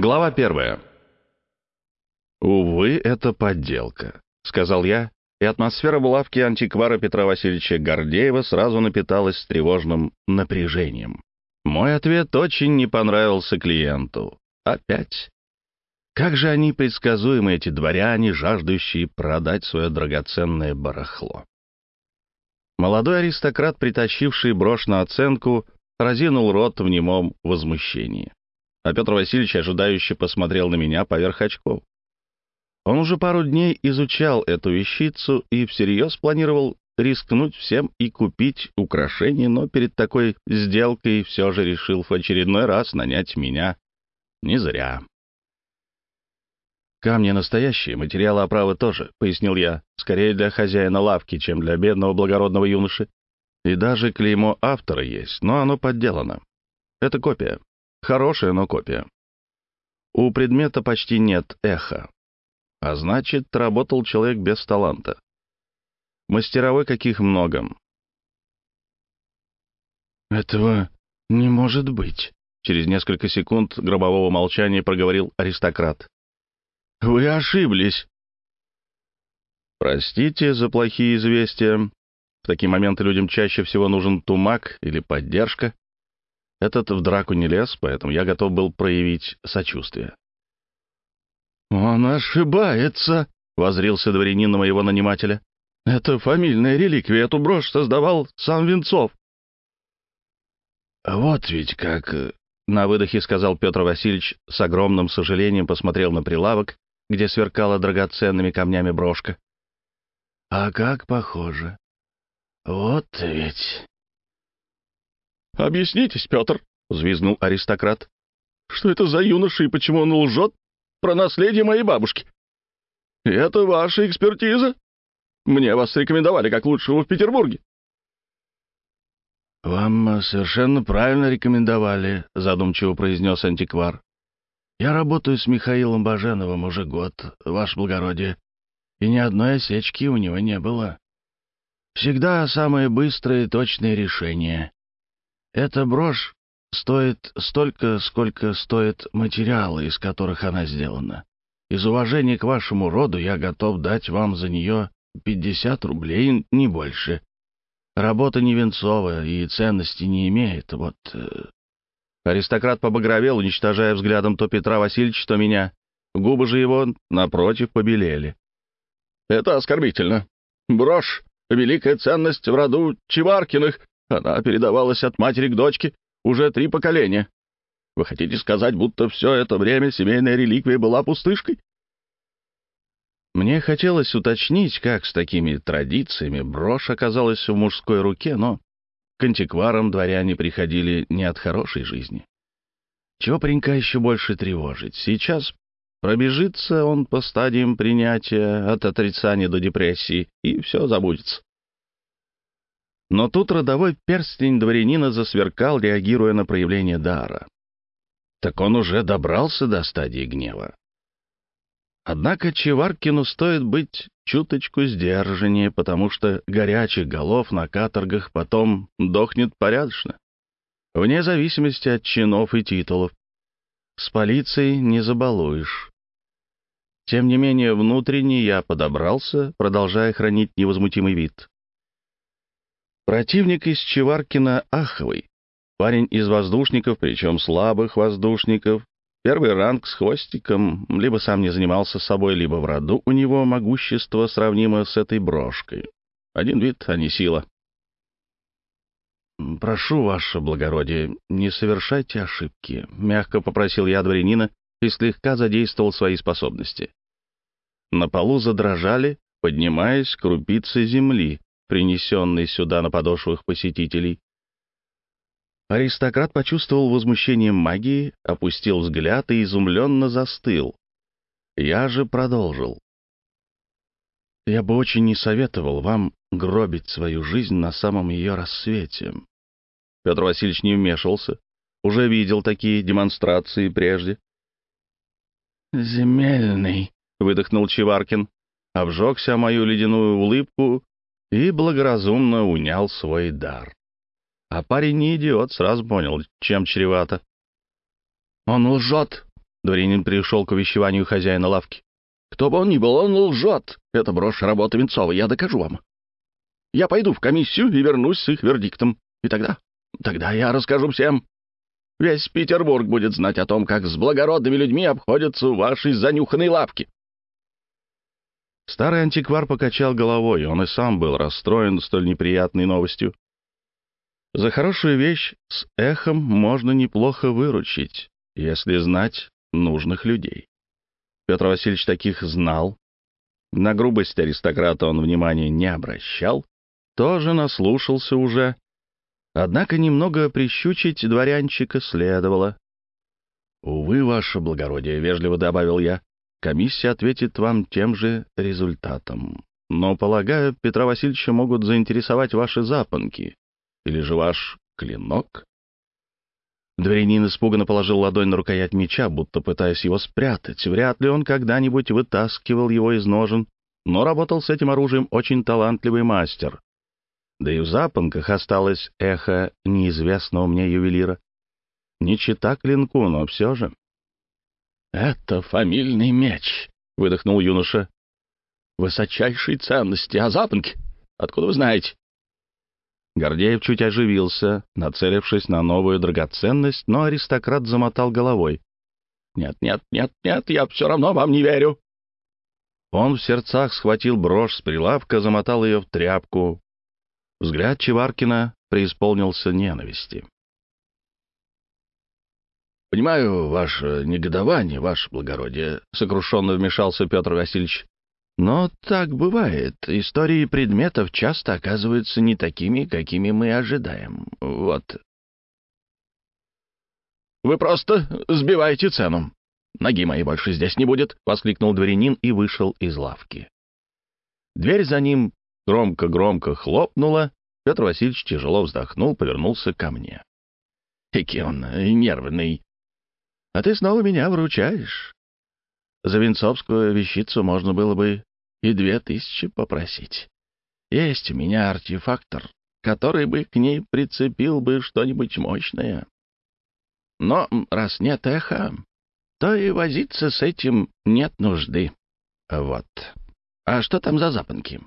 Глава первая. «Увы, это подделка», — сказал я, и атмосфера в лавке антиквара Петра Васильевича Гордеева сразу напиталась тревожным напряжением. Мой ответ очень не понравился клиенту. Опять. Как же они предсказуемы, эти дворяне, жаждущие продать свое драгоценное барахло. Молодой аристократ, притащивший брошь на оценку, разинул рот в немом возмущении. А Петр Васильевич ожидающе посмотрел на меня поверх очков. Он уже пару дней изучал эту вещицу и всерьез планировал рискнуть всем и купить украшения, но перед такой сделкой все же решил в очередной раз нанять меня. Не зря. «Камни настоящие, материалы оправы тоже», — пояснил я, «скорее для хозяина лавки, чем для бедного благородного юноши. И даже клеймо автора есть, но оно подделано. Это копия. Хорошая, но копия. У предмета почти нет эха. А значит, работал человек без таланта. Мастеровой каких много. «Этого не может быть», — через несколько секунд гробового молчания проговорил аристократ. «Вы ошиблись». «Простите за плохие известия. В такие моменты людям чаще всего нужен тумак или поддержка. Этот в драку не лез, поэтому я готов был проявить сочувствие». «Он ошибается», — возрился дворянин на моего нанимателя. Это фамильная реликвия, эту брошь создавал сам Венцов. «Вот ведь как...» — на выдохе сказал Петр Васильевич, с огромным сожалением посмотрел на прилавок, где сверкала драгоценными камнями брошка. «А как похоже. Вот ведь...» «Объяснитесь, Петр», — взвизгнул аристократ. «Что это за юноша и почему он лжет про наследие моей бабушки? Это ваша экспертиза?» Мне вас рекомендовали как лучшего в Петербурге». «Вам совершенно правильно рекомендовали», — задумчиво произнес антиквар. «Я работаю с Михаилом Баженовым уже год, ваше благородие, и ни одной осечки у него не было. Всегда самое быстрое и точное решение. Эта брошь стоит столько, сколько стоят материалы, из которых она сделана. Из уважения к вашему роду я готов дать вам за нее Пятьдесят рублей, не больше. Работа не Венцова и ценности не имеет, вот...» э. Аристократ побагровел, уничтожая взглядом то Петра Васильевича, то меня. Губы же его, напротив, побелели. «Это оскорбительно. Брошь — великая ценность в роду Чеваркиных. Она передавалась от матери к дочке уже три поколения. Вы хотите сказать, будто все это время семейная реликвия была пустышкой? Мне хотелось уточнить, как с такими традициями брошь оказалась в мужской руке, но к антикварам дворяне приходили не от хорошей жизни. Чего паренька еще больше тревожить? Сейчас пробежится он по стадиям принятия от отрицания до депрессии, и все забудется. Но тут родовой перстень дворянина засверкал, реагируя на проявление дара. Так он уже добрался до стадии гнева. Однако Чеваркину стоит быть чуточку сдержаннее, потому что горячих голов на каторгах потом дохнет порядочно, вне зависимости от чинов и титулов. С полицией не забалуешь. Тем не менее, внутренне я подобрался, продолжая хранить невозмутимый вид. Противник из Чеваркина Аховый, парень из воздушников, причем слабых воздушников, Первый ранг с хвостиком, либо сам не занимался собой, либо в роду у него могущество сравнимо с этой брошкой. Один вид, а не сила. «Прошу, ваше благородие, не совершайте ошибки», — мягко попросил я дворянина и слегка задействовал свои способности. На полу задрожали, поднимаясь крупицы земли, принесенные сюда на подошвах посетителей. Аристократ почувствовал возмущение магии, опустил взгляд и изумленно застыл. Я же продолжил. Я бы очень не советовал вам гробить свою жизнь на самом ее рассвете. Петр Васильевич не вмешивался. Уже видел такие демонстрации прежде. «Земельный», — выдохнул Чеваркин, обжегся мою ледяную улыбку и благоразумно унял свой дар. А парень не идиот, сразу понял, чем чревато. «Он лжет!» — Дворянин пришел к увещеванию хозяина лавки. «Кто бы он ни был, он лжет. Это брошь работы Венцова, я докажу вам. Я пойду в комиссию и вернусь с их вердиктом. И тогда, тогда я расскажу всем. Весь Петербург будет знать о том, как с благородными людьми обходятся ваши занюханные лавки». Старый антиквар покачал головой, он и сам был расстроен столь неприятной новостью. За хорошую вещь с эхом можно неплохо выручить, если знать нужных людей. Петр Васильевич таких знал. На грубость аристократа он внимания не обращал, тоже наслушался уже. Однако немного прищучить дворянчика следовало. «Увы, ваше благородие», — вежливо добавил я, — «комиссия ответит вам тем же результатом. Но, полагаю, Петра Васильевича могут заинтересовать ваши запонки. Или же ваш клинок?» Дворянин испуганно положил ладонь на рукоять меча, будто пытаясь его спрятать. Вряд ли он когда-нибудь вытаскивал его из ножен, но работал с этим оружием очень талантливый мастер. Да и в запонках осталось эхо неизвестного мне ювелира. Не чита клинку, но все же. «Это фамильный меч», — выдохнул юноша. «Высочайшей ценности, а запонки? Откуда вы знаете?» Гордеев чуть оживился, нацелившись на новую драгоценность, но аристократ замотал головой. «Нет, нет, нет, нет, я все равно вам не верю». Он в сердцах схватил брошь с прилавка, замотал ее в тряпку. Взгляд Чеваркина преисполнился ненависти. «Понимаю ваше негодование, ваше благородие», — сокрушенно вмешался Петр Васильевич. Но так бывает. Истории предметов часто оказываются не такими, какими мы ожидаем. Вот. «Вы просто сбиваете цену. Ноги моей больше здесь не будет», — воскликнул дворянин и вышел из лавки. Дверь за ним громко-громко хлопнула. Петр Васильевич тяжело вздохнул, повернулся ко мне. «Эки он нервный. А ты снова меня вручаешь. За венцовскую вещицу можно было бы и две тысячи попросить. Есть у меня артефактор, который бы к ней прицепил бы что-нибудь мощное. Но раз нет эха, то и возиться с этим нет нужды. Вот. А что там за запонки?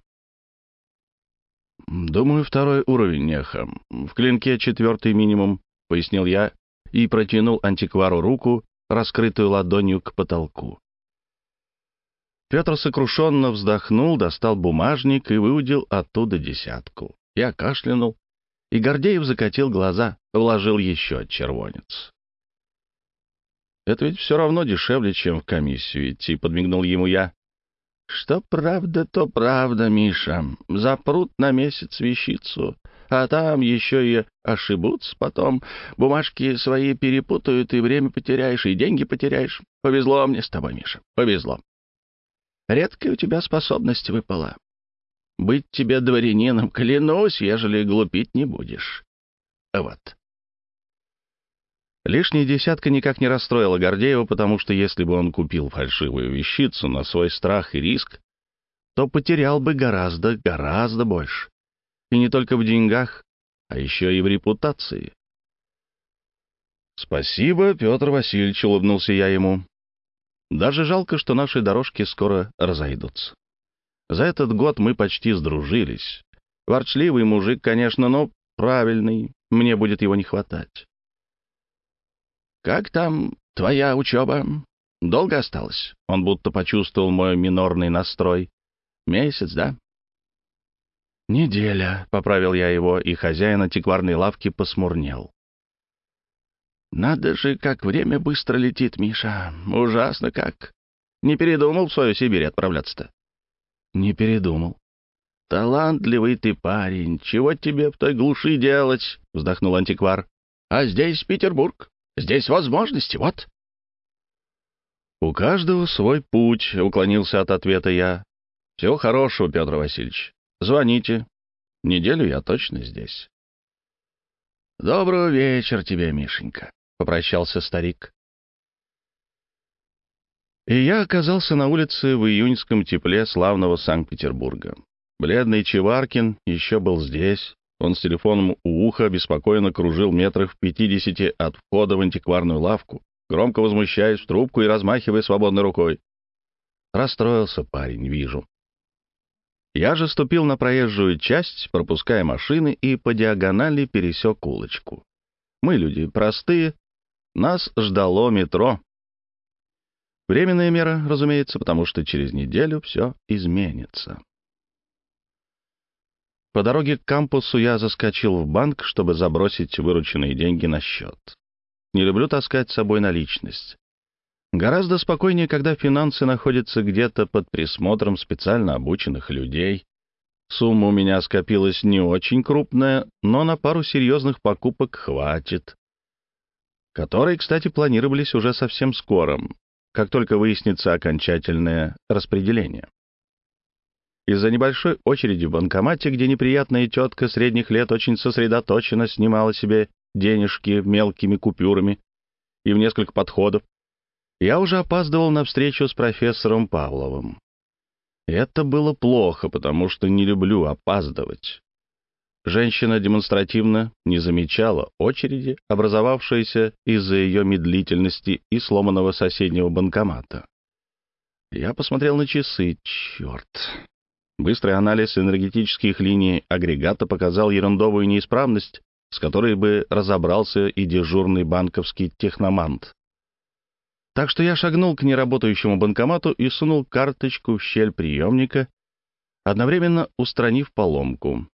Думаю, второй уровень эха. В клинке четвертый минимум, — пояснил я и протянул антиквару руку, раскрытую ладонью к потолку. Петр сокрушенно вздохнул, достал бумажник и выудил оттуда десятку. Я кашлянул, и Гордеев закатил глаза, вложил еще червонец. «Это ведь все равно дешевле, чем в комиссию идти», — подмигнул ему я. «Что правда, то правда, Миша. Запрут на месяц вещицу, а там еще и ошибутся потом. Бумажки свои перепутают, и время потеряешь, и деньги потеряешь. Повезло мне с тобой, Миша, повезло. Редкая у тебя способность выпала. Быть тебе дворянином, клянусь, ежели глупить не будешь. Вот. Лишняя десятка никак не расстроила Гордеева, потому что если бы он купил фальшивую вещицу на свой страх и риск, то потерял бы гораздо, гораздо больше. И не только в деньгах, а еще и в репутации. «Спасибо, Петр Васильевич», — улыбнулся я ему. Даже жалко, что наши дорожки скоро разойдутся. За этот год мы почти сдружились. Ворчливый мужик, конечно, но правильный. Мне будет его не хватать. «Как там твоя учеба? Долго осталось?» Он будто почувствовал мой минорный настрой. «Месяц, да?» «Неделя», — поправил я его, и хозяин антикварной лавки посмурнел. Надо же, как время быстро летит, Миша. Ужасно как. Не передумал в свою Сибирь отправляться-то? Не передумал. Талантливый ты парень. Чего тебе в той глуши делать? Вздохнул антиквар. А здесь Петербург. Здесь возможности, вот. У каждого свой путь, уклонился от ответа я. Всего хорошего, Петр Васильевич. Звоните. Неделю я точно здесь. Доброго вечера тебе, Мишенька попрощался старик. И я оказался на улице в июньском тепле славного Санкт-Петербурга. Бледный Чеваркин еще был здесь. Он с телефоном у уха беспокойно кружил метрах в пятидесяти от входа в антикварную лавку. громко возмущаясь в трубку и размахивая свободной рукой. Расстроился парень, вижу. Я же ступил на проезжую часть, пропуская машины, и по диагонали пересек улочку. Мы люди простые, нас ждало метро. Временная мера, разумеется, потому что через неделю все изменится. По дороге к кампусу я заскочил в банк, чтобы забросить вырученные деньги на счет. Не люблю таскать с собой наличность. Гораздо спокойнее, когда финансы находятся где-то под присмотром специально обученных людей. Сумма у меня скопилась не очень крупная, но на пару серьезных покупок хватит. Которые, кстати, планировались уже совсем скоро, как только выяснится окончательное распределение. Из-за небольшой очереди в банкомате, где неприятная тетка средних лет очень сосредоточенно снимала себе денежки мелкими купюрами и в несколько подходов, я уже опаздывал на встречу с профессором Павловым. Это было плохо, потому что не люблю опаздывать. Женщина демонстративно не замечала очереди, образовавшейся из-за ее медлительности и сломанного соседнего банкомата. Я посмотрел на часы. Черт. Быстрый анализ энергетических линий агрегата показал ерундовую неисправность, с которой бы разобрался и дежурный банковский техномант. Так что я шагнул к неработающему банкомату и сунул карточку в щель приемника, одновременно устранив поломку.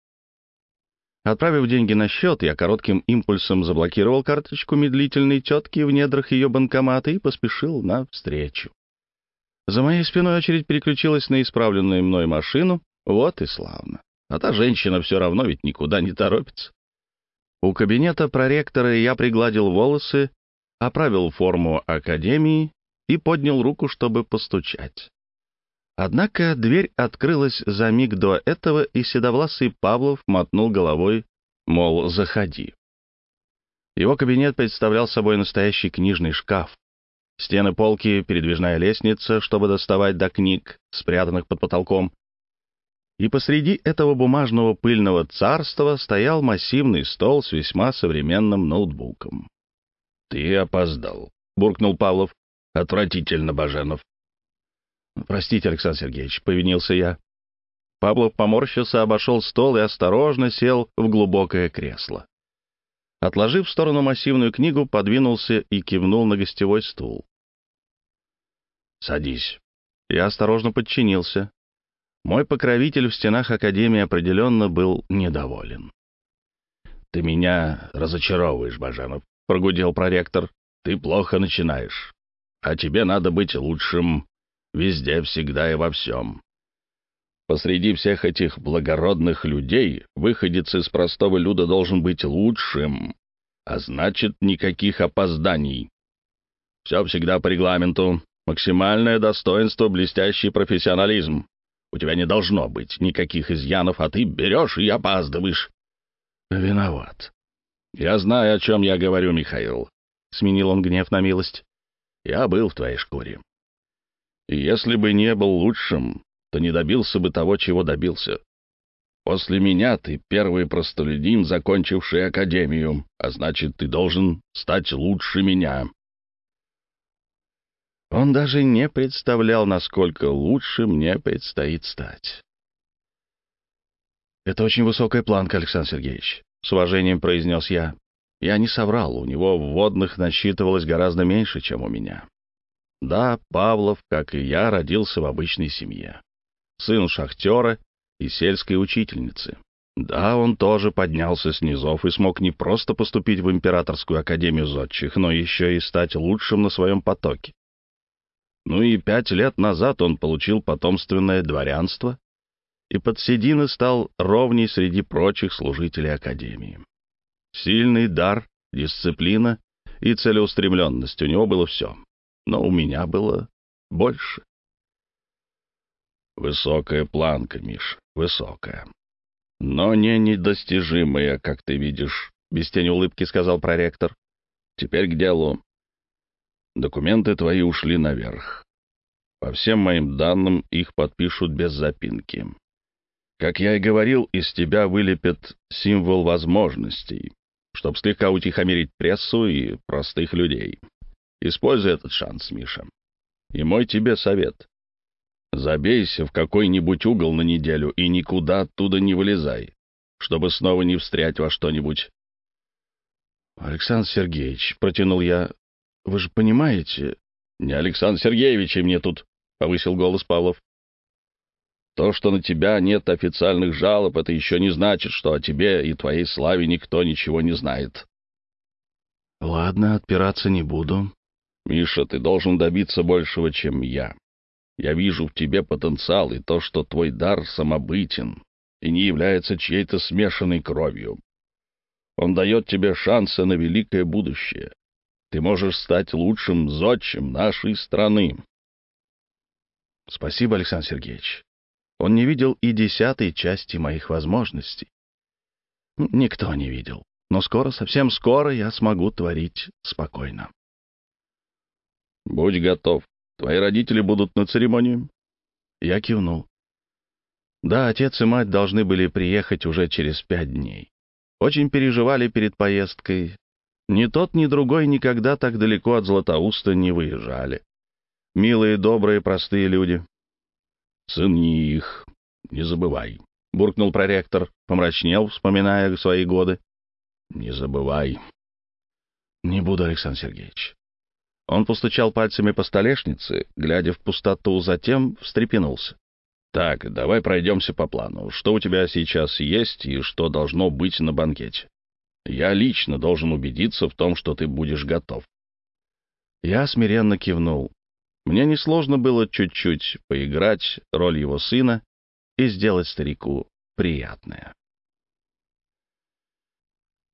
Отправив деньги на счет, я коротким импульсом заблокировал карточку медлительной тетки в недрах ее банкомата и поспешил на встречу. За моей спиной очередь переключилась на исправленную мной машину. Вот и славно. А та женщина все равно ведь никуда не торопится. У кабинета проректора я пригладил волосы оправил форму академии и поднял руку, чтобы постучать. Однако дверь открылась за миг до этого, и седовласый Павлов мотнул головой, мол, заходи. Его кабинет представлял собой настоящий книжный шкаф. Стены полки, передвижная лестница, чтобы доставать до книг, спрятанных под потолком. И посреди этого бумажного пыльного царства стоял массивный стол с весьма современным ноутбуком. «Ты опоздал», — буркнул Павлов. «Отвратительно, Баженов». «Простите, Александр Сергеевич», — повинился я. Павлов поморщился, обошел стол и осторожно сел в глубокое кресло. Отложив в сторону массивную книгу, подвинулся и кивнул на гостевой стул. «Садись». Я осторожно подчинился. Мой покровитель в стенах Академии определенно был недоволен. «Ты меня разочаровываешь, Баженов», — прогудел проректор. «Ты плохо начинаешь. А тебе надо быть лучшим везде, всегда и во всем. Посреди всех этих благородных людей выходец из простого люда должен быть лучшим, а значит, никаких опозданий. Все всегда по регламенту. Максимальное достоинство, блестящий профессионализм. У тебя не должно быть никаких изъянов, а ты берешь и опаздываешь. Виноват. «Я знаю, о чем я говорю, Михаил», — сменил он гнев на милость. «Я был в твоей шкуре. И если бы не был лучшим, то не добился бы того, чего добился. После меня ты первый простолюдин, закончивший академию, а значит, ты должен стать лучше меня». Он даже не представлял, насколько лучше мне предстоит стать. «Это очень высокая планка, Александр Сергеевич с уважением произнес я. Я не соврал, у него вводных насчитывалось гораздо меньше, чем у меня. Да, Павлов, как и я, родился в обычной семье. Сын шахтера и сельской учительницы. Да, он тоже поднялся с низов и смог не просто поступить в Императорскую академию зодчих, но еще и стать лучшим на своем потоке. Ну и пять лет назад он получил потомственное дворянство и под седины стал ровней среди прочих служителей Академии. Сильный дар, дисциплина и целеустремленность у него было все, но у меня было больше. Высокая планка, Миш, высокая. Но не недостижимая, как ты видишь, — без тени улыбки сказал проректор. Теперь к делу. Документы твои ушли наверх. По всем моим данным, их подпишут без запинки. Как я и говорил, из тебя вылепят символ возможностей, чтобы слегка утихомирить прессу и простых людей. Используй этот шанс, Миша. И мой тебе совет. Забейся в какой-нибудь угол на неделю и никуда оттуда не вылезай, чтобы снова не встрять во что-нибудь. Александр Сергеевич, протянул я, вы же понимаете... Не Александр Сергеевич и мне тут, — повысил голос Павлов. То, что на тебя нет официальных жалоб, это еще не значит, что о тебе и твоей славе никто ничего не знает. Ладно, отпираться не буду. Миша, ты должен добиться большего, чем я. Я вижу в тебе потенциал и то, что твой дар самобытен и не является чьей-то смешанной кровью. Он дает тебе шансы на великое будущее. Ты можешь стать лучшим зодчим нашей страны. Спасибо, Александр Сергеевич. Он не видел и десятой части моих возможностей. Никто не видел. Но скоро, совсем скоро я смогу творить спокойно. Будь готов. Твои родители будут на церемонии?» Я кивнул. Да, отец и мать должны были приехать уже через пять дней. Очень переживали перед поездкой. Ни тот, ни другой никогда так далеко от Златоуста не выезжали. Милые, добрые, простые люди. «Цени их, не забывай», — буркнул проректор, помрачнел, вспоминая свои годы. «Не забывай». «Не буду, Александр Сергеевич. Он постучал пальцами по столешнице, глядя в пустоту, затем встрепенулся. «Так, давай пройдемся по плану. Что у тебя сейчас есть и что должно быть на банкете? Я лично должен убедиться в том, что ты будешь готов». Я смиренно кивнул. Мне несложно было чуть-чуть поиграть роль его сына и сделать старику приятное.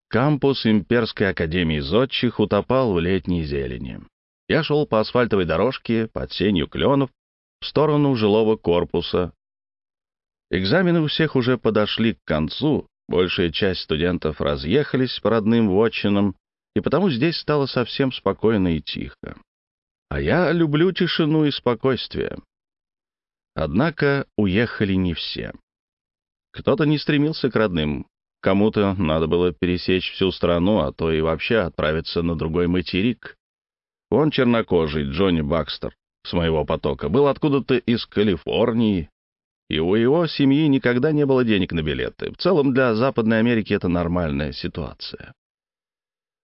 Кампус Имперской Академии Зодчих утопал в летней зелени. Я шел по асфальтовой дорожке под сенью кленов в сторону жилого корпуса. Экзамены у всех уже подошли к концу, большая часть студентов разъехались по родным вотчинам, и потому здесь стало совсем спокойно и тихо. А я люблю тишину и спокойствие. Однако уехали не все. Кто-то не стремился к родным, кому-то надо было пересечь всю страну, а то и вообще отправиться на другой материк. Он чернокожий, Джонни Бакстер, с моего потока, был откуда-то из Калифорнии, и у его семьи никогда не было денег на билеты. В целом для Западной Америки это нормальная ситуация.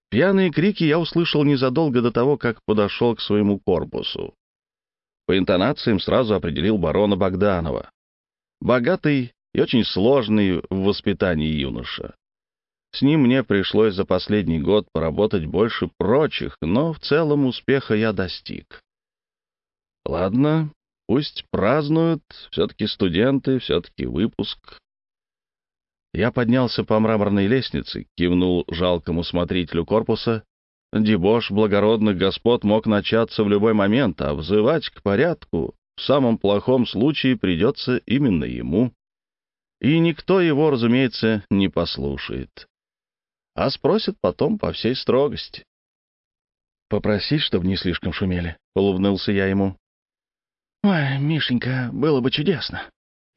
Пьяные крики я услышал незадолго до того, как подошел к своему корпусу. По интонациям сразу определил барона Богданова. Богатый и очень сложный в воспитании юноша. С ним мне пришлось за последний год поработать больше прочих, но в целом успеха я достиг. Ладно, пусть празднуют, все-таки студенты, все-таки выпуск. Я поднялся по мраморной лестнице, кивнул жалкому смотрителю корпуса. Дебош благородных господ мог начаться в любой момент, а взывать к порядку в самом плохом случае придется именно ему. И никто его, разумеется, не послушает а спросят потом по всей строгости. «Попроси, чтобы не слишком шумели», — улыбнулся я ему. «Ой, Мишенька, было бы чудесно».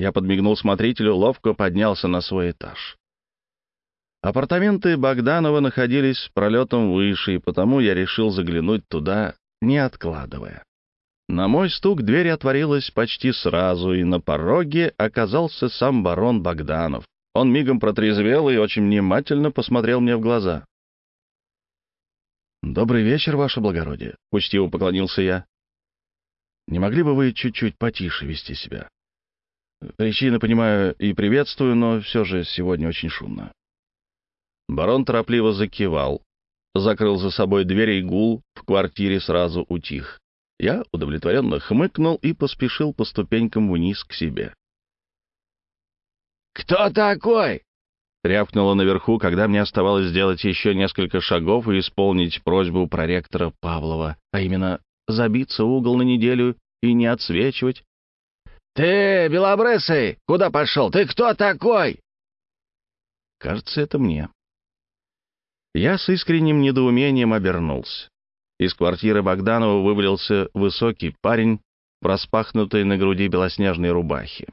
Я подмигнул смотрителю, ловко поднялся на свой этаж. Апартаменты Богданова находились пролетом выше, и потому я решил заглянуть туда, не откладывая. На мой стук дверь отворилась почти сразу, и на пороге оказался сам барон Богданов. Он мигом протрезвел и очень внимательно посмотрел мне в глаза. «Добрый вечер, ваше благородие», — учтиво поклонился я. «Не могли бы вы чуть-чуть потише вести себя? Причины, понимаю, и приветствую, но все же сегодня очень шумно». Барон торопливо закивал, закрыл за собой дверь, и гул в квартире сразу утих. Я удовлетворенно хмыкнул и поспешил по ступенькам вниз к себе. «Кто такой?» — рявкнуло наверху, когда мне оставалось сделать еще несколько шагов и исполнить просьбу проректора Павлова, а именно забиться в угол на неделю и не отсвечивать. «Ты, белобрысый, куда пошел? Ты кто такой?» Кажется, это мне. Я с искренним недоумением обернулся. Из квартиры Богданова вывалился высокий парень в распахнутой на груди белоснежной рубахе.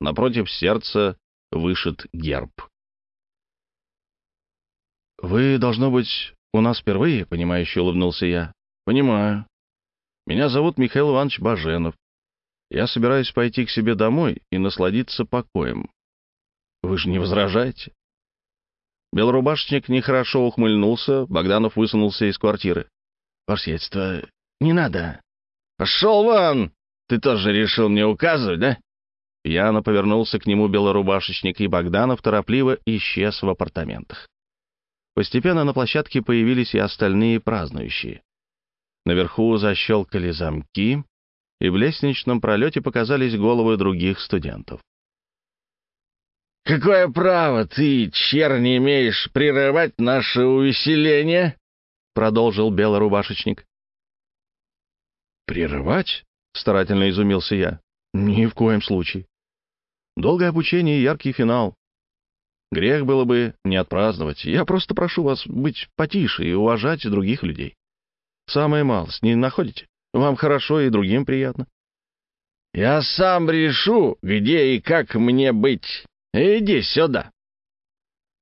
Напротив сердца вышит герб. «Вы, должно быть, у нас впервые», — понимающе улыбнулся я. «Понимаю. Меня зовут Михаил Иванович Баженов. Я собираюсь пойти к себе домой и насладиться покоем. Вы же не возражаете?» Белорубашечник нехорошо ухмыльнулся, Богданов высунулся из квартиры. «Ваше сиятельство, не надо». «Пошел вон! Ты тоже решил мне указывать, да?» Пьяно повернулся к нему белорубашечник, и Богданов торопливо исчез в апартаментах. Постепенно на площадке появились и остальные празднующие. Наверху защелкали замки, и в лестничном пролете показались головы других студентов. «Какое право ты, чер, не имеешь прерывать наше увеселение?» — продолжил белорубашечник. «Прерывать?» — старательно изумился я. «Ни в коем случае. Долгое обучение и яркий финал. Грех было бы не отпраздновать. Я просто прошу вас быть потише и уважать других людей. Самое малость, не находите? Вам хорошо и другим приятно. Я сам решу, где и как мне быть. Иди сюда.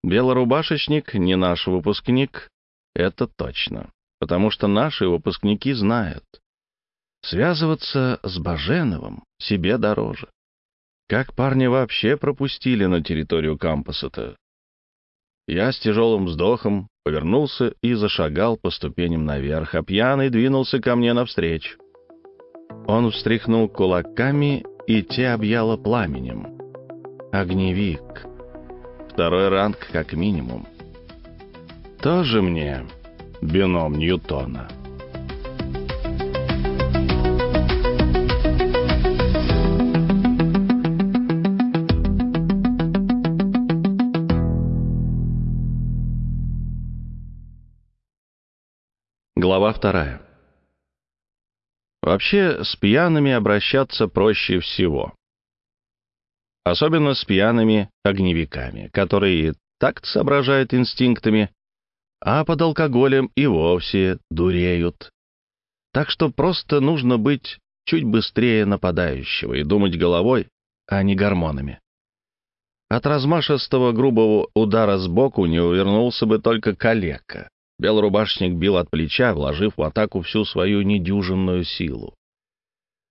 Белорубашечник не наш выпускник, это точно, потому что наши выпускники знают. Связываться с Баженовым себе дороже. Как парни вообще пропустили на территорию кампуса-то? Я с тяжелым вздохом повернулся и зашагал по ступеням наверх, а пьяный двинулся ко мне навстречу. Он встряхнул кулаками, и те объяло пламенем. Огневик. Второй ранг как минимум. Тоже мне бином Ньютона. Глава вторая. Вообще, с пьяными обращаться проще всего. Особенно с пьяными огневиками, которые так соображают инстинктами, а под алкоголем и вовсе дуреют. Так что просто нужно быть чуть быстрее нападающего и думать головой, а не гормонами. От размашистого грубого удара сбоку не увернулся бы только калека. Белорубашник бил от плеча, вложив в атаку всю свою недюжинную силу.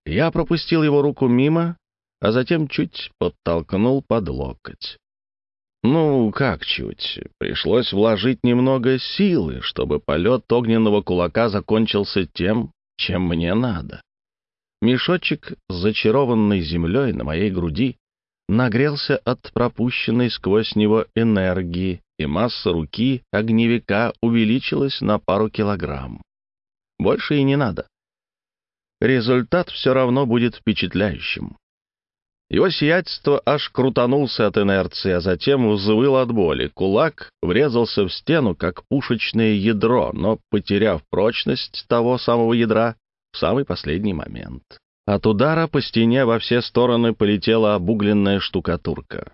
Я пропустил его руку мимо, а затем чуть подтолкнул под локоть. Ну, как чуть? Пришлось вложить немного силы, чтобы полет огненного кулака закончился тем, чем мне надо. Мешочек с зачарованной землей на моей груди нагрелся от пропущенной сквозь него энергии, и масса руки огневика увеличилась на пару килограмм. Больше и не надо. Результат все равно будет впечатляющим. Его сиятельство аж крутанулся от инерции, а затем взвыл от боли. Кулак врезался в стену, как пушечное ядро, но, потеряв прочность того самого ядра, в самый последний момент. От удара по стене во все стороны полетела обугленная штукатурка.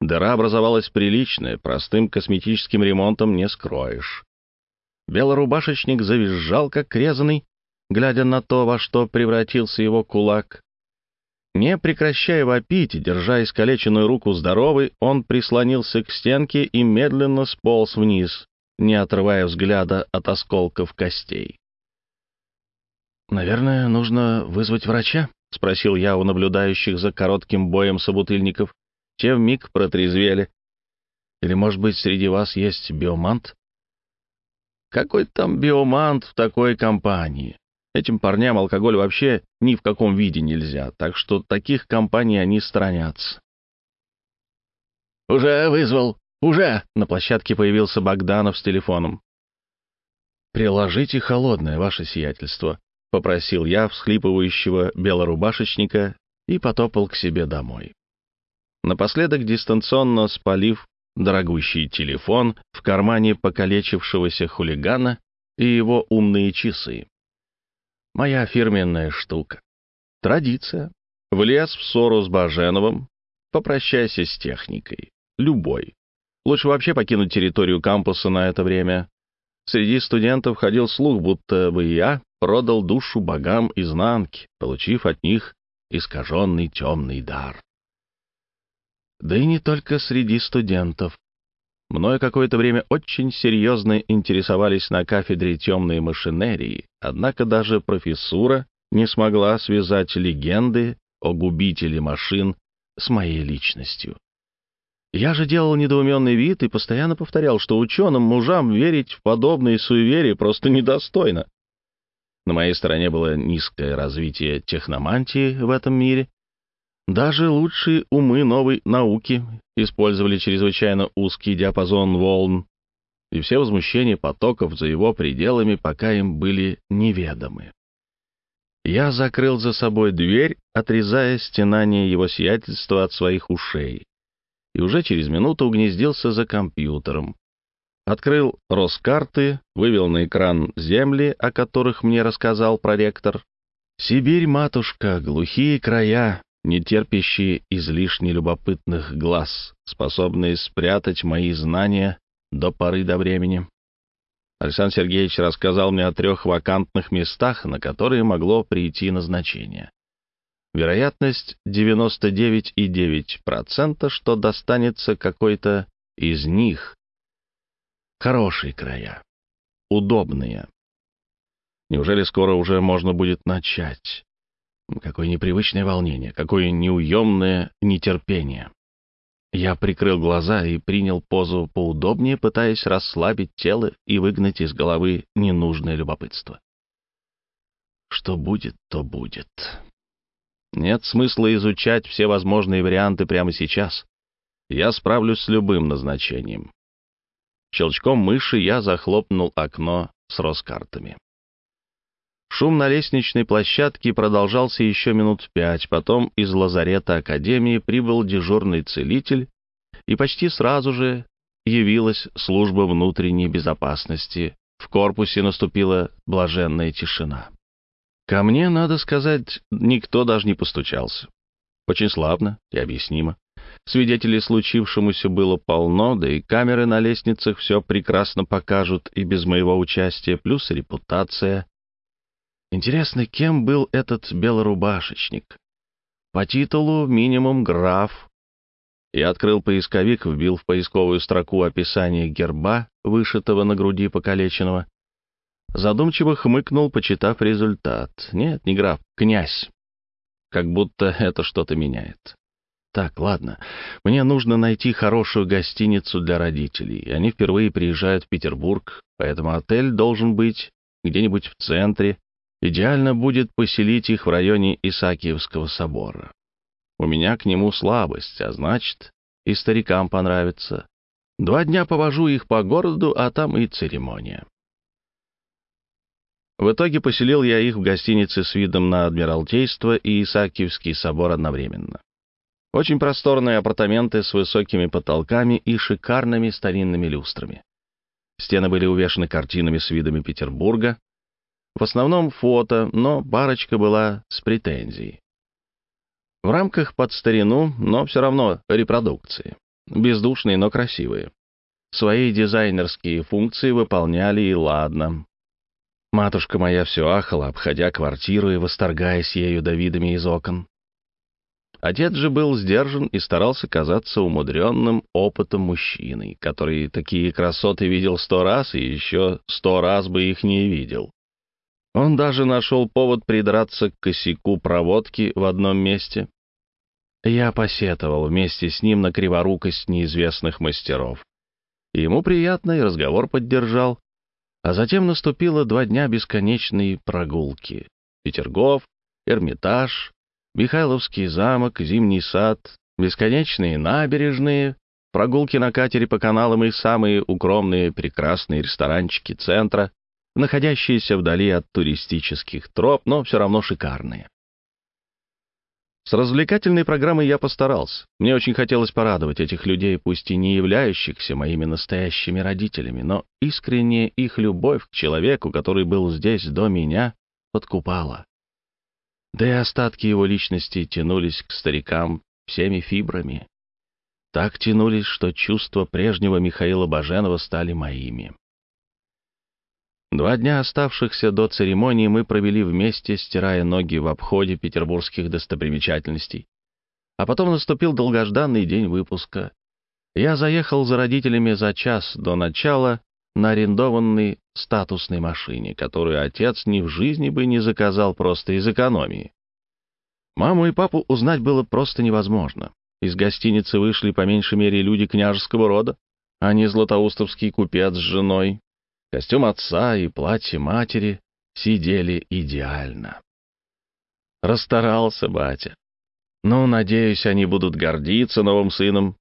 Дыра образовалась приличная, простым косметическим ремонтом не скроешь. Белорубашечник завизжал, как резанный, глядя на то, во что превратился его кулак. Не прекращая вопить держа искалеченную руку здоровой, он прислонился к стенке и медленно сполз вниз, не отрывая взгляда от осколков костей. «Наверное, нужно вызвать врача?» — спросил я у наблюдающих за коротким боем собутыльников. Те вмиг протрезвели. Или, может быть, среди вас есть биомант? Какой там биомант в такой компании? Этим парням алкоголь вообще ни в каком виде нельзя, так что таких компаний они сторонятся. «Уже вызвал! Уже!» — на площадке появился Богданов с телефоном. «Приложите холодное, ваше сиятельство», — попросил я всхлипывающего белорубашечника и потопал к себе домой напоследок дистанционно спалив дорогущий телефон в кармане покалечившегося хулигана и его умные часы. Моя фирменная штука. Традиция. Влез в ссору с Баженовым, попрощайся с техникой. Любой. Лучше вообще покинуть территорию кампуса на это время. Среди студентов ходил слух, будто бы я продал душу богам изнанки, получив от них искаженный темный дар. Да и не только среди студентов. Мною какое-то время очень серьезно интересовались на кафедре темной машинерии, однако даже профессура не смогла связать легенды о губителе машин с моей личностью. Я же делал недоуменный вид и постоянно повторял, что ученым мужам верить в подобные суеверия просто недостойно. На моей стороне было низкое развитие техномантии в этом мире. Даже лучшие умы новой науки использовали чрезвычайно узкий диапазон волн, и все возмущения потоков за его пределами пока им были неведомы. Я закрыл за собой дверь, отрезая стенание его сиятельства от своих ушей, и уже через минуту угнездился за компьютером. Открыл Роскарты, вывел на экран земли, о которых мне рассказал проректор. Сибирь, матушка, глухие края, не терпящие излишне любопытных глаз, способные спрятать мои знания до поры до времени. Александр Сергеевич рассказал мне о трех вакантных местах, на которые могло прийти назначение. Вероятность 99,9%, что достанется какой-то из них. Хорошие края. Удобные. Неужели скоро уже можно будет начать? Какое непривычное волнение, какое неуемное нетерпение. Я прикрыл глаза и принял позу поудобнее, пытаясь расслабить тело и выгнать из головы ненужное любопытство. Что будет, то будет. Нет смысла изучать все возможные варианты прямо сейчас. Я справлюсь с любым назначением. Щелчком мыши я захлопнул окно с Роскартами. Шум на лестничной площадке продолжался еще минут пять, потом из лазарета Академии прибыл дежурный целитель, и почти сразу же явилась служба внутренней безопасности. В корпусе наступила блаженная тишина. Ко мне, надо сказать, никто даже не постучался. Очень славно и объяснимо. Свидетелей случившемуся было полно, да и камеры на лестницах все прекрасно покажут и без моего участия, плюс репутация. Интересно, кем был этот белорубашечник? По титулу минимум граф. Я открыл поисковик, вбил в поисковую строку описание герба, вышитого на груди покалеченного. Задумчиво хмыкнул, почитав результат. Нет, не граф, князь. Как будто это что-то меняет. Так, ладно. Мне нужно найти хорошую гостиницу для родителей. Они впервые приезжают в Петербург, поэтому отель должен быть где-нибудь в центре, Идеально будет поселить их в районе Исаакиевского собора. У меня к нему слабость, а значит, и старикам понравится. Два дня повожу их по городу, а там и церемония. В итоге поселил я их в гостинице с видом на Адмиралтейство и Исаакиевский собор одновременно. Очень просторные апартаменты с высокими потолками и шикарными старинными люстрами. Стены были увешаны картинами с видами Петербурга, в основном фото, но парочка была с претензией. В рамках под старину, но все равно репродукции. Бездушные, но красивые. Свои дизайнерские функции выполняли и ладно. Матушка моя все ахала, обходя квартиру и восторгаясь ею до видами из окон. Отец же был сдержан и старался казаться умудренным опытом мужчиной, который такие красоты видел сто раз и еще сто раз бы их не видел. Он даже нашел повод придраться к косяку проводки в одном месте. Я посетовал вместе с ним на криворукость неизвестных мастеров. Ему приятно, и разговор поддержал. А затем наступило два дня бесконечной прогулки. Петергоф, Эрмитаж, Михайловский замок, Зимний сад, бесконечные набережные, прогулки на катере по каналам и самые укромные прекрасные ресторанчики центра, находящиеся вдали от туристических троп, но все равно шикарные. С развлекательной программой я постарался. Мне очень хотелось порадовать этих людей, пусть и не являющихся моими настоящими родителями, но искренняя их любовь к человеку, который был здесь до меня, подкупала. Да и остатки его личности тянулись к старикам всеми фибрами. Так тянулись, что чувства прежнего Михаила Баженова стали моими. Два дня оставшихся до церемонии мы провели вместе, стирая ноги в обходе петербургских достопримечательностей. А потом наступил долгожданный день выпуска. Я заехал за родителями за час до начала на арендованной статусной машине, которую отец ни в жизни бы не заказал просто из экономии. Маму и папу узнать было просто невозможно. Из гостиницы вышли по меньшей мере люди княжеского рода, а не златоустовский купец с женой. Костюм отца и платье матери сидели идеально. Расстарался батя. Ну, надеюсь, они будут гордиться новым сыном.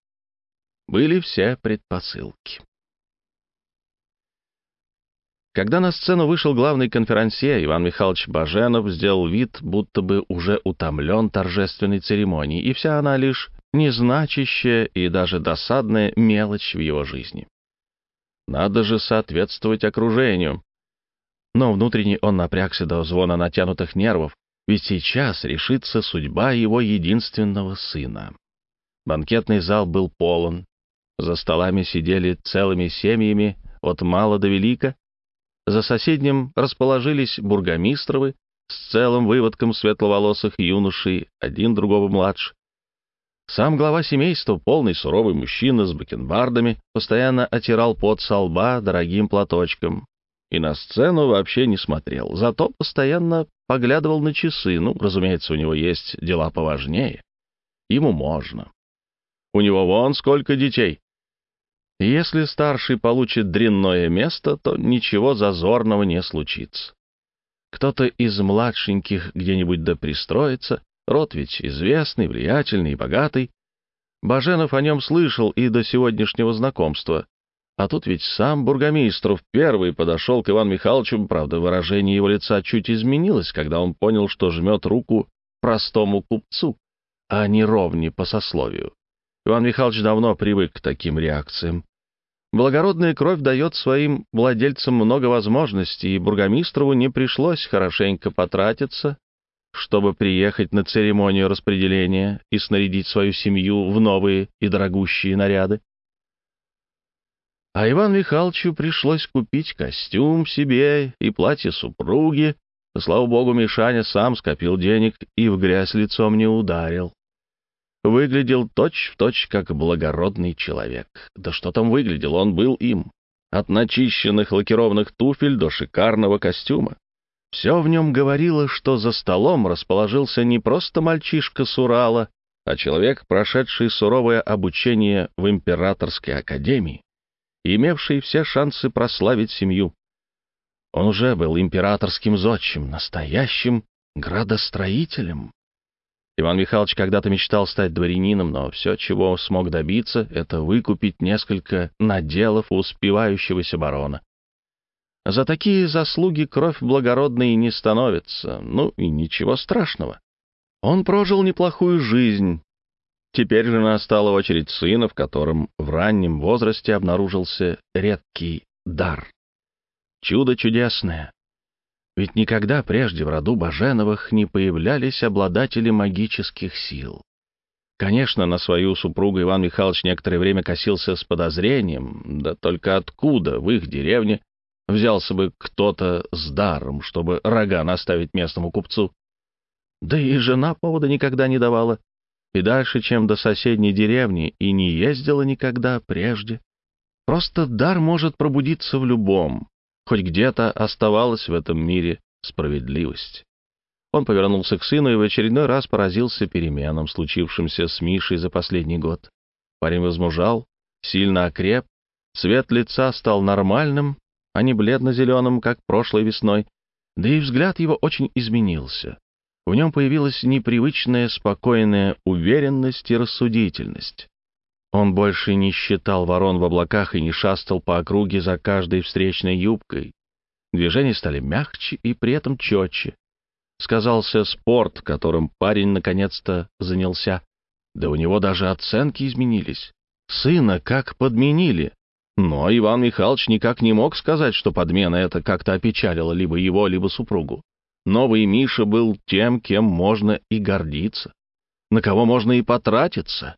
Были все предпосылки. Когда на сцену вышел главный конферансье, Иван Михайлович Баженов сделал вид, будто бы уже утомлен торжественной церемонией, и вся она лишь незначащая и даже досадная мелочь в его жизни. Надо же соответствовать окружению. Но внутренне он напрягся до звона натянутых нервов, ведь сейчас решится судьба его единственного сына. Банкетный зал был полон. За столами сидели целыми семьями от мала до велика, за соседним расположились бургомистровы с целым выводком светловолосых юношей, один другого младше. Сам глава семейства, полный суровый мужчина с бакенбардами, постоянно отирал пот со лба дорогим платочком и на сцену вообще не смотрел, зато постоянно поглядывал на часы. Ну, разумеется, у него есть дела поважнее. Ему можно. У него вон сколько детей. Если старший получит дрянное место, то ничего зазорного не случится. Кто-то из младшеньких где-нибудь да пристроится, род ведь известный, влиятельный и богатый. Баженов о нем слышал и до сегодняшнего знакомства. А тут ведь сам бургомистров первый подошел к Ивану Михайловичу, правда, выражение его лица чуть изменилось, когда он понял, что жмет руку простому купцу, а не ровне по сословию. Иван Михайлович давно привык к таким реакциям. Благородная кровь дает своим владельцам много возможностей, и бургомистрову не пришлось хорошенько потратиться, чтобы приехать на церемонию распределения и снарядить свою семью в новые и дорогущие наряды. А Иван Михайловичу пришлось купить костюм себе и платье супруги. Слава богу, Мишаня сам скопил денег и в грязь лицом не ударил выглядел точь-в-точь точь как благородный человек. Да что там выглядел, он был им. От начищенных лакированных туфель до шикарного костюма. Все в нем говорило, что за столом расположился не просто мальчишка с Урала, а человек, прошедший суровое обучение в императорской академии, имевший все шансы прославить семью. Он уже был императорским зодчим, настоящим градостроителем. Иван Михайлович когда-то мечтал стать дворянином, но все, чего смог добиться, это выкупить несколько наделов успевающегося барона. За такие заслуги кровь благородной не становится, ну и ничего страшного. Он прожил неплохую жизнь. Теперь же настала очередь сына, в котором в раннем возрасте обнаружился редкий дар. Чудо чудесное, ведь никогда прежде в роду Баженовых не появлялись обладатели магических сил. Конечно, на свою супругу Иван Михайлович некоторое время косился с подозрением, да только откуда в их деревне взялся бы кто-то с даром, чтобы рога наставить местному купцу. Да и жена повода никогда не давала, и дальше, чем до соседней деревни, и не ездила никогда прежде. Просто дар может пробудиться в любом, Хоть где-то оставалась в этом мире справедливость. Он повернулся к сыну и в очередной раз поразился переменам, случившимся с Мишей за последний год. Парень возмужал, сильно окреп, цвет лица стал нормальным, а не бледно-зеленым, как прошлой весной, да и взгляд его очень изменился. В нем появилась непривычная спокойная уверенность и рассудительность. Он больше не считал ворон в облаках и не шастал по округе за каждой встречной юбкой. Движения стали мягче и при этом четче. Сказался спорт, которым парень наконец-то занялся. Да у него даже оценки изменились. Сына как подменили. Но Иван Михайлович никак не мог сказать, что подмена это как-то опечалила либо его, либо супругу. Новый Миша был тем, кем можно и гордиться, на кого можно и потратиться.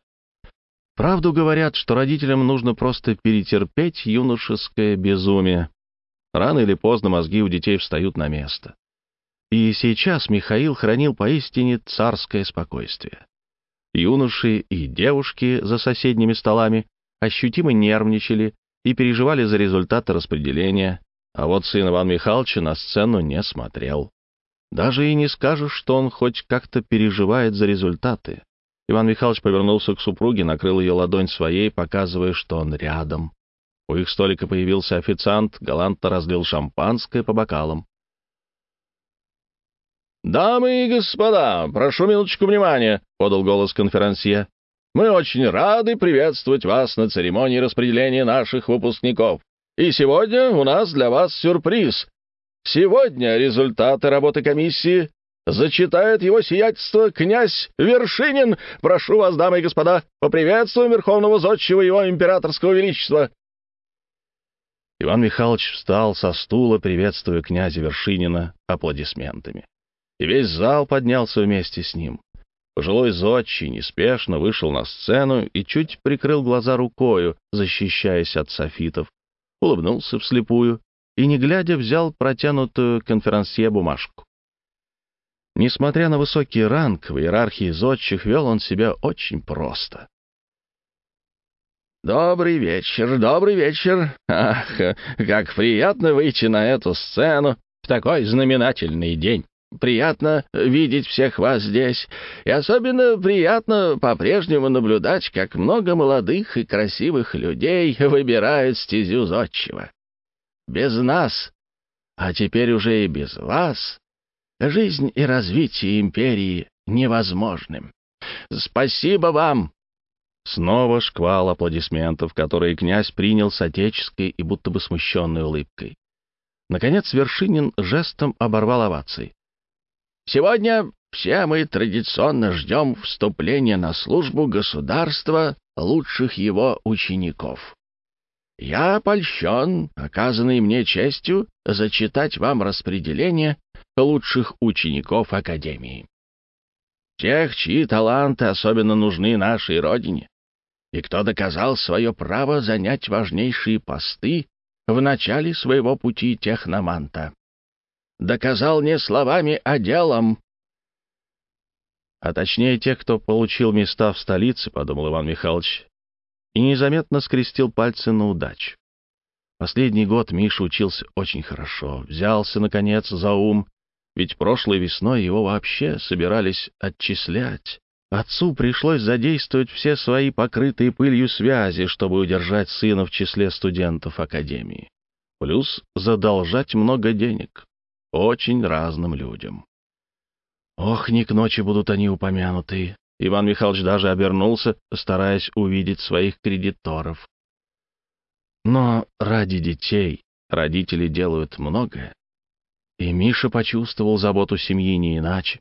Правду говорят, что родителям нужно просто перетерпеть юношеское безумие. Рано или поздно мозги у детей встают на место. И сейчас Михаил хранил поистине царское спокойствие. Юноши и девушки за соседними столами ощутимо нервничали и переживали за результаты распределения, а вот сын Ивана Михайловича на сцену не смотрел. Даже и не скажешь, что он хоть как-то переживает за результаты. Иван Михайлович повернулся к супруге, накрыл ее ладонь своей, показывая, что он рядом. У их столика появился официант, галантно разлил шампанское по бокалам. «Дамы и господа, прошу минуточку внимания», — подал голос конферансье. «Мы очень рады приветствовать вас на церемонии распределения наших выпускников. И сегодня у нас для вас сюрприз. Сегодня результаты работы комиссии зачитает его сиятельство князь Вершинин. Прошу вас, дамы и господа, поприветствуем Верховного Зодчего его императорского величества». Иван Михайлович встал со стула, приветствуя князя Вершинина аплодисментами и весь зал поднялся вместе с ним. Пожилой зодчий неспешно вышел на сцену и чуть прикрыл глаза рукою, защищаясь от софитов, улыбнулся вслепую и, не глядя, взял протянутую конферансье бумажку. Несмотря на высокий ранг в иерархии зодчих, вел он себя очень просто. «Добрый вечер, добрый вечер! Ах, как приятно выйти на эту сцену в такой знаменательный день!» Приятно видеть всех вас здесь, и особенно приятно по-прежнему наблюдать, как много молодых и красивых людей выбирают стезю зодчего. Без нас, а теперь уже и без вас, жизнь и развитие империи невозможным. Спасибо вам!» Снова шквал аплодисментов, которые князь принял с отеческой и будто бы смущенной улыбкой. Наконец Вершинин жестом оборвал овации. Сегодня все мы традиционно ждем вступления на службу государства лучших его учеников. Я польщен, оказанной мне честью, зачитать вам распределение лучших учеников Академии. Тех, чьи таланты особенно нужны нашей Родине, и кто доказал свое право занять важнейшие посты в начале своего пути техноманта доказал не словами, а делом. А точнее, тех, кто получил места в столице, — подумал Иван Михайлович, и незаметно скрестил пальцы на удачу. Последний год Миша учился очень хорошо, взялся, наконец, за ум, ведь прошлой весной его вообще собирались отчислять. Отцу пришлось задействовать все свои покрытые пылью связи, чтобы удержать сына в числе студентов академии. Плюс задолжать много денег очень разным людям. Ох, не к ночи будут они упомянуты. Иван Михайлович даже обернулся, стараясь увидеть своих кредиторов. Но ради детей родители делают многое. И Миша почувствовал заботу семьи не иначе,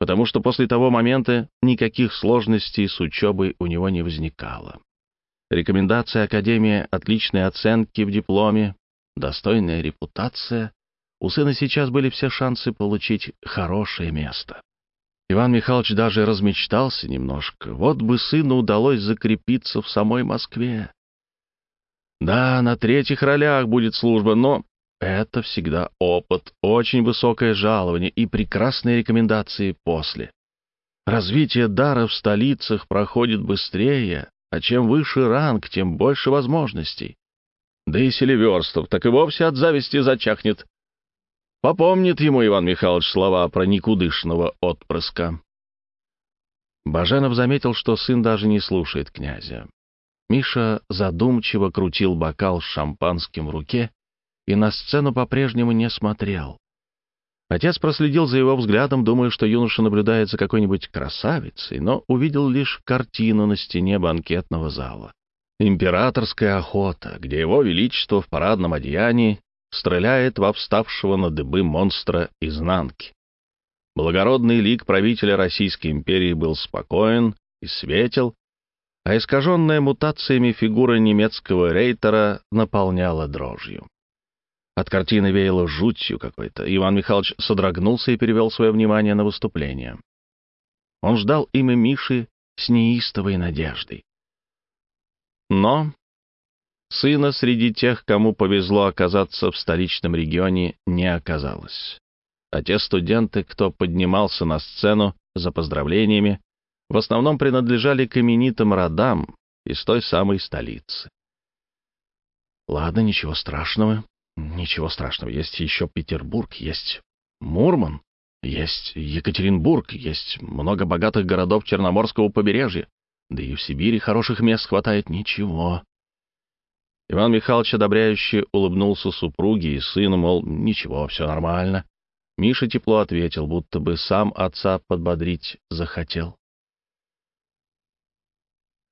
потому что после того момента никаких сложностей с учебой у него не возникало. Рекомендация Академии, отличные оценки в дипломе, достойная репутация у сына сейчас были все шансы получить хорошее место. Иван Михайлович даже размечтался немножко. Вот бы сыну удалось закрепиться в самой Москве. Да, на третьих ролях будет служба, но это всегда опыт, очень высокое жалование и прекрасные рекомендации после. Развитие дара в столицах проходит быстрее, а чем выше ранг, тем больше возможностей. Да и Селиверстов так и вовсе от зависти зачахнет. Попомнит ему Иван Михайлович слова про никудышного отпрыска. Баженов заметил, что сын даже не слушает князя. Миша задумчиво крутил бокал с шампанским в руке и на сцену по-прежнему не смотрел. Отец проследил за его взглядом, думая, что юноша наблюдает за какой-нибудь красавицей, но увидел лишь картину на стене банкетного зала. Императорская охота, где его величество в парадном одеянии стреляет во вставшего на дыбы монстра изнанки. Благородный лик правителя Российской империи был спокоен и светел, а искаженная мутациями фигура немецкого рейтера наполняла дрожью. От картины веяло жутью какой-то. Иван Михайлович содрогнулся и перевел свое внимание на выступление. Он ждал имя Миши с неистовой надеждой. Но Сына среди тех, кому повезло оказаться в столичном регионе, не оказалось. А те студенты, кто поднимался на сцену за поздравлениями, в основном принадлежали к именитым родам, из той самой столицы. Ладно, ничего страшного. Ничего страшного. Есть еще Петербург, есть Мурман, есть Екатеринбург, есть много богатых городов Черноморского побережья. Да и в Сибири хороших мест хватает. Ничего. Иван Михайлович одобряюще улыбнулся супруге и сыну, мол, ничего, все нормально. Миша тепло ответил, будто бы сам отца подбодрить захотел.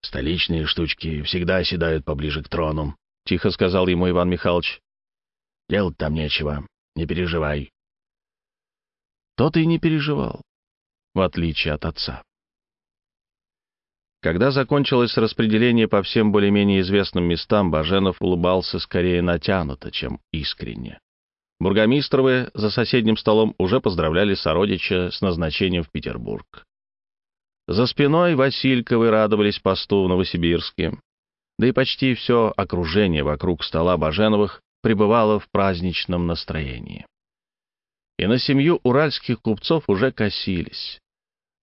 «Столичные штучки всегда оседают поближе к трону», — тихо сказал ему Иван Михайлович. «Делать там нечего, не переживай». Тот и не переживал, в отличие от отца. Когда закончилось распределение по всем более-менее известным местам, Баженов улыбался скорее натянуто, чем искренне. Бургомистровы за соседним столом уже поздравляли сородича с назначением в Петербург. За спиной Васильковы радовались посту в Новосибирске, да и почти все окружение вокруг стола Баженовых пребывало в праздничном настроении. И на семью уральских купцов уже косились.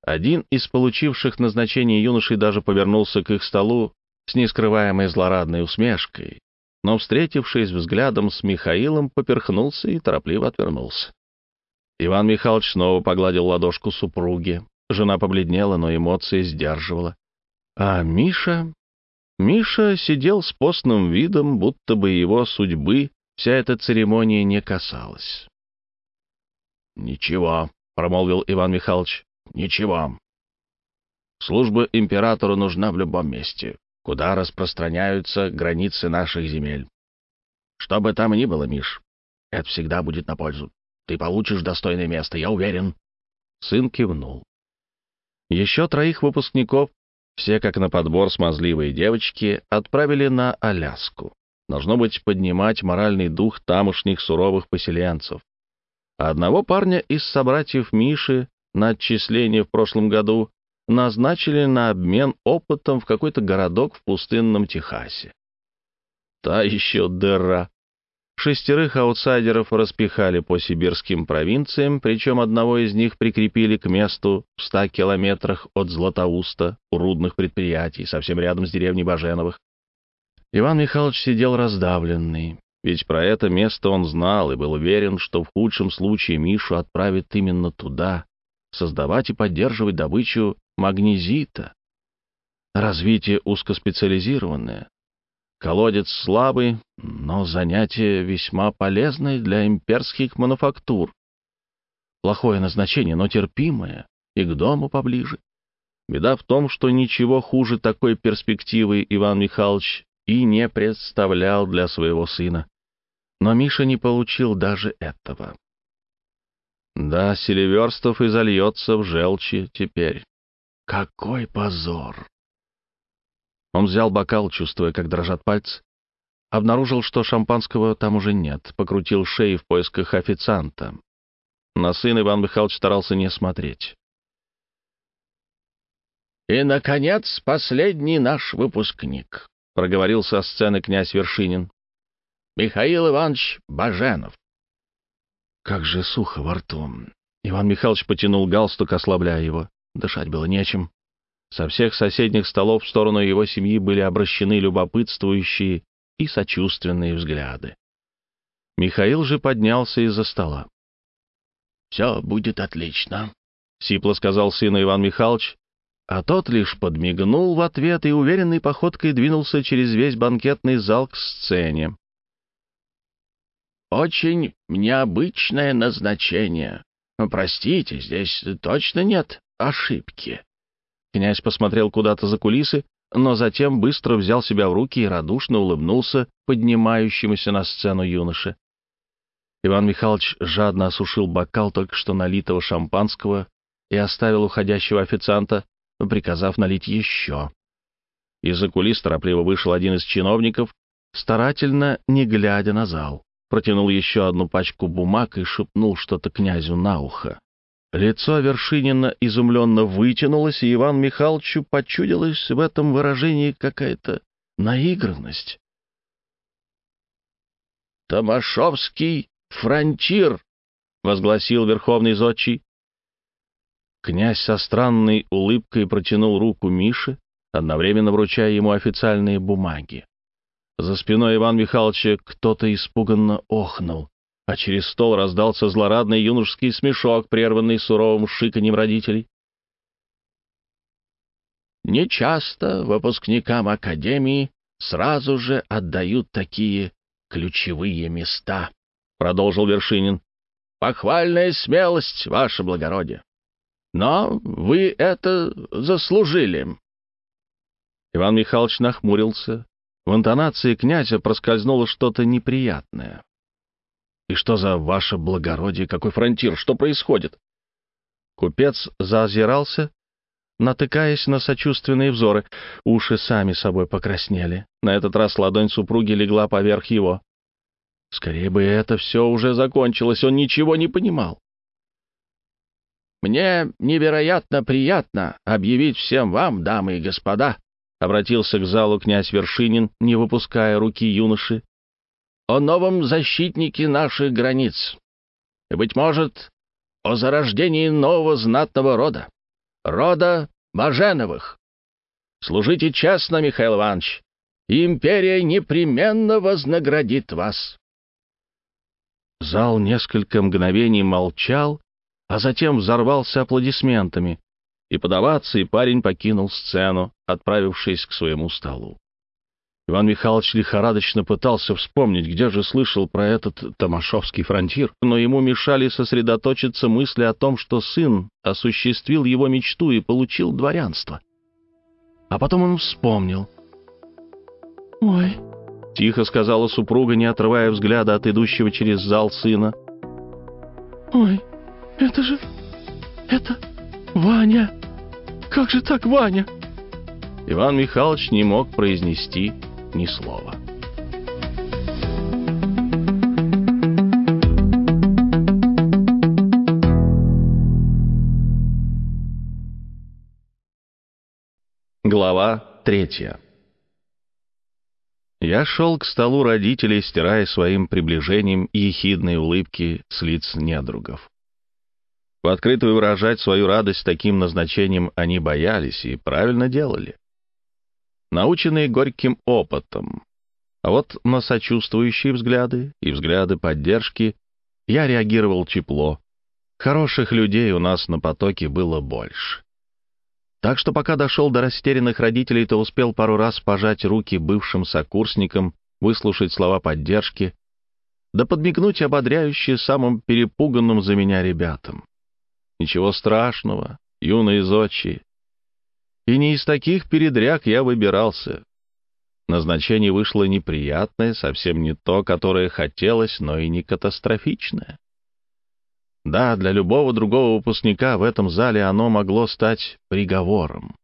Один из получивших назначение юношей даже повернулся к их столу с нескрываемой злорадной усмешкой, но, встретившись взглядом с Михаилом, поперхнулся и торопливо отвернулся. Иван Михайлович снова погладил ладошку супруги. Жена побледнела, но эмоции сдерживала. А Миша... Миша сидел с постным видом, будто бы его судьбы вся эта церемония не касалась. «Ничего», — промолвил Иван Михайлович, — «ничего. Служба императору нужна в любом месте куда распространяются границы наших земель. Что бы там ни было, Миш, это всегда будет на пользу. Ты получишь достойное место, я уверен. Сын кивнул. Еще троих выпускников, все как на подбор смазливые девочки, отправили на Аляску. Должно быть, поднимать моральный дух тамошних суровых поселенцев. А одного парня из собратьев Миши на отчисление в прошлом году назначили на обмен опытом в какой-то городок в пустынном Техасе. Та еще дыра. Шестерых аутсайдеров распихали по сибирским провинциям, причем одного из них прикрепили к месту в ста километрах от Златоуста, у рудных предприятий, совсем рядом с деревней Баженовых. Иван Михайлович сидел раздавленный, ведь про это место он знал и был уверен, что в худшем случае Мишу отправят именно туда, создавать и поддерживать добычу магнезита. Развитие узкоспециализированное. Колодец слабый, но занятие весьма полезное для имперских мануфактур. Плохое назначение, но терпимое, и к дому поближе. Беда в том, что ничего хуже такой перспективы Иван Михайлович и не представлял для своего сына. Но Миша не получил даже этого. Да, Селиверстов и зальется в желчи теперь. Какой позор! Он взял бокал, чувствуя, как дрожат пальцы. Обнаружил, что шампанского там уже нет. Покрутил шеи в поисках официанта. На сына Иван Михайлович старался не смотреть. «И, наконец, последний наш выпускник», — проговорил со сцены князь Вершинин. «Михаил Иванович Баженов». Как же сухо во рту. Иван Михайлович потянул галстук, ослабляя его. Дышать было нечем. Со всех соседних столов в сторону его семьи были обращены любопытствующие и сочувственные взгляды. Михаил же поднялся из-за стола. «Все будет отлично», — сипло сказал сыну Иван Михайлович, а тот лишь подмигнул в ответ и уверенной походкой двинулся через весь банкетный зал к сцене. «Очень необычное назначение. Простите, здесь точно нет ошибки. Князь посмотрел куда-то за кулисы, но затем быстро взял себя в руки и радушно улыбнулся поднимающемуся на сцену юноше. Иван Михайлович жадно осушил бокал только что налитого шампанского и оставил уходящего официанта, приказав налить еще. Из-за кулис торопливо вышел один из чиновников, старательно не глядя на зал, протянул еще одну пачку бумаг и шепнул что-то князю на ухо. Лицо Вершинина изумленно вытянулось, и Иван Михайловичу почудилась в этом выражении какая-то наигранность. «Томашовский фронтир!» — возгласил Верховный Зодчий. Князь со странной улыбкой протянул руку Мише, одновременно вручая ему официальные бумаги. За спиной Ивана Михайловича кто-то испуганно охнул, а через стол раздался злорадный юношеский смешок, прерванный суровым шиканьем родителей. Нечасто выпускникам Академии сразу же отдают такие ключевые места, — продолжил Вершинин. — Похвальная смелость, ваше благородие. Но вы это заслужили. Иван Михайлович нахмурился, в интонации князя проскользнуло что-то неприятное. «И что за ваше благородие? Какой фронтир? Что происходит?» Купец заозирался, натыкаясь на сочувственные взоры. Уши сами собой покраснели. На этот раз ладонь супруги легла поверх его. Скорее бы это все уже закончилось, он ничего не понимал. «Мне невероятно приятно объявить всем вам, дамы и господа, — обратился к залу князь Вершинин, не выпуская руки юноши, — «о новом защитнике наших границ. И, быть может, о зарождении нового знатного рода, рода Баженовых. Служите честно, Михаил Иванович, и империя непременно вознаградит вас». Зал несколько мгновений молчал, а затем взорвался аплодисментами и подаваться, и парень покинул сцену, отправившись к своему столу. Иван Михайлович лихорадочно пытался вспомнить, где же слышал про этот Томашовский фронтир, но ему мешали сосредоточиться мысли о том, что сын осуществил его мечту и получил дворянство. А потом он вспомнил. «Ой», — тихо сказала супруга, не отрывая взгляда от идущего через зал сына. «Ой, это же... это Ваня!» Как же так, Ваня?» Иван Михайлович не мог произнести ни слова. Глава третья Я шел к столу родителей, стирая своим приближением ехидные улыбки с лиц недругов. В открытую выражать свою радость таким назначением они боялись и правильно делали. Наученные горьким опытом. А вот на сочувствующие взгляды и взгляды поддержки я реагировал тепло. Хороших людей у нас на потоке было больше. Так что пока дошел до растерянных родителей, то успел пару раз пожать руки бывшим сокурсникам, выслушать слова поддержки, да подмигнуть ободряюще самым перепуганным за меня ребятам. Ничего страшного, юные зодчие. И не из таких передряг я выбирался. Назначение вышло неприятное, совсем не то, которое хотелось, но и не катастрофичное. Да, для любого другого выпускника в этом зале оно могло стать приговором.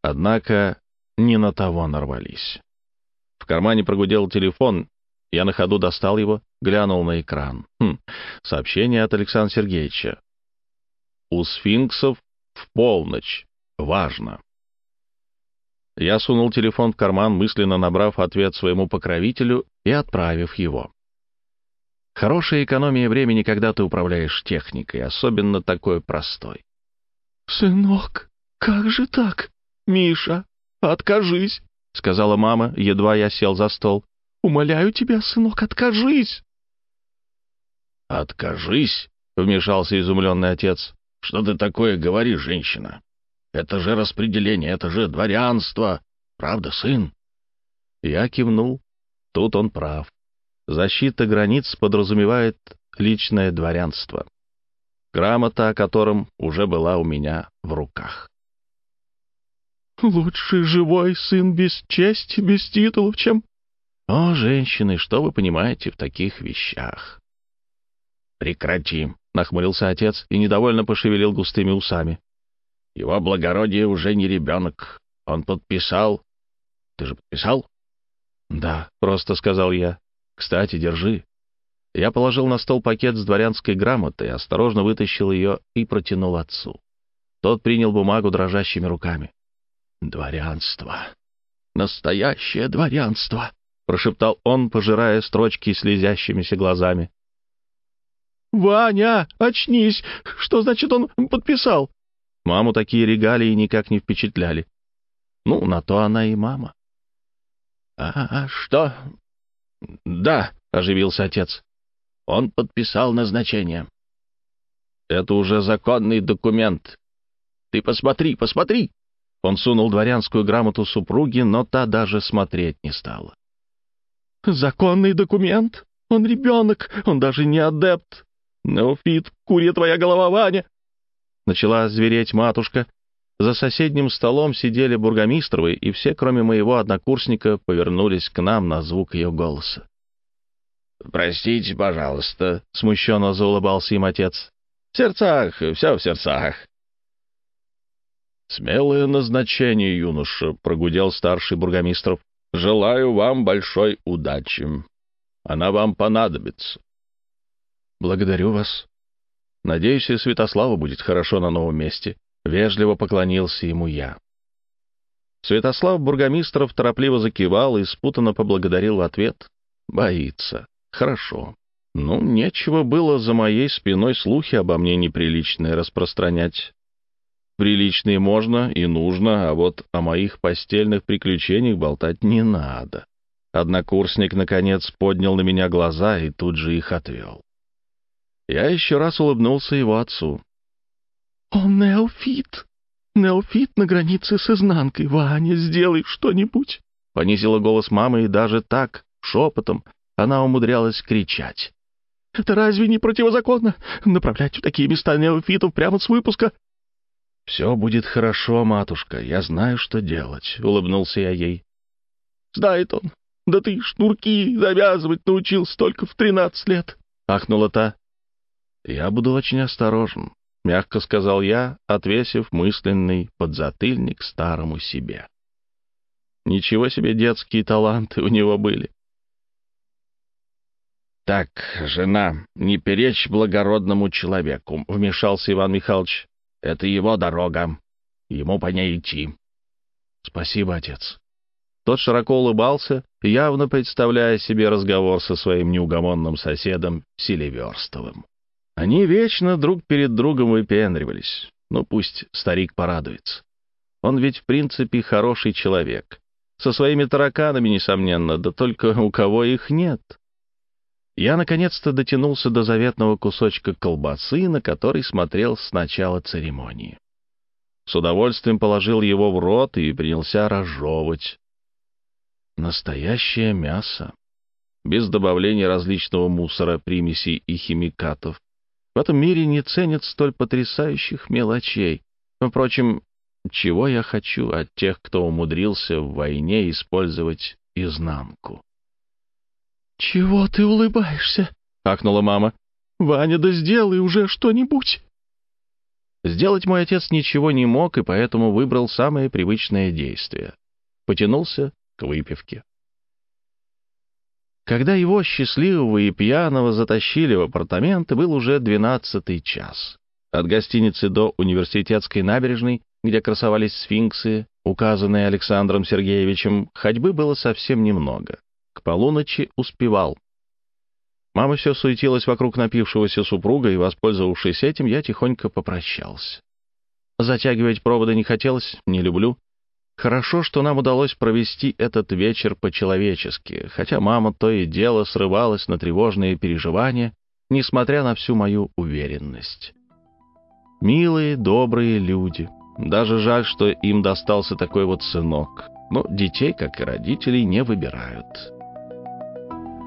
Однако не на того нарвались. В кармане прогудел телефон, я на ходу достал его, глянул на экран. Хм, сообщение от Александра Сергеевича. У сфинксов в полночь. Важно. Я сунул телефон в карман, мысленно набрав ответ своему покровителю и отправив его. Хорошая экономия времени, когда ты управляешь техникой, особенно такой простой. «Сынок, как же так? Миша, откажись!» — сказала мама, едва я сел за стол. «Умоляю тебя, сынок, откажись!» «Откажись!» — вмешался изумленный отец. Что ты такое говоришь, женщина? Это же распределение, это же дворянство. Правда, сын?» Я кивнул. Тут он прав. Защита границ подразумевает личное дворянство. Грамота о котором уже была у меня в руках. «Лучше живой сын без чести, без титулов, чем...» «О, женщины, что вы понимаете в таких вещах?» «Прекрати», — нахмурился отец и недовольно пошевелил густыми усами. «Его благородие уже не ребенок. Он подписал. Ты же подписал?» «Да», — просто сказал я. «Кстати, держи». Я положил на стол пакет с дворянской грамотой, осторожно вытащил ее и протянул отцу. Тот принял бумагу дрожащими руками. «Дворянство! Настоящее дворянство!» — прошептал он, пожирая строчки слезящимися глазами. «Ваня, очнись! Что значит он подписал?» Маму такие регалии никак не впечатляли. Ну, на то она и мама. «А, -а что?» «Да», — оживился отец. «Он подписал назначение». «Это уже законный документ. Ты посмотри, посмотри!» Он сунул дворянскую грамоту супруге, но та даже смотреть не стала. «Законный документ? Он ребенок, он даже не адепт. Неофит, курья твоя голова, Ваня!» Начала звереть матушка. За соседним столом сидели бургомистровы, и все, кроме моего однокурсника, повернулись к нам на звук ее голоса. «Простите, пожалуйста», — смущенно заулыбался им отец. «В сердцах, все в сердцах». «Смелое назначение, юноша», — прогудел старший бургомистров. «Желаю вам большой удачи. Она вам понадобится». «Благодарю вас. Надеюсь, и Святослава будет хорошо на новом месте». Вежливо поклонился ему я. Святослав Бургомистров торопливо закивал и спутанно поблагодарил в ответ. «Боится. Хорошо. Ну, нечего было за моей спиной слухи обо мне неприличные распространять. Приличные можно и нужно, а вот о моих постельных приключениях болтать не надо. Однокурсник, наконец, поднял на меня глаза и тут же их отвел. Я еще раз улыбнулся его отцу. «Он неофит! Неофит на границе с изнанкой! Ваня, сделай что-нибудь!» Понизила голос мамы, и даже так, шепотом, она умудрялась кричать. «Это разве не противозаконно? Направлять в такие места неофитов прямо с выпуска?» «Все будет хорошо, матушка, я знаю, что делать», — улыбнулся я ей. «Знает он. Да ты шнурки завязывать научился только в тринадцать лет», — ахнула та. «Я буду очень осторожен», — мягко сказал я, отвесив мысленный подзатыльник старому себе. Ничего себе детские таланты у него были. «Так, жена, не перечь благородному человеку», — вмешался Иван Михайлович. «Это его дорога. Ему по ней идти». «Спасибо, отец». Тот широко улыбался, явно представляя себе разговор со своим неугомонным соседом Селиверстовым. Они вечно друг перед другом выпендривались. Ну, пусть старик порадуется. Он ведь, в принципе, хороший человек. Со своими тараканами, несомненно, да только у кого их нет. Я, наконец-то, дотянулся до заветного кусочка колбасы, на который смотрел с начала церемонии. С удовольствием положил его в рот и принялся разжевывать. Настоящее мясо. Без добавления различного мусора, примесей и химикатов. В этом мире не ценят столь потрясающих мелочей. Впрочем, чего я хочу от тех, кто умудрился в войне использовать изнанку? «Чего ты улыбаешься?» — ахнула мама. «Ваня, да сделай уже что-нибудь!» Сделать мой отец ничего не мог, и поэтому выбрал самое привычное действие. Потянулся к выпивке. Когда его, счастливого и пьяного, затащили в апартаменты, был уже двенадцатый час. От гостиницы до университетской набережной, где красовались сфинксы, указанные Александром Сергеевичем, ходьбы было совсем немного. К полуночи успевал. Мама все суетилась вокруг напившегося супруга, и, воспользовавшись этим, я тихонько попрощался. Затягивать провода не хотелось, не люблю, Хорошо, что нам удалось провести этот вечер по-человечески, хотя мама то и дело срывалась на тревожные переживания, несмотря на всю мою уверенность. Милые, добрые люди. Даже жаль, что им достался такой вот сынок. Но детей, как и родителей, не выбирают.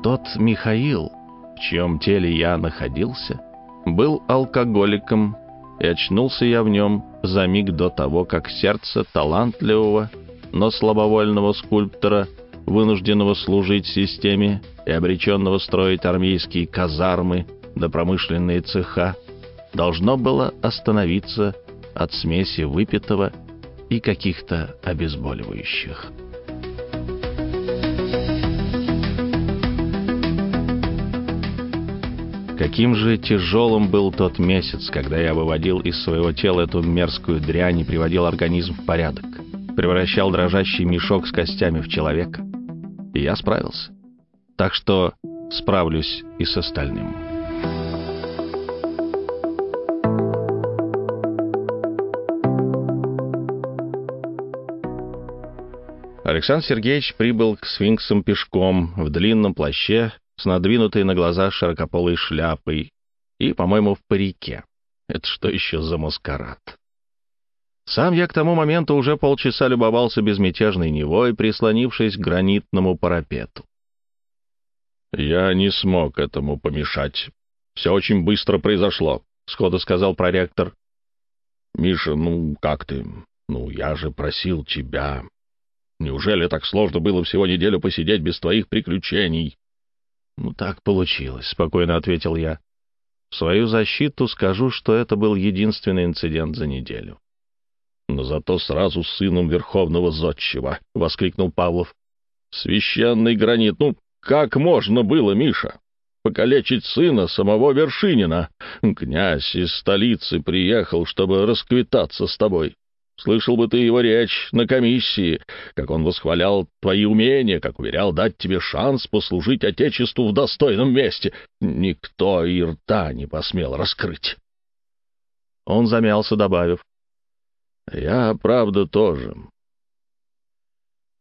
Тот Михаил, в чьем теле я находился, был алкоголиком и очнулся я в нем за миг до того, как сердце талантливого, но слабовольного скульптора, вынужденного служить системе и обреченного строить армейские казармы да промышленные цеха, должно было остановиться от смеси выпитого и каких-то обезболивающих. Каким же тяжелым был тот месяц, когда я выводил из своего тела эту мерзкую дрянь и приводил организм в порядок, превращал дрожащий мешок с костями в человека. И я справился. Так что справлюсь и с остальным. Александр Сергеевич прибыл к сфинксам пешком в длинном плаще с надвинутой на глаза широкополой шляпой и, по-моему, в парике. Это что еще за маскарад? Сам я к тому моменту уже полчаса любовался безмятежной Невой, прислонившись к гранитному парапету. «Я не смог этому помешать. Все очень быстро произошло», — сходу сказал проректор. «Миша, ну как ты? Ну, я же просил тебя. Неужели так сложно было всего неделю посидеть без твоих приключений?» «Ну, так получилось», — спокойно ответил я. «В свою защиту скажу, что это был единственный инцидент за неделю». «Но зато сразу с сыном Верховного Зодчего», — воскликнул Павлов. «Священный гранит, ну как можно было, Миша?» покалечить сына самого Вершинина. Князь из столицы приехал, чтобы расквитаться с тобой. Слышал бы ты его речь на комиссии, как он восхвалял твои умения, как уверял дать тебе шанс послужить Отечеству в достойном месте. Никто и рта не посмел раскрыть. Он замялся, добавив. «Я, правда, тоже».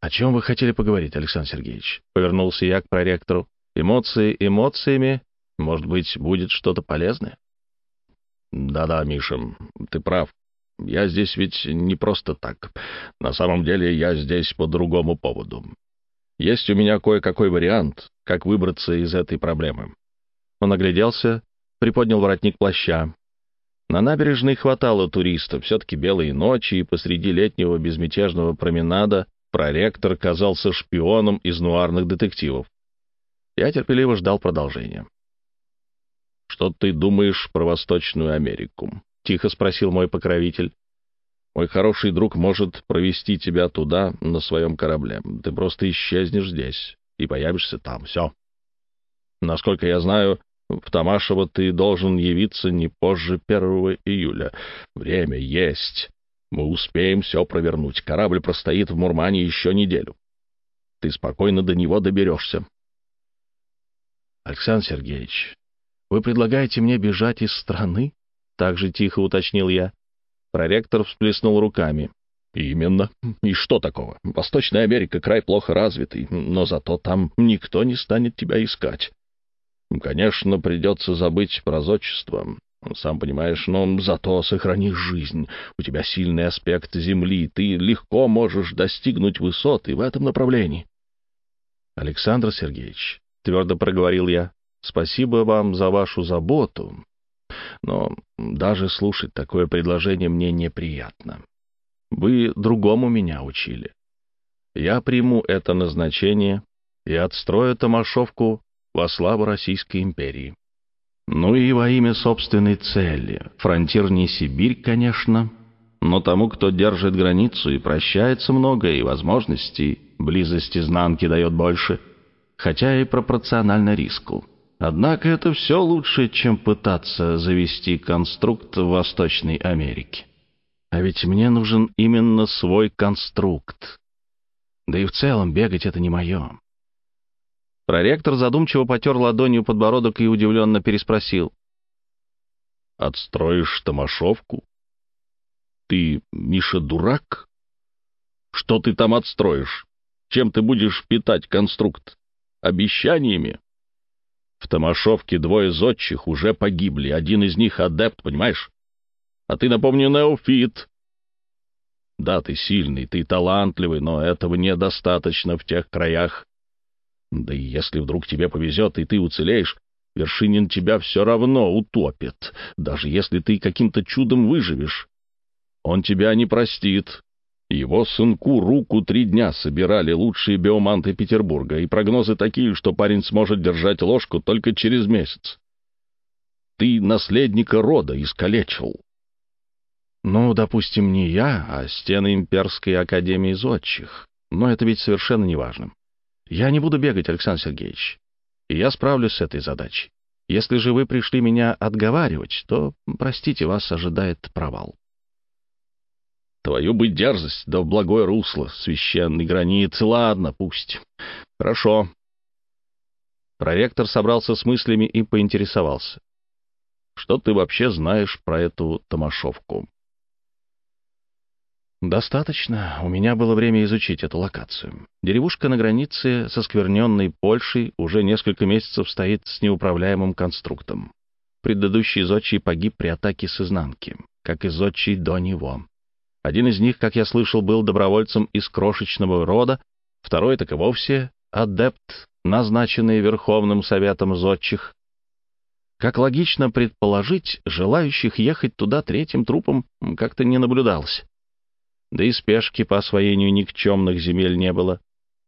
«О чем вы хотели поговорить, Александр Сергеевич?» — повернулся я к проректору. Эмоции эмоциями, может быть, будет что-то полезное? Да-да, Миша, ты прав. Я здесь ведь не просто так. На самом деле я здесь по другому поводу. Есть у меня кое-какой вариант, как выбраться из этой проблемы. Он огляделся, приподнял воротник плаща. На набережной хватало туристов, все-таки белые ночи, и посреди летнего безмятежного променада проректор казался шпионом из нуарных детективов. Я терпеливо ждал продолжения. «Что ты думаешь про Восточную Америку?» — тихо спросил мой покровитель. «Мой хороший друг может провести тебя туда на своем корабле. Ты просто исчезнешь здесь и появишься там. Все. Насколько я знаю, в Тамашево ты должен явиться не позже 1 июля. Время есть. Мы успеем все провернуть. Корабль простоит в Мурмане еще неделю. Ты спокойно до него доберешься. Александр Сергеевич, вы предлагаете мне бежать из страны? Так же тихо уточнил я. Проректор всплеснул руками. Именно. И что такого? Восточная Америка край плохо развитый, но зато там никто не станет тебя искать. Конечно, придется забыть про зодчество. Сам понимаешь, но зато сохранишь жизнь. У тебя сильный аспект Земли, ты легко можешь достигнуть высот и в этом направлении. Александр Сергеевич, твердо проговорил я. «Спасибо вам за вашу заботу, но даже слушать такое предложение мне неприятно. Вы другому меня учили. Я приму это назначение и отстрою Томашовку во славу Российской империи. Ну и во имя собственной цели. Фронтир не Сибирь, конечно, но тому, кто держит границу и прощается много, и возможностей близости знанки дает больше — хотя и пропорционально риску. Однако это все лучше, чем пытаться завести конструкт в Восточной Америке. А ведь мне нужен именно свой конструкт. Да и в целом бегать это не мое. Проректор задумчиво потер ладонью подбородок и удивленно переспросил. «Отстроишь Томашовку? Ты, Миша, дурак? Что ты там отстроишь? Чем ты будешь питать конструкт? обещаниями. В Томашовке двое зодчих уже погибли, один из них адепт, понимаешь? А ты, напомню, неофит. Да, ты сильный, ты талантливый, но этого недостаточно в тех краях. Да и если вдруг тебе повезет, и ты уцелеешь, Вершинин тебя все равно утопит, даже если ты каким-то чудом выживешь. Он тебя не простит, его сынку руку три дня собирали лучшие биоманты Петербурга, и прогнозы такие, что парень сможет держать ложку только через месяц. Ты наследника рода искалечил. Ну, допустим, не я, а стены Имперской Академии Зодчих. Но это ведь совершенно неважно. Я не буду бегать, Александр Сергеевич. И я справлюсь с этой задачей. Если же вы пришли меня отговаривать, то, простите, вас ожидает провал. Твою бы дерзость, да в благое русло, священный гранит. Ладно, пусть. Хорошо. Проректор собрался с мыслями и поинтересовался. Что ты вообще знаешь про эту Томашовку? «Достаточно. У меня было время изучить эту локацию. Деревушка на границе со скверненной Польшей уже несколько месяцев стоит с неуправляемым конструктом. Предыдущий зодчий погиб при атаке с изнанки, как и зодчий до него. Один из них, как я слышал, был добровольцем из крошечного рода, второй так и вовсе адепт, назначенный Верховным Советом зодчих. Как логично предположить, желающих ехать туда третьим трупом как-то не наблюдалось да и спешки по освоению никчемных земель не было.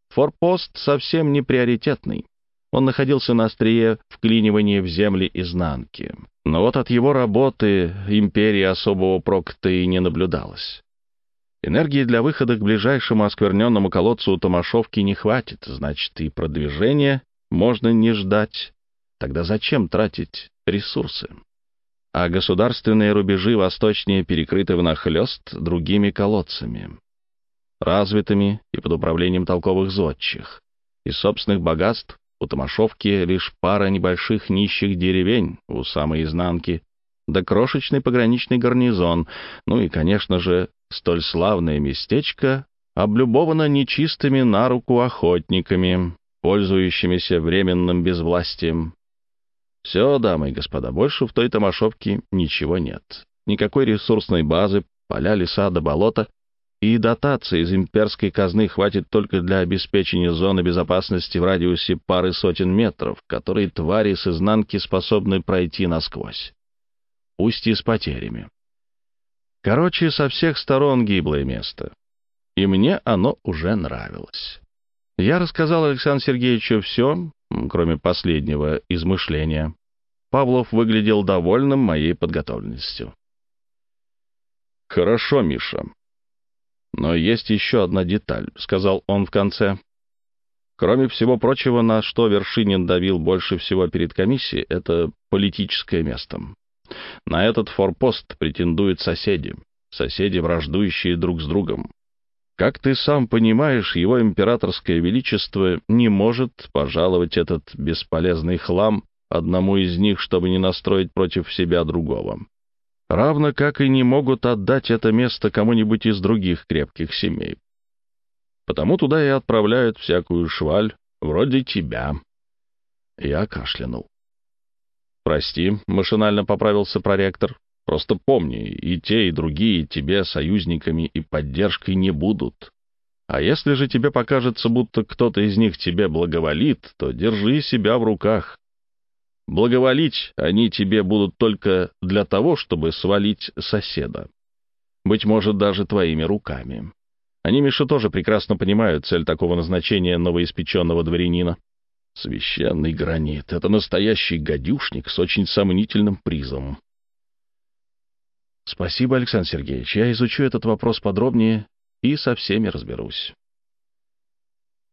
Форпост совсем не приоритетный. Он находился на острие вклинивания в земли изнанки. Но вот от его работы империи особого прокта и не наблюдалось. Энергии для выхода к ближайшему оскверненному колодцу у Томашовки не хватит, значит, и продвижения можно не ждать. Тогда зачем тратить ресурсы? а государственные рубежи восточнее перекрыты внахлёст другими колодцами, развитыми и под управлением толковых зодчих. Из собственных богатств у Томашовки лишь пара небольших нищих деревень у самой изнанки, да крошечный пограничный гарнизон, ну и, конечно же, столь славное местечко облюбовано нечистыми на руку охотниками, пользующимися временным безвластием, все, дамы и господа, больше в той Томашовке ничего нет. Никакой ресурсной базы, поля, леса до болота, и дотации из имперской казны хватит только для обеспечения зоны безопасности в радиусе пары сотен метров, которые твари с изнанки способны пройти насквозь. Пусть и с потерями. Короче, со всех сторон гиблое место. И мне оно уже нравилось. Я рассказал Александру Сергеевичу все, кроме последнего измышления. Павлов выглядел довольным моей подготовленностью. «Хорошо, Миша. Но есть еще одна деталь», — сказал он в конце. «Кроме всего прочего, на что Вершинин давил больше всего перед комиссией, это политическое место. На этот форпост претендуют соседи, соседи, враждующие друг с другом. Как ты сам понимаешь, его императорское величество не может пожаловать этот бесполезный хлам одному из них, чтобы не настроить против себя другого. Равно как и не могут отдать это место кому-нибудь из других крепких семей. Потому туда и отправляют всякую шваль, вроде тебя. Я кашлянул. «Прости», — машинально поправился проректор. Просто помни, и те, и другие тебе союзниками и поддержкой не будут. А если же тебе покажется, будто кто-то из них тебе благоволит, то держи себя в руках. Благоволить они тебе будут только для того, чтобы свалить соседа. Быть может, даже твоими руками. Они, Миша, тоже прекрасно понимают цель такого назначения новоиспеченного дворянина. Священный гранит — это настоящий гадюшник с очень сомнительным призом. Спасибо, Александр Сергеевич. Я изучу этот вопрос подробнее и со всеми разберусь.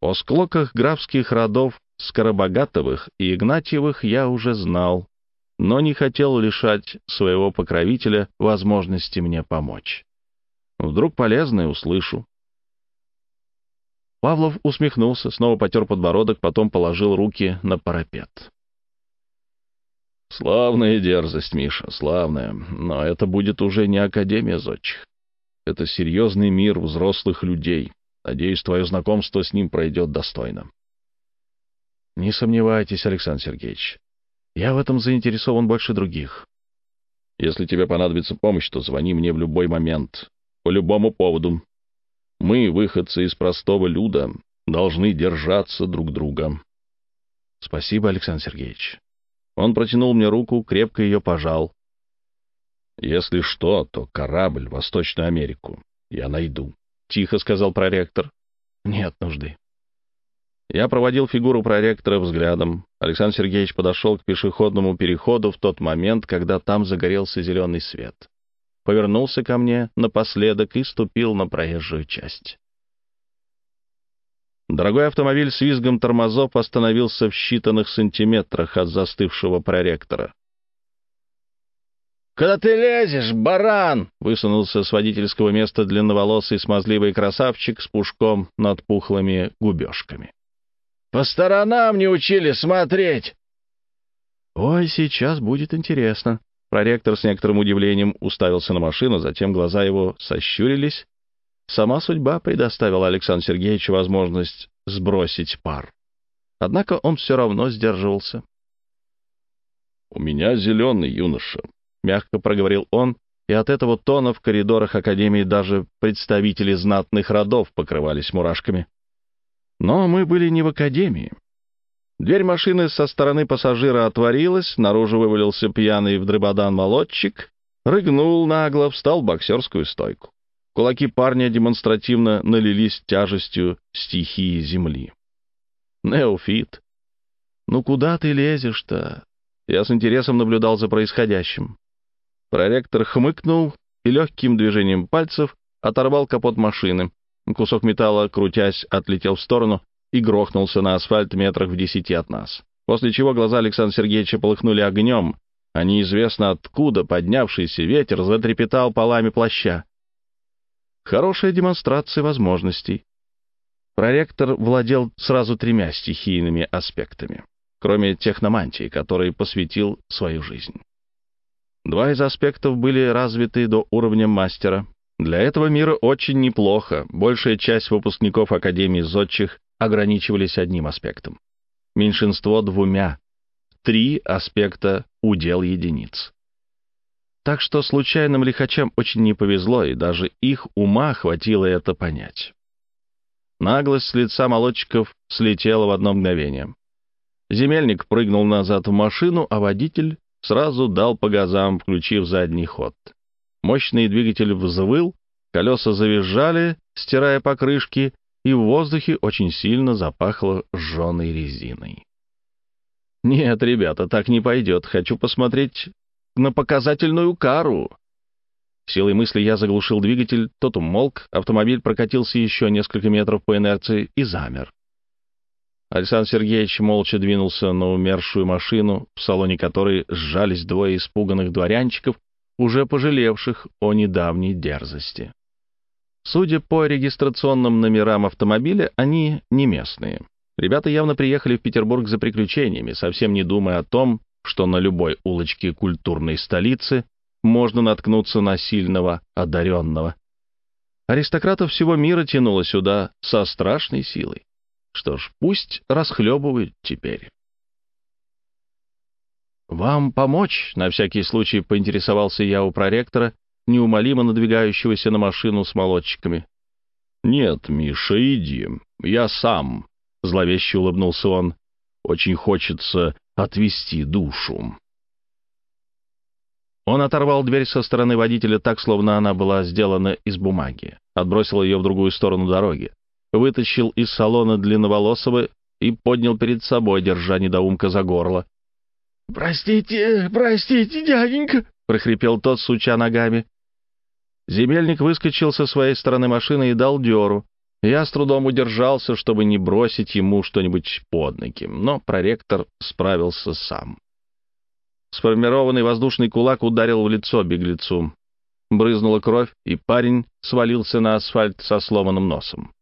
О склоках графских родов Скоробогатовых и Игнатьевых я уже знал, но не хотел лишать своего покровителя возможности мне помочь. Вдруг полезное услышу. Павлов усмехнулся, снова потер подбородок, потом положил руки на парапет. Славная дерзость, Миша, славная. Но это будет уже не Академия зодчих. Это серьезный мир взрослых людей. Надеюсь, твое знакомство с ним пройдет достойно. Не сомневайтесь, Александр Сергеевич. Я в этом заинтересован больше других. Если тебе понадобится помощь, то звони мне в любой момент, по любому поводу. Мы, выходцы из простого люда, должны держаться друг друга. Спасибо, Александр Сергеевич. Он протянул мне руку, крепко ее пожал. «Если что, то корабль в Восточную Америку я найду», — тихо сказал проректор. «Нет нужды». Я проводил фигуру проректора взглядом. Александр Сергеевич подошел к пешеходному переходу в тот момент, когда там загорелся зеленый свет. Повернулся ко мне напоследок и ступил на проезжую часть. Дорогой автомобиль с визгом тормозов остановился в считанных сантиметрах от застывшего проректора. «Куда ты лезешь, баран?» — высунулся с водительского места длинноволосый смазливый красавчик с пушком над пухлыми губежками. «По сторонам не учили смотреть!» «Ой, сейчас будет интересно». Проректор с некоторым удивлением уставился на машину, затем глаза его сощурились, Сама судьба предоставила Александру Сергеевичу возможность сбросить пар. Однако он все равно сдерживался. «У меня зеленый юноша», — мягко проговорил он, и от этого тона в коридорах Академии даже представители знатных родов покрывались мурашками. Но мы были не в Академии. Дверь машины со стороны пассажира отворилась, наружу вывалился пьяный в дрыбодан молодчик, рыгнул нагло, встал в боксерскую стойку. Кулаки парня демонстративно налились тяжестью стихии земли. Неофит. «Ну куда ты лезешь-то?» Я с интересом наблюдал за происходящим. Проректор хмыкнул и легким движением пальцев оторвал капот машины. Кусок металла, крутясь, отлетел в сторону и грохнулся на асфальт метрах в десяти от нас. После чего глаза Александра Сергеевича полыхнули огнем, а неизвестно откуда поднявшийся ветер затрепетал полами плаща. Хорошая демонстрация возможностей. Проректор владел сразу тремя стихийными аспектами, кроме техномантии, которой посвятил свою жизнь. Два из аспектов были развиты до уровня мастера. Для этого мира очень неплохо. Большая часть выпускников Академии Зодчих ограничивались одним аспектом. Меньшинство — двумя. Три аспекта — удел единиц. Так что случайным лихачам очень не повезло, и даже их ума хватило это понять. Наглость с лица молодчиков слетела в одно мгновение. Земельник прыгнул назад в машину, а водитель сразу дал по газам, включив задний ход. Мощный двигатель взвыл, колеса завизжали, стирая покрышки, и в воздухе очень сильно запахло сжженной резиной. «Нет, ребята, так не пойдет. Хочу посмотреть на показательную кару. Силой мысли я заглушил двигатель, тот умолк, автомобиль прокатился еще несколько метров по инерции и замер. Александр Сергеевич молча двинулся на умершую машину, в салоне которой сжались двое испуганных дворянчиков, уже пожалевших о недавней дерзости. Судя по регистрационным номерам автомобиля, они не местные. Ребята явно приехали в Петербург за приключениями, совсем не думая о том, что на любой улочке культурной столицы можно наткнуться на сильного, одаренного. Аристократов всего мира тянуло сюда со страшной силой. Что ж, пусть расхлебывают теперь. «Вам помочь?» — на всякий случай поинтересовался я у проректора, неумолимо надвигающегося на машину с молодчиками. «Нет, Миша, иди, я сам», — зловеще улыбнулся он. «Очень хочется отвести душу». Он оторвал дверь со стороны водителя так, словно она была сделана из бумаги, отбросил ее в другую сторону дороги, вытащил из салона длинноволосого и поднял перед собой, держа недоумка за горло. «Простите, простите, дяденька!» — прохрипел тот, суча ногами. Земельник выскочил со своей стороны машины и дал дёру. Я с трудом удержался, чтобы не бросить ему что-нибудь под ноги, но проректор справился сам. Сформированный воздушный кулак ударил в лицо беглецу. Брызнула кровь, и парень свалился на асфальт со сломанным носом.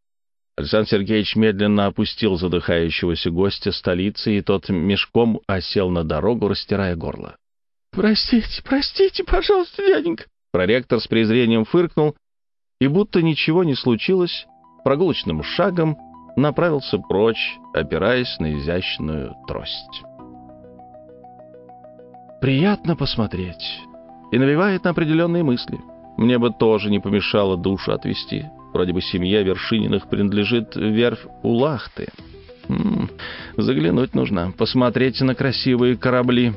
Александр Сергеевич медленно опустил задыхающегося гостя столицы, и тот мешком осел на дорогу, растирая горло. «Простите, простите, пожалуйста, дяденька!» Проректор с презрением фыркнул, и будто ничего не случилось, прогулочным шагом направился прочь, опираясь на изящную трость приятно посмотреть и навевает на определенные мысли. Мне бы тоже не помешало душу отвести. Вроде бы семья Вершининых принадлежит верфь Улахты. М -м, заглянуть нужно, посмотреть на красивые корабли.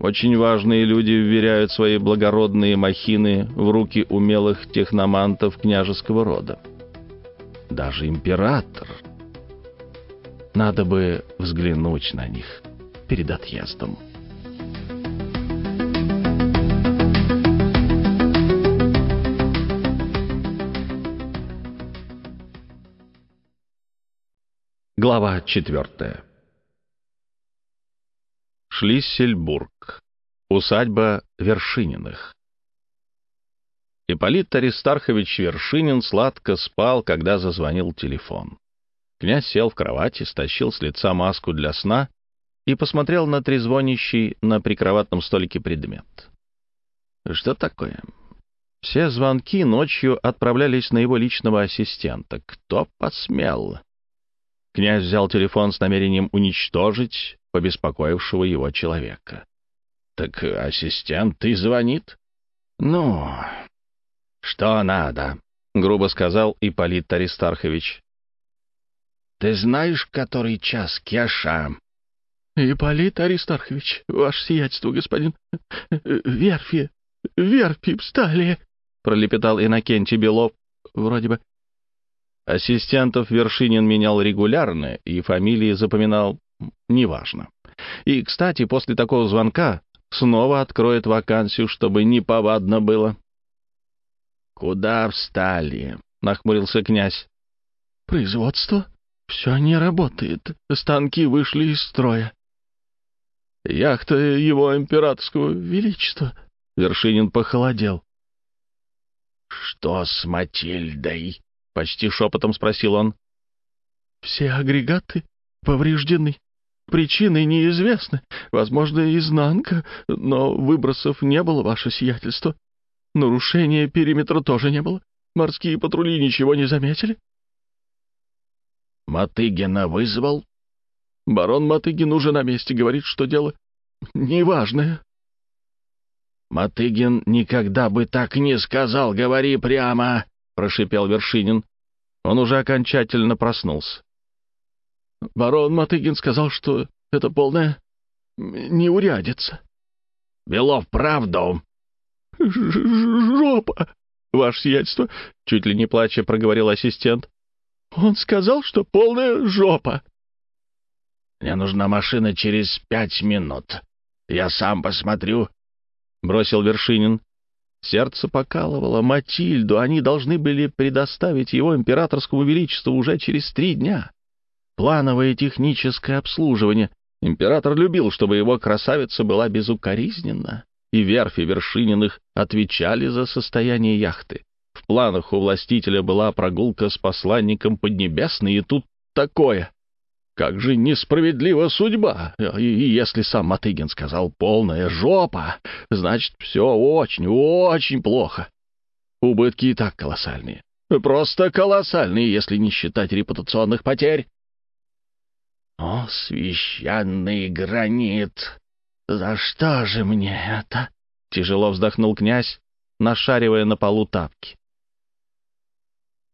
Очень важные люди вверяют свои благородные махины в руки умелых техномантов княжеского рода. Даже император. Надо бы взглянуть на них перед отъездом. Глава четвертая. Шлиссельбург. Усадьба Вершининых. Ипполит Аристархович Вершинин сладко спал, когда зазвонил телефон. Князь сел в кровати, стащил с лица маску для сна и посмотрел на трезвонящий на прикроватном столике предмет. Что такое? Все звонки ночью отправлялись на его личного ассистента. Кто посмел? Князь взял телефон с намерением уничтожить побеспокоившего его человека. «Так ассистент и звонит?» «Ну, что надо?» — грубо сказал Ипполит Аристархович. «Ты знаешь, который час, Кеша?» «Ипполит Аристархович, ваше сиятельство, господин, верфи, верфи встали!» — пролепетал Иннокентий Белов, вроде бы. Ассистентов Вершинин менял регулярно, и фамилии запоминал неважно. И, кстати, после такого звонка снова откроет вакансию, чтобы неповадно было. «Куда встали?» — нахмурился князь. «Производство? Все не работает. Станки вышли из строя. Яхта его императорского величества». Вершинин похолодел. «Что с Матильдой?» — почти шепотом спросил он. «Все агрегаты повреждены. Причины неизвестны. Возможно, изнанка, но выбросов не было, ваше сиятельство. Нарушения периметра тоже не было. Морские патрули ничего не заметили. Матыгина вызвал? Барон Матыгин уже на месте говорит, что дело неважное. Матыгин никогда бы так не сказал, говори прямо, прошипел Вершинин. Он уже окончательно проснулся. Барон Матыгин сказал, что это полная неурядица. Белов правду, жопа, ваше сиятельство, чуть ли не плача проговорил ассистент. Он сказал, что полная жопа. Мне нужна машина через пять минут. Я сам посмотрю, бросил Вершинин. Сердце покалывало Матильду, они должны были предоставить его императорскому величеству уже через три дня. Плановое техническое обслуживание. Император любил, чтобы его красавица была безукоризненна и верфи Вершининых отвечали за состояние яхты. В планах у властителя была прогулка с посланником Поднебесной, и тут такое. Как же несправедлива судьба! И если сам Матыгин сказал «полная жопа», значит, все очень, очень плохо. Убытки и так колоссальные. Просто колоссальные, если не считать репутационных потерь. О, священный гранит! «За что же мне это?» — тяжело вздохнул князь, нашаривая на полу тапки.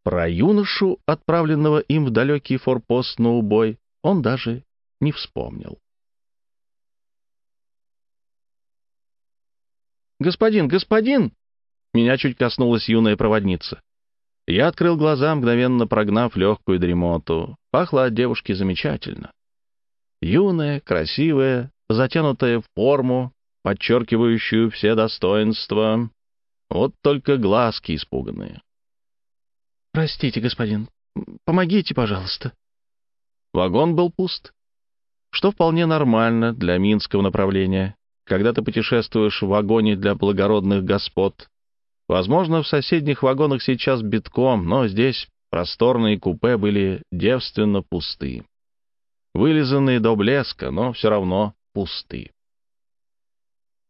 Про юношу, отправленного им в далекий форпост на убой, он даже не вспомнил. «Господин, господин!» Меня чуть коснулась юная проводница. Я открыл глаза, мгновенно прогнав легкую дремоту. Пахло от девушки замечательно. Юная, красивая, затянутая в форму, подчеркивающую все достоинства. Вот только глазки испуганные. «Простите, господин, помогите, пожалуйста». Вагон был пуст, что вполне нормально для минского направления. Когда ты путешествуешь в вагоне для благородных господ. Возможно, в соседних вагонах сейчас битком, но здесь просторные купе были девственно пусты. Вылизанные до блеска, но все равно пусты.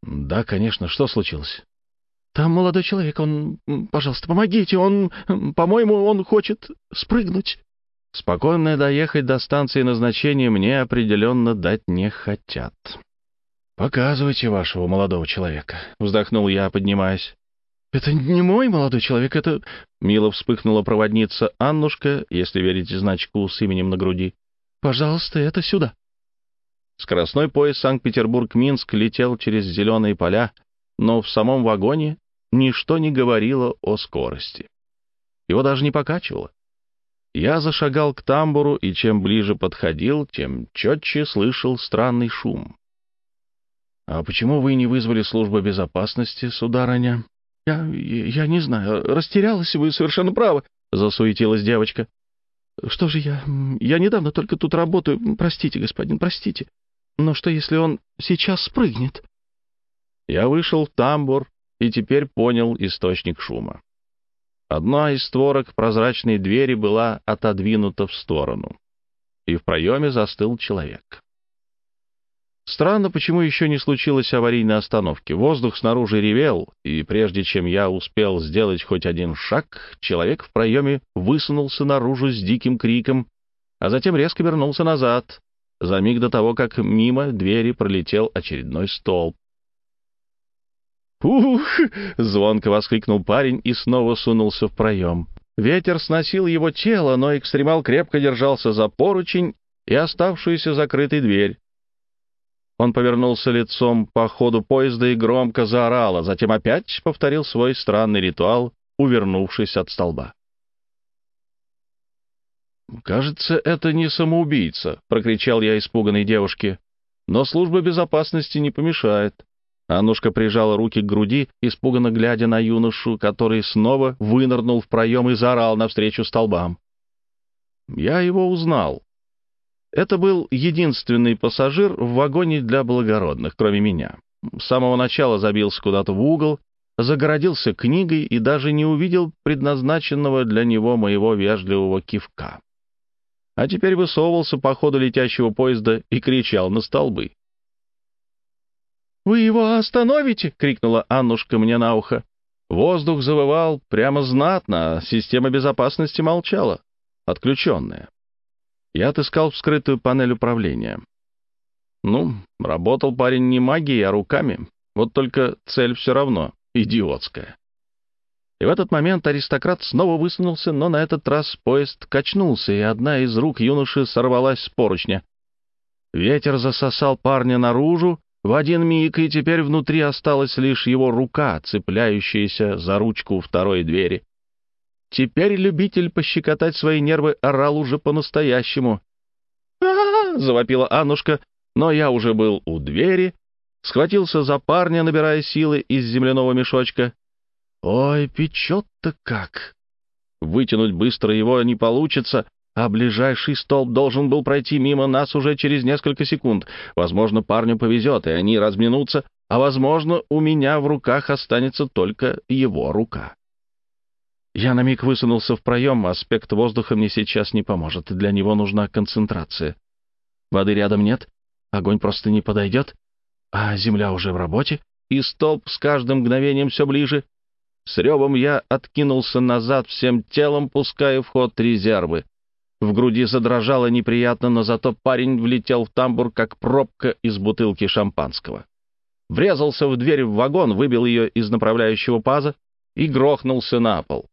«Да, конечно. Что случилось?» «Там молодой человек, он... Пожалуйста, помогите, он... По-моему, он хочет спрыгнуть». Спокойно доехать до станции назначения мне определенно дать не хотят. «Показывайте вашего молодого человека», — вздохнул я, поднимаясь. «Это не мой молодой человек, это...» Мило вспыхнула проводница Аннушка, если верить значку с именем на груди. «Пожалуйста, это сюда». Скоростной поезд Санкт-Петербург-Минск летел через зеленые поля, но в самом вагоне ничто не говорило о скорости. Его даже не покачивало. Я зашагал к тамбуру, и чем ближе подходил, тем четче слышал странный шум. — А почему вы не вызвали службу безопасности, сударыня? — Я... я не знаю. Растерялась, вы совершенно правы, — засуетилась девочка. — Что же я... Я недавно только тут работаю. Простите, господин, простите. Но что, если он сейчас спрыгнет? Я вышел в тамбур и теперь понял источник шума. Одна из створок прозрачной двери была отодвинута в сторону, и в проеме застыл человек. Странно, почему еще не случилось аварийной остановки. Воздух снаружи ревел, и прежде чем я успел сделать хоть один шаг, человек в проеме высунулся наружу с диким криком, а затем резко вернулся назад, за миг до того, как мимо двери пролетел очередной столб. «Ух!» — звонко воскликнул парень и снова сунулся в проем. Ветер сносил его тело, но экстремал крепко держался за поручень и оставшуюся закрытой дверь. Он повернулся лицом по ходу поезда и громко заорал, а затем опять повторил свой странный ритуал, увернувшись от столба. «Кажется, это не самоубийца», — прокричал я испуганной девушке. «Но служба безопасности не помешает». Аннушка прижала руки к груди, испуганно глядя на юношу, который снова вынырнул в проем и заорал навстречу столбам. Я его узнал. Это был единственный пассажир в вагоне для благородных, кроме меня. С самого начала забился куда-то в угол, загородился книгой и даже не увидел предназначенного для него моего вежливого кивка. А теперь высовывался по ходу летящего поезда и кричал на столбы. «Вы его остановите!» — крикнула Аннушка мне на ухо. Воздух завывал прямо знатно, а система безопасности молчала, отключенная. Я отыскал вскрытую панель управления. Ну, работал парень не магией, а руками. Вот только цель все равно идиотская. И в этот момент аристократ снова высунулся, но на этот раз поезд качнулся, и одна из рук юноши сорвалась с поручня. Ветер засосал парня наружу в один миг, и теперь внутри осталась лишь его рука, цепляющаяся за ручку второй двери. Теперь любитель пощекотать свои нервы орал уже по-настоящему. а завопила Аннушка, но я уже был у двери, схватился за парня, набирая силы из земляного мешочка. Ой, печет-то как! Вытянуть быстро его не получится, а ближайший столб должен был пройти мимо нас уже через несколько секунд. Возможно, парню повезет, и они разминутся, а, возможно, у меня в руках останется только его рука. Я на миг высунулся в проем, аспект воздуха мне сейчас не поможет, для него нужна концентрация. Воды рядом нет, огонь просто не подойдет, а земля уже в работе, и столб с каждым мгновением все ближе. С ревом я откинулся назад всем телом, пуская в ход резервы. В груди задрожало неприятно, но зато парень влетел в тамбур, как пробка из бутылки шампанского. Врезался в дверь в вагон, выбил ее из направляющего паза и грохнулся на пол.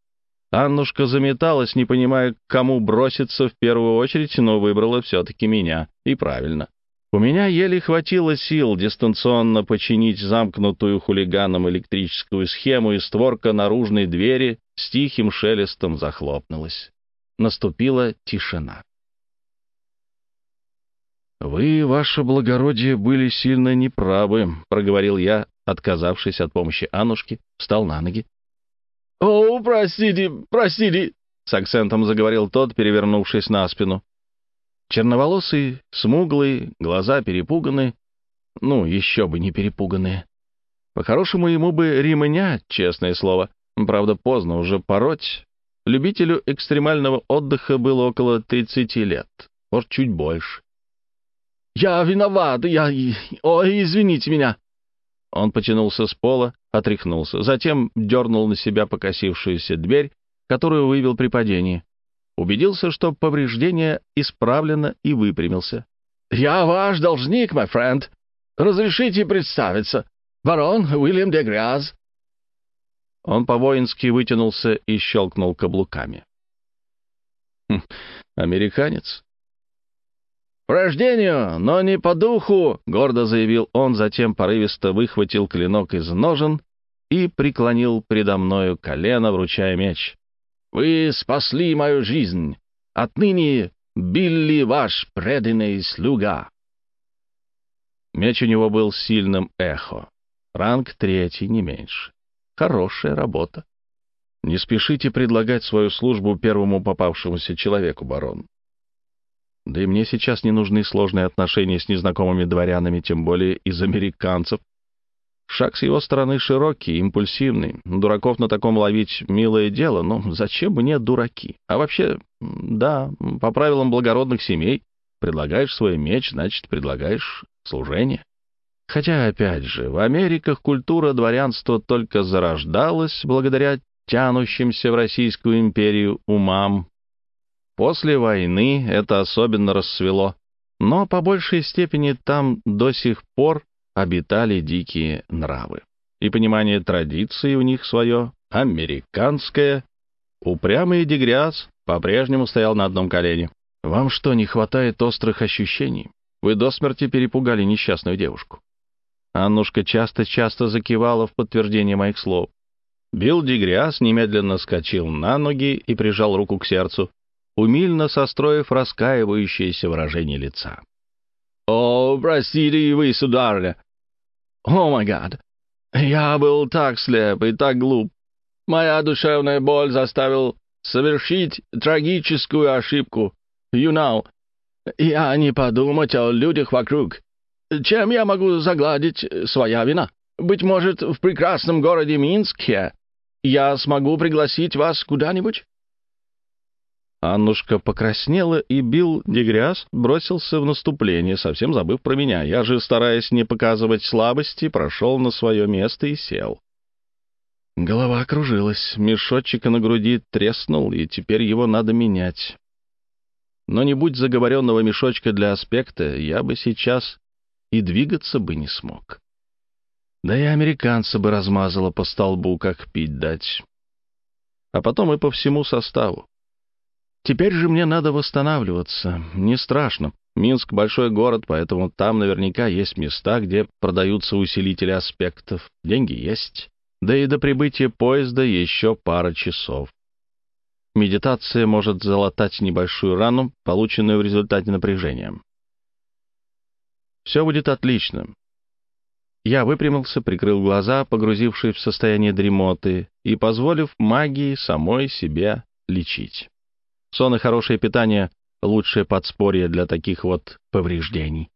Аннушка заметалась, не понимая, к кому броситься в первую очередь, но выбрала все-таки меня. И правильно. У меня еле хватило сил дистанционно починить замкнутую хулиганом электрическую схему, и створка наружной двери с тихим шелестом захлопнулась. Наступила тишина. «Вы, ваше благородие, были сильно неправы», — проговорил я, отказавшись от помощи Аннушки, встал на ноги «О, простите, простите!» — с акцентом заговорил тот, перевернувшись на спину. Черноволосый, смуглый, глаза перепуганы. Ну, еще бы не перепуганные. По-хорошему, ему бы ремня, честное слово. Правда, поздно уже пороть. Любителю экстремального отдыха было около 30 лет, может, чуть больше. «Я виноват, я... Ой, извините меня!» Он потянулся с пола, отряхнулся, затем дернул на себя покосившуюся дверь, которую вывел при падении. Убедился, что повреждение исправлено и выпрямился. «Я ваш должник, мой френд. Разрешите представиться. Барон Уильям де Гряз». Он по-воински вытянулся и щелкнул каблуками. «Хм, «Американец?» «По рождению, но не по духу», — гордо заявил он, затем порывисто выхватил клинок из ножен и преклонил предо мною колено, вручая меч. «Вы спасли мою жизнь. Отныне Билли ваш преданный слуга». Меч у него был сильным эхо. Ранг третий, не меньше. Хорошая работа. Не спешите предлагать свою службу первому попавшемуся человеку, барон. Да и мне сейчас не нужны сложные отношения с незнакомыми дворянами, тем более из американцев. Шаг с его стороны широкий, импульсивный. Дураков на таком ловить — милое дело, но зачем мне дураки? А вообще, да, по правилам благородных семей, предлагаешь свой меч, значит, предлагаешь служение. Хотя, опять же, в Америках культура дворянства только зарождалась благодаря тянущимся в Российскую империю умам. После войны это особенно расцвело, но по большей степени там до сих пор обитали дикие нравы. И понимание традиций у них свое, американское. Упрямый Дегряз по-прежнему стоял на одном колене. «Вам что, не хватает острых ощущений? Вы до смерти перепугали несчастную девушку». Аннушка часто-часто закивала в подтверждение моих слов. Билл Дегряз немедленно скочил на ноги и прижал руку к сердцу, умильно состроив раскаивающееся выражение лица. «О, простите вы, сударыня! О, май гад! Я был так слеп и так глуп. Моя душевная боль заставил совершить трагическую ошибку. You know, я не подумать о людях вокруг. Чем я могу загладить своя вина? Быть может, в прекрасном городе Минске я смогу пригласить вас куда-нибудь?» Аннушка покраснела, и Билл Дегряс бросился в наступление, совсем забыв про меня. Я же, стараясь не показывать слабости, прошел на свое место и сел. Голова окружилась, мешочек на груди треснул, и теперь его надо менять. Но не будь заговоренного мешочка для аспекта, я бы сейчас и двигаться бы не смог. Да и американца бы размазало по столбу, как пить дать. А потом и по всему составу. Теперь же мне надо восстанавливаться. Не страшно. Минск — большой город, поэтому там наверняка есть места, где продаются усилители аспектов. Деньги есть. Да и до прибытия поезда еще пара часов. Медитация может залатать небольшую рану, полученную в результате напряжения. Все будет отлично. Я выпрямился, прикрыл глаза, погрузившись в состояние дремоты, и позволив магии самой себя лечить. Сон и хорошее питание — лучшее подспорье для таких вот повреждений.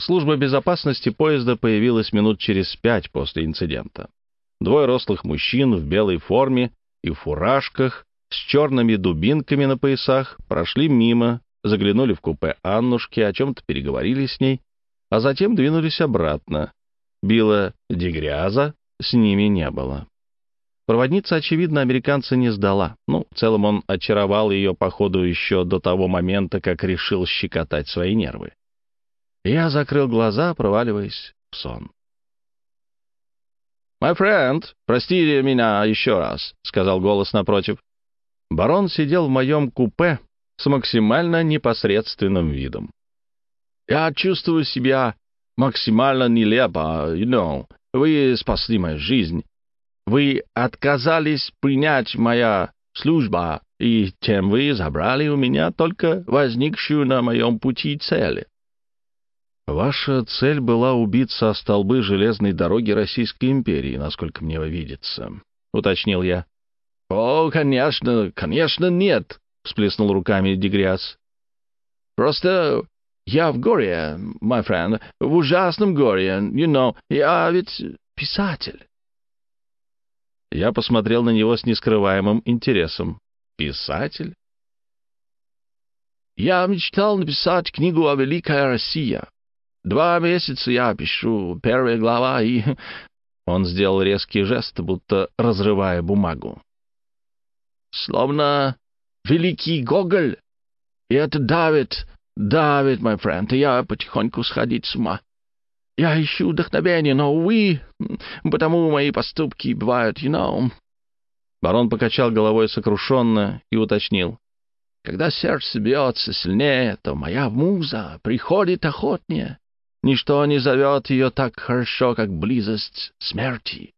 Служба безопасности поезда появилась минут через пять после инцидента. Двое рослых мужчин в белой форме и фуражках с черными дубинками на поясах прошли мимо, заглянули в купе Аннушки, о чем-то переговорили с ней, а затем двинулись обратно. Билла Дегряза с ними не было. Проводница, очевидно, американца не сдала. Ну, в целом он очаровал ее, походу, еще до того момента, как решил щекотать свои нервы. Я закрыл глаза, проваливаясь в сон. «My friend, простите меня еще раз», — сказал голос напротив. Барон сидел в моем купе с максимально непосредственным видом. «Я чувствую себя максимально нелепо, you know. Вы спасли мою жизнь. Вы отказались принять моя служба, и тем вы забрали у меня только возникшую на моем пути цель. Ваша цель была убиться о столбы железной дороги Российской империи, насколько мне видится, — уточнил я. — О, конечно, конечно, нет, — всплеснул руками Дегряс. — Просто я в горе, my friend, в ужасном горе, you know, я ведь писатель. Я посмотрел на него с нескрываемым интересом. «Писатель?» «Я мечтал написать книгу о Великой России. Два месяца я пишу первая глава, и...» Он сделал резкий жест, будто разрывая бумагу. «Словно великий Гоголь. И это давит, давит, мой френд, и я потихоньку сходить с ума. Я ищу вдохновение, но, увы, потому мои поступки бывают, you know». Барон покачал головой сокрушенно и уточнил. «Когда сердце бьется сильнее, то моя муза приходит охотнее. Ничто не зовет ее так хорошо, как близость смерти».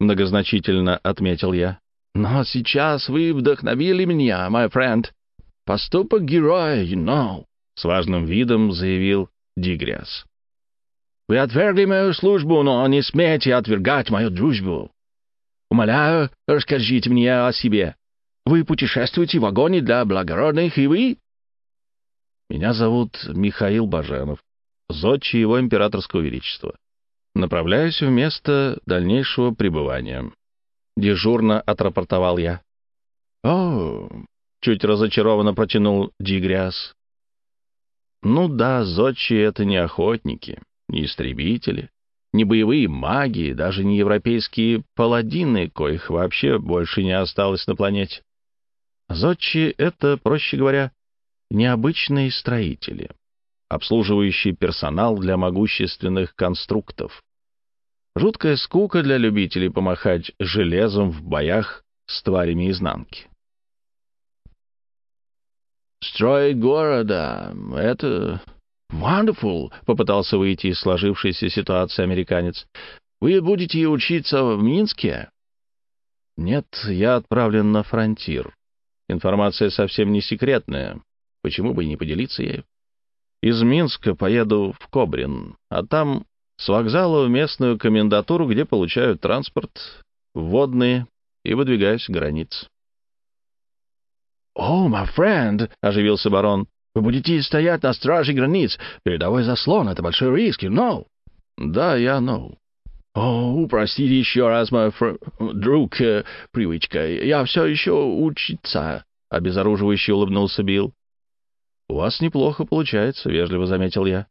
Многозначительно отметил я. «Но сейчас вы вдохновили меня, my friend. Поступок героя, you know», — с важным видом заявил Дигряс. «Вы отвергли мою службу, но не смейте отвергать мою дружбу. Умоляю, расскажите мне о себе. Вы путешествуете в вагоне для благородных, и вы...» «Меня зовут Михаил Баженов, зодчий его императорского величества. Направляюсь в место дальнейшего пребывания». Дежурно отрапортовал я. «О!» — чуть разочарованно протянул Дигряс. Ну да, зодчие — это не охотники, не истребители, не боевые маги, даже не европейские паладины, коих вообще больше не осталось на планете. Зодчие — это, проще говоря, необычные строители, обслуживающий персонал для могущественных конструктов. Жуткая скука для любителей помахать железом в боях с тварями изнанки. «Строить города — это wonderful», — попытался выйти из сложившейся ситуации американец. «Вы будете учиться в Минске?» «Нет, я отправлен на фронтир. Информация совсем не секретная. Почему бы не поделиться ею? Из Минска поеду в Кобрин, а там с вокзала в местную комендатуру, где получают транспорт, водные, и выдвигаюсь к границе. «О, мой френд!» — оживился барон. «Вы будете стоять на страже границ. Передовой заслон — это большой риск, you know?» «Да, я know». «О, простите еще раз, мой фр... друг, э, привычка. Я все еще учиться», — обезоруживающе улыбнулся Билл. «У вас неплохо получается», — вежливо заметил я.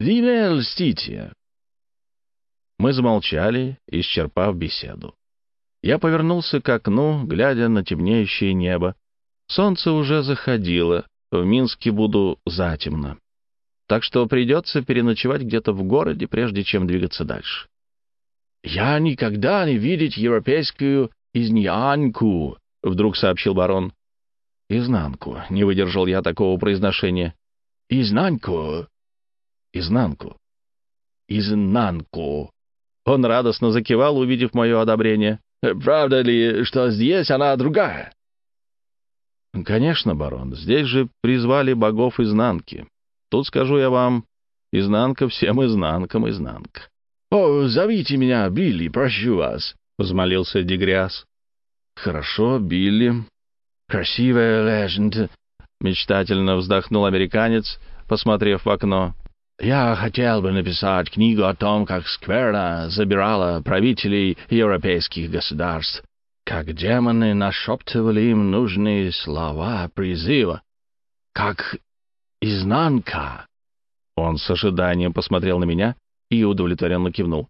«Вы мне льстите». Мы замолчали, исчерпав беседу. Я повернулся к окну, глядя на темнеющее небо. Солнце уже заходило, в Минске буду затемно. Так что придется переночевать где-то в городе, прежде чем двигаться дальше. «Я никогда не видеть европейскую изнянку», — вдруг сообщил барон. «Изнанку», — не выдержал я такого произношения. «Изнанку». «Изнанку». «Изнанку». Он радостно закивал, увидев мое одобрение. «Правда ли, что здесь она другая?» «Конечно, барон, здесь же призвали богов изнанки. Тут, скажу я вам, изнанка всем изнанкам изнанка». «О, зовите меня Билли, прошу вас», — взмолился Дегряс. «Хорошо, Билли». «Красивая легенда», — мечтательно вздохнул американец, посмотрев в окно. «Я хотел бы написать книгу о том, как скверно забирала правителей европейских государств как демоны нашептывали им нужные слова призыва, как изнанка. Он с ожиданием посмотрел на меня и удовлетворенно кивнул.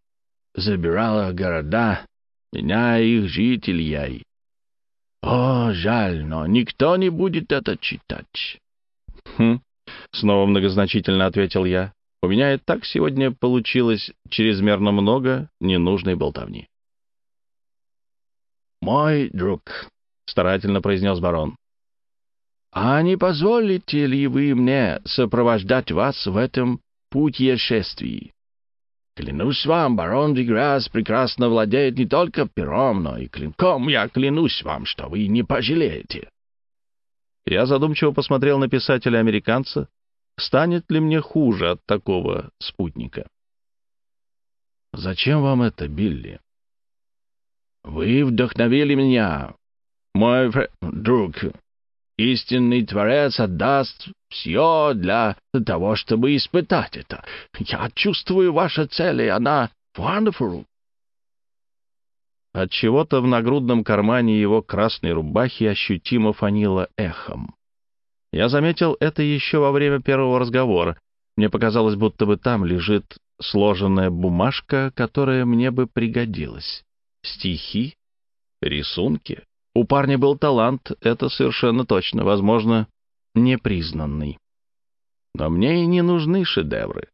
Забирала города, меня и их жителей. О, жаль, но никто не будет это читать. Хм, снова многозначительно ответил я. У меня и так сегодня получилось чрезмерно много ненужной болтовни. «Мой друг», — старательно произнес барон, — «а не позволите ли вы мне сопровождать вас в этом путешествии? Клянусь вам, барон Деграсс прекрасно владеет не только пером, но и клинком. Я клянусь вам, что вы не пожалеете». Я задумчиво посмотрел на писателя-американца. Станет ли мне хуже от такого спутника? «Зачем вам это, Билли?» Вы вдохновили меня, мой друг. Истинный Творец отдаст все для того, чтобы испытать это. Я чувствую ваши цели, она wonderful. От чего-то в нагрудном кармане его красной рубахи ощутимо фанило эхом. Я заметил это еще во время первого разговора. Мне показалось, будто бы там лежит сложенная бумажка, которая мне бы пригодилась стихи, рисунки. У парня был талант, это совершенно точно, возможно, непризнанный. Но мне и не нужны шедевры.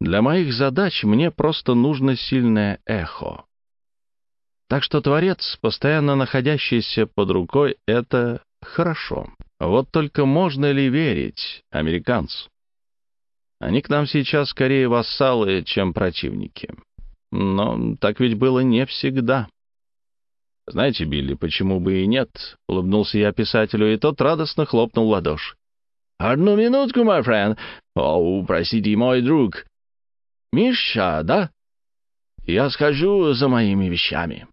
Для моих задач мне просто нужно сильное эхо. Так что творец, постоянно находящийся под рукой, — это хорошо. Вот только можно ли верить американцу? Они к нам сейчас скорее вассалы, чем противники. Но так ведь было не всегда. «Знаете, Билли, почему бы и нет?» — улыбнулся я писателю, и тот радостно хлопнул ладоши. «Одну минутку, мой френд. О, простите, мой друг. Миша, да? Я схожу за моими вещами».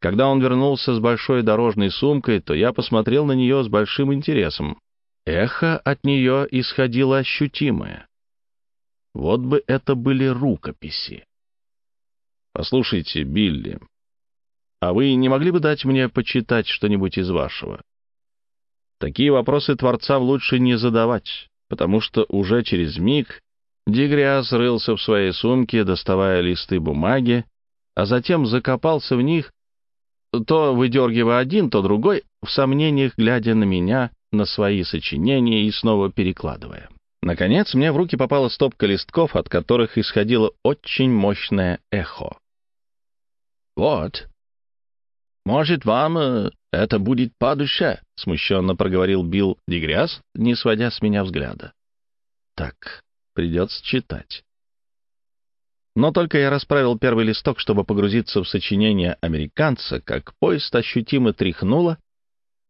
Когда он вернулся с большой дорожной сумкой, то я посмотрел на нее с большим интересом. Эхо от нее исходило ощутимое. Вот бы это были рукописи. «Послушайте, Билли, а вы не могли бы дать мне почитать что-нибудь из вашего?» Такие вопросы творцам лучше не задавать. потому что уже через миг Дигриас рылся в своей сумке, доставая листы бумаги, а затем закопался в них, то выдергивая один, то другой, в сомнениях глядя на меня, на свои сочинения и снова перекладывая. Наконец, мне в руки попала стопка листков, от которых исходило очень мощное эхо. «Вот. Может, вам э, это будет по душе?» — смущенно проговорил Билл Дегряс, не сводя с меня взгляда. «Так, придется читать». Но только я расправил первый листок, чтобы погрузиться в сочинение американца, как поезд ощутимо тряхнуло,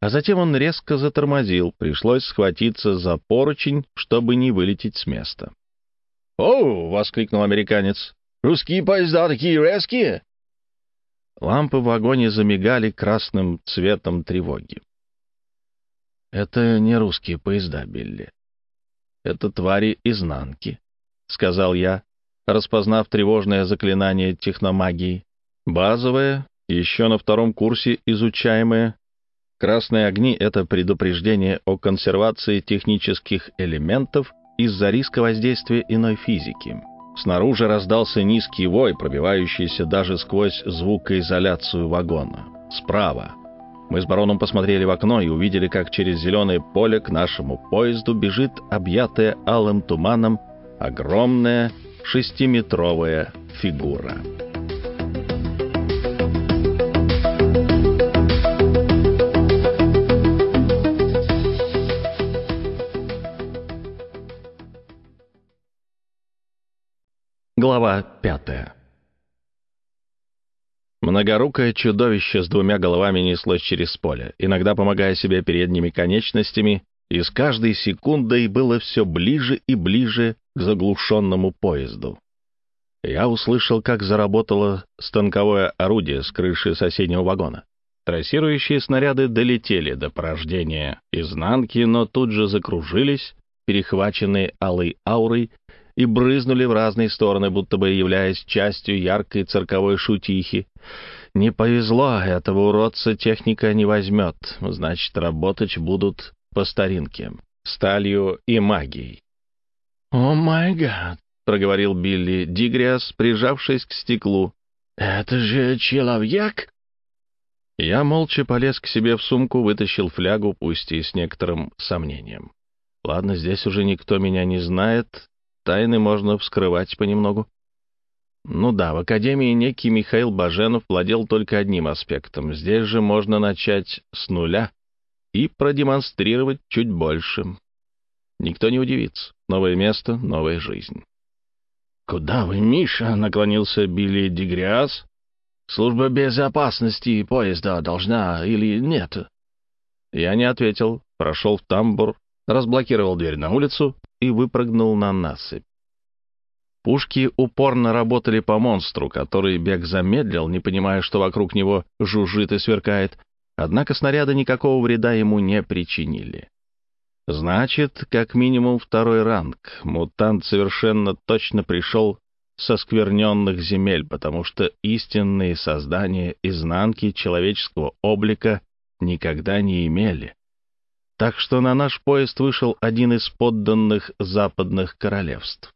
а затем он резко затормозил, пришлось схватиться за поручень, чтобы не вылететь с места. «О!» — воскликнул американец. «Русские поезда такие резкие!» Лампы в вагоне замигали красным цветом тревоги. «Это не русские поезда, Билли. Это твари изнанки», — сказал я, распознав тревожное заклинание техномагии. Базовое, еще на втором курсе изучаемое, Красные огни — это предупреждение о консервации технических элементов из-за риска воздействия иной физики. Снаружи раздался низкий вой, пробивающийся даже сквозь звукоизоляцию вагона. Справа. Мы с бароном посмотрели в окно и увидели, как через зеленое поле к нашему поезду бежит объятая алым туманом огромная шестиметровая фигура. Глава пятая Многорукое чудовище с двумя головами неслось через поле, иногда помогая себе передними конечностями, и с каждой секундой было все ближе и ближе к заглушенному поезду. Я услышал, как заработало станковое орудие с крыши соседнего вагона. Трассирующие снаряды долетели до порождения изнанки, но тут же закружились, перехваченные алой аурой, и брызнули в разные стороны, будто бы являясь частью яркой цирковой шутихи. Не повезло, этого уродца техника не возьмет, значит, работать будут по старинке, сталью и магией. «О май гад!» — проговорил Билли Дигриас, прижавшись к стеклу. «Это же человек!» Я молча полез к себе в сумку, вытащил флягу, пусть и с некоторым сомнением. Ладно, здесь уже никто меня не знает, тайны можно вскрывать понемногу. Ну да, в Академии некий Михаил Баженов владел только одним аспектом. Здесь же можно начать с нуля и продемонстрировать чуть больше. Никто не удивится. Новое место, новая жизнь. «Куда вы, Миша?» — наклонился Билли Дегриас. «Служба безопасности поезда должна или нет?» Я не ответил, прошел в тамбур, разблокировал дверь на улицу и выпрыгнул на насыпь. Пушки упорно работали по монстру, который бег замедлил, не понимая, что вокруг него жужжит и сверкает, однако снаряды никакого вреда ему не причинили. Значит, как минимум второй ранг. Мутант совершенно точно пришел со скверненных земель, потому что истинные создания изнанки человеческого облика никогда не имели. Так что на наш поезд вышел один из подданных западных королевств.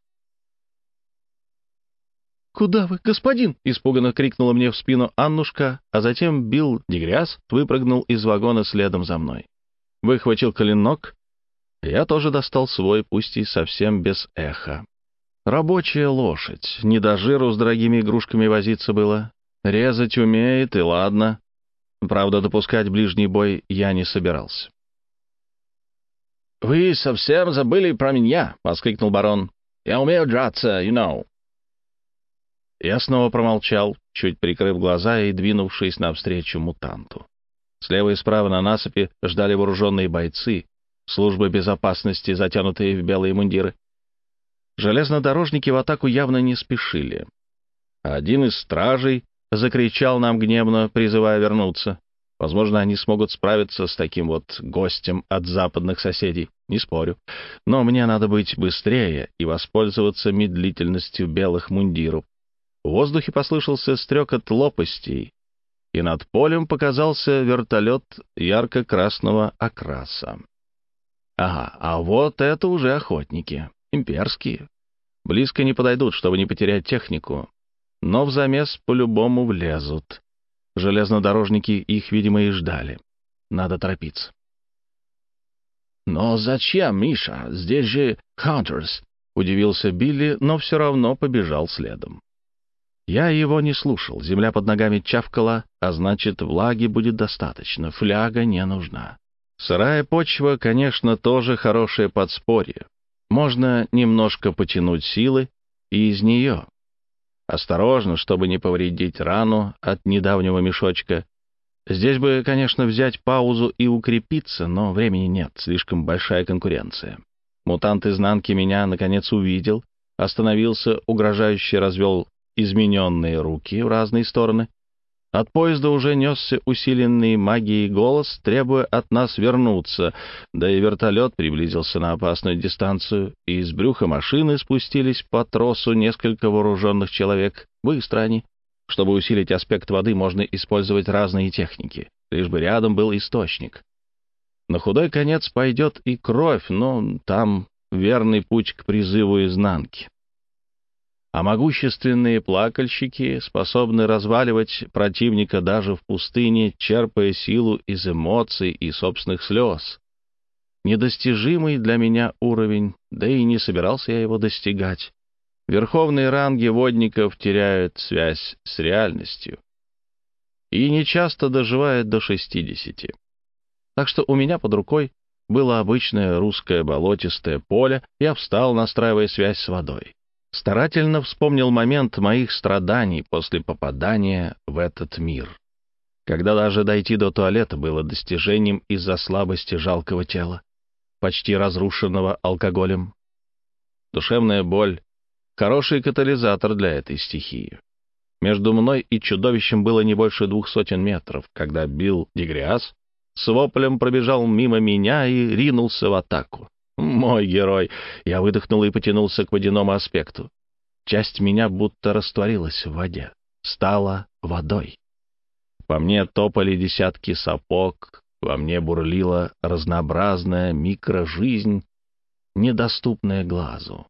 «Куда вы, господин?» — испуганно крикнула мне в спину Аннушка, а затем Билл Дегряс выпрыгнул из вагона следом за мной. Выхватил клинок. Я тоже достал свой, пусть и совсем без эха. Рабочая лошадь. Не до жиру с дорогими игрушками возиться было. Резать умеет, и ладно. Правда, допускать ближний бой я не собирался. «Вы совсем забыли про меня!» — воскликнул барон. «Я умею драться, you know». Я снова промолчал, чуть прикрыв глаза и двинувшись навстречу мутанту. Слева и справа на насыпи ждали вооруженные бойцы, службы безопасности, затянутые в белые мундиры. Железнодорожники в атаку явно не спешили. Один из стражей закричал нам гневно, призывая вернуться. Возможно, они смогут справиться с таким вот гостем от западных соседей, не спорю. Но мне надо быть быстрее и воспользоваться медлительностью белых мундиров. В воздухе послышался стрекот лопастей, и над полем показался вертолет ярко-красного окраса. Ага, а вот это уже охотники, имперские. Близко не подойдут, чтобы не потерять технику, но в замес по-любому влезут. Железнодорожники их, видимо, и ждали. Надо торопиться. «Но зачем, Миша? Здесь же Хантерс!» — удивился Билли, но все равно побежал следом. Я его не слушал, земля под ногами чавкала, а значит, влаги будет достаточно, фляга не нужна. Сырая почва, конечно, тоже хорошее подспорье. Можно немножко потянуть силы и из нее. Осторожно, чтобы не повредить рану от недавнего мешочка. Здесь бы, конечно, взять паузу и укрепиться, но времени нет, слишком большая конкуренция. Мутант изнанки меня, наконец, увидел, остановился, угрожающе развел измененные руки в разные стороны. От поезда уже несся усиленный магией голос, требуя от нас вернуться, да и вертолет приблизился на опасную дистанцию, и из брюха машины спустились по тросу несколько вооруженных человек. Быстро они. Чтобы усилить аспект воды, можно использовать разные техники, лишь бы рядом был источник. На худой конец пойдет и кровь, но там верный путь к призыву изнанки а могущественные плакальщики способны разваливать противника даже в пустыне, черпая силу из эмоций и собственных слез. Недостижимый для меня уровень, да и не собирался я его достигать. Верховные ранги водников теряют связь с реальностью и нечасто доживают до 60. Так что у меня под рукой было обычное русское болотистое поле, я встал, настраивая связь с водой старательно вспомнил момент моих страданий после попадания в этот мир, когда даже дойти до туалета было достижением из-за слабости жалкого тела, почти разрушенного алкоголем. Душевная боль — хороший катализатор для этой стихии. Между мной и чудовищем было не больше двух сотен метров, когда Билл Дегриас с воплем пробежал мимо меня и ринулся в атаку. Мой герой. Я выдохнул и потянулся к водяному аспекту. Часть меня будто растворилась в воде, стала водой. По мне топали десятки сапог, во мне бурлила разнообразная микрожизнь, недоступная глазу.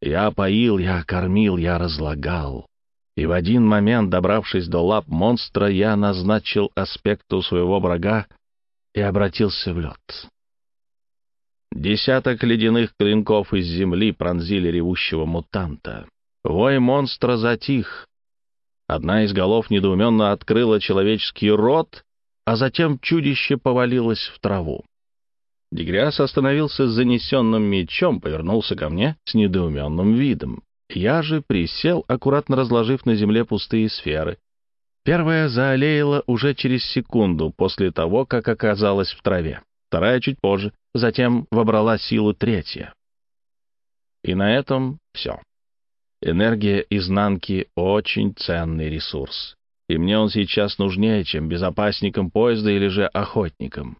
Я поил, я кормил, я разлагал. И в один момент, добравшись до лап монстра, я назначил аспекту своего врага и обратился в лед. Десяток ледяных клинков из земли пронзили ревущего мутанта. Вой монстра затих. Одна из голов недоуменно открыла человеческий рот, а затем чудище повалилось в траву. Дегряс остановился с занесенным мечом, повернулся ко мне с недоуменным видом. Я же присел, аккуратно разложив на земле пустые сферы. Первая заолеяла уже через секунду после того, как оказалась в траве вторая чуть позже, затем вобрала силу третья. И на этом все. Энергия изнанки — очень ценный ресурс, и мне он сейчас нужнее, чем безопасникам поезда или же охотникам.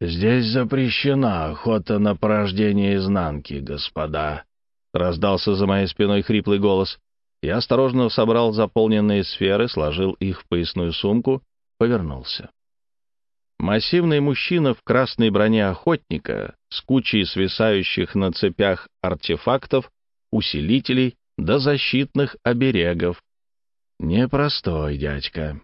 «Здесь запрещена охота на порождение изнанки, господа», — раздался за моей спиной хриплый голос. Я осторожно собрал заполненные сферы, сложил их в поясную сумку, повернулся. Массивный мужчина в красной броне охотника с кучей свисающих на цепях артефактов, усилителей до защитных оберегов. Непростой дядька.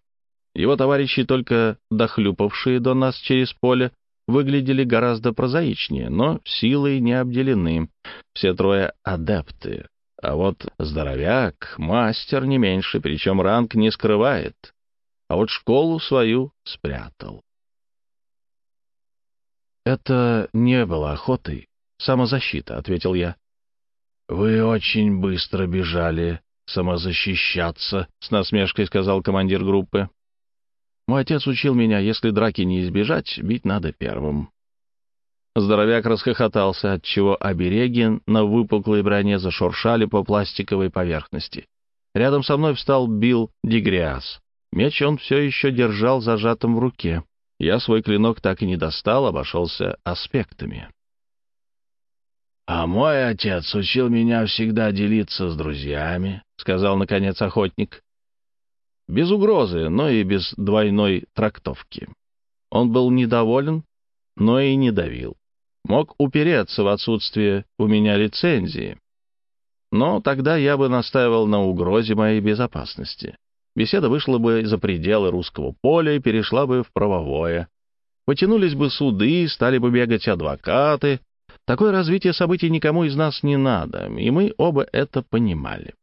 Его товарищи, только дохлюпавшие до нас через поле, выглядели гораздо прозаичнее, но силой не обделены. Все трое адепты. А вот здоровяк, мастер не меньше, причем ранг не скрывает. А вот школу свою спрятал. «Это не было охотой, самозащита», — ответил я. «Вы очень быстро бежали самозащищаться», — с насмешкой сказал командир группы. «Мой отец учил меня, если драки не избежать, бить надо первым». Здоровяк расхохотался, отчего обереги на выпуклой броне зашуршали по пластиковой поверхности. Рядом со мной встал Билл Дегриас. Меч он все еще держал зажатым в руке. Я свой клинок так и не достал, обошелся аспектами. «А мой отец учил меня всегда делиться с друзьями», — сказал, наконец, охотник. Без угрозы, но и без двойной трактовки. Он был недоволен, но и не давил. Мог упереться в отсутствие у меня лицензии. Но тогда я бы настаивал на угрозе моей безопасности. Беседа вышла бы за пределы русского поля и перешла бы в правовое. Потянулись бы суды, стали бы бегать адвокаты. Такое развитие событий никому из нас не надо, и мы оба это понимали.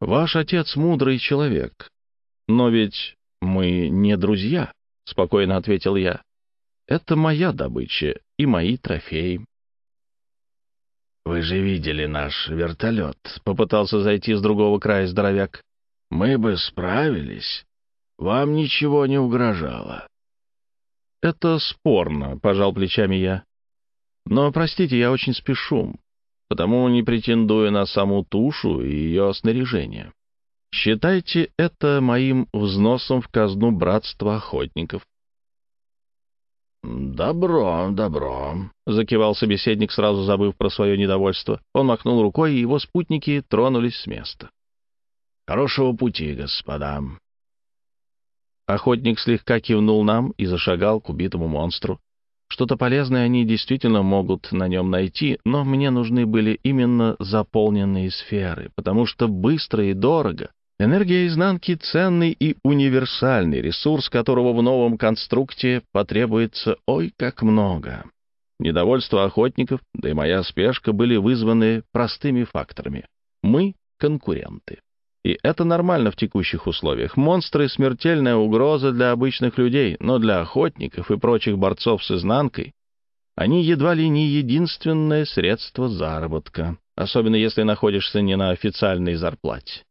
Ваш отец мудрый человек, но ведь мы не друзья, — спокойно ответил я. Это моя добыча и мои трофеи. «Вы же видели наш вертолет», — попытался зайти с другого края здоровяк. «Мы бы справились. Вам ничего не угрожало». «Это спорно», — пожал плечами я. «Но, простите, я очень спешу, потому не претендую на саму тушу и ее снаряжение. Считайте это моим взносом в казну братства охотников». «Добро, добро», — закивал собеседник, сразу забыв про свое недовольство. Он махнул рукой, и его спутники тронулись с места. «Хорошего пути, господа». Охотник слегка кивнул нам и зашагал к убитому монстру. Что-то полезное они действительно могут на нем найти, но мне нужны были именно заполненные сферы, потому что быстро и дорого Энергия изнанки — ценный и универсальный ресурс, которого в новом конструкте потребуется ой как много. Недовольство охотников, да и моя спешка были вызваны простыми факторами. Мы — конкуренты. И это нормально в текущих условиях. Монстры — смертельная угроза для обычных людей, но для охотников и прочих борцов с изнанкой они едва ли не единственное средство заработка, особенно если находишься не на официальной зарплате.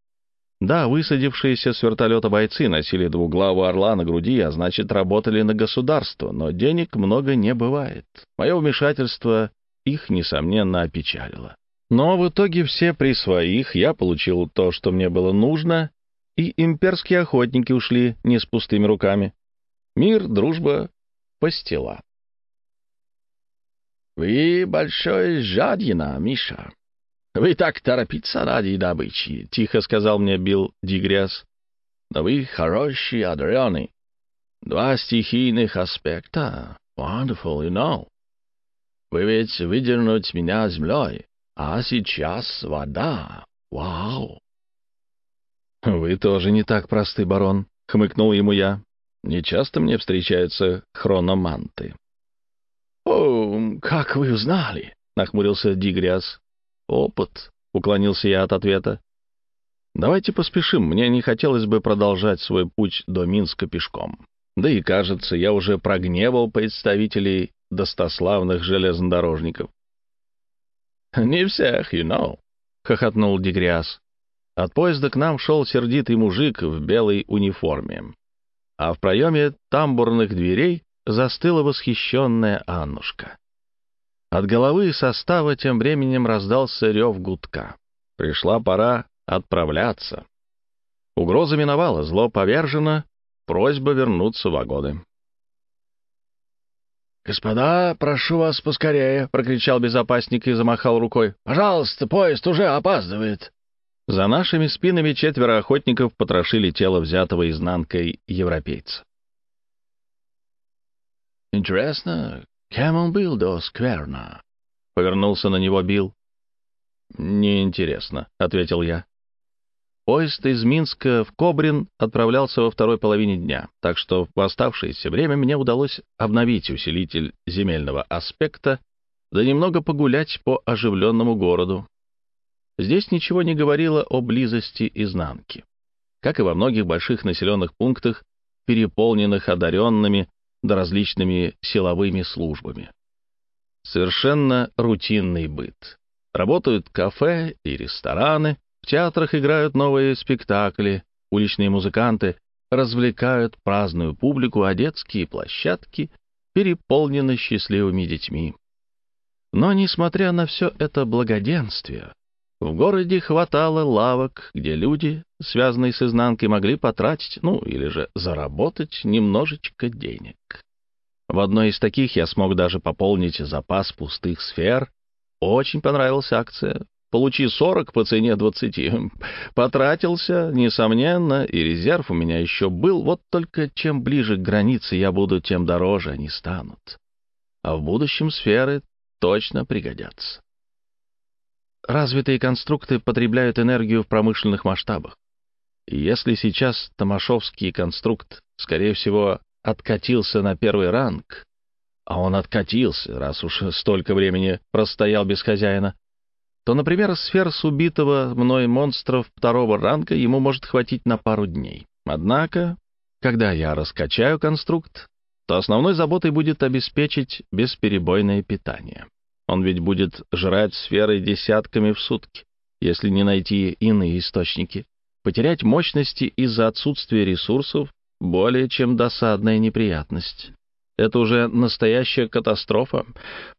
Да, высадившиеся с вертолета бойцы носили двуглавого орла на груди, а значит, работали на государство, но денег много не бывает. Мое вмешательство их, несомненно, опечалило. Но в итоге все при своих, я получил то, что мне было нужно, и имперские охотники ушли не с пустыми руками. Мир, дружба, пастила. «Вы большой жадина, Миша», «Вы так торопиться ради добычи», — тихо сказал мне Билл Дигряс. «Но вы хороший одаренный. Два стихийных аспекта. Wonderful, you know. Вы ведь выдернуть меня землей, а сейчас вода. Вау!» «Вы тоже не так просты, барон», — хмыкнул ему я. «Не часто мне встречаются хрономанты». «О, как вы узнали?» — нахмурился Дигриас. «Опыт», — уклонился я от ответа. «Давайте поспешим, мне не хотелось бы продолжать свой путь до Минска пешком. Да и, кажется, я уже прогневал представителей достославных железнодорожников». «Не всех, you know», — хохотнул Дегриас. От поезда к нам шел сердитый мужик в белой униформе, а в проеме тамбурных дверей застыла восхищенная Аннушка. От головы состава тем временем раздался рев гудка. Пришла пора отправляться. Угроза миновала, зло повержено, просьба вернуться в вагоны. «Господа, прошу вас поскорее!» — прокричал безопасник и замахал рукой. «Пожалуйста, поезд уже опаздывает!» За нашими спинами четверо охотников потрошили тело взятого изнанкой европейца. «Интересно, «Кем он был до Скверна?» — повернулся на него Билл. «Неинтересно», — ответил я. Поезд из Минска в Кобрин отправлялся во второй половине дня, так что в оставшееся время мне удалось обновить усилитель земельного аспекта, да немного погулять по оживленному городу. Здесь ничего не говорило о близости изнанки. Как и во многих больших населенных пунктах, переполненных одаренными, да различными силовыми службами. Совершенно рутинный быт. Работают кафе и рестораны, в театрах играют новые спектакли, уличные музыканты развлекают праздную публику, а детские площадки переполнены счастливыми детьми. Но, несмотря на все это благоденствие, в городе хватало лавок, где люди, связанные с изнанкой, могли потратить, ну, или же заработать немножечко денег. В одной из таких я смог даже пополнить запас пустых сфер. Очень понравилась акция. Получи 40 по цене 20. Потратился, несомненно, и резерв у меня еще был, вот только чем ближе к границе я буду, тем дороже они станут. А в будущем сферы точно пригодятся. Развитые конструкты потребляют энергию в промышленных масштабах. И если сейчас Томашовский конструкт, скорее всего, откатился на первый ранг, а он откатился, раз уж столько времени простоял без хозяина, то, например, сфер с убитого мной монстров второго ранга ему может хватить на пару дней. Однако, когда я раскачаю конструкт, то основной заботой будет обеспечить бесперебойное питание. Он ведь будет жрать сферы десятками в сутки, если не найти иные источники. Потерять мощности из-за отсутствия ресурсов — более чем досадная неприятность. Это уже настоящая катастрофа.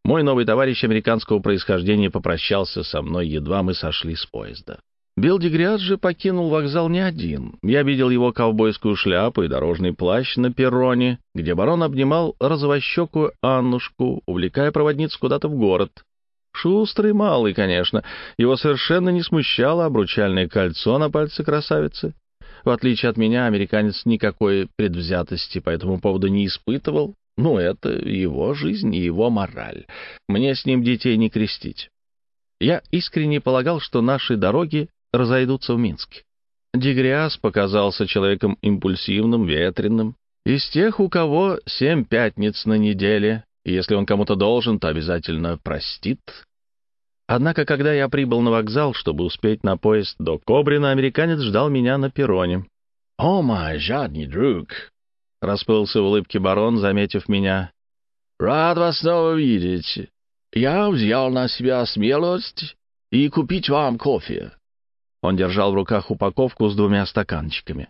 Мой новый товарищ американского происхождения попрощался со мной, едва мы сошли с поезда. Билл Дегриас же покинул вокзал не один. Я видел его ковбойскую шляпу и дорожный плащ на перроне, где барон обнимал розовощекую Аннушку, увлекая проводницу куда-то в город. Шустрый малый, конечно. Его совершенно не смущало обручальное кольцо на пальце красавицы. В отличие от меня, американец никакой предвзятости по этому поводу не испытывал. Ну, это его жизнь и его мораль. Мне с ним детей не крестить. Я искренне полагал, что наши дороги разойдутся в Минске. Дегриас показался человеком импульсивным, ветреным, из тех, у кого семь пятниц на неделе, если он кому-то должен, то обязательно простит. Однако, когда я прибыл на вокзал, чтобы успеть на поезд до Кобрина, американец ждал меня на перроне. «О, мой жадный друг!» — расплылся в улыбке барон, заметив меня. «Рад вас снова видеть. Я взял на себя смелость и купить вам кофе». Он держал в руках упаковку с двумя стаканчиками.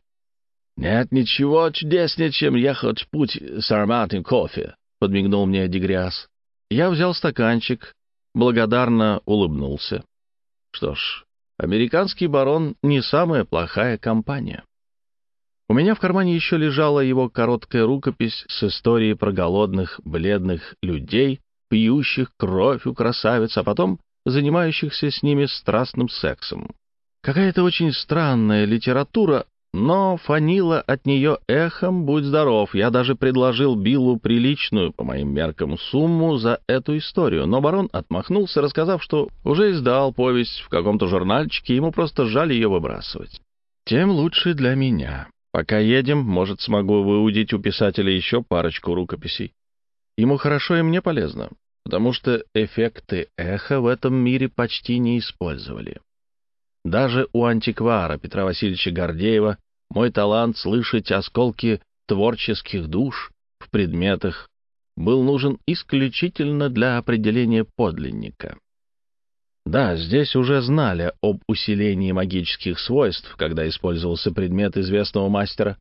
«Нет ничего чудеснее, чем ехать в путь с ароматным кофе», — подмигнул мне Дегриас. Я взял стаканчик, благодарно улыбнулся. Что ж, американский барон не самая плохая компания. У меня в кармане еще лежала его короткая рукопись с историей про голодных, бледных людей, пьющих кровь у красавиц, а потом занимающихся с ними страстным сексом. Какая-то очень странная литература, но фанила от нее эхом «Будь здоров». Я даже предложил Биллу приличную, по моим меркам, сумму за эту историю, но барон отмахнулся, рассказав, что уже издал повесть в каком-то журнальчике, ему просто жаль ее выбрасывать. Тем лучше для меня. Пока едем, может, смогу выудить у писателя еще парочку рукописей. Ему хорошо и мне полезно, потому что эффекты эха в этом мире почти не использовали. Даже у антиквара Петра Васильевича Гордеева мой талант слышать осколки творческих душ в предметах был нужен исключительно для определения подлинника. Да, здесь уже знали об усилении магических свойств, когда использовался предмет известного мастера,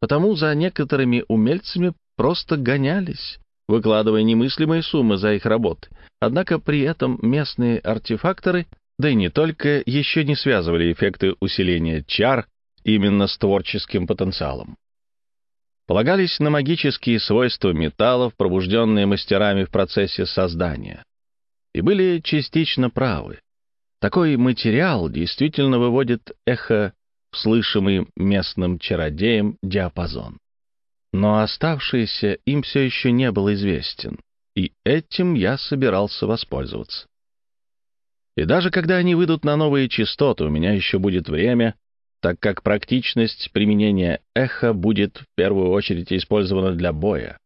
потому за некоторыми умельцами просто гонялись, выкладывая немыслимые суммы за их работы. Однако при этом местные артефакторы, да и не только, еще не связывали эффекты усиления чар именно с творческим потенциалом. Полагались на магические свойства металлов, пробужденные мастерами в процессе создания. И были частично правы. Такой материал действительно выводит эхо в слышимый местным чародеем диапазон. Но оставшийся им все еще не был известен, и этим я собирался воспользоваться. И даже когда они выйдут на новые частоты, у меня еще будет время так как практичность применения эха будет в первую очередь использована для боя.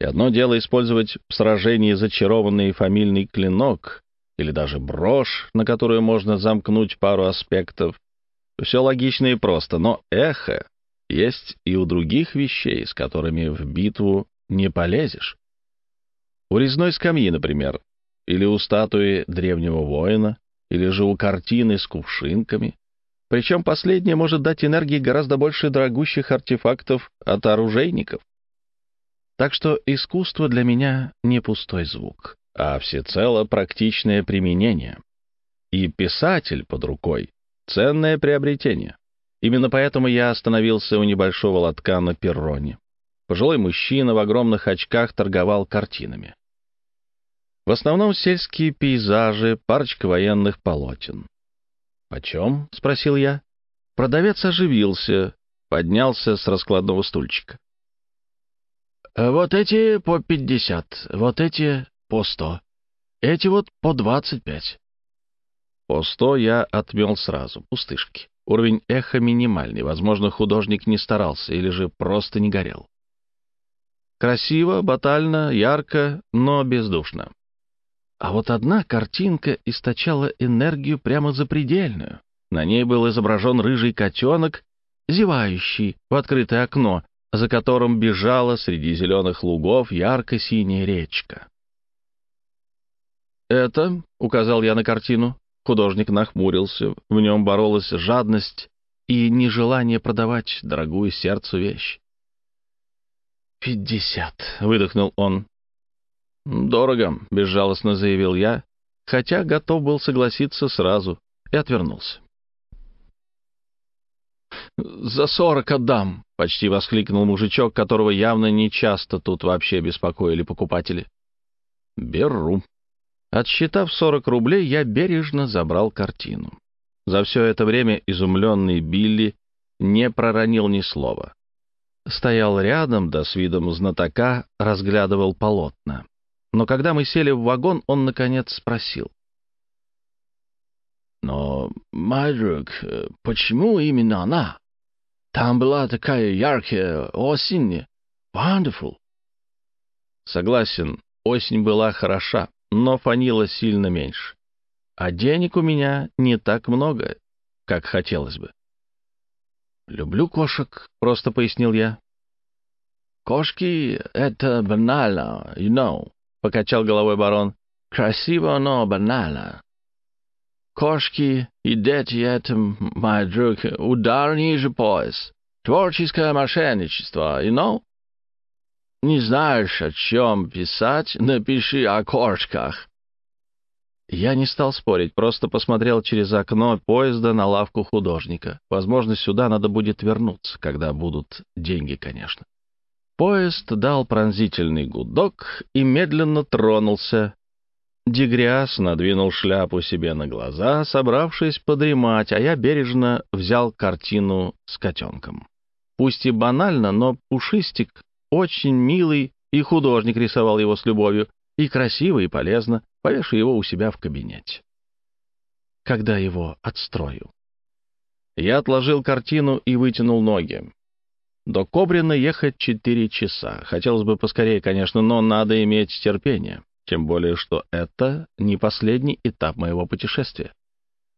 И одно дело использовать в сражении зачарованный фамильный клинок или даже брошь, на которую можно замкнуть пару аспектов. Все логично и просто, но эхо есть и у других вещей, с которыми в битву не полезешь. У резной скамьи, например, или у статуи древнего воина, или же у картины с кувшинками — причем последнее может дать энергии гораздо больше дорогущих артефактов от оружейников. Так что искусство для меня не пустой звук, а всецело практичное применение. И писатель под рукой — ценное приобретение. Именно поэтому я остановился у небольшого лотка на перроне. Пожилой мужчина в огромных очках торговал картинами. В основном сельские пейзажи, парочка военных полотен. «Почем?» — спросил я. Продавец оживился, поднялся с раскладного стульчика. «Вот эти по пятьдесят, вот эти по сто, эти вот по двадцать пять». По сто я отмел сразу, пустышки. Уровень эха минимальный, возможно, художник не старался или же просто не горел. Красиво, батально, ярко, но бездушно. А вот одна картинка источала энергию прямо запредельную. На ней был изображен рыжий котенок, зевающий в открытое окно, за которым бежала среди зеленых лугов ярко-синяя речка. «Это», — указал я на картину, художник нахмурился, в нем боролась жадность и нежелание продавать дорогую сердцу вещь. «Пятьдесят», — выдохнул он. «Дорого», — безжалостно заявил я, хотя готов был согласиться сразу, и отвернулся. «За сорок отдам!» — почти воскликнул мужичок, которого явно не часто тут вообще беспокоили покупатели. «Беру». Отсчитав сорок рублей, я бережно забрал картину. За все это время изумленный Билли не проронил ни слова. Стоял рядом, да с видом знатока разглядывал полотна. Но когда мы сели в вагон, он, наконец, спросил. «Но, мой друг, почему именно она?» Там была такая яркая осень. Wonderful. Согласен, осень была хороша, но фанила сильно меньше. А денег у меня не так много, как хотелось бы. «Люблю кошек», — просто пояснил я. «Кошки — это банально, you know», — покачал головой барон. «Красиво, но банально. Кошки и дети — это, мой друг, удар ниже пояс. Творческое мошенничество, you know? Не знаешь, о чем писать, напиши о кошках. Я не стал спорить, просто посмотрел через окно поезда на лавку художника. Возможно, сюда надо будет вернуться, когда будут деньги, конечно. Поезд дал пронзительный гудок и медленно тронулся, Дегряс надвинул шляпу себе на глаза, собравшись подремать, а я бережно взял картину с котенком. Пусть и банально, но Пушистик очень милый, и художник рисовал его с любовью, и красиво, и полезно, повешу его у себя в кабинете. Когда его отстрою. Я отложил картину и вытянул ноги. До Кобрина ехать четыре часа. Хотелось бы поскорее, конечно, но надо иметь терпение. Тем более, что это не последний этап моего путешествия.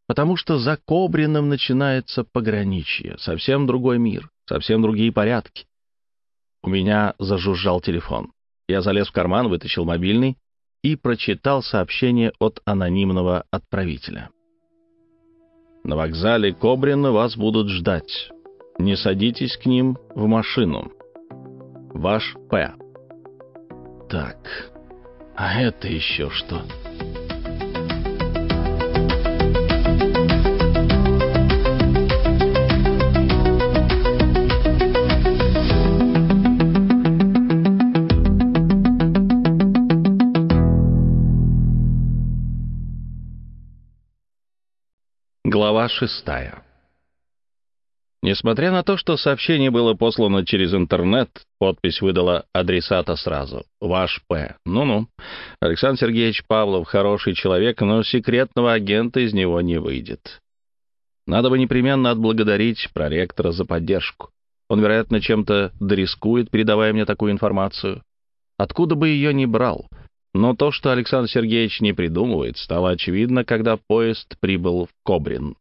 Потому что за Кобрином начинается пограничье, совсем другой мир, совсем другие порядки. У меня зажужжал телефон. Я залез в карман, вытащил мобильный и прочитал сообщение от анонимного отправителя. На вокзале Кобрина вас будут ждать. Не садитесь к ним в машину. Ваш П. Так, а это еще что? Глава шестая Несмотря на то, что сообщение было послано через интернет, подпись выдала адресата сразу. «Ваш П». Ну-ну. Александр Сергеевич Павлов хороший человек, но секретного агента из него не выйдет. Надо бы непременно отблагодарить проректора за поддержку. Он, вероятно, чем-то дорискует, передавая мне такую информацию. Откуда бы ее ни брал. Но то, что Александр Сергеевич не придумывает, стало очевидно, когда поезд прибыл в Кобрин.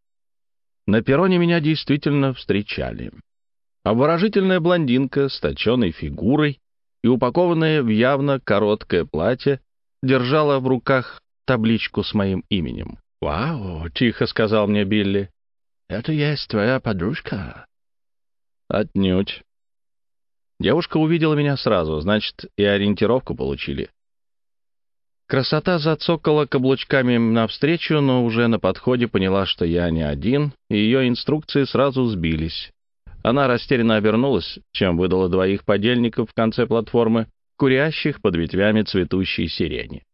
На перроне меня действительно встречали. Обворожительная блондинка с точенной фигурой и упакованная в явно короткое платье держала в руках табличку с моим именем. «Вау!» — тихо сказал мне Билли. «Это есть твоя подружка?» «Отнюдь». Девушка увидела меня сразу, значит, и ориентировку получили. Красота зацокала каблучками навстречу, но уже на подходе поняла, что я не один, и ее инструкции сразу сбились. Она растерянно обернулась, чем выдала двоих подельников в конце платформы, курящих под ветвями цветущей сирени.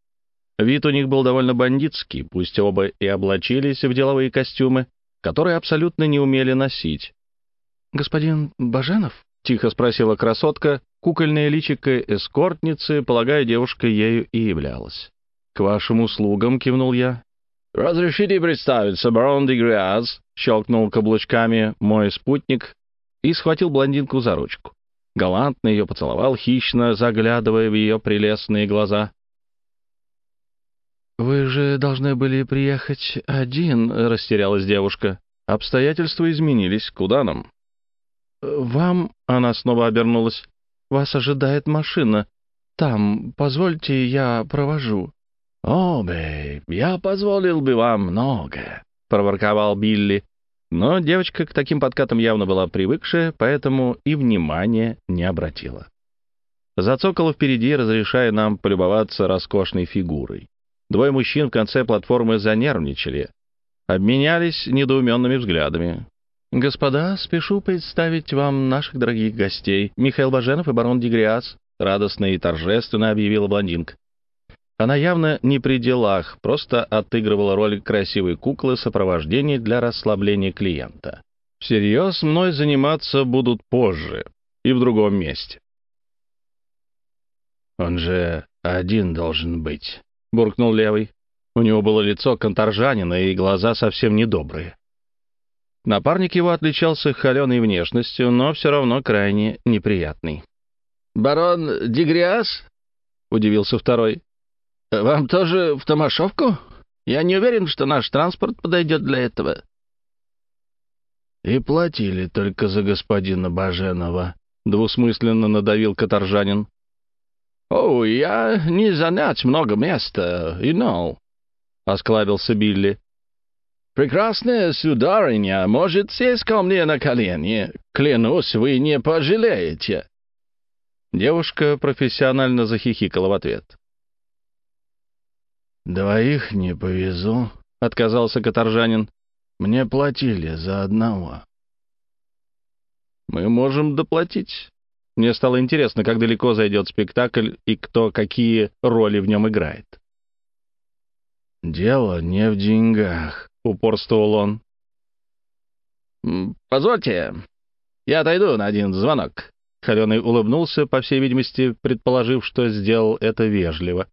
Вид у них был довольно бандитский, пусть оба и облачились в деловые костюмы, которые абсолютно не умели носить. «Господин Баженов?» — тихо спросила красотка, кукольное личико эскортницы, полагая, девушка ею и являлась. «К вашим услугам», — кивнул я. «Разрешите представиться, барон де Гриаз», — щелкнул каблучками мой спутник и схватил блондинку за ручку. Галантно ее поцеловал, хищно заглядывая в ее прелестные глаза. «Вы же должны были приехать один», — растерялась девушка. «Обстоятельства изменились. Куда нам?» «Вам...» — она снова обернулась. «Вас ожидает машина. Там, позвольте, я провожу». «О, бейб, я позволил бы вам многое», — проворковал Билли. Но девочка к таким подкатам явно была привыкшая, поэтому и внимания не обратила. Зацокала впереди, разрешая нам полюбоваться роскошной фигурой. Двое мужчин в конце платформы занервничали, обменялись недоуменными взглядами. «Господа, спешу представить вам наших дорогих гостей, Михаил Баженов и барон Дегриас», радостно и торжественно объявила блондинка. Она явно не при делах, просто отыгрывала роль красивой куклы сопровождения для расслабления клиента. Всерьез мной заниматься будут позже и в другом месте. «Он же один должен быть», — буркнул левый. У него было лицо конторжанина и глаза совсем недобрые. Напарник его отличался холеной внешностью, но все равно крайне неприятный. «Барон Дегриас?» — удивился второй. «Вам тоже в Томашовку? Я не уверен, что наш транспорт подойдет для этого». «И платили только за господина Баженова», — двусмысленно надавил каторжанин. «О, я не занять много места, и know», — осклабился Билли. «Прекрасная сударыня может сесть ко мне на колени. Клянусь, вы не пожалеете». Девушка профессионально захихикала в ответ. «Двоих не повезу», — отказался каторжанин. «Мне платили за одного». «Мы можем доплатить». Мне стало интересно, как далеко зайдет спектакль и кто какие роли в нем играет. «Дело не в деньгах», — упорствовал он. «Позвольте, я отойду на один звонок». Холеный улыбнулся, по всей видимости, предположив, что сделал это вежливо.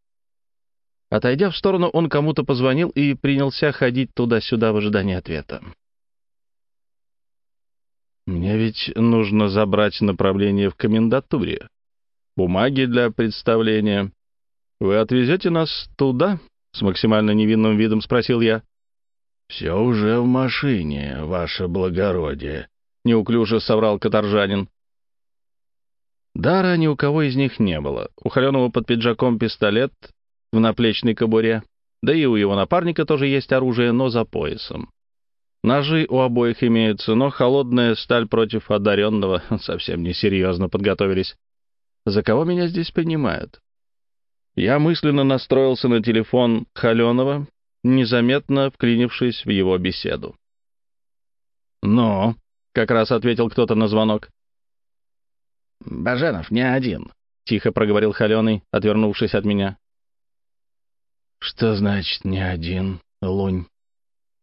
Отойдя в сторону, он кому-то позвонил и принялся ходить туда-сюда в ожидании ответа. «Мне ведь нужно забрать направление в комендатуре. Бумаги для представления. Вы отвезете нас туда?» — с максимально невинным видом спросил я. «Все уже в машине, ваше благородие», — неуклюже соврал каторжанин. Дара ни у кого из них не было. У Холеного под пиджаком пистолет, в наплечной кобуре, да и у его напарника тоже есть оружие, но за поясом. Ножи у обоих имеются, но холодная сталь против одаренного совсем несерьезно подготовились. За кого меня здесь принимают? Я мысленно настроился на телефон Холенова, незаметно вклинившись в его беседу. «Но», — как раз ответил кто-то на звонок. «Баженов не один», — тихо проговорил Холеный, отвернувшись от меня. «Что значит не один, Лунь?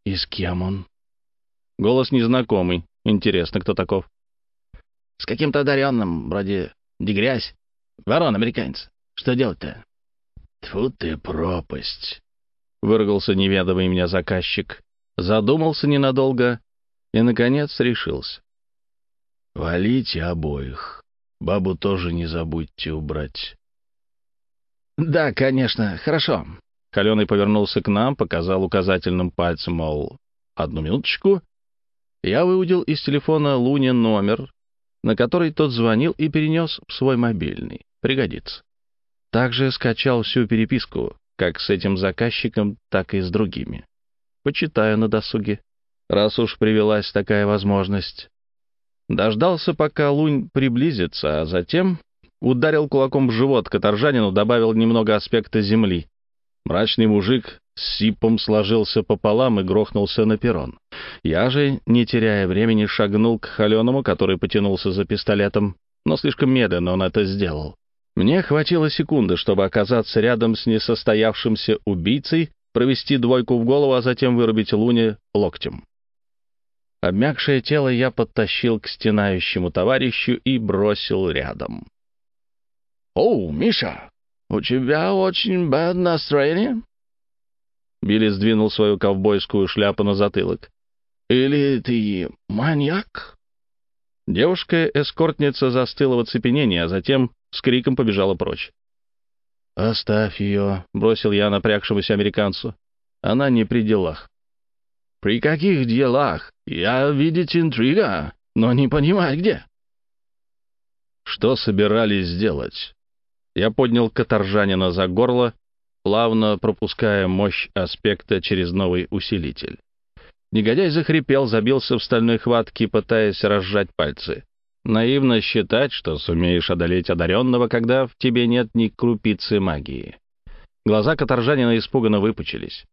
И с кем он?» Голос незнакомый. Интересно, кто таков? «С каким-то одаренным, вроде Дегрязь. Ворон американец. Что делать-то?» «Тьфу ты, пропасть!» — выругался неведомый меня заказчик. Задумался ненадолго и, наконец, решился. «Валите обоих. Бабу тоже не забудьте убрать». «Да, конечно, хорошо. Каленый повернулся к нам, показал указательным пальцем, мол, «Одну минуточку». Я выудил из телефона Луне номер, на который тот звонил и перенес в свой мобильный. Пригодится. Также скачал всю переписку, как с этим заказчиком, так и с другими. Почитаю на досуге, раз уж привелась такая возможность. Дождался, пока Лунь приблизится, а затем ударил кулаком в живот каторжанину, добавил немного аспекта земли. Мрачный мужик с сипом сложился пополам и грохнулся на перрон. Я же, не теряя времени, шагнул к холеному, который потянулся за пистолетом, но слишком медленно он это сделал. Мне хватило секунды, чтобы оказаться рядом с несостоявшимся убийцей, провести двойку в голову, а затем вырубить Луне локтем. Обмякшее тело я подтащил к стенающему товарищу и бросил рядом. «О, Миша, у тебя очень бад настроение?» Билли сдвинул свою ковбойскую шляпу на затылок. «Или ты маньяк?» Девушка-эскортница застыла в оцепенении, а затем с криком побежала прочь. «Оставь ее», — бросил я напрягшемуся американцу. «Она не при делах». «При каких делах? Я видеть интрига, но не понимаю, где». «Что собирались сделать?» Я поднял каторжанина за горло, плавно пропуская мощь аспекта через новый усилитель. Негодяй захрипел, забился в стальной хватке, пытаясь разжать пальцы. Наивно считать, что сумеешь одолеть одаренного, когда в тебе нет ни крупицы магии. Глаза каторжанина испуганно выпучились.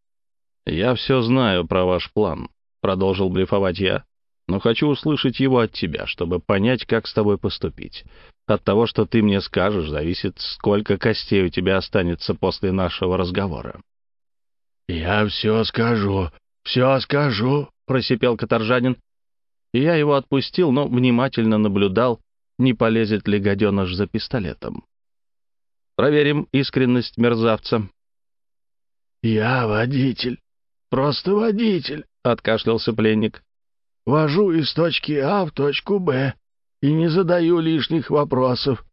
«Я все знаю про ваш план», — продолжил блефовать я, «но хочу услышать его от тебя, чтобы понять, как с тобой поступить. От того, что ты мне скажешь, зависит, сколько костей у тебя останется после нашего разговора». «Я все скажу, все скажу», — просипел каторжанин, и я его отпустил, но внимательно наблюдал, не полезет ли гаденыш за пистолетом. Проверим искренность мерзавца. «Я водитель, просто водитель», — откашлялся пленник. «Вожу из точки А в точку Б и не задаю лишних вопросов.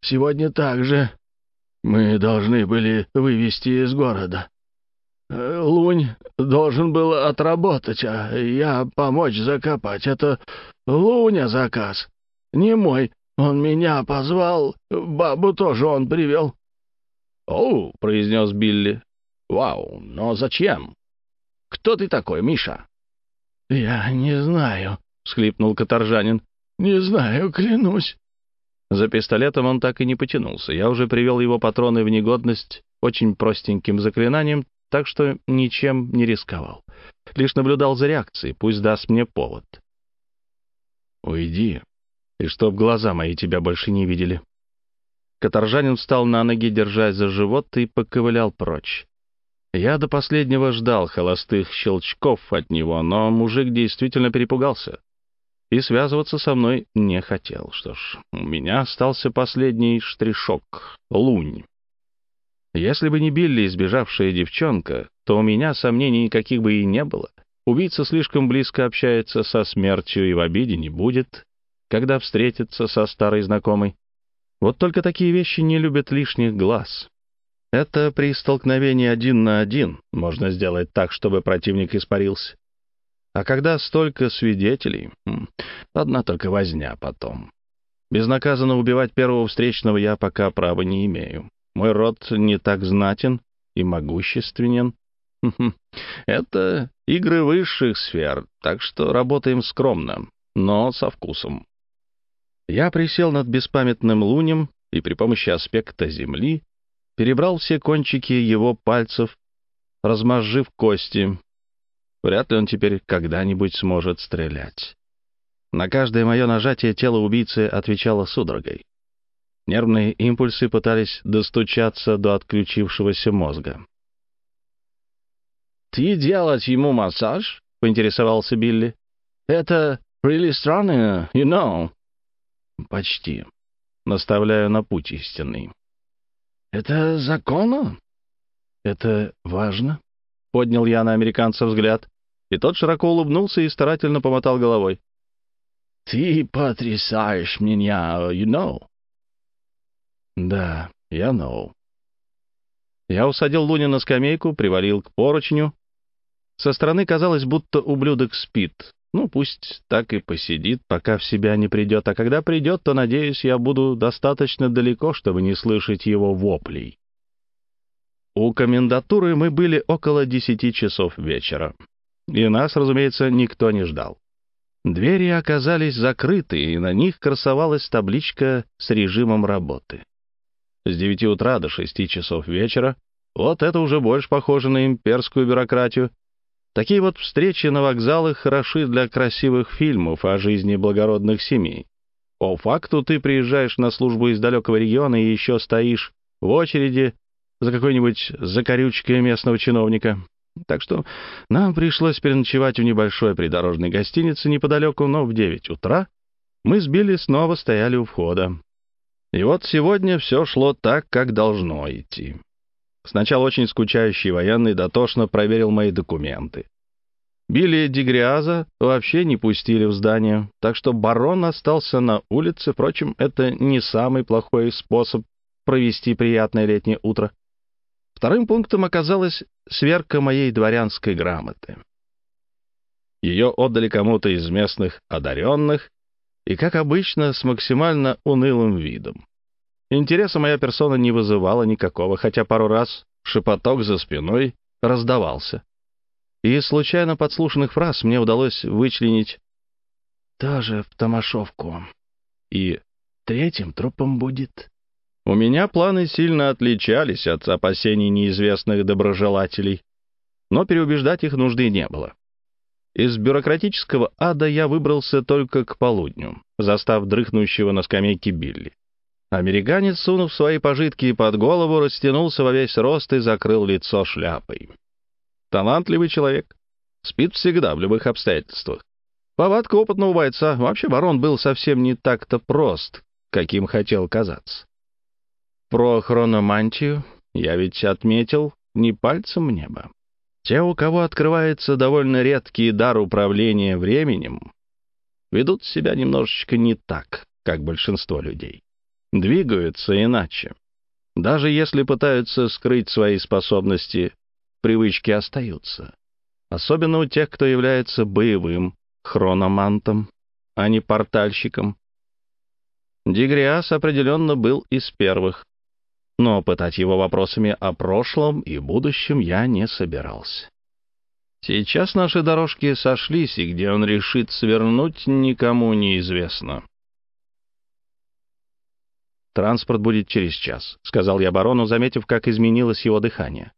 Сегодня также мы должны были вывести из города. Э, Лунь должен был отработать, а я помочь закопать. Это Луня заказ, не мой. Он меня позвал, бабу тоже он привел. — Оу, — произнес Билли. — Вау, но зачем? Кто ты такой, Миша? — Я не знаю, — всхлипнул каторжанин. — Не знаю, клянусь. За пистолетом он так и не потянулся. Я уже привел его патроны в негодность очень простеньким заклинанием, так что ничем не рисковал. Лишь наблюдал за реакцией, пусть даст мне повод. «Уйди, и чтоб глаза мои тебя больше не видели». Каторжанин встал на ноги, держась за живот, и поковылял прочь. Я до последнего ждал холостых щелчков от него, но мужик действительно перепугался и связываться со мной не хотел. Что ж, у меня остался последний штришок — лунь. Если бы не Билли, избежавшая девчонка, то у меня сомнений никаких бы и не было. Убийца слишком близко общается со смертью и в обиде не будет, когда встретится со старой знакомой. Вот только такие вещи не любят лишних глаз. Это при столкновении один на один можно сделать так, чтобы противник испарился. А когда столько свидетелей, хм, одна только возня потом. Безнаказанно убивать первого встречного я пока права не имею. Мой род не так знатен и могущественен. Это игры высших сфер, так что работаем скромно, но со вкусом. Я присел над беспамятным лунем и при помощи аспекта Земли перебрал все кончики его пальцев, размозжив кости. Вряд ли он теперь когда-нибудь сможет стрелять. На каждое мое нажатие тело убийцы отвечало судорогой. Нервные импульсы пытались достучаться до отключившегося мозга. «Ты делать ему массаж?» — поинтересовался Билли. «Это really странно, you know». «Почти. Наставляю на путь истинный». «Это законно?» «Это важно?» — поднял я на американца взгляд, и тот широко улыбнулся и старательно помотал головой. «Ты потрясаешь меня, you know». Да, я know. Я усадил Луни на скамейку, привалил к поручню. Со стороны казалось, будто ублюдок спит. Ну, пусть так и посидит, пока в себя не придет. А когда придет, то, надеюсь, я буду достаточно далеко, чтобы не слышать его воплей. У комендатуры мы были около десяти часов вечера. И нас, разумеется, никто не ждал. Двери оказались закрыты, и на них красовалась табличка с режимом работы с 9 утра до 6 часов вечера. Вот это уже больше похоже на имперскую бюрократию. Такие вот встречи на вокзалах хороши для красивых фильмов о жизни благородных семей. По факту ты приезжаешь на службу из далекого региона и еще стоишь в очереди за какой-нибудь закорючкой местного чиновника. Так что нам пришлось переночевать в небольшой придорожной гостинице неподалеку, но в девять утра мы с Билли снова стояли у входа. И вот сегодня все шло так, как должно идти. Сначала очень скучающий военный дотошно проверил мои документы. Билли Дегриаза вообще не пустили в здание, так что барон остался на улице. Впрочем, это не самый плохой способ провести приятное летнее утро. Вторым пунктом оказалась сверка моей дворянской грамоты. Ее отдали кому-то из местных одаренных, и, как обычно, с максимально унылым видом. Интереса моя персона не вызывала никакого, хотя пару раз шепоток за спиной раздавался. И из случайно подслушанных фраз мне удалось вычленить «тоже в Томашовку» и «третьим трупом будет». У меня планы сильно отличались от опасений неизвестных доброжелателей, но переубеждать их нужды не было. Из бюрократического ада я выбрался только к полудню, застав дрыхнущего на скамейке Билли. Американец, сунув свои пожитки под голову, растянулся во весь рост и закрыл лицо шляпой. Талантливый человек. Спит всегда, в любых обстоятельствах. Повадка опытного бойца. Вообще барон был совсем не так-то прост, каким хотел казаться. Про хрономантию я ведь отметил не пальцем в небо. Те, у кого открывается довольно редкий дар управления временем, ведут себя немножечко не так, как большинство людей. Двигаются иначе. Даже если пытаются скрыть свои способности, привычки остаются. Особенно у тех, кто является боевым хрономантом, а не портальщиком. Дигриас определенно был из первых но пытать его вопросами о прошлом и будущем я не собирался. Сейчас наши дорожки сошлись, и где он решит свернуть, никому не известно. «Транспорт будет через час», — сказал я барону, заметив, как изменилось его дыхание.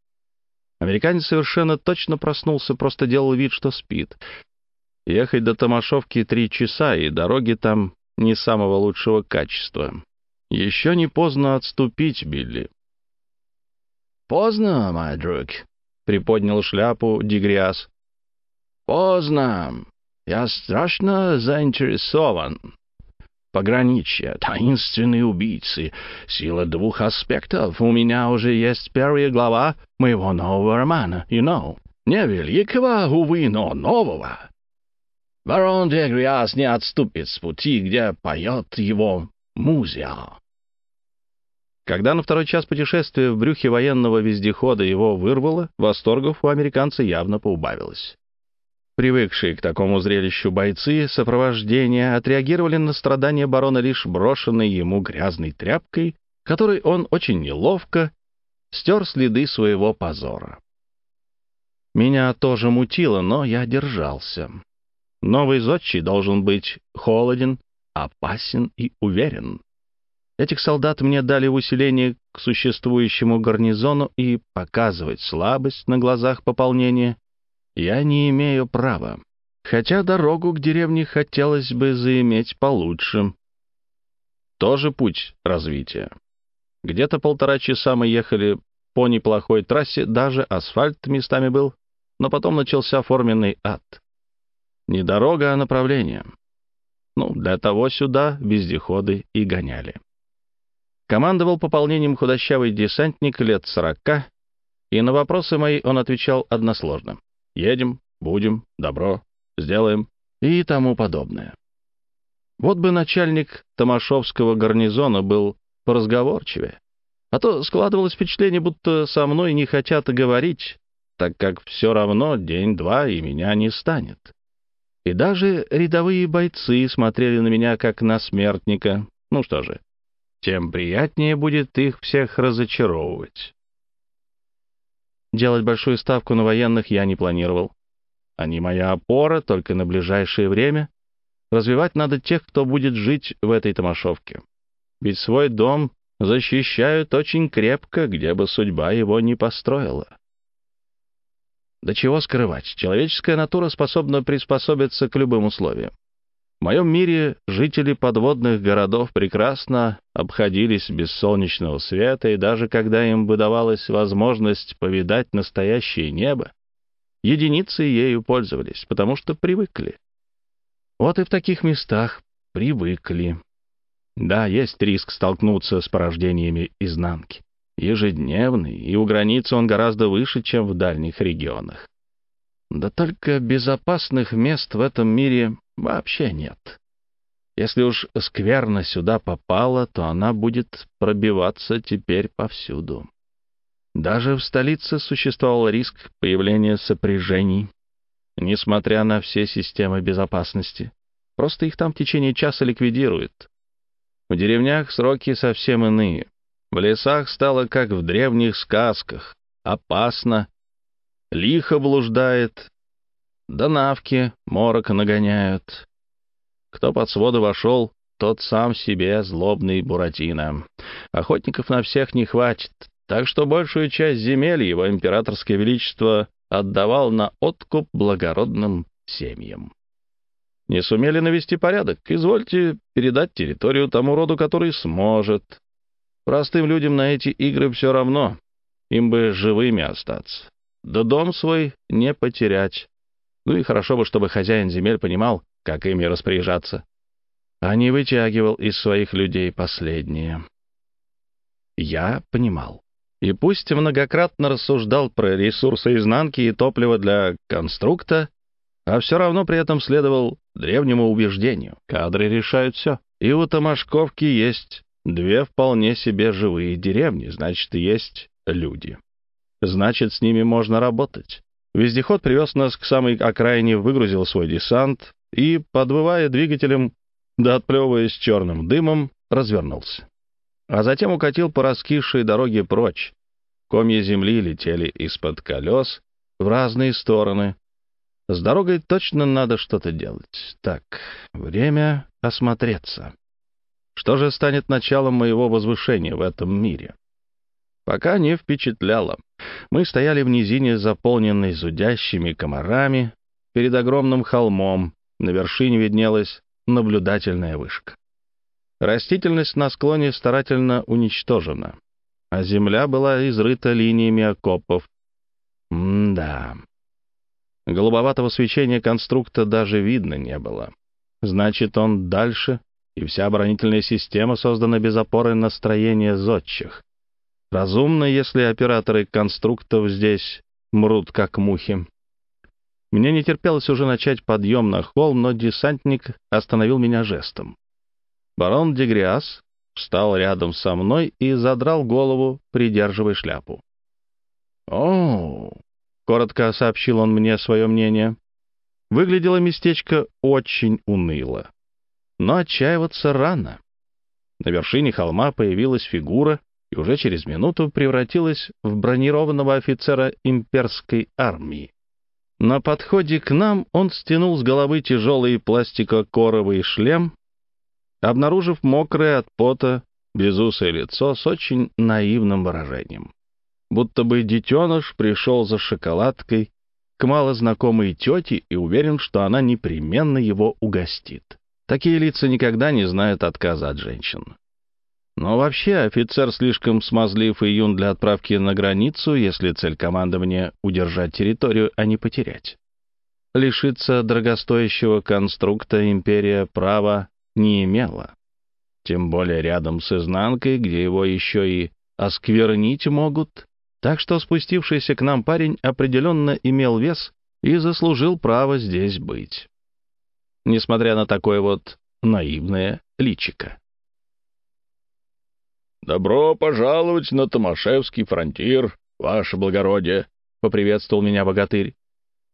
Американец совершенно точно проснулся, просто делал вид, что спит. Ехать до Томашовки три часа, и дороги там не самого лучшего качества. Еще не поздно отступить, Билли. «Поздно, мой друг», — приподнял шляпу Дигриас. «Поздно. Я страшно заинтересован. Пограничье, таинственные убийцы, сила двух аспектов. У меня уже есть первая глава моего нового романа, you know. Не великого, увы, но нового. Барон де Гриас не отступит с пути, где поет его музя. Когда на второй час путешествия в брюхе военного вездехода его вырвало, восторгов у американца явно поубавилось. Привыкшие к такому зрелищу бойцы сопровождения отреагировали на страдания барона лишь брошенной ему грязной тряпкой, которой он очень неловко стер следы своего позора. Меня тоже мутило, но я держался. Новый зодчий должен быть холоден, опасен и уверен. Этих солдат мне дали в усиление к существующему гарнизону, и показывать слабость на глазах пополнения я не имею права. Хотя дорогу к деревне хотелось бы заиметь получше. Тоже путь развития. Где-то полтора часа мы ехали по неплохой трассе, даже асфальт местами был, но потом начался форменный ад. Не дорога, а направление. Ну, для того сюда вездеходы и гоняли. Командовал пополнением худощавый десантник лет сорока, и на вопросы мои он отвечал односложно. «Едем, будем, добро, сделаем» и тому подобное. Вот бы начальник Томашовского гарнизона был поразговорчивее, а то складывалось впечатление, будто со мной не хотят говорить, так как все равно день-два и меня не станет. И даже рядовые бойцы смотрели на меня как на смертника. Ну что же, тем приятнее будет их всех разочаровывать. Делать большую ставку на военных я не планировал. Они моя опора только на ближайшее время. Развивать надо тех, кто будет жить в этой Томашовке. Ведь свой дом защищают очень крепко, где бы судьба его не построила. Да чего скрывать, человеческая натура способна приспособиться к любым условиям. В моем мире жители подводных городов прекрасно обходились без солнечного света, и даже когда им выдавалась возможность повидать настоящее небо, единицы ею пользовались, потому что привыкли. Вот и в таких местах привыкли. Да, есть риск столкнуться с порождениями изнанки. Ежедневный, и у границы он гораздо выше, чем в дальних регионах. Да только безопасных мест в этом мире вообще нет. Если уж скверно сюда попала, то она будет пробиваться теперь повсюду. Даже в столице существовал риск появления сопряжений, несмотря на все системы безопасности. Просто их там в течение часа ликвидируют. В деревнях сроки совсем иные. В лесах стало, как в древних сказках, опасно, лихо блуждает, да навки морок нагоняют. Кто под своды вошел, тот сам себе злобный Буратино. Охотников на всех не хватит, так что большую часть земель его императорское величество отдавал на откуп благородным семьям. Не сумели навести порядок, извольте передать территорию тому роду, который сможет. Простым людям на эти игры все равно, им бы живыми остаться да дом свой не потерять. Ну и хорошо бы, чтобы хозяин земель понимал, как ими распоряжаться, а не вытягивал из своих людей последнее. Я понимал. И пусть многократно рассуждал про ресурсы изнанки и топливо для конструкта, а все равно при этом следовал древнему убеждению. Кадры решают все. И у Томашковки есть две вполне себе живые деревни, значит, есть люди. Значит, с ними можно работать. Вездеход привез нас к самой окраине, выгрузил свой десант и, подвывая двигателем, да отплевываясь черным дымом, развернулся. А затем укатил по раскисшей дороге прочь. Комья земли летели из-под колес в разные стороны. С дорогой точно надо что-то делать. Так, время осмотреться. Что же станет началом моего возвышения в этом мире? Пока не впечатляло. Мы стояли в низине, заполненной зудящими комарами, перед огромным холмом. На вершине виднелась наблюдательная вышка. Растительность на склоне старательно уничтожена, а земля была изрыта линиями окопов. М-да. Голубоватого свечения конструкта даже видно не было. Значит, он дальше, и вся оборонительная система создана без опоры на строение зодчих. Разумно, если операторы конструктов здесь мрут, как мухи. Мне не терпелось уже начать подъем на холм, но десантник остановил меня жестом. Барон Дегриас встал рядом со мной и задрал голову, придерживая шляпу. «О!» — коротко сообщил он мне свое мнение. Выглядело местечко очень уныло. Но отчаиваться рано. На вершине холма появилась фигура, и уже через минуту превратилась в бронированного офицера имперской армии. На подходе к нам он стянул с головы тяжелый пластико-коровый шлем, обнаружив мокрое от пота безусое лицо с очень наивным выражением. Будто бы детеныш пришел за шоколадкой к малознакомой тете и уверен, что она непременно его угостит. Такие лица никогда не знают отказа от женщин. Но вообще офицер слишком смазлив и юн для отправки на границу, если цель командования — удержать территорию, а не потерять. Лишиться дорогостоящего конструкта империя права не имела. Тем более рядом с изнанкой, где его еще и осквернить могут. Так что спустившийся к нам парень определенно имел вес и заслужил право здесь быть. Несмотря на такое вот наивное личико. «Добро пожаловать на Томашевский фронтир, ваше благородие!» — поприветствовал меня богатырь.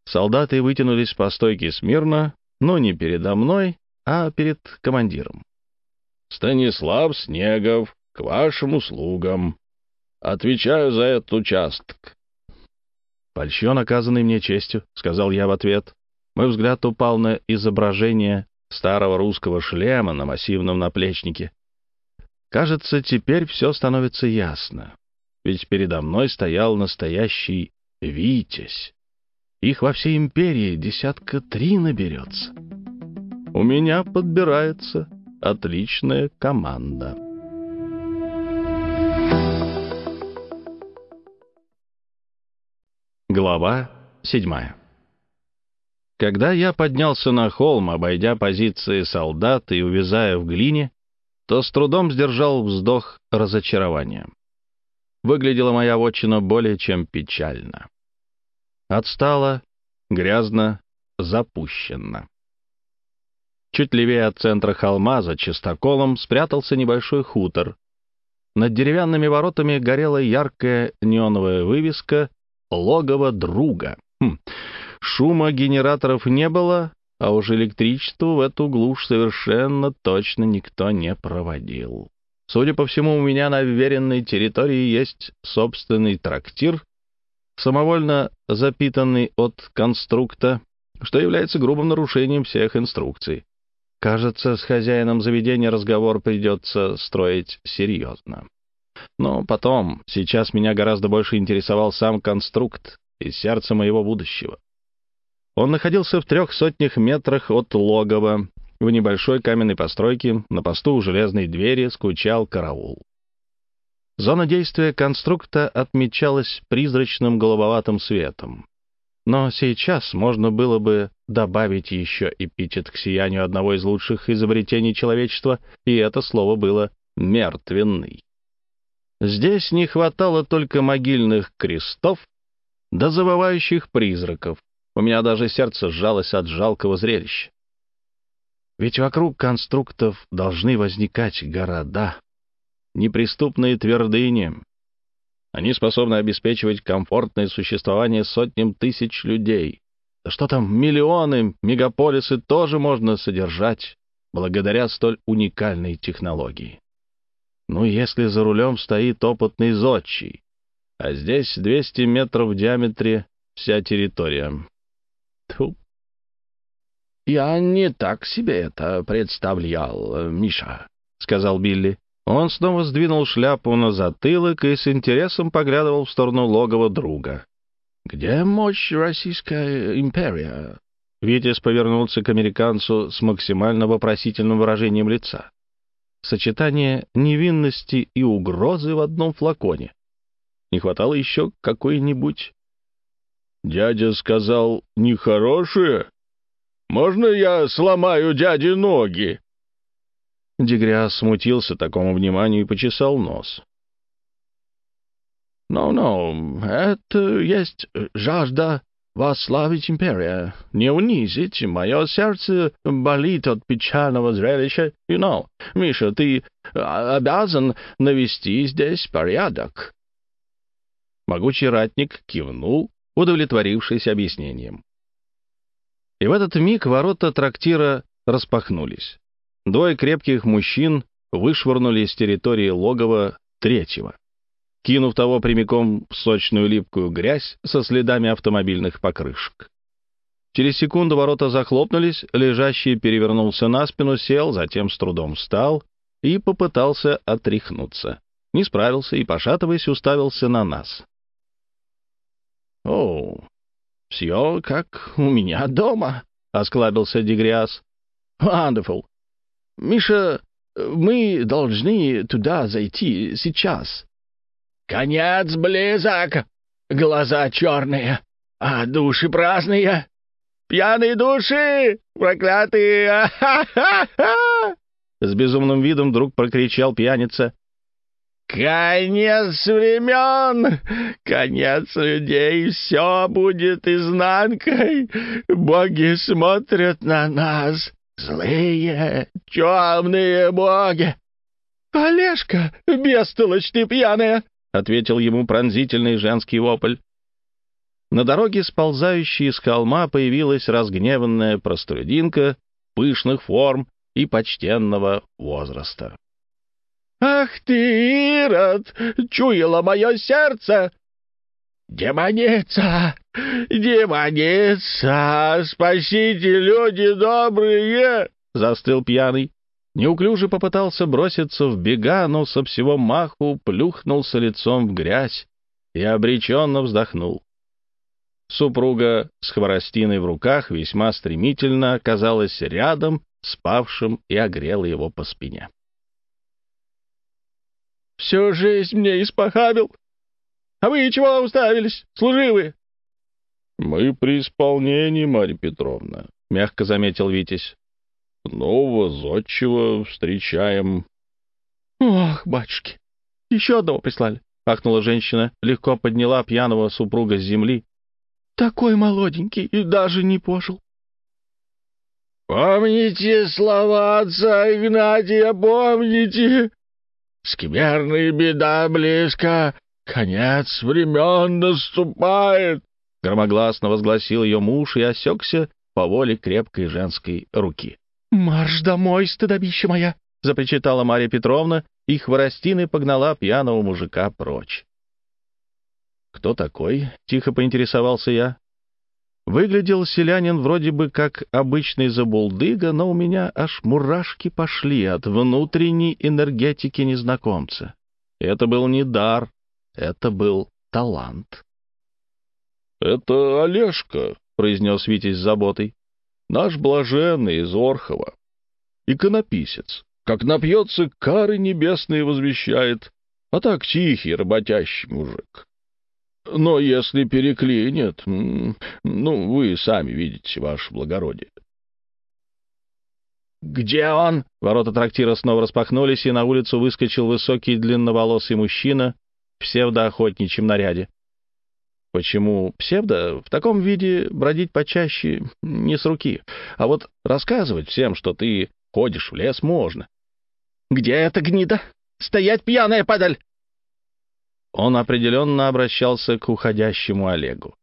Солдаты вытянулись по стойке смирно, но не передо мной, а перед командиром. «Станислав Снегов, к вашим услугам. Отвечаю за этот участок». «Польщен, оказанный мне честью», — сказал я в ответ. Мой взгляд упал на изображение старого русского шлема на массивном наплечнике. Кажется, теперь все становится ясно. Ведь передо мной стоял настоящий Витязь. Их во всей империи десятка три наберется. У меня подбирается отличная команда. Глава седьмая Когда я поднялся на холм, обойдя позиции солдат и увязая в глине, то с трудом сдержал вздох разочарования. Выглядела моя вотчина более чем печально. Отстала, грязно, запущена. Чуть левее от центра холма, за чистоколом, спрятался небольшой хутор. Над деревянными воротами горела яркая неоновая вывеска «Логово друга». Хм. Шума генераторов не было, а уж электричество в эту глушь совершенно точно никто не проводил. Судя по всему, у меня на вверенной территории есть собственный трактир, самовольно запитанный от конструкта, что является грубым нарушением всех инструкций. Кажется, с хозяином заведения разговор придется строить серьезно. Но потом, сейчас меня гораздо больше интересовал сам конструкт и сердце моего будущего. Он находился в трех сотнях метрах от логова. В небольшой каменной постройке на посту у железной двери скучал караул. Зона действия конструкта отмечалась призрачным голубоватым светом. Но сейчас можно было бы добавить еще эпитет к сиянию одного из лучших изобретений человечества, и это слово было «мертвенный». Здесь не хватало только могильных крестов да завывающих призраков. У меня даже сердце сжалось от жалкого зрелища. Ведь вокруг конструктов должны возникать города, неприступные твердыни, они способны обеспечивать комфортное существование сотням тысяч людей. Что там, миллионы, мегаполисы тоже можно содержать благодаря столь уникальной технологии. Ну, если за рулем стоит опытный зодчий, а здесь 200 метров в диаметре вся территория. Тьфу. «Я не так себе это представлял, Миша», — сказал Билли. Он снова сдвинул шляпу на затылок и с интересом поглядывал в сторону логова друга. «Где мощь Российская империя?» Витязь повернулся к американцу с максимально вопросительным выражением лица. Сочетание невинности и угрозы в одном флаконе. Не хватало еще какой-нибудь... «Дядя сказал, нехорошее? Можно я сломаю дяде ноги?» Дегряс смутился такому вниманию и почесал нос. «Ну-ну, это есть жажда восславить империя, не унизить. Мое сердце болит от печального зрелища. You know, Миша, ты обязан навести здесь порядок». Могучий ратник кивнул, удовлетворившись объяснением. И в этот миг ворота трактира распахнулись. Двое крепких мужчин вышвырнули с территории логова третьего, кинув того прямиком в сочную липкую грязь со следами автомобильных покрышек. Через секунду ворота захлопнулись, лежащий перевернулся на спину, сел, затем с трудом встал и попытался отряхнуться. Не справился и, пошатываясь, уставился на нас. «О, все как у меня дома», — осклабился Дегриас. «Wonderful. Миша, мы должны туда зайти сейчас. Конец близок, глаза черные, а души праздные. Пьяные души, проклятые! С безумным видом вдруг прокричал пьяница. «Конец времен! Конец людей! Все будет изнанкой! Боги смотрят на нас! «Злые, темные боги!» «Олежка, бестолочь ты пьяная!» — ответил ему пронзительный женский вопль. На дороге, сползающей с холма, появилась разгневанная простолюдинка пышных форм и почтенного возраста. «Ах ты, Ирод! Чуяло мое сердце! «Демоница! Демоница! Спасите, люди добрые!» — застыл пьяный. Неуклюже попытался броситься в бега, но со всего маху плюхнулся лицом в грязь и обреченно вздохнул. Супруга с хворостиной в руках весьма стремительно оказалась рядом спавшим и огрела его по спине. «Всю жизнь мне испохабил. А вы чего уставились, служивые?» «Мы при исполнении, Марья Петровна», — мягко заметил Витязь. «Нового зодчего встречаем». «Ох, батюшки, еще одного прислали», — ахнула женщина, легко подняла пьяного супруга с земли. «Такой молоденький и даже не пожил». «Помните слова отца Игнатия, помните! Скверная беда близко, конец времен наступает!» Громогласно возгласил ее муж и осекся по воле крепкой женской руки. «Марш домой, стыдобища моя!» — запричитала Марья Петровна, и хворостиной погнала пьяного мужика прочь. «Кто такой?» — тихо поинтересовался я. Выглядел селянин вроде бы как обычный забулдыга, но у меня аж мурашки пошли от внутренней энергетики незнакомца. Это был не дар, это был талант. «Это Олежка», — произнес Витя с заботой, — «наш блаженный из Орхова, иконописец. Как напьется, кары небесные возвещает, а так тихий, работящий мужик. Но если переклинит, ну, вы сами видите, ваше благородие». «Где он?» Ворота трактира снова распахнулись, и на улицу выскочил высокий длинноволосый мужчина в псевдоохотничьем наряде. Почему псевдо? В таком виде бродить почаще не с руки. А вот рассказывать всем, что ты ходишь в лес, можно. «Где эта гнида? Стоять, пьяная падаль!» Он определенно обращался к уходящему Олегу.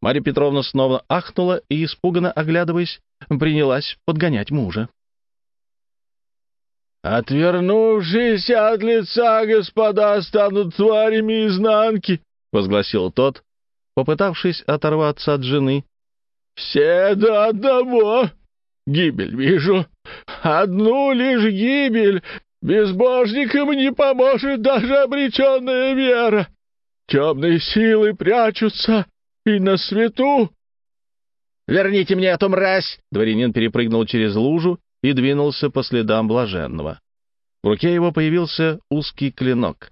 Марья Петровна снова ахнула и, испуганно оглядываясь, принялась подгонять мужа. «Отвернувшись от лица господа станут тварями изнанки», — возгласил тот, попытавшись оторваться от жены. «Все до одного. Гибель вижу. Одну лишь гибель. Безбожникам не поможет даже обреченная вера. Темные силы прячутся и на свету». «Верните мне эту мразь!» Дворянин перепрыгнул через лужу и двинулся по следам блаженного. В руке его появился узкий клинок.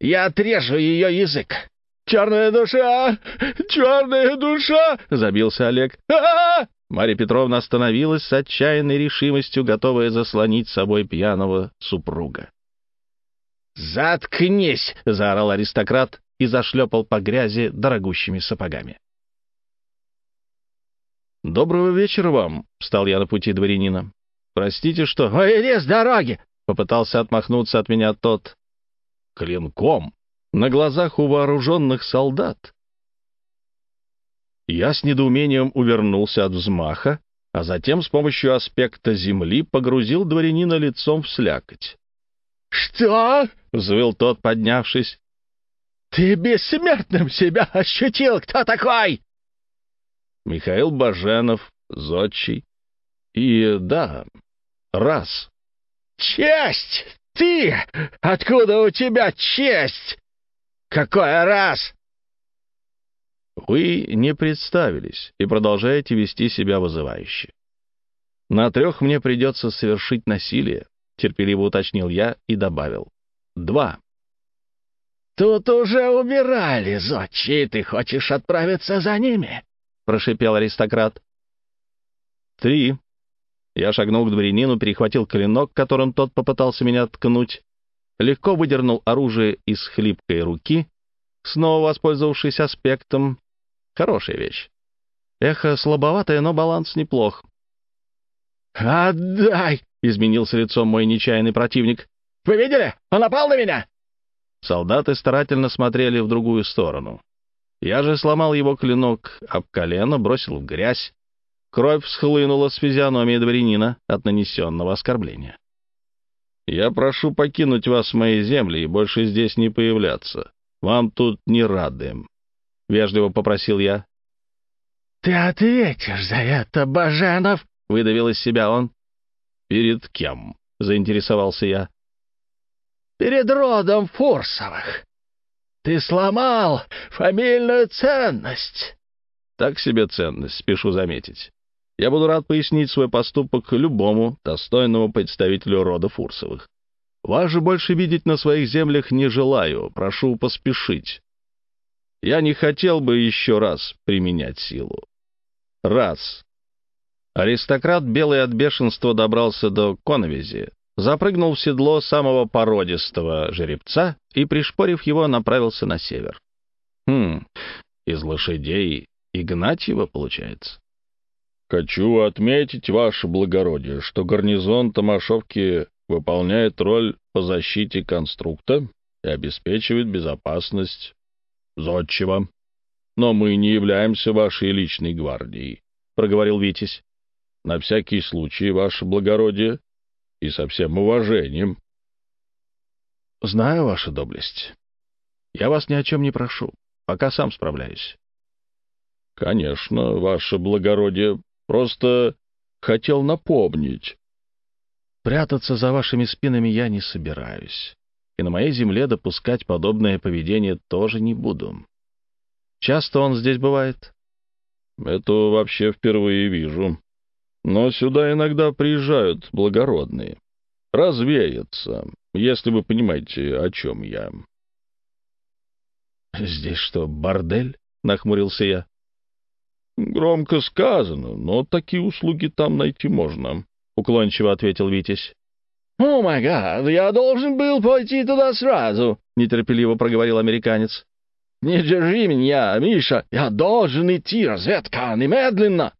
«Я отрежу ее язык!» «Черная душа! Черная душа!» — забился Олег. а, -а, -а Марья Петровна остановилась с отчаянной решимостью, готовая заслонить собой пьяного супруга. «Заткнись!» — заорал аристократ и зашлепал по грязи дорогущими сапогами. «Доброго вечера вам!» — встал я на пути дворянина. «Простите, что...» «Ой, иди с дороги!» — попытался отмахнуться от меня тот. «Клинком!» на глазах у вооруженных солдат. Я с недоумением увернулся от взмаха, а затем с помощью аспекта земли погрузил дворянина лицом в слякоть. «Что?» — взвыл тот, поднявшись. «Ты бессмертным себя ощутил! Кто такой?» Михаил Баженов, зодчий. И да, раз. «Честь! Ты! Откуда у тебя честь?» «Какой раз?» «Вы не представились и продолжаете вести себя вызывающе. На трех мне придется совершить насилие», — терпеливо уточнил я и добавил. «Два». «Тут уже умирали, зодчи, ты хочешь отправиться за ними?» — прошипел аристократ. «Три». Я шагнул к дворянину, перехватил клинок, которым тот попытался меня ткнуть, легко выдернул оружие из хлипкой руки, снова воспользовавшись аспектом. Хорошая вещь. Эхо слабоватое, но баланс неплох. «Отдай!» — изменился лицом мой нечаянный противник. «Вы видели? Он напал на меня!» Солдаты старательно смотрели в другую сторону. Я же сломал его клинок об колено, бросил в грязь. Кровь схлынула с физиономии дворянина от нанесенного оскорбления. Я прошу покинуть вас в мои земли и больше здесь не появляться. Вам тут не рады. Вежливо попросил я. Ты ответишь за это, Баженов? Выдавил из себя он. Перед кем? Заинтересовался я. Перед родом Фурсовых. Ты сломал фамильную ценность. Так себе ценность, спешу заметить. Я буду рад пояснить свой поступок любому достойному представителю рода Фурсовых. Вас же больше видеть на своих землях не желаю, прошу поспешить. Я не хотел бы еще раз применять силу. Раз. Аристократ, белый от бешенства, добрался до коновизи, запрыгнул в седло самого породистого жеребца и, пришпорив его, направился на север. Хм, из лошадей Игнатьева, получается. «Хочу отметить, ваше благородие, что гарнизон Томашовки выполняет роль по защите конструкта и обеспечивает безопасность зодчего. Но мы не являемся вашей личной гвардией», — проговорил Витязь. «На всякий случай, ваше благородие, и со всем уважением». «Знаю, ваша доблесть. Я вас ни о чем не прошу, пока сам справляюсь». «Конечно, ваше благородие, просто хотел напомнить». «Прятаться за вашими спинами я не собираюсь, и на моей земле допускать подобное поведение тоже не буду. Часто он здесь бывает?» «Это вообще впервые вижу. Но сюда иногда приезжают благородные. Развеяться, если вы понимаете, о чем я». «Здесь что, бордель?» — нахмурился я. «Громко сказано, но такие услуги там найти можно», — уклончиво ответил Витязь. «О, май гад, я должен был пойти туда сразу», — нетерпеливо проговорил американец. «Не держи меня, Миша, я должен идти, разведка, немедленно!»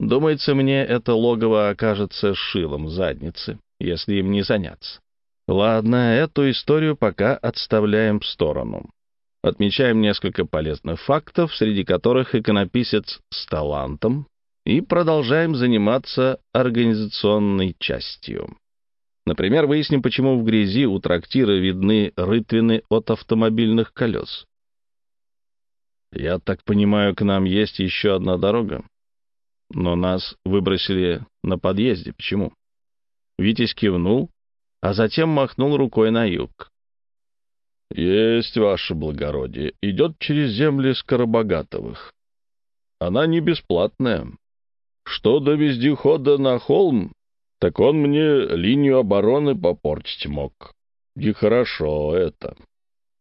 Думается, мне это логово окажется шилом задницы, если им не заняться. Ладно, эту историю пока отставляем в сторону. Отмечаем несколько полезных фактов, среди которых иконописец с талантом, и продолжаем заниматься организационной частью. Например, выясним, почему в грязи у трактира видны рытвины от автомобильных колес. Я так понимаю, к нам есть еще одна дорога. Но нас выбросили на подъезде. Почему? Витязь кивнул, а затем махнул рукой на юг. «Есть, ваше благородие. Идет через земли Скоробогатовых. Она не бесплатная. Что до вездехода на холм, так он мне линию обороны попортить мог. Нехорошо это».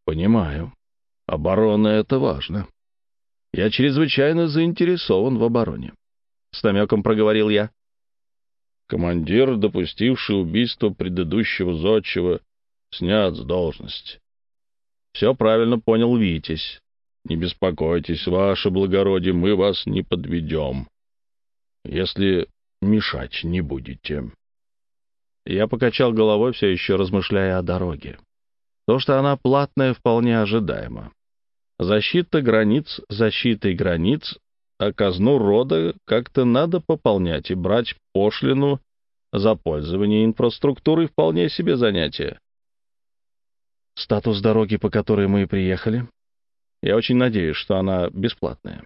«Понимаю. Оборона — это важно. Я чрезвычайно заинтересован в обороне», — с намеком проговорил я. Командир, допустивший убийство предыдущего зодчего, снят с должности. Все правильно понял Витязь. Не беспокойтесь, ваше благородие, мы вас не подведем, если мешать не будете. Я покачал головой, все еще размышляя о дороге. То, что она платная, вполне ожидаемо. Защита границ защитой границ, а казну рода как-то надо пополнять и брать пошлину за пользование инфраструктурой вполне себе занятие. Статус дороги, по которой мы приехали? Я очень надеюсь, что она бесплатная.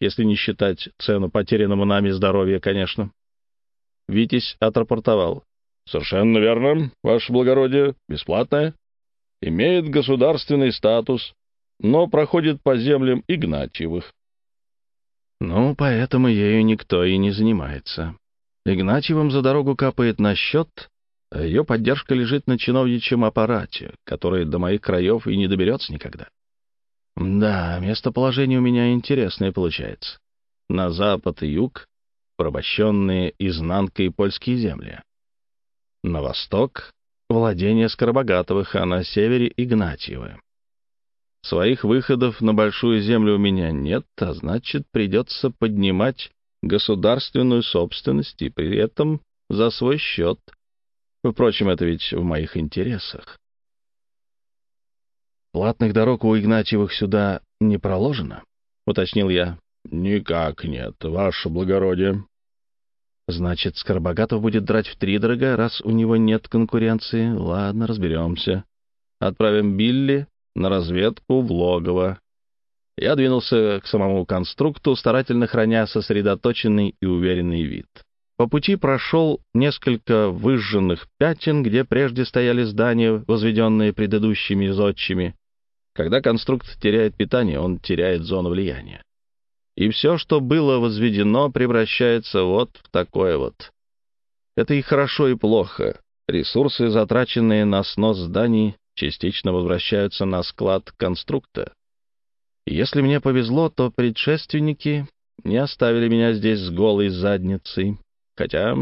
Если не считать цену потерянному нами здоровья, конечно. Витязь отрапортовал. «Совершенно верно, ваше благородие, бесплатная. Имеет государственный статус, но проходит по землям Игнатьевых». «Ну, поэтому ею никто и не занимается. Игнатьевым за дорогу капает на счет, ее поддержка лежит на чиновничьем аппарате, который до моих краев и не доберется никогда. Да, местоположение у меня интересное получается. На запад и юг — порабощенные изнанкой польские земли. На восток — владение Скоробогатовых, а на севере — Игнатьевы. Своих выходов на большую землю у меня нет, а значит, придется поднимать государственную собственность и при этом за свой счет — Впрочем, это ведь в моих интересах. «Платных дорог у Игнатьевых сюда не проложено?» — уточнил я. «Никак нет, ваше благородие». «Значит, Скоробогатов будет драть втридорога, раз у него нет конкуренции. Ладно, разберемся. Отправим Билли на разведку в логово». Я двинулся к самому конструкту, старательно храня сосредоточенный и уверенный вид. По пути прошел несколько выжженных пятен, где прежде стояли здания, возведенные предыдущими зодчими. Когда конструкт теряет питание, он теряет зону влияния. И все, что было возведено, превращается вот в такое вот. Это и хорошо, и плохо. Ресурсы, затраченные на снос зданий, частично возвращаются на склад конструкта. Если мне повезло, то предшественники не оставили меня здесь с голой задницей, хотя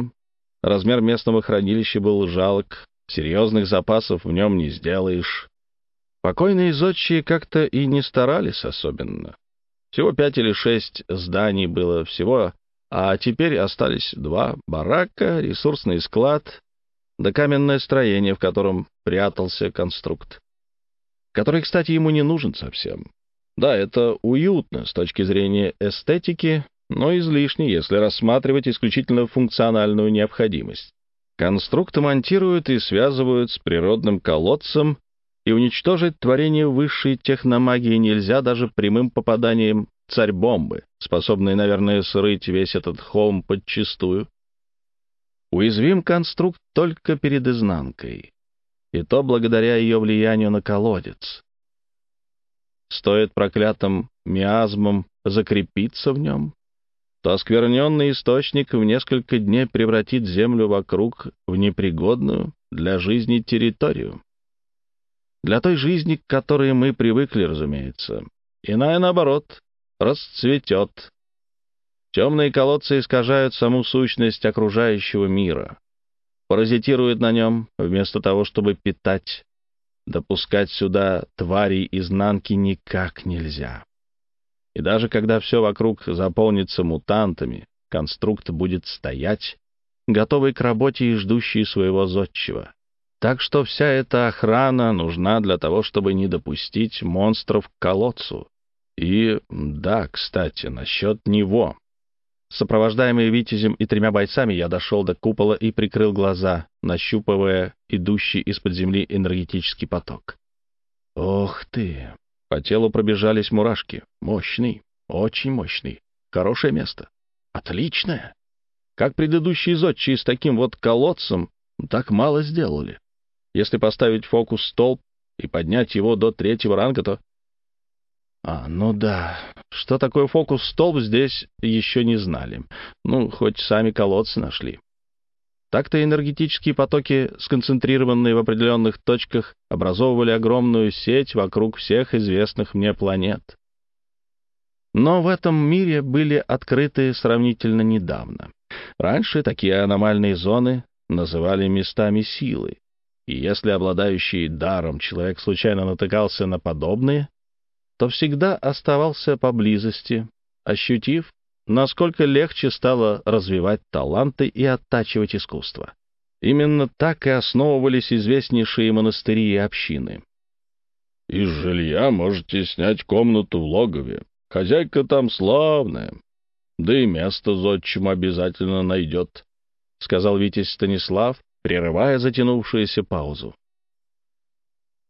размер местного хранилища был жалок, серьезных запасов в нем не сделаешь. Покойные зодчие как-то и не старались особенно. Всего пять или шесть зданий было всего, а теперь остались два — барака, ресурсный склад да каменное строение, в котором прятался конструкт, который, кстати, ему не нужен совсем. Да, это уютно с точки зрения эстетики, но излишне, если рассматривать исключительно функциональную необходимость. Конструкты монтируют и связывают с природным колодцем, и уничтожить творение высшей техномагии нельзя даже прямым попаданием царь-бомбы, способной, наверное, срыть весь этот холм подчистую. Уязвим конструкт только перед изнанкой, и то благодаря ее влиянию на колодец. Стоит проклятым миазмам закрепиться в нем, то оскверненный источник в несколько дней превратит землю вокруг в непригодную для жизни территорию. Для той жизни, к которой мы привыкли, разумеется. Иная, наоборот, расцветет, Темные колодцы искажают саму сущность окружающего мира, паразитируют на нем, вместо того, чтобы питать. Допускать сюда тварей изнанки никак нельзя. И даже когда все вокруг заполнится мутантами, конструкт будет стоять, готовый к работе и ждущий своего зодчего. Так что вся эта охрана нужна для того, чтобы не допустить монстров к колодцу. И да, кстати, насчет него. Сопровождаемый Витязем и тремя бойцами, я дошел до купола и прикрыл глаза, нащупывая идущий из-под земли энергетический поток. Ох ты! По телу пробежались мурашки. Мощный, очень мощный. Хорошее место. Отличное. Как предыдущие зодчие с таким вот колодцем так мало сделали. Если поставить фокус-столб и поднять его до третьего ранга, то а, ну да. Что такое фокус-столб, здесь еще не знали. Ну, хоть сами колодцы нашли. Так-то энергетические потоки, сконцентрированные в определенных точках, образовывали огромную сеть вокруг всех известных мне планет. Но в этом мире были открыты сравнительно недавно. Раньше такие аномальные зоны называли местами силы. И если обладающий даром человек случайно натыкался на подобные, то всегда оставался поблизости, ощутив, насколько легче стало развивать таланты и оттачивать искусство. Именно так и основывались известнейшие монастыри и общины. «Из жилья можете снять комнату в логове. Хозяйка там славная. Да и место зодчим обязательно найдет», — сказал Витязь Станислав, прерывая затянувшуюся паузу.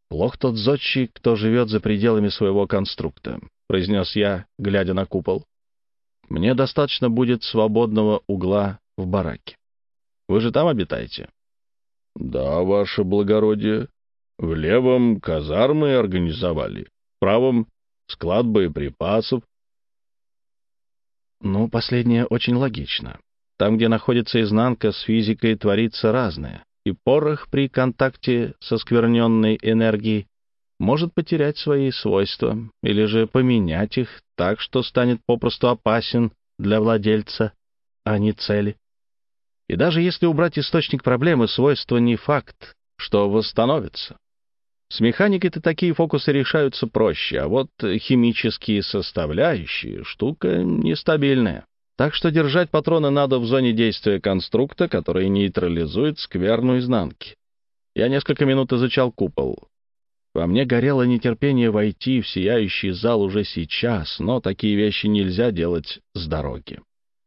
«Плох тот зодчий, кто живет за пределами своего конструкта», — произнес я, глядя на купол. «Мне достаточно будет свободного угла в бараке. Вы же там обитаете?» «Да, ваше благородие. В левом казармы организовали, в правом — склад боеприпасов». «Ну, последнее очень логично. Там, где находится изнанка, с физикой творится разное и порох при контакте со скверненной энергией может потерять свои свойства или же поменять их так, что станет попросту опасен для владельца, а не цели. И даже если убрать источник проблемы, свойства не факт, что восстановится. С механикой-то такие фокусы решаются проще, а вот химические составляющие — штука нестабильная. Так что держать патроны надо в зоне действия конструкта, который нейтрализует скверну изнанки. Я несколько минут изучал купол. Во мне горело нетерпение войти в сияющий зал уже сейчас, но такие вещи нельзя делать с дороги.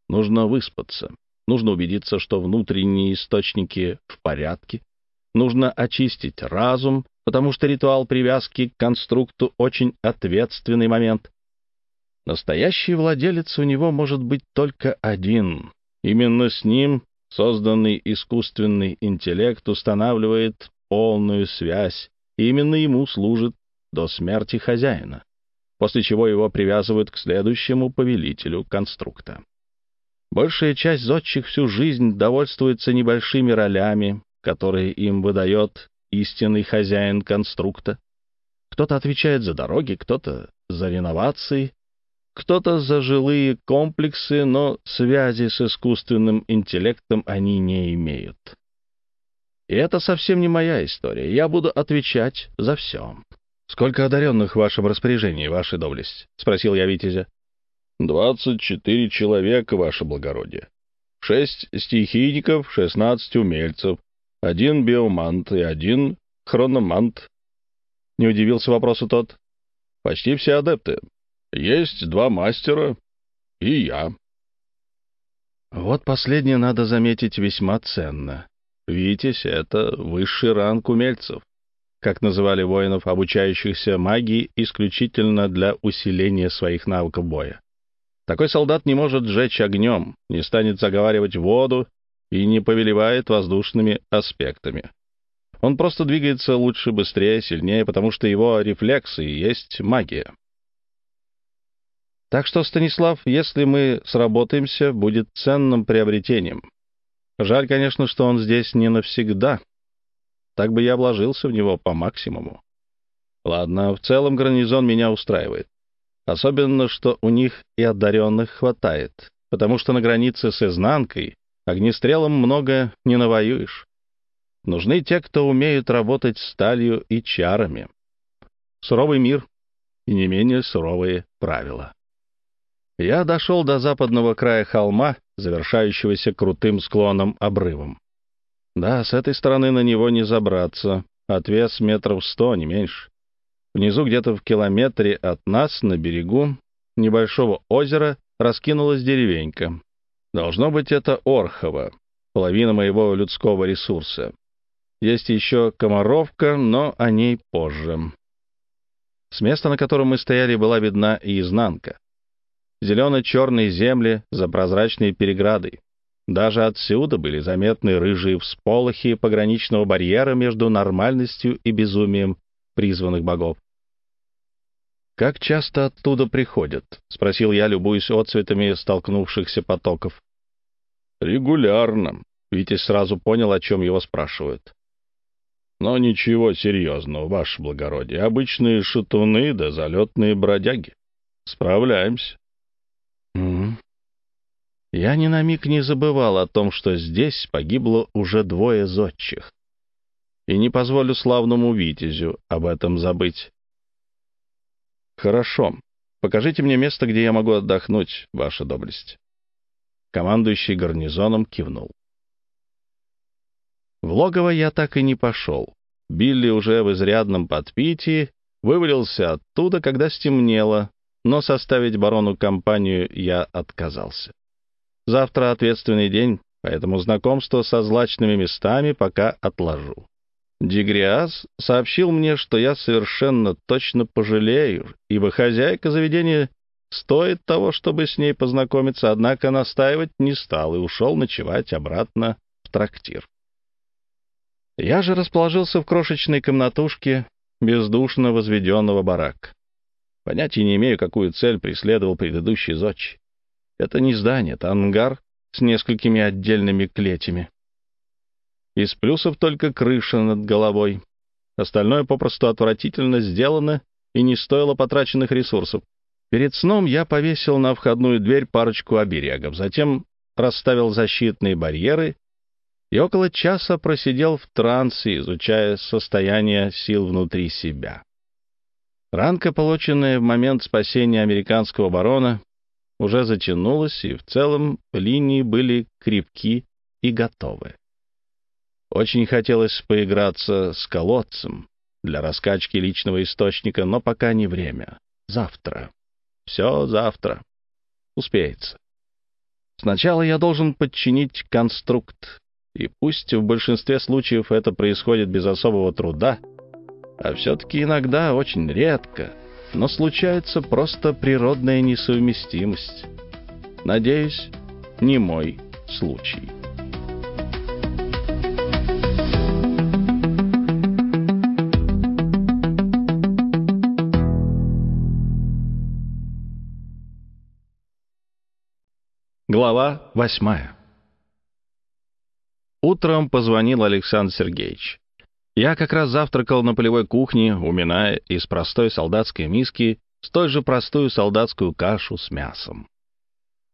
Нужно выспаться. Нужно убедиться, что внутренние источники в порядке. Нужно очистить разум, потому что ритуал привязки к конструкту очень ответственный момент. Настоящий владелец у него может быть только один. Именно с ним созданный искусственный интеллект устанавливает полную связь, и именно ему служит до смерти хозяина. после чего его привязывают к следующему повелителю конструкта. Большая часть зодчих всю жизнь довольствуется небольшими ролями, которые им выдает истинный хозяин конструкта. Кто-то отвечает за дороги, кто-то за реновации, кто-то за жилые комплексы, но связи с искусственным интеллектом они не имеют. И это совсем не моя история. Я буду отвечать за все. «Сколько одаренных в вашем распоряжении, ваша доблесть?» — спросил я Витязя. «Двадцать четыре человека, ваше благородие. Шесть стихийников, шестнадцать умельцев, один биомант и один хрономант». Не удивился вопросу тот. «Почти все адепты. Есть два мастера и я». Вот последнее, надо заметить, весьма ценно. Витязь — это высший ранг умельцев как называли воинов, обучающихся магии исключительно для усиления своих навыков боя. Такой солдат не может сжечь огнем, не станет заговаривать воду и не повелевает воздушными аспектами. Он просто двигается лучше, быстрее, сильнее, потому что его рефлексы есть магия. Так что, Станислав, если мы сработаемся, будет ценным приобретением. Жаль, конечно, что он здесь не навсегда, так бы я вложился в него по максимуму. Ладно, в целом гарнизон меня устраивает. Особенно, что у них и одаренных хватает, потому что на границе с изнанкой огнестрелом много не навоюешь. Нужны те, кто умеют работать сталью и чарами. Суровый мир и не менее суровые правила. Я дошел до западного края холма, завершающегося крутым склоном обрывом. Да, с этой стороны на него не забраться. Отвес метров сто, не меньше. Внизу, где-то в километре от нас, на берегу небольшого озера, раскинулась деревенька. Должно быть, это Орхово, половина моего людского ресурса. Есть еще Комаровка, но о ней позже. С места, на котором мы стояли, была видна и изнанка. Зелено-черные земли за прозрачной переградой. Даже отсюда были заметны рыжие всполохи пограничного барьера между нормальностью и безумием призванных богов. «Как часто оттуда приходят?» — спросил я, любуясь отцветами столкнувшихся потоков. «Регулярно», — Витязь сразу понял, о чем его спрашивают. «Но ничего серьезного, ваше благородие. Обычные шатуны да залетные бродяги. Справляемся». «Угу. Я ни на миг не забывал о том, что здесь погибло уже двое зодчих. И не позволю славному Витязю об этом забыть. «Хорошо. Покажите мне место, где я могу отдохнуть, ваша доблесть». Командующий гарнизоном кивнул. В логово я так и не пошел. Билли уже в изрядном подпитии вывалился оттуда, когда стемнело, но составить барону компанию я отказался. Завтра ответственный день, поэтому знакомство со злачными местами пока отложу. Дигриас сообщил мне, что я совершенно точно пожалею, ибо хозяйка заведения стоит того, чтобы с ней познакомиться, однако настаивать не стал и ушел ночевать обратно в трактир. Я же расположился в крошечной комнатушке бездушно возведенного барака. Понятия не имею, какую цель преследовал предыдущий зодчий. Это не здание, это ангар с несколькими отдельными клетями. Из плюсов только крыша над головой. Остальное попросту отвратительно сделано и не стоило потраченных ресурсов. Перед сном я повесил на входную дверь парочку оберегов, затем расставил защитные барьеры и около часа просидел в трансе, изучая состояние сил внутри себя. Ранка, полученная в момент спасения американского барона, уже затянулась, и в целом линии были крепки и готовы. Очень хотелось поиграться с колодцем для раскачки личного источника, но пока не время. Завтра. Все завтра. Успеется. Сначала я должен подчинить конструкт, и пусть в большинстве случаев это происходит без особого труда, а все-таки иногда, очень редко, но случается просто природная несовместимость. Надеюсь, не мой случай. Глава восьмая Утром позвонил Александр Сергеевич. Я как раз завтракал на полевой кухне, уминая из простой солдатской миски столь же простую солдатскую кашу с мясом.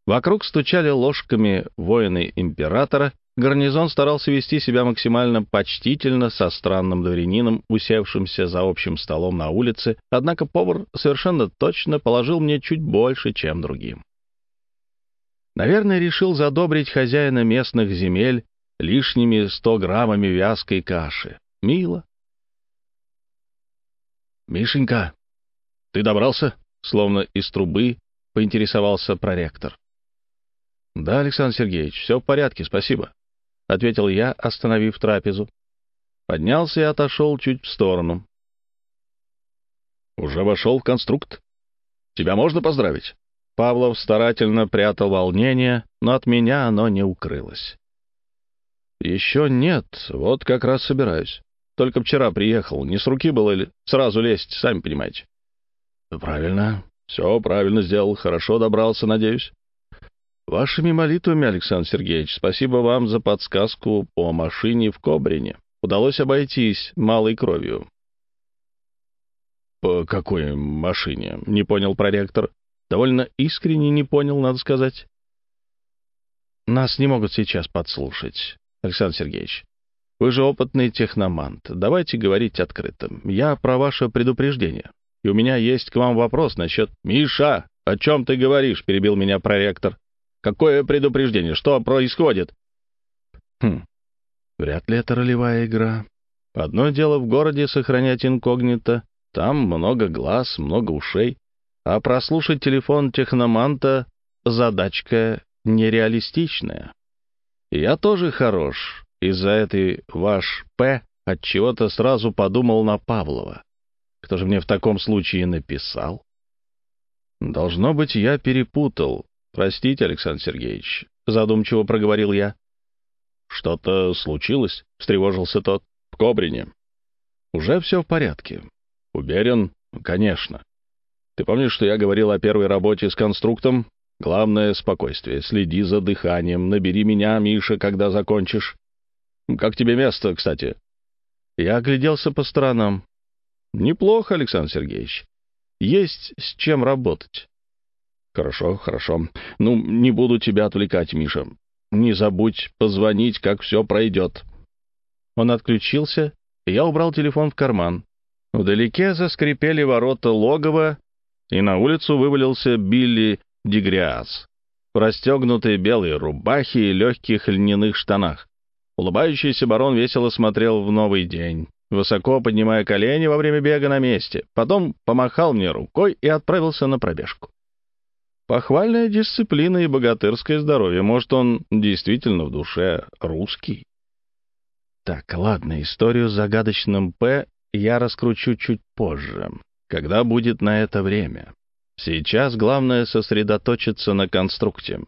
Вокруг стучали ложками воины императора, гарнизон старался вести себя максимально почтительно со странным дворянином, усевшимся за общим столом на улице, однако повар совершенно точно положил мне чуть больше, чем другим. Наверное, решил задобрить хозяина местных земель лишними сто граммами вязкой каши. Мило. «Мишенька, ты добрался?» — словно из трубы поинтересовался проректор. «Да, Александр Сергеевич, все в порядке, спасибо», — ответил я, остановив трапезу. Поднялся и отошел чуть в сторону. «Уже вошел в конструкт? Тебя можно поздравить?» Павлов старательно прятал волнение, но от меня оно не укрылось. «Еще нет, вот как раз собираюсь. Только вчера приехал, не с руки было ли сразу лезть, сами понимаете». «Правильно, все правильно сделал, хорошо добрался, надеюсь». «Вашими молитвами, Александр Сергеевич, спасибо вам за подсказку по машине в Кобрине. Удалось обойтись малой кровью». «По какой машине?» — не понял проректор. Довольно искренне не понял, надо сказать. Нас не могут сейчас подслушать, Александр Сергеевич. Вы же опытный техномант. Давайте говорить открыто. Я про ваше предупреждение. И у меня есть к вам вопрос насчет... «Миша, о чем ты говоришь?» — перебил меня проректор. «Какое предупреждение? Что происходит?» «Хм, вряд ли это ролевая игра. Одно дело в городе сохранять инкогнито. Там много глаз, много ушей. А прослушать телефон техноманта — задачка нереалистичная. Я тоже хорош. Из-за этой ваш «П» отчего-то сразу подумал на Павлова. Кто же мне в таком случае написал? Должно быть, я перепутал. Простите, Александр Сергеевич, задумчиво проговорил я. Что-то случилось? встревожился тот. В Кобрине. Уже все в порядке. Уверен? Конечно. Ты помнишь, что я говорил о первой работе с конструктом? Главное — спокойствие. Следи за дыханием. Набери меня, Миша, когда закончишь. Как тебе место, кстати?» Я огляделся по сторонам. «Неплохо, Александр Сергеевич. Есть с чем работать». «Хорошо, хорошо. Ну, не буду тебя отвлекать, Миша. Не забудь позвонить, как все пройдет». Он отключился, и я убрал телефон в карман. Вдалеке заскрипели ворота логова, и на улицу вывалился Билли Дегриас в расстегнутой белой рубахе и легких льняных штанах. Улыбающийся барон весело смотрел в новый день, высоко поднимая колени во время бега на месте. Потом помахал мне рукой и отправился на пробежку. Похвальная дисциплина и богатырское здоровье. Может, он действительно в душе русский? Так, ладно, историю с загадочным «П» я раскручу чуть позже когда будет на это время. Сейчас главное сосредоточиться на конструкте.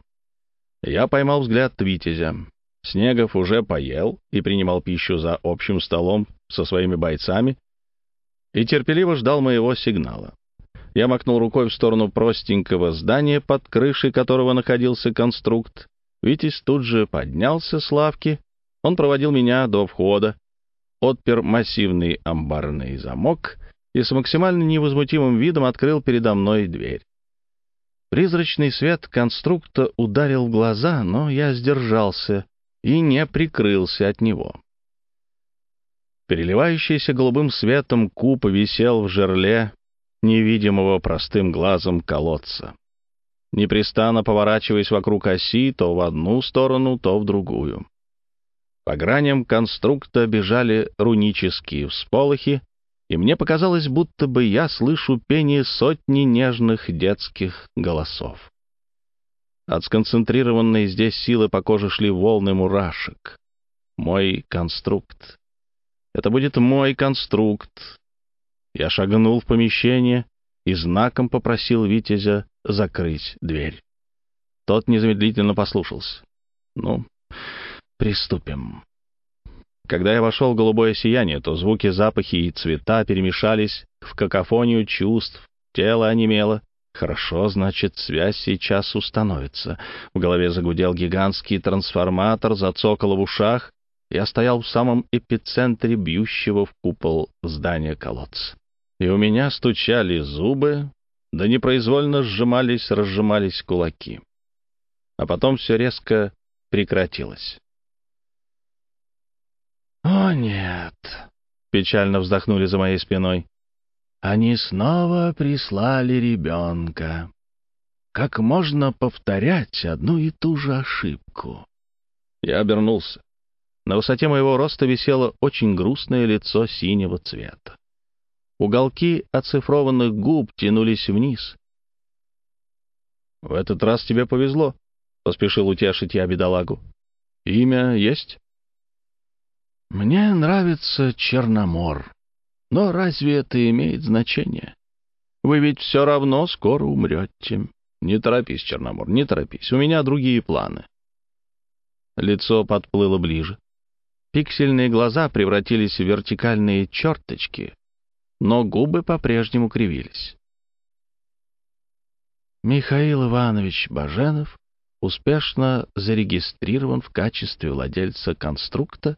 Я поймал взгляд Витязя. Снегов уже поел и принимал пищу за общим столом со своими бойцами и терпеливо ждал моего сигнала. Я махнул рукой в сторону простенького здания, под крышей которого находился конструкт. Витязь тут же поднялся с лавки. Он проводил меня до входа, отпер массивный амбарный замок и с максимально невозмутимым видом открыл передо мной дверь. Призрачный свет конструкта ударил в глаза, но я сдержался и не прикрылся от него. Переливающийся голубым светом куб висел в жерле невидимого простым глазом колодца, непрестанно поворачиваясь вокруг оси то в одну сторону, то в другую. По граням конструкта бежали рунические всполохи, и мне показалось, будто бы я слышу пение сотни нежных детских голосов. От сконцентрированной здесь силы по коже шли волны мурашек. Мой конструкт. Это будет мой конструкт. Я шагнул в помещение и знаком попросил Витязя закрыть дверь. Тот незамедлительно послушался. Ну, приступим. Когда я вошел в голубое сияние, то звуки, запахи и цвета перемешались в какофонию чувств, тело онемело. Хорошо, значит, связь сейчас установится. В голове загудел гигантский трансформатор, зацокало в ушах. Я стоял в самом эпицентре бьющего в купол здания колодца. И у меня стучали зубы, да непроизвольно сжимались, разжимались кулаки. А потом все резко прекратилось. «О, нет!» — печально вздохнули за моей спиной. «Они снова прислали ребенка. Как можно повторять одну и ту же ошибку?» Я обернулся. На высоте моего роста висело очень грустное лицо синего цвета. Уголки оцифрованных губ тянулись вниз. «В этот раз тебе повезло», — поспешил утешить я бедолагу. «Имя есть?» «Мне нравится Черномор. Но разве это имеет значение? Вы ведь все равно скоро умрете. Не торопись, Черномор, не торопись. У меня другие планы». Лицо подплыло ближе. Пиксельные глаза превратились в вертикальные черточки, но губы по-прежнему кривились. Михаил Иванович Баженов успешно зарегистрирован в качестве владельца конструкта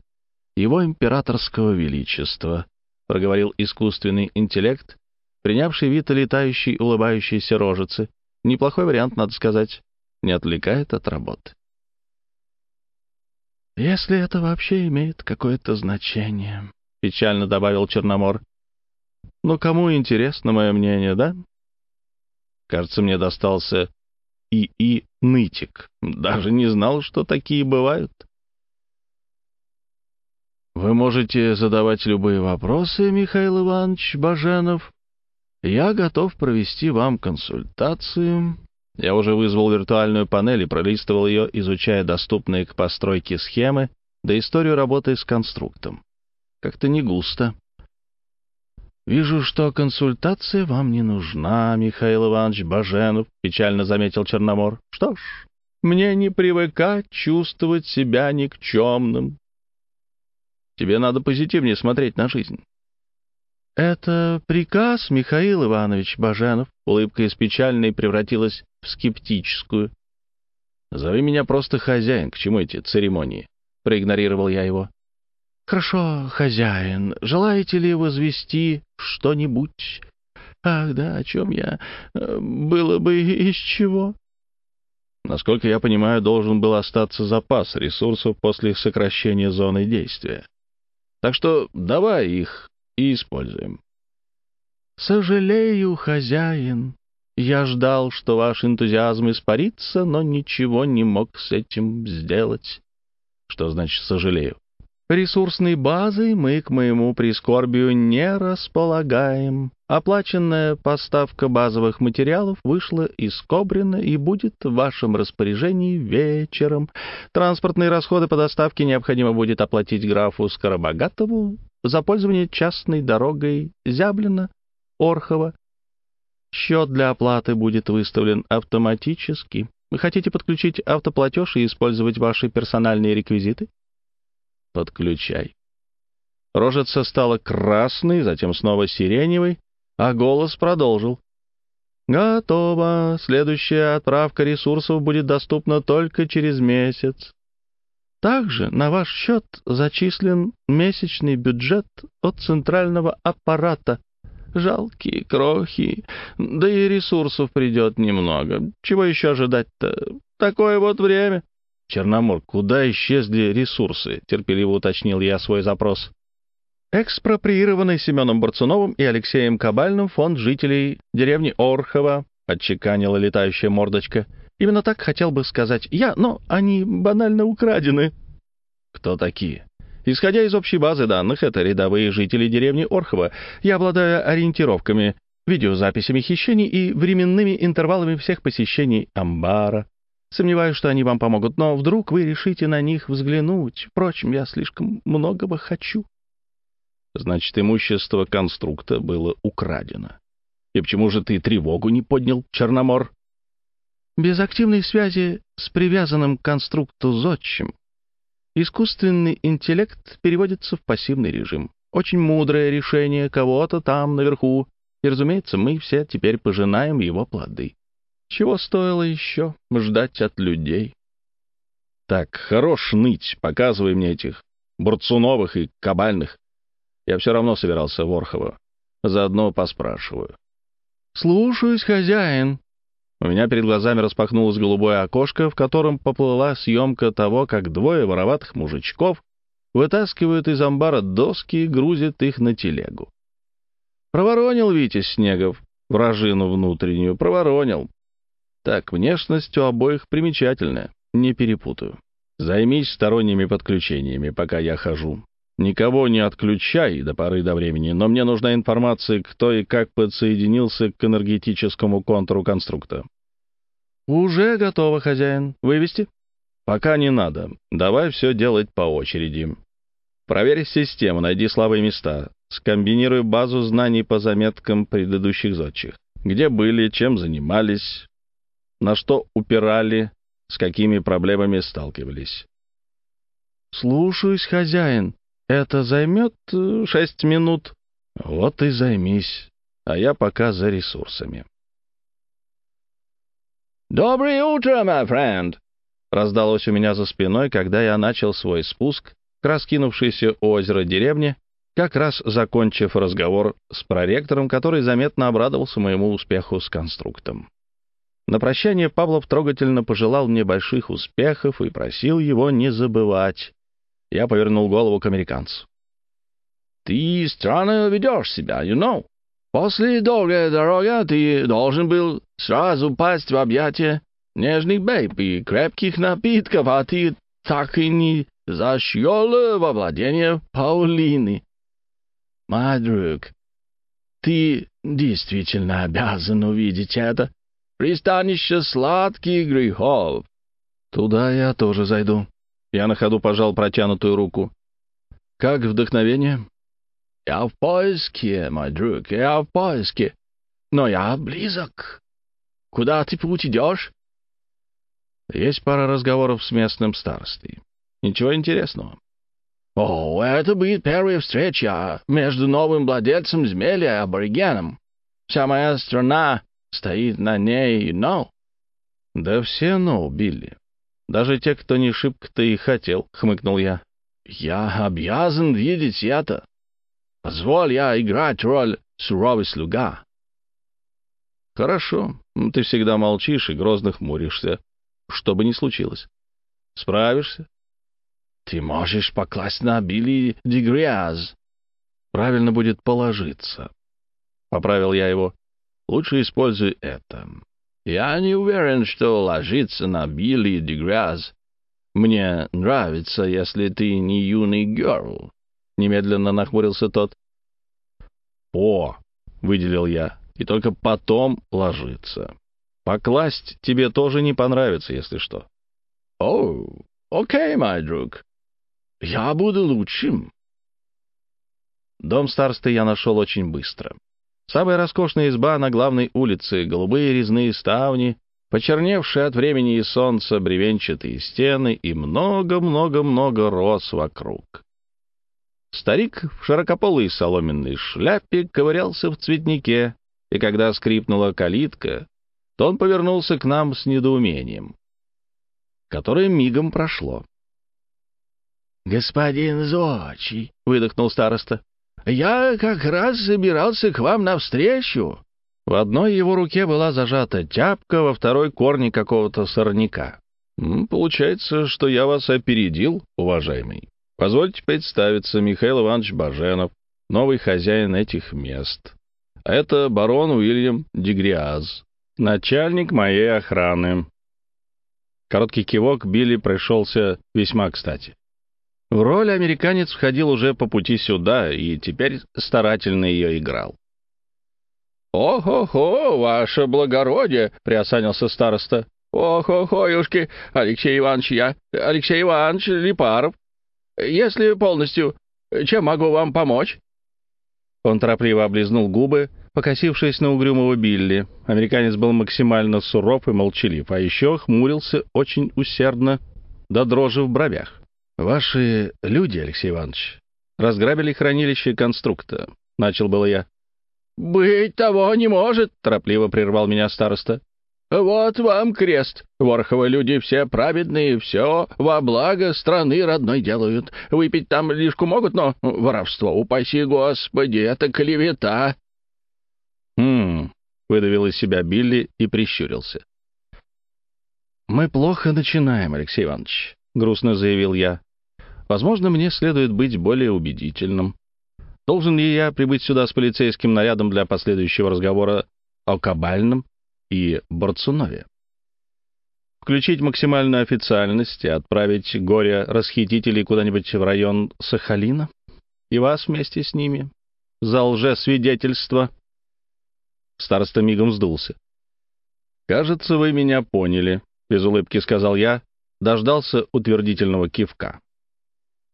его императорского величества, проговорил искусственный интеллект, принявший вид летающей улыбающейся рожицы. Неплохой вариант, надо сказать, не отвлекает от работы. «Если это вообще имеет какое-то значение», — печально добавил Черномор. «Но кому интересно мое мнение, да?» Кажется, мне достался и-и нытик. Даже не знал, что такие бывают. Вы можете задавать любые вопросы, Михаил Иванович Баженов. Я готов провести вам консультацию. Я уже вызвал виртуальную панель и пролистывал ее, изучая доступные к постройке схемы, да историю работы с конструктом. Как-то не густо. «Вижу, что консультация вам не нужна, Михаил Иванович Баженов», — печально заметил Черномор. «Что ж, мне не привыкать чувствовать себя никчемным. Тебе надо позитивнее смотреть на жизнь. «Это приказ, Михаил Иванович Баженов», — улыбка из печальной превратилась в скептическую. «Зови меня просто хозяин, к чему эти церемонии?» — проигнорировал я его. «Хорошо, хозяин, желаете ли возвести что-нибудь? Ах, да, о чем я? Э, было бы из чего?» Насколько я понимаю, должен был остаться запас ресурсов после сокращения зоны действия. Так что давай их и используем. «Сожалею, хозяин. Я ждал, что ваш энтузиазм испарится, но ничего не мог с этим сделать». «Что значит «сожалею»?» Ресурсной базой мы, к моему прискорбию, не располагаем. Оплаченная поставка базовых материалов вышла из Кобрина и будет в вашем распоряжении вечером. Транспортные расходы по доставке необходимо будет оплатить графу Скоробогатову за пользование частной дорогой Зяблина, Орхова. Счет для оплаты будет выставлен автоматически. Вы хотите подключить автоплатеж и использовать ваши персональные реквизиты? Подключай. Рожица стала красной, затем снова сиреневой, а голос продолжил. «Готово. Следующая отправка ресурсов будет доступна только через месяц. Также на ваш счет зачислен месячный бюджет от центрального аппарата. Жалкие крохи, да и ресурсов придет немного. Чего еще ожидать-то? Такое вот время». «Черномор, куда исчезли ресурсы?» — терпеливо уточнил я свой запрос. «Экспроприированный Семеном Борцуновым и Алексеем Кабальным фонд жителей деревни Орхова», — отчеканила летающая мордочка. «Именно так хотел бы сказать я, но они банально украдены». «Кто такие?» «Исходя из общей базы данных, это рядовые жители деревни Орхова. Я обладаю ориентировками, видеозаписями хищений и временными интервалами всех посещений амбара, Сомневаюсь, что они вам помогут, но вдруг вы решите на них взглянуть. Впрочем, я слишком многого хочу. Значит, имущество конструкта было украдено. И почему же ты тревогу не поднял, Черномор? Без активной связи с привязанным к конструкту зодчим искусственный интеллект переводится в пассивный режим. Очень мудрое решение кого-то там наверху. И, разумеется, мы все теперь пожинаем его плоды. Чего стоило еще ждать от людей? Так, хорош ныть, показывай мне этих Бурцуновых и Кабальных. Я все равно собирался в Орхово. Заодно поспрашиваю. «Слушаюсь, хозяин». У меня перед глазами распахнулось голубое окошко, в котором поплыла съемка того, как двое вороватых мужичков вытаскивают из амбара доски и грузят их на телегу. Проворонил Витя Снегов вражину внутреннюю, проворонил. Так, внешность у обоих примечательная, не перепутаю. Займись сторонними подключениями, пока я хожу. Никого не отключай до поры до времени, но мне нужна информация, кто и как подсоединился к энергетическому контуру конструкта. Уже готово, хозяин. Вывести? Пока не надо. Давай все делать по очереди. Проверь систему, найди слабые места. Скомбинируй базу знаний по заметкам предыдущих зодчих. Где были, чем занимались, на что упирали, с какими проблемами сталкивались. «Слушаюсь, хозяин. Это займет э, шесть минут». «Вот и займись, а я пока за ресурсами». «Доброе утро, my friend!» раздалось у меня за спиной, когда я начал свой спуск к раскинувшейся у озера деревне, как раз закончив разговор с проректором, который заметно обрадовался моему успеху с конструктом. На прощание Павлов трогательно пожелал мне больших успехов и просил его не забывать. Я повернул голову к американцу. «Ты странно ведешь себя, you know. После долгой дороги ты должен был сразу упасть в объятия нежных бейб и крепких напитков, а ты так и не зашел во владение Паулины. Мой друг, ты действительно обязан увидеть это пристанище сладких грехов. Туда я тоже зайду. Я на ходу пожал протянутую руку. Как вдохновение? Я в поиске, мой друг, я в поиске. Но я близок. Куда ты путь идешь? Есть пара разговоров с местным старостой. Ничего интересного. О, это будет первая встреча между новым владельцем земель и аборигеном. Вся моя страна стоит на ней «но». «Да все «но», Билли. Даже те, кто не шибко-то и хотел», — хмыкнул я. «Я обязан видеть это. Позволь я играть роль суровый слуга». «Хорошо. Ты всегда молчишь и грозно хмуришься. Что бы ни случилось. Справишься?» «Ты можешь покласть на Билли Дегряз». «Правильно будет положиться». Поправил я его. Лучше используй это. Я не уверен, что ложиться на Билли Дегряз. Мне нравится, если ты не юный герл. Немедленно нахмурился тот. О, выделил я, и только потом ложиться. Покласть тебе тоже не понравится, если что. О, окей, мой друг. Я буду лучшим. Дом старосты я нашел очень быстро. Самая роскошная изба на главной улице, голубые резные ставни, почерневшие от времени и солнца бревенчатые стены и много-много-много роз вокруг. Старик в широкополой соломенной шляпе ковырялся в цветнике, и когда скрипнула калитка, то он повернулся к нам с недоумением, которое мигом прошло. «Господин Зочи!» — выдохнул староста. Я как раз собирался к вам навстречу». В одной его руке была зажата тяпка, во второй — корни какого-то сорняка. «Получается, что я вас опередил, уважаемый. Позвольте представиться, Михаил Иванович Баженов, новый хозяин этих мест. Это барон Уильям Дегриаз, начальник моей охраны». Короткий кивок Билли пришелся весьма кстати. В роль американец входил уже по пути сюда и теперь старательно ее играл. «О-хо-хо, ваше благородие!» — приосанился староста. «О-хо-хо, Алексей Иванович я, Алексей Иванович Липаров. Если полностью, чем могу вам помочь?» Он торопливо облизнул губы, покосившись на угрюмого Билли. Американец был максимально суров и молчалив, а еще хмурился очень усердно, до дрожи в бровях. «Ваши люди, Алексей Иванович, разграбили хранилище конструкта», — начал было я. «Быть того не может!» — торопливо прервал меня староста. «Вот вам крест. Ворховы люди все праведные, все во благо страны родной делают. Выпить там лишку могут, но воровство, упаси Господи, это клевета». «Хм...» — выдавил из себя Билли и прищурился. «Мы плохо начинаем, Алексей Иванович», — грустно заявил я. «Возможно, мне следует быть более убедительным. Должен ли я прибыть сюда с полицейским нарядом для последующего разговора о Кабальном и Борцунове? Включить максимальную официальность и отправить горе-расхитителей куда-нибудь в район Сахалина? И вас вместе с ними? За лжесвидетельство?» Староста мигом сдулся. «Кажется, вы меня поняли», — без улыбки сказал я, дождался утвердительного кивка.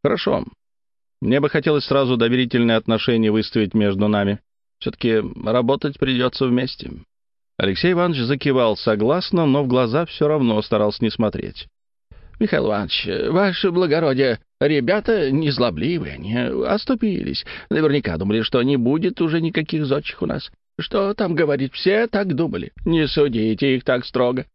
«Хорошо. Мне бы хотелось сразу доверительные отношения выставить между нами. Все-таки работать придется вместе». Алексей Иванович закивал согласно, но в глаза все равно старался не смотреть. «Михаил Иванович, ваше благородие, ребята незлобливые, они оступились. Наверняка думали, что не будет уже никаких зодчих у нас. Что там говорить, все так думали. Не судите их так строго.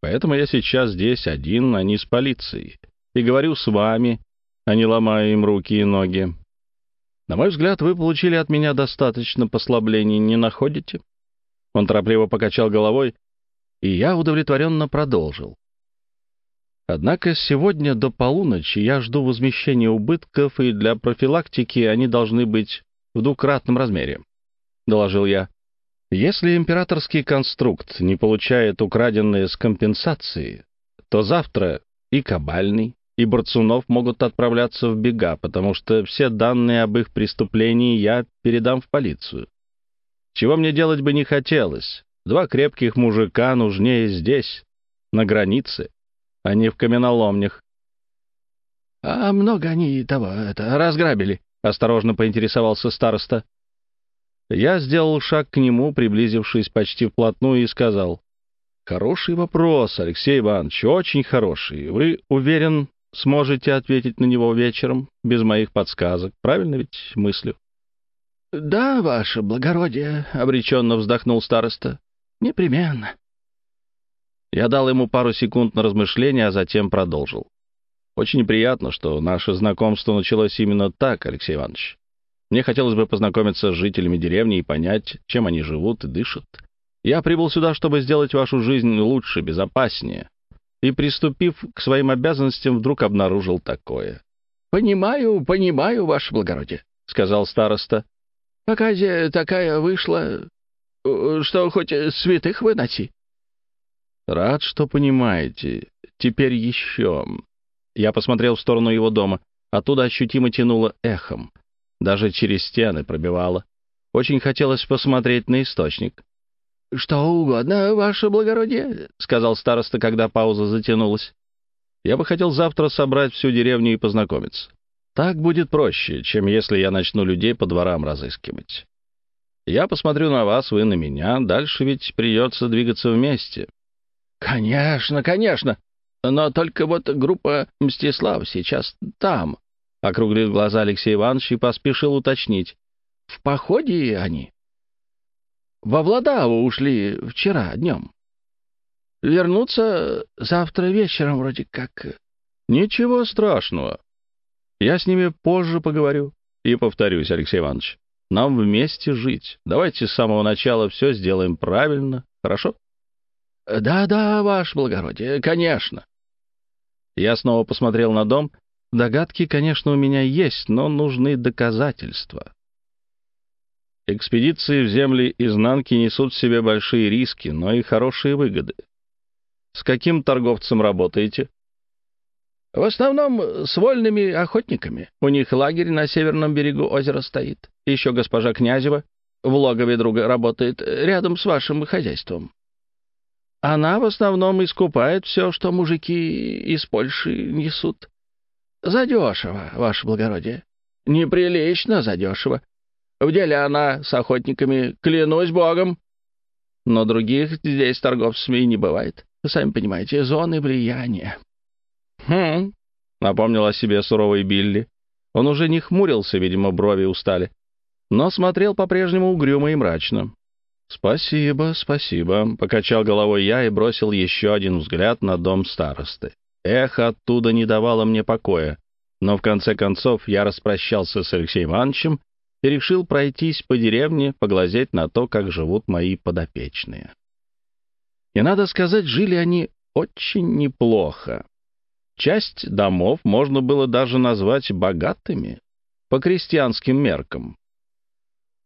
Поэтому я сейчас здесь один, а не с полицией. И говорю с вами, а не ломаю им руки и ноги. На мой взгляд, вы получили от меня достаточно послаблений, не находите?» Он торопливо покачал головой, и я удовлетворенно продолжил. Однако сегодня до полуночи я жду возмещения убытков, и для профилактики они должны быть в двукратном размере, — доложил я. Если императорский конструкт не получает украденные с компенсации, то завтра и Кабальный, и Борцунов могут отправляться в бега, потому что все данные об их преступлении я передам в полицию. Чего мне делать бы не хотелось. Два крепких мужика нужнее здесь, на границе, а не в каменоломнях. — А много они того это разграбили? — осторожно поинтересовался староста. Я сделал шаг к нему, приблизившись почти вплотную, и сказал, «Хороший вопрос, Алексей Иванович, очень хороший. Вы, уверен, сможете ответить на него вечером, без моих подсказок. Правильно ведь мыслю?» «Да, ваше благородие», — обреченно вздохнул староста. «Непременно». Я дал ему пару секунд на размышление, а затем продолжил. «Очень приятно, что наше знакомство началось именно так, Алексей Иванович. Мне хотелось бы познакомиться с жителями деревни и понять, чем они живут и дышат. Я прибыл сюда, чтобы сделать вашу жизнь лучше, безопаснее. И, приступив к своим обязанностям, вдруг обнаружил такое. — Понимаю, понимаю, ваше благородие, — сказал староста. — Оказия такая вышла, что хоть святых выноси. — Рад, что понимаете. Теперь еще. Я посмотрел в сторону его дома. Оттуда ощутимо тянуло эхом даже через стены пробивало. Очень хотелось посмотреть на источник. — Что угодно, ваше благородие, — сказал староста, когда пауза затянулась. — Я бы хотел завтра собрать всю деревню и познакомиться. Так будет проще, чем если я начну людей по дворам разыскивать. Я посмотрю на вас, вы на меня, дальше ведь придется двигаться вместе. — Конечно, конечно. Но только вот группа Мстислав сейчас там, — округлил глаза Алексей Иванович и поспешил уточнить. «В походе они. Во Владаву ушли вчера днем. Вернутся завтра вечером вроде как». «Ничего страшного. Я с ними позже поговорю. И повторюсь, Алексей Иванович, нам вместе жить. Давайте с самого начала все сделаем правильно, хорошо?» «Да-да, ваше благородие, конечно». Я снова посмотрел на дом Догадки, конечно, у меня есть, но нужны доказательства. Экспедиции в земли изнанки несут в себе большие риски, но и хорошие выгоды. С каким торговцем работаете? В основном с вольными охотниками. У них лагерь на северном берегу озера стоит. Еще госпожа Князева в логове друга работает рядом с вашим хозяйством. Она в основном искупает все, что мужики из Польши несут. Задешево, ваше благородие. Неприлично задешево. В деле она с охотниками, клянусь богом. Но других здесь торговцами не бывает. Сами понимаете, зоны влияния. Хм, напомнил о себе суровый Билли. Он уже не хмурился, видимо, брови устали. но смотрел по-прежнему угрюмо и мрачно. «Спасибо, спасибо», — покачал головой я и бросил еще один взгляд на дом старосты. Эхо оттуда не давало мне покоя, но в конце концов я распрощался с Алексеем Ивановичем и решил пройтись по деревне, поглазеть на то, как живут мои подопечные. И надо сказать, жили они очень неплохо. Часть домов можно было даже назвать богатыми, по крестьянским меркам.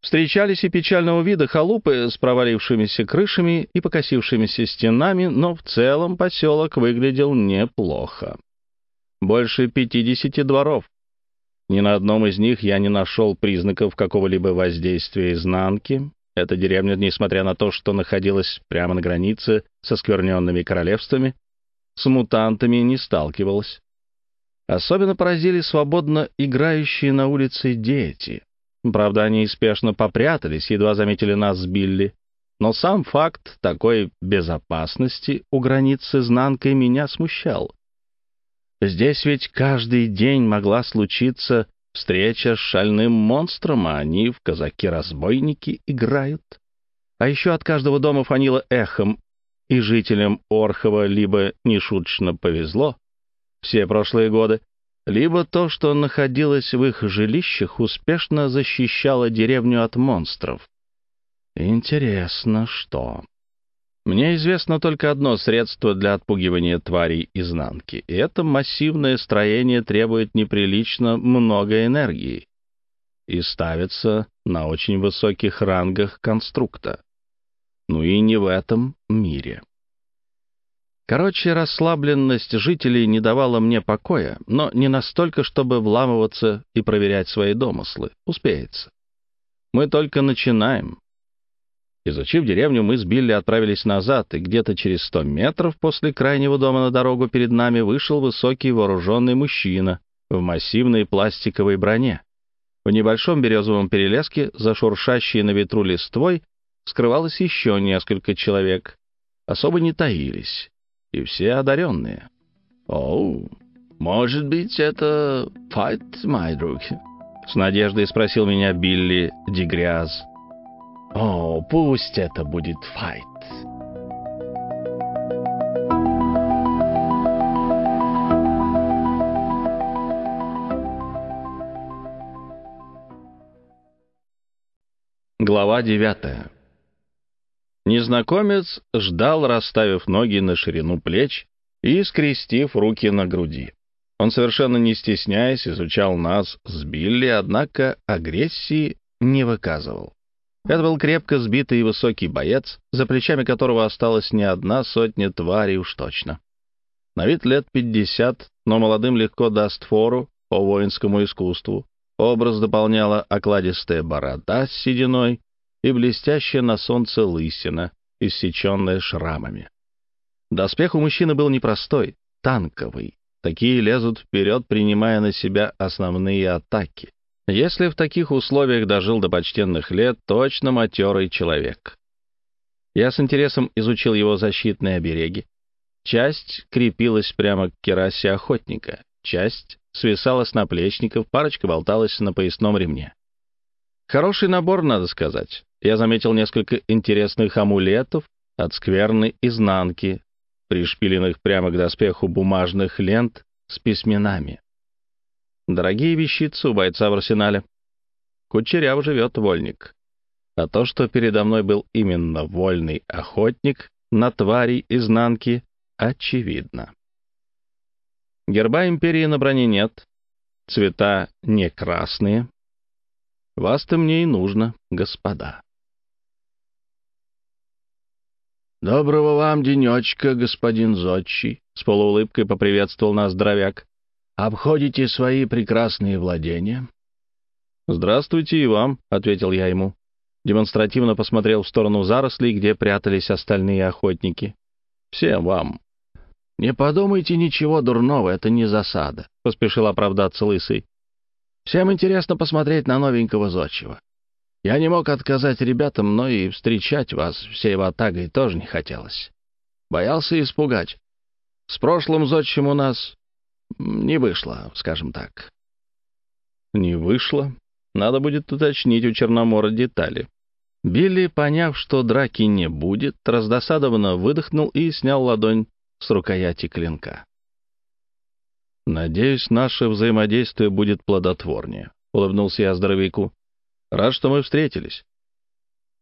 Встречались и печального вида халупы с провалившимися крышами и покосившимися стенами, но в целом поселок выглядел неплохо. Больше пятидесяти дворов. Ни на одном из них я не нашел признаков какого-либо воздействия изнанки. Эта деревня, несмотря на то, что находилась прямо на границе со скверненными королевствами, с мутантами не сталкивалась. Особенно поразили свободно играющие на улице дети. Правда, они спешно попрятались, едва заметили нас с Билли. Но сам факт такой безопасности у границ с изнанкой меня смущал. Здесь ведь каждый день могла случиться встреча с шальным монстром, а они в казаки-разбойники играют. А еще от каждого дома фанило эхом, и жителям Орхова либо нешуточно повезло все прошлые годы, либо то, что находилось в их жилищах, успешно защищало деревню от монстров. Интересно, что... Мне известно только одно средство для отпугивания тварей изнанки, и это массивное строение требует неприлично много энергии и ставится на очень высоких рангах конструкта. Ну и не в этом мире. Короче, расслабленность жителей не давала мне покоя, но не настолько, чтобы вламываться и проверять свои домыслы. Успеется. Мы только начинаем. Изучив деревню, мы с Билли отправились назад, и где-то через сто метров после крайнего дома на дорогу перед нами вышел высокий вооруженный мужчина в массивной пластиковой броне. В небольшом березовом перелеске, за шуршащей на ветру листвой, скрывалось еще несколько человек. Особо не таились. И все одаренные. «Оу, может быть, это файт, мой друг?» С надеждой спросил меня Билли Дегряз. О, пусть это будет файт. Глава девятая. Незнакомец ждал, расставив ноги на ширину плеч и скрестив руки на груди. Он, совершенно не стесняясь, изучал нас с Билли, однако агрессии не выказывал. Это был крепко сбитый и высокий боец, за плечами которого осталась не одна сотня тварей уж точно. На вид лет пятьдесят, но молодым легко даст фору по воинскому искусству. Образ дополняла окладистая борода с сединой и блестящая на солнце лысина, иссеченная шрамами. Доспех у мужчины был непростой, танковый. Такие лезут вперед, принимая на себя основные атаки. Если в таких условиях дожил до почтенных лет, точно матерый человек. Я с интересом изучил его защитные обереги. Часть крепилась прямо к керасе охотника, часть свисала с наплечников, парочка болталась на поясном ремне. Хороший набор, надо сказать. Я заметил несколько интересных амулетов от скверной изнанки, пришпиленных прямо к доспеху бумажных лент с письменами. Дорогие вещицы у бойца в арсенале. Кучеряв живет вольник. А то, что передо мной был именно вольный охотник на тварей изнанки, очевидно. Герба империи на броне нет. Цвета не красные. Вас-то мне и нужно, господа. «Доброго вам денечка, господин Зодчий», — с полуулыбкой поприветствовал нас здоровяк. Обходите свои прекрасные владения?» «Здравствуйте и вам», — ответил я ему. Демонстративно посмотрел в сторону зарослей, где прятались остальные охотники. «Всем вам». «Не подумайте ничего дурного, это не засада», — поспешил оправдаться Лысый. «Всем интересно посмотреть на новенького зодчего. Я не мог отказать ребятам, но и встречать вас всей ватагой тоже не хотелось. Боялся испугать. С прошлым зодчим у нас не вышло, скажем так. Не вышло? Надо будет уточнить у Черномора детали. Билли, поняв, что драки не будет, раздосадованно выдохнул и снял ладонь с рукояти клинка. «Надеюсь, наше взаимодействие будет плодотворнее», — улыбнулся я здоровяку. «Рад, что мы встретились.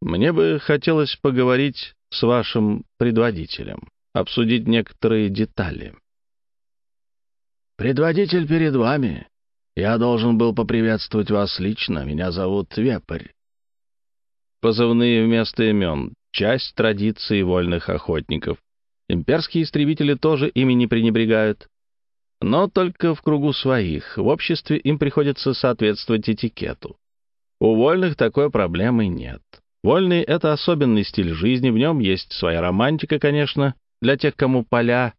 Мне бы хотелось поговорить с вашим предводителем, обсудить некоторые детали». «Предводитель перед вами. Я должен был поприветствовать вас лично. Меня зовут Вепрь». Позывные вместо имен — часть традиции вольных охотников. Имперские истребители тоже ими не пренебрегают. Но только в кругу своих. В обществе им приходится соответствовать этикету. У вольных такой проблемы нет. Вольный — это особенный стиль жизни, в нем есть своя романтика, конечно, для тех, кому поля,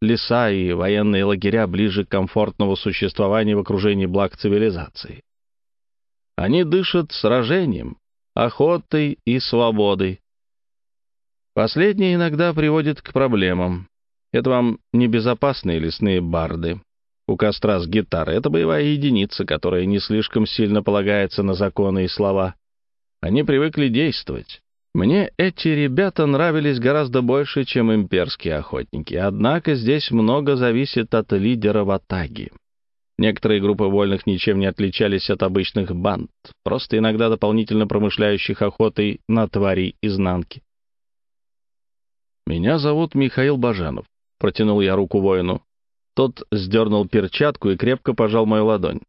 леса и военные лагеря ближе к комфортному существованию в окружении благ цивилизации. Они дышат сражением, охотой и свободой. Последнее иногда приводит к проблемам. Это вам не безопасные лесные барды. У костра с гитарой — это боевая единица, которая не слишком сильно полагается на законы и слова. Они привыкли действовать. Мне эти ребята нравились гораздо больше, чем имперские охотники. Однако здесь много зависит от лидера в атаге. Некоторые группы вольных ничем не отличались от обычных банд, просто иногда дополнительно промышляющих охотой на твари изнанки. «Меня зовут Михаил Баженов», — протянул я руку воину. Тот сдернул перчатку и крепко пожал мою ладонь.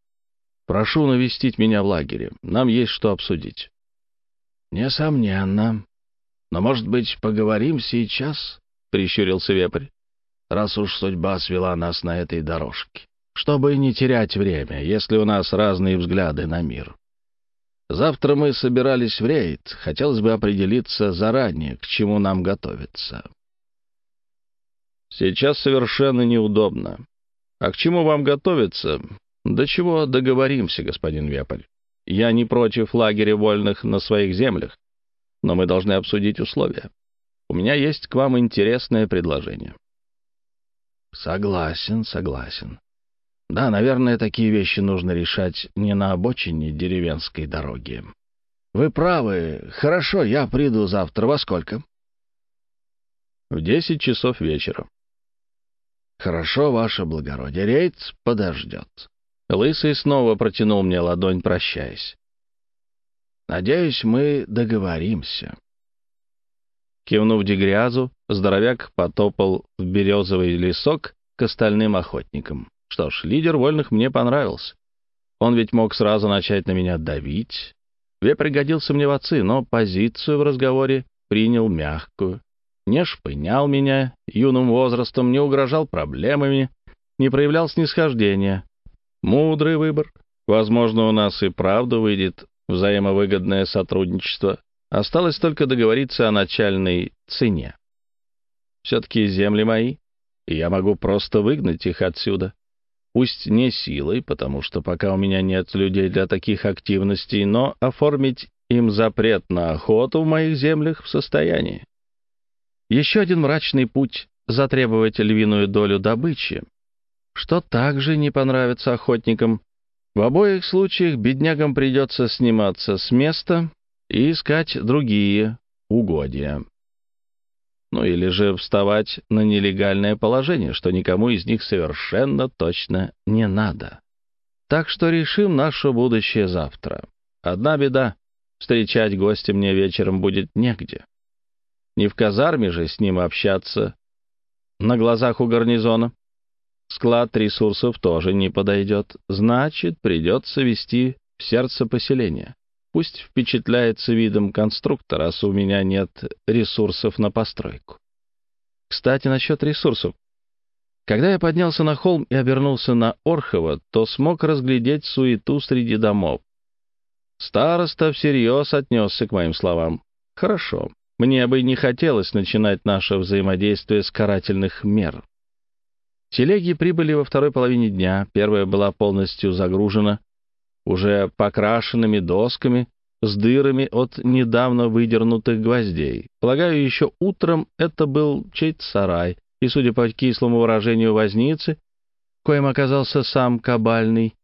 «Прошу навестить меня в лагере. Нам есть что обсудить». «Несомненно. Но, может быть, поговорим сейчас?» — прищурился вепрь. «Раз уж судьба свела нас на этой дорожке, чтобы не терять время, если у нас разные взгляды на мир. Завтра мы собирались в рейд, хотелось бы определиться заранее, к чему нам готовиться». «Сейчас совершенно неудобно. А к чему вам готовиться? До чего договоримся, господин Вепрь?» Я не против лагеря вольных на своих землях, но мы должны обсудить условия. У меня есть к вам интересное предложение». «Согласен, согласен. Да, наверное, такие вещи нужно решать не на обочине деревенской дороги. Вы правы. Хорошо, я приду завтра. Во сколько?» «В десять часов вечера». «Хорошо, ваше благородие. Рейд подождет». Лысый снова протянул мне ладонь, прощаясь. «Надеюсь, мы договоримся». Кивнув Дегрязу, здоровяк потопал в березовый лесок к остальным охотникам. Что ж, лидер вольных мне понравился. Он ведь мог сразу начать на меня давить. Ве пригодился мне в отцы, но позицию в разговоре принял мягкую. Не шпынял меня юным возрастом, не угрожал проблемами, не проявлял снисхождения. Мудрый выбор. Возможно, у нас и правда выйдет взаимовыгодное сотрудничество. Осталось только договориться о начальной цене. Все-таки земли мои, и я могу просто выгнать их отсюда. Пусть не силой, потому что пока у меня нет людей для таких активностей, но оформить им запрет на охоту в моих землях в состоянии. Еще один мрачный путь — затребовать львиную долю добычи, что также не понравится охотникам. В обоих случаях беднягам придется сниматься с места и искать другие угодья. Ну или же вставать на нелегальное положение, что никому из них совершенно точно не надо. Так что решим наше будущее завтра. Одна беда — встречать гостя мне вечером будет негде. Не в казарме же с ним общаться на глазах у гарнизона. Склад ресурсов тоже не подойдет. Значит, придется вести в сердце поселения. Пусть впечатляется видом конструктора, раз у меня нет ресурсов на постройку. Кстати, насчет ресурсов. Когда я поднялся на холм и обернулся на Орхово, то смог разглядеть суету среди домов. Староста всерьез отнесся к моим словам. Хорошо, мне бы не хотелось начинать наше взаимодействие с карательных мер. Телеги прибыли во второй половине дня. Первая была полностью загружена уже покрашенными досками с дырами от недавно выдернутых гвоздей. Полагаю, еще утром это был чей-то сарай, и, судя по кислому выражению возницы, коим оказался сам Кабальный,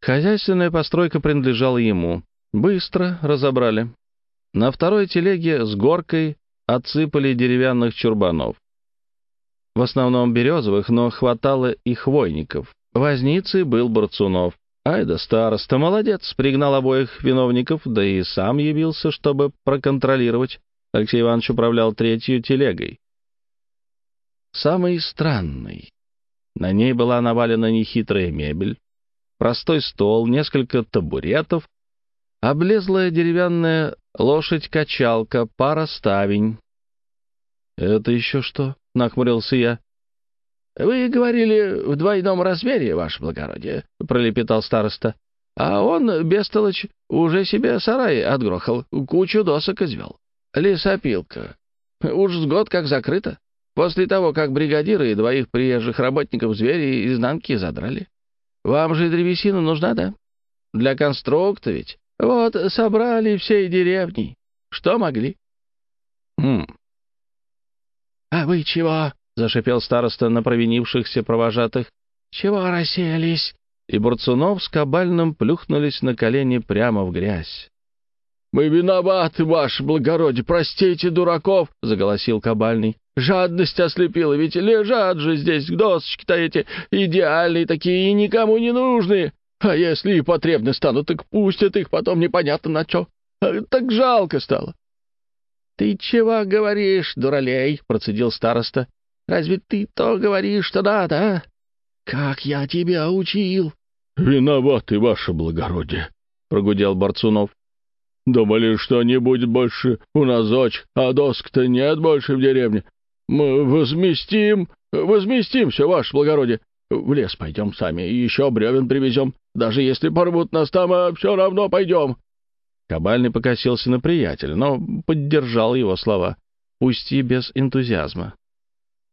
Хозяйственная постройка принадлежала ему. Быстро разобрали. На второй телеге с горкой отсыпали деревянных чурбанов. В основном березовых, но хватало и хвойников. Возницей был Борцунов. Ай да староста, молодец, пригнал обоих виновников, да и сам явился, чтобы проконтролировать. Алексей Иванович управлял третью телегой. Самый странный. На ней была навалена нехитрая мебель, простой стол, несколько табуретов, облезлая деревянная лошадь-качалка, пара ставень. «Это еще что?» — нахмурился я. «Вы говорили в двойном размере, ваше благородие», — пролепетал староста. «А он, бестолочь, уже себе сарай отгрохал, кучу досок извел. Лесопилка. Уж с год как закрыто. После того, как бригадиры и двоих приезжих работников звери изнанки задрали. Вам же древесина нужна, да? Для конструкта ведь. Вот, собрали всей деревни. Что могли?» «Хм». «А вы чего?» — зашипел староста на провинившихся провожатых. «Чего расселись?» И Бурцунов с Кабальным плюхнулись на колени прямо в грязь. «Мы виноваты, ваше благородие, простите дураков!» — заголосил Кабальный. «Жадность ослепила, ведь лежат же здесь досочки-то эти идеальные такие и никому не нужные. А если и потребны станут, так пустят их потом непонятно на что. Так жалко стало». «Ты чего говоришь, дуралей?» — процедил староста. Разве ты то говоришь, что надо, а? Как я тебя учил!» «Виноваты, ваше благородие», — прогудел Борцунов. «Думали, что не будет больше у нас дочь, а доск-то нет больше в деревне. Мы возместим, возместим все, ваше благородие. В лес пойдем сами, еще бревен привезем. Даже если порвут нас там, а все равно пойдем». Кабальный покосился на приятеля, но поддержал его слова, пусть и без энтузиазма.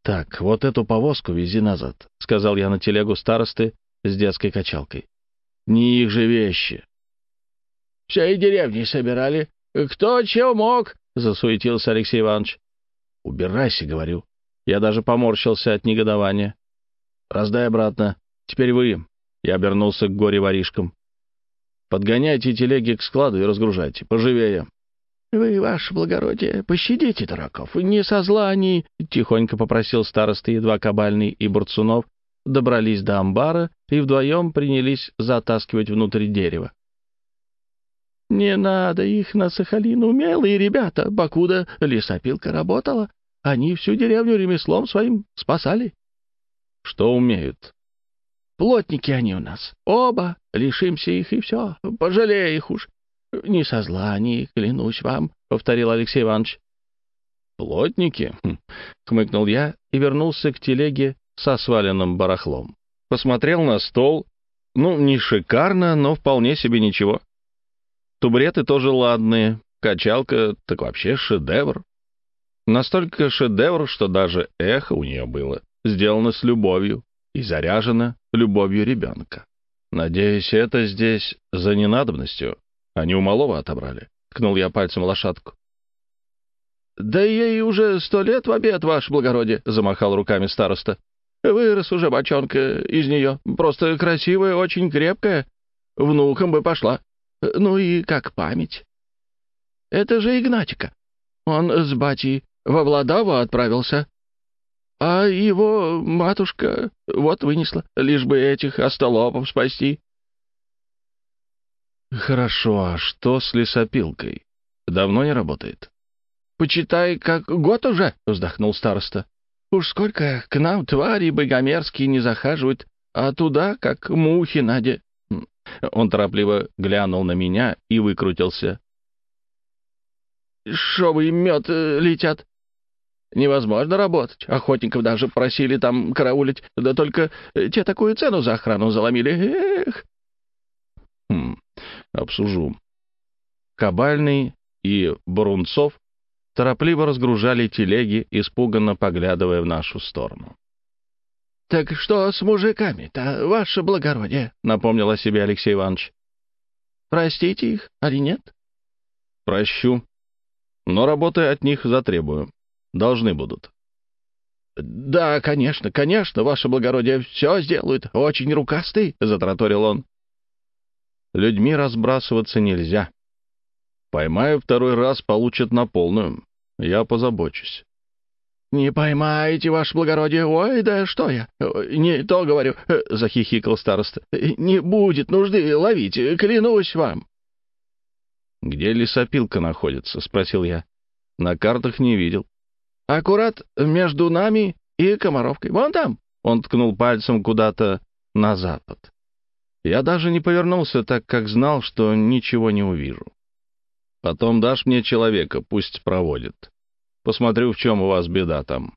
«Так, вот эту повозку вези назад», — сказал я на телегу старосты с детской качалкой. «Не их же вещи». «Всей деревни собирали. Кто чего мог?» — засуетился Алексей Иванович. «Убирайся», — говорю. Я даже поморщился от негодования. «Раздай обратно. Теперь вы». Я обернулся к горе-воришкам. «Подгоняйте телеги к складу и разгружайте. Поживее». «Вы, ваше благородие, пощадите дураков, не со зла они...» — тихонько попросил староста, едва Кабальный и Бурцунов добрались до амбара и вдвоем принялись затаскивать внутрь дерева. «Не надо их на Сахалин, умелые ребята, покуда лесопилка работала, они всю деревню ремеслом своим спасали». «Что умеют?» «Плотники они у нас, оба, лишимся их и все, пожалей их уж». — Не со зла они, клянусь вам, — повторил Алексей Иванович. — Плотники? Хм, — хмыкнул я и вернулся к телеге со сваленным барахлом. Посмотрел на стол. Ну, не шикарно, но вполне себе ничего. Тубреты тоже ладные, качалка так вообще шедевр. Настолько шедевр, что даже эхо у нее было, сделано с любовью и заряжено любовью ребенка. Надеюсь, это здесь за ненадобностью. Они у малого отобрали. Ткнул я пальцем лошадку. «Да ей уже сто лет в обед, ваше благородие», — замахал руками староста. «Вырос уже бочонка из нее. Просто красивая, очень крепкая. Внукам бы пошла. Ну и как память. Это же Игнатика. Он с батей во Владаву отправился. А его матушка вот вынесла, лишь бы этих остолопов спасти. «Хорошо, а что с лесопилкой? Давно не работает?» «Почитай, как год уже», — вздохнул староста. «Уж сколько к нам твари богомерзкие не захаживают, а туда, как мухи Надя». Он торопливо глянул на меня и выкрутился. «Шовы и мед э, летят. Невозможно работать. Охотников даже просили там караулить, да только те такую цену за охрану заломили. Эх!» «Хм, обсужу. Кабальный и Барунцов торопливо разгружали телеги, испуганно поглядывая в нашу сторону. — Так что с мужиками-то, ваше благородие? — напомнил о себе Алексей Иванович. — Простите их, али нет? — Прощу. Но работы от них затребую. Должны будут. — Да, конечно, конечно, ваше благородие, все сделают. Очень рукастый, — затраторил он. Людьми разбрасываться нельзя. Поймаю второй раз, получат на полную. Я позабочусь. — Не поймаете, ваше благородие. Ой, да что я? Не то говорю, — захихикал староста. — Не будет нужды ловить, клянусь вам. — Где лесопилка находится? — спросил я. — На картах не видел. — Аккурат между нами и Комаровкой. Вон там. Он ткнул пальцем куда-то на запад. Я даже не повернулся, так как знал, что ничего не увижу. Потом дашь мне человека, пусть проводит. Посмотрю, в чем у вас беда там.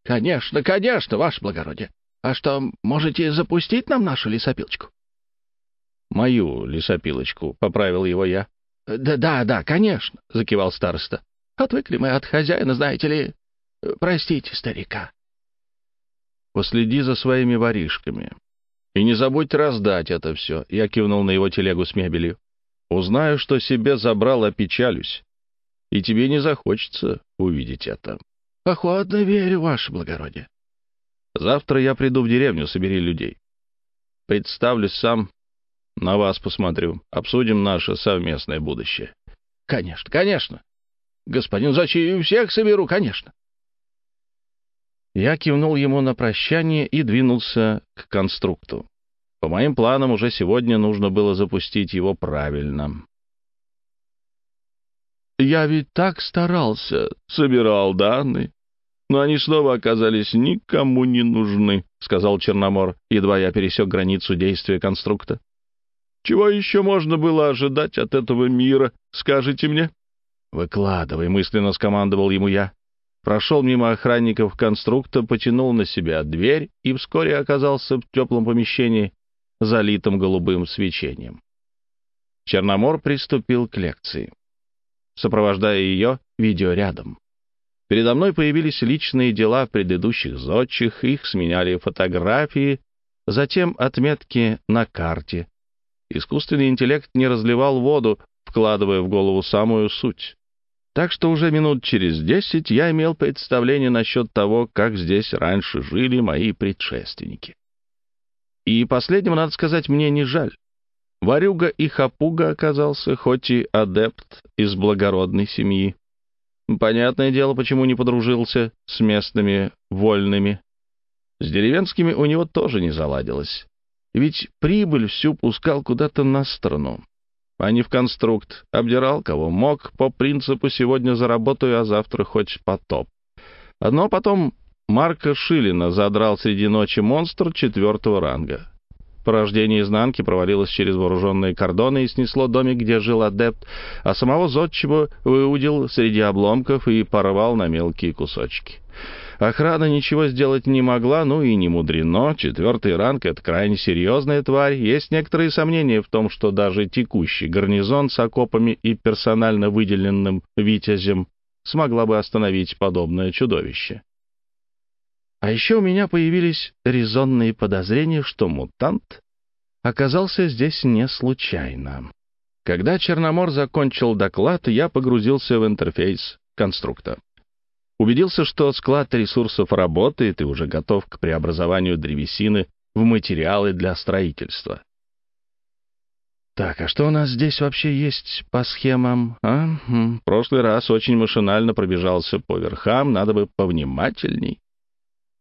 — Конечно, конечно, ваше благородие. А что, можете запустить нам нашу лесопилочку? — Мою лесопилочку, — поправил его я. Да, — Да, да, конечно, — закивал староста. — Отвыкли мы от хозяина, знаете ли. Простите старика. — Последи за своими воришками. И не забудь раздать это все. Я кивнул на его телегу с мебелью. Узнаю, что себе забрал, опечалюсь. И тебе не захочется увидеть это. — Охотно верю, ваше благородие. Завтра я приду в деревню, собери людей. Представлюсь сам, на вас посмотрю. Обсудим наше совместное будущее. — Конечно, конечно. Господин Зачи, всех соберу, конечно. Я кивнул ему на прощание и двинулся к конструкту. По моим планам, уже сегодня нужно было запустить его правильно. «Я ведь так старался, собирал данные, но они снова оказались никому не нужны», — сказал Черномор, едва я пересек границу действия конструкта. «Чего еще можно было ожидать от этого мира, скажите мне?» «Выкладывай», — мысленно скомандовал ему я прошел мимо охранников конструкта, потянул на себя дверь и вскоре оказался в теплом помещении, залитом голубым свечением. Черномор приступил к лекции. Сопровождая ее, видео рядом. Передо мной появились личные дела предыдущих зодчих, их сменяли фотографии, затем отметки на карте. Искусственный интеллект не разливал воду, вкладывая в голову самую суть. Так что уже минут через десять я имел представление насчет того, как здесь раньше жили мои предшественники. И последнего, надо сказать, мне не жаль. Варюга и Хапуга оказался хоть и адепт из благородной семьи. Понятное дело, почему не подружился с местными вольными. С деревенскими у него тоже не заладилось. Ведь прибыль всю пускал куда-то на сторону а не в конструкт. Обдирал, кого мог, по принципу «сегодня заработаю, а завтра хоть потоп». Но потом Марка Шилина задрал среди ночи монстр четвертого ранга. Порождение изнанки провалилось через вооруженные кордоны и снесло домик, где жил адепт, а самого зодчего выудил среди обломков и порвал на мелкие кусочки. Охрана ничего сделать не могла, ну и не мудрено. Четвертый ранг — это крайне серьезная тварь. Есть некоторые сомнения в том, что даже текущий гарнизон с окопами и персонально выделенным витязем смогла бы остановить подобное чудовище. А еще у меня появились резонные подозрения, что мутант оказался здесь не случайно. Когда Черномор закончил доклад, я погрузился в интерфейс конструктора. Убедился, что склад ресурсов работает и уже готов к преобразованию древесины в материалы для строительства. Так, а что у нас здесь вообще есть по схемам? А? В прошлый раз очень машинально пробежался по верхам, надо бы повнимательней.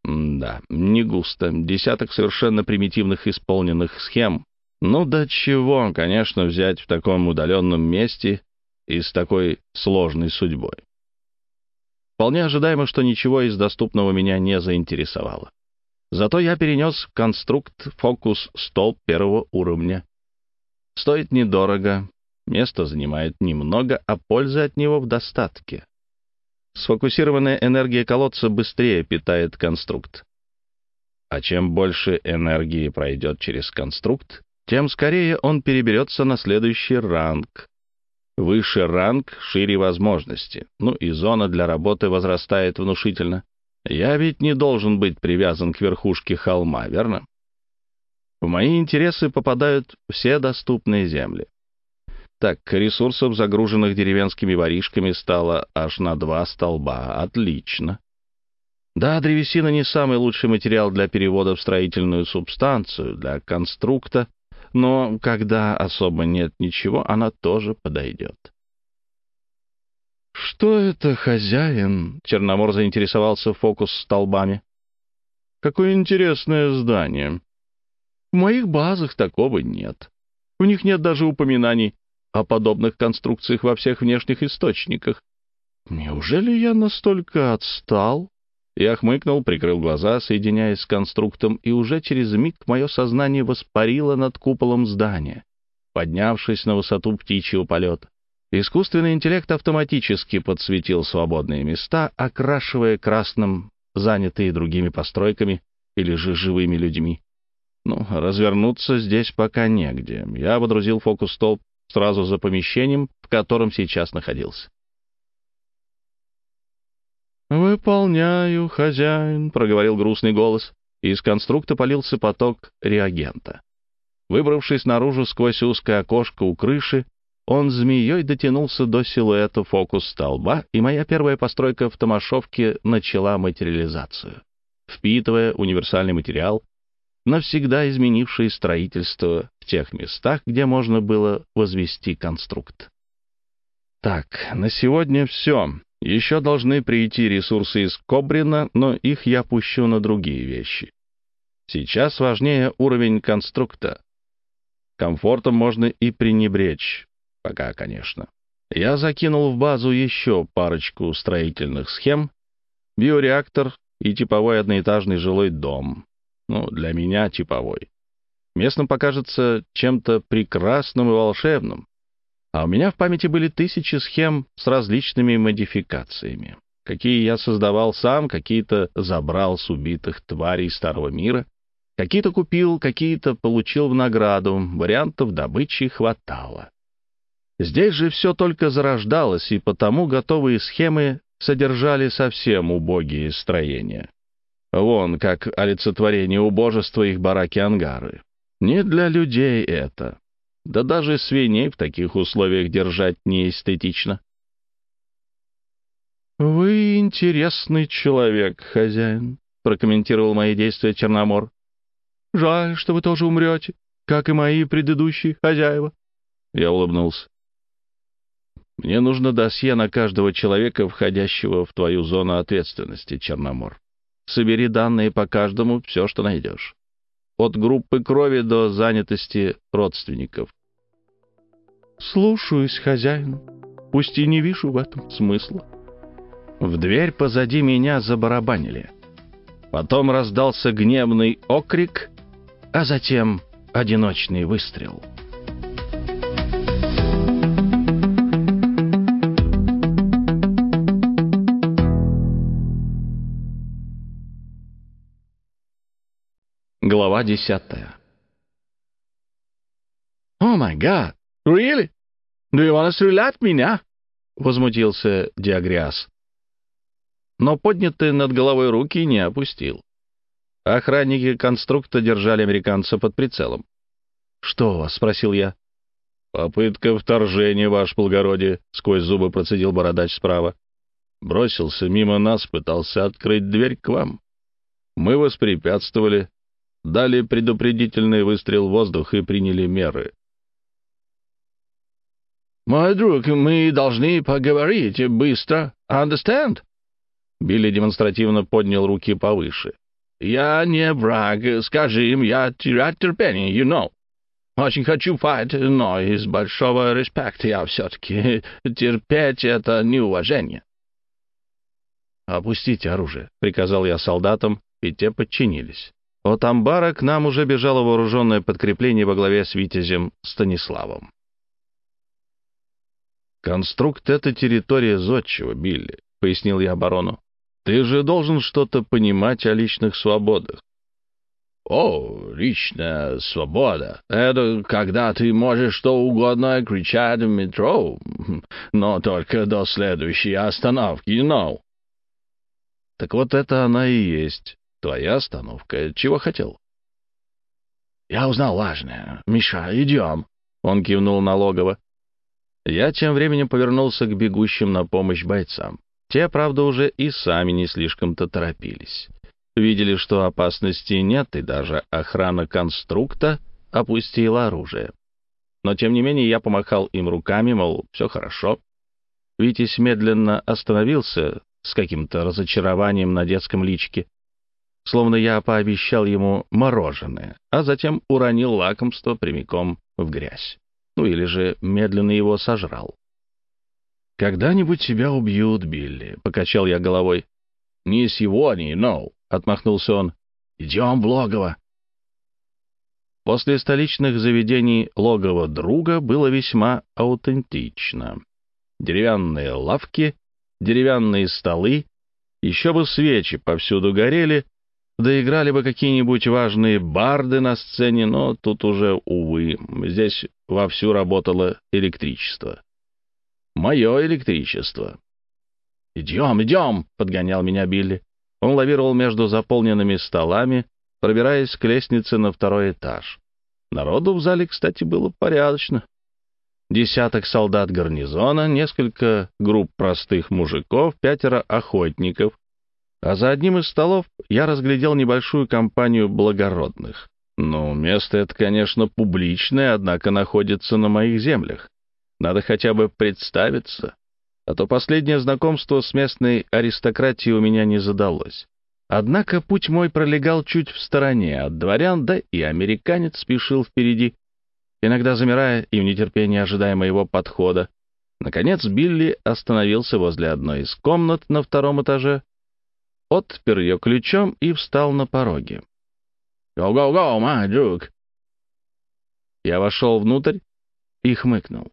да, не густо. Десяток совершенно примитивных исполненных схем. Ну да чего, конечно, взять в таком удаленном месте и с такой сложной судьбой. Вполне ожидаемо, что ничего из доступного меня не заинтересовало. Зато я перенес конструкт фокус-столб первого уровня. Стоит недорого, место занимает немного, а пользы от него в достатке. Сфокусированная энергия колодца быстрее питает конструкт. А чем больше энергии пройдет через конструкт, тем скорее он переберется на следующий ранг, Выше ранг, шире возможности. Ну и зона для работы возрастает внушительно. Я ведь не должен быть привязан к верхушке холма, верно? В мои интересы попадают все доступные земли. Так, ресурсов, загруженных деревенскими воришками, стало аж на два столба. Отлично. Да, древесина не самый лучший материал для перевода в строительную субстанцию, для конструкта, но когда особо нет ничего, она тоже подойдет. «Что это, хозяин?» — Черномор заинтересовался фокус столбами. «Какое интересное здание. В моих базах такого нет. В них нет даже упоминаний о подобных конструкциях во всех внешних источниках. Неужели я настолько отстал?» Я хмыкнул, прикрыл глаза, соединяясь с конструктом, и уже через миг мое сознание воспарило над куполом здания, поднявшись на высоту птичьего полета. Искусственный интеллект автоматически подсветил свободные места, окрашивая красным занятые другими постройками или же живыми людьми. Ну, развернуться здесь пока негде. Я водрузил фокус-столб сразу за помещением, в котором сейчас находился. «Выполняю, хозяин», — проговорил грустный голос, из конструкта полился поток реагента. Выбравшись наружу сквозь узкое окошко у крыши, он змеей дотянулся до силуэта фокус-столба, и моя первая постройка в Томашовке начала материализацию, впитывая универсальный материал, навсегда изменивший строительство в тех местах, где можно было возвести конструкт. Так, на сегодня все. Еще должны прийти ресурсы из Кобрина, но их я пущу на другие вещи. Сейчас важнее уровень конструкта. Комфортом можно и пренебречь. Пока, конечно. Я закинул в базу еще парочку строительных схем, биореактор и типовой одноэтажный жилой дом. Ну, для меня типовой. Местным покажется чем-то прекрасным и волшебным. А у меня в памяти были тысячи схем с различными модификациями. Какие я создавал сам, какие-то забрал с убитых тварей Старого Мира, какие-то купил, какие-то получил в награду, вариантов добычи хватало. Здесь же все только зарождалось, и потому готовые схемы содержали совсем убогие строения. Вон, как олицетворение убожества их бараки-ангары. Не для людей это. Да даже свиней в таких условиях держать неэстетично. «Вы интересный человек, хозяин», — прокомментировал мои действия Черномор. «Жаль, что вы тоже умрете, как и мои предыдущие хозяева». Я улыбнулся. «Мне нужно досье на каждого человека, входящего в твою зону ответственности, Черномор. Собери данные по каждому, все, что найдешь. От группы крови до занятости родственников. «Слушаюсь, хозяин. Пусть и не вижу в этом смысла». В дверь позади меня забарабанили. Потом раздался гневный окрик, а затем одиночный выстрел. Глава десятая. «О, май гад! «Really? Do you want to меня?» — возмутился Диагриас. Но поднятые над головой руки не опустил. Охранники конструкта держали американца под прицелом. «Что у вас?» — спросил я. «Попытка вторжения, ваше благородие», — сквозь зубы процедил бородач справа. «Бросился мимо нас, пытался открыть дверь к вам. Мы воспрепятствовали, дали предупредительный выстрел в воздух и приняли меры. «Мой друг, мы должны поговорить быстро. Understand?» Билли демонстративно поднял руки повыше. «Я не враг. Скажи им, я терять терпение, you know. Очень хочу файт, но из большого респекта я все-таки терпеть — это неуважение». «Опустите оружие», — приказал я солдатам, и те подчинились. От амбара к нам уже бежало вооруженное подкрепление во главе с витязем Станиславом. «Конструкт — это территория зодчего, Билли», — пояснил я барону. «Ты же должен что-то понимать о личных свободах». «О, личная свобода — это когда ты можешь что угодно кричать в метро, но только до следующей остановки, you know». «Так вот это она и есть, твоя остановка. Чего хотел?» «Я узнал важное. Миша, идем». Он кивнул на логово. Я тем временем повернулся к бегущим на помощь бойцам. Те, правда, уже и сами не слишком-то торопились. Видели, что опасности нет, и даже охрана конструкта опустило оружие. Но, тем не менее, я помахал им руками, мол, все хорошо. Витязь медленно остановился с каким-то разочарованием на детском личке, словно я пообещал ему мороженое, а затем уронил лакомство прямиком в грязь. Ну или же медленно его сожрал. «Когда-нибудь тебя убьют, Билли», — покачал я головой. «Не сегодня, но», — отмахнулся он. «Идем в логово». После столичных заведений логово друга было весьма аутентично. Деревянные лавки, деревянные столы, еще бы свечи повсюду горели, да играли бы какие-нибудь важные барды на сцене, но тут уже, увы, здесь вовсю работало электричество. Мое электричество. «Идем, идем!» — подгонял меня Билли. Он лавировал между заполненными столами, пробираясь к лестнице на второй этаж. Народу в зале, кстати, было порядочно. Десяток солдат гарнизона, несколько групп простых мужиков, пятеро охотников. А за одним из столов я разглядел небольшую компанию благородных. Ну, место это, конечно, публичное, однако находится на моих землях. Надо хотя бы представиться, а то последнее знакомство с местной аристократией у меня не задалось. Однако путь мой пролегал чуть в стороне от дворян, да и американец спешил впереди, иногда замирая и в нетерпении ожидая моего подхода. Наконец Билли остановился возле одной из комнат на втором этаже, отпер ее ключом и встал на пороге. «Го-го-го, друг!» Я вошел внутрь и хмыкнул.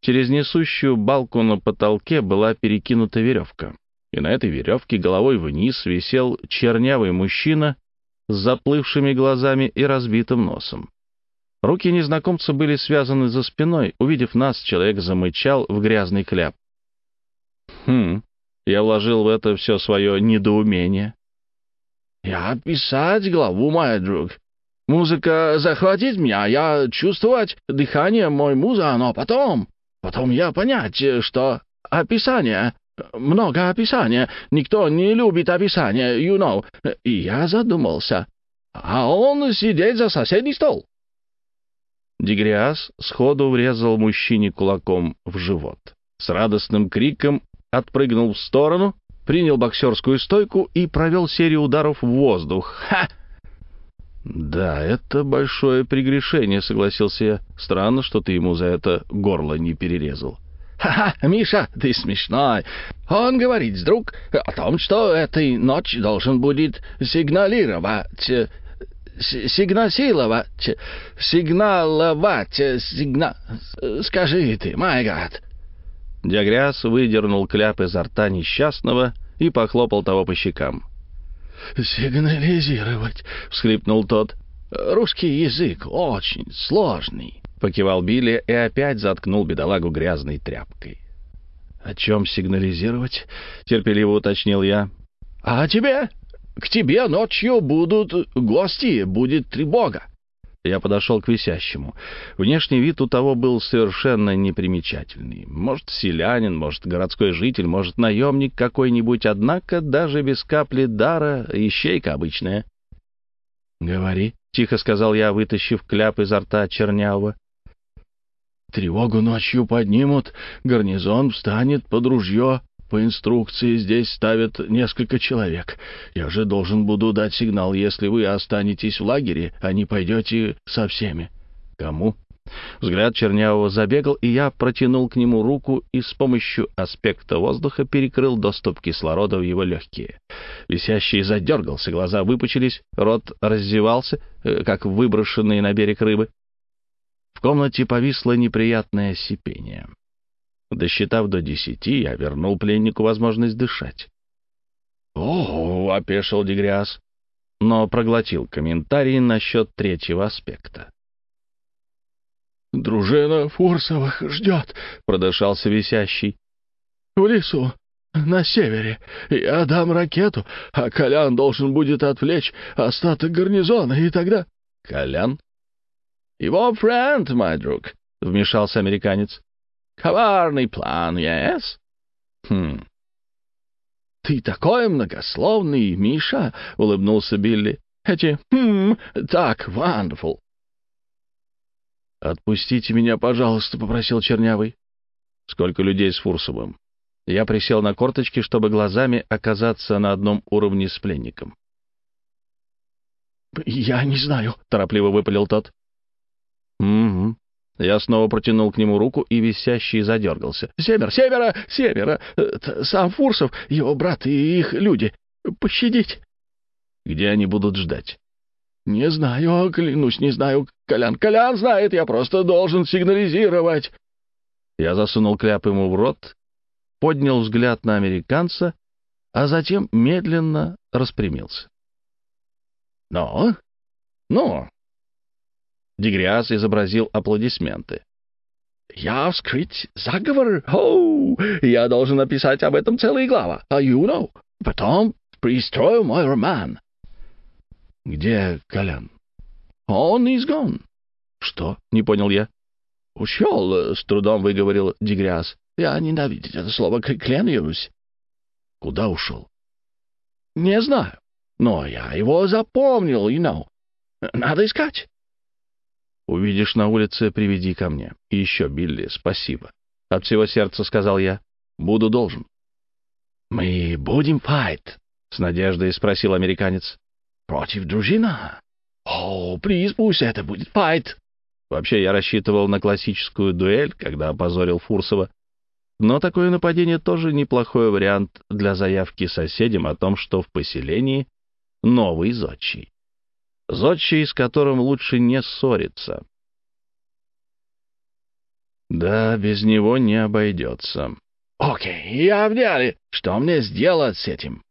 Через несущую балку на потолке была перекинута веревка и на этой веревке головой вниз висел чернявый мужчина с заплывшими глазами и разбитым носом. Руки незнакомца были связаны за спиной. Увидев нас, человек замычал в грязный кляп. Хм, я вложил в это все свое недоумение. «Я писать главу, мой друг. Музыка захватит меня, я чувствовать дыхание мой муза, но потом... Потом я понять, что описание много описания. Никто не любит описания, you know. И я задумался. А он сидеть за соседний стол. Дегриас сходу врезал мужчине кулаком в живот. С радостным криком отпрыгнул в сторону, принял боксерскую стойку и провел серию ударов в воздух. Ха! «Да, это большое прегрешение», — согласился я. «Странно, что ты ему за это горло не перерезал». «Ха-ха, Миша, ты смешной. Он говорит, друг, о том, что этой ночью должен будет сигналировать, сигнасиловать, сигналовать, сигна... Скажи ты, май гад». Диагряс выдернул кляп изо рта несчастного и похлопал того по щекам. «Сигнализировать», — всхлипнул тот. «Русский язык очень сложный». — покивал Билли и опять заткнул бедолагу грязной тряпкой. «О чем сигнализировать?» — терпеливо уточнил я. «А тебе? К тебе ночью будут гости, будет тревога». Я подошел к висящему. Внешний вид у того был совершенно непримечательный. Может, селянин, может, городской житель, может, наемник какой-нибудь, однако даже без капли дара ищейка обычная. «Говори», — тихо сказал я, вытащив кляп изо рта чернявого. Тревогу ночью поднимут, гарнизон встанет под ружье. По инструкции здесь ставят несколько человек. Я же должен буду дать сигнал, если вы останетесь в лагере, а не пойдете со всеми. Кому? Взгляд Чернявого забегал, и я протянул к нему руку и с помощью аспекта воздуха перекрыл доступ кислорода в его легкие. Висящий задергался, глаза выпучились, рот раздевался, э, как выброшенные на берег рыбы. В комнате повисло неприятное сипение. Досчитав до десяти, я вернул пленнику возможность дышать. «О!» — опешил Дегряс, но проглотил комментарий насчет третьего аспекта. «Дружина Фурсовых ждет», — продышался висящий. «В лесу, на севере. Я дам ракету, а Колян должен будет отвлечь остаток гарнизона, и тогда...» «Колян?» «Его френд, мой друг», — вмешался американец. «Коварный план, yes?» «Хм...» «Ты такой многословный, Миша!» — улыбнулся Билли. «Эти «хм» так wonderful!» «Отпустите меня, пожалуйста», — попросил Чернявый. «Сколько людей с Фурсовым?» Я присел на корточки, чтобы глазами оказаться на одном уровне с пленником. «Я не знаю», — торопливо выпалил тот. «Угу». Я снова протянул к нему руку, и висящий задергался. «Семеро, семеро, семеро! Сам Фурсов, его брат и их люди. Пощадить!» «Где они будут ждать?» «Не знаю, клянусь, не знаю. Колян, Колян знает, я просто должен сигнализировать». Я засунул кляп ему в рот, поднял взгляд на американца, а затем медленно распрямился. «Ну? Ну?» Дегриас изобразил аплодисменты. «Я вскрыть заговор? Оу! Я должен написать об этом целые глава, а you know. Потом пристрою мой роман. «Где Колян?» «Он gone». «Что?» — не понял я. «Ушел», — с трудом выговорил Дегряс. «Я ненавидеть это слово, клянусь». «Куда ушел?» «Не знаю. Но я его запомнил, you know. Надо искать». «Увидишь на улице, приведи ко мне. Еще, Билли, спасибо. От всего сердца сказал я. Буду должен». «Мы будем файт?» — с надеждой спросил американец. Против дружина? О, приз, пусть это будет файт. Вообще, я рассчитывал на классическую дуэль, когда опозорил Фурсова. Но такое нападение тоже неплохой вариант для заявки соседям о том, что в поселении новый зодчий. Зодчий, с которым лучше не ссориться. Да, без него не обойдется. «Окей, я вняли. Что мне сделать с этим?»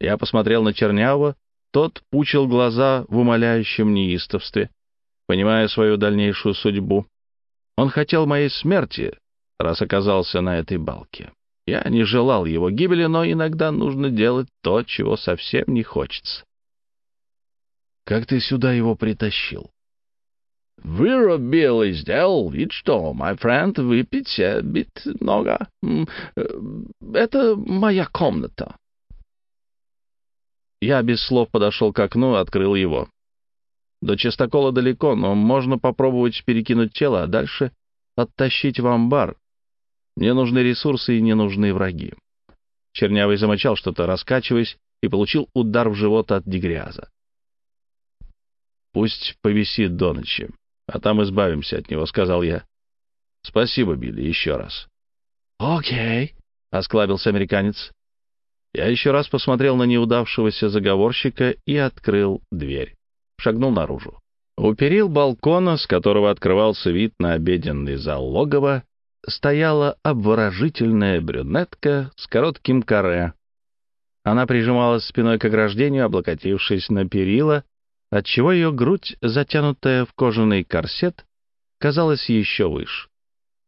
Я посмотрел на Чернявого, тот пучил глаза в умоляющем неистовстве, понимая свою дальнейшую судьбу. Он хотел моей смерти, раз оказался на этой балке. Я не желал его гибели, но иногда нужно делать то, чего совсем не хочется. «Как ты сюда его притащил?» «Вырубил и сделал вид, что, мой френд, выпить бит много. Э, это моя комната». Я без слов подошел к окну и открыл его. До частокола далеко, но можно попробовать перекинуть тело, а дальше оттащить в амбар. Мне нужны ресурсы и не нужны враги. Чернявый замочал что-то, раскачиваясь, и получил удар в живот от дегряза. «Пусть повисит до ночи, а там избавимся от него», — сказал я. «Спасибо, Билли, еще раз». «Окей», — осклабился американец. Я еще раз посмотрел на неудавшегося заговорщика и открыл дверь. Шагнул наружу. У перил балкона, с которого открывался вид на обеденный зал логова, стояла обворожительная брюнетка с коротким каре. Она прижималась спиной к ограждению, облокотившись на перила, отчего ее грудь, затянутая в кожаный корсет, казалась еще выше.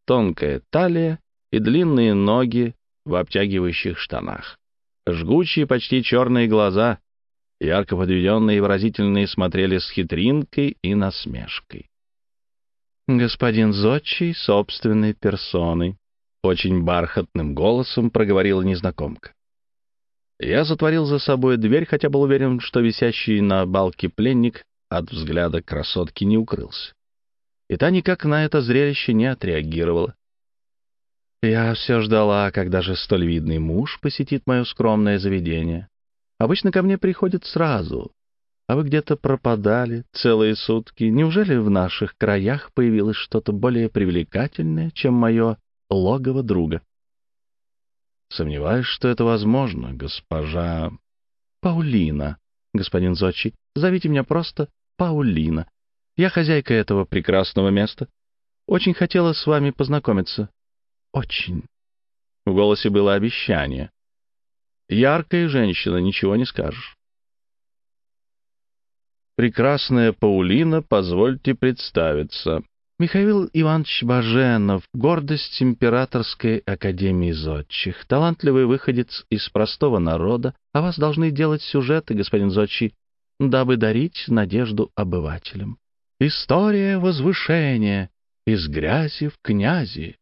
Тонкая талия и длинные ноги в обтягивающих штанах. Жгучие, почти черные глаза, ярко подведенные и выразительные, смотрели с хитринкой и насмешкой. «Господин Зодчий собственной персоной», — очень бархатным голосом проговорила незнакомка. Я затворил за собой дверь, хотя был уверен, что висящий на балке пленник от взгляда красотки не укрылся. И та никак на это зрелище не отреагировала. Я все ждала, когда же столь видный муж посетит мое скромное заведение. Обычно ко мне приходит сразу. А вы где-то пропадали целые сутки. Неужели в наших краях появилось что-то более привлекательное, чем мое логово друга? Сомневаюсь, что это возможно, госпожа... Паулина, господин Зочи. Зовите меня просто Паулина. Я хозяйка этого прекрасного места. Очень хотела с вами познакомиться. Очень. В голосе было обещание. Яркая женщина, ничего не скажешь. Прекрасная Паулина, позвольте представиться. Михаил Иванович Баженов, гордость Императорской Академии Зодчих, талантливый выходец из простого народа, а вас должны делать сюжеты, господин Зодчий, дабы дарить надежду обывателям. История возвышения из грязи в князи.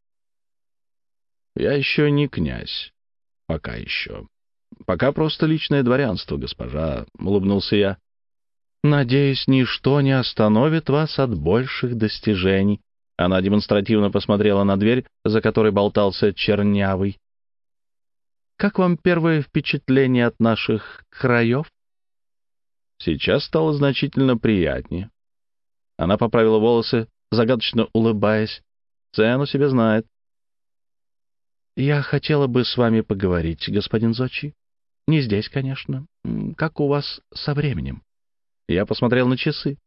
Я еще не князь. Пока еще. Пока просто личное дворянство, госпожа, — улыбнулся я. Надеюсь, ничто не остановит вас от больших достижений. Она демонстративно посмотрела на дверь, за которой болтался чернявый. Как вам первое впечатление от наших краев? Сейчас стало значительно приятнее. Она поправила волосы, загадочно улыбаясь. Цену себе знает. «Я хотела бы с вами поговорить, господин Зочи. Не здесь, конечно. Как у вас со временем?» Я посмотрел на часы.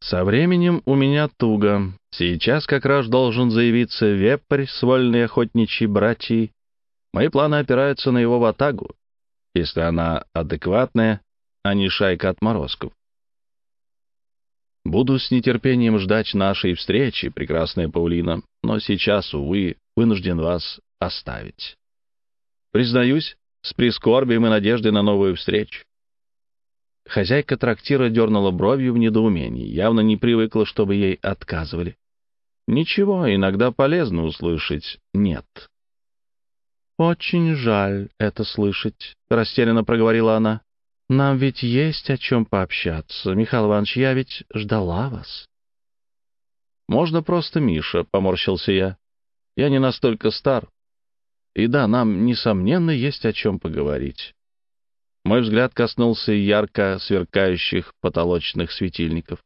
«Со временем у меня туго. Сейчас как раз должен заявиться вепрь с вольной охотничьей братьей. Мои планы опираются на его ватагу, если она адекватная, а не шайка отморозков. Буду с нетерпением ждать нашей встречи, прекрасная Паулина, но сейчас, увы, вынужден вас оставить. Признаюсь, с прискорбием и надеждой на новую встречу. Хозяйка трактира дернула бровью в недоумении, явно не привыкла, чтобы ей отказывали. Ничего, иногда полезно услышать «нет». «Очень жаль это слышать», — растерянно проговорила она. Нам ведь есть о чем пообщаться. Михаил Иванович, я ведь ждала вас. Можно просто Миша, — поморщился я. Я не настолько стар. И да, нам, несомненно, есть о чем поговорить. Мой взгляд коснулся ярко сверкающих потолочных светильников.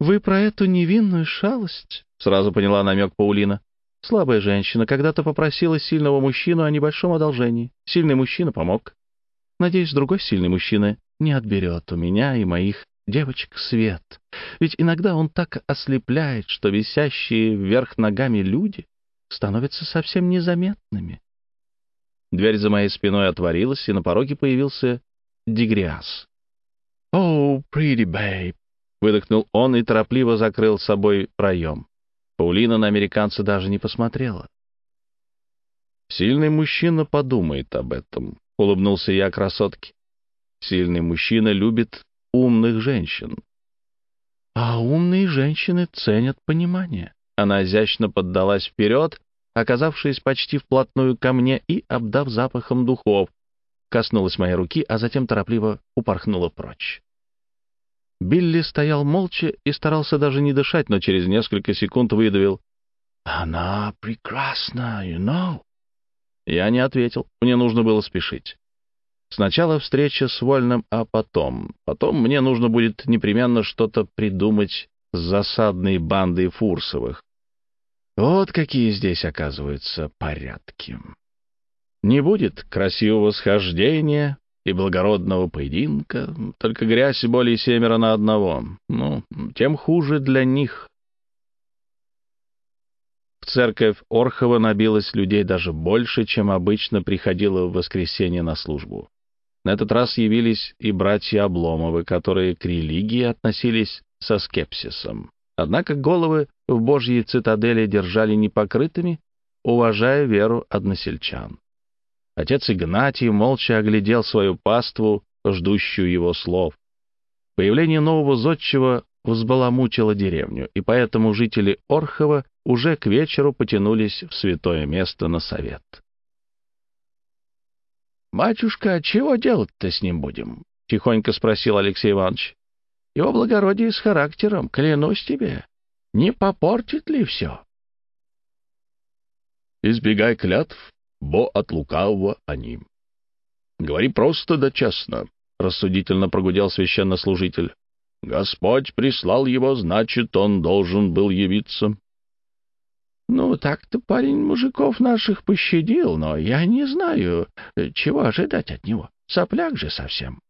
«Вы про эту невинную шалость?» — сразу поняла намек Паулина. «Слабая женщина когда-то попросила сильного мужчину о небольшом одолжении. Сильный мужчина помог. Надеюсь, другой сильный мужчина не отберет у меня и моих девочек свет. Ведь иногда он так ослепляет, что висящие вверх ногами люди становятся совсем незаметными. Дверь за моей спиной отворилась, и на пороге появился Дигриас. «Oh, pretty babe!» — выдохнул он и торопливо закрыл собой проем. Паулина на американца даже не посмотрела. Сильный мужчина подумает об этом. — улыбнулся я красотке. «Сильный мужчина любит умных женщин». «А умные женщины ценят понимание». Она изящно поддалась вперед, оказавшись почти вплотную ко мне и обдав запахом духов, коснулась моей руки, а затем торопливо упорхнула прочь. Билли стоял молча и старался даже не дышать, но через несколько секунд выдавил. «Она прекрасна, you know». Я не ответил, мне нужно было спешить. Сначала встреча с Вольным, а потом... Потом мне нужно будет непременно что-то придумать с засадной бандой Фурсовых. Вот какие здесь, оказываются, порядки. Не будет красивого схождения и благородного поединка, только грязь и более семеро на одного. Ну, тем хуже для них. В церковь Орхова набилось людей даже больше, чем обычно приходило в воскресенье на службу. На этот раз явились и братья Обломовы, которые к религии относились со скепсисом. Однако головы в Божьей цитадели держали непокрытыми, уважая веру односельчан. Отец Игнатий молча оглядел свою паству, ждущую его слов. Появление нового зодчего взбаламутило деревню, и поэтому жители Орхова уже к вечеру потянулись в святое место на совет. «Батюшка, чего делать-то с ним будем?» — тихонько спросил Алексей Иванович. «Его благородие с характером, клянусь тебе. Не попортит ли все?» «Избегай клятв, бо от лукавого они. Говори просто да честно», — рассудительно прогудел священнослужитель. Господь прислал его, значит, он должен был явиться. Ну, так-то парень мужиков наших пощадил, но я не знаю, чего ожидать от него. Сопляк же совсем.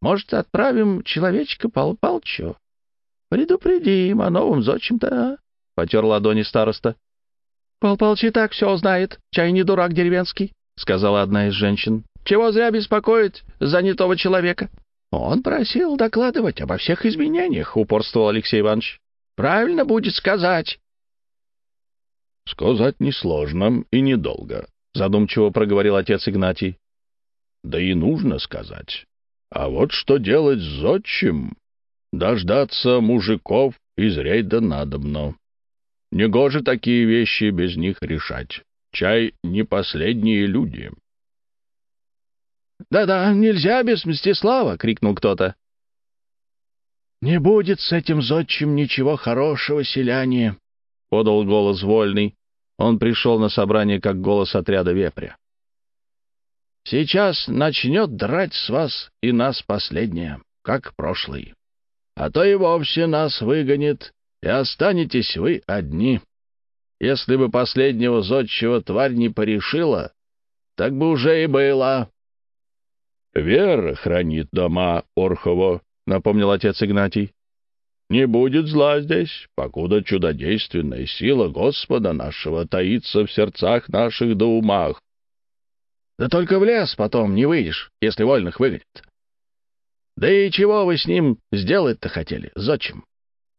Может, отправим человечка Пал Палчу? Предупредим о новом зодчем-то, а? — потер ладони староста. — Пал Палч и так все знает, чай не дурак деревенский, — сказала одна из женщин. — Чего зря беспокоить занятого человека? «Он просил докладывать обо всех изменениях», — упорствовал Алексей Иванович. «Правильно будет сказать». «Сказать несложно и недолго», — задумчиво проговорил отец Игнатий. «Да и нужно сказать. А вот что делать с зодчим? Дождаться мужиков и зреть да надобно. Негоже такие вещи без них решать. Чай не последние люди». «Да-да, нельзя без Мстислава!» — крикнул кто-то. «Не будет с этим зодчим ничего хорошего, селяне», — подал голос вольный. Он пришел на собрание как голос отряда вепря. «Сейчас начнет драть с вас и нас последнее, как прошлый. А то и вовсе нас выгонит, и останетесь вы одни. Если бы последнего зодчего тварь не порешила, так бы уже и было». «Вера хранит дома Орхово», — напомнил отец Игнатий. «Не будет зла здесь, покуда чудодейственная сила Господа нашего таится в сердцах наших да умах». «Да только в лес потом не выйдешь, если вольных выгонят». «Да и чего вы с ним сделать-то хотели? Зачем?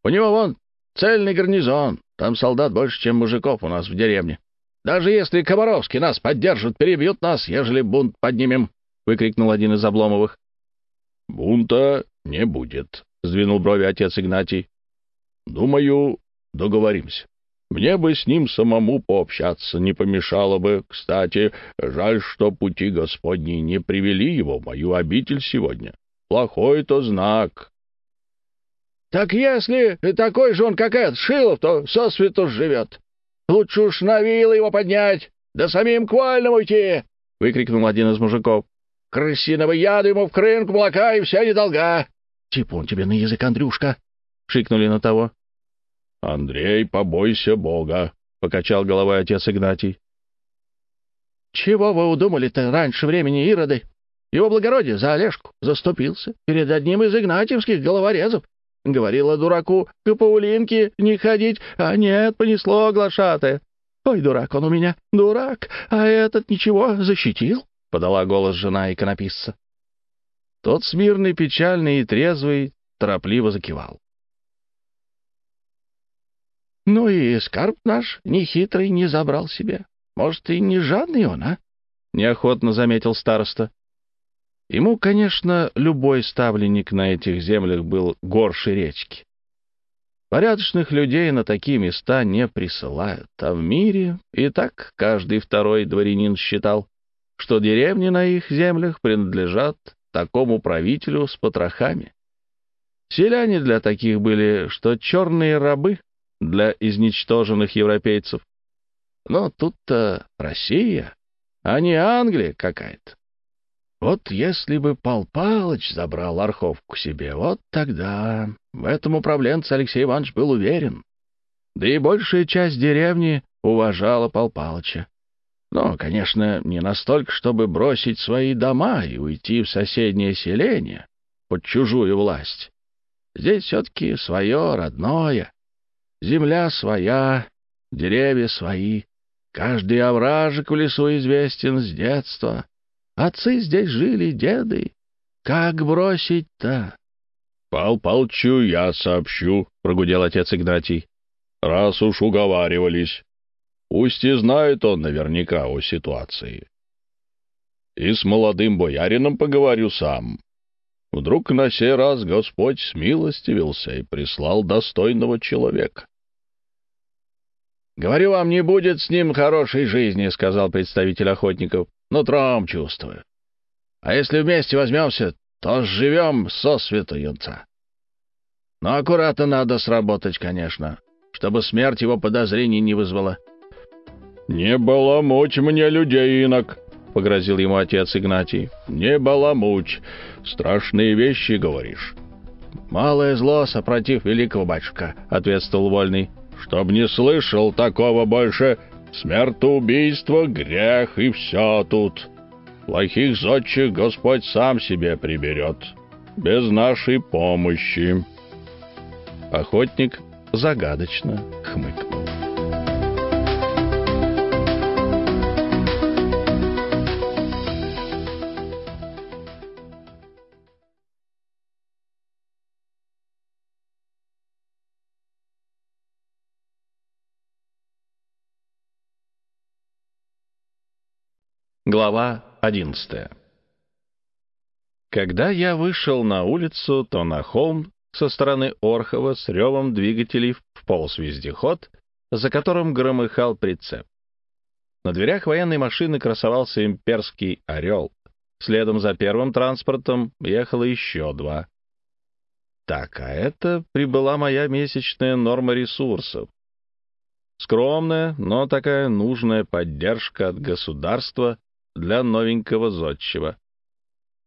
У него вон цельный гарнизон, там солдат больше, чем мужиков у нас в деревне. Даже если Комаровский нас поддержит, перебьют нас, ежели бунт поднимем выкрикнул один из Обломовых. «Бунта не будет», — сдвинул брови отец Игнатий. «Думаю, договоримся. Мне бы с ним самому пообщаться не помешало бы. Кстати, жаль, что пути Господни не привели его в мою обитель сегодня. Плохой-то знак». «Так если такой же он, как этот, Шилов, то сосвету живет. Лучше уж на вилы его поднять, да самим к вольному уйти!» — выкрикнул один из мужиков. Крысиного яда ему в крынку молока и вся недолга. — Типун тебе на язык, Андрюшка! — шикнули на того. — Андрей, побойся Бога! — покачал головой отец Игнатий. — Чего вы удумали-то раньше времени, Ироды? Его благородие за Олежку заступился перед одним из игнатьевских головорезов. Говорила дураку к Паулинке не ходить, а нет, понесло глашатая. Ой, дурак он у меня, дурак, а этот ничего, защитил. — подала голос жена иконописца. Тот смирный, печальный и трезвый торопливо закивал. «Ну и скарб наш нехитрый не забрал себе. Может, и не жадный он, а?» — неохотно заметил староста. Ему, конечно, любой ставленник на этих землях был горше речки. Порядочных людей на такие места не присылают, а в мире и так каждый второй дворянин считал, что деревни на их землях принадлежат такому правителю с потрохами. Селяне для таких были, что черные рабы для изничтоженных европейцев. Но тут-то Россия, а не Англия какая-то. Вот если бы Пал Палыч забрал Арховку себе, вот тогда в этом управленце Алексей Иванович был уверен. Да и большая часть деревни уважала Пал Палыча. Но, конечно, не настолько, чтобы бросить свои дома и уйти в соседнее селение под чужую власть. Здесь все-таки свое, родное. Земля своя, деревья свои. Каждый овражек в лесу известен с детства. Отцы здесь жили, деды. Как бросить-то? — Пал Палчу я сообщу, — прогудел отец Игнатий. — Раз уж уговаривались. Пусть и знает он наверняка о ситуации. И с молодым боярином поговорю сам. Вдруг на сей раз Господь смилостивился и прислал достойного человека. «Говорю вам, не будет с ним хорошей жизни», — сказал представитель охотников. «Нутром чувствую. А если вместе возьмемся, то живем сосвету юнца. Но аккуратно надо сработать, конечно, чтобы смерть его подозрений не вызвала. «Не баламуть мне людей, инок!» — погрозил ему отец Игнатий. «Не баламуть! Страшные вещи говоришь!» «Малое зло, сопротив великого батюшка», — ответствовал Вольный. «Чтоб не слышал такого больше! Смертоубийство, грех и все тут! Плохих зодчих Господь сам себе приберет, без нашей помощи!» Охотник загадочно хмыкнул. Глава одиннадцатая Когда я вышел на улицу, то на холм со стороны Орхова с ревом двигателей вполз вездеход, за которым громыхал прицеп. На дверях военной машины красовался имперский «Орел». Следом за первым транспортом ехало еще два. Так, а это прибыла моя месячная норма ресурсов. Скромная, но такая нужная поддержка от государства для новенького зодчего.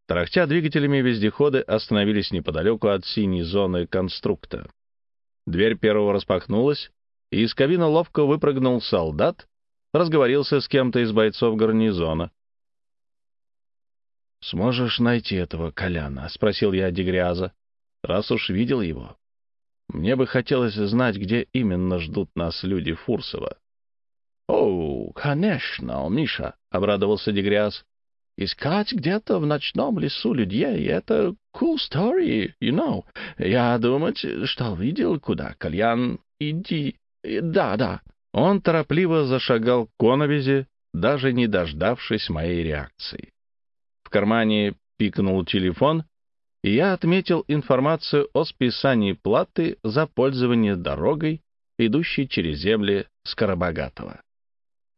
Тарахтя двигателями вездеходы остановились неподалеку от синей зоны конструкта. Дверь первого распахнулась, и из кабины ловко выпрыгнул солдат, разговорился с кем-то из бойцов гарнизона. «Сможешь найти этого Коляна?» — спросил я Дегряза раз уж видел его. Мне бы хотелось знать, где именно ждут нас люди Фурсова. — О, конечно, Миша, — обрадовался Дегряз. — Искать где-то в ночном лесу людей — это cool story, you know. Я думать, что видел, куда, Кальян, иди. Да, да. Он торопливо зашагал к коновизе, даже не дождавшись моей реакции. В кармане пикнул телефон, и я отметил информацию о списании платы за пользование дорогой, идущей через земли Скоробогатого.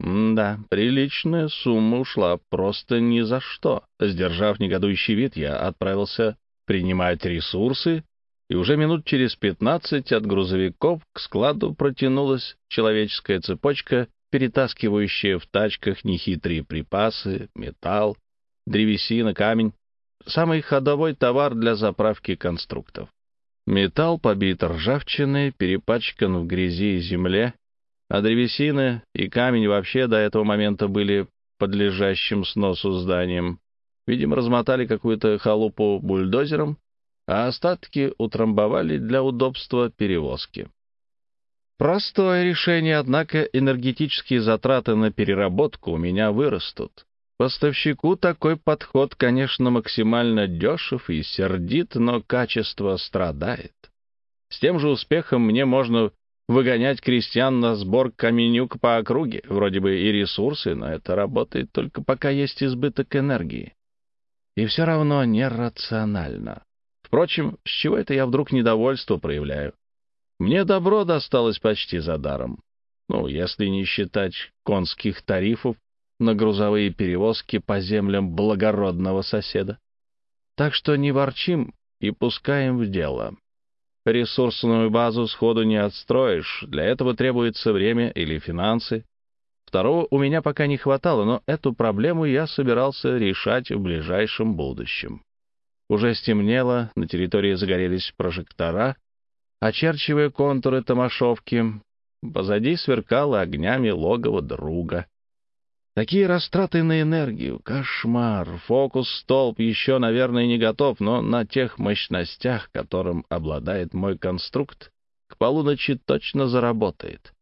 Да, приличная сумма ушла просто ни за что. Сдержав негодующий вид, я отправился принимать ресурсы, и уже минут через пятнадцать от грузовиков к складу протянулась человеческая цепочка, перетаскивающая в тачках нехитрые припасы, металл, древесина, камень самый ходовой товар для заправки конструктов. Металл побит ржавчиной, перепачкан в грязи и земле, а древесина и камень вообще до этого момента были подлежащим сносу зданием. Видимо, размотали какую-то халупу бульдозером, а остатки утрамбовали для удобства перевозки. Простое решение, однако энергетические затраты на переработку у меня вырастут. Поставщику такой подход, конечно, максимально дешев и сердит, но качество страдает. С тем же успехом мне можно выгонять крестьян на сбор каменюк по округе. Вроде бы и ресурсы, но это работает только пока есть избыток энергии. И все равно нерационально. Впрочем, с чего это я вдруг недовольство проявляю? Мне добро досталось почти за даром. Ну, если не считать конских тарифов на грузовые перевозки по землям благородного соседа. Так что не ворчим и пускаем в дело. Ресурсную базу сходу не отстроишь, для этого требуется время или финансы. Второго у меня пока не хватало, но эту проблему я собирался решать в ближайшем будущем. Уже стемнело, на территории загорелись прожектора, очерчивая контуры Томашовки. Позади сверкало огнями логово друга. Такие растраты на энергию. Кошмар. Фокус-столб еще, наверное, не готов, но на тех мощностях, которым обладает мой конструкт, к полуночи точно заработает.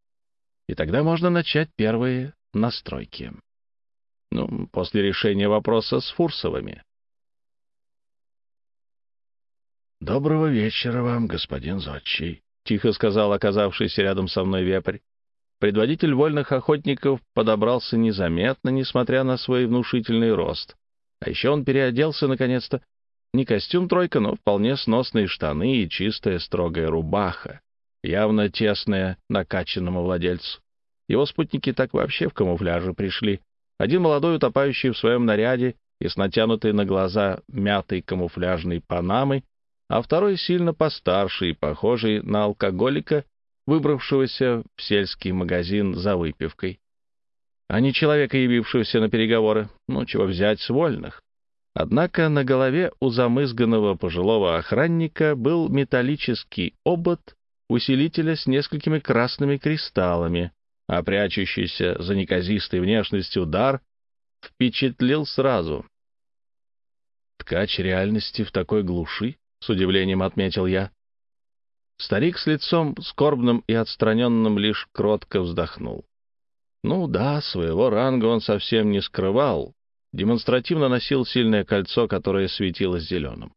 И тогда можно начать первые настройки. Ну, после решения вопроса с Фурсовыми. «Доброго вечера вам, господин Зодчий», — тихо сказал оказавшийся рядом со мной вепрь. Предводитель вольных охотников подобрался незаметно, несмотря на свой внушительный рост. А еще он переоделся, наконец-то, не костюм тройка, но вполне сносные штаны и чистая строгая рубаха, явно тесная накачанному владельцу. Его спутники так вообще в камуфляже пришли. Один молодой, утопающий в своем наряде и с натянутой на глаза мятой камуфляжной панамой, а второй сильно постарше и похожий на алкоголика выбравшегося в сельский магазин за выпивкой, а не человека, явившегося на переговоры, ну, чего взять с вольных. Однако на голове у замызганного пожилого охранника был металлический обод усилителя с несколькими красными кристаллами, а прячущийся за неказистой внешностью удар впечатлил сразу. «Ткач реальности в такой глуши?» — с удивлением отметил я. Старик с лицом скорбным и отстраненным лишь кротко вздохнул. Ну да, своего ранга он совсем не скрывал, демонстративно носил сильное кольцо, которое светилось зеленым.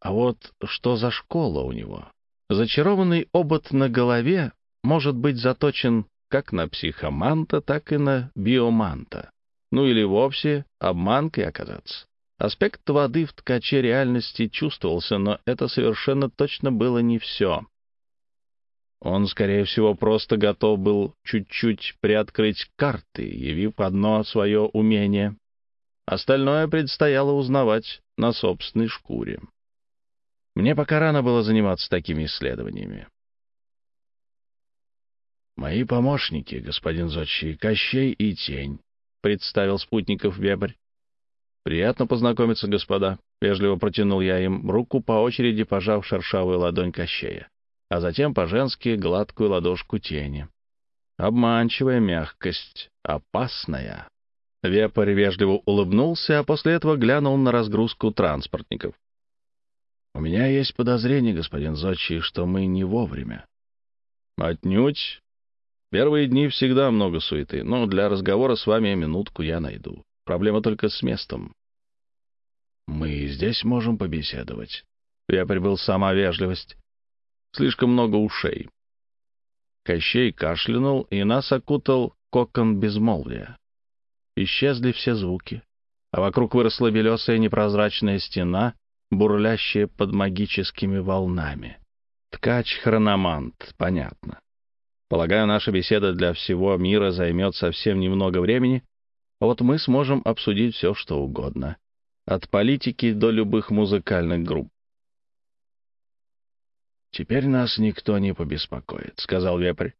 А вот что за школа у него? Зачарованный обод на голове может быть заточен как на психоманта, так и на биоманта. Ну или вовсе обманкой оказаться. Аспект воды в ткаче реальности чувствовался, но это совершенно точно было не все. Он, скорее всего, просто готов был чуть-чуть приоткрыть карты, явив одно свое умение. Остальное предстояло узнавать на собственной шкуре. Мне пока рано было заниматься такими исследованиями. «Мои помощники, господин Зодчий, Кощей и Тень», — представил спутников Вебрь. «Приятно познакомиться, господа», — вежливо протянул я им руку по очереди, пожав шершавую ладонь Кощея, а затем по-женски гладкую ладошку Тени. Обманчивая мягкость, опасная. Вепрь вежливо улыбнулся, а после этого глянул на разгрузку транспортников. «У меня есть подозрение, господин Зодчий, что мы не вовремя». «Отнюдь. Первые дни всегда много суеты, но для разговора с вами минутку я найду. Проблема только с местом». «Мы здесь можем побеседовать». Я прибыл сама вежливость. Слишком много ушей. Кощей кашлянул, и нас окутал кокон безмолвия. Исчезли все звуки, а вокруг выросла белесая непрозрачная стена, бурлящая под магическими волнами. Ткач-хрономант, понятно. Полагаю, наша беседа для всего мира займет совсем немного времени, вот мы сможем обсудить все, что угодно. От политики до любых музыкальных групп. «Теперь нас никто не побеспокоит», — сказал Вепрь.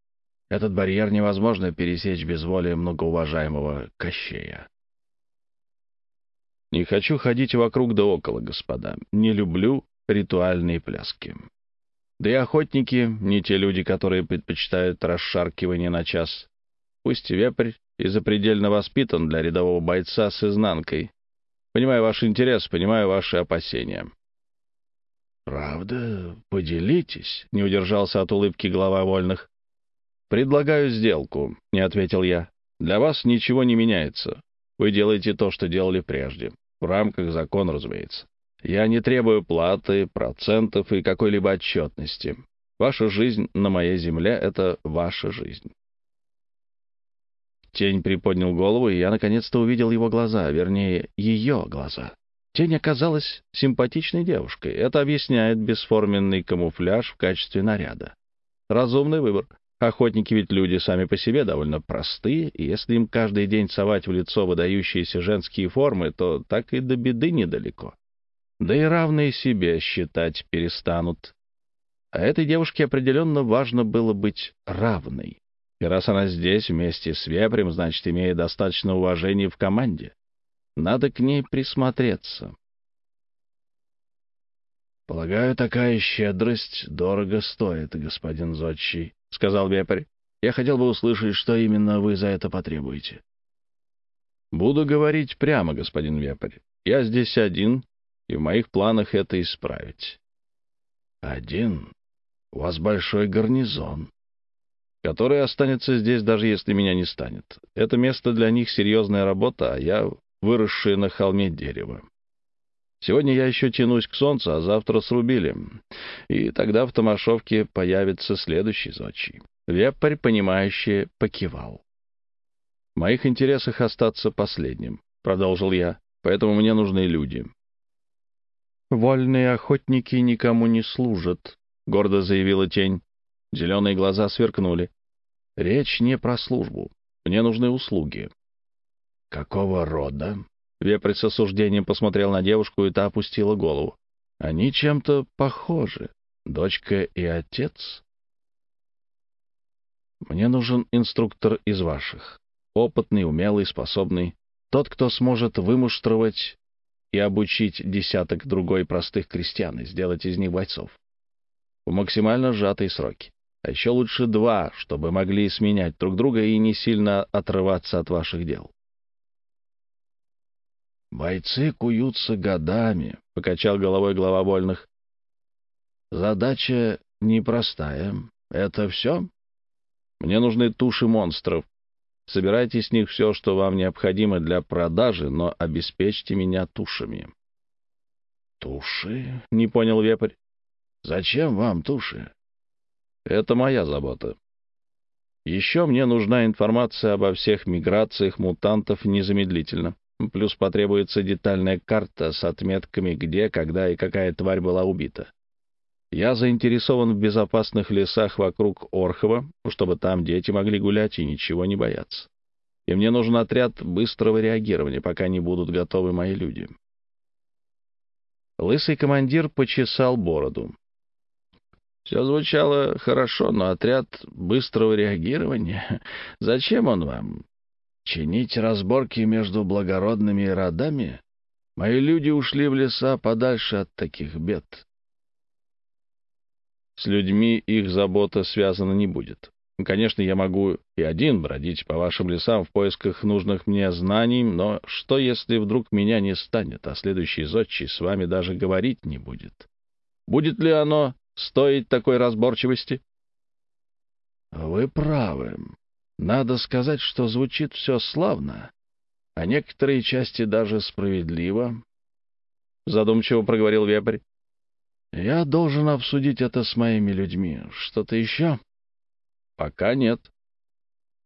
«Этот барьер невозможно пересечь без воли многоуважаемого Кощея». «Не хочу ходить вокруг да около, господа. Не люблю ритуальные пляски. Да и охотники — не те люди, которые предпочитают расшаркивание на час. Пусть вепрь и запредельно воспитан для рядового бойца с изнанкой. Понимаю ваш интерес, понимаю ваши опасения». «Правда? Поделитесь», — не удержался от улыбки глава вольных. «Предлагаю сделку», — не ответил я. «Для вас ничего не меняется. Вы делаете то, что делали прежде. В рамках закона, разумеется. Я не требую платы, процентов и какой-либо отчетности. Ваша жизнь на моей земле — это ваша жизнь». Тень приподнял голову, и я наконец-то увидел его глаза, вернее, ее глаза. Тень оказалась симпатичной девушкой. Это объясняет бесформенный камуфляж в качестве наряда. Разумный выбор. Охотники ведь люди сами по себе довольно простые, и если им каждый день совать в лицо выдающиеся женские формы, то так и до беды недалеко. Да и равные себе считать перестанут. А этой девушке определенно важно было быть равной. И раз она здесь вместе с Вепрем, значит, имеет достаточно уважения в команде. Надо к ней присмотреться. «Полагаю, такая щедрость дорого стоит, господин Зодчий», — сказал Вепрь. «Я хотел бы услышать, что именно вы за это потребуете». «Буду говорить прямо, господин Вепрь. Я здесь один, и в моих планах это исправить». «Один? У вас большой гарнизон» который останется здесь, даже если меня не станет. Это место для них серьезная работа, а я выросшее на холме дерево. Сегодня я еще тянусь к солнцу, а завтра срубили. И тогда в Томашовке появится следующий зодчий. Вепарь, понимающий, покивал. «В моих интересах остаться последним», — продолжил я, — «поэтому мне нужны люди». «Вольные охотники никому не служат», — гордо заявила тень. Зеленые глаза сверкнули. «Речь не про службу. Мне нужны услуги. «Какого рода?» Вепрь с осуждением посмотрел на девушку, и та опустила голову. «Они чем-то похожи. Дочка и отец?» «Мне нужен инструктор из ваших. Опытный, умелый, способный. Тот, кто сможет вымуштровать и обучить десяток другой простых крестьян и сделать из них бойцов. В максимально сжатые сроки. А еще лучше два, чтобы могли сменять друг друга и не сильно отрываться от ваших дел. «Бойцы куются годами», — покачал головой глава вольных. «Задача непростая. Это все?» «Мне нужны туши монстров. Собирайте с них все, что вам необходимо для продажи, но обеспечьте меня тушами». «Туши?» — не понял вепрь. «Зачем вам туши?» «Это моя забота. Еще мне нужна информация обо всех миграциях мутантов незамедлительно. Плюс потребуется детальная карта с отметками, где, когда и какая тварь была убита. Я заинтересован в безопасных лесах вокруг Орхова, чтобы там дети могли гулять и ничего не бояться. И мне нужен отряд быстрого реагирования, пока не будут готовы мои люди. Лысый командир почесал бороду. Все звучало хорошо, но отряд быстрого реагирования... Зачем он вам? Чинить разборки между благородными родами? Мои люди ушли в леса подальше от таких бед. С людьми их забота связана не будет. Конечно, я могу и один бродить по вашим лесам в поисках нужных мне знаний, но что, если вдруг меня не станет, а следующий зодчий с вами даже говорить не будет? Будет ли оно стоить такой разборчивости? Вы правы. Надо сказать, что звучит все славно, а некоторые части даже справедливо. Задумчиво проговорил вепрь. Я должен обсудить это с моими людьми. Что-то еще? Пока нет.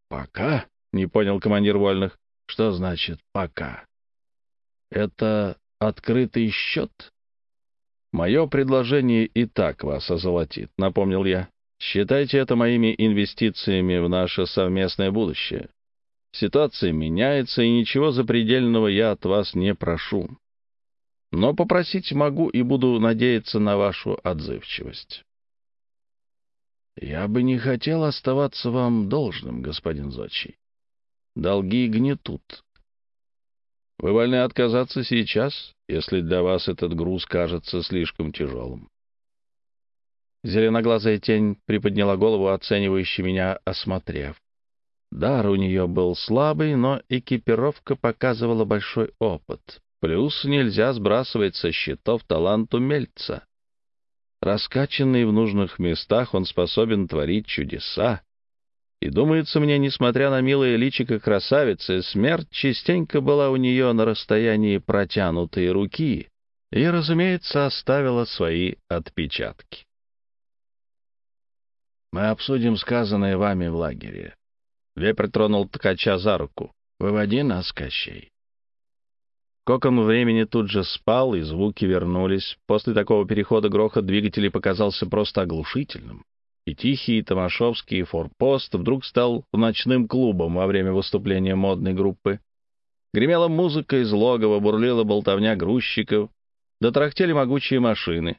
Пока? Не понял командир вольных. Что значит «пока»? Это открытый счет? Мое предложение и так вас озолотит, напомнил я. Считайте это моими инвестициями в наше совместное будущее. Ситуация меняется, и ничего запредельного я от вас не прошу. Но попросить могу и буду надеяться на вашу отзывчивость. Я бы не хотел оставаться вам должным, господин Зодчий. Долги гнетут. Вы вольны отказаться сейчас, если для вас этот груз кажется слишком тяжелым. Зеленоглазая тень приподняла голову, оценивающе меня осмотрев. Дар у нее был слабый, но экипировка показывала большой опыт. Плюс нельзя сбрасывать со счетов талант умельца. Раскачанный в нужных местах, он способен творить чудеса. И думается мне, несмотря на милое личико красавицы, смерть частенько была у нее на расстоянии протянутой руки и, разумеется, оставила свои отпечатки. Мы обсудим сказанное вами в лагере. Вепрь тронул ткача за руку. Выводи нас, Кощей. Кокон времени тут же спал, и звуки вернулись. После такого перехода грохот двигателей показался просто оглушительным. И тихий Томашовский форпост вдруг стал ночным клубом во время выступления модной группы. Гремела музыка из логова, бурлила болтовня грузчиков, дотрахтели могучие машины.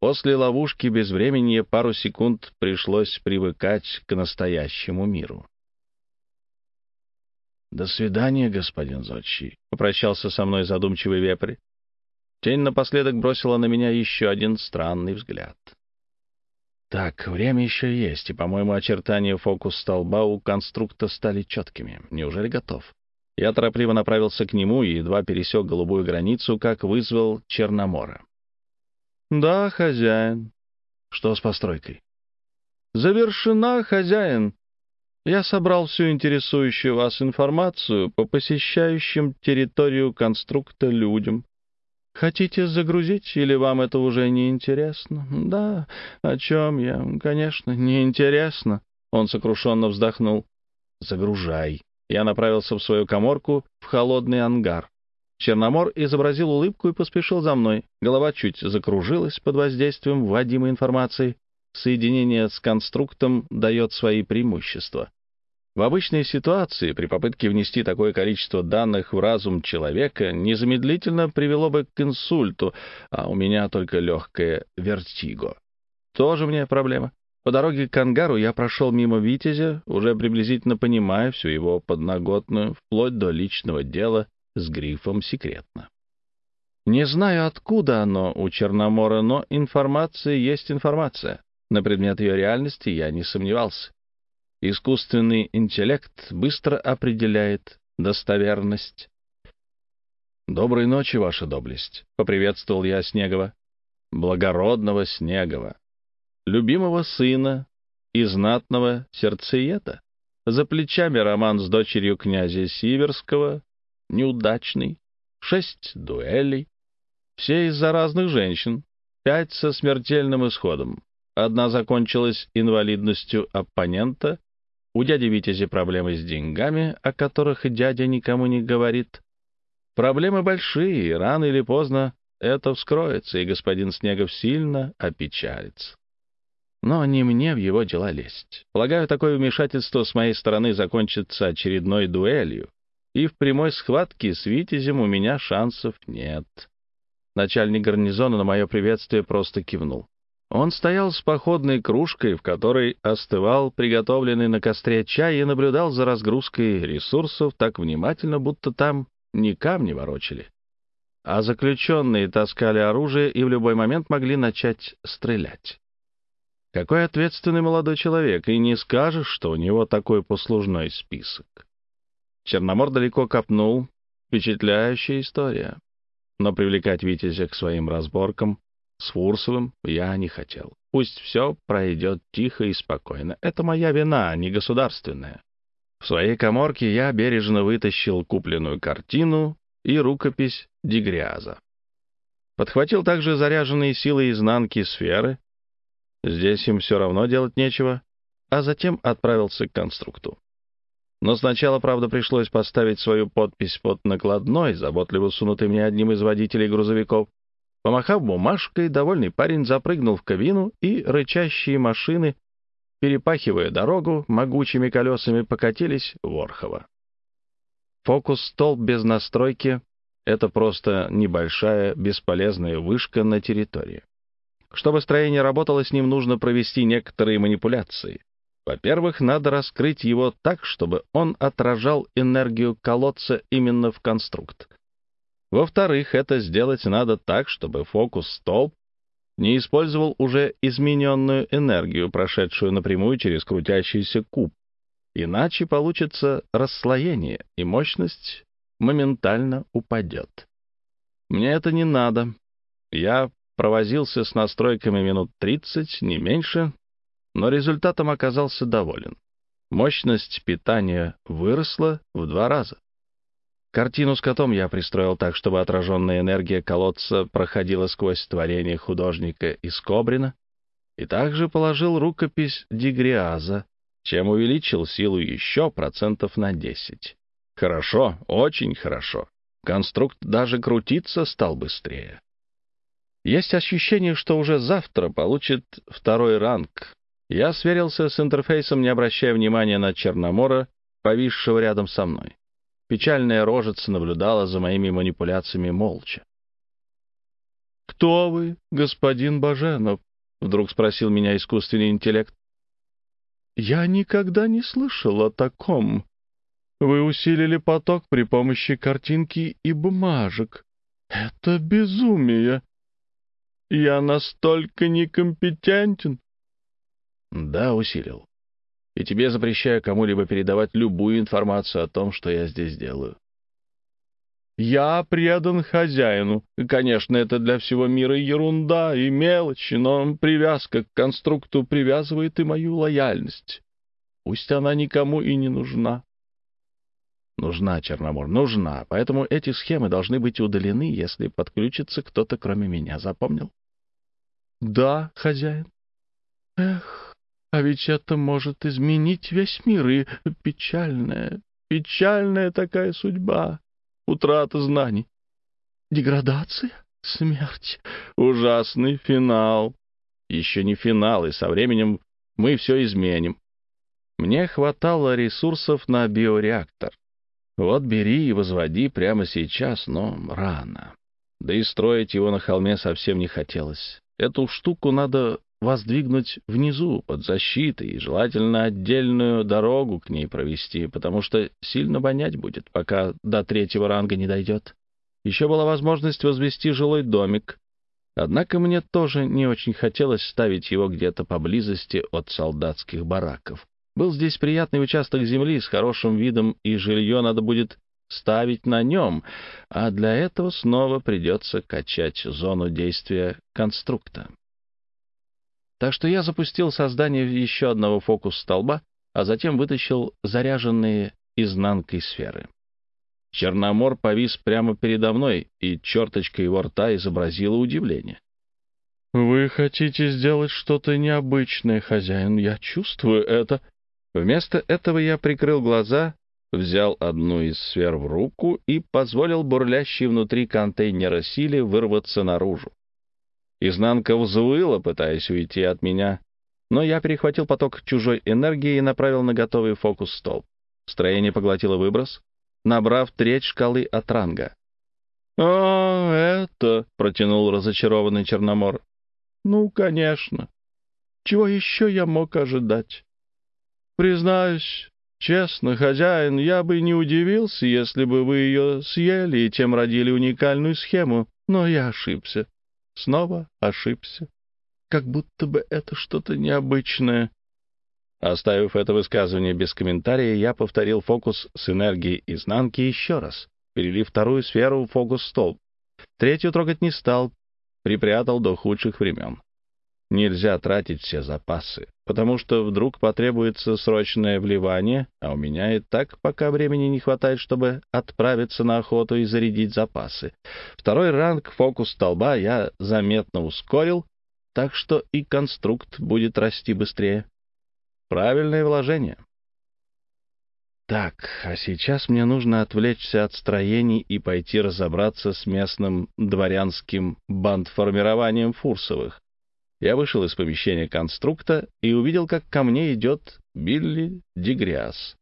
После ловушки без времени пару секунд пришлось привыкать к настоящему миру. «До свидания, господин Зодчий», — попрощался со мной задумчивый вепрь. Тень напоследок бросила на меня еще один странный взгляд. Так, время еще есть, и, по-моему, очертания фокус-столба у конструкта стали четкими. Неужели готов? Я торопливо направился к нему и едва пересек голубую границу, как вызвал Черномора. «Да, хозяин». «Что с постройкой?» «Завершена, хозяин. Я собрал всю интересующую вас информацию по посещающим территорию конструкта людям. Хотите загрузить, или вам это уже не интересно? Да, о чем я? Конечно, не интересно. Он сокрушенно вздохнул. Загружай. Я направился в свою коморку в холодный ангар. Черномор изобразил улыбку и поспешил за мной. Голова чуть закружилась под воздействием вводимой информации. Соединение с конструктом дает свои преимущества. В обычной ситуации при попытке внести такое количество данных в разум человека незамедлительно привело бы к инсульту, а у меня только легкое вертиго. Тоже мне проблема. По дороге к ангару я прошел мимо Витязя, уже приблизительно понимая всю его подноготную, вплоть до личного дела с грифом «секретно». Не знаю, откуда оно у Черномора, но информация есть информация. На предмет ее реальности я не сомневался. Искусственный интеллект быстро определяет достоверность. «Доброй ночи, ваша доблесть», — поприветствовал я Снегова. «Благородного Снегова, любимого сына и знатного сердцееда. За плечами роман с дочерью князя Сиверского, неудачный, шесть дуэлей, все из-за разных женщин, пять со смертельным исходом. Одна закончилась инвалидностью оппонента, у дяди Витязи проблемы с деньгами, о которых дядя никому не говорит. Проблемы большие, рано или поздно это вскроется, и господин Снегов сильно опечалится. Но не мне в его дела лезть. Полагаю, такое вмешательство с моей стороны закончится очередной дуэлью, и в прямой схватке с Витязем у меня шансов нет. Начальник гарнизона на мое приветствие просто кивнул. Он стоял с походной кружкой, в которой остывал приготовленный на костре чай и наблюдал за разгрузкой ресурсов так внимательно, будто там не камни ворочали, а заключенные таскали оружие и в любой момент могли начать стрелять. Какой ответственный молодой человек, и не скажешь, что у него такой послужной список. Черномор далеко копнул, впечатляющая история. Но привлекать Витязя к своим разборкам с Фурсовым я не хотел. Пусть все пройдет тихо и спокойно. Это моя вина, а не государственная. В своей коморке я бережно вытащил купленную картину и рукопись Дегряза. Подхватил также заряженные силы изнанки сферы. Здесь им все равно делать нечего. А затем отправился к конструкту. Но сначала, правда, пришлось поставить свою подпись под накладной, заботливо сунутый мне одним из водителей грузовиков. Помахав бумажкой, довольный парень запрыгнул в кабину, и рычащие машины, перепахивая дорогу, могучими колесами покатились в Орхово. Фокус-столб без настройки — это просто небольшая бесполезная вышка на территории. Чтобы строение работало, с ним нужно провести некоторые манипуляции. Во-первых, надо раскрыть его так, чтобы он отражал энергию колодца именно в конструкт. Во-вторых, это сделать надо так, чтобы фокус-столб не использовал уже измененную энергию, прошедшую напрямую через крутящийся куб. Иначе получится расслоение, и мощность моментально упадет. Мне это не надо. Я провозился с настройками минут 30, не меньше, но результатом оказался доволен. Мощность питания выросла в два раза. Картину с котом я пристроил так, чтобы отраженная энергия колодца проходила сквозь творение художника из Кобрина, и также положил рукопись Дигриаза, чем увеличил силу еще процентов на 10. Хорошо, очень хорошо. Конструкт даже крутиться стал быстрее. Есть ощущение, что уже завтра получит второй ранг. Я сверился с интерфейсом, не обращая внимания на Черномора, повисшего рядом со мной. Печальная рожица наблюдала за моими манипуляциями молча. «Кто вы, господин Баженов?» — вдруг спросил меня искусственный интеллект. «Я никогда не слышал о таком. Вы усилили поток при помощи картинки и бумажек. Это безумие. Я настолько некомпетентен». «Да, усилил и тебе запрещаю кому-либо передавать любую информацию о том, что я здесь делаю. Я предан хозяину. Конечно, это для всего мира ерунда и мелочи, но привязка к конструкту привязывает и мою лояльность. Пусть она никому и не нужна. Нужна, Черномор, нужна. Поэтому эти схемы должны быть удалены, если подключится кто-то, кроме меня. Запомнил? Да, хозяин. Эх, а ведь это может изменить весь мир, и печальная, печальная такая судьба, утрата знаний. Деградация, смерть, ужасный финал. Еще не финал, и со временем мы все изменим. Мне хватало ресурсов на биореактор. Вот бери и возводи прямо сейчас, но рано. Да и строить его на холме совсем не хотелось. Эту штуку надо воздвигнуть внизу, под защитой, и желательно отдельную дорогу к ней провести, потому что сильно вонять будет, пока до третьего ранга не дойдет. Еще была возможность возвести жилой домик, однако мне тоже не очень хотелось ставить его где-то поблизости от солдатских бараков. Был здесь приятный участок земли с хорошим видом, и жилье надо будет ставить на нем, а для этого снова придется качать зону действия конструкта. Так что я запустил создание еще одного фокус-столба, а затем вытащил заряженные изнанкой сферы. Черномор повис прямо передо мной, и черточка его рта изобразила удивление. «Вы хотите сделать что-то необычное, хозяин, я чувствую это». Вместо этого я прикрыл глаза, взял одну из сфер в руку и позволил бурлящей внутри контейнера силе вырваться наружу. Изнанка взвыла, пытаясь уйти от меня, но я перехватил поток чужой энергии и направил на готовый фокус-столб. Строение поглотило выброс, набрав треть шкалы от ранга. «А, это...» — протянул разочарованный Черномор. «Ну, конечно. Чего еще я мог ожидать? Признаюсь, честно, хозяин, я бы не удивился, если бы вы ее съели и тем родили уникальную схему, но я ошибся. Снова ошибся. Как будто бы это что-то необычное». Оставив это высказывание без комментария, я повторил фокус с энергией изнанки еще раз перели вторую сферу в фокус-столб. Третью трогать не стал, припрятал до худших времен. Нельзя тратить все запасы, потому что вдруг потребуется срочное вливание, а у меня и так пока времени не хватает, чтобы отправиться на охоту и зарядить запасы. Второй ранг фокус-столба я заметно ускорил, так что и конструкт будет расти быстрее. Правильное вложение. Так, а сейчас мне нужно отвлечься от строений и пойти разобраться с местным дворянским бандформированием Фурсовых. Я вышел из помещения конструкта и увидел, как ко мне идет Билли Дегряс.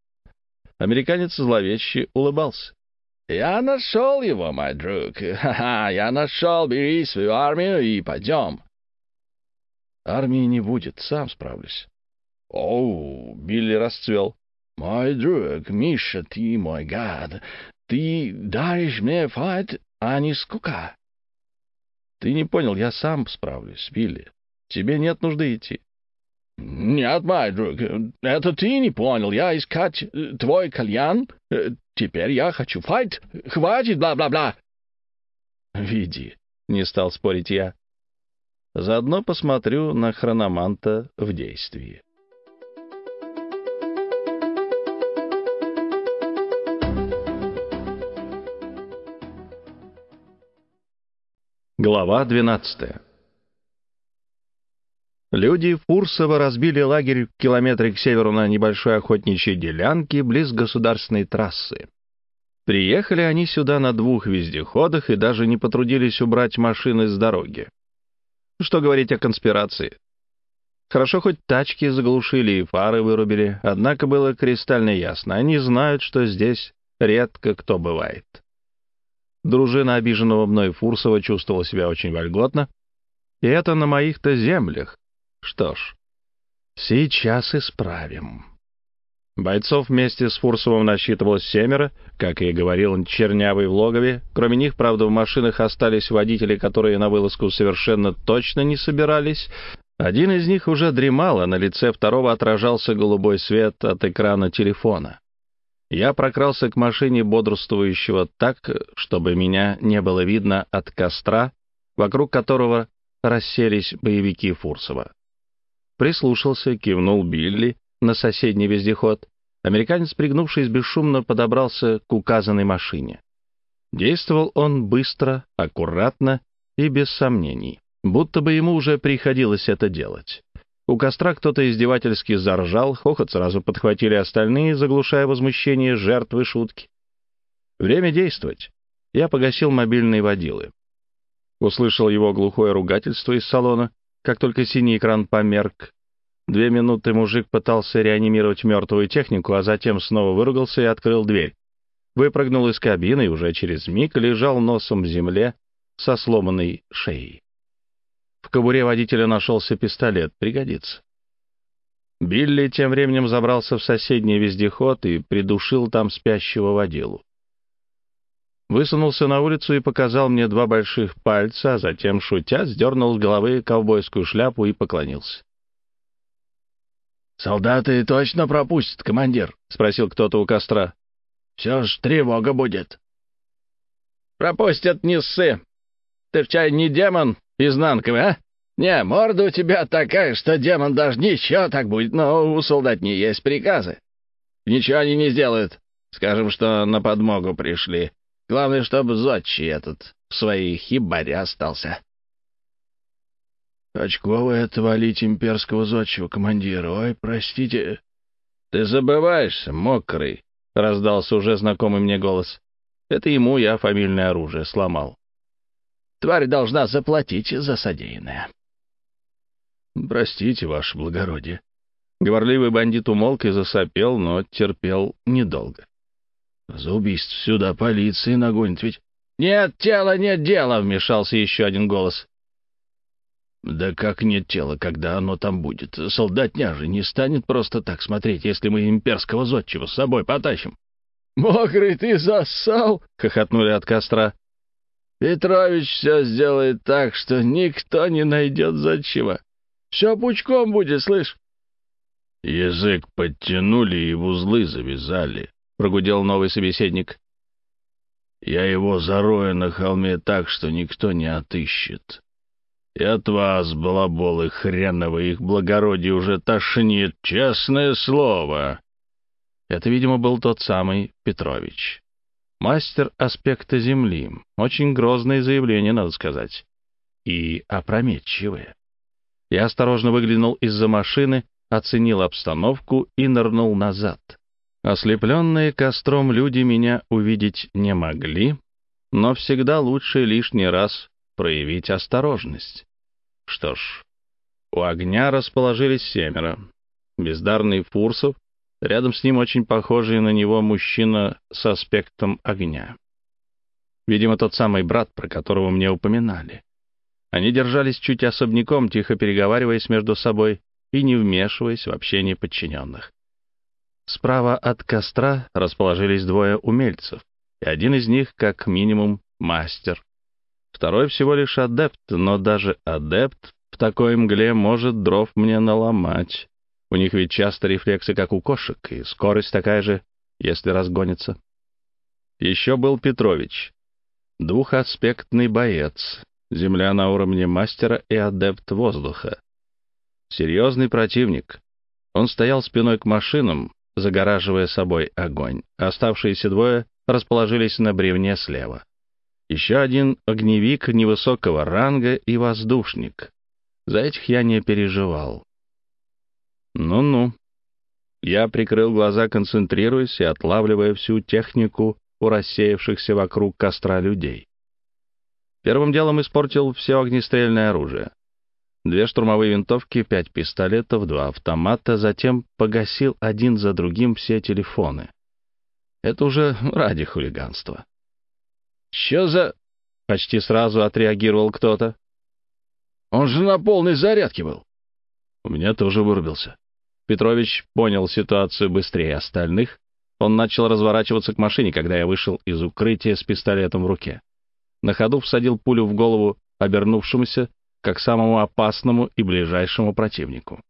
Американец зловеще улыбался. «Я нашел его, мой друг. Ха-ха, я нашел. Бери свою армию и пойдем». «Армии не будет, сам справлюсь». «Оу!» — Билли расцвел. «Мой друг, Миша, ты мой гад. Ты даришь мне файт, а не скука». «Ты не понял, я сам справлюсь, Билли. Тебе нет нужды идти». «Нет, мой друг, это ты не понял. Я искать э, твой кальян. Э, теперь я хочу файт. Хватит бла-бла-бла». «Види», — не стал спорить я. Заодно посмотрю на хрономанта в действии. Глава 12 Люди Фурсова разбили лагерь в километре к северу на небольшой охотничьей делянке близ государственной трассы. Приехали они сюда на двух вездеходах и даже не потрудились убрать машины с дороги. Что говорить о конспирации? Хорошо, хоть тачки заглушили и фары вырубили, однако было кристально ясно, они знают, что здесь редко кто бывает. Дружина обиженного мной Фурсова чувствовала себя очень вольготно. И это на моих-то землях. Что ж, сейчас исправим. Бойцов вместе с Фурсовым насчитывалось семеро, как и говорил Чернявый в логове. Кроме них, правда, в машинах остались водители, которые на вылазку совершенно точно не собирались. Один из них уже дремал, а на лице второго отражался голубой свет от экрана телефона. Я прокрался к машине бодрствующего так, чтобы меня не было видно от костра, вокруг которого расселись боевики Фурсова. Прислушался, кивнул Билли на соседний вездеход. Американец, пригнувшись бесшумно, подобрался к указанной машине. Действовал он быстро, аккуратно и без сомнений, будто бы ему уже приходилось это делать. У костра кто-то издевательски заржал, хохот сразу подхватили остальные, заглушая возмущение жертвы шутки. Время действовать. Я погасил мобильные водилы. Услышал его глухое ругательство из салона, как только синий экран померк. Две минуты мужик пытался реанимировать мертвую технику, а затем снова выругался и открыл дверь. Выпрыгнул из кабины и уже через миг лежал носом в земле со сломанной шеей. В кобуре водителя нашелся пистолет, пригодится. Билли тем временем забрался в соседний вездеход и придушил там спящего водилу. Высунулся на улицу и показал мне два больших пальца, а затем, шутя, сдернул с головы ковбойскую шляпу и поклонился. «Солдаты точно пропустят, командир?» — спросил кто-то у костра. «Все ж тревога будет». «Пропустят, не ссы. Ты в чай не демон, изнанковый, а? Не, морда у тебя такая, что демон даже ничего так будет, но у солдат не есть приказы. Ничего они не сделают. Скажем, что на подмогу пришли. Главное, чтобы зодчий этот в своей хибаре остался. Очково это валить имперского зодчего, командира. Ой, простите. Ты забываешься, мокрый, — раздался уже знакомый мне голос. Это ему я фамильное оружие сломал. Тварь должна заплатить за содеянное. «Простите, ваше благородие». Говорливый бандит умолк и засопел, но терпел недолго. «За убийство сюда полиции нагонит ведь. «Нет тела, нет дела!» — вмешался еще один голос. «Да как нет тела, когда оно там будет? Солдатня же не станет просто так смотреть, если мы имперского зодчего с собой потащим». «Мокрый ты засал!» — хохотнули от костра. «Петрович все сделает так, что никто не найдет зодчего. Все пучком будет, слышь?» «Язык подтянули и в узлы завязали», — прогудел новый собеседник. «Я его зарою на холме так, что никто не отыщет. И от вас, балаболы хреновы, их благородие уже тошнит, честное слово». Это, видимо, был тот самый Петрович. Мастер аспекта Земли. Очень грозное заявление, надо сказать. И опрометчивое. Я осторожно выглянул из-за машины, оценил обстановку и нырнул назад. Ослепленные костром люди меня увидеть не могли, но всегда лучше лишний раз проявить осторожность. Что ж, у огня расположились семеро. Бездарный Фурсов, рядом с ним очень похожий на него мужчина с аспектом огня. Видимо, тот самый брат, про которого мне упоминали. Они держались чуть особняком, тихо переговариваясь между собой и не вмешиваясь в общение подчиненных. Справа от костра расположились двое умельцев, и один из них, как минимум, мастер. Второй всего лишь адепт, но даже адепт в такой мгле может дров мне наломать. У них ведь часто рефлексы, как у кошек, и скорость такая же, если разгонится. Еще был Петрович, двухаспектный боец, земля на уровне мастера и адепт воздуха. Серьезный противник. Он стоял спиной к машинам, загораживая собой огонь. Оставшиеся двое расположились на бревне слева. Еще один огневик невысокого ранга и воздушник. За этих я не переживал. Ну-ну. Я прикрыл глаза, концентрируясь и отлавливая всю технику у рассеявшихся вокруг костра людей. Первым делом испортил все огнестрельное оружие. Две штурмовые винтовки, пять пистолетов, два автомата, затем погасил один за другим все телефоны. Это уже ради хулиганства. «Чё за...» — почти сразу отреагировал кто-то. «Он же на полной зарядке был». У меня тоже вырубился. Петрович понял ситуацию быстрее остальных. Он начал разворачиваться к машине, когда я вышел из укрытия с пистолетом в руке. На ходу всадил пулю в голову обернувшемуся, как самому опасному и ближайшему противнику.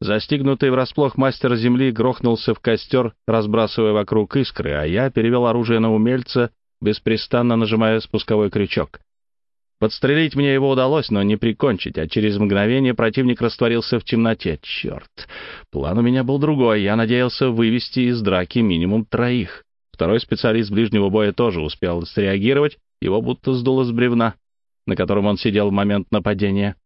Застигнутый врасплох мастер земли грохнулся в костер, разбрасывая вокруг искры, а я перевел оружие на умельца, беспрестанно нажимая спусковой крючок. Подстрелить мне его удалось, но не прикончить, а через мгновение противник растворился в темноте. Черт! План у меня был другой. Я надеялся вывести из драки минимум троих. Второй специалист ближнего боя тоже успел среагировать, его будто сдуло с бревна на котором он сидел в момент нападения.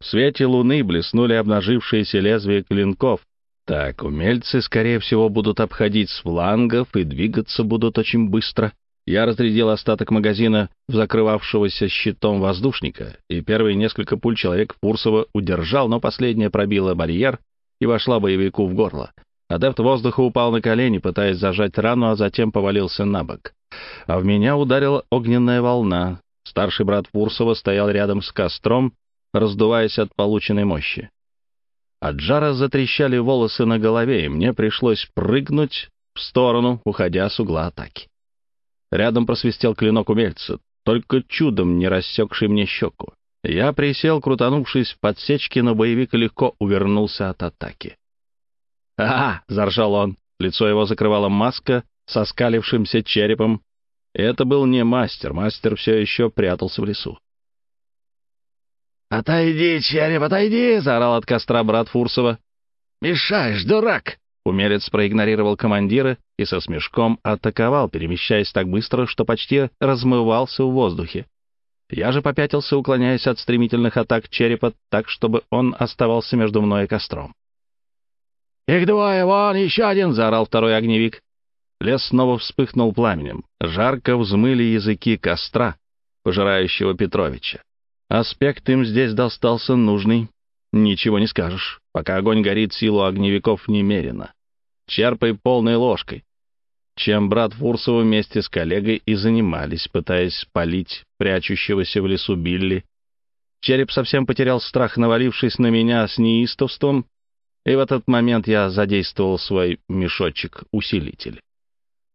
В свете луны блеснули обнажившиеся лезвия клинков. Так, умельцы, скорее всего, будут обходить с флангов и двигаться будут очень быстро. Я разрядил остаток магазина в закрывавшегося щитом воздушника, и первые несколько пуль человек Фурсова удержал, но последняя пробила барьер и вошла боевику в горло. Адепт воздуха упал на колени, пытаясь зажать рану, а затем повалился на бок. А в меня ударила огненная волна, Старший брат Фурсова стоял рядом с костром, раздуваясь от полученной мощи. От жара затрещали волосы на голове, и мне пришлось прыгнуть в сторону, уходя с угла атаки. Рядом просвистел клинок умельца, только чудом не рассекший мне щеку. Я присел, крутанувшись в подсечке, но боевик легко увернулся от атаки. «А!» — заржал он. Лицо его закрывала маска со скалившимся черепом, это был не мастер, мастер все еще прятался в лесу. «Отойди, череп, отойди!» — заорал от костра брат Фурсова. «Мешаешь, дурак!» Умелец проигнорировал командира и со смешком атаковал, перемещаясь так быстро, что почти размывался в воздухе. Я же попятился, уклоняясь от стремительных атак черепа так, чтобы он оставался между мной и костром. «Их двое, вон еще один!» — заорал второй огневик. Лес снова вспыхнул пламенем. Жарко взмыли языки костра, пожирающего Петровича. Аспект им здесь достался нужный. Ничего не скажешь. Пока огонь горит, силу огневиков немерено. Черпай полной ложкой. чем брат Фурсова вместе с коллегой и занимались, пытаясь полить прячущегося в лесу Билли. Череп совсем потерял страх, навалившись на меня с неистовством, и в этот момент я задействовал свой мешочек-усилитель.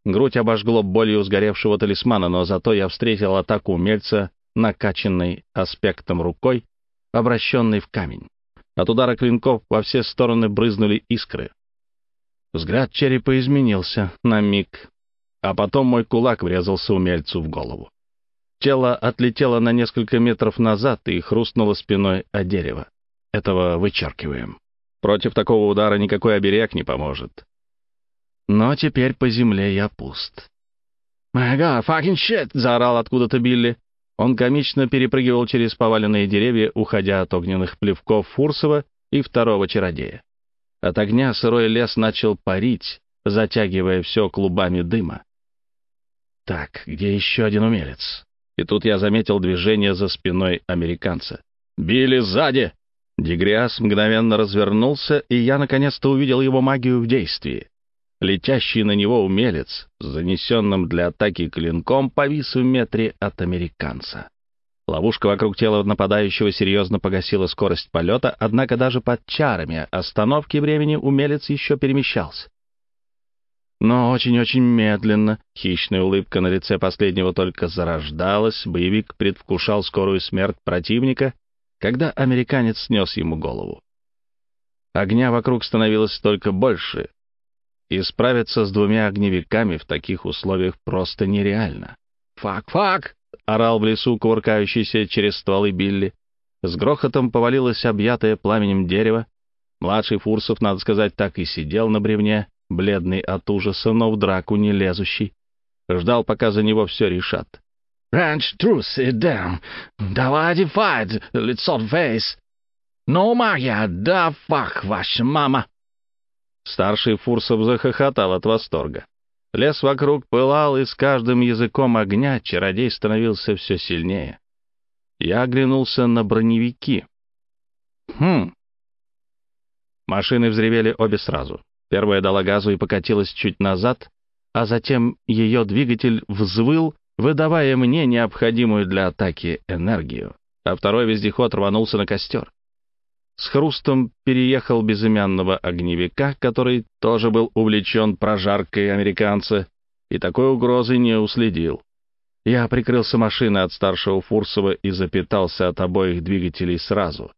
Грудь обожгло болью сгоревшего талисмана, но зато я встретил атаку умельца, накачанной аспектом рукой, обращенной в камень. От удара клинков во все стороны брызнули искры. Взгляд черепа изменился на миг, а потом мой кулак врезался умельцу в голову. Тело отлетело на несколько метров назад и хрустнуло спиной о дерево. Этого вычеркиваем. Против такого удара никакой оберег не поможет. Но теперь по земле я пуст. «My God, fucking shit!» — заорал откуда-то Билли. Он комично перепрыгивал через поваленные деревья, уходя от огненных плевков Фурсова и второго чародея. От огня сырой лес начал парить, затягивая все клубами дыма. Так, где еще один умелец? И тут я заметил движение за спиной американца. «Билли сзади!» Дегриас мгновенно развернулся, и я наконец-то увидел его магию в действии. Летящий на него умелец занесенным для атаки клинком повис в метре от американца. Ловушка вокруг тела нападающего серьезно погасила скорость полета, однако даже под чарами остановки времени умелец еще перемещался. Но очень-очень медленно, хищная улыбка на лице последнего только зарождалась, боевик предвкушал скорую смерть противника, когда американец снес ему голову. Огня вокруг становилось только больше, и справиться с двумя огневиками в таких условиях просто нереально. «Fuck, fuck!» — орал в лесу кувыркающийся через стволы Билли. С грохотом повалилось объятое пламенем дерево. Младший Фурсов, надо сказать, так и сидел на бревне, бледный от ужаса, но в драку не лезущий. Ждал, пока за него все решат. «Ранч, трус, идем! Давайте fight, лицо в face! No магия, the fuck, ваша мама!» Старший Фурсов захохотал от восторга. Лес вокруг пылал, и с каждым языком огня чародей становился все сильнее. Я оглянулся на броневики. Хм. Машины взревели обе сразу. Первая дала газу и покатилась чуть назад, а затем ее двигатель взвыл, выдавая мне необходимую для атаки энергию, а второй вездеход рванулся на костер с хрустом переехал безымянного огневика, который тоже был увлечен прожаркой американца и такой угрозы не уследил. Я прикрылся машиной от старшего Фурсова и запитался от обоих двигателей сразу.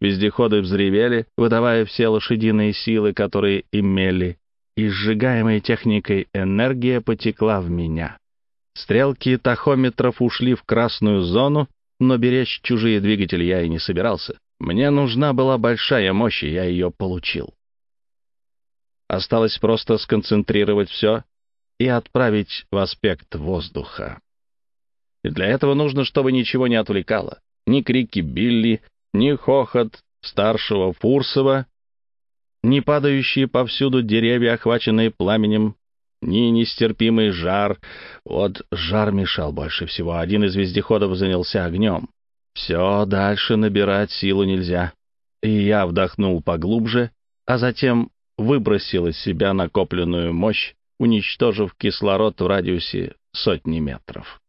Вездеходы взревели, выдавая все лошадиные силы, которые имели, и сжигаемой техникой энергия потекла в меня. Стрелки тахометров ушли в красную зону, но беречь чужие двигатели я и не собирался. Мне нужна была большая мощь, и я ее получил. Осталось просто сконцентрировать все и отправить в аспект воздуха. И для этого нужно, чтобы ничего не отвлекало. Ни крики Билли, ни хохот старшего Фурсова, ни падающие повсюду деревья, охваченные пламенем, ни нестерпимый жар. Вот жар мешал больше всего. Один из вездеходов занялся огнем. Все, дальше набирать силу нельзя. И я вдохнул поглубже, а затем выбросил из себя накопленную мощь, уничтожив кислород в радиусе сотни метров.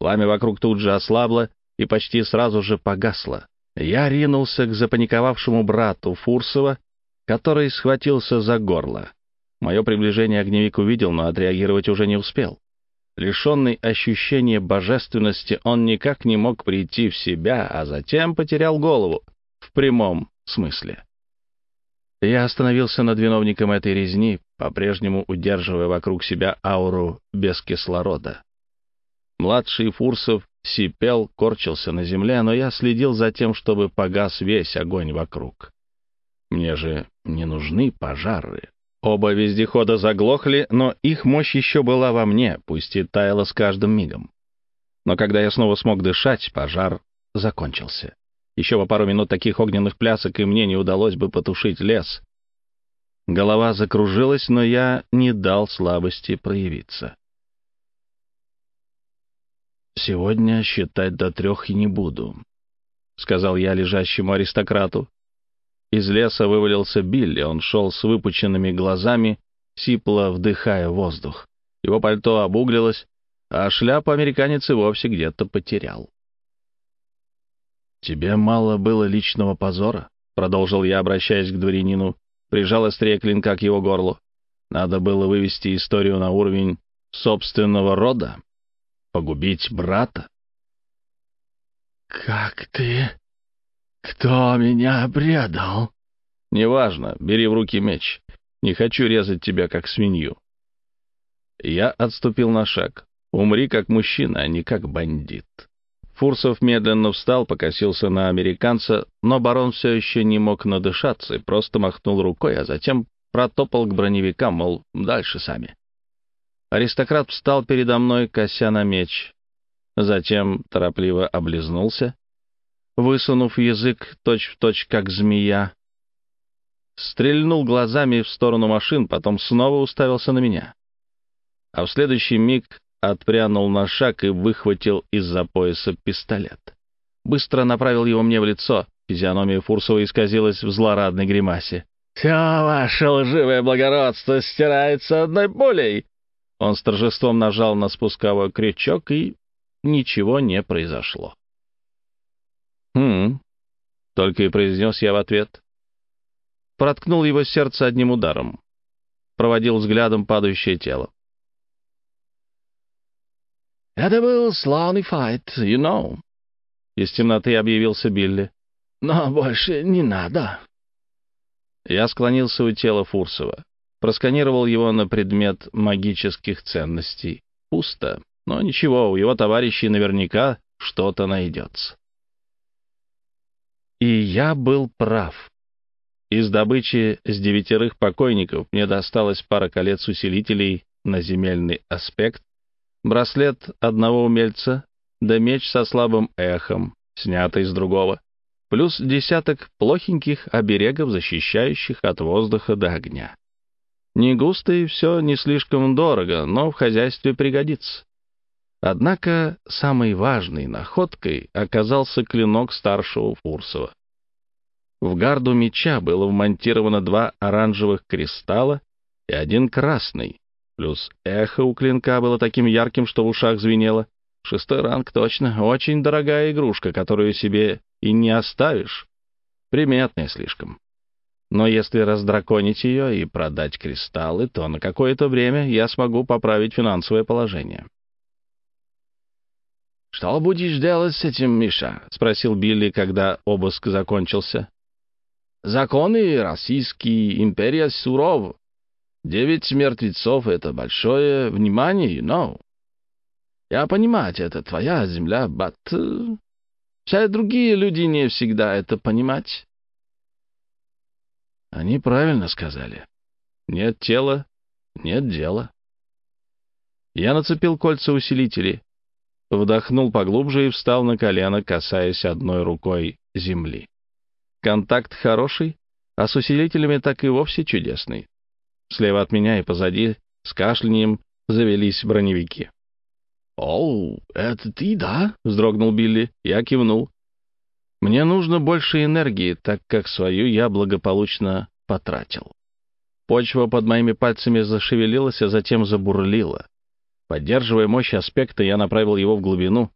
Пламя вокруг тут же ослабло и почти сразу же погасло. Я ринулся к запаниковавшему брату Фурсова, который схватился за горло. Мое приближение огневик увидел, но отреагировать уже не успел. Лишенный ощущения божественности, он никак не мог прийти в себя, а затем потерял голову, в прямом смысле. Я остановился над виновником этой резни, по-прежнему удерживая вокруг себя ауру без кислорода. Младший Фурсов сипел, корчился на земле, но я следил за тем, чтобы погас весь огонь вокруг. Мне же не нужны пожары. Оба вездехода заглохли, но их мощь еще была во мне, пусть и таяла с каждым мигом. Но когда я снова смог дышать, пожар закончился. Еще по пару минут таких огненных плясок, и мне не удалось бы потушить лес. Голова закружилась, но я не дал слабости проявиться. «Сегодня считать до трех и не буду», — сказал я лежащему аристократу. Из леса вывалился Билли, он шел с выпученными глазами, сипло вдыхая воздух. Его пальто обуглилось, а шляпу американец и вовсе где-то потерял. «Тебе мало было личного позора?» — продолжил я, обращаясь к дворянину, прижал острее клинка к его горлу. «Надо было вывести историю на уровень собственного рода, погубить брата». «Как ты? Кто меня предал?» «Неважно, бери в руки меч. Не хочу резать тебя, как свинью». Я отступил на шаг. «Умри как мужчина, а не как бандит». Фурсов медленно встал, покосился на американца, но барон все еще не мог надышаться и просто махнул рукой, а затем протопал к броневикам, мол, дальше сами. Аристократ встал передо мной, кося на меч. Затем торопливо облизнулся, высунув язык точь-в-точь, точь, как змея. Стрельнул глазами в сторону машин, потом снова уставился на меня. А в следующий миг отпрянул на шаг и выхватил из-за пояса пистолет. Быстро направил его мне в лицо. Физиономия Фурсова исказилась в злорадной гримасе. «Все ваше лживое благородство стирается одной пулей!» Он с торжеством нажал на спусковой крючок, и ничего не произошло. «Хм...» — только и произнес я в ответ. Проткнул его сердце одним ударом. Проводил взглядом падающее тело. «Это был славный файт, you know». Из темноты объявился Билли. «Но больше не надо». Я склонился у тела Фурсова. Просканировал его на предмет магических ценностей. Пусто. Но ничего, у его товарищей наверняка что-то найдется. И я был прав. Из добычи с девятерых покойников мне досталось пара колец усилителей на земельный аспект, браслет одного умельца, да меч со слабым эхом, снятый с другого, плюс десяток плохеньких оберегов, защищающих от воздуха до огня. Не густо и все не слишком дорого, но в хозяйстве пригодится. Однако самой важной находкой оказался клинок старшего Фурсова. В гарду меча было вмонтировано два оранжевых кристалла и один красный, Плюс эхо у клинка было таким ярким, что в ушах звенело. Шестой ранг точно. Очень дорогая игрушка, которую себе и не оставишь. Приметная слишком. Но если раздраконить ее и продать кристаллы, то на какое-то время я смогу поправить финансовое положение. «Что будешь делать с этим, Миша?» — спросил Билли, когда обыск закончился. «Законы Российской империи суров. Девять мертвецов — это большое внимание, you know. Я понимаю, это твоя земля, but... Э, все другие люди не всегда это понимать. Они правильно сказали. Нет тела, нет дела. Я нацепил кольца усилителей, вдохнул поглубже и встал на колено, касаясь одной рукой земли. Контакт хороший, а с усилителями так и вовсе чудесный. Слева от меня и позади с кашлянием завелись броневики. «Оу, это ты, да?» — вздрогнул Билли. Я кивнул. «Мне нужно больше энергии, так как свою я благополучно потратил». Почва под моими пальцами зашевелилась, а затем забурлила. Поддерживая мощь аспекта, я направил его в глубину.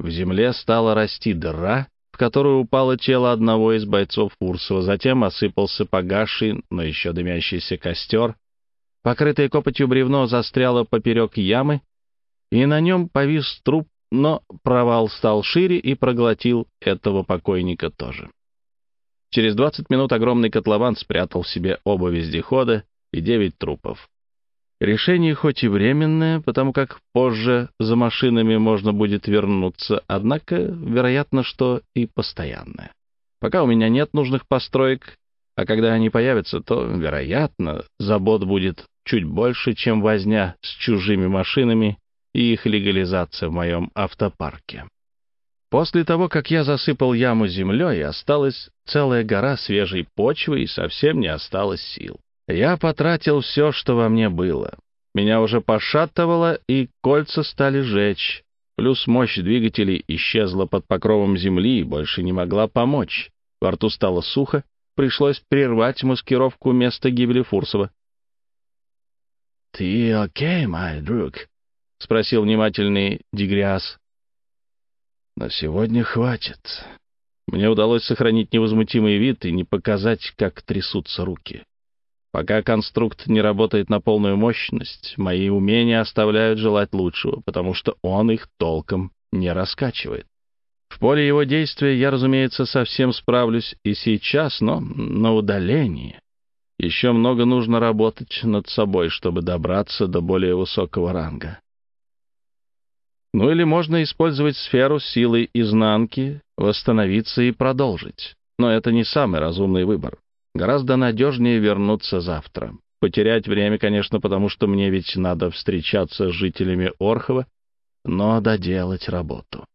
В земле стала расти дыра, в которую упало тело одного из бойцов Фурсова, затем осыпался погасший, но еще дымящийся костер. Покрытое копотью бревно застряло поперек ямы, и на нем повис труп, но провал стал шире и проглотил этого покойника тоже. Через двадцать минут огромный котлован спрятал в себе оба вездехода и девять трупов. Решение хоть и временное, потому как позже за машинами можно будет вернуться, однако, вероятно, что и постоянное. Пока у меня нет нужных построек, а когда они появятся, то, вероятно, забот будет чуть больше, чем возня с чужими машинами и их легализация в моем автопарке. После того, как я засыпал яму землей, осталась целая гора свежей почвы и совсем не осталось сил. Я потратил все, что во мне было. Меня уже пошатывало, и кольца стали жечь. Плюс мощь двигателей исчезла под покровом земли и больше не могла помочь. Во рту стало сухо, пришлось прервать маскировку места гибели Фурсова. ты окей, мой друг?» — спросил внимательный Дигриас. «На сегодня хватит». Мне удалось сохранить невозмутимый вид и не показать, как трясутся руки. Пока конструкт не работает на полную мощность, мои умения оставляют желать лучшего, потому что он их толком не раскачивает. В поле его действия я, разумеется, совсем справлюсь и сейчас, но на удалении. Еще много нужно работать над собой, чтобы добраться до более высокого ранга. Ну или можно использовать сферу силы изнанки, восстановиться и продолжить. Но это не самый разумный выбор. Гораздо надежнее вернуться завтра. Потерять время, конечно, потому что мне ведь надо встречаться с жителями Орхова, но доделать работу.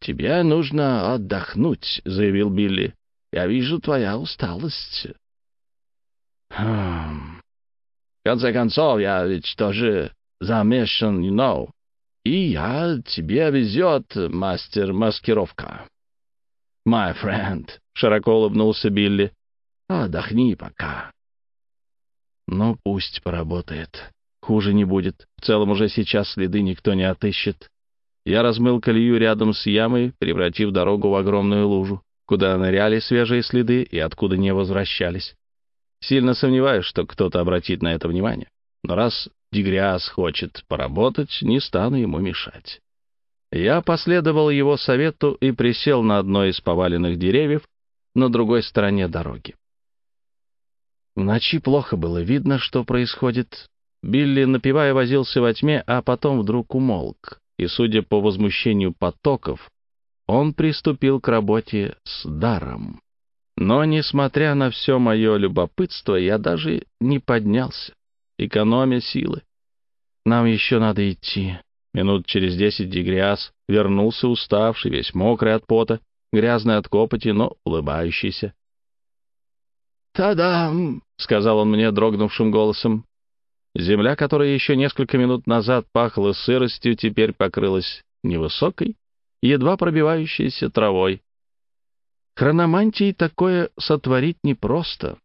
«Тебе нужно отдохнуть», — заявил Билли. «Я вижу твоя усталость». «Хм... В конце концов, я ведь тоже замешан, you know. И я тебе везет, мастер маскировка». «My friend», — широко улыбнулся Билли. «Отдохни пока». «Ну, пусть поработает. Хуже не будет. В целом уже сейчас следы никто не отыщет. Я размыл колею рядом с ямой, превратив дорогу в огромную лужу, куда ныряли свежие следы и откуда не возвращались. Сильно сомневаюсь, что кто-то обратит на это внимание. Но раз Дегряс хочет поработать, не стану ему мешать. Я последовал его совету и присел на одной из поваленных деревьев на другой стороне дороги. В ночи плохо было видно, что происходит. Билли, напивая, возился во тьме, а потом вдруг умолк, и, судя по возмущению потоков, он приступил к работе с даром. Но, несмотря на все мое любопытство, я даже не поднялся, экономя силы. Нам еще надо идти. Минут через десять Дегриас вернулся уставший, весь мокрый от пота, грязный от копоти, но улыбающийся. «Та-дам!» — сказал он мне дрогнувшим голосом. Земля, которая еще несколько минут назад пахла сыростью, теперь покрылась невысокой, едва пробивающейся травой. Хрономантии такое сотворить непросто.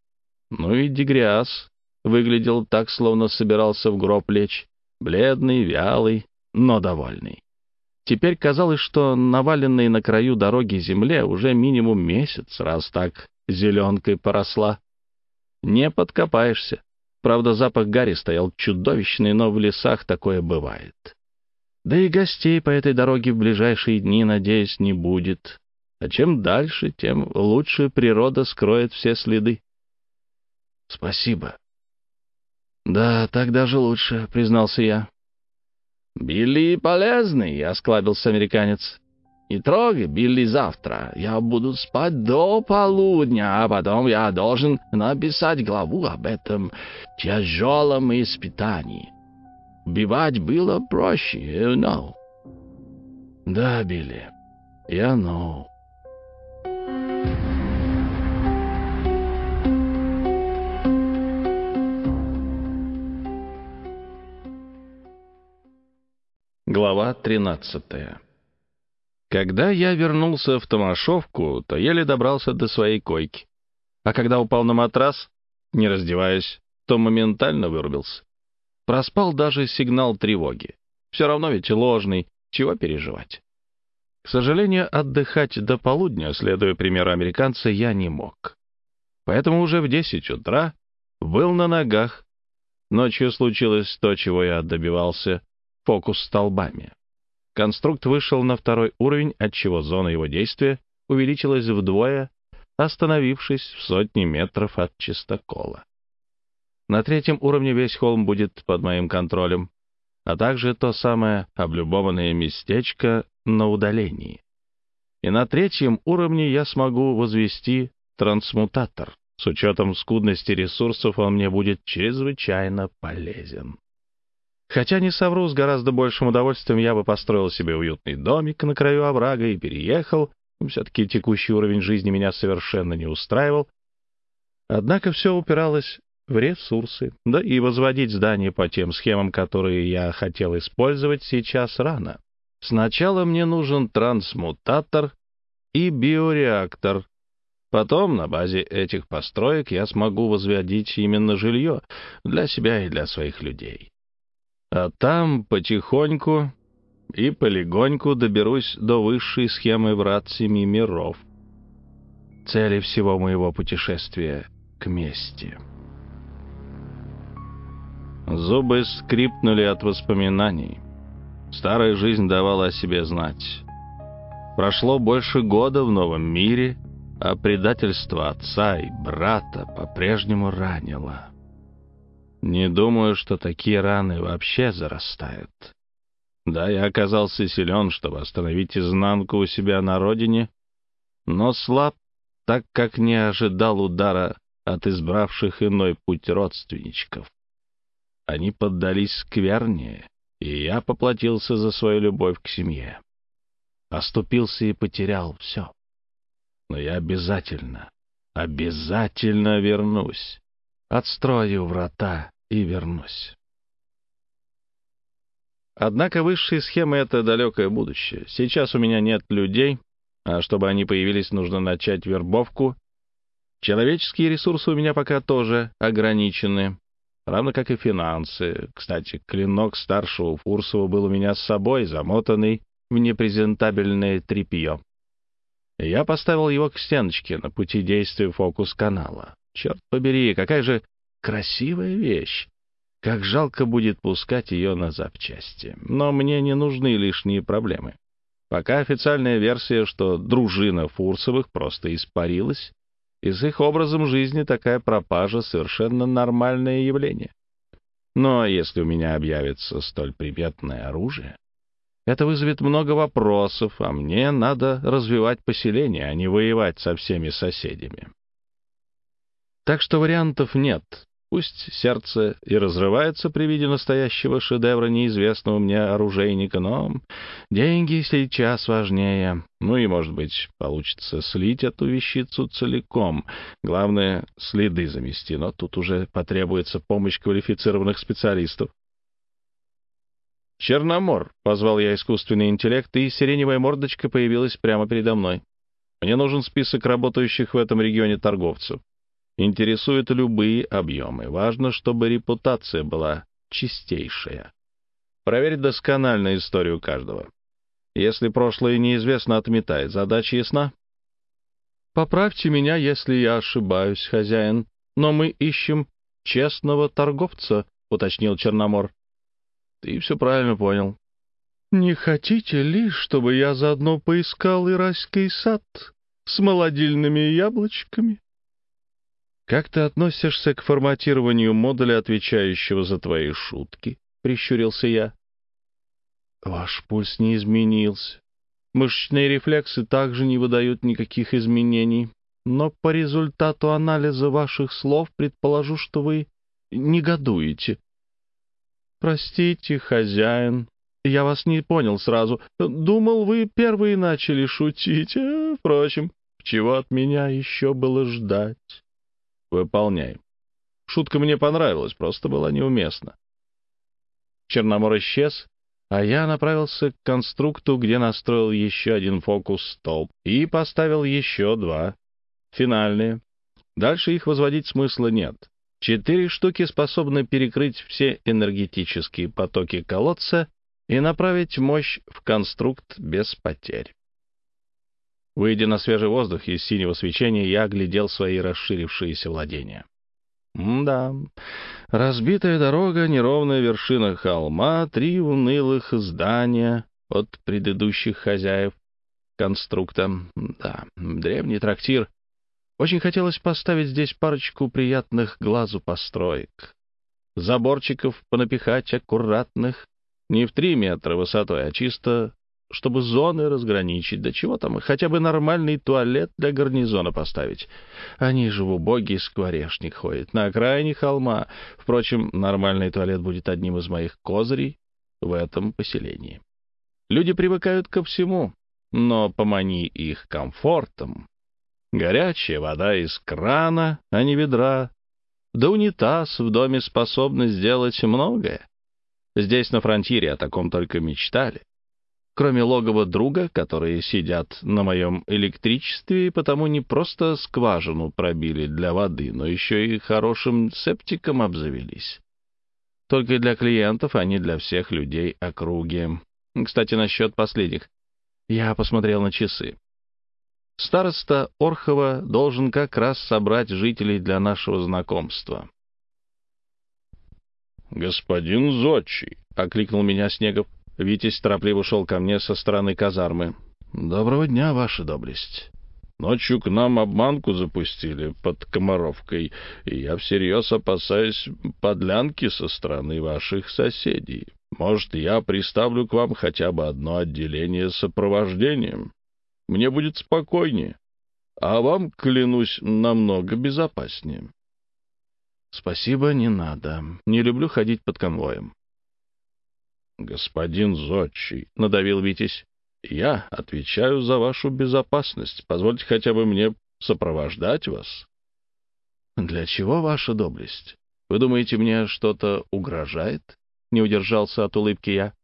Ну и Дегриас выглядел так, словно собирался в гроб лечь, бледный, вялый, но довольный. Теперь казалось, что наваленной на краю дороги земле уже минимум месяц, раз так зеленкой поросла. Не подкопаешься. Правда, запах гари стоял чудовищный, но в лесах такое бывает. Да и гостей по этой дороге в ближайшие дни, надеюсь, не будет. А чем дальше, тем лучше природа скроет все следы. Спасибо. Да, так даже лучше, признался я. «Билли полезный», — осклабился американец. «Не трогай Билли завтра. Я буду спать до полудня, а потом я должен написать главу об этом тяжелом испытании. Убивать было проще, you know». «Да, Билли, я know». Глава 13 Когда я вернулся в Томашовку, то еле добрался до своей койки. А когда упал на матрас, не раздеваясь, то моментально вырубился. Проспал даже сигнал тревоги. Все равно ведь ложный, чего переживать. К сожалению, отдыхать до полудня, следуя примеру американца, я не мог. Поэтому уже в 10 утра был на ногах. Ночью случилось то, чего я добивался фокус столбами. Конструкт вышел на второй уровень, отчего зона его действия увеличилась вдвое, остановившись в сотни метров от чистокола. На третьем уровне весь холм будет под моим контролем, а также то самое облюбованное местечко на удалении. И на третьем уровне я смогу возвести трансмутатор. С учетом скудности ресурсов он мне будет чрезвычайно полезен. Хотя, не совру, с гораздо большим удовольствием я бы построил себе уютный домик на краю оврага и переехал. Все-таки текущий уровень жизни меня совершенно не устраивал. Однако все упиралось в ресурсы, да и возводить здание по тем схемам, которые я хотел использовать, сейчас рано. Сначала мне нужен трансмутатор и биореактор. Потом на базе этих построек я смогу возводить именно жилье для себя и для своих людей. А там потихоньку и полегоньку доберусь до высшей схемы врат семи миров. Цели всего моего путешествия к мести. Зубы скрипнули от воспоминаний. Старая жизнь давала о себе знать. Прошло больше года в новом мире, а предательство отца и брата по-прежнему ранило. Не думаю, что такие раны вообще зарастают. Да, я оказался силен, чтобы остановить изнанку у себя на родине, но слаб, так как не ожидал удара от избравших иной путь родственничков. Они поддались сквернее, и я поплатился за свою любовь к семье. Оступился и потерял все. Но я обязательно, обязательно вернусь. Отстрою врата и вернусь. Однако высшие схемы — это далекое будущее. Сейчас у меня нет людей, а чтобы они появились, нужно начать вербовку. Человеческие ресурсы у меня пока тоже ограничены равно как и финансы. Кстати, клинок старшего Фурсова был у меня с собой, замотанный в непрезентабельное тряпье. Я поставил его к стеночке на пути действия фокус-канала. Черт побери, какая же красивая вещь! Как жалко будет пускать ее на запчасти. Но мне не нужны лишние проблемы. Пока официальная версия, что дружина Фурсовых просто испарилась, и с их образом жизни такая пропажа — совершенно нормальное явление. Но если у меня объявится столь приметное оружие, это вызовет много вопросов, а мне надо развивать поселение, а не воевать со всеми соседями. Так что вариантов нет. Пусть сердце и разрывается при виде настоящего шедевра неизвестного мне оружейника, но деньги сейчас важнее. Ну и, может быть, получится слить эту вещицу целиком. Главное, следы замести, но тут уже потребуется помощь квалифицированных специалистов. «Черномор», — позвал я искусственный интеллект, и сиреневая мордочка появилась прямо передо мной. «Мне нужен список работающих в этом регионе торговцев. Интересуют любые объемы. Важно, чтобы репутация была чистейшая. Проверить досконально историю каждого. Если прошлое неизвестно, отметает. Задача ясна? Поправьте меня, если я ошибаюсь, хозяин, но мы ищем честного торговца, уточнил Черномор. Ты все правильно понял. Не хотите ли, чтобы я заодно поискал ирайский сад с молодильными яблочками? «Как ты относишься к форматированию модуля, отвечающего за твои шутки?» — прищурился я. «Ваш пульс не изменился. Мышечные рефлексы также не выдают никаких изменений. Но по результату анализа ваших слов предположу, что вы негодуете». «Простите, хозяин, я вас не понял сразу. Думал, вы первые начали шутить. А, впрочем, чего от меня еще было ждать?» Выполняй. Шутка мне понравилась, просто была неуместна. Черномор исчез, а я направился к конструкту, где настроил еще один фокус-столб и поставил еще два. Финальные. Дальше их возводить смысла нет. Четыре штуки способны перекрыть все энергетические потоки колодца и направить мощь в конструкт без потерь. Выйдя на свежий воздух из синего свечения, я оглядел свои расширившиеся владения. да, разбитая дорога, неровная вершина холма, три унылых здания от предыдущих хозяев конструкта. Да, древний трактир. Очень хотелось поставить здесь парочку приятных глазу построек. Заборчиков понапихать аккуратных, не в три метра высотой, а чисто чтобы зоны разграничить, да чего там, хотя бы нормальный туалет для гарнизона поставить. Они же в убогий скворечник ходят, на окраине холма. Впрочем, нормальный туалет будет одним из моих козырей в этом поселении. Люди привыкают ко всему, но помани их комфортом. Горячая вода из крана, а не ведра. Да унитаз в доме способны сделать многое. Здесь, на фронтире, о таком только мечтали. Кроме логова друга, которые сидят на моем электричестве и потому не просто скважину пробили для воды, но еще и хорошим септиком обзавелись. Только для клиентов, а не для всех людей округи. Кстати, насчет последних. Я посмотрел на часы. Староста Орхова должен как раз собрать жителей для нашего знакомства. «Господин Зодчий!» — окликнул меня Снегов. Витязь торопливо шел ко мне со стороны казармы. «Доброго дня, ваша доблесть!» Ночью к нам обманку запустили под Комаровкой, и я всерьез опасаюсь подлянки со стороны ваших соседей. Может, я приставлю к вам хотя бы одно отделение сопровождением? Мне будет спокойнее, а вам, клянусь, намного безопаснее. Спасибо, не надо. Не люблю ходить под конвоем. Господин Зодчий, — надавил Витязь, — я отвечаю за вашу безопасность. Позвольте хотя бы мне сопровождать вас. Для чего ваша доблесть? Вы думаете, мне что-то угрожает? Не удержался от улыбки я.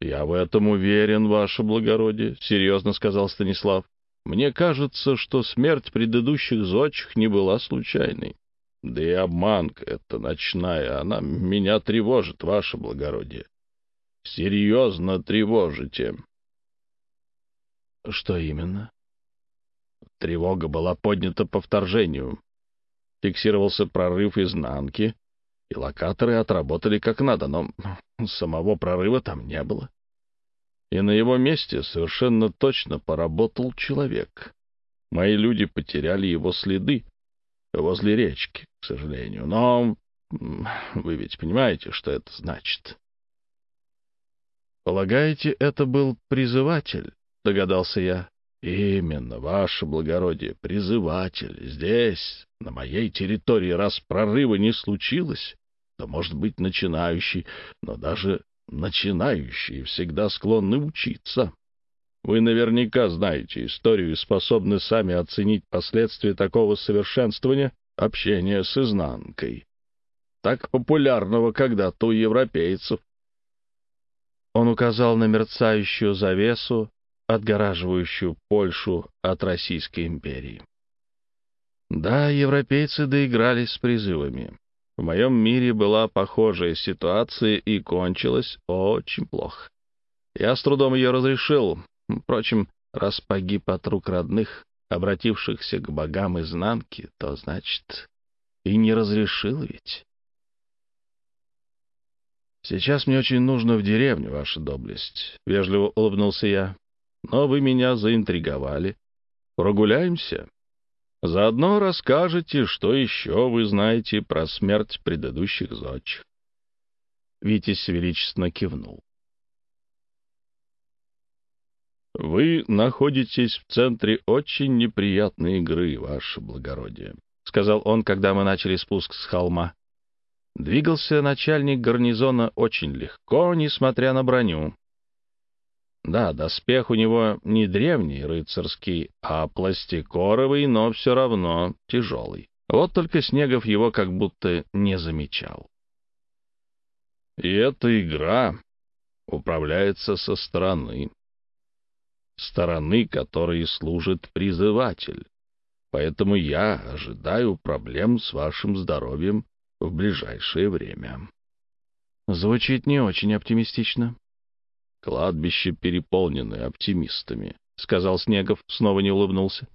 «Я в этом уверен, ваше благородие», — серьезно сказал Станислав. «Мне кажется, что смерть предыдущих зодчих не была случайной. Да и обманка эта ночная, она меня тревожит, ваше благородие. Серьезно тревожите. Что именно? Тревога была поднята по вторжению. Фиксировался прорыв изнанки, и локаторы отработали как надо, но самого прорыва там не было. И на его месте совершенно точно поработал человек. Мои люди потеряли его следы, возле речки, к сожалению. Но вы ведь понимаете, что это значит. «Полагаете, это был призыватель?» — догадался я. «Именно, ваше благородие, призыватель. Здесь, на моей территории, раз прорыва не случилось, то, может быть, начинающий, но даже начинающие всегда склонны учиться. Вы наверняка знаете историю и способны сами оценить последствия такого совершенствования общения с изнанкой, так популярного когда-то у европейцев. Он указал на мерцающую завесу, отгораживающую Польшу от Российской империи. Да, европейцы доигрались с призывами. В моем мире была похожая ситуация и кончилась очень плохо. Я с трудом ее разрешил, Впрочем, раз погиб от рук родных, обратившихся к богам изнанки, то, значит, и не разрешил ведь. «Сейчас мне очень нужно в деревню, ваша доблесть», — вежливо улыбнулся я. «Но вы меня заинтриговали. Прогуляемся. Заодно расскажете, что еще вы знаете про смерть предыдущих зодчих». Витязь величественно кивнул. «Вы находитесь в центре очень неприятной игры, ваше благородие», — сказал он, когда мы начали спуск с холма. Двигался начальник гарнизона очень легко, несмотря на броню. Да, доспех у него не древний рыцарский, а пластикоровый, но все равно тяжелый. Вот только Снегов его как будто не замечал. И эта игра управляется со стороны, стороны которой служит призыватель. Поэтому я ожидаю проблем с вашим здоровьем в ближайшее время. Звучит не очень оптимистично. Кладбище переполнены оптимистами, — сказал Снегов, снова не улыбнулся.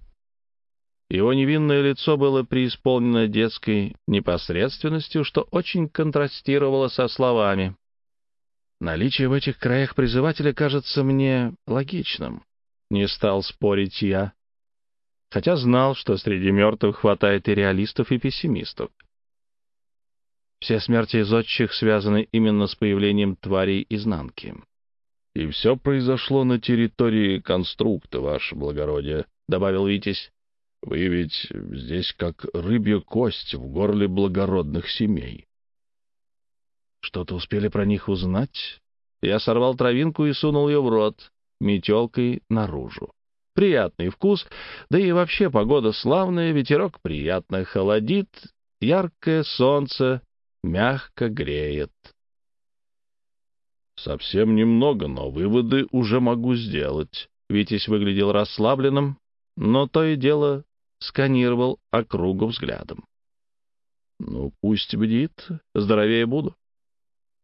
Его невинное лицо было преисполнено детской непосредственностью, что очень контрастировало со словами. Наличие в этих краях призывателя кажется мне логичным. Не стал спорить я, хотя знал, что среди мертвых хватает и реалистов, и пессимистов. Все смерти зодчих связаны именно с появлением тварей изнанки. — И все произошло на территории конструкта, ваше благородие, — добавил Витязь. — Вы ведь здесь как рыбья кость в горле благородных семей. — Что-то успели про них узнать? Я сорвал травинку и сунул ее в рот метелкой наружу. Приятный вкус, да и вообще погода славная, ветерок приятно холодит, яркое солнце мягко греет. Совсем немного, но выводы уже могу сделать. Витязь выглядел расслабленным, но то и дело сканировал округу взглядом. Ну, пусть бдит, здоровее буду.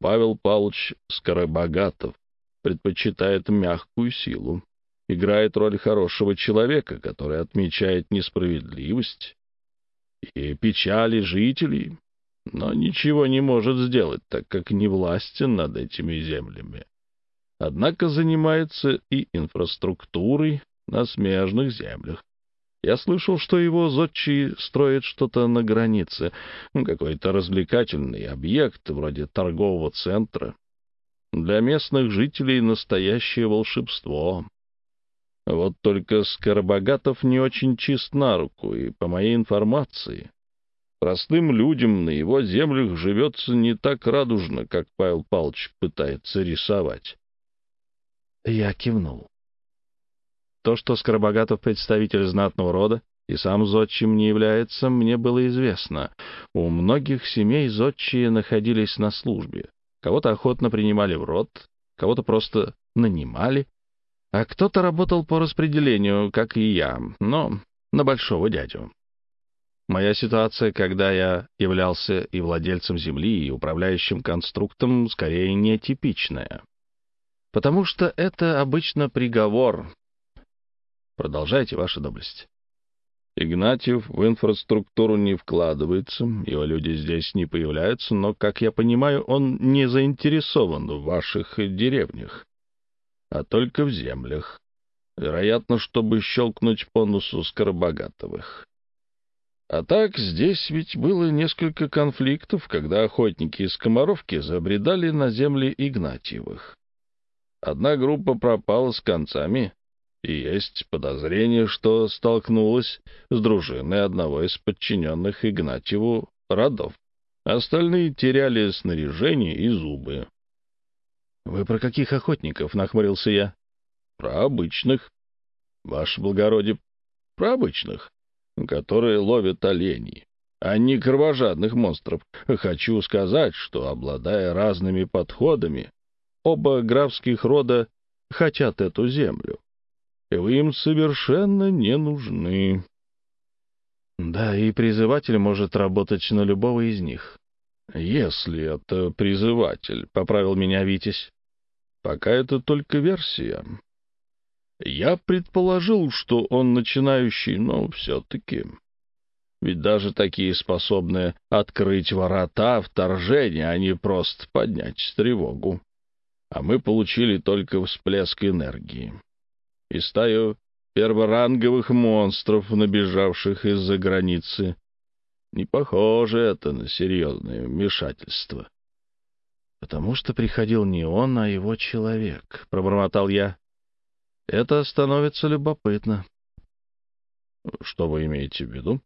Павел Павлович Скоробогатов предпочитает мягкую силу, играет роль хорошего человека, который отмечает несправедливость и печали жителей, но ничего не может сделать, так как не властен над этими землями. Однако занимается и инфраструктурой на смежных землях. Я слышал, что его зодчий строит что-то на границе, какой-то развлекательный объект, вроде торгового центра. Для местных жителей настоящее волшебство. Вот только Скоробогатов не очень чист на руку, и, по моей информации, простым людям на его землях живется не так радужно, как Павел Павлович пытается рисовать. Я кивнул. То, что Скоробогатов представитель знатного рода и сам зодчим не является, мне было известно. У многих семей зодчие находились на службе. Кого-то охотно принимали в род, кого-то просто нанимали, а кто-то работал по распределению, как и я, но на большого дядю. Моя ситуация, когда я являлся и владельцем земли, и управляющим конструктом, скорее нетипичная. Потому что это обычно приговор, Продолжайте, ваша доблесть. Игнатьев в инфраструктуру не вкладывается, его люди здесь не появляются, но, как я понимаю, он не заинтересован в ваших деревнях, а только в землях. Вероятно, чтобы щелкнуть по носу Скоробогатовых. А так, здесь ведь было несколько конфликтов, когда охотники из Комаровки забредали на земли Игнатьевых. Одна группа пропала с концами, и есть подозрение, что столкнулась с дружиной одного из подчиненных Игнатьеву родов. Остальные теряли снаряжение и зубы. — Вы про каких охотников? — нахмурился я. — Про обычных. Ваше благородие, про обычных, которые ловят оленей, а не кровожадных монстров. Хочу сказать, что, обладая разными подходами, оба графских рода хотят эту землю и вы им совершенно не нужны. Да, и призыватель может работать на любого из них. Если это призыватель, — поправил меня Витязь. Пока это только версия. Я предположил, что он начинающий, но все-таки... Ведь даже такие способны открыть ворота вторжения, а не просто поднять тревогу. А мы получили только всплеск энергии и стаю перворанговых монстров, набежавших из-за границы. Не похоже это на серьезное вмешательство. — Потому что приходил не он, а его человек, — пробормотал я. — Это становится любопытно. — Что вы имеете в виду?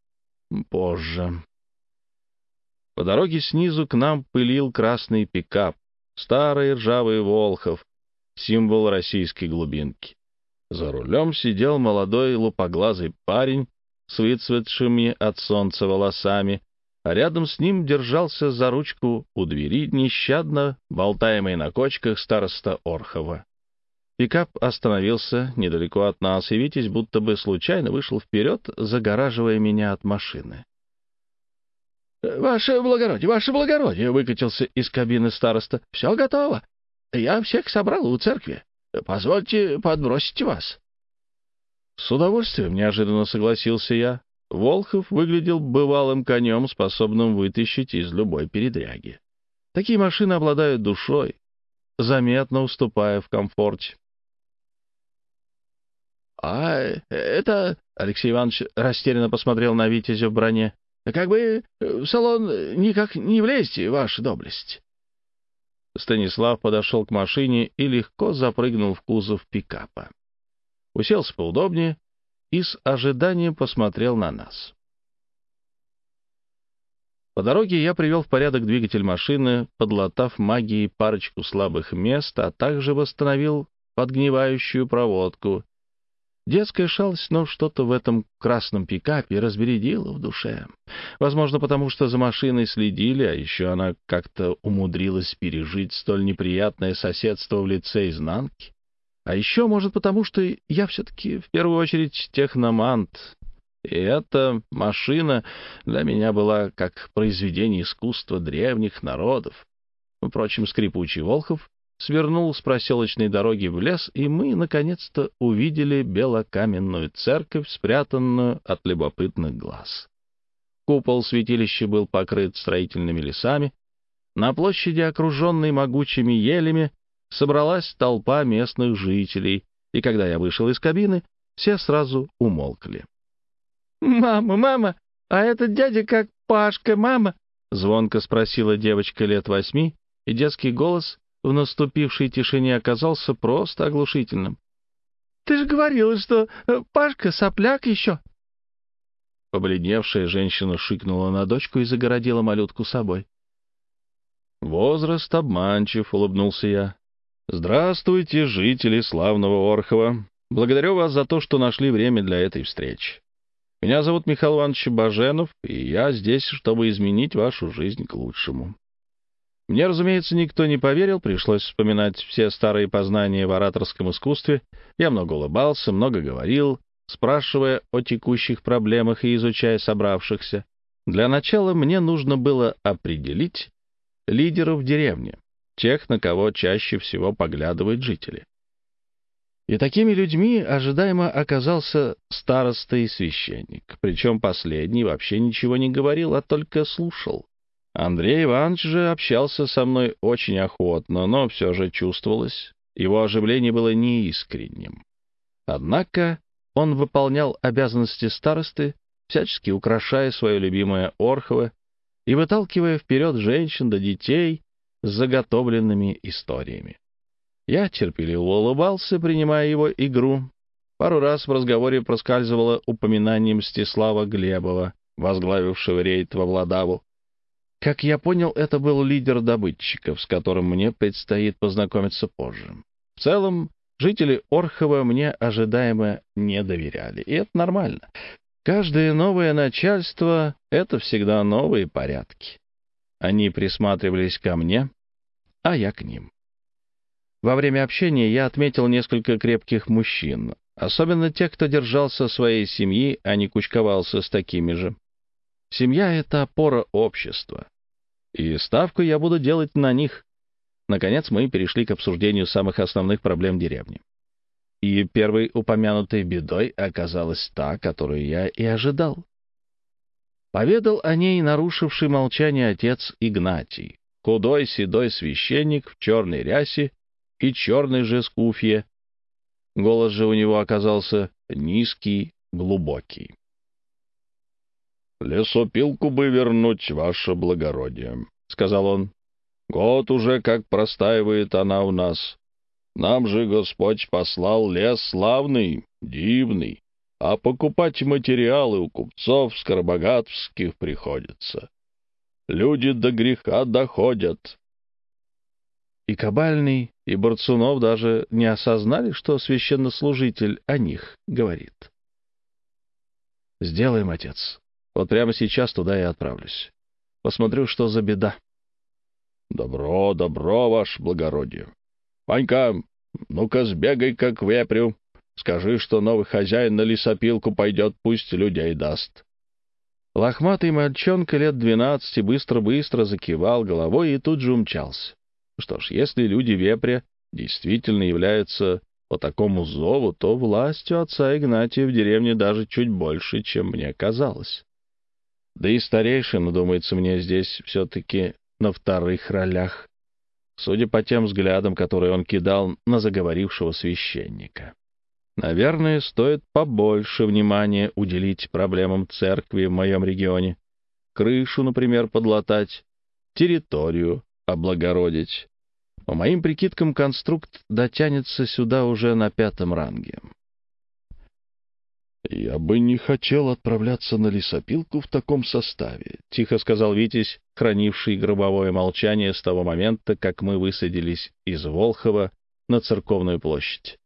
— Позже. По дороге снизу к нам пылил красный пикап, старый ржавый Волхов, символ российской глубинки. За рулем сидел молодой лупоглазый парень с выцветшими от солнца волосами, а рядом с ним держался за ручку у двери нещадно болтаемый на кочках староста Орхова. Пикап остановился недалеко от нас, и Витязь будто бы случайно вышел вперед, загораживая меня от машины. — Ваше благородие, ваше благородие! — выкатился из кабины староста. — Все готово. Я всех собрал у церкви. Позвольте подбросить вас. С удовольствием неожиданно согласился я. Волхов выглядел бывалым конем, способным вытащить из любой передряги. Такие машины обладают душой, заметно уступая в комфорте. — А это... — Алексей Иванович растерянно посмотрел на Витязя в броне. — Как бы в салон никак не влезьте, ваша доблесть. Станислав подошел к машине и легко запрыгнул в кузов пикапа. Уселся поудобнее и с ожиданием посмотрел на нас. По дороге я привел в порядок двигатель машины, подлатав магией парочку слабых мест, а также восстановил подгнивающую проводку. Детская шалость, но что-то в этом красном пикапе разбередило в душе. Возможно, потому что за машиной следили, а еще она как-то умудрилась пережить столь неприятное соседство в лице изнанки. А еще, может, потому что я все-таки в первую очередь техномант, и эта машина для меня была как произведение искусства древних народов. Впрочем, скрипучий Волхов свернул с проселочной дороги в лес, и мы, наконец-то, увидели белокаменную церковь, спрятанную от любопытных глаз. Купол святилища был покрыт строительными лесами. На площади, окруженной могучими елями, собралась толпа местных жителей, и когда я вышел из кабины, все сразу умолкли. «Мама, мама, а этот дядя как Пашка, мама?» — звонко спросила девочка лет восьми, и детский голос в наступившей тишине оказался просто оглушительным. «Ты же говорила, что э, Пашка сопляк еще!» Побледневшая женщина шикнула на дочку и загородила малютку собой. «Возраст обманчив», — улыбнулся я. «Здравствуйте, жители славного Орхова. Благодарю вас за то, что нашли время для этой встречи. Меня зовут Михаил Иванович Баженов, и я здесь, чтобы изменить вашу жизнь к лучшему. Мне, разумеется, никто не поверил, пришлось вспоминать все старые познания в ораторском искусстве. Я много улыбался, много говорил, спрашивая о текущих проблемах и изучая собравшихся. Для начала мне нужно было определить лидеров деревни, тех, на кого чаще всего поглядывают жители. И такими людьми ожидаемо оказался староста и священник, причем последний вообще ничего не говорил, а только слушал. Андрей Иванович же общался со мной очень охотно, но все же чувствовалось, его оживление было неискренним. Однако он выполнял обязанности старосты, всячески украшая свое любимое Орхово и выталкивая вперед женщин до детей с заготовленными историями. Я терпеливо улыбался, принимая его игру. Пару раз в разговоре проскальзывало упоминание Мстислава Глебова, возглавившего рейд во Владаву. Как я понял, это был лидер добытчиков, с которым мне предстоит познакомиться позже. В целом, жители Орхова мне ожидаемо не доверяли, и это нормально. Каждое новое начальство — это всегда новые порядки. Они присматривались ко мне, а я к ним. Во время общения я отметил несколько крепких мужчин, особенно тех, кто держался своей семьи, а не кучковался с такими же. Семья — это опора общества. И ставку я буду делать на них. Наконец мы перешли к обсуждению самых основных проблем деревни. И первой упомянутой бедой оказалась та, которую я и ожидал. Поведал о ней нарушивший молчание отец Игнатий, худой седой священник в черной рясе и черной же скуфье. Голос же у него оказался низкий, глубокий. «Лесопилку бы вернуть, ваше благородие», — сказал он. «Год уже как простаивает она у нас. Нам же Господь послал лес славный, дивный, а покупать материалы у купцов скоробогатовских приходится. Люди до греха доходят». И Кабальный, и Борцунов даже не осознали, что священнослужитель о них говорит. «Сделаем, отец», вот прямо сейчас туда и отправлюсь. Посмотрю, что за беда. — Добро, добро, ваше благородие. Панька, ну-ка сбегай как вепрю. Скажи, что новый хозяин на лесопилку пойдет, пусть людей даст. Лохматый мальчонка лет двенадцати быстро-быстро закивал головой и тут же умчался. Что ж, если люди вепря действительно являются по такому зову, то властью отца Игнатия в деревне даже чуть больше, чем мне казалось. Да и старейшина, думается мне, здесь все-таки на вторых ролях, судя по тем взглядам, которые он кидал на заговорившего священника. Наверное, стоит побольше внимания уделить проблемам церкви в моем регионе. Крышу, например, подлатать, территорию облагородить. По моим прикидкам, конструкт дотянется сюда уже на пятом ранге. «Я бы не хотел отправляться на лесопилку в таком составе», — тихо сказал Витязь, хранивший гробовое молчание с того момента, как мы высадились из Волхова на церковную площадь.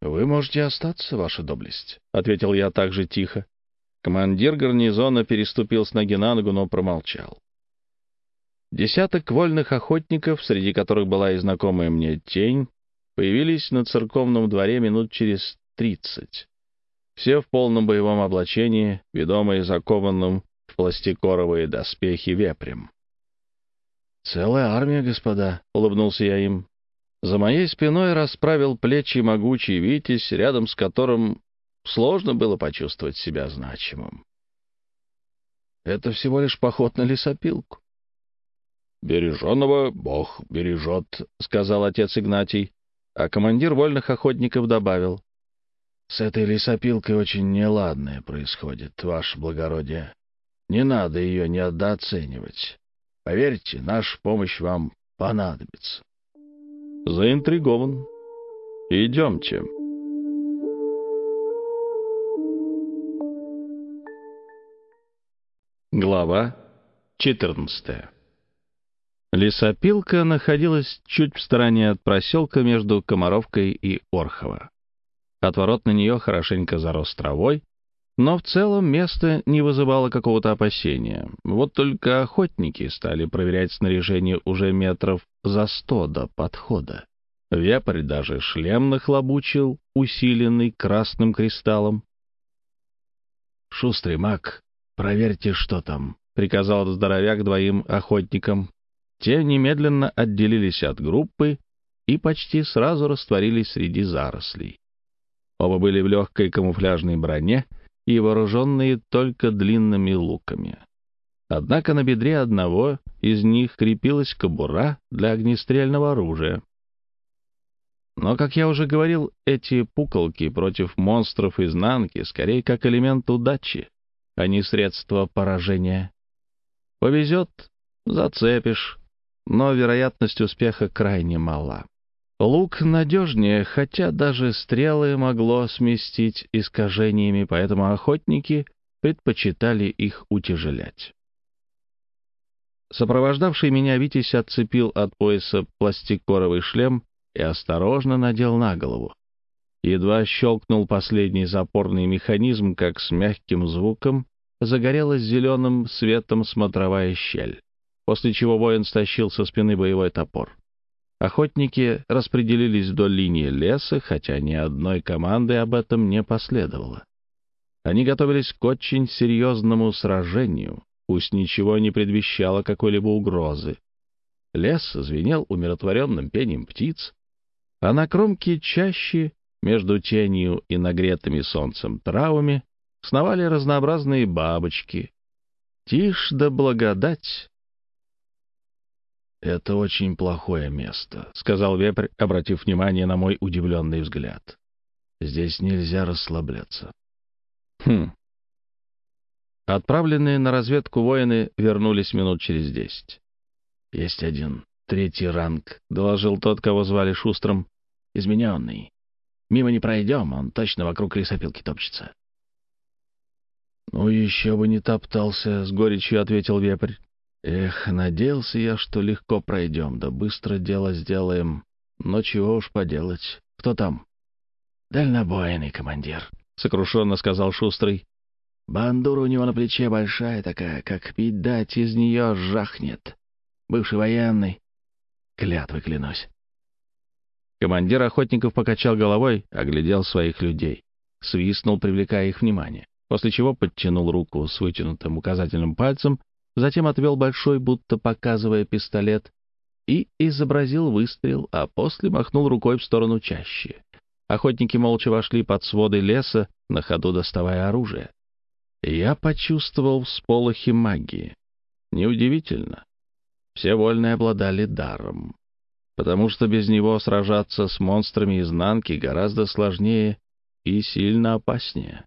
«Вы можете остаться, ваша доблесть», — ответил я также тихо. Командир гарнизона переступил с ноги на ногу, но промолчал. Десяток вольных охотников, среди которых была и знакомая мне тень, появились на церковном дворе минут через тридцать. Все в полном боевом облачении, ведомые закованным в пластикоровые доспехи вепрем. «Целая армия, господа», — улыбнулся я им. За моей спиной расправил плечи могучий Витязь, рядом с которым сложно было почувствовать себя значимым. Это всего лишь поход на лесопилку. «Береженого Бог бережет», — сказал отец Игнатий, а командир вольных охотников добавил. «С этой лесопилкой очень неладное происходит, ваше благородие. Не надо ее недооценивать. Поверьте, наша помощь вам понадобится». Заинтригован. Идемте. Глава 14 Лесопилка находилась чуть в стороне от проселка между Комаровкой и Орхово. Отворот на нее хорошенько зарос травой, но в целом место не вызывало какого-то опасения. Вот только охотники стали проверять снаряжение уже метров за сто до подхода. Вепрь даже шлем нахлобучил, усиленный красным кристаллом. «Шустрый маг, проверьте, что там», — приказал здоровяк двоим охотникам. Те немедленно отделились от группы и почти сразу растворились среди зарослей. Оба были в легкой камуфляжной броне — и вооруженные только длинными луками. Однако на бедре одного из них крепилась кобура для огнестрельного оружия. Но, как я уже говорил, эти пуколки против монстров изнанки скорее как элемент удачи, а не средство поражения. Повезет — зацепишь, но вероятность успеха крайне мала. Лук надежнее, хотя даже стрелы могло сместить искажениями, поэтому охотники предпочитали их утяжелять. Сопровождавший меня Витязь отцепил от пояса пластикоровый шлем и осторожно надел на голову. Едва щелкнул последний запорный механизм, как с мягким звуком загорелась зеленым светом смотровая щель, после чего воин стащил со спины боевой топор. Охотники распределились вдоль линии леса, хотя ни одной команды об этом не последовало. Они готовились к очень серьезному сражению, пусть ничего не предвещало какой-либо угрозы. Лес звенел умиротворенным пением птиц, а на кромке чаще, между тенью и нагретыми солнцем травами, сновали разнообразные бабочки. Тишь да благодать «Это очень плохое место», — сказал вепрь, обратив внимание на мой удивленный взгляд. «Здесь нельзя расслабляться». «Хм». Отправленные на разведку воины вернулись минут через десять. «Есть один, третий ранг», — доложил тот, кого звали Шустром. «Измененный. Мимо не пройдем, он точно вокруг лесопилки топчется». «Ну, еще бы не топтался», — с горечью ответил вепрь. Эх, надеялся я, что легко пройдем, да быстро дело сделаем. Но чего уж поделать. Кто там? Дальнобойный командир, — сокрушенно сказал Шустрый. Бандура у него на плече большая такая, как пить дать, из нее жахнет. Бывший военный. Клятвы клянусь. Командир охотников покачал головой, оглядел своих людей. Свистнул, привлекая их внимание, после чего подтянул руку с вытянутым указательным пальцем затем отвел большой, будто показывая пистолет, и изобразил выстрел, а после махнул рукой в сторону чаще. Охотники молча вошли под своды леса, на ходу доставая оружие. Я почувствовал всполохи магии. Неудивительно. Все вольные обладали даром. Потому что без него сражаться с монстрами изнанки гораздо сложнее и сильно опаснее.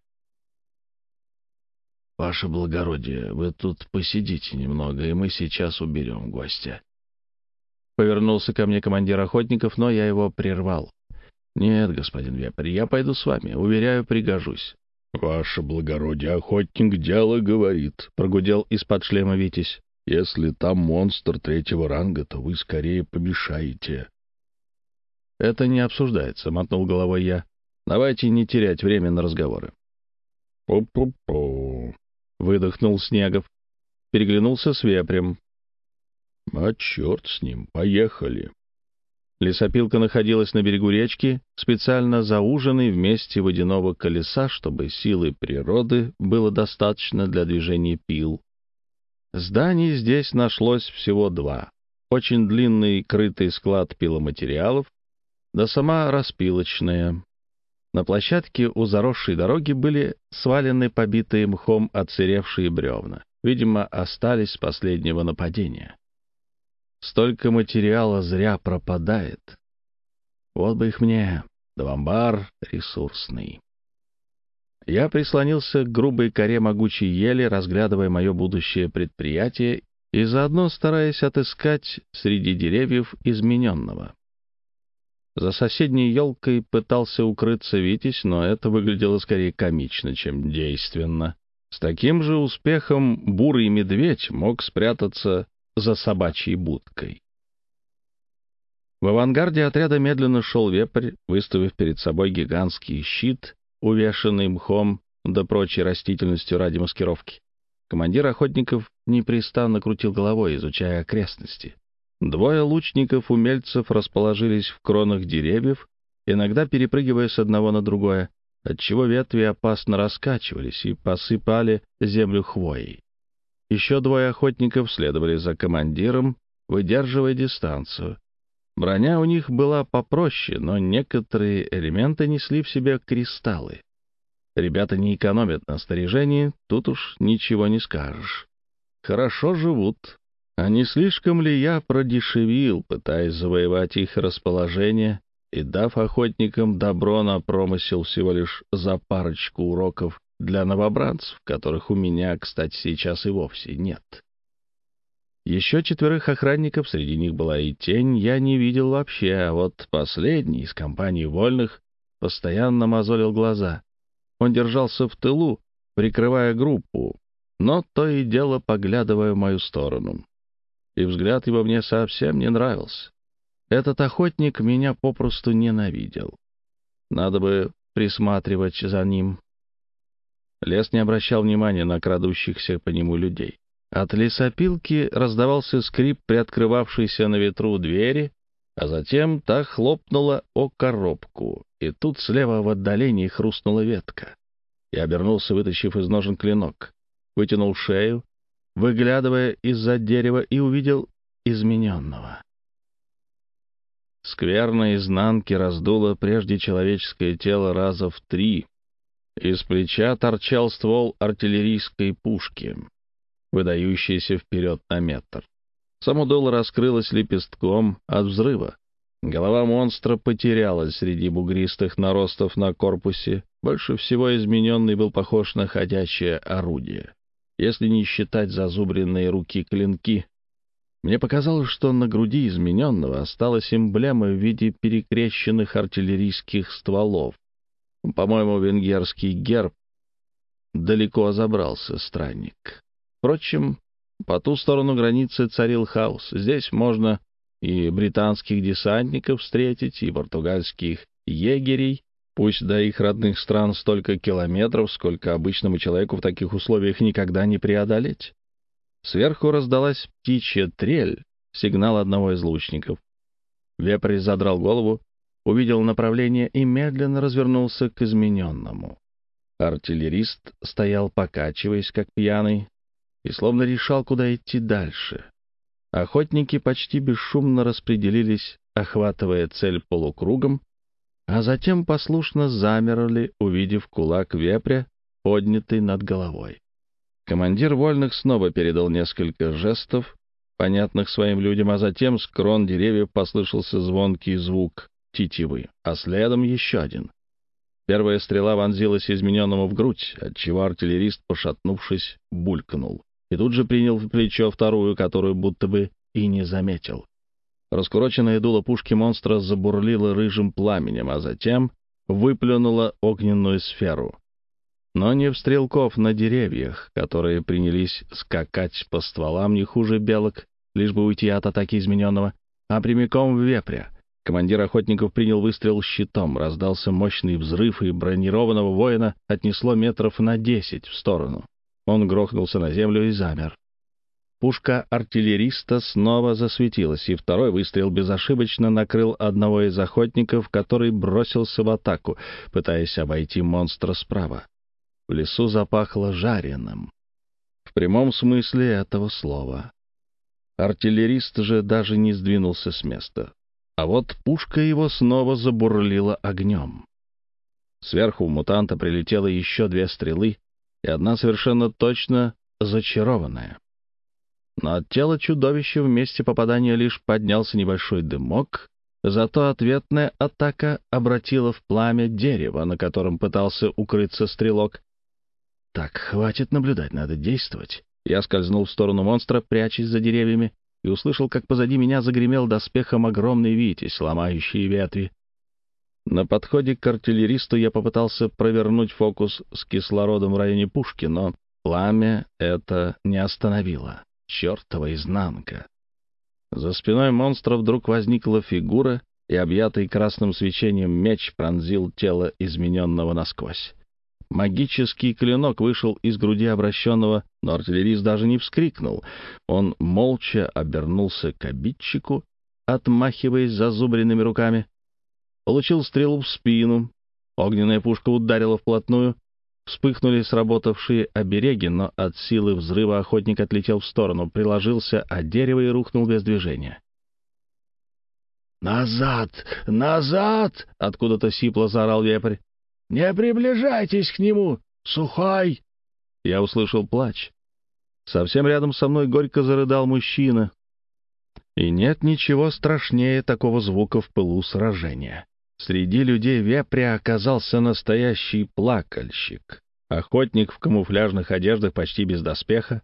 «Ваше благородие, вы тут посидите немного, и мы сейчас уберем гостя». Повернулся ко мне командир охотников, но я его прервал. «Нет, господин Вепрь, я пойду с вами. Уверяю, пригожусь». «Ваше благородие, охотник дело говорит», — прогудел из-под шлема Витязь. «Если там монстр третьего ранга, то вы скорее помешаете». «Это не обсуждается», — мотнул головой я. Давайте не терять время на разговоры. «Пу-пу-пу», — выдохнул Снегов. Переглянулся с вепрем. «А черт с ним, поехали». Лесопилка находилась на берегу речки, специально зауженной вместе водяного колеса, чтобы силы природы было достаточно для движения пил. Зданий здесь нашлось всего два. Очень длинный крытый склад пиломатериалов, да сама распилочная. На площадке у заросшей дороги были свалены побитые мхом отсыревшие бревна. Видимо, остались с последнего нападения. Столько материала зря пропадает. Вот бы их мне, Давамбар ресурсный. Я прислонился к грубой коре могучей ели, разглядывая мое будущее предприятие и заодно стараясь отыскать среди деревьев измененного. За соседней елкой пытался укрыться Витязь, но это выглядело скорее комично, чем действенно. С таким же успехом бурый медведь мог спрятаться за собачьей будкой. В авангарде отряда медленно шел вепрь, выставив перед собой гигантский щит, увешанный мхом да прочей растительностью ради маскировки. Командир охотников непрестанно крутил головой, изучая окрестности. Двое лучников-умельцев расположились в кронах деревьев, иногда перепрыгивая с одного на другое, отчего ветви опасно раскачивались и посыпали землю хвоей. Еще двое охотников следовали за командиром, выдерживая дистанцию. Броня у них была попроще, но некоторые элементы несли в себе кристаллы. Ребята не экономят на снаряжении, тут уж ничего не скажешь. Хорошо живут. А не слишком ли я продешевил, пытаясь завоевать их расположение и дав охотникам добро на промысел всего лишь за парочку уроков для новобранцев, которых у меня, кстати, сейчас и вовсе нет. Еще четверых охранников, среди них была и тень, я не видел вообще, а вот последний из компании вольных постоянно мозолил глаза. Он держался в тылу, прикрывая группу, но то и дело поглядывая в мою сторону. И взгляд его мне совсем не нравился. Этот охотник меня попросту ненавидел. Надо бы присматривать за ним, Лес не обращал внимания на крадущихся по нему людей. От лесопилки раздавался скрип приоткрывавшейся на ветру двери, а затем та хлопнула о коробку, и тут слева в отдалении хрустнула ветка. Я обернулся, вытащив из ножен клинок, вытянул шею, выглядывая из-за дерева, и увидел измененного. Скверно изнанки раздуло прежде человеческое тело раза в три, из плеча торчал ствол артиллерийской пушки, выдающийся вперед на метр. Само дуло раскрылось лепестком от взрыва. Голова монстра потерялась среди бугристых наростов на корпусе. Больше всего измененный был похож на ходячее орудие. Если не считать зазубренные руки-клинки, мне показалось, что на груди измененного осталась эмблема в виде перекрещенных артиллерийских стволов. По-моему, венгерский герб далеко забрался странник. Впрочем, по ту сторону границы царил хаос. Здесь можно и британских десантников встретить, и португальских егерей, пусть до их родных стран столько километров, сколько обычному человеку в таких условиях никогда не преодолеть. Сверху раздалась птичья трель, сигнал одного из лучников. Вепрь задрал голову увидел направление и медленно развернулся к измененному. Артиллерист стоял, покачиваясь, как пьяный, и словно решал, куда идти дальше. Охотники почти бесшумно распределились, охватывая цель полукругом, а затем послушно замерли, увидев кулак вепря, поднятый над головой. Командир вольных снова передал несколько жестов, понятных своим людям, а затем с крон деревьев послышался звонкий звук тетивы, а следом еще один. Первая стрела вонзилась измененному в грудь, отчего артиллерист, пошатнувшись, булькнул, и тут же принял в плечо вторую, которую будто бы и не заметил. Раскуроченное дуло пушки монстра забурлило рыжим пламенем, а затем выплюнуло огненную сферу. Но не в стрелков на деревьях, которые принялись скакать по стволам не хуже белок, лишь бы уйти от атаки измененного, а прямиком в вепря. Командир охотников принял выстрел щитом, раздался мощный взрыв, и бронированного воина отнесло метров на десять в сторону. Он грохнулся на землю и замер. Пушка артиллериста снова засветилась, и второй выстрел безошибочно накрыл одного из охотников, который бросился в атаку, пытаясь обойти монстра справа. В лесу запахло жареным. В прямом смысле этого слова. Артиллерист же даже не сдвинулся с места. А вот пушка его снова забурлила огнем. Сверху у мутанта прилетело еще две стрелы, и одна совершенно точно зачарованная. Но от тела чудовища в месте попадания лишь поднялся небольшой дымок, зато ответная атака обратила в пламя дерево, на котором пытался укрыться стрелок. Так, хватит наблюдать, надо действовать. Я скользнул в сторону монстра, прячась за деревьями, и услышал, как позади меня загремел доспехом огромный витязь, ломающий ветви. На подходе к артиллеристу я попытался провернуть фокус с кислородом в районе пушки, но пламя это не остановило чертова изнанка. За спиной монстра вдруг возникла фигура, и объятый красным свечением меч пронзил тело измененного насквозь. Магический клинок вышел из груди обращенного, но артиллерист даже не вскрикнул. Он молча обернулся к обидчику, отмахиваясь зазубренными руками. Получил стрелу в спину. Огненная пушка ударила вплотную, Вспыхнули сработавшие обереги, но от силы взрыва охотник отлетел в сторону, приложился от дерева и рухнул без движения. «Назад! Назад!» — откуда-то сипло заорал вепрь. «Не приближайтесь к нему! Сухой!» Я услышал плач. Совсем рядом со мной горько зарыдал мужчина. И нет ничего страшнее такого звука в пылу сражения. Среди людей вепря оказался настоящий плакальщик. Охотник в камуфляжных одеждах почти без доспеха.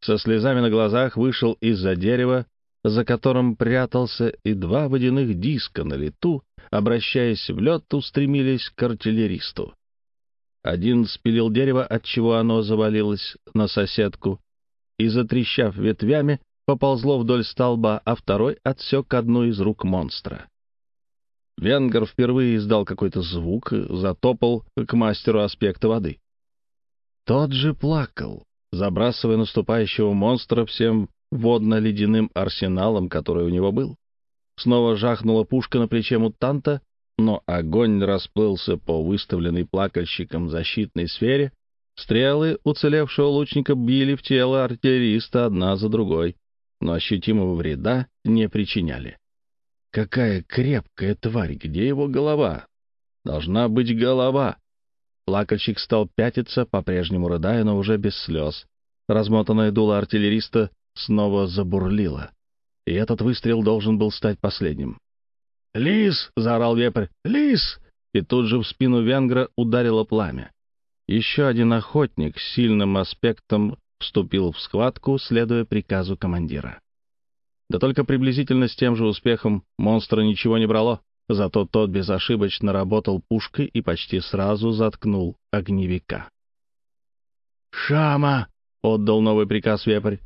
Со слезами на глазах вышел из-за дерева, за которым прятался, и два водяных диска на лету, обращаясь в лед, устремились к артиллеристу. Один спилил дерево, отчего оно завалилось на соседку, и, затрещав ветвями, поползло вдоль столба, а второй отсек одну из рук монстра. Венгер впервые издал какой-то звук, затопал к мастеру аспекта воды. Тот же плакал, забрасывая наступающего монстра всем водно-ледяным арсеналом, который у него был. Снова жахнула пушка на плече мутанта, но огонь расплылся по выставленной плакальщиком защитной сфере. Стрелы уцелевшего лучника били в тело артиллериста одна за другой, но ощутимого вреда не причиняли. Какая крепкая тварь! Где его голова? Должна быть голова. Плакальщик стал пятиться, по-прежнему рыдая, но уже без слез. Размотанное дуло артиллериста снова забурлило. И этот выстрел должен был стать последним. «Лис!» — заорал вепрь. «Лис!» И тут же в спину венгра ударило пламя. Еще один охотник с сильным аспектом вступил в схватку, следуя приказу командира. Да только приблизительно с тем же успехом монстра ничего не брало. Зато тот безошибочно работал пушкой и почти сразу заткнул огневика. «Шама!» — отдал новый приказ вепрь.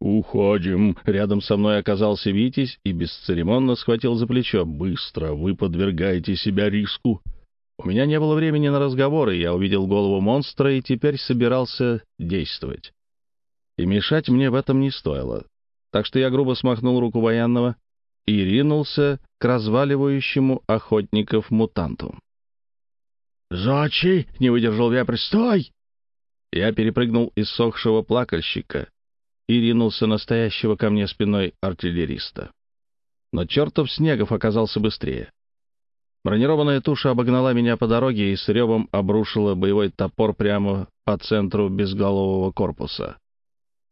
«Уходим!» — рядом со мной оказался Витязь и бесцеремонно схватил за плечо. «Быстро! Вы подвергаете себя риску!» У меня не было времени на разговоры, я увидел голову монстра и теперь собирался действовать. И мешать мне в этом не стоило так что я грубо смахнул руку военного и ринулся к разваливающему охотников мутанту. «Зочи!» — не выдержал вепрь. «Стой!» Я перепрыгнул из сохшего плакальщика и ринулся настоящего ко мне спиной артиллериста. Но чертов Снегов оказался быстрее. Бронированная туша обогнала меня по дороге и с ревом обрушила боевой топор прямо по центру безголового корпуса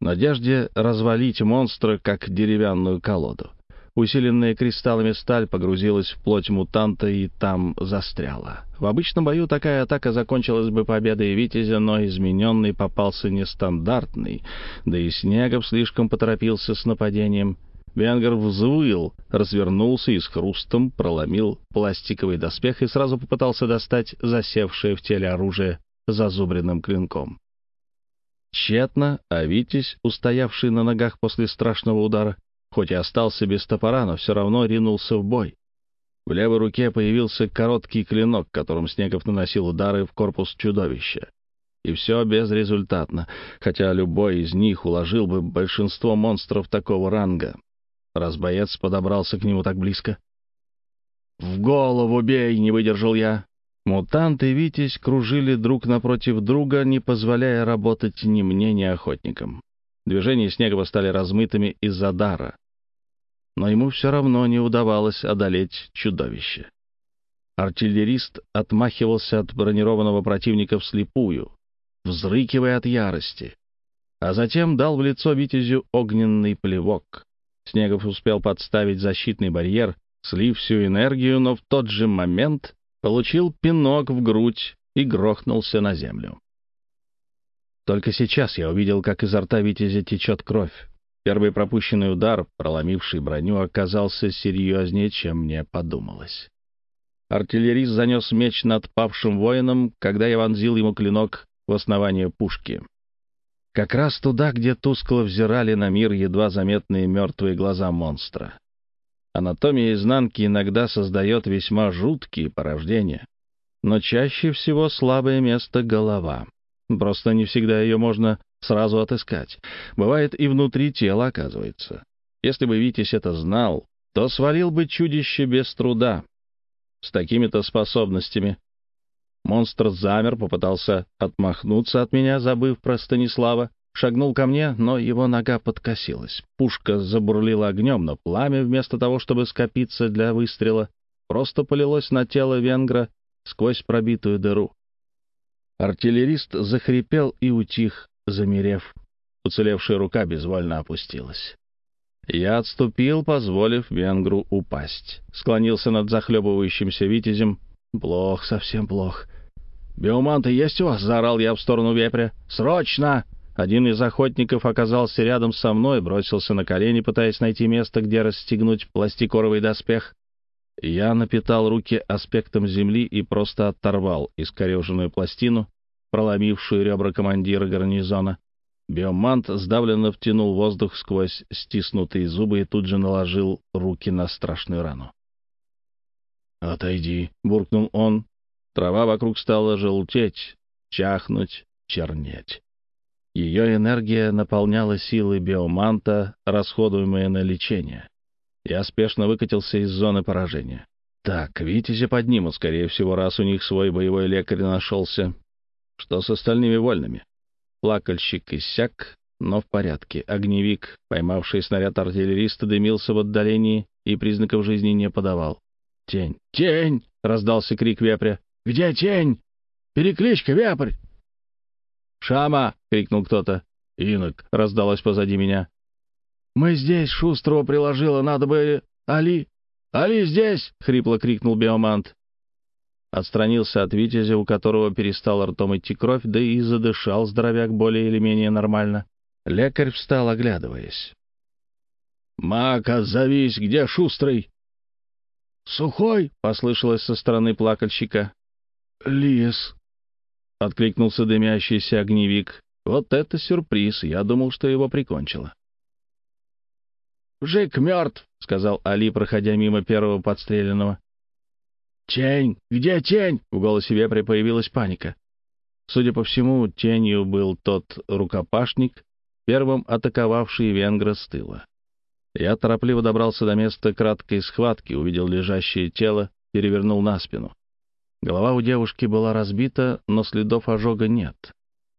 надежде развалить монстра, как деревянную колоду. Усиленная кристаллами сталь погрузилась в плоть мутанта и там застряла. В обычном бою такая атака закончилась бы победой Витязя, но измененный попался нестандартный, да и Снегов слишком поторопился с нападением. Венгер взвыл, развернулся и с хрустом проломил пластиковый доспех и сразу попытался достать засевшее в теле оружие зазубренным клинком. Тщетно, а Витязь, устоявший на ногах после страшного удара, хоть и остался без топора, но все равно ринулся в бой. В левой руке появился короткий клинок, которым Снегов наносил удары в корпус чудовища. И все безрезультатно, хотя любой из них уложил бы большинство монстров такого ранга, раз боец подобрался к нему так близко. «В голову бей!» — не выдержал я. Мутант и Витязь кружили друг напротив друга, не позволяя работать ни мне, ни охотникам. Движения Снегова стали размытыми из-за дара. Но ему все равно не удавалось одолеть чудовище. Артиллерист отмахивался от бронированного противника вслепую, взрыкивая от ярости, а затем дал в лицо Витязю огненный плевок. Снегов успел подставить защитный барьер, слив всю энергию, но в тот же момент получил пинок в грудь и грохнулся на землю. Только сейчас я увидел, как изо рта Витязя течет кровь. Первый пропущенный удар, проломивший броню, оказался серьезнее, чем мне подумалось. Артиллерист занес меч над павшим воином, когда я вонзил ему клинок в основание пушки. Как раз туда, где тускло взирали на мир едва заметные мертвые глаза монстра. Анатомия изнанки иногда создает весьма жуткие порождения, но чаще всего слабое место — голова. Просто не всегда ее можно сразу отыскать. Бывает и внутри тела, оказывается. Если бы Витязь это знал, то свалил бы чудище без труда. С такими-то способностями. Монстр замер, попытался отмахнуться от меня, забыв про Станислава, шагнул ко мне, но его нога подкосилась. Пушка забурлила огнем, но пламя, вместо того, чтобы скопиться для выстрела, просто полилось на тело венгра сквозь пробитую дыру. Артиллерист захрипел и утих, замерев. Уцелевшая рука безвольно опустилась. Я отступил, позволив венгру упасть. Склонился над захлебывающимся витязем. Плох, совсем плох. «Биоманты есть у вас?» — заорал я в сторону вепря. «Срочно!» Один из охотников оказался рядом со мной, бросился на колени, пытаясь найти место, где расстегнуть пластикоровый доспех. Я напитал руки аспектом земли и просто оторвал искореженную пластину, проломившую ребра командира гарнизона. Биомант сдавленно втянул воздух сквозь стиснутые зубы и тут же наложил руки на страшную рану. «Отойди», — буркнул он. Трава вокруг стала желтеть, чахнуть, чернеть. Ее энергия наполняла силы биоманта, расходуемые на лечение. Я спешно выкатился из зоны поражения. Так, Витязи поднимут, скорее всего, раз у них свой боевой лекарь нашелся. Что с остальными вольными? Плакальщик иссяк, но в порядке. Огневик, поймавший снаряд артиллериста, дымился в отдалении и признаков жизни не подавал. «Тень! Тень!» — раздался крик вепря. «Где тень? Перекличка, вепрь!» «Шама!» — крикнул кто-то. «Инок!» — раздалось позади меня. «Мы здесь!» — Шустрого приложила. «Надо бы... Али! Али здесь!» — хрипло крикнул Биомант. Отстранился от Витязя, у которого перестал ртом идти кровь, да и задышал здоровяк более или менее нормально. Лекарь встал, оглядываясь. «Мак, отзовись! Где Шустрый?» «Сухой!» — послышалось со стороны плакальщика. «Лис!» — откликнулся дымящийся огневик. «Вот это сюрприз! Я думал, что его прикончило». «Жик мертв», — сказал Али, проходя мимо первого подстреленного. «Тень! Где тень?» — в голосе вепря появилась паника. Судя по всему, тенью был тот рукопашник, первым атаковавший венгра с тыла. Я торопливо добрался до места краткой схватки, увидел лежащее тело, перевернул на спину. Голова у девушки была разбита, но следов ожога нет.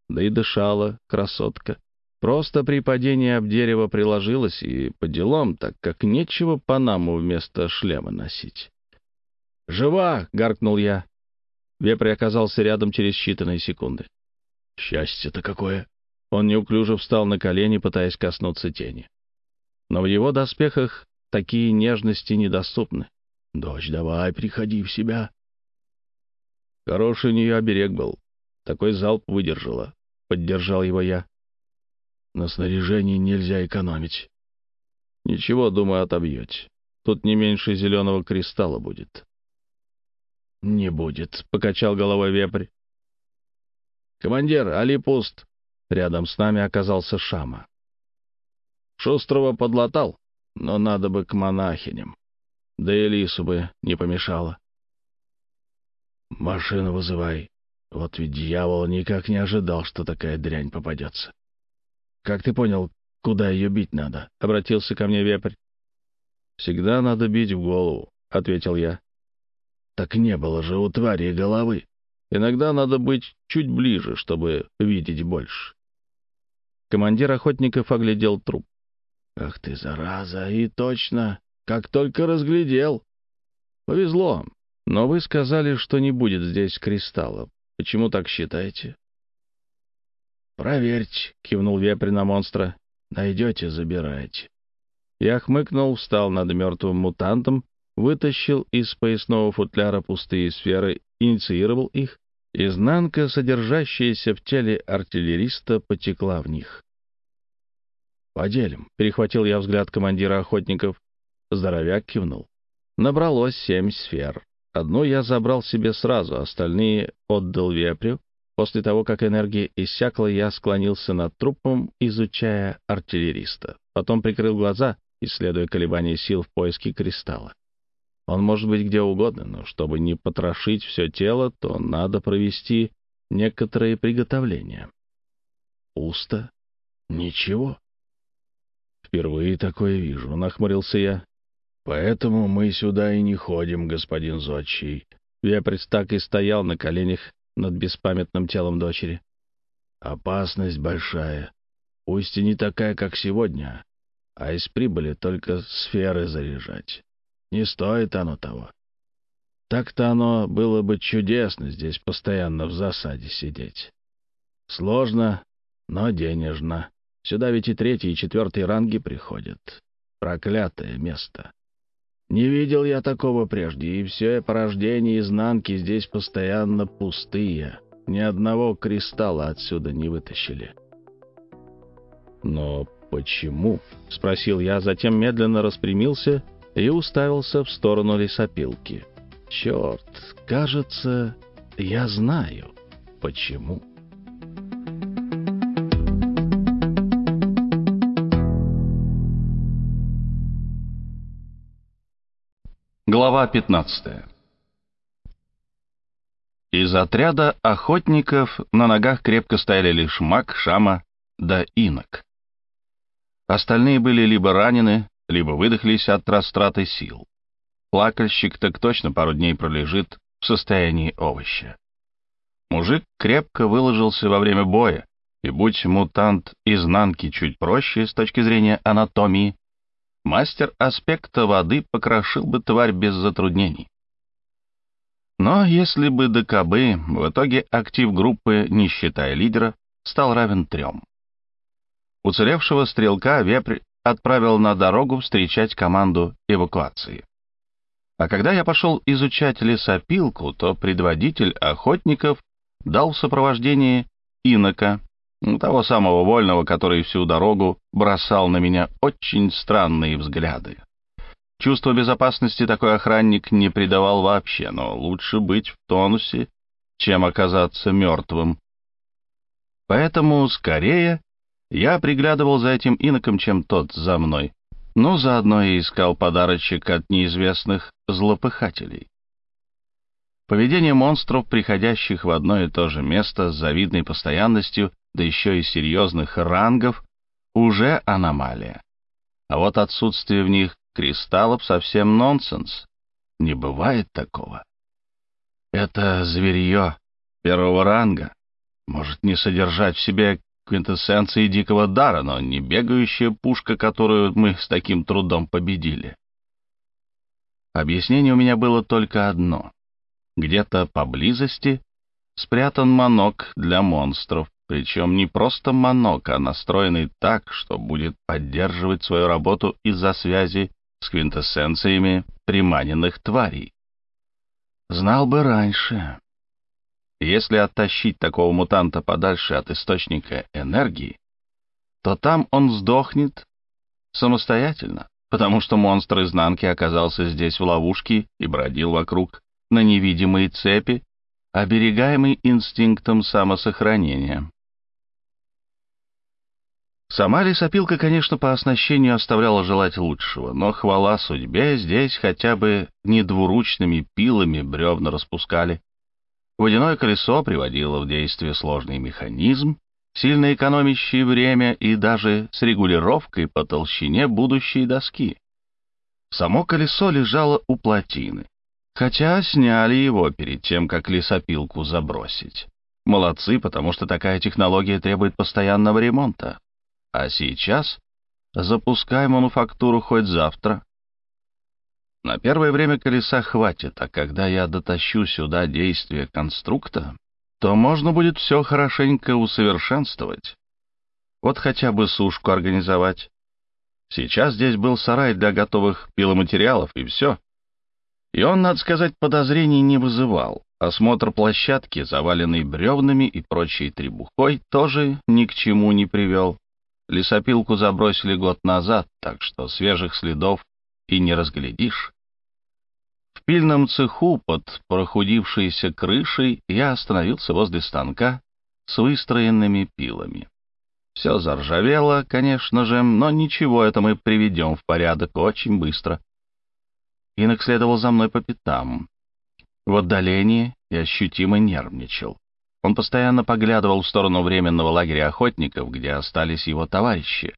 Да и дышала красотка. Просто при падении об дерево приложилась и по делам, так как нечего панаму вместо шлема носить. «Жива!» — гаркнул я. Вепрь оказался рядом через считанные секунды. «Счастье-то какое!» Он неуклюже встал на колени, пытаясь коснуться тени. Но в его доспехах такие нежности недоступны. «Дочь, давай, приходи в себя!» Хороший у нее оберег был. Такой залп выдержала. Поддержал его я. На снаряжении нельзя экономить. Ничего, думаю, отобьете. Тут не меньше зеленого кристалла будет. Не будет, — покачал головой вепрь. Командир, Али пуст. Рядом с нами оказался Шама. Шустрого подлатал, но надо бы к монахиням. да и лису бы не помешало. «Машину вызывай. Вот ведь дьявол никак не ожидал, что такая дрянь попадется. Как ты понял, куда ее бить надо?» — обратился ко мне вепрь. «Всегда надо бить в голову», — ответил я. «Так не было же у твари головы. Иногда надо быть чуть ближе, чтобы видеть больше». Командир охотников оглядел труп. «Ах ты, зараза! И точно, как только разглядел!» «Повезло. Но вы сказали, что не будет здесь кристалла. Почему так считаете?» «Проверьте», — кивнул вепрь на монстра. «Найдете, забирайте». Я хмыкнул, встал над мертвым мутантом, вытащил из поясного футляра пустые сферы, инициировал их. Изнанка, содержащаяся в теле артиллериста, потекла в них. «Поделим», — перехватил я взгляд командира охотников. Здоровяк кивнул. Набралось семь сфер. Одну я забрал себе сразу, остальные отдал вепрю. После того, как энергия иссякла, я склонился над трупом, изучая артиллериста. Потом прикрыл глаза, исследуя колебания сил в поиске кристалла. Он может быть где угодно, но чтобы не потрошить все тело, то надо провести некоторые приготовления. Пусто. Ничего. Впервые такое вижу, нахмурился я. Поэтому мы сюда и не ходим, господин Зодчий. Вепрец так и стоял на коленях над беспамятным телом дочери. Опасность большая. Пусть и не такая, как сегодня, а из прибыли только сферы заряжать. Не стоит оно того. Так-то оно было бы чудесно здесь постоянно в засаде сидеть. Сложно, но денежно. Сюда ведь и третий, и четвертый ранги приходят. Проклятое место. Не видел я такого прежде, и все порождения изнанки здесь постоянно пустые. Ни одного кристалла отсюда не вытащили. «Но почему?» — спросил я, затем медленно распрямился и уставился в сторону лесопилки. «Черт, кажется, я знаю, почему». Глава 15 Из отряда охотников на ногах крепко стояли лишь маг, шама да инок. Остальные были либо ранены, либо выдохлись от растраты сил. Плакальщик так точно пару дней пролежит в состоянии овоща. Мужик крепко выложился во время боя, и будь мутант изнанки чуть проще с точки зрения анатомии, мастер аспекта воды покрошил бы тварь без затруднений. Но если бы ДКБ, в итоге актив группы, не считая лидера, стал равен трем. Уцелевшего стрелка вепрь отправил на дорогу встречать команду эвакуации. А когда я пошел изучать лесопилку, то предводитель охотников дал в сопровождении инока, того самого вольного, который всю дорогу бросал на меня очень странные взгляды. Чувство безопасности такой охранник не придавал вообще, но лучше быть в тонусе, чем оказаться мертвым. Поэтому скорее я приглядывал за этим иноком, чем тот за мной, но заодно и искал подарочек от неизвестных злопыхателей. Поведение монстров, приходящих в одно и то же место с завидной постоянностью, да еще и серьезных рангов, уже аномалия. А вот отсутствие в них кристаллов совсем нонсенс. Не бывает такого. Это зверье первого ранга может не содержать в себе квинтэссенции дикого дара, но не бегающая пушка, которую мы с таким трудом победили. Объяснение у меня было только одно. Где-то поблизости спрятан манок для монстров, причем не просто манок, а настроенный так, что будет поддерживать свою работу из-за связи с квинтэссенциями приманенных тварей. Знал бы раньше. Если оттащить такого мутанта подальше от источника энергии, то там он сдохнет самостоятельно, потому что монстр изнанки оказался здесь в ловушке и бродил вокруг на невидимые цепи, оберегаемый инстинктом самосохранения. Сама лесопилка, конечно, по оснащению оставляла желать лучшего, но хвала судьбе, здесь хотя бы не двуручными пилами бревна распускали. Водяное колесо приводило в действие сложный механизм, сильно экономящий время и даже с регулировкой по толщине будущей доски. Само колесо лежало у плотины, хотя сняли его перед тем, как лесопилку забросить. Молодцы, потому что такая технология требует постоянного ремонта. А сейчас запускай мануфактуру хоть завтра. На первое время колеса хватит, а когда я дотащу сюда действие конструкта, то можно будет все хорошенько усовершенствовать. Вот хотя бы сушку организовать. Сейчас здесь был сарай для готовых пиломатериалов, и все. И он, надо сказать, подозрений не вызывал. Осмотр площадки, заваленной бревнами и прочей требухой, тоже ни к чему не привел. Лесопилку забросили год назад, так что свежих следов и не разглядишь. В пильном цеху под прохудившейся крышей я остановился возле станка с выстроенными пилами. Все заржавело, конечно же, но ничего, это мы приведем в порядок очень быстро. Инок следовал за мной по пятам. В отдалении я ощутимо нервничал. Он постоянно поглядывал в сторону временного лагеря охотников, где остались его товарищи.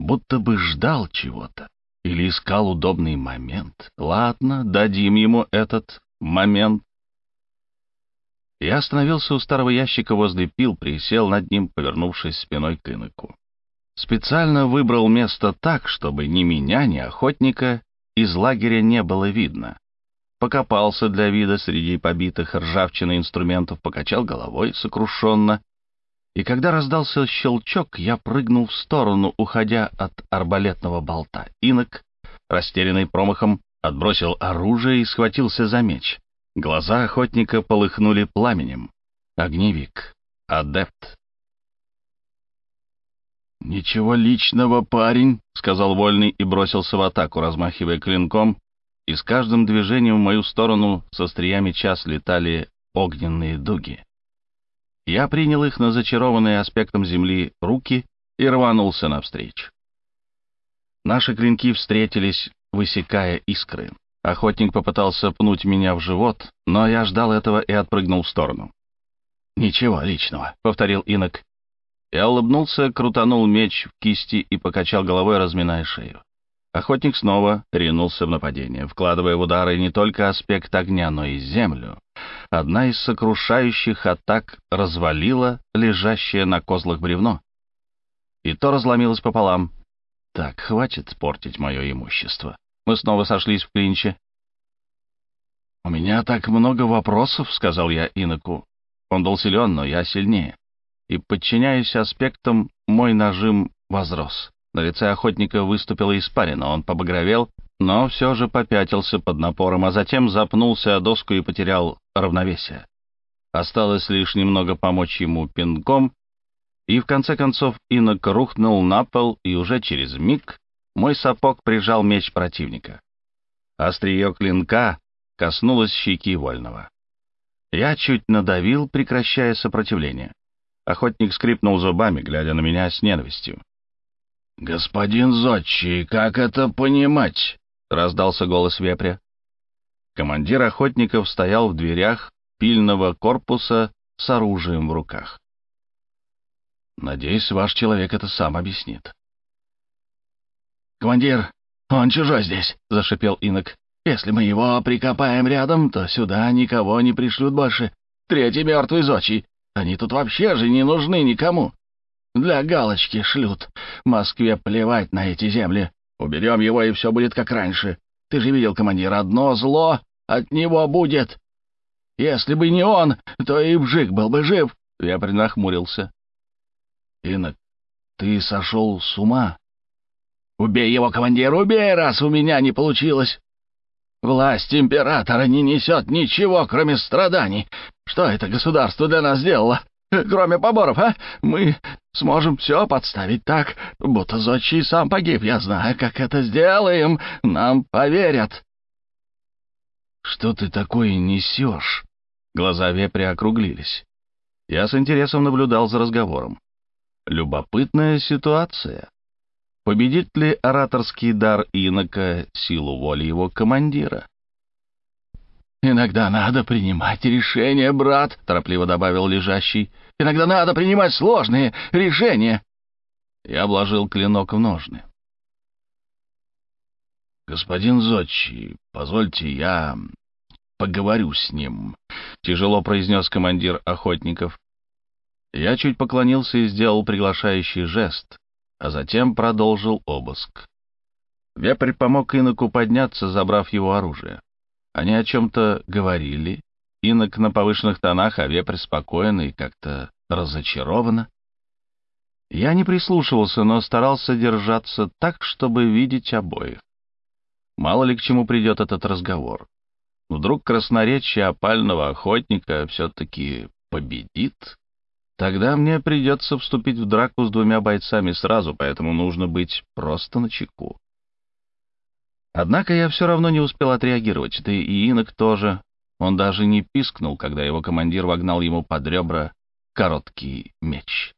Будто бы ждал чего-то или искал удобный момент. Ладно, дадим ему этот момент. Я остановился у старого ящика возле пил, присел над ним, повернувшись спиной к иноку. Специально выбрал место так, чтобы ни меня, ни охотника из лагеря не было видно покопался для вида среди побитых ржавчиной инструментов, покачал головой сокрушенно. И когда раздался щелчок, я прыгнул в сторону, уходя от арбалетного болта. Инок, растерянный промахом, отбросил оружие и схватился за меч. Глаза охотника полыхнули пламенем. Огневик. Адепт. «Ничего личного, парень», — сказал Вольный и бросился в атаку, размахивая клинком и с каждым движением в мою сторону со стрия меча слетали огненные дуги. Я принял их на зачарованные аспектом земли руки и рванулся навстречу. Наши клинки встретились, высекая искры. Охотник попытался пнуть меня в живот, но я ждал этого и отпрыгнул в сторону. «Ничего личного», — повторил инок. Я улыбнулся, крутанул меч в кисти и покачал головой, разминая шею. Охотник снова ринулся в нападение, вкладывая в удары не только аспект огня, но и землю. Одна из сокрушающих атак развалила лежащее на козлах бревно. И то разломилось пополам. Так, хватит портить мое имущество. Мы снова сошлись в клинче. «У меня так много вопросов», — сказал я иноку. Он был силен, но я сильнее. И, подчиняясь аспектам, мой нажим возрос. На лице охотника выступила испарина, он побагровел, но все же попятился под напором, а затем запнулся о доску и потерял равновесие. Осталось лишь немного помочь ему пинком, и в конце концов инок рухнул на пол, и уже через миг мой сапог прижал меч противника. Острие клинка коснулось щеки вольного. Я чуть надавил, прекращая сопротивление. Охотник скрипнул зубами, глядя на меня с ненавистью. «Господин Зодчий, как это понимать?» — раздался голос вепря. Командир охотников стоял в дверях пильного корпуса с оружием в руках. «Надеюсь, ваш человек это сам объяснит». «Командир, он чужой здесь», — зашипел инок. «Если мы его прикопаем рядом, то сюда никого не пришлют больше. Третий мертвый зодчий. Они тут вообще же не нужны никому». Для галочки шлют. Москве плевать на эти земли. Уберем его, и все будет как раньше. Ты же видел, командир, одно зло от него будет. Если бы не он, то и Бжик был бы жив. Я принахмурился. Инок, ты сошел с ума? Убей его, командир, убей, раз у меня не получилось. Власть императора не несет ничего, кроме страданий. Что это государство для нас сделало? Кроме поборов, а? Мы сможем все подставить так, будто Зодчий сам погиб. Я знаю, как это сделаем. Нам поверят. Что ты такое несешь? Глаза вепря округлились. Я с интересом наблюдал за разговором. Любопытная ситуация. Победит ли ораторский дар инока силу воли его командира? «Иногда надо принимать решения, брат», — торопливо добавил лежащий. «Иногда надо принимать сложные решения». Я обложил клинок в ножны. «Господин Зодчий, позвольте я поговорю с ним», — тяжело произнес командир охотников. Я чуть поклонился и сделал приглашающий жест, а затем продолжил обыск. Вепрь помог иноку подняться, забрав его оружие. Они о чем-то говорили. Инок на повышенных тонах, а вепрь спокойно и как-то разочарованно. Я не прислушивался, но старался держаться так, чтобы видеть обоих. Мало ли к чему придет этот разговор. Вдруг красноречие опального охотника все-таки победит? Тогда мне придется вступить в драку с двумя бойцами сразу, поэтому нужно быть просто начеку. Однако я все равно не успел отреагировать, да и инок тоже. Он даже не пискнул, когда его командир вогнал ему под ребра короткий меч.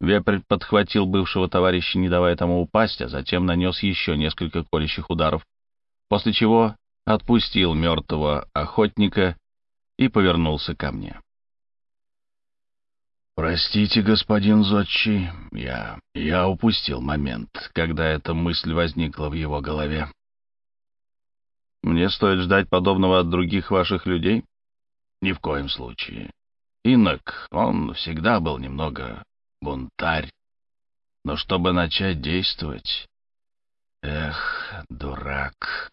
Вепрь подхватил бывшего товарища, не давая тому упасть, а затем нанес еще несколько колющих ударов, после чего отпустил мертвого охотника и повернулся ко мне. «Простите, господин Зодчий, я... я упустил момент, когда эта мысль возникла в его голове». «Мне стоит ждать подобного от других ваших людей?» «Ни в коем случае. Инок, он всегда был немного бунтарь. Но чтобы начать действовать... Эх, дурак!»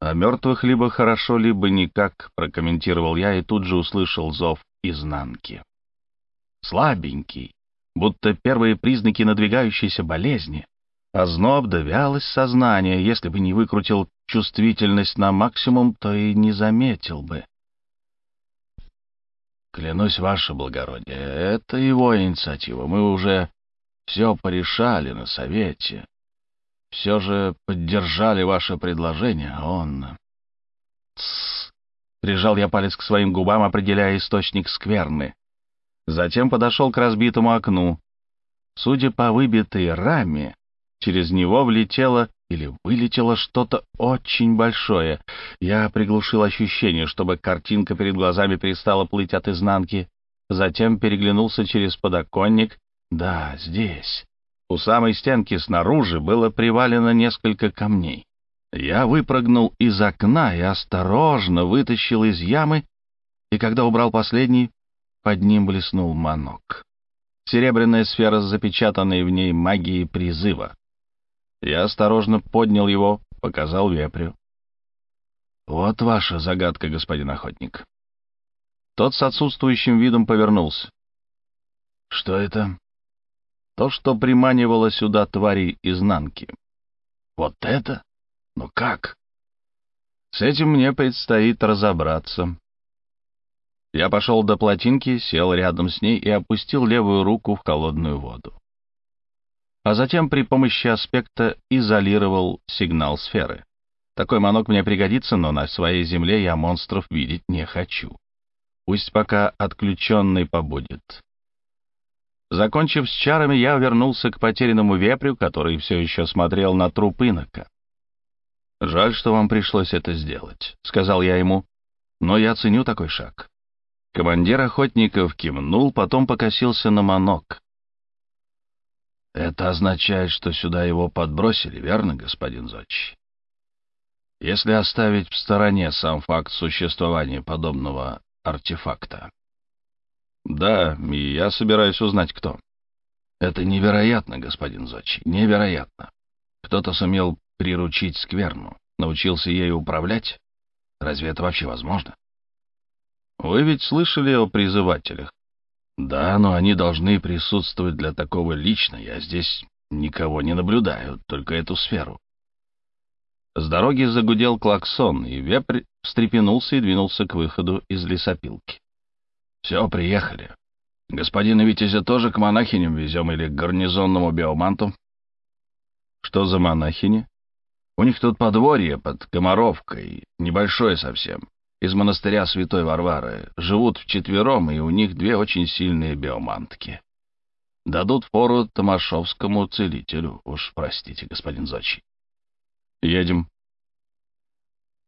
«О мертвых либо хорошо, либо никак», — прокомментировал я и тут же услышал зов изнанки слабенький, будто первые признаки надвигающейся болезни. Озноб да вялость сознания, если бы не выкрутил чувствительность на максимум, то и не заметил бы. Клянусь, ваше благородие, это его инициатива. Мы уже все порешали на совете. Все же поддержали ваше предложение, а он... Тссс! Прижал я палец к своим губам, определяя источник скверны. Затем подошел к разбитому окну. Судя по выбитой раме, через него влетело или вылетело что-то очень большое. Я приглушил ощущение, чтобы картинка перед глазами перестала плыть от изнанки. Затем переглянулся через подоконник. Да, здесь. У самой стенки снаружи было привалено несколько камней. Я выпрыгнул из окна и осторожно вытащил из ямы, и когда убрал последний, под ним блеснул манок. Серебряная сфера с запечатанной в ней магией призыва. Я осторожно поднял его, показал вепрю. «Вот ваша загадка, господин охотник». Тот с отсутствующим видом повернулся. «Что это?» «То, что приманивало сюда твари изнанки». «Вот это? Ну как?» «С этим мне предстоит разобраться. Я пошел до плотинки, сел рядом с ней и опустил левую руку в холодную воду. А затем при помощи аспекта изолировал сигнал сферы. Такой манок мне пригодится, но на своей земле я монстров видеть не хочу. Пусть пока отключенный побудет. Закончив с чарами, я вернулся к потерянному вепрю, который все еще смотрел на труп инока. «Жаль, что вам пришлось это сделать», — сказал я ему, — «но я ценю такой шаг. Командир охотников кивнул, потом покосился на манок. «Это означает, что сюда его подбросили, верно, господин Зодчий? Если оставить в стороне сам факт существования подобного артефакта». «Да, и я собираюсь узнать, кто». «Это невероятно, господин Зодчий, невероятно. Кто-то сумел приручить скверну, научился ею управлять. Разве это вообще возможно?» Вы ведь слышали о призывателях? Да, но они должны присутствовать для такого лично. Я здесь никого не наблюдаю, только эту сферу. С дороги загудел клаксон, и вепрь встрепенулся и двинулся к выходу из лесопилки. «Все, приехали. Господина Витязя тоже к монахиням везем или к гарнизонному биоманту?» «Что за монахини?» «У них тут подворье под Комаровкой, небольшое совсем из монастыря Святой Варвары. Живут вчетвером, и у них две очень сильные биомантки. Дадут фору Томашовскому целителю, уж простите, господин Зодчий. Едем.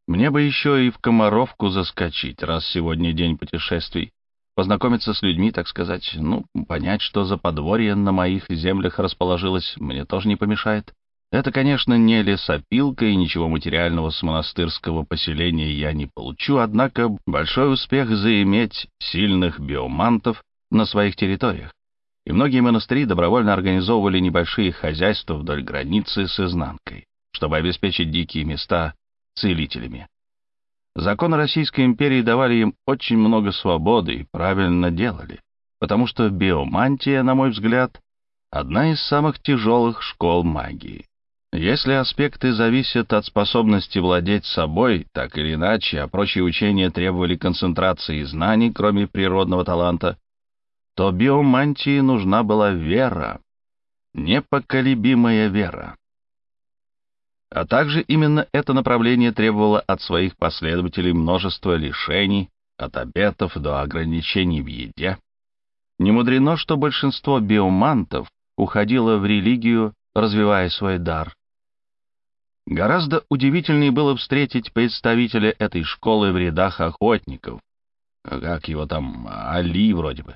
Мне бы еще и в Комаровку заскочить, раз сегодня день путешествий. Познакомиться с людьми, так сказать, ну, понять, что за подворье на моих землях расположилось, мне тоже не помешает. Это, конечно, не лесопилка, и ничего материального с монастырского поселения я не получу, однако большой успех заиметь сильных биомантов на своих территориях. И многие монастыри добровольно организовывали небольшие хозяйства вдоль границы с изнанкой, чтобы обеспечить дикие места целителями. Законы Российской империи давали им очень много свободы и правильно делали, потому что биомантия, на мой взгляд, одна из самых тяжелых школ магии. Если аспекты зависят от способности владеть собой, так или иначе, а прочие учения требовали концентрации знаний, кроме природного таланта, то биомантии нужна была вера, непоколебимая вера. А также именно это направление требовало от своих последователей множество лишений, от обетов до ограничений в еде. Не мудрено, что большинство биомантов уходило в религию, развивая свой дар. Гораздо удивительнее было встретить представителя этой школы в рядах охотников. Как его там, Али вроде бы.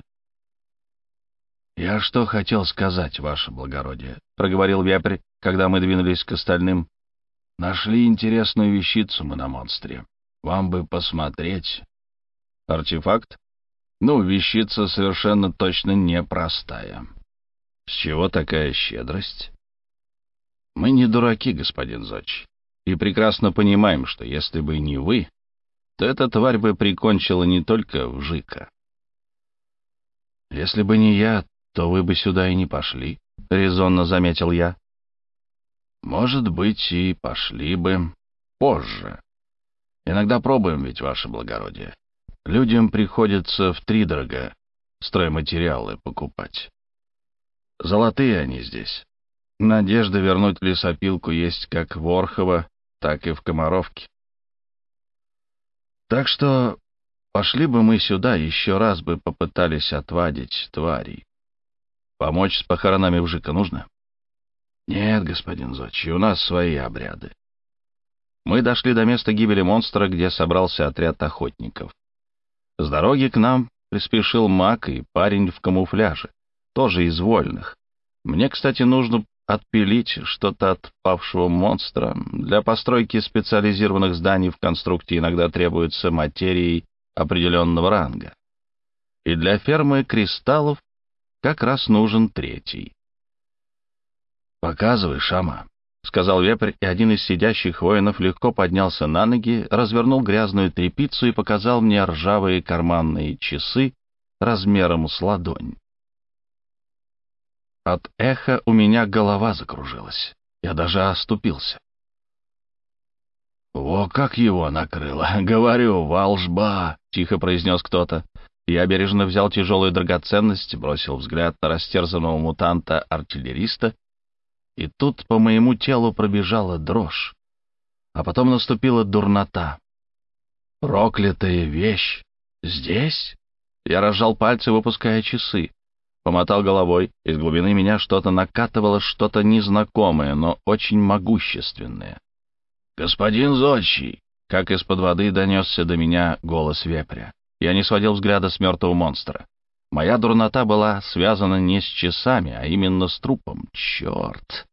«Я что хотел сказать, ваше благородие», — проговорил Вепрь, когда мы двинулись к остальным. «Нашли интересную вещицу мы на монстре. Вам бы посмотреть». «Артефакт?» «Ну, вещица совершенно точно непростая». «С чего такая щедрость?» Мы не дураки, господин Зоч, и прекрасно понимаем, что если бы не вы, то эта тварь бы прикончила не только Вжика. Если бы не я, то вы бы сюда и не пошли, — резонно заметил я. Может быть, и пошли бы позже. Иногда пробуем ведь, ваше благородие. Людям приходится втридорога стройматериалы покупать. Золотые они здесь. Надежда вернуть лесопилку есть как в Орхово, так и в Комаровке. Так что пошли бы мы сюда, еще раз бы попытались отвадить тварей. Помочь с похоронами Вжика нужно? Нет, господин Зочи, у нас свои обряды. Мы дошли до места гибели монстра, где собрался отряд охотников. С дороги к нам приспешил маг и парень в камуфляже, тоже из вольных. Мне, кстати, нужно отпилить что-то от павшего монстра. Для постройки специализированных зданий в конструкте иногда требуется материи определенного ранга. И для фермы кристаллов как раз нужен третий. «Показывай, Шама», — сказал вепрь, и один из сидящих воинов легко поднялся на ноги, развернул грязную тряпицу и показал мне ржавые карманные часы размером с ладонь. От эха у меня голова закружилась. Я даже оступился. «Во как его накрыло! Говорю, волжба!» — тихо произнес кто-то. Я бережно взял тяжелую драгоценность, бросил взгляд на растерзанного мутанта-артиллериста, и тут по моему телу пробежала дрожь, а потом наступила дурнота. «Проклятая вещь! Здесь?» Я разжал пальцы, выпуская часы. Помотал головой. Из глубины меня что-то накатывало, что-то незнакомое, но очень могущественное. «Господин Зодчий!» Как из-под воды донесся до меня голос вепря. Я не сводил взгляда с мертвого монстра. Моя дурнота была связана не с часами, а именно с трупом. Черт!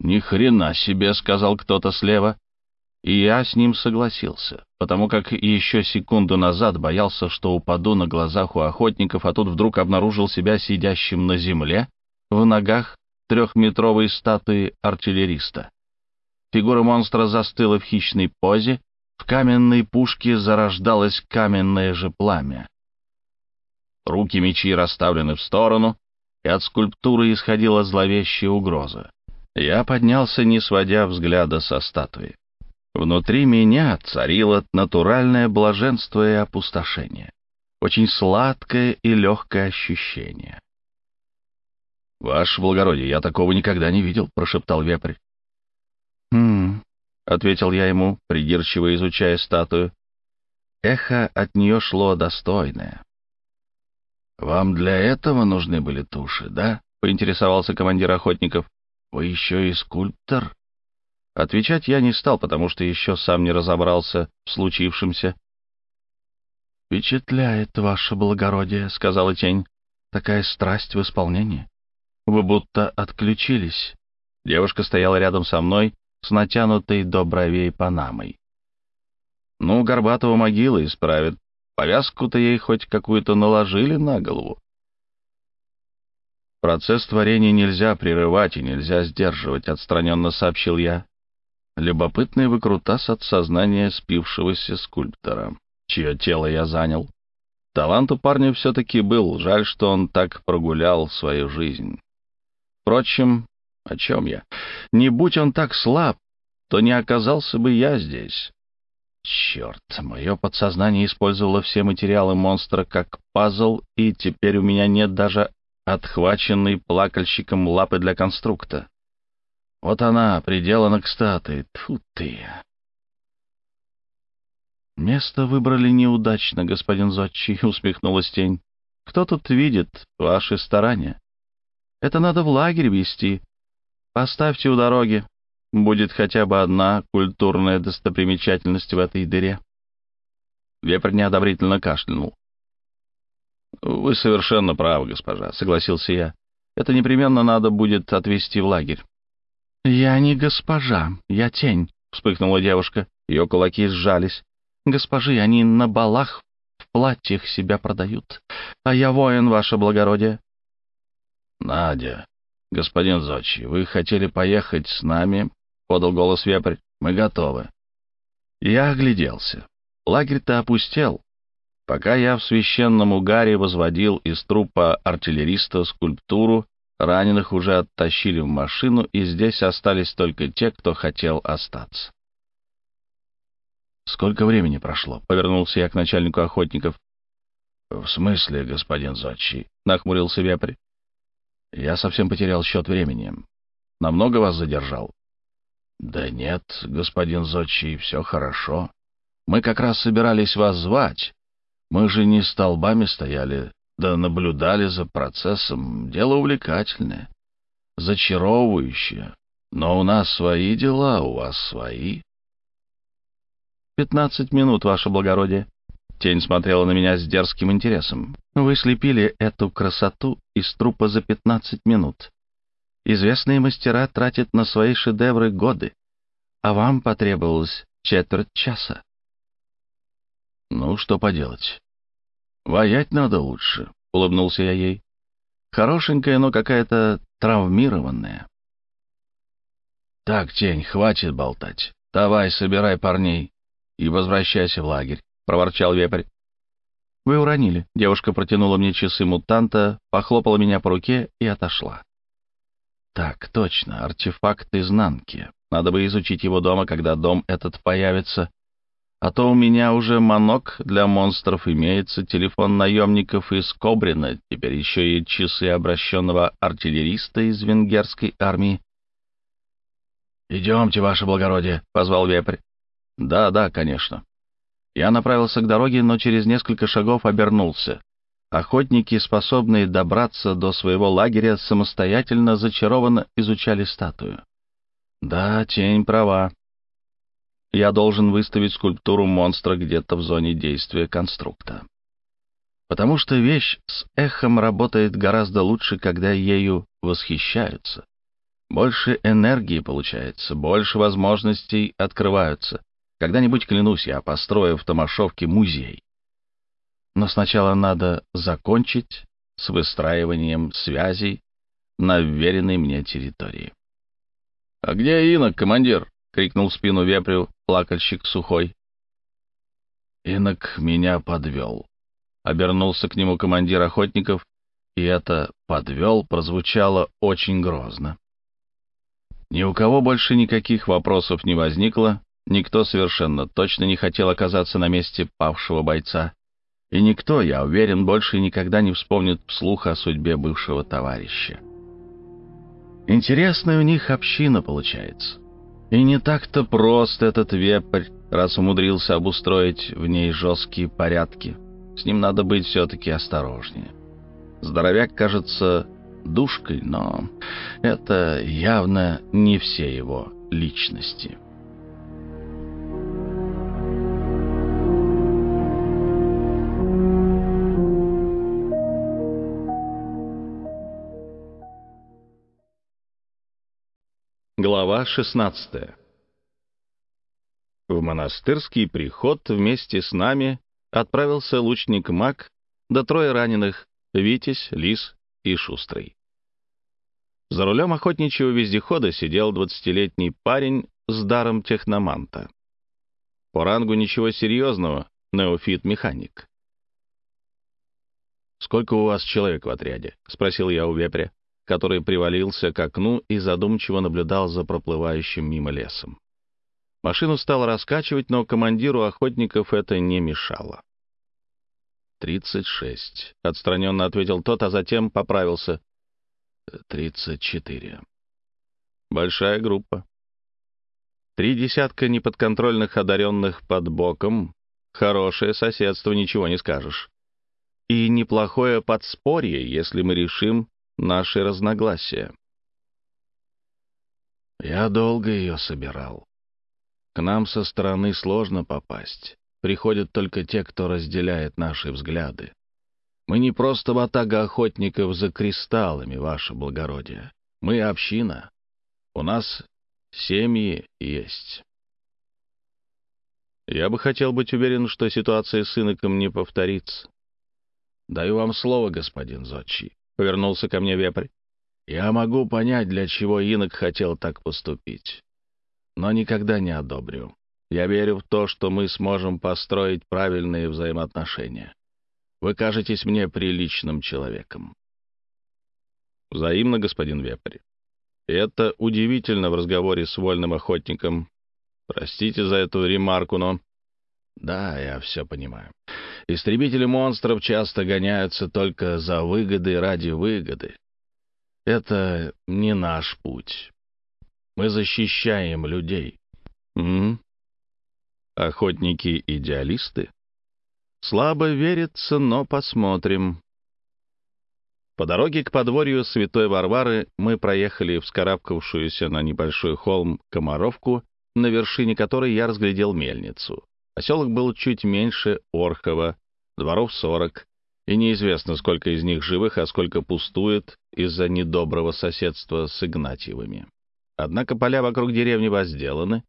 «Ни хрена себе!» — сказал кто-то слева и я с ним согласился, потому как еще секунду назад боялся, что упаду на глазах у охотников, а тут вдруг обнаружил себя сидящим на земле в ногах трехметровой статуи артиллериста. Фигура монстра застыла в хищной позе, в каменной пушке зарождалось каменное же пламя. Руки мечи расставлены в сторону, и от скульптуры исходила зловещая угроза. Я поднялся, не сводя взгляда со статуи. Внутри меня царило натуральное блаженство и опустошение. Очень сладкое и легкое ощущение. «Ваше благородие, я такого никогда не видел», — прошептал вепрь. «Хм», — ответил я ему, придирчиво изучая статую. Эхо от нее шло достойное. «Вам для этого нужны были туши, да?» — поинтересовался командир охотников. «Вы еще и скульптор?» Отвечать я не стал, потому что еще сам не разобрался в случившемся. «Впечатляет, ваше благородие», — сказала тень. «Такая страсть в исполнении. Вы будто отключились». Девушка стояла рядом со мной с натянутой до бровей панамой. Ну, Горбатого могила исправит. Повязку-то ей хоть какую-то наложили на голову. «Процесс творения нельзя прерывать и нельзя сдерживать», — отстраненно сообщил я. Любопытный выкрутас от сознания спившегося скульптора, чье тело я занял. Талант у парня все-таки был, жаль, что он так прогулял свою жизнь. Впрочем, о чем я? Не будь он так слаб, то не оказался бы я здесь. Черт, мое подсознание использовало все материалы монстра как пазл, и теперь у меня нет даже отхваченной плакальщиком лапы для конструкта. Вот она, приделана к статуе. Тьфу ты. «Место выбрали неудачно, господин Зодчий», — усмехнулась тень. «Кто тут видит ваши старания? Это надо в лагерь вести. Поставьте у дороги. Будет хотя бы одна культурная достопримечательность в этой дыре». Вепрь неодобрительно кашлянул. «Вы совершенно правы, госпожа», — согласился я. «Это непременно надо будет отвезти в лагерь». «Я не госпожа, я тень», — вспыхнула девушка. Ее кулаки сжались. «Госпожи, они на балах в платьях себя продают. А я воин, ваше благородие». «Надя, господин Зочи, вы хотели поехать с нами?» — подал голос вепрь. «Мы готовы». Я огляделся. Лагерь-то опустел. Пока я в священном угаре возводил из трупа артиллериста скульптуру, раненых уже оттащили в машину, и здесь остались только те, кто хотел остаться. «Сколько времени прошло?» — повернулся я к начальнику охотников. «В смысле, господин Зодчий?» — нахмурился вепрь. «Я совсем потерял счет времени. Намного вас задержал?» «Да нет, господин Зодчий, все хорошо. Мы как раз собирались вас звать. Мы же не столбами стояли, да наблюдали за процессом. Дело увлекательное, зачаровывающее. Но у нас свои дела, у вас свои». «Пятнадцать минут, ваше благородие». Тень смотрела на меня с дерзким интересом. «Вы слепили эту красоту из трупа за пятнадцать минут. Известные мастера тратят на свои шедевры годы, а вам потребовалось четверть часа». «Ну, что поделать? Воять надо лучше», — улыбнулся я ей. «Хорошенькая, но какая-то травмированная». «Так, Тень, хватит болтать. Давай, собирай парней и возвращайся в лагерь», — проворчал вепрь. «Вы уронили». Девушка протянула мне часы мутанта, похлопала меня по руке и отошла. «Так, точно, артефакт изнанки. Надо бы изучить его дома, когда дом этот появится. А то у меня уже манок для монстров имеется, телефон наемников из Кобрина, теперь еще и часы обращенного артиллериста из венгерской армии. «Идемте, ваше благородие», — позвал вепрь. «Да, да, конечно». Я направился к дороге, но через несколько шагов обернулся. Охотники, способные добраться до своего лагеря, самостоятельно зачарованно изучали статую. Да, тень права. Я должен выставить скульптуру монстра где-то в зоне действия конструкта. Потому что вещь с эхом работает гораздо лучше, когда ею восхищаются. Больше энергии получается, больше возможностей открываются. Когда-нибудь, клянусь, я построю в Томашовке музей. Но сначала надо закончить с выстраиванием связей на вверенной мне территории. — А где инок, командир? — крикнул в спину вепрю плакальщик сухой. Инок меня подвел. Обернулся к нему командир охотников, и это «подвел» прозвучало очень грозно. Ни у кого больше никаких вопросов не возникло, Никто совершенно точно не хотел оказаться на месте павшего бойца. И никто, я уверен, больше никогда не вспомнит вслух о судьбе бывшего товарища. Интересная у них община получается. И не так-то прост этот вепрь, раз умудрился обустроить в ней жесткие порядки. С ним надо быть все-таки осторожнее. Здоровяк кажется душкой, но это явно не все его личности. Глава 16 В монастырский приход вместе с нами отправился лучник Мак, да трое раненых — Витязь, Лис и Шустрый. За рулем охотничьего вездехода сидел двадцатилетний парень с даром техноманта. По рангу ничего серьезного, неофит-механик. «Сколько у вас человек в отряде?» — спросил я у вепря который привалился к окну и задумчиво наблюдал за проплывающим мимо лесом. Машину стало раскачивать, но командиру охотников это не мешало. «Тридцать шесть», — отстраненно ответил тот, а затем поправился. «Тридцать четыре». «Большая группа». Три десятка неподконтрольных одаренных под боком. Хорошее соседство, ничего не скажешь. И неплохое подспорье, если мы решим наши разногласия. Я долго ее собирал. К нам со стороны сложно попасть. Приходят только те, кто разделяет наши взгляды. Мы не просто ватага охотников за кристаллами, ваше благородие. Мы община. У нас семьи есть. Я бы хотел быть уверен, что ситуация с иноком не повторится. Даю вам слово, господин Зодчий. — повернулся ко мне вепрь. «Я могу понять, для чего инок хотел так поступить, но никогда не одобрю. Я верю в то, что мы сможем построить правильные взаимоотношения. Вы кажетесь мне приличным человеком». «Взаимно, господин вепрь. Это удивительно в разговоре с вольным охотником. Простите за эту ремарку, но...» «Да, я все понимаю. Истребители монстров часто гоняются только за выгоды ради выгоды. Это не наш путь. Мы защищаем людей. М. Охотники-идеалисты? Слабо верится, но посмотрим. По дороге к подворью Святой Варвары мы проехали вскарабкавшуюся на небольшой холм Комаровку, на вершине которой я разглядел мельницу. Поселок был чуть меньше Орхова, дворов сорок, и неизвестно, сколько из них живых, а сколько пустует из-за недоброго соседства с Игнатьевыми. Однако поля вокруг деревни возделаны,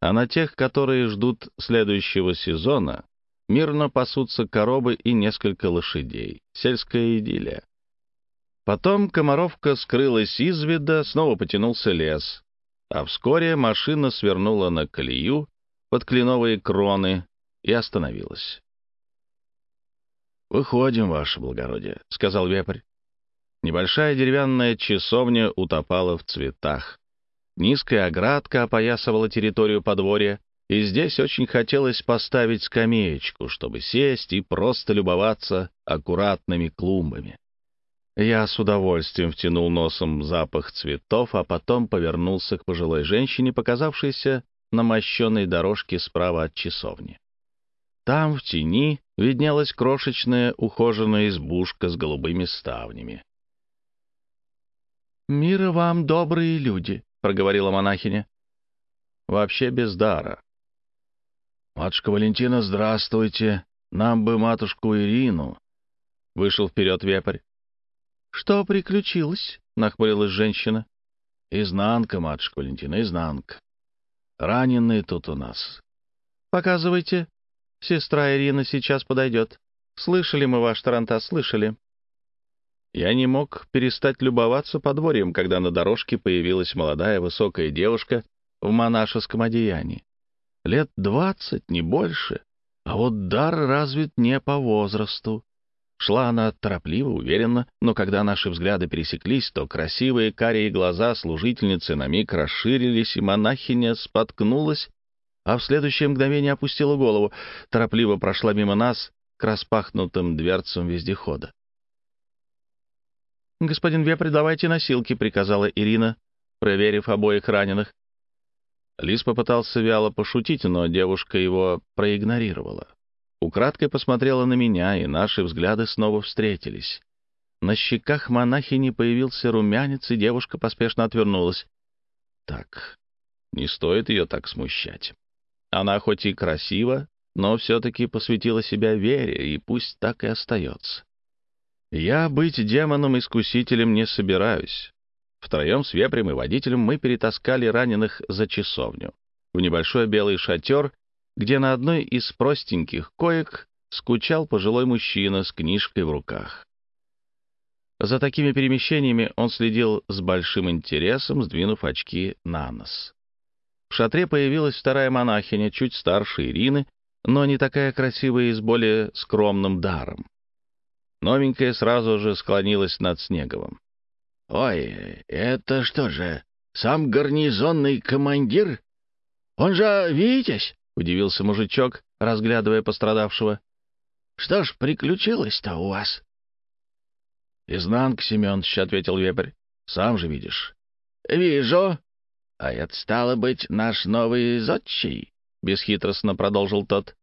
а на тех, которые ждут следующего сезона, мирно пасутся коробы и несколько лошадей. Сельская идиллия. Потом Комаровка скрылась из вида, снова потянулся лес, а вскоре машина свернула на колею, под кленовые кроны и остановилась. «Выходим, ваше благородие», — сказал вепрь. Небольшая деревянная часовня утопала в цветах. Низкая оградка опоясывала территорию подворья, и здесь очень хотелось поставить скамеечку, чтобы сесть и просто любоваться аккуратными клумбами. Я с удовольствием втянул носом запах цветов, а потом повернулся к пожилой женщине, показавшейся на мощенной дорожке справа от часовни. Там, в тени, виднелась крошечная ухоженная избушка с голубыми ставнями. «Мира вам, добрые люди», — проговорила монахиня. «Вообще без дара». «Матушка Валентина, здравствуйте. Нам бы матушку Ирину», — вышел вперед вепрь. «Что приключилось?» — нахмурилась женщина. «Изнанка, матушка Валентина, изнанка. Раненые тут у нас. Показывайте. Сестра Ирина сейчас подойдет. Слышали мы ваш тарантас, слышали. Я не мог перестать любоваться подворьем, когда на дорожке появилась молодая высокая девушка в монашеском одеянии. Лет двадцать, не больше. А вот дар развит не по возрасту. Шла она торопливо, уверенно, но когда наши взгляды пересеклись, то красивые карие глаза служительницы на миг расширились, и монахиня споткнулась, а в следующее мгновение опустила голову, торопливо прошла мимо нас к распахнутым дверцам вездехода. «Господин Вепрь, давайте носилки», — приказала Ирина, проверив обоих раненых. Лис попытался вяло пошутить, но девушка его проигнорировала. Украдкой посмотрела на меня, и наши взгляды снова встретились. На щеках монахини появился румянец, и девушка поспешно отвернулась. Так, не стоит ее так смущать. Она хоть и красива, но все-таки посвятила себя вере, и пусть так и остается. Я быть демоном-искусителем не собираюсь. Втроем с вепрем и водителем мы перетаскали раненых за часовню, в небольшой белый шатер, где на одной из простеньких коек скучал пожилой мужчина с книжкой в руках. За такими перемещениями он следил с большим интересом, сдвинув очки на нос. В шатре появилась вторая монахиня, чуть старше Ирины, но не такая красивая и с более скромным даром. Новенькая сразу же склонилась над Снеговым. «Ой, это что же, сам гарнизонный командир? Он же Витязь!» — удивился мужичок, разглядывая пострадавшего. «Что ж приключилось-то у вас?» «Изнанка, Семенович», — ответил вепрь. «Сам же видишь». «Вижу. А это, стало быть, наш новый зодчий», — бесхитростно продолжил тот.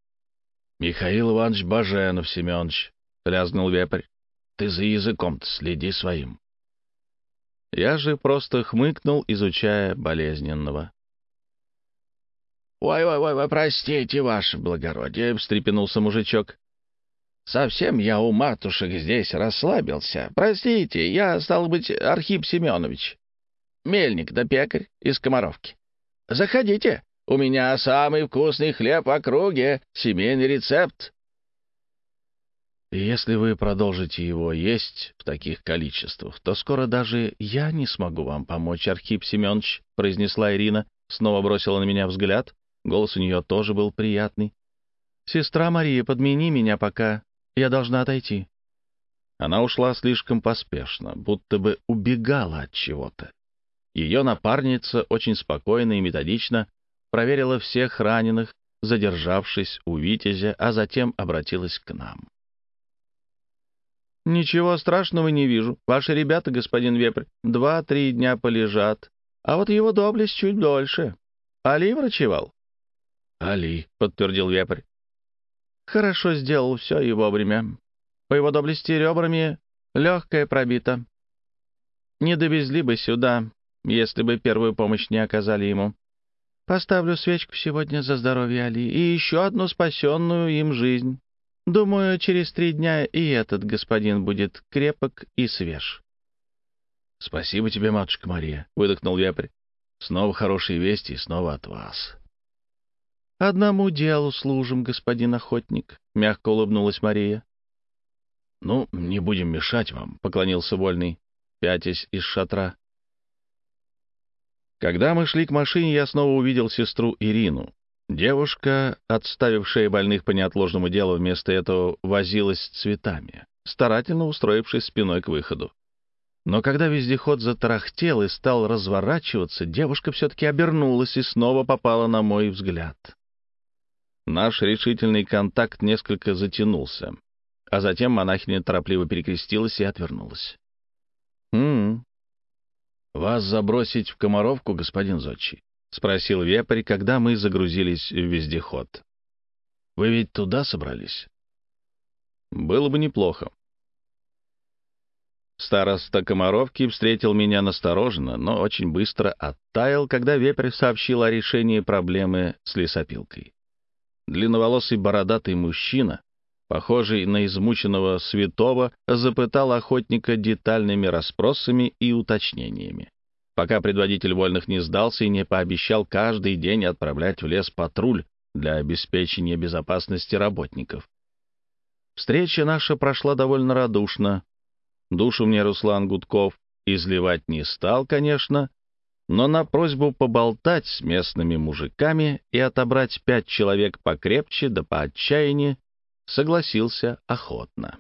«Михаил Иванович Баженов, Семенович», — лязнул вепрь. «Ты за языком-то следи своим». Я же просто хмыкнул, изучая болезненного. «Ой-ой-ой, простите, ваше благородие», — встрепенулся мужичок. Совсем я у матушек здесь расслабился. Простите, я, стал быть, Архип Семенович. Мельник да пекарь из Комаровки. Заходите, у меня самый вкусный хлеб в округе, семейный рецепт. Если вы продолжите его есть в таких количествах, то скоро даже я не смогу вам помочь, Архип Семенович, — произнесла Ирина, снова бросила на меня взгляд. Голос у нее тоже был приятный. «Сестра Мария, подмени меня пока. Я должна отойти». Она ушла слишком поспешно, будто бы убегала от чего-то. Ее напарница очень спокойно и методично проверила всех раненых, задержавшись у Витязя, а затем обратилась к нам. «Ничего страшного не вижу. Ваши ребята, господин Вепрь, два-три дня полежат, а вот его доблесть чуть дольше. Али врачевал?» «Али», — подтвердил Вепрь. Хорошо сделал все и вовремя. По его доблести ребрами легкое пробито. Не довезли бы сюда, если бы первую помощь не оказали ему. Поставлю свечку сегодня за здоровье Али и еще одну спасенную им жизнь. Думаю, через три дня и этот господин будет крепок и свеж. — Спасибо тебе, матушка Мария, — выдохнул вепрь. — Снова хорошие вести и снова от вас. «Одному делу служим, господин охотник», — мягко улыбнулась Мария. «Ну, не будем мешать вам», — поклонился Вольный, пятясь из шатра. Когда мы шли к машине, я снова увидел сестру Ирину. Девушка, отставившая больных по неотложному делу, вместо этого возилась с цветами, старательно устроившись спиной к выходу. Но когда вездеход затарахтел и стал разворачиваться, девушка все-таки обернулась и снова попала на мой взгляд. Наш решительный контакт несколько затянулся, а затем монахиня торопливо перекрестилась и отвернулась. «М-м. Вас забросить в Комаровку, господин Зодчий?» — спросил вепрь, когда мы загрузились в вездеход. «Вы ведь туда собрались?» «Было бы неплохо». Староста Комаровки встретил меня настороженно, но очень быстро оттаял, когда вепрь сообщил о решении проблемы с лесопилкой. Длинноволосый бородатый мужчина, похожий на измученного святого, запытал охотника детальными расспросами и уточнениями, пока предводитель вольных не сдался и не пообещал каждый день отправлять в лес патруль для обеспечения безопасности работников. Встреча наша прошла довольно радушно. Душу мне Руслан Гудков изливать не стал, конечно, но на просьбу поболтать с местными мужиками и отобрать пять человек покрепче да по отчаянию согласился охотно.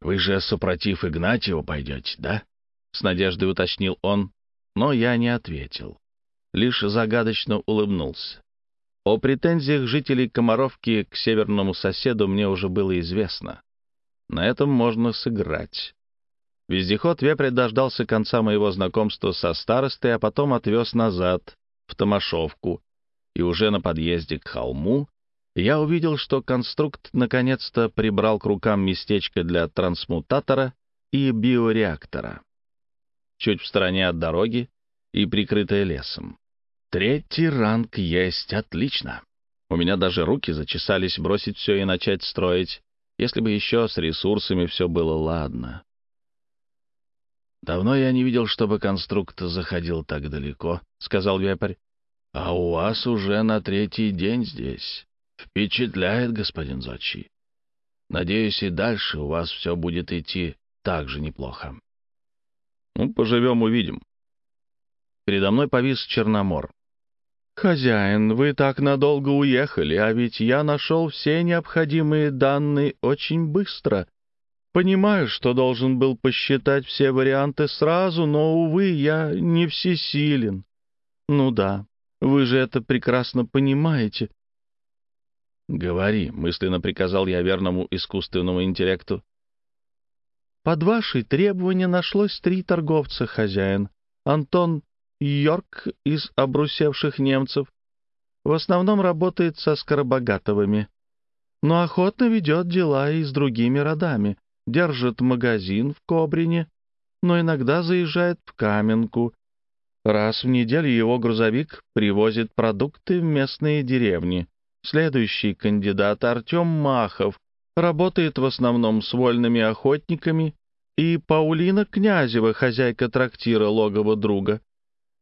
«Вы же, супротив Игнатьева, пойдете, да?» — с надеждой уточнил он, но я не ответил, лишь загадочно улыбнулся. О претензиях жителей Комаровки к северному соседу мне уже было известно. На этом можно сыграть. Вездеход вепря дождался конца моего знакомства со старостой, а потом отвез назад, в Томашовку, и уже на подъезде к холму я увидел, что конструкт наконец-то прибрал к рукам местечко для трансмутатора и биореактора. Чуть в стороне от дороги и прикрытая лесом. Третий ранг есть, отлично. У меня даже руки зачесались бросить все и начать строить, если бы еще с ресурсами все было ладно. «Давно я не видел, чтобы конструкт заходил так далеко», — сказал вепрь. «А у вас уже на третий день здесь. Впечатляет, господин Зодчий. Надеюсь, и дальше у вас все будет идти так же неплохо». «Ну, поживем, увидим». Передо мной повис Черномор. «Хозяин, вы так надолго уехали, а ведь я нашел все необходимые данные очень быстро. Понимаю, что должен был посчитать все варианты сразу, но, увы, я не всесилен. Ну да, вы же это прекрасно понимаете». «Говори», — мысленно приказал я верному искусственному интеллекту. «Под ваши требования нашлось три торговца, хозяин. Антон Йорк из обрусевших немцев. В основном работает со Скоробогатовыми, но охотно ведет дела и с другими родами. Держит магазин в Кобрине, но иногда заезжает в Каменку. Раз в неделю его грузовик привозит продукты в местные деревни. Следующий кандидат Артем Махов работает в основном с вольными охотниками, и Паулина Князева, хозяйка трактира логово друга.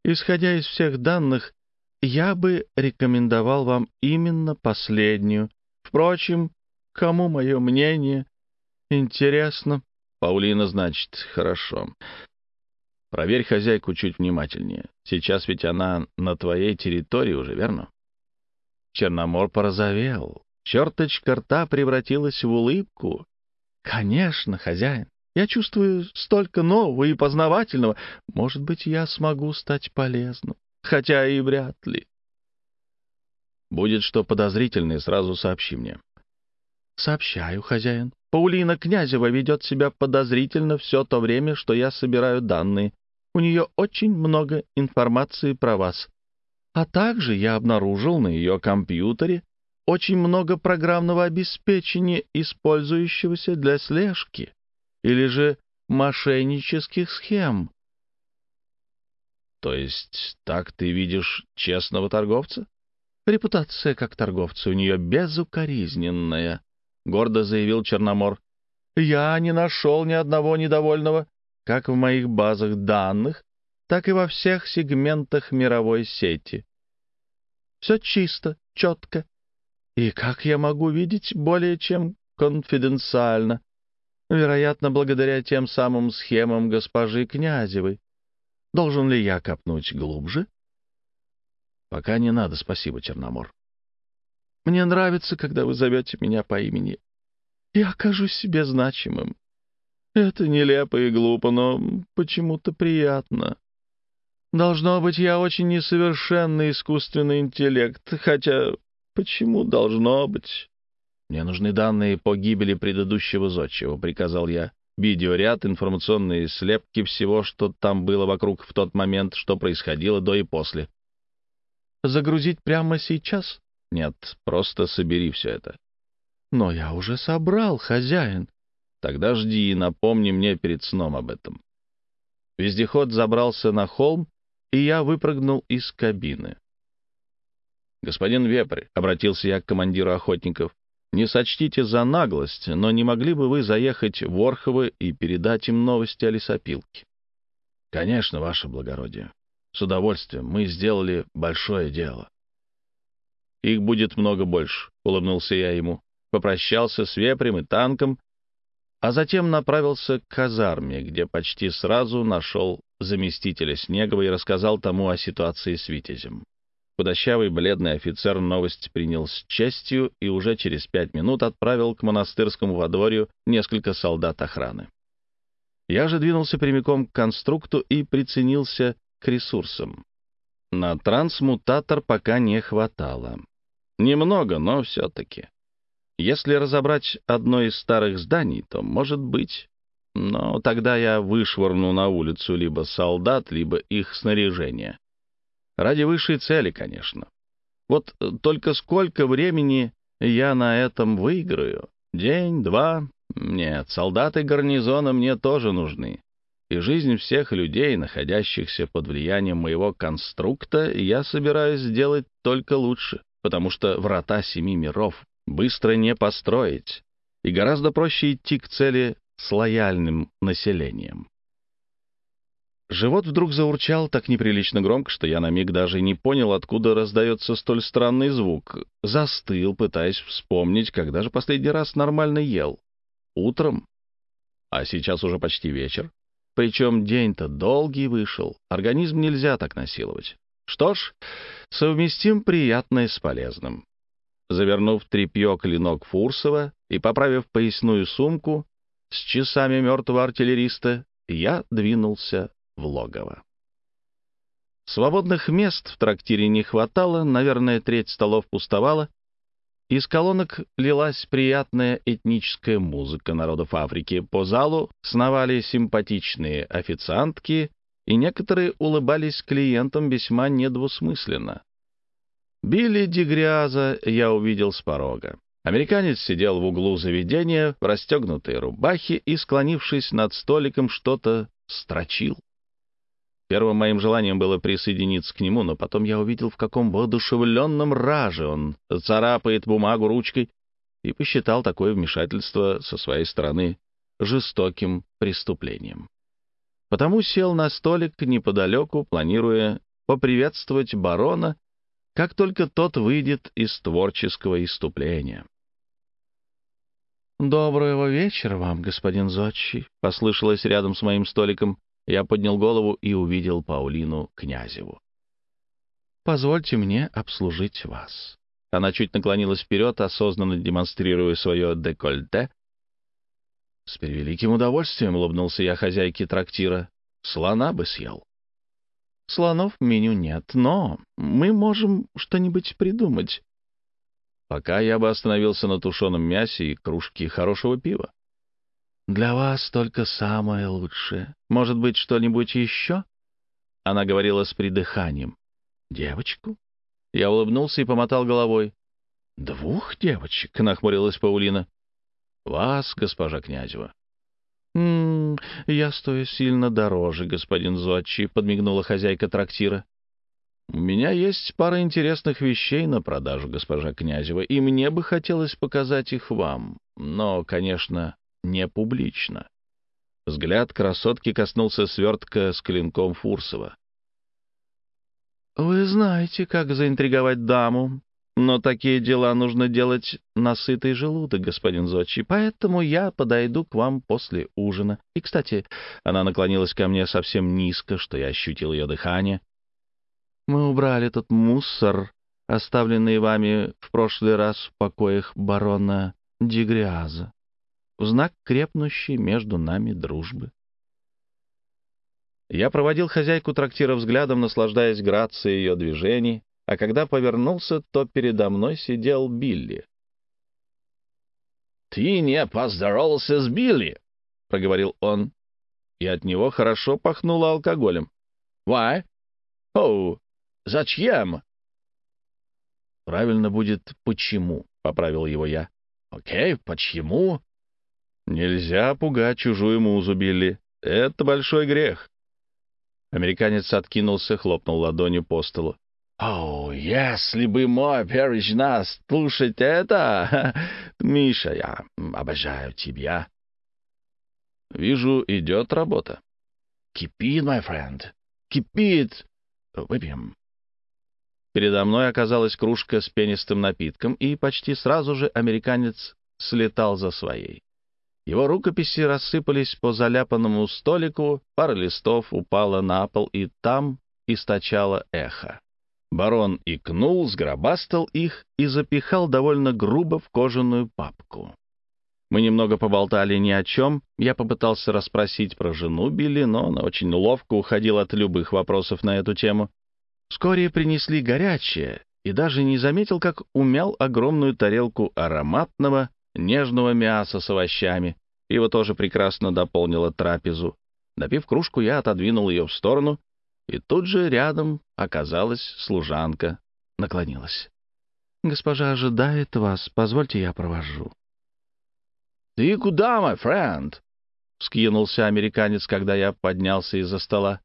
Исходя из всех данных, я бы рекомендовал вам именно последнюю. Впрочем, кому мое мнение? Интересно. Паулина, значит, хорошо. Проверь хозяйку чуть внимательнее. Сейчас ведь она на твоей территории уже, верно? Черномор порозовел. Черточка рта превратилась в улыбку. Конечно, хозяин. Я чувствую столько нового и познавательного. Может быть, я смогу стать полезным, хотя и вряд ли. Будет что подозрительное, сразу сообщи мне. Сообщаю, хозяин. Паулина Князева ведет себя подозрительно все то время, что я собираю данные. У нее очень много информации про вас. А также я обнаружил на ее компьютере очень много программного обеспечения, использующегося для слежки или же мошеннических схем. То есть так ты видишь честного торговца? Репутация как торговца у нее безукоризненная, — гордо заявил Черномор. Я не нашел ни одного недовольного, как в моих базах данных, так и во всех сегментах мировой сети. Все чисто, четко. И, как я могу видеть, более чем конфиденциально вероятно, благодаря тем самым схемам госпожи Князевой. Должен ли я копнуть глубже? Пока не надо, спасибо, Черномор. Мне нравится, когда вы зовете меня по имени. Я окажусь себе значимым. Это нелепо и глупо, но почему-то приятно. Должно быть, я очень несовершенный искусственный интеллект, хотя почему должно быть? «Мне нужны данные по гибели предыдущего зодчего», — приказал я. Видеоряд, информационные слепки всего, что там было вокруг в тот момент, что происходило до и после. «Загрузить прямо сейчас?» «Нет, просто собери все это». «Но я уже собрал, хозяин». «Тогда жди и напомни мне перед сном об этом». Вездеход забрался на холм, и я выпрыгнул из кабины. «Господин Вепрь», — обратился я к командиру охотников, не сочтите за наглость, но не могли бы вы заехать в Орхово и передать им новости о лесопилке? — Конечно, ваше благородие. С удовольствием. Мы сделали большое дело. — Их будет много больше, — улыбнулся я ему. Попрощался с вепрем и танком, а затем направился к казарме, где почти сразу нашел заместителя Снегова и рассказал тому о ситуации с Витязем. Худощавый бледный офицер новость принял с честью и уже через пять минут отправил к монастырскому водворью несколько солдат охраны. Я же двинулся прямиком к конструкту и приценился к ресурсам. На трансмутатор пока не хватало. Немного, но все-таки. Если разобрать одно из старых зданий, то, может быть... Но тогда я вышвырну на улицу либо солдат, либо их снаряжение. Ради высшей цели, конечно. Вот только сколько времени я на этом выиграю? День, два, Нет, солдаты гарнизона мне тоже нужны. И жизнь всех людей, находящихся под влиянием моего конструкта, я собираюсь сделать только лучше, потому что врата семи миров быстро не построить, и гораздо проще идти к цели с лояльным населением. Живот вдруг заурчал так неприлично громко, что я на миг даже не понял, откуда раздается столь странный звук. Застыл, пытаясь вспомнить, когда же последний раз нормально ел. Утром? А сейчас уже почти вечер. Причем день-то долгий вышел. Организм нельзя так насиловать. Что ж, совместим приятное с полезным. Завернув тряпье клинок Фурсова и поправив поясную сумку с часами мертвого артиллериста, я двинулся в логово. Свободных мест в трактире не хватало, наверное, треть столов пустовала. Из колонок лилась приятная этническая музыка народов Африки. По залу сновали симпатичные официантки, и некоторые улыбались клиентам весьма недвусмысленно. Билли Дегряза я увидел с порога. Американец сидел в углу заведения в расстегнутой рубахе и, склонившись над столиком, что-то строчил. Первым моим желанием было присоединиться к нему, но потом я увидел, в каком воодушевленном раже он царапает бумагу ручкой, и посчитал такое вмешательство со своей стороны жестоким преступлением. Потому сел на столик неподалеку, планируя поприветствовать барона, как только тот выйдет из творческого иступления. «Доброго вечера вам, господин Зодчий», — послышалось рядом с моим столиком. Я поднял голову и увидел Паулину Князеву. «Позвольте мне обслужить вас». Она чуть наклонилась вперед, осознанно демонстрируя свое декольте. «С превеликим удовольствием», — улыбнулся я хозяйке трактира. «Слона бы съел». «Слонов в меню нет, но мы можем что-нибудь придумать». Пока я бы остановился на тушеном мясе и кружке хорошего пива. «Для вас только самое лучшее. Может быть, что-нибудь еще?» Она говорила с придыханием. «Девочку?» Я улыбнулся и помотал головой. «Двух девочек?» — нахмурилась Паулина. «Вас, госпожа Князева». «М -м, «Я стою сильно дороже, господин Зодчий», — подмигнула хозяйка трактира. «У меня есть пара интересных вещей на продажу, госпожа Князева, и мне бы хотелось показать их вам. Но, конечно, не публично. Взгляд красотки коснулся свертка с клинком Фурсова. «Вы знаете, как заинтриговать даму, но такие дела нужно делать на сытый желудок, господин Зодчий, поэтому я подойду к вам после ужина. И, кстати, она наклонилась ко мне совсем низко, что я ощутил ее дыхание. Мы убрали тот мусор, оставленный вами в прошлый раз в покоях барона Дегриаза в знак крепнущей между нами дружбы. Я проводил хозяйку трактира взглядом, наслаждаясь грацией ее движений, а когда повернулся, то передо мной сидел Билли. «Ты не поздоровался с Билли!» — проговорил он, и от него хорошо пахнуло алкоголем. «Why? Оу, зачем?» «Правильно будет «почему», — поправил его я. «Окей, почему?» Нельзя пугать чужую музу, Билли. Это большой грех. Американец откинулся, хлопнул ладонью по столу. «О, если бы мой перечь нас слушать это! Миша, я обожаю тебя!» «Вижу, идет работа». «Кипит, мой френд, кипит! Выпьем!» Передо мной оказалась кружка с пенистым напитком, и почти сразу же американец слетал за своей. Его рукописи рассыпались по заляпанному столику, пара листов упала на пол, и там источало эхо. Барон икнул, сгробастал их и запихал довольно грубо в кожаную папку. Мы немного поболтали ни о чем. Я попытался расспросить про жену Билли, но она очень ловко уходила от любых вопросов на эту тему. Вскоре принесли горячее, и даже не заметил, как умял огромную тарелку ароматного, нежного мяса с овощами. Пиво тоже прекрасно дополнило трапезу. Допив кружку, я отодвинул ее в сторону, и тут же рядом оказалась служанка. Наклонилась. «Госпожа ожидает вас. Позвольте, я провожу». «Ты куда, мой френд?» — скинулся американец, когда я поднялся из-за стола.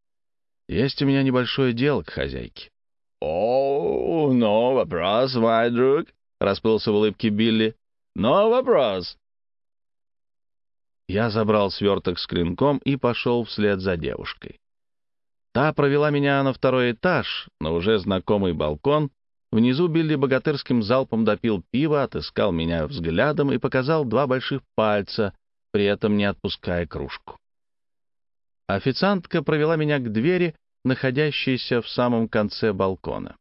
«Есть у меня небольшое дело к хозяйке». «О, но вопрос, мой друг», — расплылся в улыбке Билли. «Но вопрос». Я забрал сверток с клинком и пошел вслед за девушкой. Та провела меня на второй этаж, на уже знакомый балкон. Внизу Билли богатырским залпом допил пиво, отыскал меня взглядом и показал два больших пальца, при этом не отпуская кружку. Официантка провела меня к двери, находящейся в самом конце балкона.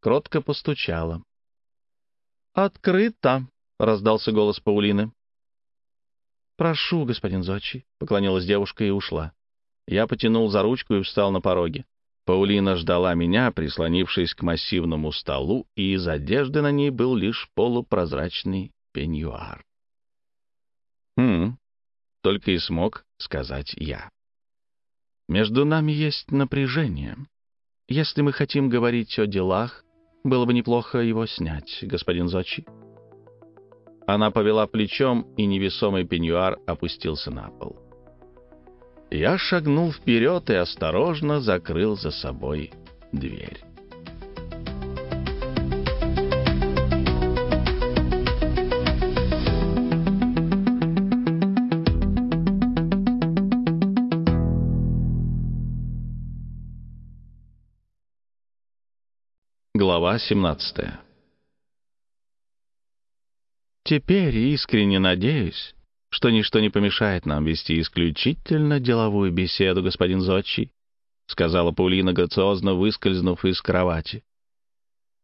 Кротко постучала. «Открыто!» — раздался голос Паулины. «Прошу, господин Зочи», — поклонилась девушка и ушла. Я потянул за ручку и встал на пороге. Паулина ждала меня, прислонившись к массивному столу, и из одежды на ней был лишь полупрозрачный пеньюар. «Хм», — только и смог сказать я. «Между нами есть напряжение. Если мы хотим говорить о делах, было бы неплохо его снять, господин Зочи». Она повела плечом, и невесомый пеньюар опустился на пол. Я шагнул вперед и осторожно закрыл за собой дверь. Глава 17 Теперь искренне надеюсь, что ничто не помешает нам вести исключительно деловую беседу, господин Зодчий», — сказала Паулина, грациозно выскользнув из кровати.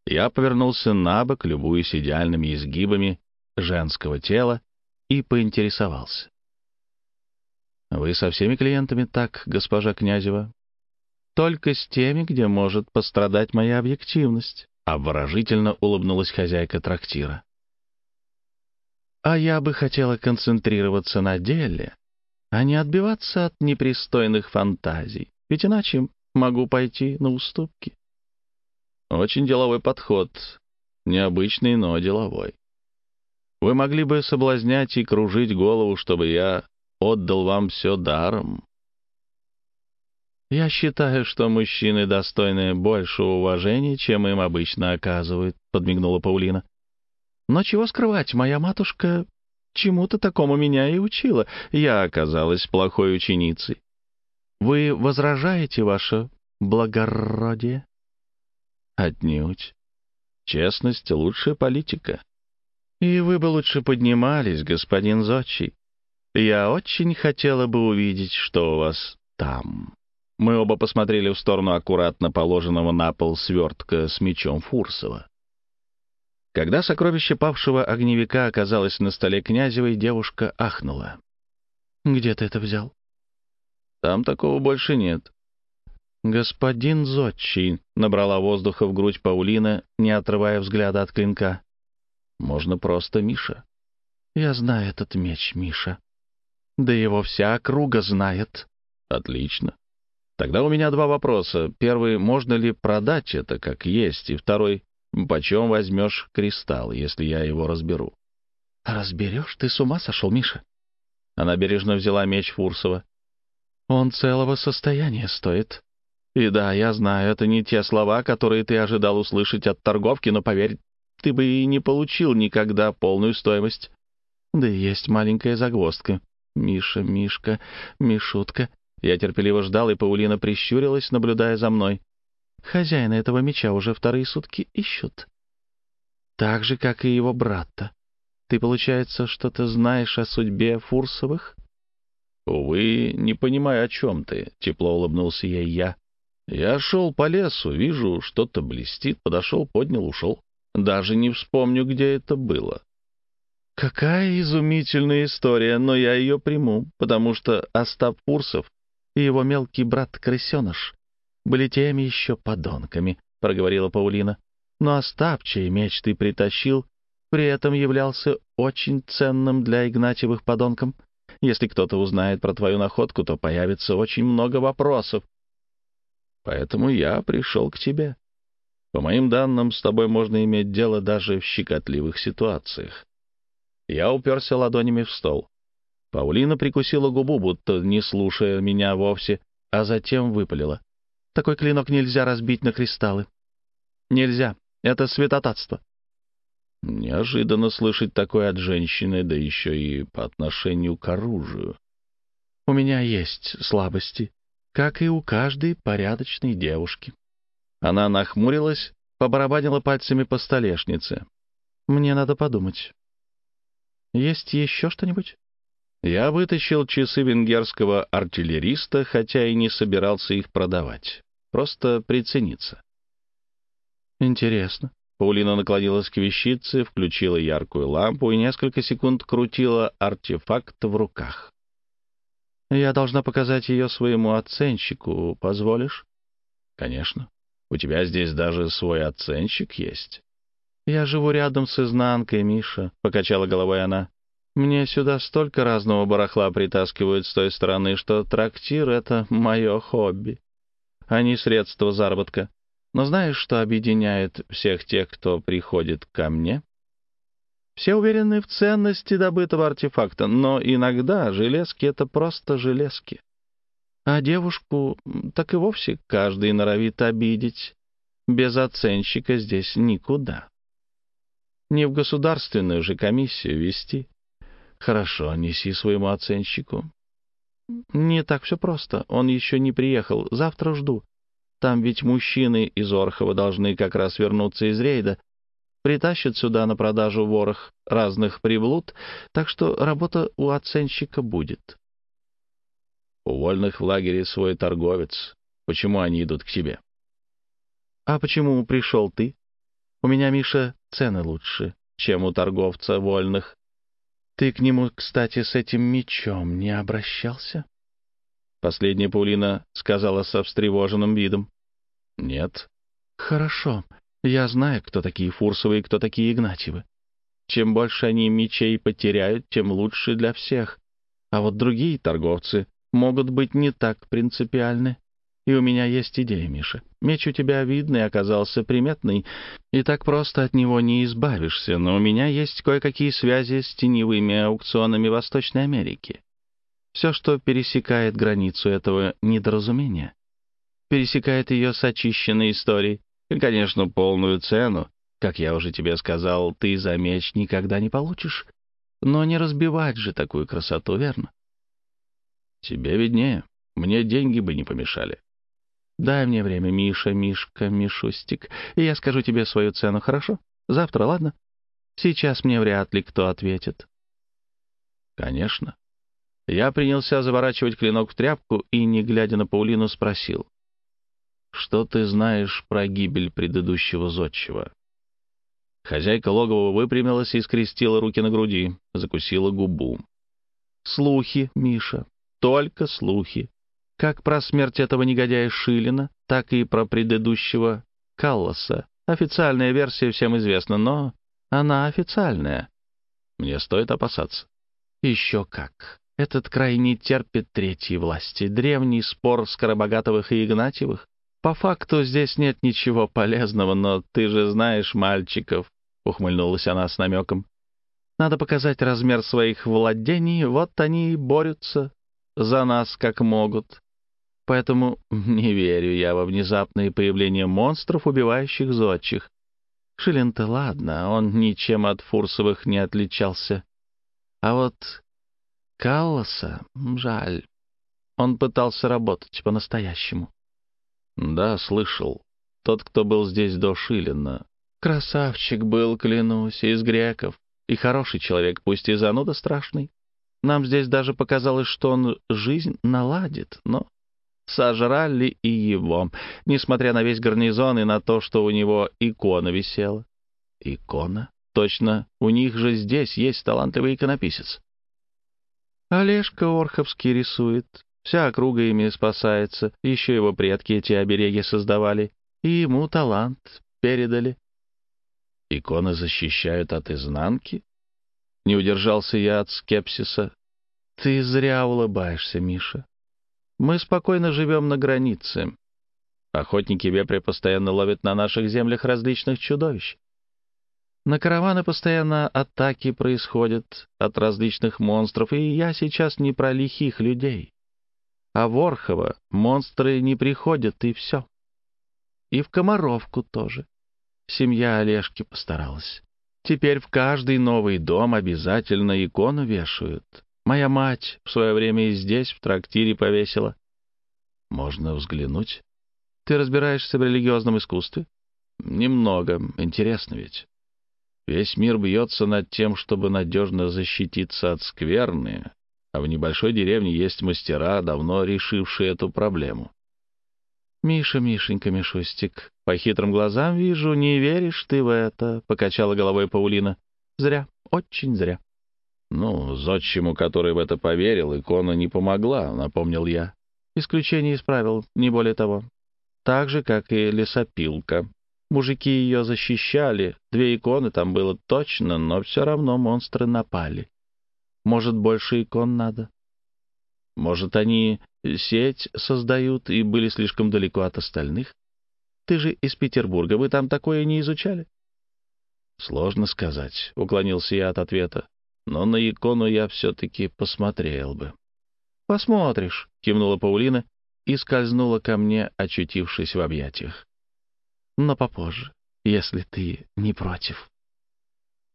Я повернулся на бок, любуясь идеальными изгибами женского тела, и поинтересовался. «Вы со всеми клиентами так, госпожа Князева?» «Только с теми, где может пострадать моя объективность», — обворожительно улыбнулась хозяйка трактира. А я бы хотела концентрироваться на деле, а не отбиваться от непристойных фантазий, ведь иначе могу пойти на уступки. Очень деловой подход, необычный, но деловой. Вы могли бы соблазнять и кружить голову, чтобы я отдал вам все даром. Я считаю, что мужчины достойны большего уважения, чем им обычно оказывают, подмигнула Паулина. Но чего скрывать, моя матушка чему-то такому меня и учила. Я оказалась плохой ученицей. Вы возражаете, ваше благородие? Отнюдь. Честность — лучшая политика. И вы бы лучше поднимались, господин Зочи. Я очень хотела бы увидеть, что у вас там. Мы оба посмотрели в сторону аккуратно положенного на пол свертка с мечом Фурсова. Когда сокровище павшего огневика оказалось на столе Князевой, девушка ахнула. «Где ты это взял?» «Там такого больше нет». «Господин Зодчий», — набрала воздуха в грудь Паулина, не отрывая взгляда от клинка. «Можно просто Миша». «Я знаю этот меч, Миша. Да его вся округа знает». «Отлично. Тогда у меня два вопроса. Первый, можно ли продать это как есть? И второй, Почем возьмешь кристалл, если я его разберу? — Разберешь? Ты с ума сошел, Миша? Она бережно взяла меч Фурсова. — Он целого состояния стоит. И да, я знаю, это не те слова, которые ты ожидал услышать от торговки, но поверь, ты бы и не получил никогда полную стоимость. Да и есть маленькая загвоздка. Миша, Мишка, Мишутка. Я терпеливо ждал, и Паулина прищурилась, наблюдая за мной. Хозяина этого меча уже вторые сутки ищут. Так же, как и его брата. Ты, получается, что-то знаешь о судьбе Фурсовых? Увы, не понимаю, о чем ты, — тепло улыбнулся ей я. Я шел по лесу, вижу, что-то блестит, подошел, поднял, ушел. Даже не вспомню, где это было. Какая изумительная история, но я ее приму, потому что Остап Фурсов и его мелкий брат-крысеныш были теми еще подонками», — проговорила Паулина. «Но Остап, чей меч ты притащил, при этом являлся очень ценным для Игнатьевых подонком. Если кто-то узнает про твою находку, то появится очень много вопросов. Поэтому я пришел к тебе. По моим данным, с тобой можно иметь дело даже в щекотливых ситуациях. Я уперся ладонями в стол. Паулина прикусила губу, будто не слушая меня вовсе, а затем выпалила. «Такой клинок нельзя разбить на кристаллы. Нельзя. Это святотатство». Неожиданно слышать такое от женщины, да еще и по отношению к оружию. «У меня есть слабости, как и у каждой порядочной девушки». Она нахмурилась, побарабанила пальцами по столешнице. «Мне надо подумать. Есть еще что-нибудь?» Я вытащил часы венгерского артиллериста, хотя и не собирался их продавать. Просто прицениться. Интересно. Паулина наклонилась к вещице, включила яркую лампу и несколько секунд крутила артефакт в руках. «Я должна показать ее своему оценщику. Позволишь?» «Конечно. У тебя здесь даже свой оценщик есть». «Я живу рядом с изнанкой, Миша», — покачала головой она. Мне сюда столько разного барахла притаскивают с той стороны, что трактир — это мое хобби, а не средство заработка. Но знаешь, что объединяет всех тех, кто приходит ко мне? Все уверены в ценности добытого артефакта, но иногда железки — это просто железки. А девушку так и вовсе каждый норовит обидеть. Без оценщика здесь никуда. Не в государственную же комиссию вести. Хорошо, неси своему оценщику. Не так все просто. Он еще не приехал. Завтра жду. Там ведь мужчины из Орхова должны как раз вернуться из рейда. Притащат сюда на продажу ворох разных приблуд, так что работа у оценщика будет. У вольных в лагере свой торговец. Почему они идут к тебе? А почему пришел ты? У меня, Миша, цены лучше, чем у торговца вольных. Ты к нему, кстати, с этим мечом не обращался? Последняя Паулина сказала со встревоженным видом. Нет. Хорошо. Я знаю, кто такие Фурсовы и кто такие Игнатьевы. Чем больше они мечей потеряют, тем лучше для всех. А вот другие торговцы могут быть не так принципиальны. И у меня есть идея, Миша. Меч у тебя видный оказался приметный, и так просто от него не избавишься, но у меня есть кое-какие связи с теневыми аукционами Восточной Америки. Все, что пересекает границу этого недоразумения, пересекает ее с очищенной историей, и, конечно, полную цену. Как я уже тебе сказал, ты за меч никогда не получишь. Но не разбивать же такую красоту, верно? Тебе виднее. Мне деньги бы не помешали. Дай мне время, Миша, Мишка, Мишустик, и я скажу тебе свою цену, хорошо? Завтра, ладно? Сейчас мне вряд ли кто ответит. Конечно. Я принялся заворачивать клинок в тряпку и, не глядя на Паулину, спросил. «Что ты знаешь про гибель предыдущего зодчего?» Хозяйка логова выпрямилась и скрестила руки на груди, закусила губу. «Слухи, Миша, только слухи как про смерть этого негодяя Шилина, так и про предыдущего Калласа. Официальная версия всем известна, но она официальная. Мне стоит опасаться. Еще как. Этот край не терпит третьей власти. Древний спор Скоробогатовых и Игнатьевых. По факту здесь нет ничего полезного, но ты же знаешь мальчиков, — ухмыльнулась она с намеком. Надо показать размер своих владений, вот они и борются за нас как могут. Поэтому не верю я во внезапное появление монстров, убивающих зодчих. Шилин-то ладно, он ничем от Фурсовых не отличался. А вот Калласа жаль. Он пытался работать по-настоящему. Да, слышал. Тот, кто был здесь до Шилина. Красавчик был, клянусь, из греков. И хороший человек, пусть и зануда страшный. Нам здесь даже показалось, что он жизнь наладит, но сожрали и его, несмотря на весь гарнизон и на то, что у него икона висела. Икона? Точно, у них же здесь есть талантливый иконописец. Олежка Орховский рисует, вся округа ими спасается, еще его предки эти обереги создавали, и ему талант передали. Иконы защищают от изнанки? Не удержался я от скепсиса. Ты зря улыбаешься, Миша. Мы спокойно живем на границе. Охотники вепри постоянно ловят на наших землях различных чудовищ. На караваны постоянно атаки происходят от различных монстров, и я сейчас не про лихих людей. А в Орхово монстры не приходят, и все. И в Комаровку тоже. Семья Олежки постаралась. Теперь в каждый новый дом обязательно икону вешают. Моя мать в свое время и здесь, в трактире, повесила. Можно взглянуть. Ты разбираешься в религиозном искусстве? Немного. Интересно ведь. Весь мир бьется над тем, чтобы надежно защититься от скверны, а в небольшой деревне есть мастера, давно решившие эту проблему. «Миша, Мишенька, Мишустик, по хитрым глазам вижу, не веришь ты в это», — покачала головой Паулина. «Зря, очень зря». «Ну, зодчему, который в это поверил, икона не помогла», — напомнил я. «Исключение исправил, не более того. Так же, как и лесопилка. Мужики ее защищали, две иконы там было точно, но все равно монстры напали. Может, больше икон надо? Может, они сеть создают и были слишком далеко от остальных? Ты же из Петербурга, вы там такое не изучали? Сложно сказать, уклонился я от ответа, но на икону я все-таки посмотрел бы. Посмотришь, кивнула Паулина и скользнула ко мне, очутившись в объятиях. Но попозже, если ты не против.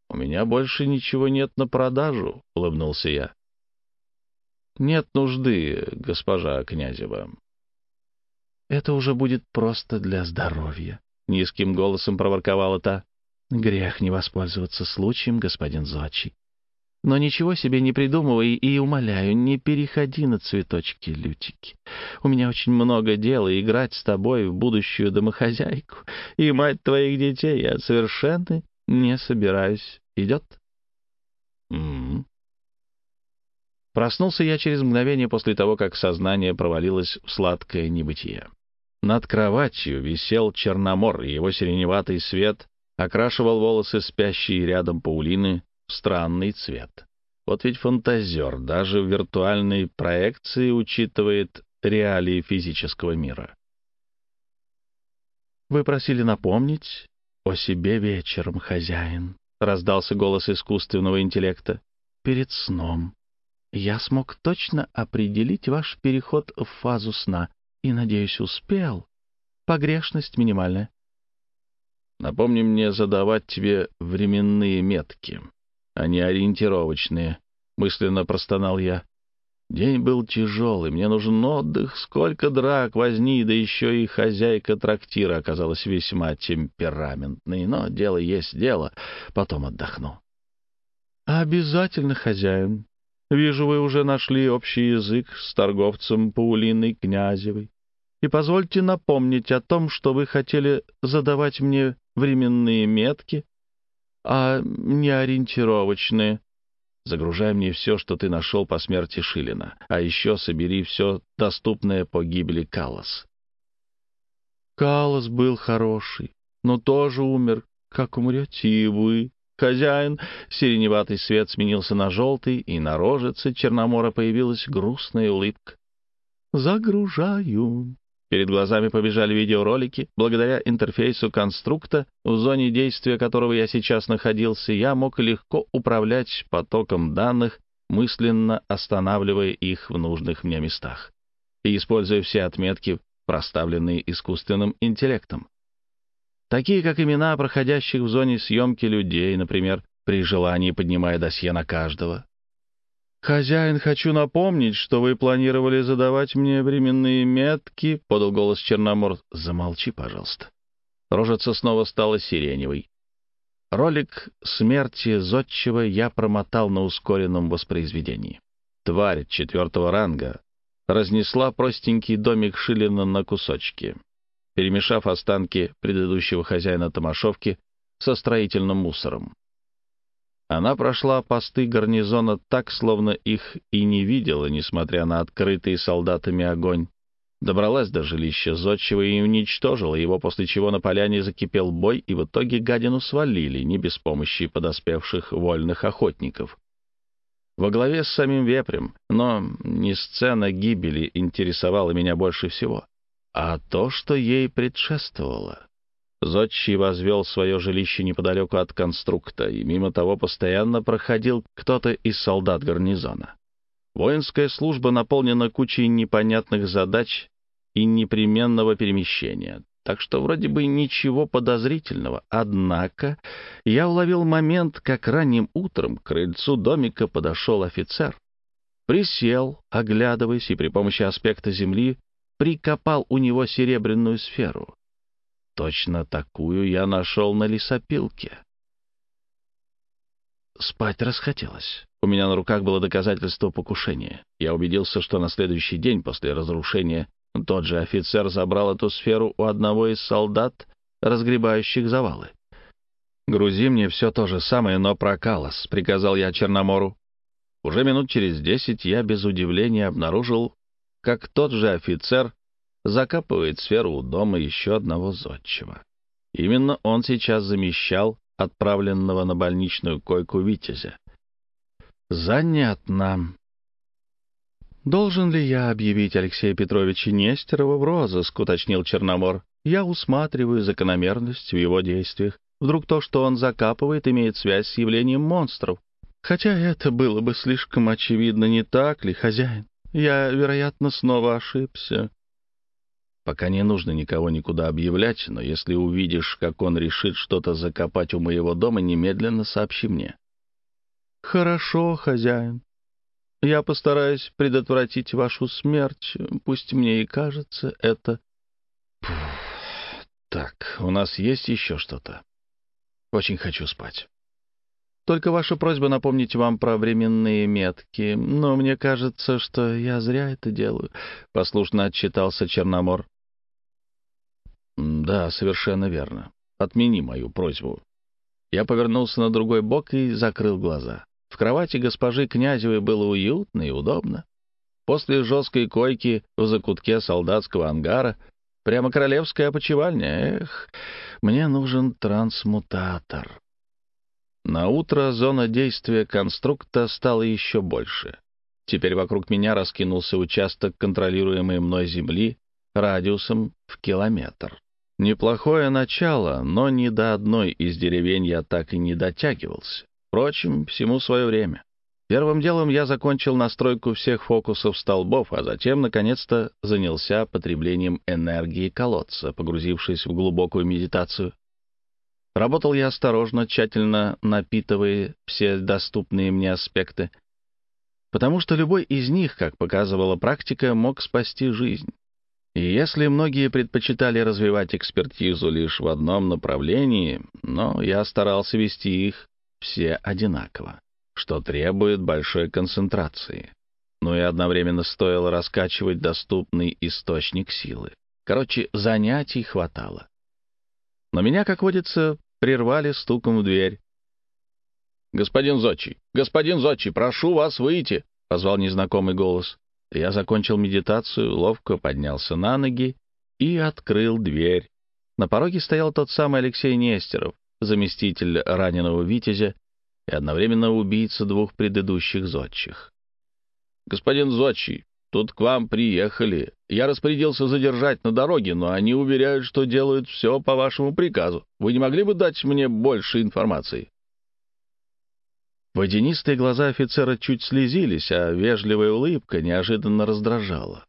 «У меня больше ничего нет на продажу», — улыбнулся я. «Нет нужды, госпожа Князева». «Это уже будет просто для здоровья», — низким голосом проворковала та. «Грех не воспользоваться случаем, господин Зодчий. Но ничего себе не придумывай и, умоляю, не переходи на цветочки-лютики. У меня очень много дела играть с тобой в будущую домохозяйку, и мать твоих детей я совершенно не собираюсь. Идет? М-м. Проснулся я через мгновение после того, как сознание провалилось в сладкое небытие. Над кроватью висел Черномор, и его сиреневатый свет окрашивал волосы спящей рядом Паулины странный цвет. Вот ведь фантазер даже в виртуальной проекции учитывает реалии физического мира. «Вы просили напомнить о себе вечером, хозяин», — раздался голос искусственного интеллекта. «Перед сном. Я смог точно определить ваш переход в фазу сна и, надеюсь, успел. Погрешность минимальная». «Напомни мне задавать тебе временные метки», а не ориентировочные», — мысленно простонал я. День был тяжелый, мне нужен отдых, сколько драк, возни, да еще и хозяйка трактира оказалась весьма темпераментной, но дело есть дело, потом отдохну. «Обязательно, хозяин. Вижу, вы уже нашли общий язык с торговцем Паулиной Князевой. И позвольте напомнить о том, что вы хотели задавать мне временные метки, а не ориентировочные. Загружай мне все, что ты нашел по смерти Шилина, а еще собери все доступное по гибели Калос. Калос был хороший, но тоже умер, как умрете и вы. Хозяин, сиреневатый свет сменился на желтый, и на рожице Черномора появилась грустная улыбка. «Загружаю». Перед глазами побежали видеоролики. Благодаря интерфейсу конструкта, в зоне действия которого я сейчас находился, я мог легко управлять потоком данных, мысленно останавливая их в нужных мне местах и используя все отметки, проставленные искусственным интеллектом. Такие как имена проходящих в зоне съемки людей, например, при желании поднимая досье на каждого, «Хозяин, хочу напомнить, что вы планировали задавать мне временные метки», — подал голос Черномор. «Замолчи, пожалуйста». Рожица снова стала сиреневой. Ролик смерти Зодчего я промотал на ускоренном воспроизведении. Тварь четвертого ранга разнесла простенький домик Шилина на кусочки, перемешав останки предыдущего хозяина Томашовки со строительным мусором. Она прошла посты гарнизона так, словно их и не видела, несмотря на открытый солдатами огонь. Добралась до жилища Зодчего и уничтожила его, после чего на поляне закипел бой, и в итоге гадину свалили, не без помощи подоспевших вольных охотников. Во главе с самим вепрем, но не сцена гибели интересовала меня больше всего, а то, что ей предшествовало. Зодчий возвел свое жилище неподалеку от конструкта, и мимо того постоянно проходил кто-то из солдат гарнизона. Воинская служба наполнена кучей непонятных задач и непременного перемещения, так что вроде бы ничего подозрительного. Однако я уловил момент, как ранним утром к крыльцу домика подошел офицер. Присел, оглядываясь, и при помощи аспекта земли прикопал у него серебряную сферу. Точно такую я нашел на лесопилке. Спать расхотелось. У меня на руках было доказательство покушения. Я убедился, что на следующий день после разрушения тот же офицер забрал эту сферу у одного из солдат, разгребающих завалы. «Грузи мне все то же самое, но про Калос», — приказал я Черномору. Уже минут через десять я без удивления обнаружил, как тот же офицер закапывает сферу у дома еще одного зодчего. Именно он сейчас замещал отправленного на больничную койку Витязя. Занятно. «Должен ли я объявить Алексея Петровича Нестерова в розыск?» — уточнил Черномор. «Я усматриваю закономерность в его действиях. Вдруг то, что он закапывает, имеет связь с явлением монстров. Хотя это было бы слишком очевидно, не так ли, хозяин? Я, вероятно, снова ошибся. Пока не нужно никого никуда объявлять, но если увидишь, как он решит что-то закопать у моего дома, немедленно сообщи мне. Хорошо, хозяин. Я постараюсь предотвратить вашу смерть, пусть мне и кажется это... Пух. Так, у нас есть еще что-то? Очень хочу спать. Только ваша просьба напомнить вам про временные метки. Но мне кажется, что я зря это делаю», — послушно отчитался Черномор. «Да, совершенно верно. Отмени мою просьбу». Я повернулся на другой бок и закрыл глаза. В кровати госпожи Князевой было уютно и удобно. После жесткой койки в закутке солдатского ангара прямо королевская опочивальня. Эх, мне нужен трансмутатор. На утро зона действия конструкта стала еще больше. Теперь вокруг меня раскинулся участок контролируемой мной земли радиусом в километр. Неплохое начало, но ни до одной из деревень я так и не дотягивался. Впрочем, всему свое время. Первым делом я закончил настройку всех фокусов столбов, а затем, наконец-то, занялся потреблением энергии колодца, погрузившись в глубокую медитацию. Работал я осторожно, тщательно напитывая все доступные мне аспекты, потому что любой из них, как показывала практика, мог спасти жизнь. И если многие предпочитали развивать экспертизу лишь в одном направлении, но я старался вести их все одинаково, что требует большой концентрации. Но и одновременно стоило раскачивать доступный источник силы. Короче, занятий хватало. Но меня, как водится, прервали стуком в дверь. «Господин Зочи! Господин Зочи, прошу вас выйти!» — позвал незнакомый голос. Я закончил медитацию, ловко поднялся на ноги и открыл дверь. На пороге стоял тот самый Алексей Нестеров, заместитель раненого Витязя и одновременно убийца двух предыдущих зодчих. «Господин Зодчий, тут к вам приехали. Я распорядился задержать на дороге, но они уверяют, что делают все по вашему приказу. Вы не могли бы дать мне больше информации?» Водянистые глаза офицера чуть слезились, а вежливая улыбка неожиданно раздражала.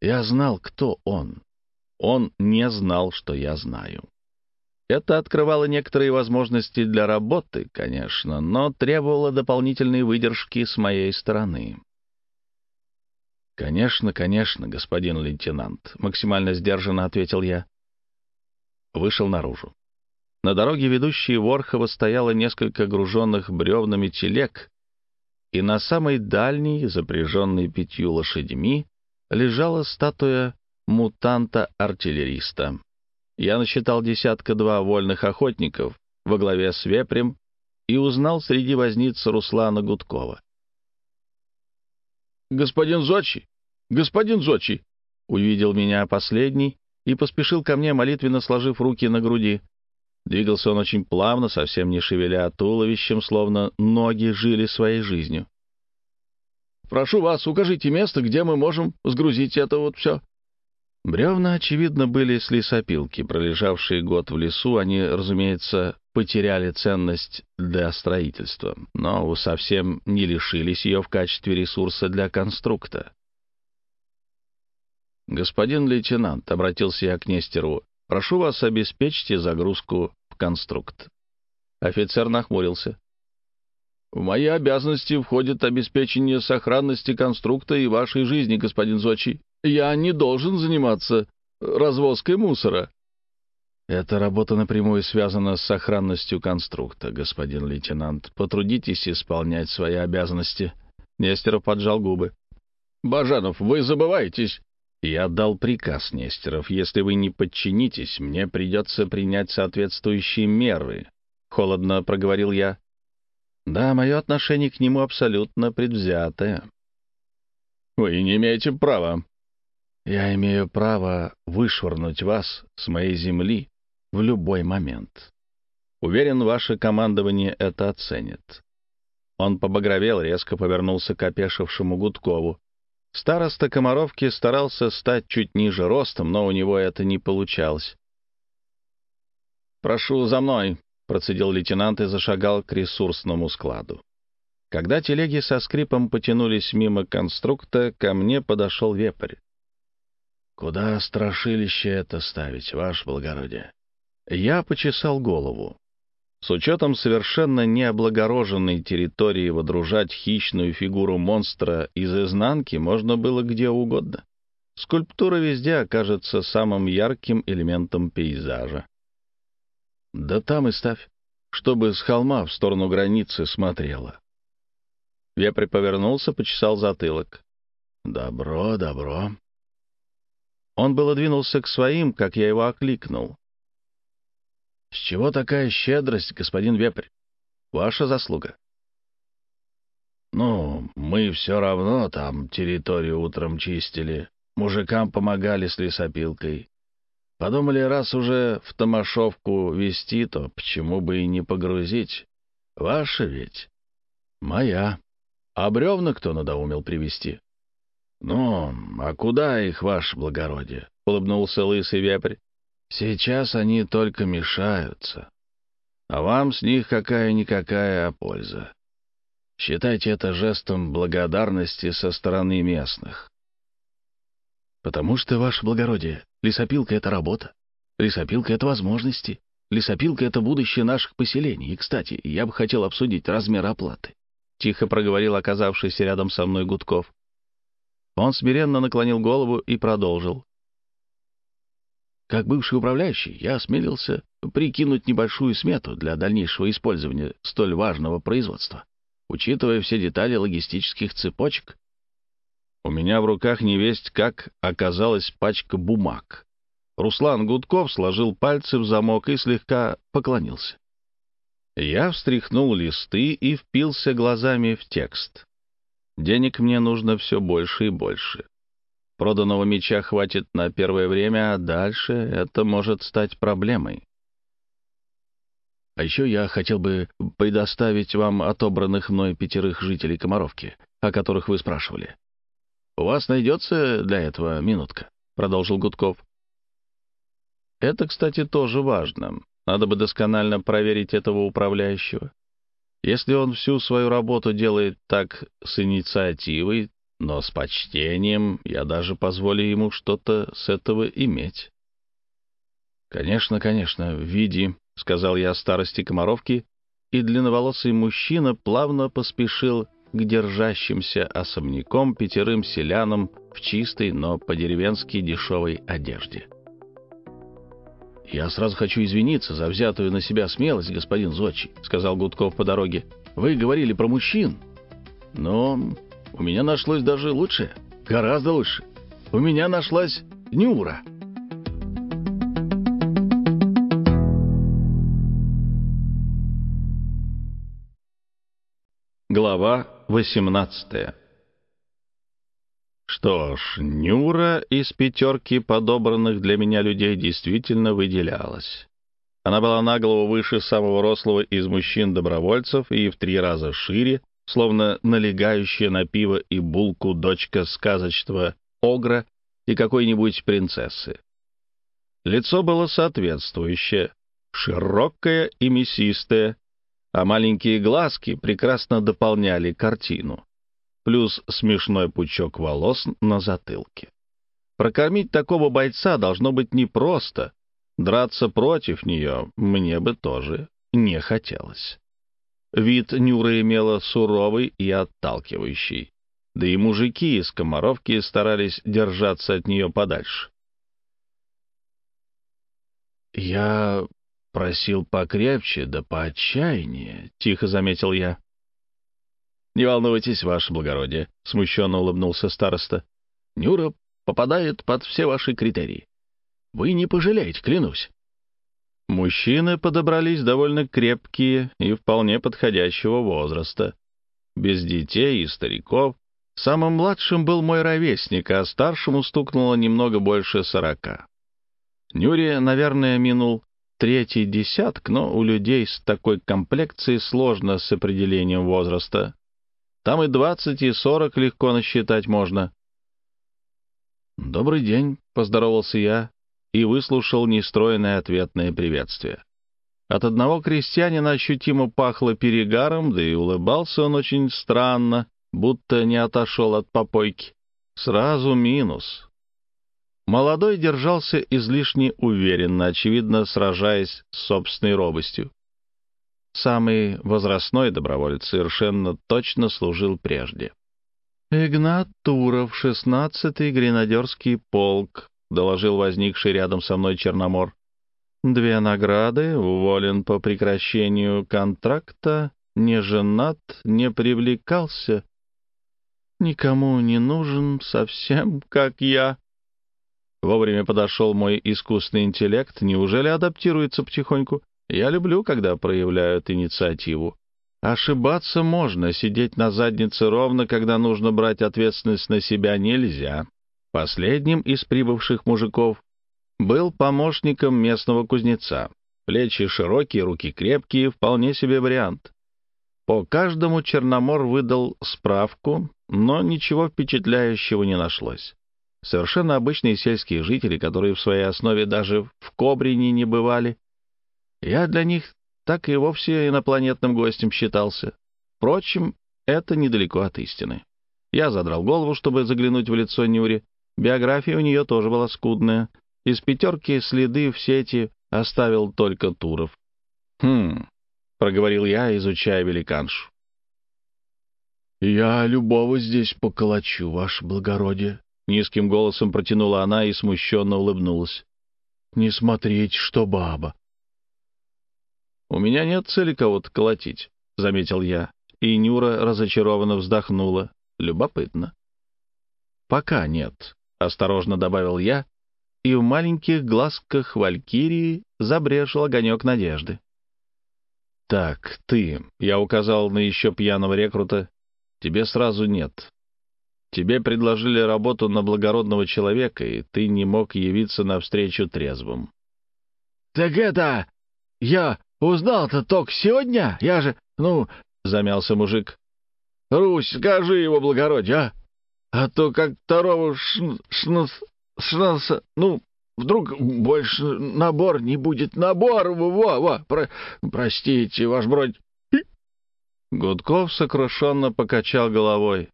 Я знал, кто он. Он не знал, что я знаю. Это открывало некоторые возможности для работы, конечно, но требовало дополнительной выдержки с моей стороны. «Конечно, конечно, господин лейтенант», — максимально сдержанно ответил я. Вышел наружу. На дороге, ведущей в Орхово, стояло несколько груженных бревнами телег, и на самой дальней, запряженной пятью лошадьми, лежала статуя мутанта-артиллериста. Я насчитал десятка-два вольных охотников во главе с вепрем и узнал среди возниц Руслана Гудкова. «Господин Зочи! Господин Зочи!» Увидел меня последний и поспешил ко мне, молитвенно сложив руки на груди. Двигался он очень плавно, совсем не шевеля туловищем, словно ноги жили своей жизнью. «Прошу вас, укажите место, где мы можем сгрузить это вот все». Бревна, очевидно, были с лесопилки. Пролежавшие год в лесу, они, разумеется, потеряли ценность для строительства, но совсем не лишились ее в качестве ресурса для конструкта. «Господин лейтенант», — обратился я к Нестеру, — «прошу вас, обеспечьте загрузку в конструкт». Офицер нахмурился. «В мои обязанности входит обеспечение сохранности конструкта и вашей жизни, господин Зочи. Я не должен заниматься развозкой мусора». «Эта работа напрямую связана с сохранностью конструкта, господин лейтенант. Потрудитесь исполнять свои обязанности». Нестеров поджал губы. «Бажанов, вы забываетесь. Я отдал приказ, Нестеров. Если вы не подчинитесь, мне придется принять соответствующие меры. Холодно проговорил я. Да, мое отношение к нему абсолютно предвзятое. Вы не имеете права. Я имею право вышвырнуть вас с моей земли в любой момент. Уверен, ваше командование это оценит. Он побагровел, резко повернулся к опешившему Гудкову. Староста Комаровки старался стать чуть ниже ростом, но у него это не получалось. «Прошу за мной», — процедил лейтенант и зашагал к ресурсному складу. Когда телеги со скрипом потянулись мимо конструкта, ко мне подошел вепрь. «Куда страшилище это ставить, ваше благородие?» Я почесал голову. С учетом совершенно необлагороженной территории водружать хищную фигуру монстра из изнанки можно было где угодно. Скульптура везде окажется самым ярким элементом пейзажа. Да там и ставь, чтобы с холма в сторону границы смотрела. Вепрь повернулся, почесал затылок. «Добро, добро». Он было двинулся к своим, как я его окликнул. С чего такая щедрость, господин Вепрь? Ваша заслуга. Ну, мы все равно там территорию утром чистили, мужикам помогали с лесопилкой. Подумали, раз уже в Томашовку везти, то почему бы и не погрузить? Ваша ведь? Моя. А бревна кто надоумел привезти? Ну, а куда их, ваше благородие? — улыбнулся лысый вепрь. Сейчас они только мешаются. А вам с них какая-никакая польза. Считайте это жестом благодарности со стороны местных. Потому что, ваше благородие, лесопилка — это работа. Лесопилка — это возможности. Лесопилка — это будущее наших поселений. И, кстати, я бы хотел обсудить размер оплаты. Тихо проговорил оказавшийся рядом со мной Гудков. Он смиренно наклонил голову и продолжил. Как бывший управляющий, я осмелился прикинуть небольшую смету для дальнейшего использования столь важного производства, учитывая все детали логистических цепочек. У меня в руках невесть как оказалась пачка бумаг. Руслан Гудков сложил пальцы в замок и слегка поклонился. Я встряхнул листы и впился глазами в текст. Денег мне нужно все больше и больше. Проданного меча хватит на первое время, а дальше это может стать проблемой. А еще я хотел бы предоставить вам отобранных мной пятерых жителей Комаровки, о которых вы спрашивали. У вас найдется для этого минутка, — продолжил Гудков. Это, кстати, тоже важно. Надо бы досконально проверить этого управляющего. Если он всю свою работу делает так с инициативой, но с почтением я даже позволю ему что-то с этого иметь. «Конечно, конечно, види», — сказал я старости Комаровки, и длинноволосый мужчина плавно поспешил к держащимся особняком пятерым селянам в чистой, но по-деревенски дешевой одежде. «Я сразу хочу извиниться за взятую на себя смелость, господин Зодчий», — сказал Гудков по дороге. «Вы говорили про мужчин, но у меня нашлось даже лучше, гораздо лучше. У меня нашлась Нюра. Глава 18 Что ж, Нюра из пятерки подобранных для меня людей действительно выделялась. Она была на голову выше самого рослого из мужчин-добровольцев и в три раза шире, словно налегающая на пиво и булку дочка сказочного огра, и какой-нибудь принцессы. Лицо было соответствующее, широкое и мясистое, а маленькие глазки прекрасно дополняли картину, плюс смешной пучок волос на затылке. Прокормить такого бойца должно быть непросто, драться против нее мне бы тоже не хотелось. Вид Нюры имела суровый и отталкивающий, да и мужики из Комаровки старались держаться от нее подальше. «Я просил покрепче, да поотчаяннее», — тихо заметил я. «Не волнуйтесь, ваше благородие», — смущенно улыбнулся староста. «Нюра попадает под все ваши критерии. Вы не пожалеете, клянусь». Мужчины подобрались довольно крепкие и вполне подходящего возраста. Без детей и стариков. Самым младшим был мой ровесник, а старшему стукнуло немного больше сорока. Нюре, наверное, минул третий десяток, но у людей с такой комплекцией сложно с определением возраста. Там и двадцать, и сорок легко насчитать можно. «Добрый день», — поздоровался я и выслушал нестроенное ответное приветствие. От одного крестьянина ощутимо пахло перегаром, да и улыбался он очень странно, будто не отошел от попойки. Сразу минус. Молодой держался излишне уверенно, очевидно, сражаясь с собственной робостью. Самый возрастной доброволец совершенно точно служил прежде. «Игнат Туров, шестнадцатый гренадерский полк», — доложил возникший рядом со мной Черномор. «Две награды, уволен по прекращению контракта, не женат, не привлекался. Никому не нужен, совсем как я». Вовремя подошел мой искусственный интеллект. Неужели адаптируется потихоньку? Я люблю, когда проявляют инициативу. Ошибаться можно, сидеть на заднице ровно, когда нужно брать ответственность на себя, нельзя. Последним из прибывших мужиков был помощником местного кузнеца. Плечи широкие, руки крепкие, вполне себе вариант. По каждому Черномор выдал справку, но ничего впечатляющего не нашлось. Совершенно обычные сельские жители, которые в своей основе даже в Кобрине не бывали. Я для них так и вовсе инопланетным гостем считался. Впрочем, это недалеко от истины. Я задрал голову, чтобы заглянуть в лицо Нюри. Биография у нее тоже была скудная. Из пятерки следы в сети оставил только Туров. «Хм», — проговорил я, изучая великаншу. «Я любого здесь поколочу, ваше благородие», — низким голосом протянула она и смущенно улыбнулась. «Не смотреть, что баба». «У меня нет цели кого-то колотить», — заметил я, и Нюра разочарованно вздохнула. «Любопытно». «Пока нет», — осторожно добавил я, и в маленьких глазках Валькирии забрежил огонек надежды. «Так, ты», — я указал на еще пьяного рекрута, — «тебе сразу нет. Тебе предложили работу на благородного человека, и ты не мог явиться навстречу трезвым. — Так это... Я узнал-то только сегодня? Я же... Ну... — замялся мужик. — Русь, скажи его благородие, а? А то как второго шн... шн... шнаса... Ну, вдруг больше набор не будет. Набор! Во, во! Про... Простите, ваш бродь. Гудков сокрушенно покачал головой.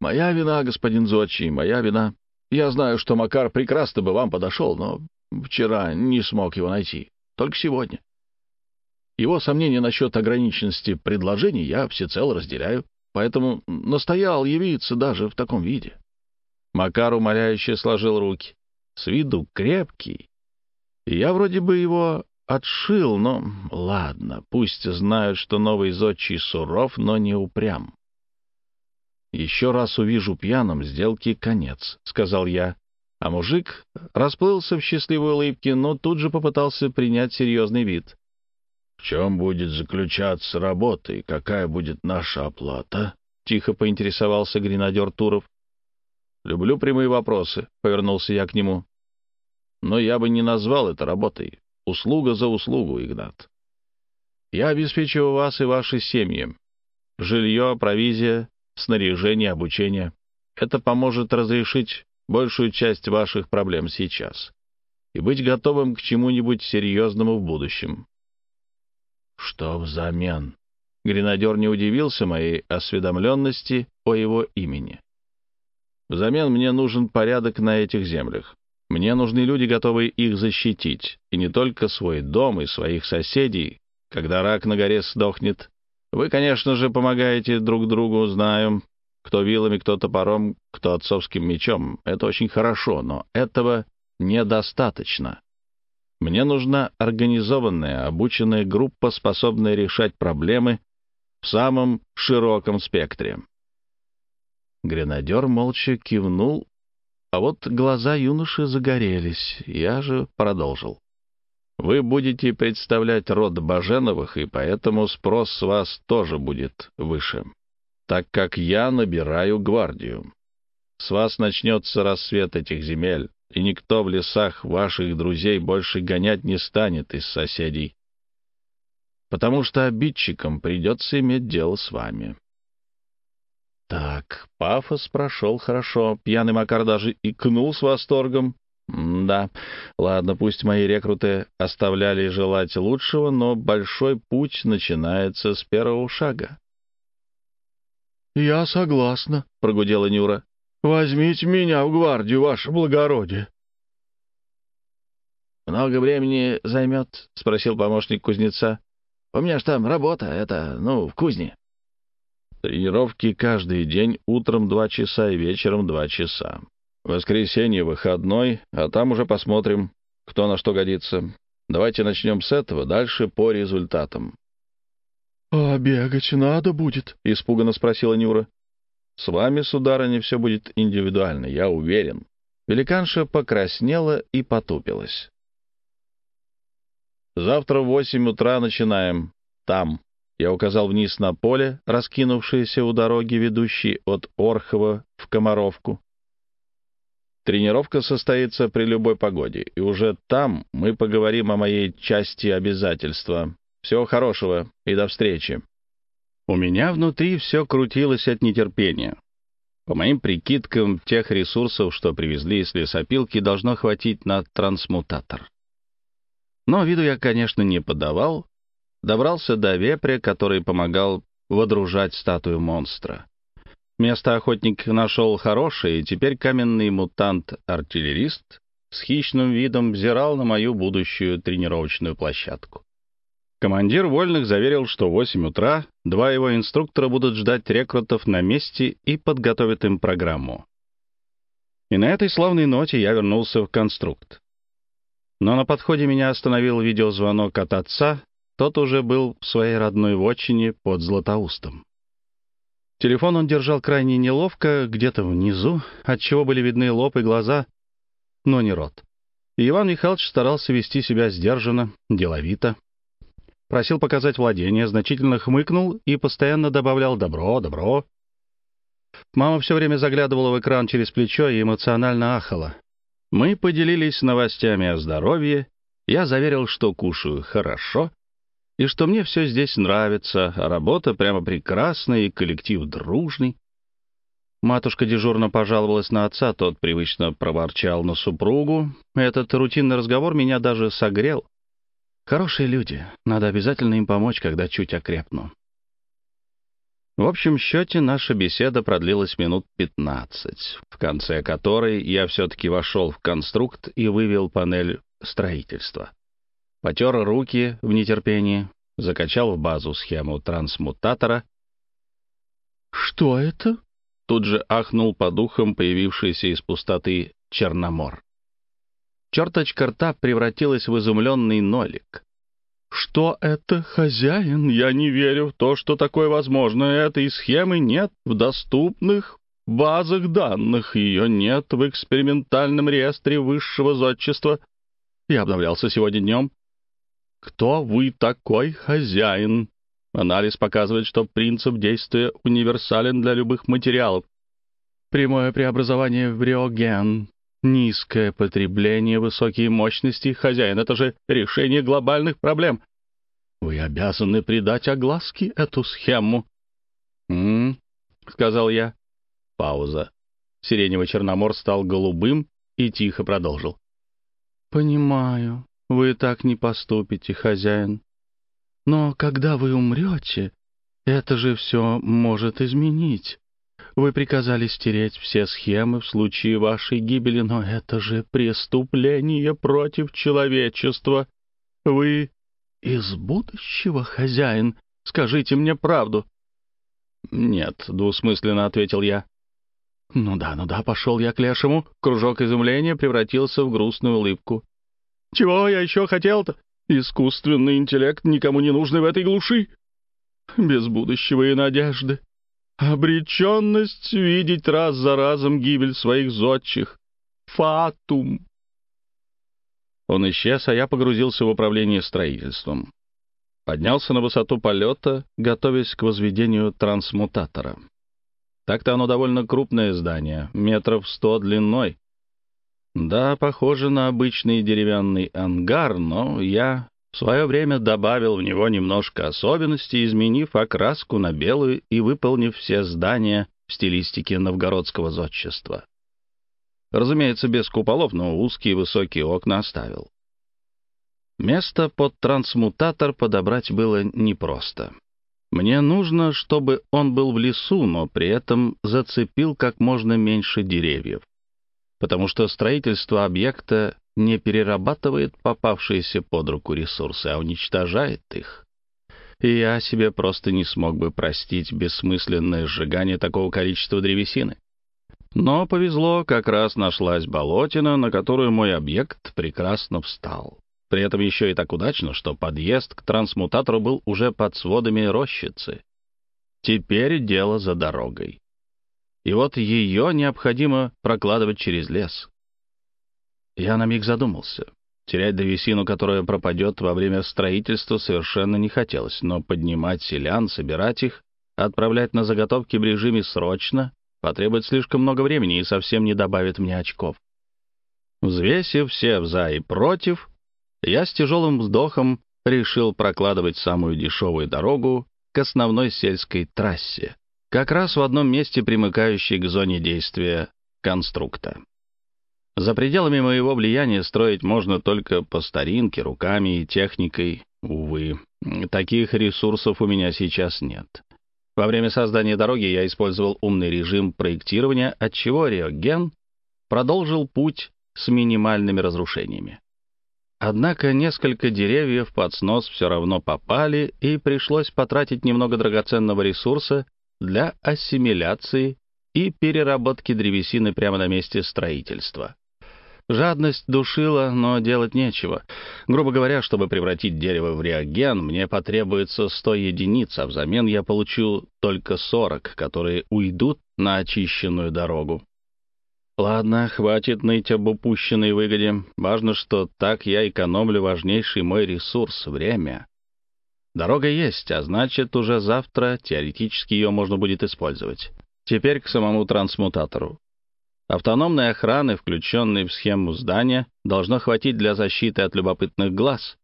«Моя вина, господин Зодчий, моя вина. Я знаю, что Макар прекрасно бы вам подошел, но вчера не смог его найти. Только сегодня. Его сомнения насчет ограниченности предложений я всецело разделяю, поэтому настоял явиться даже в таком виде». Макар умоляюще сложил руки. С виду крепкий. Я вроде бы его отшил, но ладно, пусть знают, что новый зодчий суров, но не упрям. «Еще раз увижу пьяным, сделки конец», — сказал я. А мужик расплылся в счастливой улыбке, но тут же попытался принять серьезный вид. «В чем будет заключаться работа и какая будет наша оплата?» — тихо поинтересовался гренадер Туров. «Люблю прямые вопросы», — повернулся я к нему. «Но я бы не назвал это работой. Услуга за услугу, Игнат. Я обеспечиваю вас и ваши семьи. Жилье, провизия, снаряжение, обучение. Это поможет разрешить большую часть ваших проблем сейчас и быть готовым к чему-нибудь серьезному в будущем. Что взамен? Гренадер не удивился моей осведомленности о его имени. Взамен мне нужен порядок на этих землях. Мне нужны люди, готовые их защитить, и не только свой дом и своих соседей, когда рак на горе сдохнет. Вы, конечно же, помогаете друг другу, знаю, кто вилами, кто топором, кто отцовским мечом. Это очень хорошо, но этого недостаточно. Мне нужна организованная, обученная группа, способная решать проблемы в самом широком спектре. Гренадер молча кивнул, а вот глаза юноши загорелись. Я же продолжил. Вы будете представлять род Баженовых, и поэтому спрос с вас тоже будет выше, так как я набираю гвардию. С вас начнется рассвет этих земель, и никто в лесах ваших друзей больше гонять не станет из соседей, потому что обидчикам придется иметь дело с вами. Так, пафос прошел хорошо, пьяный Макар даже икнул с восторгом, да, ладно, пусть мои рекруты оставляли желать лучшего, но большой путь начинается с первого шага. «Я согласна», — прогудела Нюра. «Возьмите меня в гвардию, ваше благородие». «Много времени займет?» — спросил помощник кузнеца. «У меня ж там работа, это, ну, в кузне». Тренировки каждый день, утром два часа и вечером два часа. Воскресенье выходной, а там уже посмотрим, кто на что годится. Давайте начнем с этого, дальше по результатам. — А бегать надо будет? — испуганно спросила Нюра. — С вами, сударыня, все будет индивидуально, я уверен. Великанша покраснела и потупилась. «Завтра в восемь утра начинаем. Там». Я указал вниз на поле, раскинувшееся у дороги, ведущей от Орхова в Комаровку. Тренировка состоится при любой погоде, и уже там мы поговорим о моей части обязательства. Всего хорошего и до встречи. У меня внутри все крутилось от нетерпения. По моим прикидкам, тех ресурсов, что привезли из лесопилки, должно хватить на трансмутатор. Но виду я, конечно, не подавал. Добрался до вепря, который помогал водружать статую монстра. Место охотник нашел хорошее, и теперь каменный мутант-артиллерист с хищным видом взирал на мою будущую тренировочную площадку. Командир вольных заверил, что в 8 утра два его инструктора будут ждать рекрутов на месте и подготовят им программу. И на этой славной ноте я вернулся в конструкт. Но на подходе меня остановил видеозвонок от отца, тот уже был в своей родной вотчине под Златоустом. Телефон он держал крайне неловко, где-то внизу, отчего были видны лоб и глаза, но не рот. И Иван Михайлович старался вести себя сдержанно, деловито. Просил показать владение, значительно хмыкнул и постоянно добавлял «добро, добро». Мама все время заглядывала в экран через плечо и эмоционально ахала. Мы поделились новостями о здоровье, я заверил, что кушаю хорошо, и что мне все здесь нравится, а работа прямо прекрасная и коллектив дружный. Матушка дежурно пожаловалась на отца, тот привычно проворчал на супругу. Этот рутинный разговор меня даже согрел. Хорошие люди, надо обязательно им помочь, когда чуть окрепну. В общем счете, наша беседа продлилась минут пятнадцать, в конце которой я все-таки вошел в конструкт и вывел панель строительства потер руки в нетерпении, закачал в базу схему трансмутатора. «Что это?» — тут же ахнул по духам появившийся из пустоты Черномор. Черточка рта превратилась в изумленный нолик. «Что это, хозяин? Я не верю в то, что такое возможно. Этой схемы нет в доступных базах данных. Ее нет в экспериментальном реестре высшего зодчества. Я обновлялся сегодня днем. Кто вы такой, хозяин? Анализ показывает, что принцип действия универсален для любых материалов. Прямое преобразование в реоген, низкое потребление, высокие мощности. Хозяин, это же решение глобальных проблем. Вы обязаны придать огласке эту схему. «М-м», сказал я. Пауза. Сиреневый Черномор стал голубым и тихо продолжил. «Понимаю, вы так не поступите, хозяин. Но когда вы умрете, это же все может изменить. Вы приказали стереть все схемы в случае вашей гибели, но это же преступление против человечества. Вы из будущего, хозяин? Скажите мне правду. «Нет», — двусмысленно ответил я. «Ну да, ну да, пошел я к лешему». Кружок изумления превратился в грустную улыбку. «Чего я еще хотел-то? Искусственный интеллект никому не нужный в этой глуши. Без будущего и надежды. Обреченность видеть раз за разом гибель своих зодчих. Фатум». Он исчез, а я погрузился в управление строительством. Поднялся на высоту полета, готовясь к возведению трансмутатора. Так-то оно довольно крупное здание, метров сто длиной. Да, похоже на обычный деревянный ангар, но я в свое время добавил в него немножко особенностей, изменив окраску на белую и выполнив все здания в стилистике новгородского зодчества. Разумеется, без куполов, но узкие высокие окна оставил. Место под трансмутатор подобрать было непросто. Мне нужно, чтобы он был в лесу, но при этом зацепил как можно меньше деревьев, потому что строительство объекта не перерабатывает попавшиеся под руку ресурсы, а уничтожает их. Я себе просто не смог бы простить бессмысленное сжигание такого количества древесины. Но повезло, как раз нашлась болотина, на которую мой объект прекрасно встал. При этом еще и так удачно, что подъезд к трансмутатору был уже под сводами рощицы. Теперь дело за дорогой. И вот ее необходимо прокладывать через лес. Я на миг задумался. Терять древесину, которая пропадет во время строительства, совершенно не хотелось, но поднимать селян, собирать их, отправлять на заготовки в режиме срочно потребует слишком много времени и совсем не добавит мне очков. Взвесив все «за» и «против», я с тяжелым вздохом решил прокладывать самую дешевую дорогу к основной сельской трассе, как раз в одном месте, примыкающей к зоне действия конструкта. За пределами моего влияния строить можно только по старинке, руками и техникой. Увы, таких ресурсов у меня сейчас нет. Во время создания дороги я использовал умный режим проектирования, отчего Риоген продолжил путь с минимальными разрушениями. Однако несколько деревьев под снос все равно попали, и пришлось потратить немного драгоценного ресурса для ассимиляции и переработки древесины прямо на месте строительства. Жадность душила, но делать нечего. Грубо говоря, чтобы превратить дерево в реаген, мне потребуется 100 единиц, а взамен я получу только 40, которые уйдут на очищенную дорогу. Ладно, хватит ныть об упущенной выгоде. Важно, что так я экономлю важнейший мой ресурс — время. Дорога есть, а значит, уже завтра теоретически ее можно будет использовать. Теперь к самому трансмутатору. Автономной охраны, включенной в схему здания, должно хватить для защиты от любопытных глаз.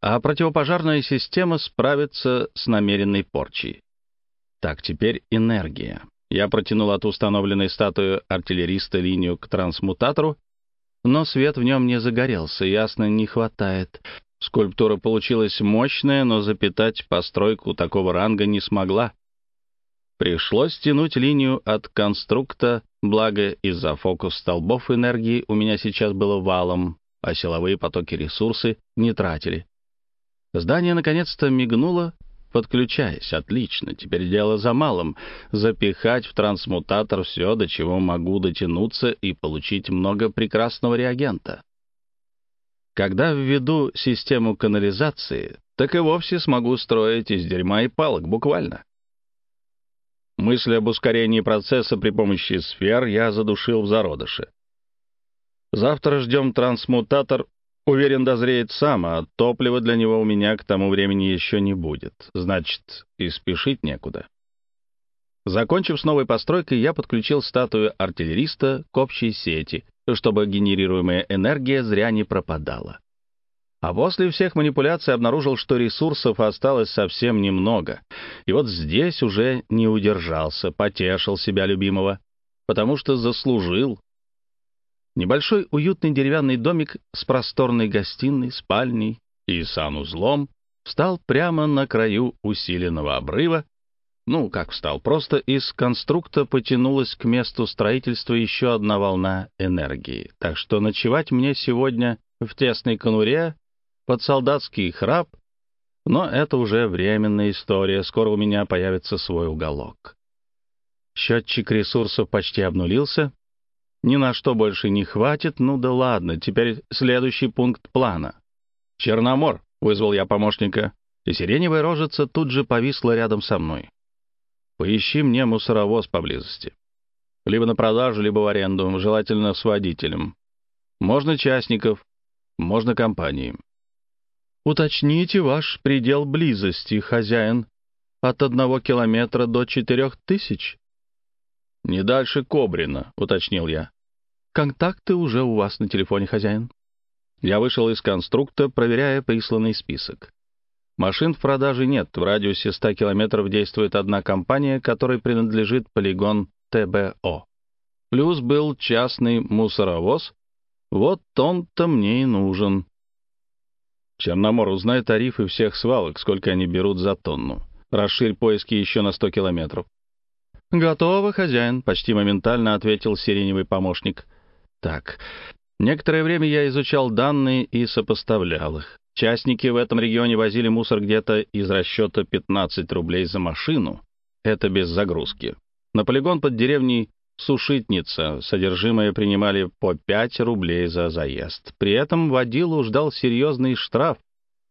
А противопожарная система справится с намеренной порчей. Так, теперь энергия. Я протянул от установленной статуи артиллериста линию к трансмутатору, но свет в нем не загорелся, ясно, не хватает. Скульптура получилась мощная, но запитать постройку такого ранга не смогла. Пришлось тянуть линию от конструкта, благо из-за фокус столбов энергии у меня сейчас было валом, а силовые потоки ресурсы не тратили. Здание наконец-то мигнуло, подключаясь. Отлично, теперь дело за малым — запихать в трансмутатор все, до чего могу дотянуться, и получить много прекрасного реагента. Когда введу систему канализации, так и вовсе смогу строить из дерьма и палок, буквально. Мысль об ускорении процесса при помощи сфер я задушил в зародыше. Завтра ждем трансмутатор Уверен, дозреет сам, а топлива для него у меня к тому времени еще не будет. Значит, и спешить некуда. Закончив с новой постройкой, я подключил статую артиллериста к общей сети, чтобы генерируемая энергия зря не пропадала. А после всех манипуляций обнаружил, что ресурсов осталось совсем немного. И вот здесь уже не удержался, потешил себя любимого. потому что заслужил. Небольшой уютный деревянный домик с просторной гостиной, спальней и санузлом встал прямо на краю усиленного обрыва. Ну, как встал, просто из конструкта потянулась к месту строительства еще одна волна энергии. Так что ночевать мне сегодня в тесной конуре под солдатский храп, но это уже временная история, скоро у меня появится свой уголок. Счетчик ресурсов почти обнулился. Ни на что больше не хватит, ну да ладно, теперь следующий пункт плана. «Черномор», — вызвал я помощника, и сиреневая рожица тут же повисла рядом со мной. «Поищи мне мусоровоз поблизости. Либо на продажу, либо в аренду, желательно с водителем. Можно частников, можно компании. Уточните ваш предел близости, хозяин. От одного километра до четырех тысяч. «Не дальше Кобрина», — уточнил я. «Контакты уже у вас на телефоне, хозяин». Я вышел из конструкта, проверяя присланный список. Машин в продаже нет, в радиусе 100 километров действует одна компания, которой принадлежит полигон ТБО. Плюс был частный мусоровоз, вот он-то мне и нужен. Черномор, узнай тарифы всех свалок, сколько они берут за тонну. Расширь поиски еще на 100 километров. «Готово, хозяин», — почти моментально ответил сиреневый помощник. «Так, некоторое время я изучал данные и сопоставлял их. Частники в этом регионе возили мусор где-то из расчета 15 рублей за машину. Это без загрузки. На полигон под деревней Сушитница содержимое принимали по 5 рублей за заезд. При этом водилу ждал серьезный штраф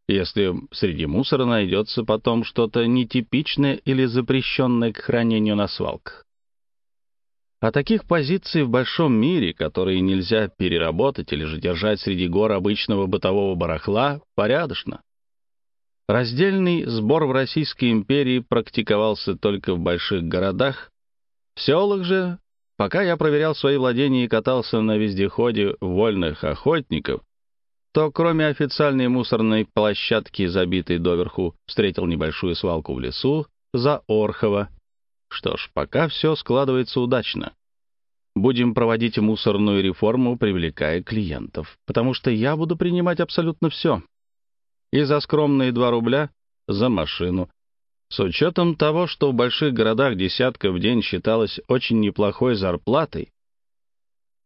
если среди мусора найдется потом что-то нетипичное или запрещенное к хранению на свалках. А таких позиций в большом мире, которые нельзя переработать или же держать среди гор обычного бытового барахла, порядочно. Раздельный сбор в Российской империи практиковался только в больших городах. В селах же, пока я проверял свои владения и катался на вездеходе вольных охотников, то кроме официальной мусорной площадки, забитой доверху, встретил небольшую свалку в лесу за Орхово. Что ж, пока все складывается удачно. Будем проводить мусорную реформу, привлекая клиентов, потому что я буду принимать абсолютно все. И за скромные 2 рубля за машину. С учетом того, что в больших городах десятка в день считалась очень неплохой зарплатой,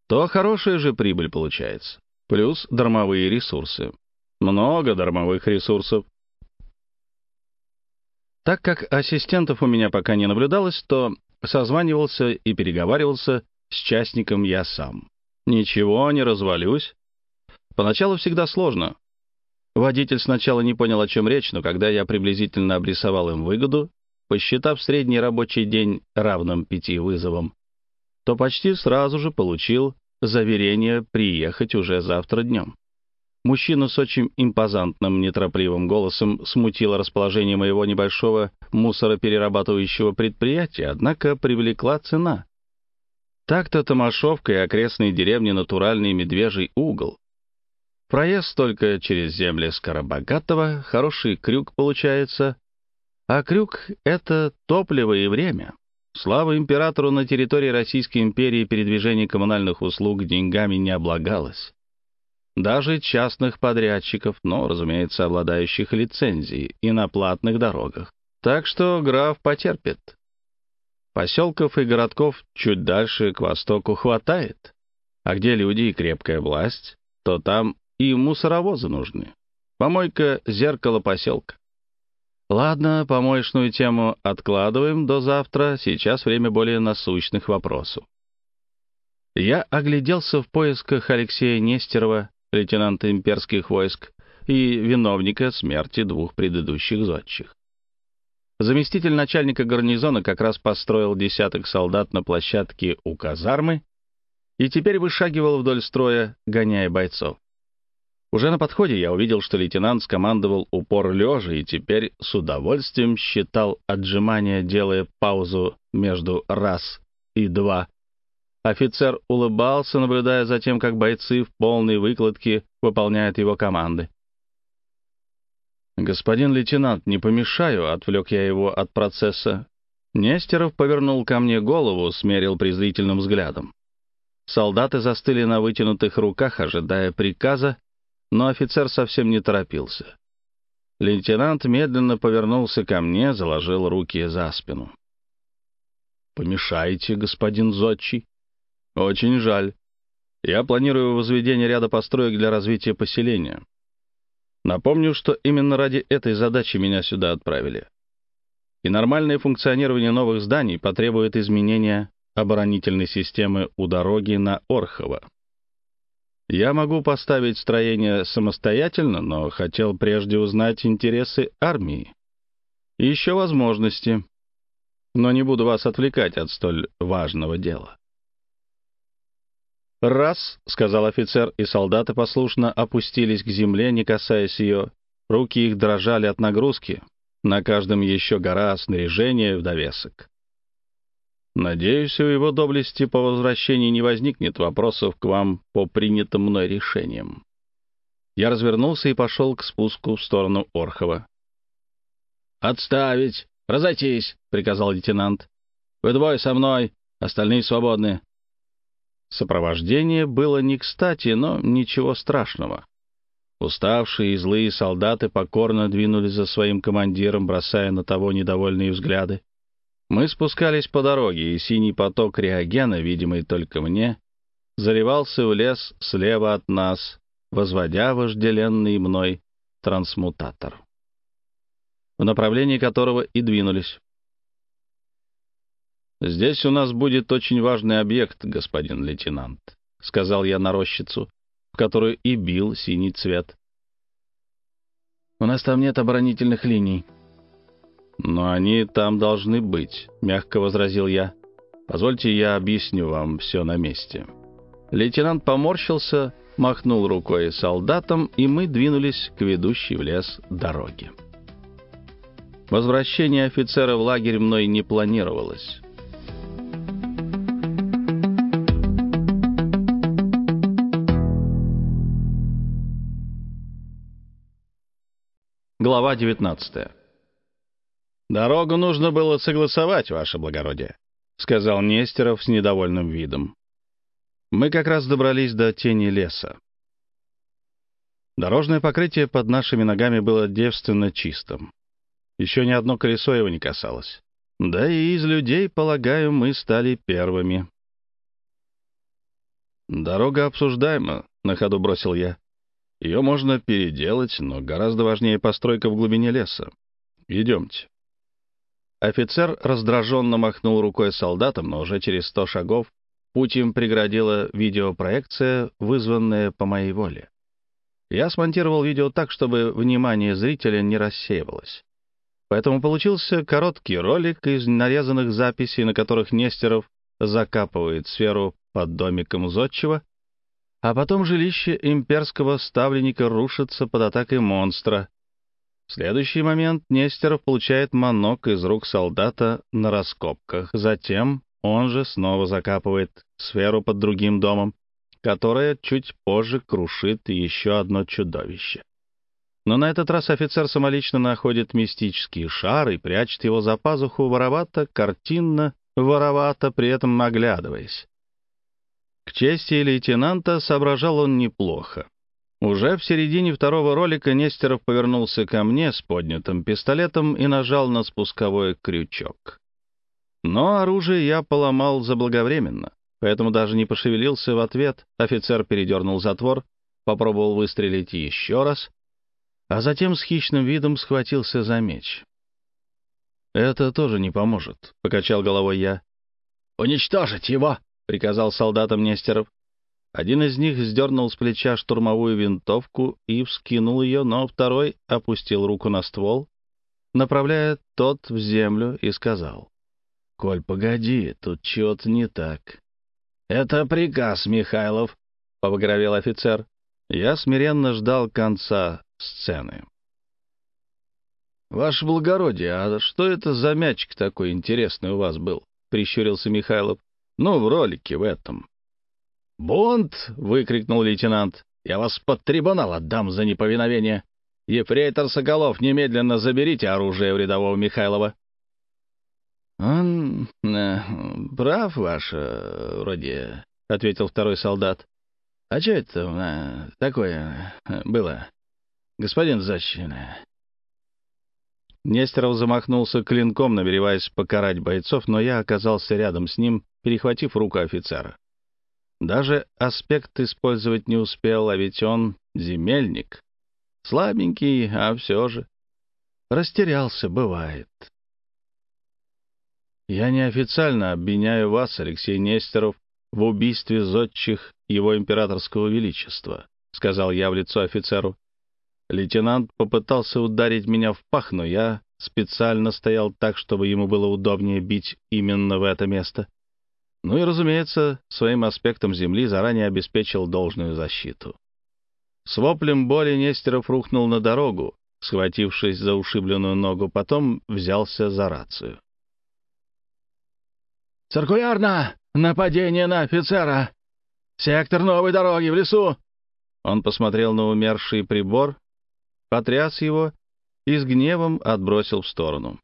то хорошая же прибыль получается плюс дармовые ресурсы. Много дармовых ресурсов. Так как ассистентов у меня пока не наблюдалось, то созванивался и переговаривался с частником я сам. Ничего, не развалюсь. Поначалу всегда сложно. Водитель сначала не понял, о чем речь, но когда я приблизительно обрисовал им выгоду, посчитав средний рабочий день равным пяти вызовам, то почти сразу же получил заверение приехать уже завтра днем. Мужчина с очень импозантным, неторопливым голосом смутило расположение моего небольшого мусороперерабатывающего предприятия, однако привлекла цена. Так-то Томашовка и окрестные деревни — натуральный медвежий угол. Проезд только через земли Скоробогатого, хороший крюк получается, а крюк — это топливо и время. Слава императору на территории Российской империи передвижение коммунальных услуг деньгами не облагалось. Даже частных подрядчиков, но, разумеется, обладающих лицензией и на платных дорогах. Так что граф потерпит. Поселков и городков чуть дальше к востоку хватает. А где люди и крепкая власть, то там и мусоровозы нужны. Помойка — зеркало поселка. Ладно, помоечную тему откладываем до завтра, сейчас время более насущных вопросов. Я огляделся в поисках Алексея Нестерова, лейтенанта имперских войск, и виновника смерти двух предыдущих зодчих. Заместитель начальника гарнизона как раз построил десяток солдат на площадке у казармы и теперь вышагивал вдоль строя, гоняя бойцов. Уже на подходе я увидел, что лейтенант скомандовал упор лежа и теперь с удовольствием считал отжимания, делая паузу между раз и два. Офицер улыбался, наблюдая за тем, как бойцы в полной выкладке выполняют его команды. «Господин лейтенант, не помешаю», — отвлек я его от процесса. Нестеров повернул ко мне голову, смерил презрительным взглядом. Солдаты застыли на вытянутых руках, ожидая приказа, но офицер совсем не торопился. Лейтенант медленно повернулся ко мне, заложил руки за спину. «Помешаете, господин Зодчий?» «Очень жаль. Я планирую возведение ряда построек для развития поселения. Напомню, что именно ради этой задачи меня сюда отправили. И нормальное функционирование новых зданий потребует изменения оборонительной системы у дороги на Орхово. Я могу поставить строение самостоятельно, но хотел прежде узнать интересы армии. И еще возможности. Но не буду вас отвлекать от столь важного дела. «Раз», — сказал офицер, и солдаты послушно опустились к земле, не касаясь ее. Руки их дрожали от нагрузки. На каждом еще гора снаряжения в довесок. Надеюсь, у его доблести по возвращении не возникнет вопросов к вам по принятым мной решениям. Я развернулся и пошел к спуску в сторону Орхова. «Отставить! Разойтись!» — приказал лейтенант. «Вы двое со мной, остальные свободны». Сопровождение было не кстати, но ничего страшного. Уставшие и злые солдаты покорно двинулись за своим командиром, бросая на того недовольные взгляды. Мы спускались по дороге, и синий поток реагена, видимый только мне, заливался в лес слева от нас, возводя вожделенный мной трансмутатор, в направлении которого и двинулись. «Здесь у нас будет очень важный объект, господин лейтенант», — сказал я на рощицу, в которую и бил синий цвет. «У нас там нет оборонительных линий», «Но они там должны быть», — мягко возразил я. «Позвольте, я объясню вам все на месте». Лейтенант поморщился, махнул рукой солдатам, и мы двинулись к ведущей в лес дороге. Возвращение офицера в лагерь мной не планировалось. Глава девятнадцатая. «Дорогу нужно было согласовать, ваше благородие», — сказал Нестеров с недовольным видом. Мы как раз добрались до тени леса. Дорожное покрытие под нашими ногами было девственно чистым. Еще ни одно колесо его не касалось. Да и из людей, полагаю, мы стали первыми. «Дорога обсуждаема», — на ходу бросил я. «Ее можно переделать, но гораздо важнее постройка в глубине леса. Идемте». Офицер раздраженно махнул рукой солдатам, но уже через сто шагов путь им преградила видеопроекция, вызванная по моей воле. Я смонтировал видео так, чтобы внимание зрителя не рассеивалось. Поэтому получился короткий ролик из нарезанных записей, на которых Нестеров закапывает сферу под домиком Зодчего, а потом жилище имперского ставленника рушится под атакой монстра, следующий момент Нестеров получает манок из рук солдата на раскопках. Затем он же снова закапывает сферу под другим домом, которая чуть позже крушит еще одно чудовище. Но на этот раз офицер самолично находит мистический шар и прячет его за пазуху воровато, картинно, воровато, при этом оглядываясь. К чести лейтенанта соображал он неплохо. Уже в середине второго ролика Нестеров повернулся ко мне с поднятым пистолетом и нажал на спусковой крючок. Но оружие я поломал заблаговременно, поэтому даже не пошевелился в ответ. Офицер передернул затвор, попробовал выстрелить еще раз, а затем с хищным видом схватился за меч. «Это тоже не поможет», — покачал головой я. «Уничтожить его!» — приказал солдатам Нестеров. Один из них сдернул с плеча штурмовую винтовку и вскинул ее, но второй опустил руку на ствол, направляя тот в землю, и сказал. «Коль, погоди, тут чего-то не так». «Это приказ, Михайлов», — побагровел офицер. Я смиренно ждал конца сцены. «Ваше благородие, а что это за мячик такой интересный у вас был?» — прищурился Михайлов. «Ну, в ролике в этом». «Бунт!» — выкрикнул лейтенант. «Я вас под трибунал отдам за неповиновение. Ефрейтор Соколов, немедленно заберите оружие у рядового Михайлова». «Он э, прав, ваше вроде», — ответил второй солдат. «А что это э, такое э, было, господин Защина?» Нестеров замахнулся клинком, намереваясь покарать бойцов, но я оказался рядом с ним, перехватив руку офицера. Даже аспект использовать не успел, а ведь он земельник. Слабенький, а все же. Растерялся, бывает. Я неофициально обвиняю вас, Алексей Нестеров, в убийстве зодчих его императорского величества, сказал я в лицо офицеру. Лейтенант попытался ударить меня в пах, но я специально стоял так, чтобы ему было удобнее бить именно в это место. Ну и, разумеется, своим аспектом земли заранее обеспечил должную защиту. С воплем боли Нестеров рухнул на дорогу, схватившись за ушибленную ногу, потом взялся за рацию. «Циркулярно! Нападение на офицера! Сектор новой дороги в лесу!» Он посмотрел на умерший прибор, потряс его и с гневом отбросил в сторону.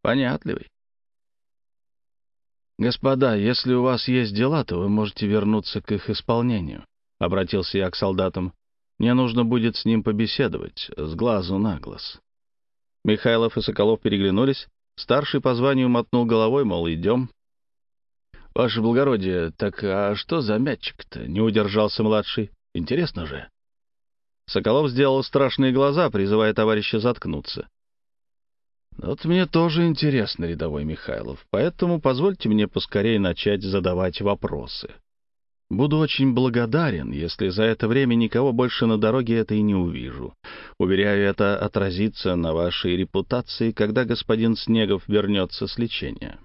Понятливый. «Господа, если у вас есть дела, то вы можете вернуться к их исполнению», — обратился я к солдатам. «Мне нужно будет с ним побеседовать, с глазу на глаз». Михайлов и Соколов переглянулись. Старший по званию мотнул головой, мол, идем. «Ваше благородие, так а что за мячик-то?» — не удержался младший. «Интересно же». Соколов сделал страшные глаза, призывая товарища заткнуться. «Вот мне тоже интересно, рядовой Михайлов, поэтому позвольте мне поскорее начать задавать вопросы. Буду очень благодарен, если за это время никого больше на дороге это и не увижу. Уверяю, это отразится на вашей репутации, когда господин Снегов вернется с лечения».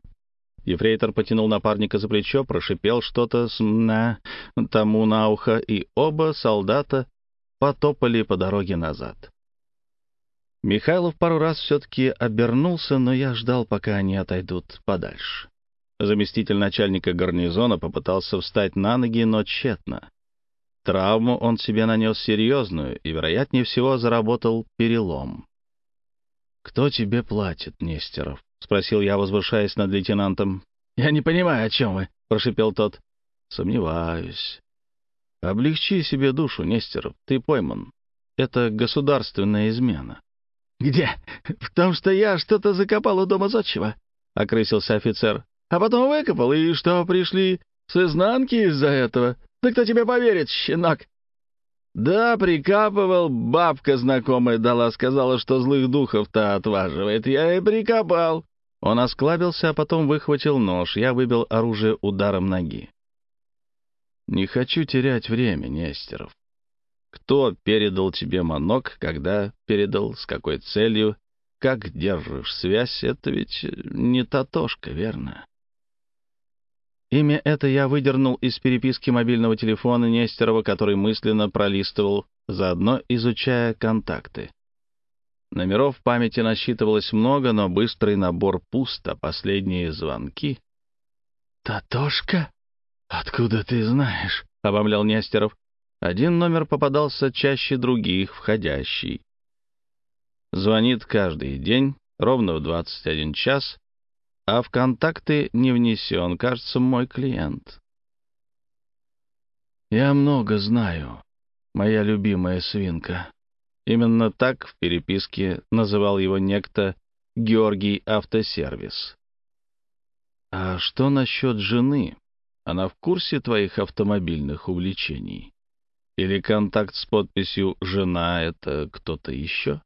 Ефрейтор потянул напарника за плечо, прошипел что-то на тому на ухо, и оба солдата потопали по дороге назад. Михайлов пару раз все-таки обернулся, но я ждал, пока они отойдут подальше. Заместитель начальника гарнизона попытался встать на ноги, но тщетно. Травму он себе нанес серьезную и, вероятнее всего, заработал перелом. «Кто тебе платит, Нестеров?» — спросил я, возвышаясь над лейтенантом. «Я не понимаю, о чем вы», — прошипел тот. «Сомневаюсь. Облегчи себе душу, Нестеров, ты пойман. Это государственная измена. — Где? В том, что я что-то закопал у дома зодчего, — окрысился офицер. — А потом выкопал, и что, пришли с изнанки из-за этого? Да кто тебе поверит, щенок? — Да, прикапывал, бабка знакомая дала, сказала, что злых духов-то отваживает. Я и прикопал. Он осклабился, а потом выхватил нож. Я выбил оружие ударом ноги. Не хочу терять время, Нестеров. Кто передал тебе манок, когда передал, с какой целью, как держишь связь, это ведь не Татошка, верно? Имя это я выдернул из переписки мобильного телефона Нестерова, который мысленно пролистывал, заодно изучая контакты. Номеров в памяти насчитывалось много, но быстрый набор пуст, а последние звонки... «Татошка?» «Откуда ты знаешь?» — обомлял Нестеров. Один номер попадался чаще других, входящий. Звонит каждый день, ровно в 21 час, а в контакты не внесен, кажется, мой клиент. «Я много знаю, моя любимая свинка». Именно так в переписке называл его некто Георгий Автосервис. «А что насчет жены?» Она в курсе твоих автомобильных увлечений? Или контакт с подписью «Жена» — это кто-то еще?»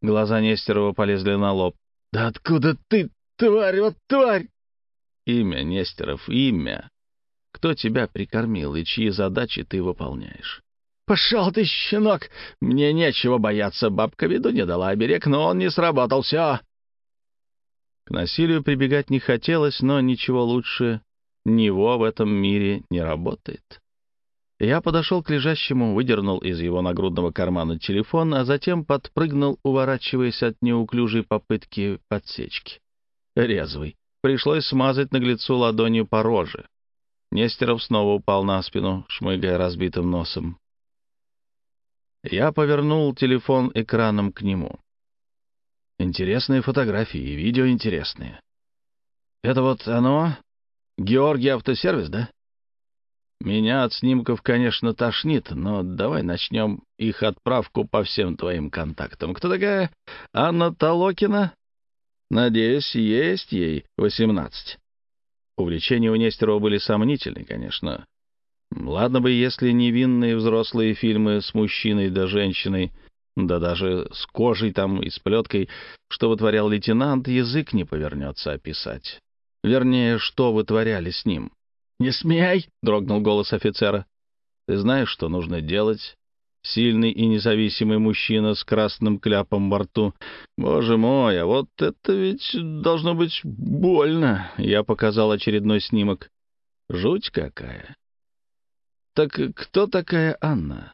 Глаза Нестерова полезли на лоб. «Да откуда ты, тварь, вот тварь!» «Имя, Нестеров, имя. Кто тебя прикормил и чьи задачи ты выполняешь?» «Пошел ты, щенок! Мне нечего бояться. Бабка виду не дала оберег, но он не сработал. Все!» К насилию прибегать не хотелось, но ничего лучше него в этом мире не работает. Я подошел к лежащему, выдернул из его нагрудного кармана телефон, а затем подпрыгнул, уворачиваясь от неуклюжей попытки подсечки. Резвый. Пришлось смазать наглецу ладонью по роже. Нестеров снова упал на спину, шмыгая разбитым носом. Я повернул телефон экраном к нему. Интересные фотографии и видео интересные. Это вот оно? Георгий автосервис, да? Меня от снимков, конечно, тошнит, но давай начнем их отправку по всем твоим контактам. Кто такая Анна Толокина? Надеюсь, есть ей восемнадцать. Увлечения у Нестерова были сомнительны, конечно. Ладно бы, если невинные взрослые фильмы с мужчиной да женщиной, да даже с кожей там и с плеткой, что вытворял лейтенант, язык не повернется описать. Вернее, что вытворяли с ним. «Не смей!» — дрогнул голос офицера. «Ты знаешь, что нужно делать?» Сильный и независимый мужчина с красным кляпом во рту. Боже мой, а вот это ведь должно быть больно. Я показал очередной снимок. Жуть какая. Так кто такая Анна?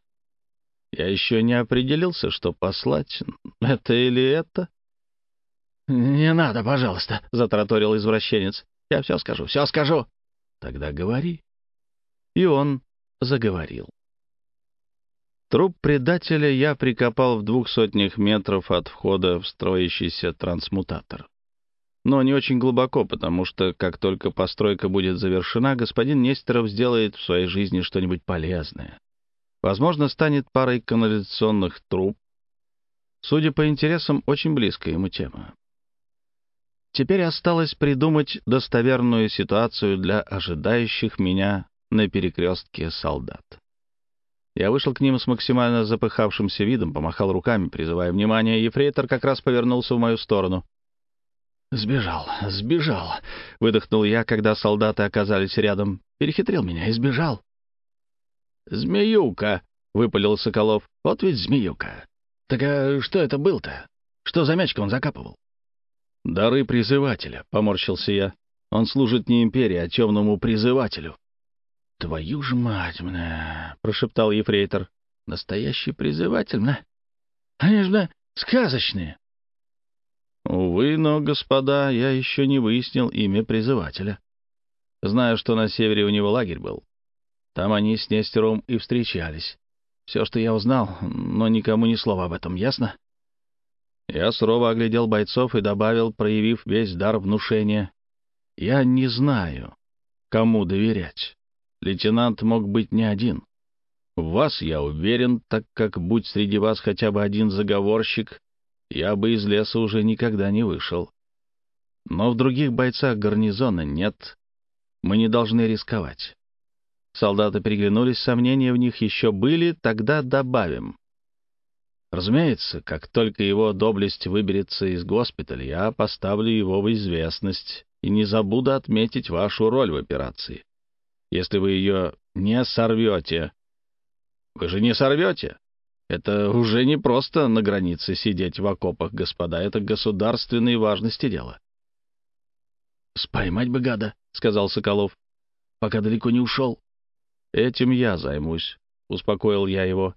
Я еще не определился, что послать, это или это. «Не надо, пожалуйста», — затраторил извращенец. «Я все скажу, все скажу». Тогда говори. И он заговорил. Труп предателя я прикопал в двух сотнях метров от входа в строящийся трансмутатор. Но не очень глубоко, потому что, как только постройка будет завершена, господин Нестеров сделает в своей жизни что-нибудь полезное. Возможно, станет парой канализационных труб. Судя по интересам, очень близкая ему тема. Теперь осталось придумать достоверную ситуацию для ожидающих меня на перекрестке солдат. Я вышел к ним с максимально запыхавшимся видом, помахал руками, призывая внимание. Ефрейтор как раз повернулся в мою сторону. «Сбежал, сбежал», — выдохнул я, когда солдаты оказались рядом. «Перехитрил меня и сбежал». «Змеюка», — выпалил Соколов. «Вот ведь змеюка. Так а что это был-то? Что за мячка он закапывал?» «Дары призывателя», — поморщился я. «Он служит не империи, а темному призывателю». «Твою ж мать, мна!» — прошептал ефрейтор. «Настоящий призыватель, мна? Они ж, мна, сказочные!» «Увы, но, господа, я еще не выяснил имя призывателя. Знаю, что на севере у него лагерь был. Там они с Нестером и встречались. Все, что я узнал, но никому ни слова об этом, ясно?» Я сурово оглядел бойцов и добавил, проявив весь дар внушения. «Я не знаю, кому доверять. Лейтенант мог быть не один. В вас я уверен, так как, будь среди вас хотя бы один заговорщик, я бы из леса уже никогда не вышел. Но в других бойцах гарнизона нет. Мы не должны рисковать». Солдаты переглянулись, сомнения в них еще были, тогда добавим. Разумеется, как только его доблесть выберется из госпиталя, я поставлю его в известность и не забуду отметить вашу роль в операции. Если вы ее не сорвете... Вы же не сорвете. Это уже не просто на границе сидеть в окопах, господа, это государственной важности дело. — Споймать бы гада, — сказал Соколов, — пока далеко не ушел. — Этим я займусь, — успокоил я его.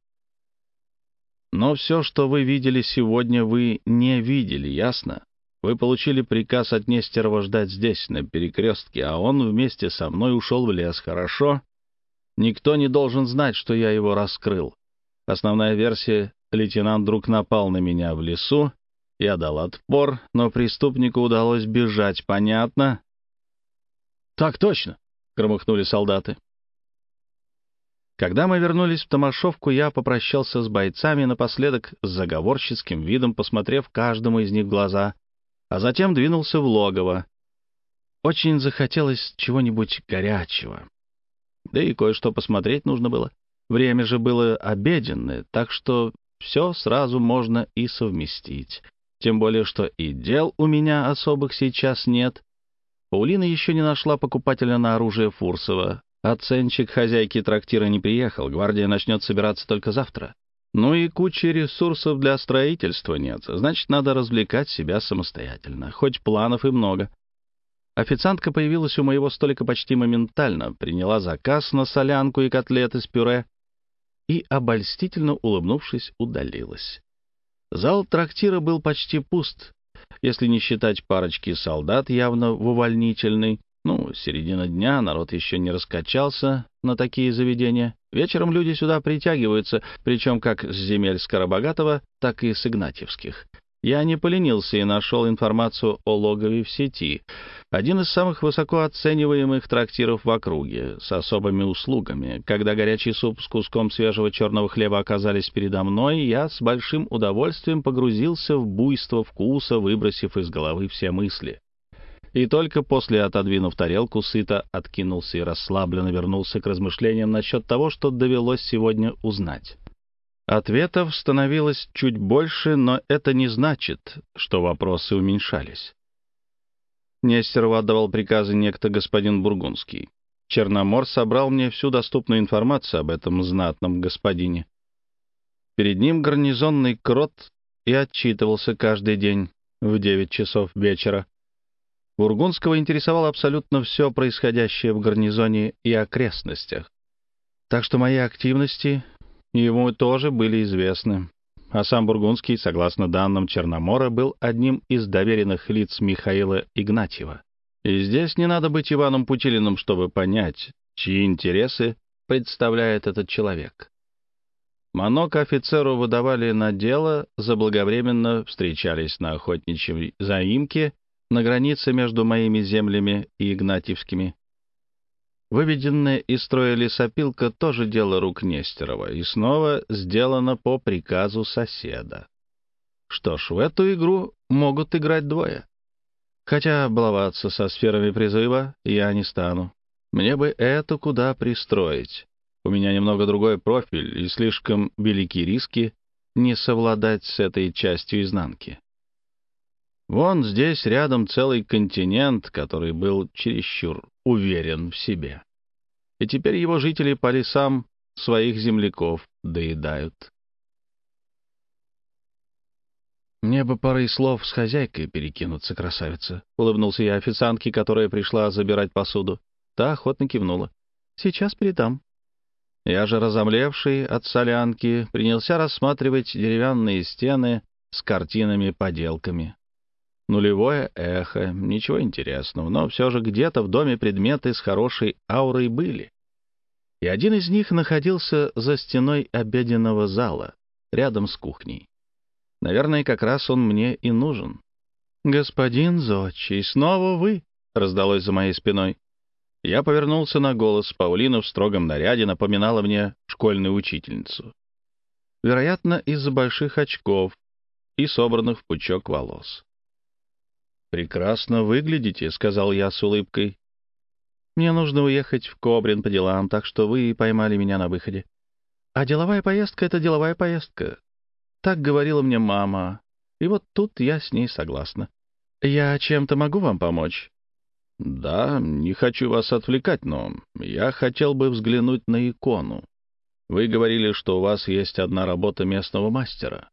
Но все, что вы видели сегодня, вы не видели, ясно? Вы получили приказ от Нестерова ждать здесь, на перекрестке, а он вместе со мной ушел в лес, хорошо? Никто не должен знать, что я его раскрыл. Основная версия — лейтенант вдруг напал на меня в лесу, я дал отпор, но преступнику удалось бежать, понятно? — Так точно, — громыхнули солдаты. Когда мы вернулись в Томашовку, я попрощался с бойцами напоследок с заговорческим видом, посмотрев каждому из них в глаза, а затем двинулся в логово. Очень захотелось чего-нибудь горячего. Да и кое-что посмотреть нужно было. Время же было обеденное, так что все сразу можно и совместить. Тем более, что и дел у меня особых сейчас нет. Паулина еще не нашла покупателя на оружие Фурсова, Оценщик хозяйки трактира не приехал, гвардия начнет собираться только завтра. Ну и кучи ресурсов для строительства нет, значит, надо развлекать себя самостоятельно, хоть планов и много. Официантка появилась у моего столика почти моментально, приняла заказ на солянку и котлеты с пюре и, обольстительно улыбнувшись, удалилась. Зал трактира был почти пуст, если не считать парочки солдат, явно в увольнительной, ну, середина дня, народ еще не раскачался на такие заведения. Вечером люди сюда притягиваются, причем как с земель Скоробогатого, так и с Игнатьевских. Я не поленился и нашел информацию о логове в сети. Один из самых высоко оцениваемых трактиров в округе, с особыми услугами. Когда горячий суп с куском свежего черного хлеба оказались передо мной, я с большим удовольствием погрузился в буйство вкуса, выбросив из головы все мысли. И только после, отодвинув тарелку, сыто откинулся и расслабленно вернулся к размышлениям насчет того, что довелось сегодня узнать. Ответов становилось чуть больше, но это не значит, что вопросы уменьшались. Нестерову отдавал приказы некто господин Бургундский. Черномор собрал мне всю доступную информацию об этом знатном господине. Перед ним гарнизонный крот и отчитывался каждый день в девять часов вечера. Бургундского интересовало абсолютно все происходящее в гарнизоне и окрестностях. Так что мои активности ему тоже были известны. А сам Бургундский, согласно данным Черномора, был одним из доверенных лиц Михаила Игнатьева. И здесь не надо быть Иваном Путилиным, чтобы понять, чьи интересы представляет этот человек. Манок офицеру выдавали на дело, заблаговременно встречались на охотничьей заимке на границе между моими землями и Игнатьевскими. Выведенная из строя лесопилка — тоже дело рук Нестерова, и снова сделано по приказу соседа. Что ж, в эту игру могут играть двое. Хотя баловаться со сферами призыва я не стану. Мне бы это куда пристроить. У меня немного другой профиль и слишком велики риски не совладать с этой частью изнанки. Вон здесь рядом целый континент, который был чересчур уверен в себе. И теперь его жители по лесам своих земляков доедают. «Мне бы парой слов с хозяйкой перекинуться, красавица», — улыбнулся я официантке, которая пришла забирать посуду. Та охотно кивнула. «Сейчас передам». Я же, разомлевший от солянки, принялся рассматривать деревянные стены с картинами-поделками. Нулевое эхо, ничего интересного, но все же где-то в доме предметы с хорошей аурой были. И один из них находился за стеной обеденного зала, рядом с кухней. Наверное, как раз он мне и нужен. «Господин Зодчий, снова вы?» — раздалось за моей спиной. Я повернулся на голос. Паулина в строгом наряде напоминала мне школьную учительницу. Вероятно, из-за больших очков и собранных в пучок волос. «Прекрасно выглядите», — сказал я с улыбкой. «Мне нужно уехать в Кобрин по делам, так что вы поймали меня на выходе. А деловая поездка — это деловая поездка. Так говорила мне мама, и вот тут я с ней согласна. Я чем-то могу вам помочь?» «Да, не хочу вас отвлекать, но я хотел бы взглянуть на икону. Вы говорили, что у вас есть одна работа местного мастера».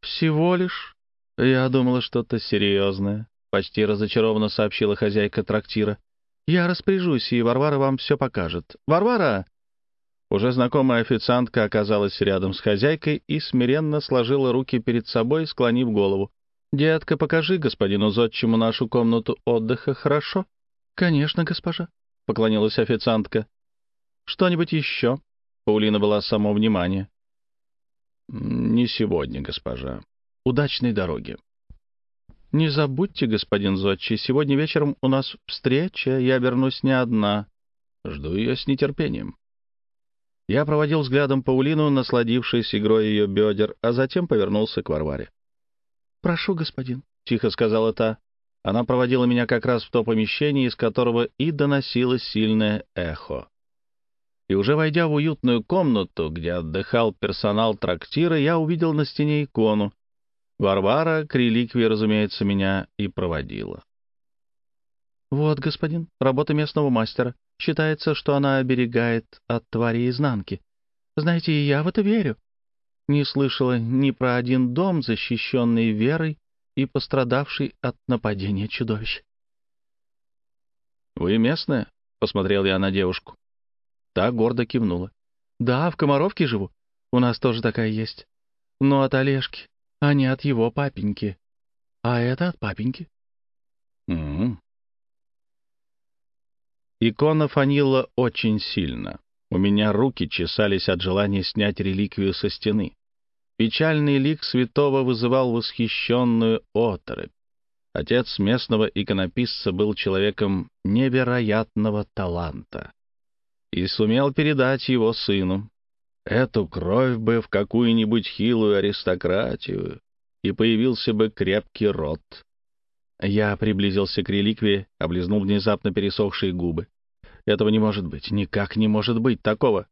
«Всего лишь?» «Я думала, что-то серьезное», — почти разочарованно сообщила хозяйка трактира. «Я распоряжусь, и Варвара вам все покажет. Варвара!» Уже знакомая официантка оказалась рядом с хозяйкой и смиренно сложила руки перед собой, склонив голову. «Детка, покажи господину Зодчему нашу комнату отдыха, хорошо?» «Конечно, госпожа», — поклонилась официантка. «Что-нибудь еще?» Паулина была само внимание. «Не сегодня, госпожа удачной дороги. «Не забудьте, господин Зодчий, сегодня вечером у нас встреча, я вернусь не одна. Жду ее с нетерпением». Я проводил взглядом Паулину, насладившись игрой ее бедер, а затем повернулся к Варваре. «Прошу, господин», — тихо сказала та. Она проводила меня как раз в то помещение, из которого и доносилось сильное эхо. И уже войдя в уютную комнату, где отдыхал персонал трактира, я увидел на стене икону, Варвара к реликвии, разумеется, меня и проводила. «Вот, господин, работа местного мастера. Считается, что она оберегает от твари изнанки. Знаете, я в это верю. Не слышала ни про один дом, защищенный верой и пострадавший от нападения чудовищ». «Вы местная?» — посмотрел я на девушку. Та гордо кивнула. «Да, в Комаровке живу. У нас тоже такая есть. Но от Олежки а не от его папеньки. А это от папеньки. Угу. Икона фанила очень сильно. У меня руки чесались от желания снять реликвию со стены. Печальный лик святого вызывал восхищенную оторопь. Отец местного иконописца был человеком невероятного таланта и сумел передать его сыну. Эту кровь бы в какую-нибудь хилую аристократию, и появился бы крепкий род. Я приблизился к реликвии, облизнул внезапно пересохшие губы. Этого не может быть, никак не может быть такого.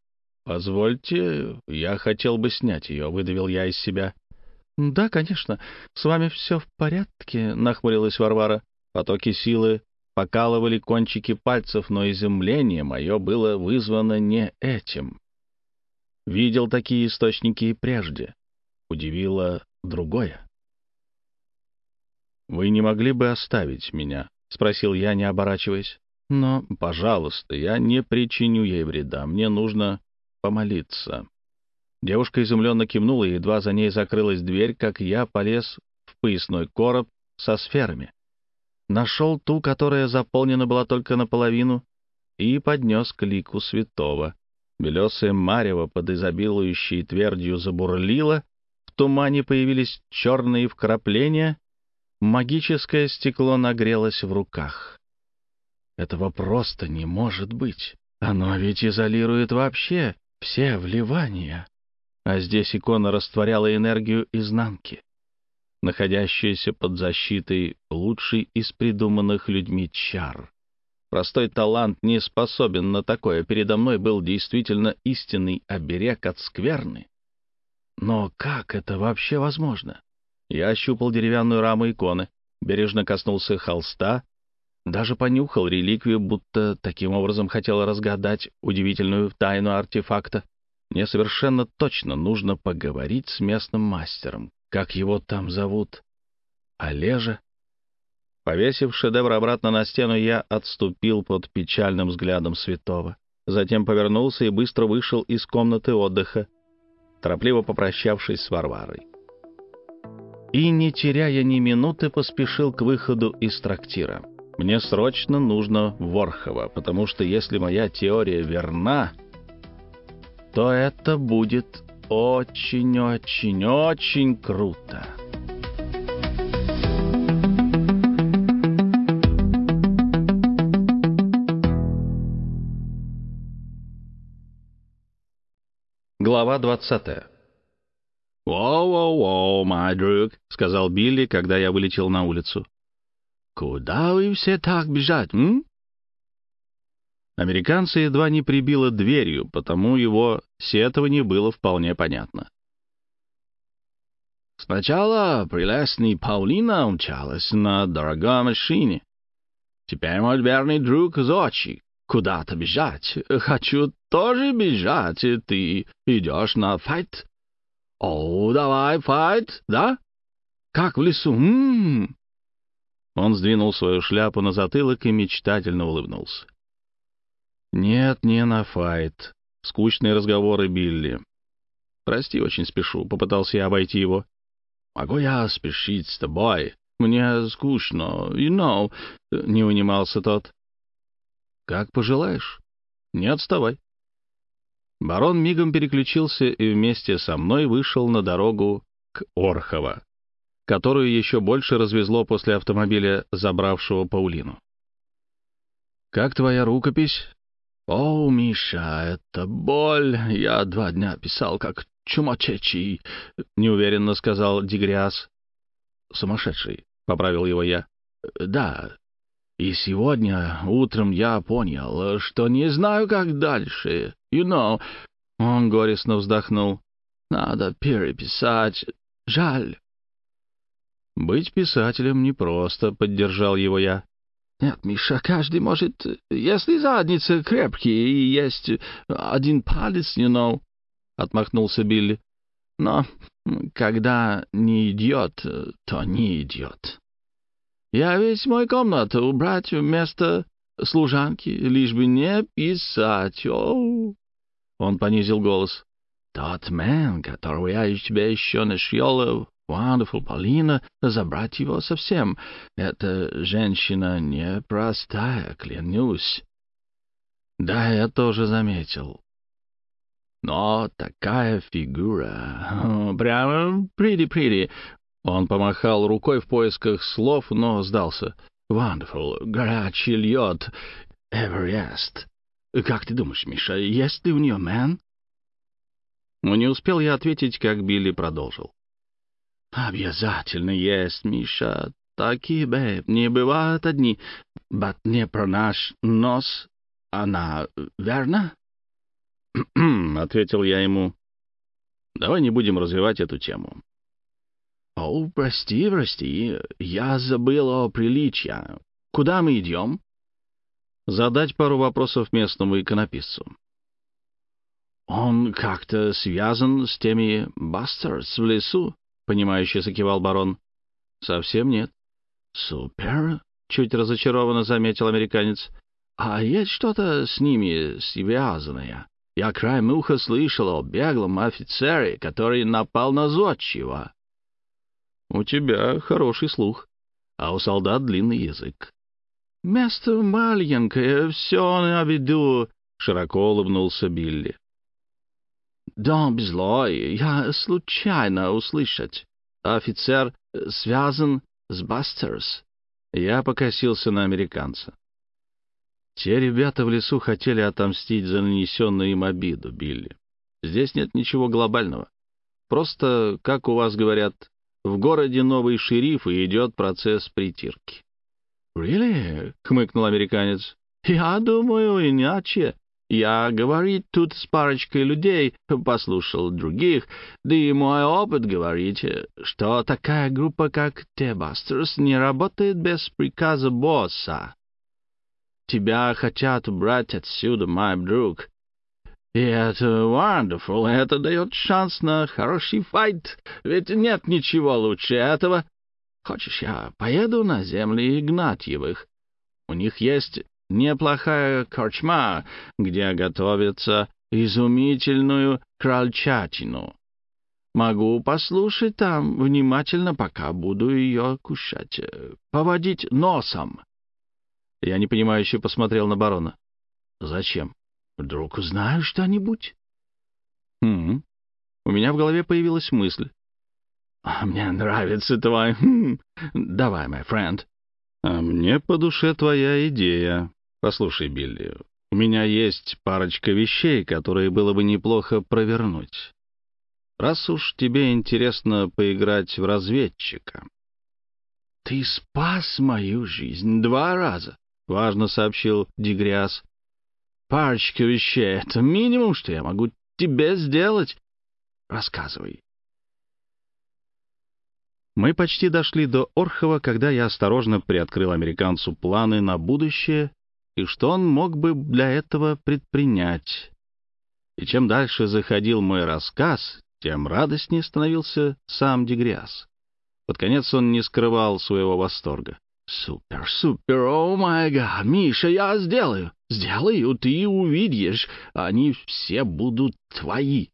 «Позвольте, я хотел бы снять ее», — выдавил я из себя. «Да, конечно. С вами все в порядке», — нахмурилась Варвара. Потоки силы покалывали кончики пальцев, но изумление мое было вызвано не этим. Видел такие источники прежде. Удивило другое. «Вы не могли бы оставить меня?» — спросил я, не оборачиваясь. «Но, пожалуйста, я не причиню ей вреда. Мне нужно помолиться». Девушка изумленно кивнула, и едва за ней закрылась дверь, как я полез в поясной короб со сферами. Нашел ту, которая заполнена была только наполовину, и поднес к лику святого. Белесое марево под изобилующей твердью забурлило, в тумане появились черные вкрапления, магическое стекло нагрелось в руках. Этого просто не может быть. Оно ведь изолирует вообще все вливания. А здесь икона растворяла энергию изнанки, находящуюся под защитой лучшей из придуманных людьми чар. Простой талант не способен на такое. Передо мной был действительно истинный оберег от скверны. Но как это вообще возможно? Я ощупал деревянную раму иконы, бережно коснулся холста, даже понюхал реликвию, будто таким образом хотел разгадать удивительную тайну артефакта. Мне совершенно точно нужно поговорить с местным мастером. Как его там зовут? Олежа? Повесив шедевр обратно на стену, я отступил под печальным взглядом святого. Затем повернулся и быстро вышел из комнаты отдыха, торопливо попрощавшись с Варварой. И, не теряя ни минуты, поспешил к выходу из трактира. Мне срочно нужно Ворхова, потому что если моя теория верна, то это будет очень-очень-очень круто. Глава двадцатая. «Воу-воу-воу, мой друг», — сказал Билли, когда я вылетел на улицу. «Куда вы все так бежать, м?» Американца едва не прибило дверью, потому его сетование было вполне понятно. Сначала прелестный Паулина умчалась на дорогой машине. Теперь мой верный друг Зочи куда-то бежать. Хочу тоже бежать, и ты идешь на файт. О, давай файт, да? Как в лесу? М -м -м. Он сдвинул свою шляпу на затылок и мечтательно улыбнулся. «Нет, не на файт. Скучные разговоры Билли. Прости, очень спешу», — попытался я обойти его. «Могу я спешить с тобой? Мне скучно, you know», — не унимался тот. «Как пожелаешь. Не отставай». Барон мигом переключился и вместе со мной вышел на дорогу к Орхово, которую еще больше развезло после автомобиля, забравшего Паулину. «Как твоя рукопись?» «О, Миша, это боль! Я два дня писал, как чумачечий», — неуверенно сказал Дигриас. «Сумасшедший», — поправил его я. «Да, и сегодня утром я понял, что не знаю, как дальше. You know...» Он горестно вздохнул. «Надо переписать. Жаль». «Быть писателем непросто», — поддержал его я. Нет, Миша, каждый может, если задница крепкий и есть один палец, you know, — отмахнулся Билли. Но когда не идет, то не идет. Я весь мой комнату убрать вместо служанки, лишь бы не писать. О, Он понизил голос. Тот мэн, которого я тебе еще нашел Wonderful Полина, забрать его совсем. Эта женщина непростая, клянусь. Да, я тоже заметил. Но такая фигура... Прямо приди-приди. Он помахал рукой в поисках слов, но сдался. Wonderful, горячий лед, Эверест. Как ты думаешь, Миша, есть ли у нее мэн? Но не успел я ответить, как Билли продолжил. «Обязательно есть, Миша. Такие бэб не бывают одни. Бат не про наш нос. Она, верно?» ответил я ему. «Давай не будем развивать эту тему». «О, прости, прости, я забыл о приличии. Куда мы идем?» «Задать пару вопросов местному иконописцу». «Он как-то связан с теми Бастерс в лесу?» — понимающе закивал барон. «Совсем нет». «Супер!» — чуть разочарованно заметил американец. «А есть что-то с ними связанное?» Я краем уха слышал о беглом офицере, который напал на зодчего. — У тебя хороший слух, а у солдат длинный язык. — Место маленькое, все на виду, — широко улыбнулся Билли. — Дом злой, я случайно услышать. Офицер связан с Бастерс. Я покосился на американца. Те ребята в лесу хотели отомстить за нанесенную им обиду, Билли. Здесь нет ничего глобального. Просто, как у вас говорят, в городе новый шериф, и идет процесс притирки. «Really?» — хмыкнул американец. «Я думаю, иначе. Я говорить тут с парочкой людей, послушал других, да и мой опыт говорит, что такая группа, как T-Busters, не работает без приказа босса. Тебя хотят убрать отсюда, мой друг. И это wonderful, это дает шанс на хороший файт, ведь нет ничего лучше этого. Хочешь, я поеду на земли Игнатьевых? У них есть неплохая корчма, где готовятся изумительную крольчатину. Могу послушать там внимательно, пока буду ее кушать, поводить носом. Я непонимающе посмотрел на барона. «Зачем? Вдруг узнаю что-нибудь?» «Хм...» У меня в голове появилась мысль. «А «Мне нравится твой... Хм... Давай, мой френд». «А мне по душе твоя идея. Послушай, Билли, у меня есть парочка вещей, которые было бы неплохо провернуть. Раз уж тебе интересно поиграть в разведчика». «Ты спас мою жизнь два раза. — важно сообщил Дигриас. «Парочка вещей — это минимум, что я могу тебе сделать. Рассказывай». Мы почти дошли до Орхова, когда я осторожно приоткрыл американцу планы на будущее и что он мог бы для этого предпринять. И чем дальше заходил мой рассказ, тем радостнее становился сам Дегриас. Под конец он не скрывал своего восторга. «Супер, супер, о май гад, Миша, я сделаю, сделаю, ты увидишь, они все будут твои».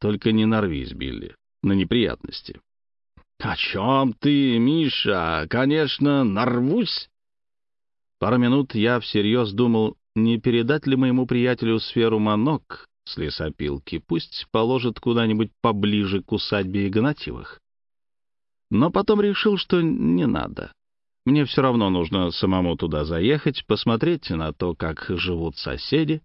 «Только не нарвись, Билли, на неприятности». «О чем ты, Миша? Конечно, нарвусь». Пару минут я всерьез думал, не передать ли моему приятелю сферу манок с лесопилки, пусть положит куда-нибудь поближе к усадьбе Игнатьевых но потом решил, что не надо. Мне все равно нужно самому туда заехать, посмотреть на то, как живут соседи.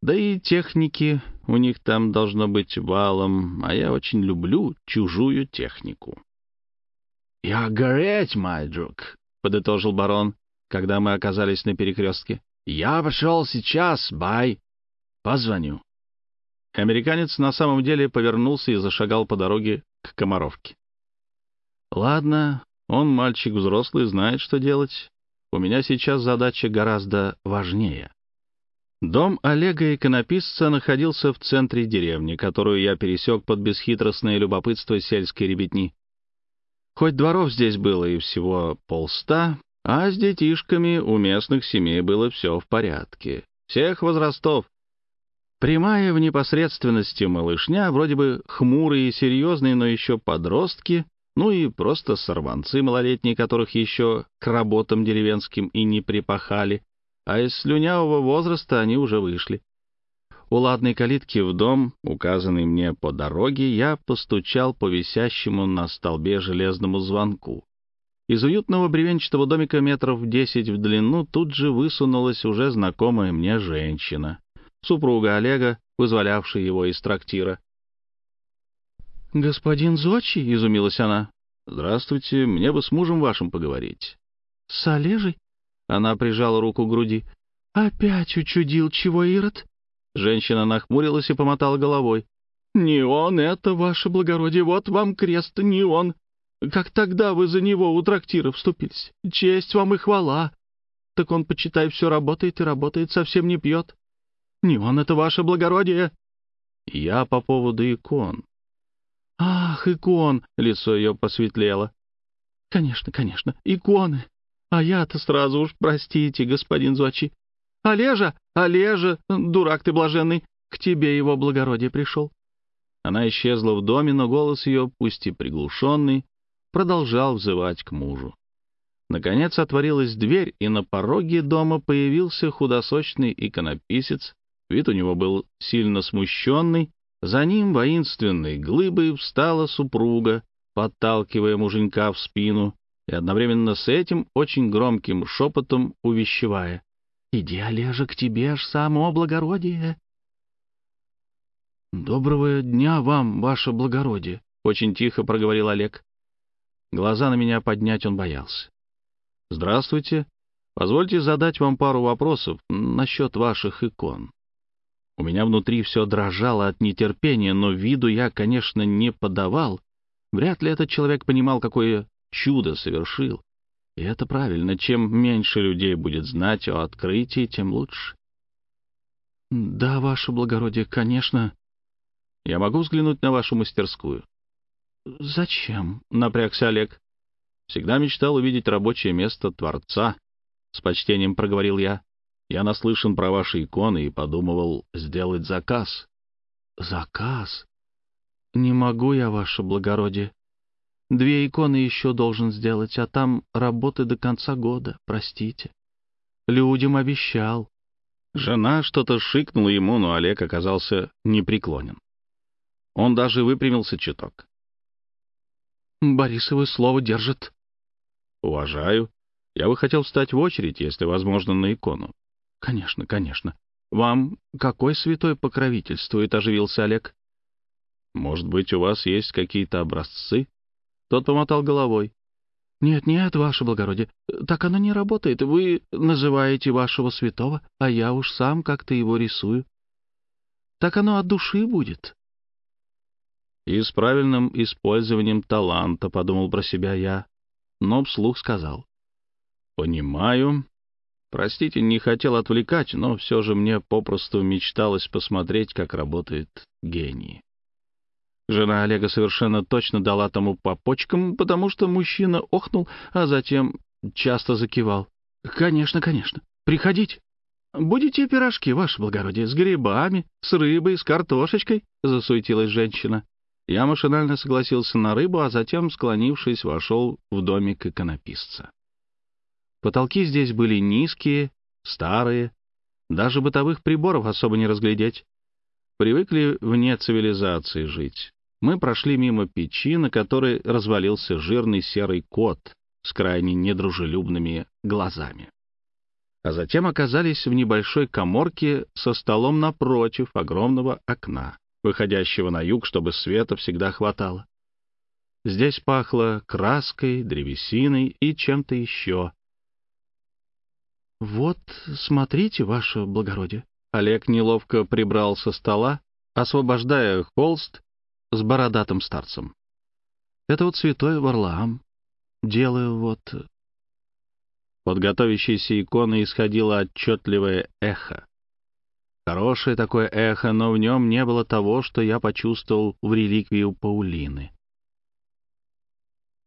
Да и техники у них там должно быть валом, а я очень люблю чужую технику. — Я гореть, мой друг, — подытожил барон, когда мы оказались на перекрестке. — Я пошел сейчас, бай. Позвоню. Американец на самом деле повернулся и зашагал по дороге к Комаровке. Ладно, он мальчик взрослый, знает, что делать. У меня сейчас задача гораздо важнее. Дом Олега Иконописца находился в центре деревни, которую я пересек под бесхитростное любопытство сельской ребятни. Хоть дворов здесь было и всего полста, а с детишками у местных семей было все в порядке. Всех возрастов. Прямая в непосредственности малышня, вроде бы хмурые и серьезные, но еще подростки, ну и просто сорванцы малолетние, которых еще к работам деревенским и не припахали, а из слюнявого возраста они уже вышли. У ладной калитки в дом, указанный мне по дороге, я постучал по висящему на столбе железному звонку. Из уютного бревенчатого домика метров десять в длину тут же высунулась уже знакомая мне женщина, супруга Олега, вызволявшая его из трактира. «Господин Зочи?» — изумилась она. «Здравствуйте, мне бы с мужем вашим поговорить». «С Олежей?» — она прижала руку к груди. «Опять учудил чего, Ирод?» Женщина нахмурилась и помотала головой. «Не он это, ваше благородие, вот вам крест, не он. Как тогда вы за него у трактира вступились. Честь вам и хвала. Так он, почитай, все работает и работает, совсем не пьет. Не он это, ваше благородие». «Я по поводу икон». «Ах, икон!» — лицо ее посветлело. «Конечно, конечно, иконы. А я-то сразу уж, простите, господин Зочи, «Олежа! Олежа! Дурак ты блаженный! К тебе его благородие пришел!» Она исчезла в доме, но голос ее, пусть и приглушенный, продолжал взывать к мужу. Наконец отворилась дверь, и на пороге дома появился худосочный иконописец. Вид у него был сильно смущенный. За ним воинственной глыбой встала супруга, подталкивая муженька в спину, и одновременно с этим очень громким шепотом увещевая. Иди, Олежа, к тебе ж само благородие. Доброго дня вам, ваше благородие, очень тихо проговорил Олег. Глаза на меня поднять он боялся. Здравствуйте. Позвольте задать вам пару вопросов насчет ваших икон. У меня внутри все дрожало от нетерпения, но виду я, конечно, не подавал. Вряд ли этот человек понимал, какое чудо совершил. И это правильно. Чем меньше людей будет знать о открытии, тем лучше. Да, ваше благородие, конечно. Я могу взглянуть на вашу мастерскую? Зачем? Напрягся Олег. Всегда мечтал увидеть рабочее место Творца. С почтением проговорил я. Я наслышан про ваши иконы и подумывал сделать заказ. Заказ? Не могу я, ваше благородие. Две иконы еще должен сделать, а там работы до конца года, простите. Людям обещал. Жена что-то шикнула ему, но Олег оказался непреклонен. Он даже выпрямился чуток. Борисовы слово держит. Уважаю. Я бы хотел встать в очередь, если возможно, на икону. Конечно, конечно. Вам какой святой покровительствует, оживился Олег. Может быть, у вас есть какие-то образцы? Тот помотал головой. «Нет, нет, ваше благородие, так оно не работает. Вы называете вашего святого, а я уж сам как-то его рисую. Так оно от души будет». «И с правильным использованием таланта», — подумал про себя я, но вслух сказал. «Понимаю. Простите, не хотел отвлекать, но все же мне попросту мечталось посмотреть, как работает гений». Жена Олега совершенно точно дала тому по почкам, потому что мужчина охнул, а затем часто закивал. «Конечно, конечно. Приходите. Будете пирожки, ваше благородие, с грибами, с рыбой, с картошечкой?» — засуетилась женщина. Я машинально согласился на рыбу, а затем, склонившись, вошел в домик иконописца. Потолки здесь были низкие, старые, даже бытовых приборов особо не разглядеть. Привыкли вне цивилизации жить. Мы прошли мимо печи, на которой развалился жирный серый кот с крайне недружелюбными глазами. А затем оказались в небольшой коморке со столом напротив огромного окна, выходящего на юг, чтобы света всегда хватало. Здесь пахло краской, древесиной и чем-то еще. «Вот, смотрите, ваше благородие», Олег неловко прибрал со стола, освобождая холст с бородатым старцем. «Это вот святой Варлаам. Делаю вот...» От готовящейся иконы исходило отчетливое эхо. Хорошее такое эхо, но в нем не было того, что я почувствовал в реликвии у Паулины.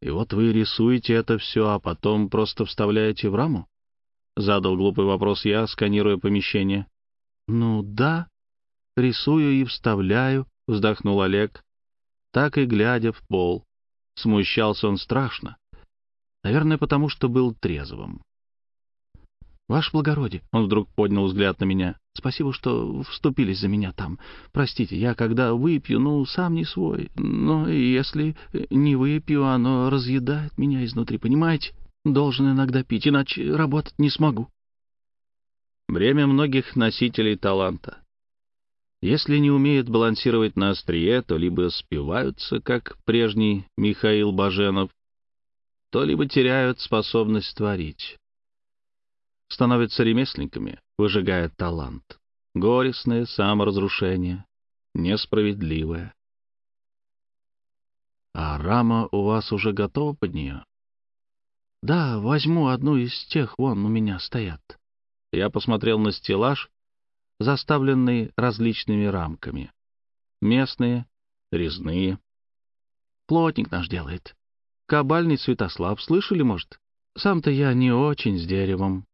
«И вот вы рисуете это все, а потом просто вставляете в раму?» — задал глупый вопрос я, сканируя помещение. «Ну да, рисую и вставляю», — вздохнул Олег, так и глядя в пол. Смущался он страшно. Наверное, потому что был трезвым. «Ваше благородие», — он вдруг поднял взгляд на меня, — «спасибо, что вступились за меня там. Простите, я когда выпью, ну, сам не свой. Но если не выпью, оно разъедает меня изнутри, понимаете? Должен иногда пить, иначе работать не смогу». Время многих носителей таланта. Если не умеют балансировать на острие, то либо спиваются, как прежний Михаил Баженов, то либо теряют способность творить становятся ремесленниками, выжигая талант. Горестное саморазрушение, несправедливое. А рама у вас уже готова под нее? Да, возьму одну из тех, вон у меня стоят. Я посмотрел на стеллаж, заставленный различными рамками. Местные, резные. Плотник наш делает. Кабальный Святослав, слышали, может? Сам-то я не очень с деревом.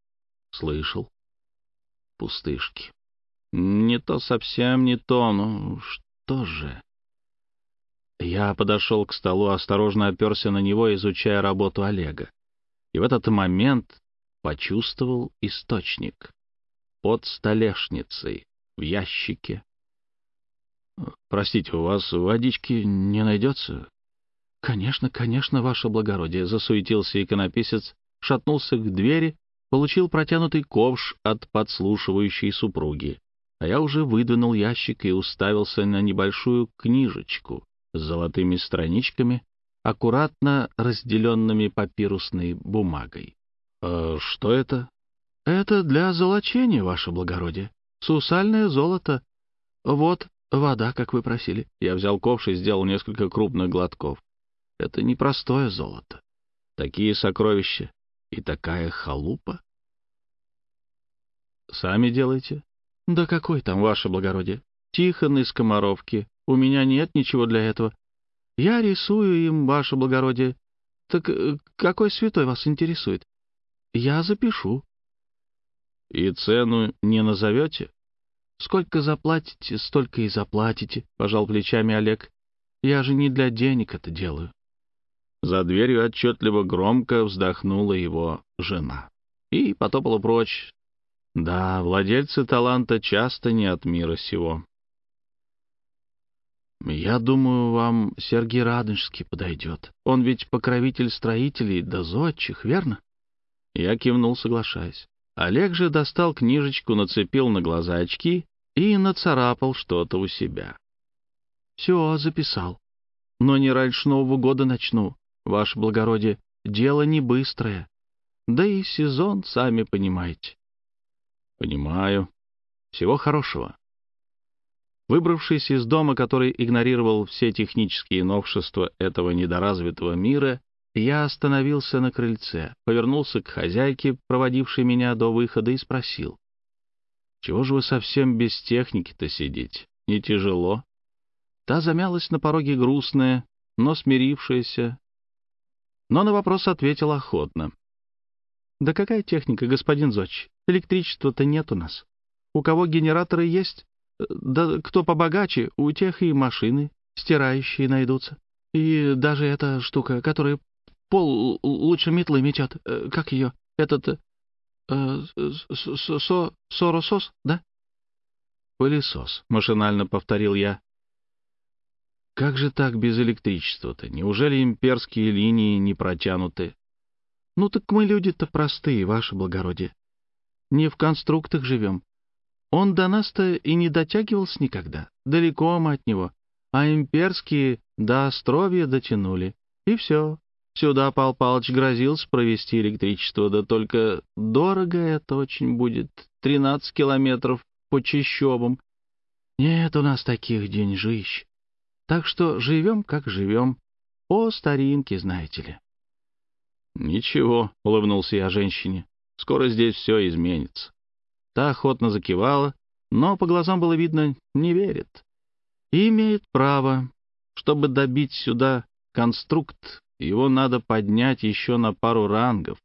Слышал. Пустышки. Не то совсем не то, ну что же... Я подошел к столу, осторожно оперся на него, изучая работу Олега. И в этот момент почувствовал источник. Под столешницей, в ящике. «Простите, у вас водички не найдется?» «Конечно, конечно, ваше благородие», — засуетился иконописец, шатнулся к двери получил протянутый ковш от подслушивающей супруги, а я уже выдвинул ящик и уставился на небольшую книжечку с золотыми страничками, аккуратно разделенными папирусной бумагой. «Э, «Что это?» «Это для золочения, ваше благородие. Сусальное золото. Вот вода, как вы просили». Я взял ковш и сделал несколько крупных глотков. Это непростое золото. Такие сокровища и такая халупа? Сами делайте. Да какой там, ваше благородие? Тихон из Комаровки. У меня нет ничего для этого. Я рисую им, ваше благородие. Так э, какой святой вас интересует? Я запишу. И цену не назовете? Сколько заплатите, столько и заплатите, — пожал плечами Олег. Я же не для денег это делаю. За дверью отчетливо громко вздохнула его жена и потопала прочь. Да, владельцы таланта часто не от мира сего. «Я думаю, вам Сергей Радонежский подойдет. Он ведь покровитель строителей да зодчих, верно?» Я кивнул, соглашаясь. Олег же достал книжечку, нацепил на глаза очки и нацарапал что-то у себя. «Все, записал. Но не раньше Нового года начну. Ваше благородие, дело не быстрое. Да и сезон, сами понимаете. Понимаю. Всего хорошего. Выбравшись из дома, который игнорировал все технические новшества этого недоразвитого мира, я остановился на крыльце, повернулся к хозяйке, проводившей меня до выхода, и спросил. «Чего же вы совсем без техники-то сидите? Не тяжело?» Та замялась на пороге грустная, но смирившаяся, но на вопрос ответил охотно. «Да какая техника, господин Зоч? Электричества-то нет у нас. У кого генераторы есть, да кто побогаче, у тех и машины стирающие найдутся. И даже эта штука, которая пол лучше метлы метет, э, как ее, этот... Э, со, соросос, да?» «Пылесос», — машинально повторил я. Как же так без электричества-то? Неужели имперские линии не протянуты? Ну так мы люди-то простые, ваше благородие. Не в конструктах живем. Он до нас-то и не дотягивался никогда. Далеко мы от него. А имперские до Островья дотянули. И все. Сюда Пал Палыч грозился провести электричество, да только дорого это очень будет. Тринадцать километров по чащобам. Нет у нас таких деньжищ. Так что живем, как живем. По старинке, знаете ли. «Ничего», — улыбнулся я женщине. «Скоро здесь все изменится». Та охотно закивала, но по глазам было видно, не верит. И имеет право. Чтобы добить сюда конструкт, его надо поднять еще на пару рангов.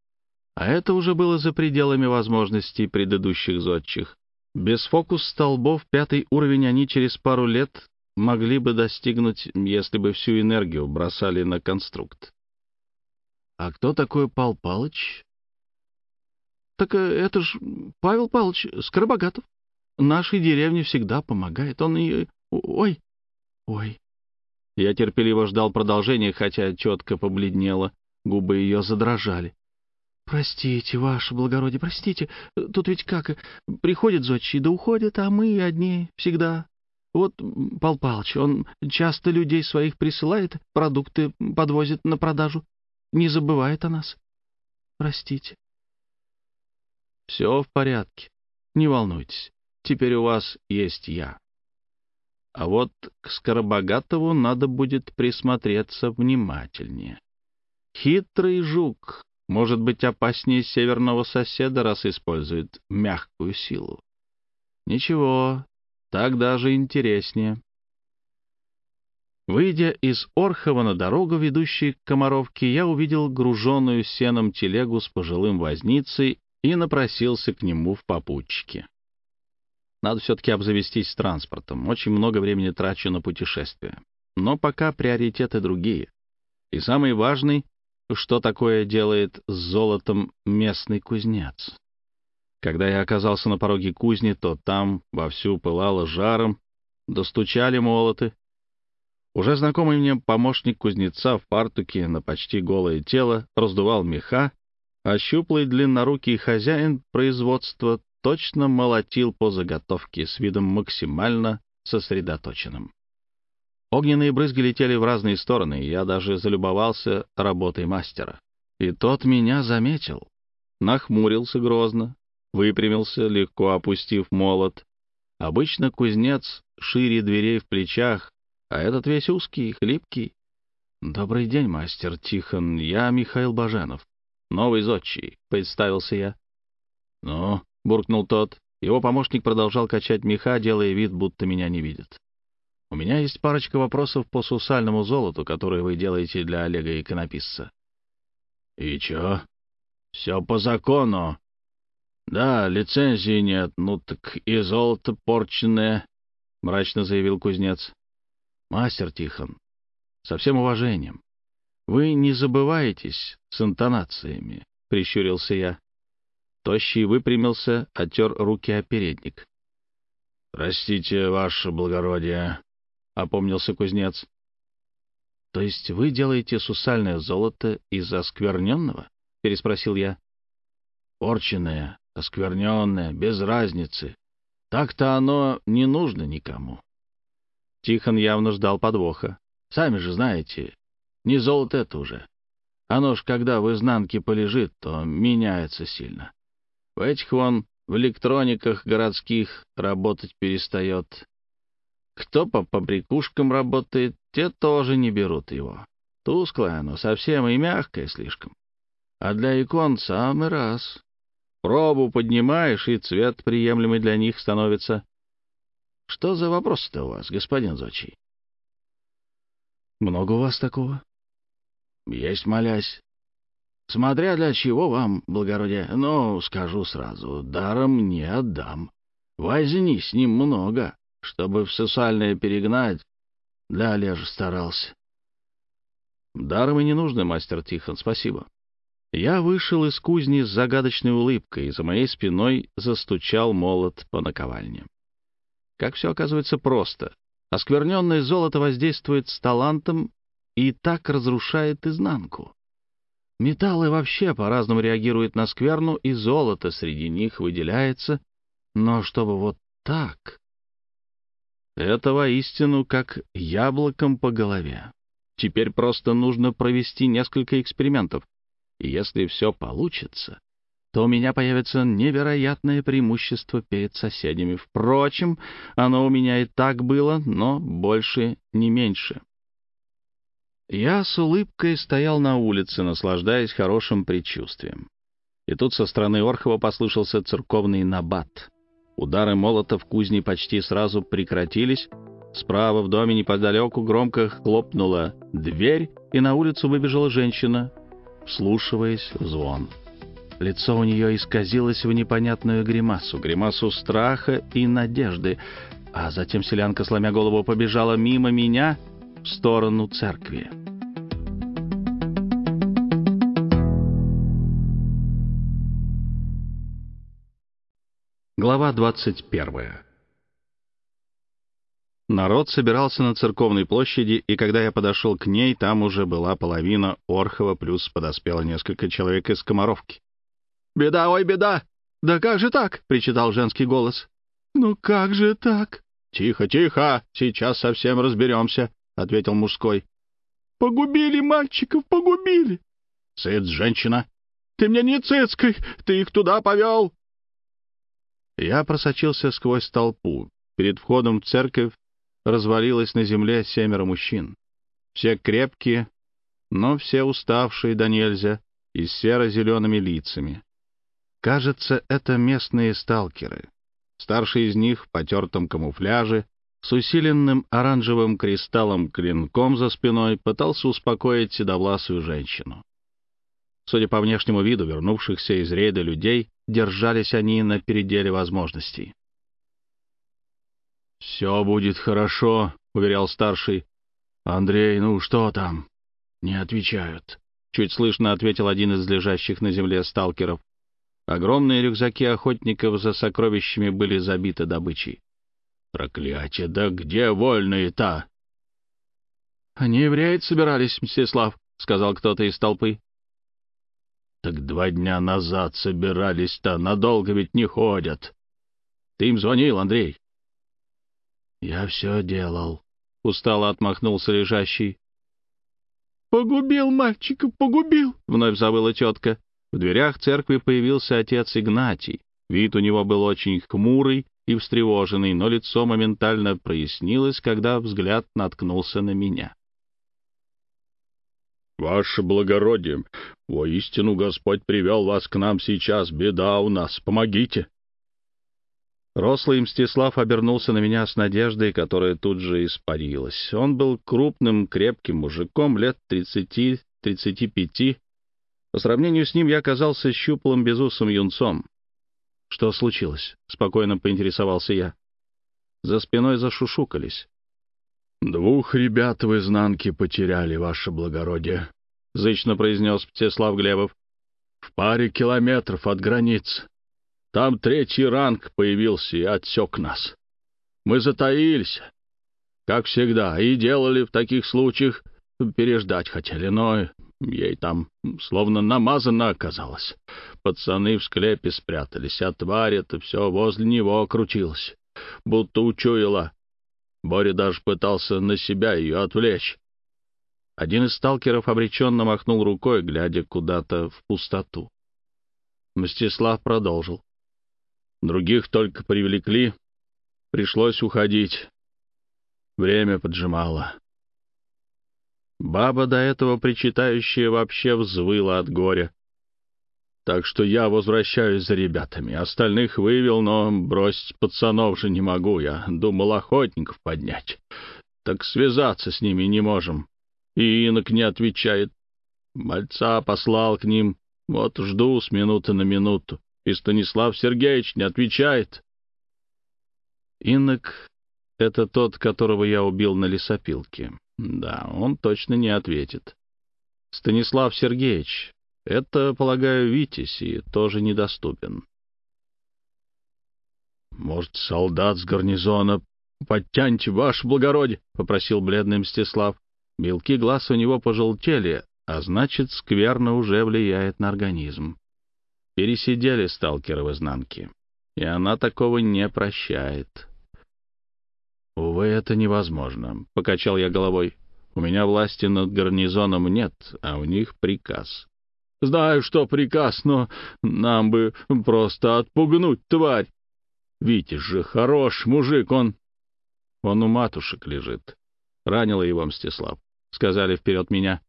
А это уже было за пределами возможностей предыдущих зодчих. Без фокус-столбов пятый уровень они через пару лет могли бы достигнуть, если бы всю энергию бросали на конструкт. А кто такой Пал Палыч? Так э, это ж Павел Павлович Скоробогатов. Нашей деревне всегда помогает. Он и... Ой, ой. Я терпеливо ждал продолжения, хотя четко побледнела, губы ее задрожали. «Простите, ваше благородие, простите. Тут ведь как, приходят зодчие, да уходят, а мы одни всегда. Вот Пал Палыч, он часто людей своих присылает, продукты подвозит на продажу, не забывает о нас. Простите». «Все в порядке, не волнуйтесь. Теперь у вас есть я». А вот к Скоробогатову надо будет присмотреться внимательнее. Хитрый жук, может быть опаснее северного соседа, раз использует мягкую силу. Ничего, так даже интереснее. Выйдя из Орхова на дорогу, ведущую к Комаровке, я увидел груженную сеном телегу с пожилым возницей и напросился к нему в попутчике. Надо все-таки обзавестись транспортом. Очень много времени трачу на путешествия. Но пока приоритеты другие. И самый важный, что такое делает с золотом местный кузнец. Когда я оказался на пороге кузни, то там вовсю пылало жаром, достучали молоты. Уже знакомый мне помощник кузнеца в фартуке на почти голое тело раздувал меха, а щуплый длиннорукий хозяин производства точно молотил по заготовке с видом максимально сосредоточенным. Огненные брызги летели в разные стороны, я даже залюбовался работой мастера. И тот меня заметил. Нахмурился грозно, выпрямился, легко опустив молот. Обычно кузнец шире дверей в плечах, а этот весь узкий, хлипкий. «Добрый день, мастер Тихон. Я Михаил Баженов. Новый зодчий», — представился я. «Ну, буркнул тот. Его помощник продолжал качать меха, делая вид, будто меня не видит. «У меня есть парочка вопросов по сусальному золоту, которые вы делаете для Олега Иконописца». «И чё?» «Все по закону. Да, лицензии нет, ну так и золото порченное», — мрачно заявил кузнец. «Мастер Тихон, со всем уважением, вы не забываетесь с интонациями», — прищурился я. Тощий выпрямился, оттер руки о передник. — Простите, ваше благородие, — опомнился кузнец. — То есть вы делаете сусальное золото из оскверненного? — переспросил я. — Порченное, оскверненное, без разницы. Так-то оно не нужно никому. Тихон явно ждал подвоха. Сами же знаете, не золото это уже. Оно ж, когда в изнанке полежит, то меняется сильно. В этих вон в электрониках городских работать перестает. Кто по побрякушкам работает, те тоже не берут его. Тусклое оно совсем и мягкое слишком. А для икон самый раз. Пробу поднимаешь, и цвет приемлемый для них становится. Что за вопрос-то у вас, господин Зочий? Много у вас такого? Есть, молясь. Смотря для чего вам, благородие, но скажу сразу, даром не отдам. Возни с ним много, чтобы в сексуальное перегнать. Для Олежа старался. Даром и не нужно, мастер Тихон, спасибо. Я вышел из кузни с загадочной улыбкой, и за моей спиной застучал молот по наковальне. Как все оказывается просто. Оскверненное золото воздействует с талантом и так разрушает изнанку. Металлы вообще по-разному реагируют на скверну, и золото среди них выделяется, но чтобы вот так... Это воистину как яблоком по голове. Теперь просто нужно провести несколько экспериментов, и если все получится, то у меня появится невероятное преимущество перед соседями. Впрочем, оно у меня и так было, но больше не меньше. Я с улыбкой стоял на улице, наслаждаясь хорошим предчувствием. И тут со стороны Орхова послышался церковный набат. Удары молота в кузне почти сразу прекратились. Справа в доме неподалеку громко хлопнула дверь, и на улицу выбежала женщина, вслушиваясь в звон. Лицо у нее исказилось в непонятную гримасу, гримасу страха и надежды, а затем селянка, сломя голову, побежала мимо меня — в сторону церкви. Глава 21. Народ собирался на церковной площади, и когда я подошел к ней, там уже была половина Орхова, плюс подоспело несколько человек из Комаровки. «Беда, ой, беда! Да как же так?» — причитал женский голос. «Ну как же так?» «Тихо, тихо! Сейчас совсем разберемся», — ответил мужской. «Погубили мальчиков, погубили!» «Цыц, женщина!» «Ты мне не цицкой, ты их туда повел!» Я просочился сквозь толпу. Перед входом в церковь развалилось на земле семеро мужчин. Все крепкие, но все уставшие до нельзя и с серо-зелеными лицами. Кажется, это местные сталкеры. Старший из них в потертом камуфляже, с усиленным оранжевым кристаллом-клинком за спиной, пытался успокоить седовласую женщину. Судя по внешнему виду вернувшихся из рейда людей, держались они на пределе возможностей. «Все будет хорошо», — уверял старший. «Андрей, ну что там?» «Не отвечают», — чуть слышно ответил один из лежащих на земле сталкеров. Огромные рюкзаки охотников за сокровищами были забиты добычей. «Проклятие! Да где вольные-то?» «Они евреи собирались, Мстислав», — сказал кто-то из толпы. Так два дня назад собирались-то, надолго ведь не ходят. Ты им звонил, Андрей? Я все делал. Устало отмахнулся лежащий. «Погубил мальчика, погубил!» — вновь забыла тетка. В дверях церкви появился отец Игнатий. Вид у него был очень хмурый и встревоженный, но лицо моментально прояснилось, когда взгляд наткнулся на меня. «Ваше благородие, воистину Господь привел вас к нам сейчас, беда у нас, помогите!» Рослый Мстислав обернулся на меня с надеждой, которая тут же испарилась. Он был крупным, крепким мужиком лет тридцати-тридцати пяти. По сравнению с ним я оказался щуплым безусым юнцом. «Что случилось?» — спокойно поинтересовался я. За спиной зашушукались. «Двух ребят в изнанке потеряли, ваше благородие», — зычно произнес Птеслав Глебов. «В паре километров от границ. Там третий ранг появился и отсек нас. Мы затаились, как всегда, и делали в таких случаях, переждать хотели, но ей там словно намазано оказалось. Пацаны в склепе спрятались, а тварь это все возле него крутилась, будто учуяла, Боря даже пытался на себя ее отвлечь. Один из сталкеров обреченно махнул рукой, глядя куда-то в пустоту. Мстислав продолжил. Других только привлекли. Пришлось уходить. Время поджимало. Баба, до этого причитающая, вообще взвыла от горя. Так что я возвращаюсь за ребятами. Остальных вывел, но бросить пацанов же не могу. Я думал охотников поднять. Так связаться с ними не можем. И инок не отвечает. Мальца послал к ним. Вот жду с минуты на минуту. И Станислав Сергеевич не отвечает. Инок — это тот, которого я убил на лесопилке. Да, он точно не ответит. Станислав Сергеевич, это, полагаю, Витязь и тоже недоступен. «Может, солдат с гарнизона подтяньте, ваше благородие?» — попросил бледный Мстислав. Белки глаз у него пожелтели, а значит, скверно уже влияет на организм. Пересидели сталкеры в изнанке, и она такого не прощает. «Увы, это невозможно», — покачал я головой. «У меня власти над гарнизоном нет, а у них приказ. Знаю, что приказ, но нам бы просто отпугнуть тварь. Витя же хорош мужик, он... Он у матушек лежит. Ранила его Мстислав. Сказали вперед меня.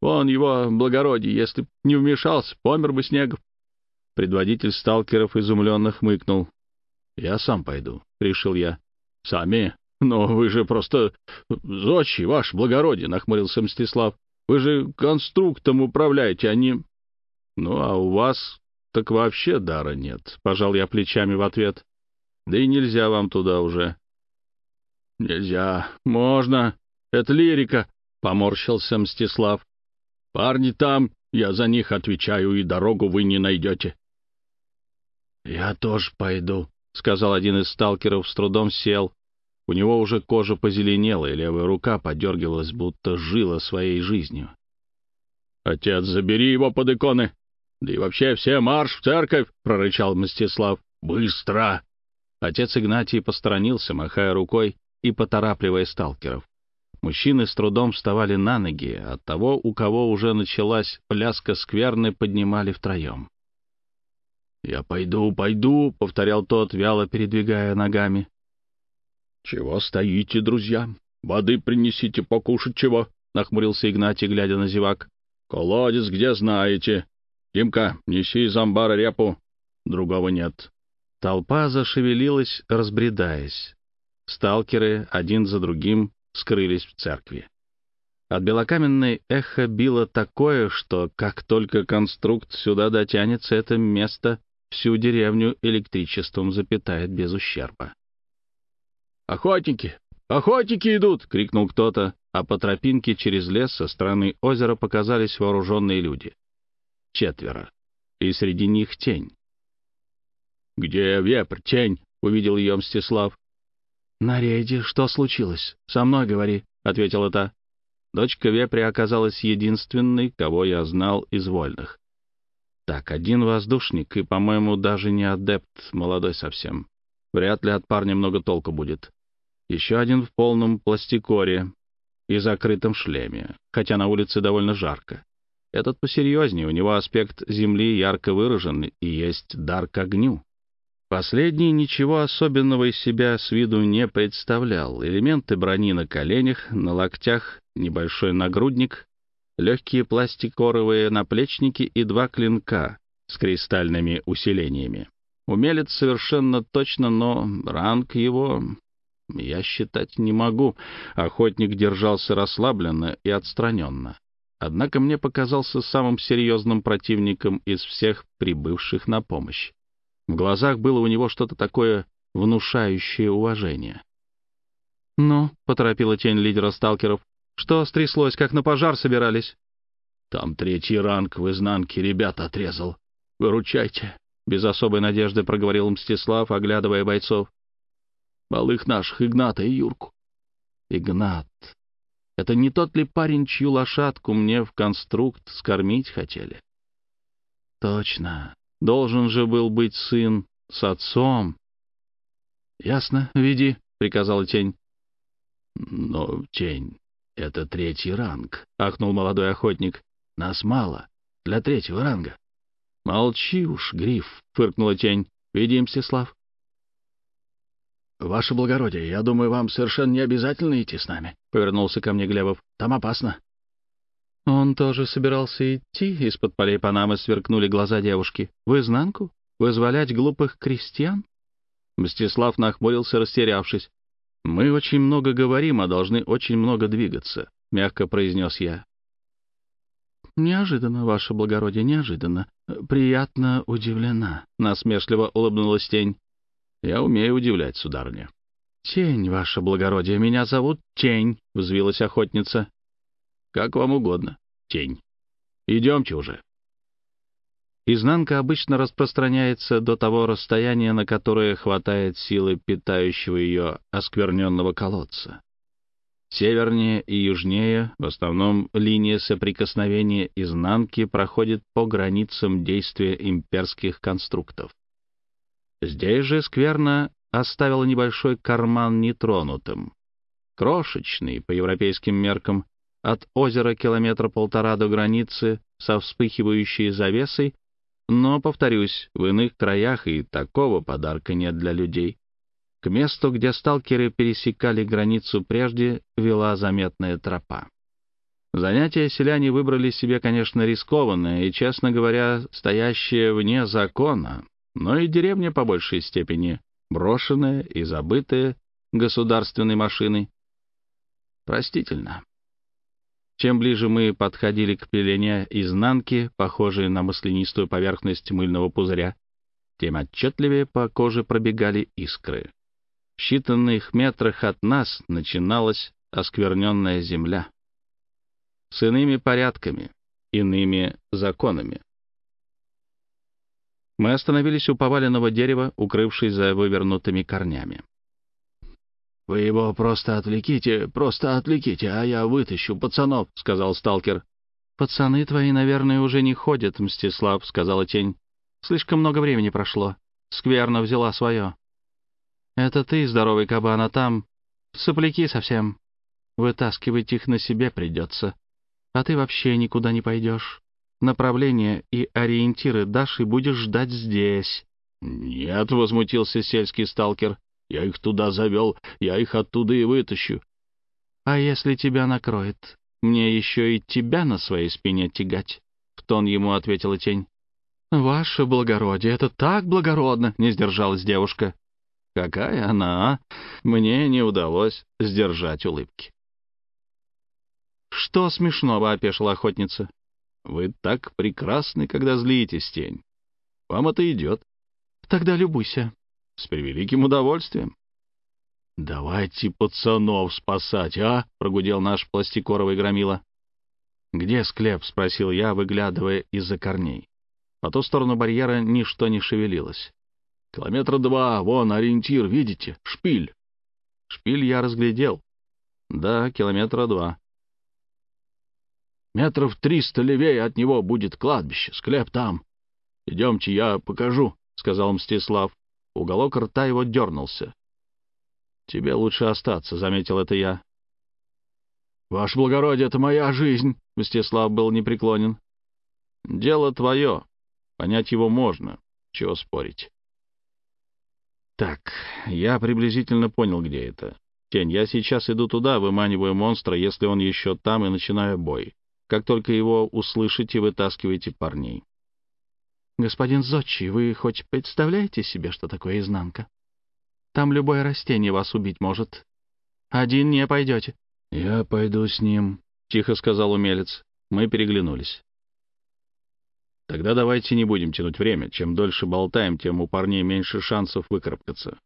Он его благородие, если б не вмешался, помер бы Снегов. Предводитель сталкеров изумленно хмыкнул. «Я сам пойду», — решил я. «Сами? Но вы же просто зодчий, ваш благородие», — нахмурился Мстислав. Вы же конструктом управляете, а не... Ну, а у вас так вообще дара нет, — пожал я плечами в ответ. Да и нельзя вам туда уже. Нельзя. Можно. Это лирика, — поморщился Мстислав. Парни там, я за них отвечаю, и дорогу вы не найдете. Я тоже пойду, — сказал один из сталкеров, с трудом сел. У него уже кожа позеленела, и левая рука подергивалась, будто жила своей жизнью. «Отец, забери его под иконы! Да и вообще все марш в церковь!» — прорычал Мстислав. «Быстро!» Отец Игнатий посторонился, махая рукой и поторапливая сталкеров. Мужчины с трудом вставали на ноги, от того, у кого уже началась пляска скверны, поднимали втроем. «Я пойду, пойду», — повторял тот, вяло передвигая ногами. «Чего стоите, друзья? Воды принесите покушать чего?» — нахмурился Игнатий, глядя на зевак. «Колодец где знаете. Димка, неси из амбара репу. Другого нет». Толпа зашевелилась, разбредаясь. Сталкеры один за другим скрылись в церкви. От белокаменной эхо било такое, что как только конструкт сюда дотянется, это место всю деревню электричеством запитает без ущерба. «Охотники! Охотники идут!» — крикнул кто-то, а по тропинке через лес со стороны озера показались вооруженные люди. Четверо. И среди них тень. «Где вепрь, тень?» — увидел ее Мстислав. «На рейде что случилось? Со мной говори», — ответила та. Дочка вепря оказалась единственной, кого я знал из вольных. Так, один воздушник и, по-моему, даже не адепт, молодой совсем. Вряд ли от парня много толку будет. Еще один в полном пластикоре и закрытом шлеме, хотя на улице довольно жарко. Этот посерьезнее, у него аспект земли ярко выражен и есть дар к огню. Последний ничего особенного из себя с виду не представлял. Элементы брони на коленях, на локтях, небольшой нагрудник, легкие пластикоровые наплечники и два клинка с кристальными усилениями. Умелец совершенно точно, но ранг его я считать не могу. Охотник держался расслабленно и отстраненно. Однако мне показался самым серьезным противником из всех прибывших на помощь. В глазах было у него что-то такое внушающее уважение. «Ну», — поторопила тень лидера сталкеров, что стряслось, как на пожар собирались? Там третий ранг в изнанке ребят отрезал. Выручайте. Без особой надежды проговорил Мстислав, оглядывая бойцов. Малых наших, Игната и Юрку. Игнат. Это не тот ли парень, чью лошадку мне в конструкт скормить хотели? Точно. Должен же был быть сын с отцом. Ясно, веди, приказала тень. Но тень, «Это третий ранг», — ахнул молодой охотник. «Нас мало. Для третьего ранга». «Молчи уж, Гриф», — фыркнула тень. «Веди, Мстислав». «Ваше благородие, я думаю, вам совершенно не обязательно идти с нами», — повернулся ко мне Глебов. «Там опасно». Он тоже собирался идти, из-под полей Панамы сверкнули глаза девушки. «В изнанку? Вызволять глупых крестьян?» Мстислав нахмурился, растерявшись. «Мы очень много говорим, а должны очень много двигаться», — мягко произнес я. «Неожиданно, ваше благородие, неожиданно. Приятно удивлена», — насмешливо улыбнулась тень. «Я умею удивлять, сударыня». «Тень, ваше благородие, меня зовут Тень», — взвилась охотница. «Как вам угодно, Тень. Идемте уже». Изнанка обычно распространяется до того расстояния, на которое хватает силы питающего ее оскверненного колодца. Севернее и южнее, в основном линия соприкосновения изнанки проходит по границам действия имперских конструктов. Здесь же скверно оставила небольшой карман нетронутым. Крошечный, по европейским меркам, от озера километра полтора до границы со вспыхивающей завесой но, повторюсь, в иных краях и такого подарка нет для людей. К месту, где сталкеры пересекали границу прежде, вела заметная тропа. Занятия селяне выбрали себе, конечно, рискованное и, честно говоря, стоящее вне закона, но и деревня по большей степени брошенная и забытая государственной машиной. Простительно. Чем ближе мы подходили к пелене изнанки, похожей на маслянистую поверхность мыльного пузыря, тем отчетливее по коже пробегали искры. В считанных метрах от нас начиналась оскверненная земля. С иными порядками, иными законами. Мы остановились у поваленного дерева, укрывшись за вывернутыми корнями. «Вы его просто отвлеките, просто отвлеките, а я вытащу пацанов», — сказал сталкер. «Пацаны твои, наверное, уже не ходят, Мстислав», — сказала тень. «Слишком много времени прошло. Скверно взяла свое. Это ты, здоровый кабан, а там сопляки совсем. Вытаскивать их на себе придется. А ты вообще никуда не пойдешь. Направление и ориентиры дашь и будешь ждать здесь». «Нет», — возмутился сельский сталкер. «Я их туда завел, я их оттуда и вытащу». «А если тебя накроет? Мне еще и тебя на своей спине тягать», — в тон ему ответила тень. «Ваше благородие, это так благородно!» — не сдержалась девушка. «Какая она, а? Мне не удалось сдержать улыбки». «Что смешного?» — опешила охотница. «Вы так прекрасны, когда злитесь, тень. Вам это идет». «Тогда любуйся». «С превеликим удовольствием». «Давайте пацанов спасать, а?» — прогудел наш пластикоровый громила. «Где склеп?» — спросил я, выглядывая из-за корней. По ту сторону барьера ничто не шевелилось. «Километра два, вон ориентир, видите? Шпиль». Шпиль я разглядел. Да, километра два. Метров триста левее от него будет кладбище, склеп там. Идемте, я покажу», — сказал Мстислав. Уголок рта его дернулся. «Тебе лучше остаться», — заметил это я. «Ваше благородие, это моя жизнь», — Мстислав был непреклонен. «Дело твое. Понять его можно. Чего спорить?» «Так, я приблизительно понял, где это. Тень, я сейчас иду туда, выманиваю монстра, если он еще там, и начинаю бой. Как только его услышите, вытаскивайте парней». «Господин Зодчий, вы хоть представляете себе, что такое изнанка?» Там любое растение вас убить может. Один не пойдете». «Я пойду с ним», — тихо сказал умелец. Мы переглянулись. «Тогда давайте не будем тянуть время. Чем дольше болтаем, тем у парней меньше шансов выкарабкаться».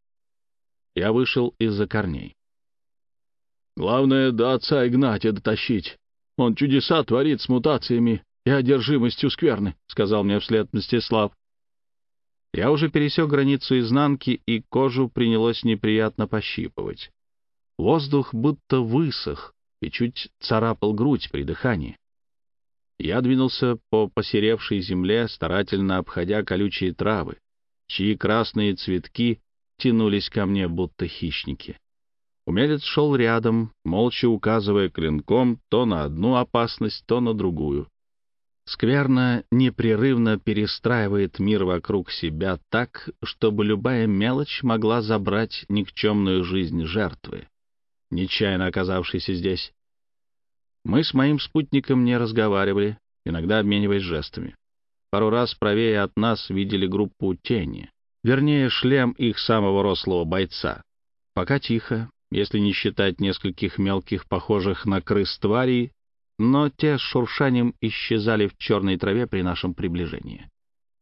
Я вышел из-за корней. «Главное, до отца Игнатия дотащить. Он чудеса творит с мутациями и одержимостью скверны», — сказал мне вслед Мстислав. Я уже пересек границу изнанки, и кожу принялось неприятно пощипывать. Воздух будто высох и чуть царапал грудь при дыхании. Я двинулся по посеревшей земле, старательно обходя колючие травы, чьи красные цветки тянулись ко мне, будто хищники. Умелец шел рядом, молча указывая клинком то на одну опасность, то на другую. Скверно непрерывно перестраивает мир вокруг себя так, чтобы любая мелочь могла забрать никчемную жизнь жертвы, нечаянно оказавшейся здесь. Мы с моим спутником не разговаривали, иногда обмениваясь жестами. Пару раз правее от нас видели группу тени, вернее, шлем их самого рослого бойца. Пока тихо, если не считать нескольких мелких, похожих на крыс тварей, но те с шуршанием исчезали в черной траве при нашем приближении.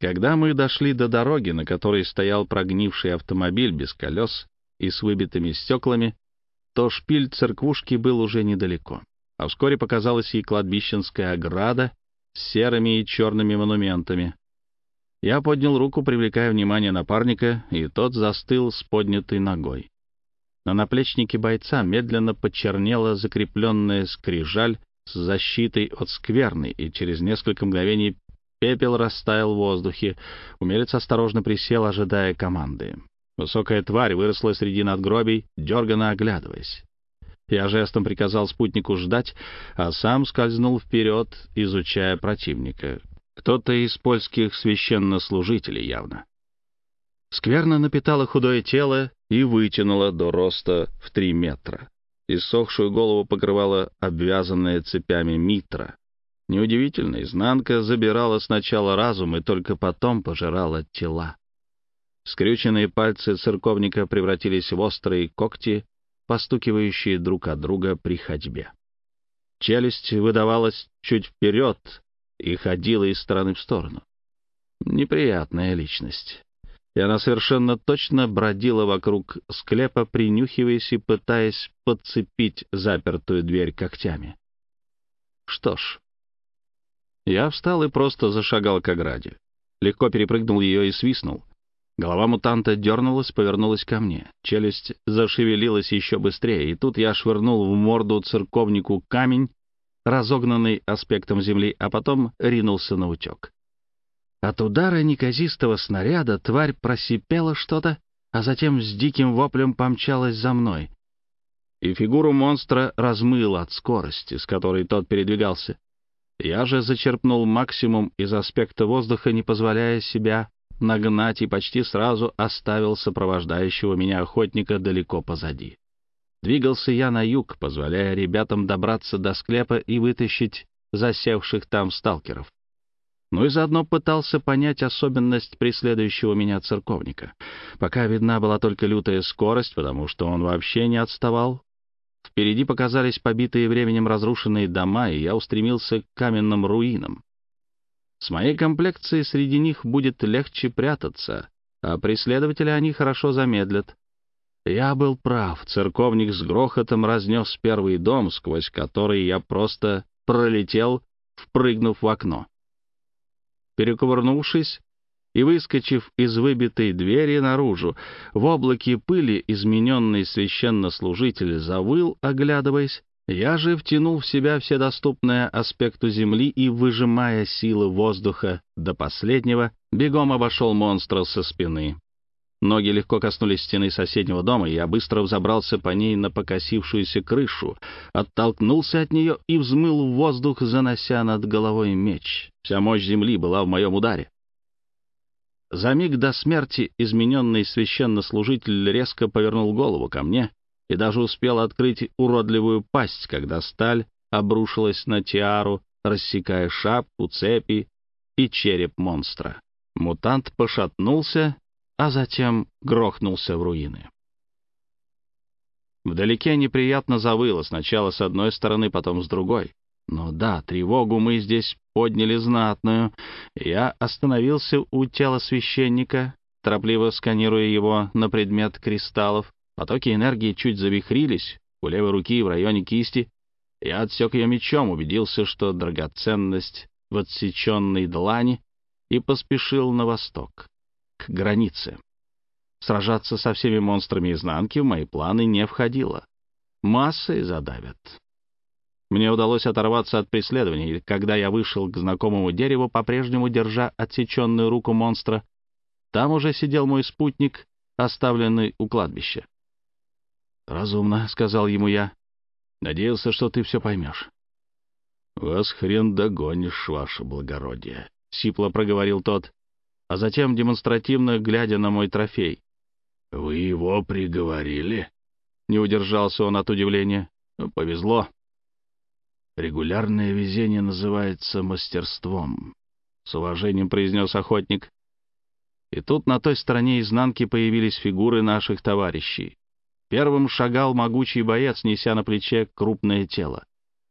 Когда мы дошли до дороги, на которой стоял прогнивший автомобиль без колес и с выбитыми стеклами, то шпиль церквушки был уже недалеко, а вскоре показалась и кладбищенская ограда с серыми и черными монументами. Я поднял руку, привлекая внимание напарника, и тот застыл с поднятой ногой. На наплечнике бойца медленно почернела закрепленная скрижаль с защитой от скверны, и через несколько мгновений пепел растаял в воздухе. Умелец осторожно присел, ожидая команды. Высокая тварь выросла среди надгробий, дерганно оглядываясь. Я жестом приказал спутнику ждать, а сам скользнул вперед, изучая противника. Кто-то из польских священнослужителей явно. Скверно напитала худое тело и вытянула до роста в три метра. Иссохшую голову покрывала обвязанная цепями митра. Неудивительно, изнанка забирала сначала разум и только потом пожирала тела. Скрюченные пальцы церковника превратились в острые когти, постукивающие друг от друга при ходьбе. Челюсть выдавалась чуть вперед и ходила из стороны в сторону. Неприятная личность и она совершенно точно бродила вокруг склепа, принюхиваясь и пытаясь подцепить запертую дверь когтями. Что ж, я встал и просто зашагал к ограде. легко перепрыгнул ее и свистнул. Голова мутанта дернулась, повернулась ко мне. Челюсть зашевелилась еще быстрее, и тут я швырнул в морду церковнику камень, разогнанный аспектом земли, а потом ринулся на утек. От удара неказистого снаряда тварь просипела что-то, а затем с диким воплем помчалась за мной. И фигуру монстра размыло от скорости, с которой тот передвигался. Я же зачерпнул максимум из аспекта воздуха, не позволяя себя нагнать, и почти сразу оставил сопровождающего меня охотника далеко позади. Двигался я на юг, позволяя ребятам добраться до склепа и вытащить засевших там сталкеров. Ну и заодно пытался понять особенность преследующего меня церковника. Пока видна была только лютая скорость, потому что он вообще не отставал. Впереди показались побитые временем разрушенные дома, и я устремился к каменным руинам. С моей комплекцией среди них будет легче прятаться, а преследователи они хорошо замедлят. Я был прав, церковник с грохотом разнес первый дом, сквозь который я просто пролетел, впрыгнув в окно. Перекувырнувшись и выскочив из выбитой двери наружу, в облаке пыли измененный священнослужитель завыл, оглядываясь, я же втянул в себя все доступные аспекту Земли и, выжимая силы воздуха до последнего, бегом обошел монстра со спины. Ноги легко коснулись стены соседнего дома, и я быстро взобрался по ней на покосившуюся крышу, оттолкнулся от нее и взмыл в воздух, занося над головой меч. Вся мощь земли была в моем ударе. За миг до смерти измененный священнослужитель резко повернул голову ко мне и даже успел открыть уродливую пасть, когда сталь обрушилась на тиару, рассекая шапку, цепи и череп монстра. Мутант пошатнулся, а затем грохнулся в руины. Вдалеке неприятно завыло, сначала с одной стороны, потом с другой. Но да, тревогу мы здесь подняли знатную. Я остановился у тела священника, торопливо сканируя его на предмет кристаллов. Потоки энергии чуть завихрились у левой руки в районе кисти. Я отсек ее мечом, убедился, что драгоценность в отсеченной длани, и поспешил на восток, к границе. Сражаться со всеми монстрами изнанки в мои планы не входило. Массой задавят. Мне удалось оторваться от преследования, и когда я вышел к знакомому дереву, по-прежнему держа отсеченную руку монстра, там уже сидел мой спутник, оставленный у кладбища. «Разумно», — сказал ему я. «Надеялся, что ты все поймешь». «Вас хрен догонишь, ваше благородие», — сипло проговорил тот, а затем, демонстративно глядя на мой трофей. «Вы его приговорили?» Не удержался он от удивления. «Повезло. Регулярное везение называется мастерством», — с уважением произнес охотник. И тут на той стороне изнанки появились фигуры наших товарищей. Первым шагал могучий боец, неся на плече крупное тело.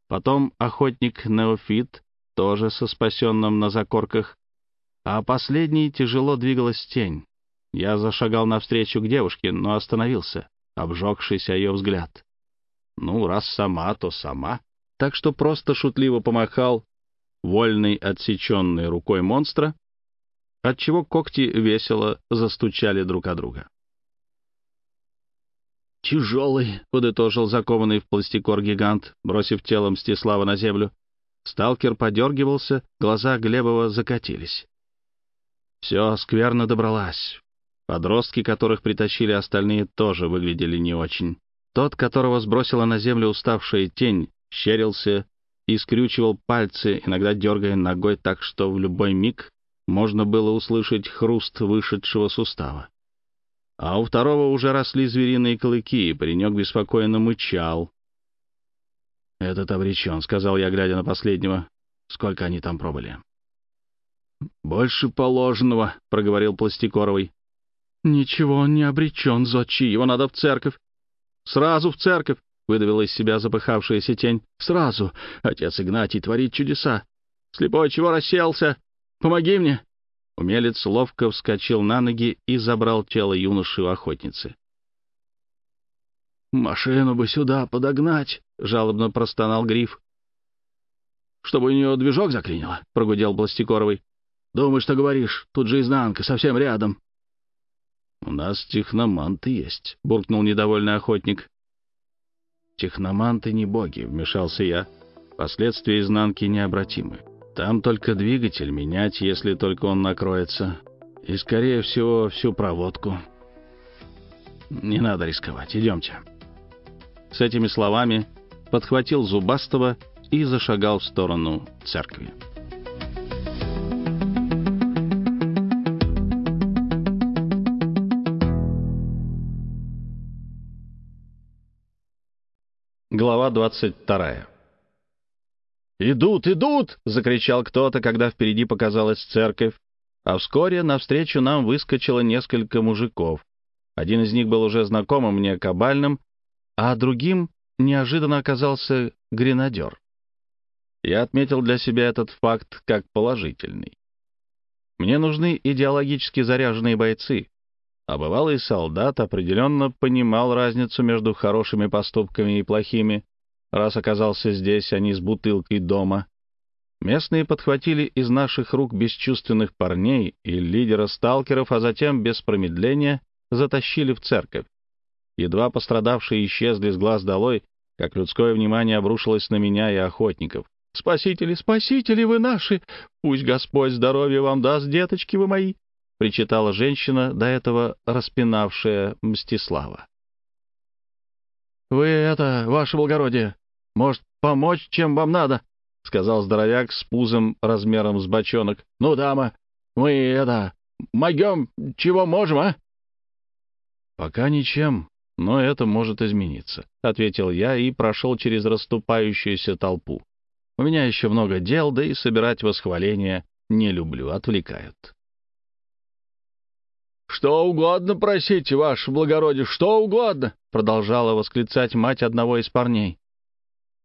Потом охотник Неофит, тоже со спасенным на закорках. А последний тяжело двигалась тень. Я зашагал навстречу к девушке, но остановился, обжегшись о ее взгляд. Ну, раз сама, то сама. Так что просто шутливо помахал вольной отсеченной рукой монстра, отчего когти весело застучали друг о друга. «Тяжелый», — подытожил закованный в пластикор гигант, бросив тело Мстислава на землю. Сталкер подергивался, глаза Глебова закатились. Все, скверно добралась. Подростки, которых притащили остальные, тоже выглядели не очень. Тот, которого сбросила на землю уставшая тень, щерился и скрючивал пальцы, иногда дергая ногой так, что в любой миг можно было услышать хруст вышедшего сустава а у второго уже росли звериные клыки, и паренек беспокойно мычал. «Этот обречен», — сказал я, глядя на последнего. «Сколько они там пробыли?» «Больше положенного», — проговорил Пластикоровый. «Ничего, он не обречен, Зодчи, его надо в церковь». «Сразу в церковь», — выдавила из себя запыхавшаяся тень. «Сразу. Отец Игнатий творит чудеса. Слепой чего расселся? Помоги мне!» Умелец ловко вскочил на ноги и забрал тело юноши у охотницы. «Машину бы сюда подогнать», — жалобно простонал Гриф. «Чтобы у нее движок заклинило», — прогудел Пластикоровый. Думаешь, что говоришь? Тут же изнанка, совсем рядом». «У нас техноманты есть», — буркнул недовольный охотник. «Техноманты не боги», — вмешался я. «Последствия изнанки необратимы. Там только двигатель менять, если только он накроется. И, скорее всего, всю проводку. Не надо рисковать. Идемте». С этими словами подхватил Зубастого и зашагал в сторону церкви. Глава 22. «Идут, идут!» — закричал кто-то, когда впереди показалась церковь, а вскоре навстречу нам выскочило несколько мужиков. Один из них был уже знакомым мне кабальным, а другим неожиданно оказался гренадер. Я отметил для себя этот факт как положительный. Мне нужны идеологически заряженные бойцы, а бывалый солдат определенно понимал разницу между хорошими поступками и плохими, раз оказался здесь, а не с бутылкой дома. Местные подхватили из наших рук бесчувственных парней и лидера сталкеров, а затем, без промедления, затащили в церковь. Едва пострадавшие исчезли с глаз долой, как людское внимание обрушилось на меня и охотников. «Спасители, спасители вы наши! Пусть Господь здоровье вам даст, деточки вы мои!» — причитала женщина, до этого распинавшая Мстислава. «Вы это, ваше благородие, может, помочь, чем вам надо?» — сказал здоровяк с пузом размером с бочонок. «Ну, дама, мы это, могем, чего можем, а?» «Пока ничем, но это может измениться», — ответил я и прошел через расступающуюся толпу. «У меня еще много дел, да и собирать восхваления не люблю, отвлекают». «Что угодно просите, ваше благородие, что угодно!» — продолжала восклицать мать одного из парней.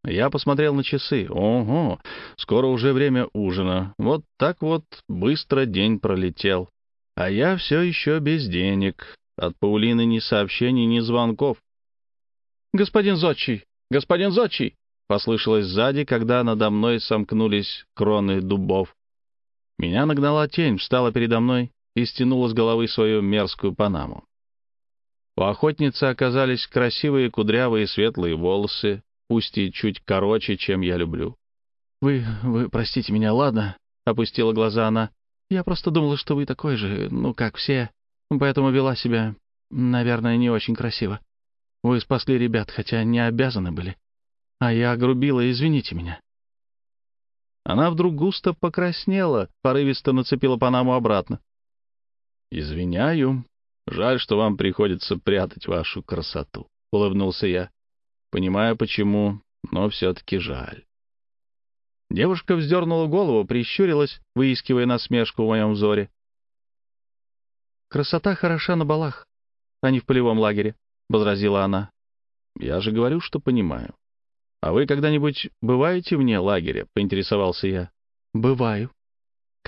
Я посмотрел на часы. Ого, скоро уже время ужина. Вот так вот быстро день пролетел. А я все еще без денег. От Паулины ни сообщений, ни звонков. «Господин Зодчий! Господин Зодчий!» — послышалось сзади, когда надо мной сомкнулись кроны дубов. Меня нагнала тень, встала передо мной и стянула с головы свою мерзкую панаму. У охотницы оказались красивые кудрявые светлые волосы, пусть и чуть короче, чем я люблю. «Вы... вы простите меня, ладно?» — опустила глаза она. «Я просто думала, что вы такой же, ну, как все, поэтому вела себя, наверное, не очень красиво. Вы спасли ребят, хотя не обязаны были. А я огрубила, извините меня». Она вдруг густо покраснела, порывисто нацепила Панаму обратно. «Извиняю. Жаль, что вам приходится прятать вашу красоту», — улыбнулся я. «Понимаю, почему, но все-таки жаль». Девушка вздернула голову, прищурилась, выискивая насмешку в моем взоре. «Красота хороша на балах, а не в полевом лагере», — возразила она. «Я же говорю, что понимаю. А вы когда-нибудь бываете вне лагеря?» — поинтересовался я. «Бываю»,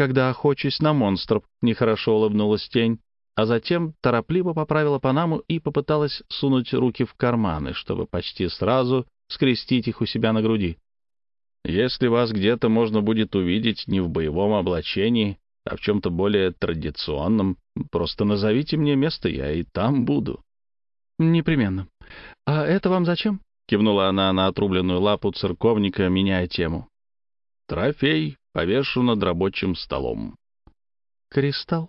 когда охочусь на монстров», — нехорошо улыбнулась тень, а затем торопливо поправила Панаму и попыталась сунуть руки в карманы, чтобы почти сразу скрестить их у себя на груди. «Если вас где-то можно будет увидеть не в боевом облачении, а в чем-то более традиционном, просто назовите мне место, я и там буду». «Непременно. А это вам зачем?» — кивнула она на отрубленную лапу церковника, меняя тему. «Трофей повешу над рабочим столом. Кристалл?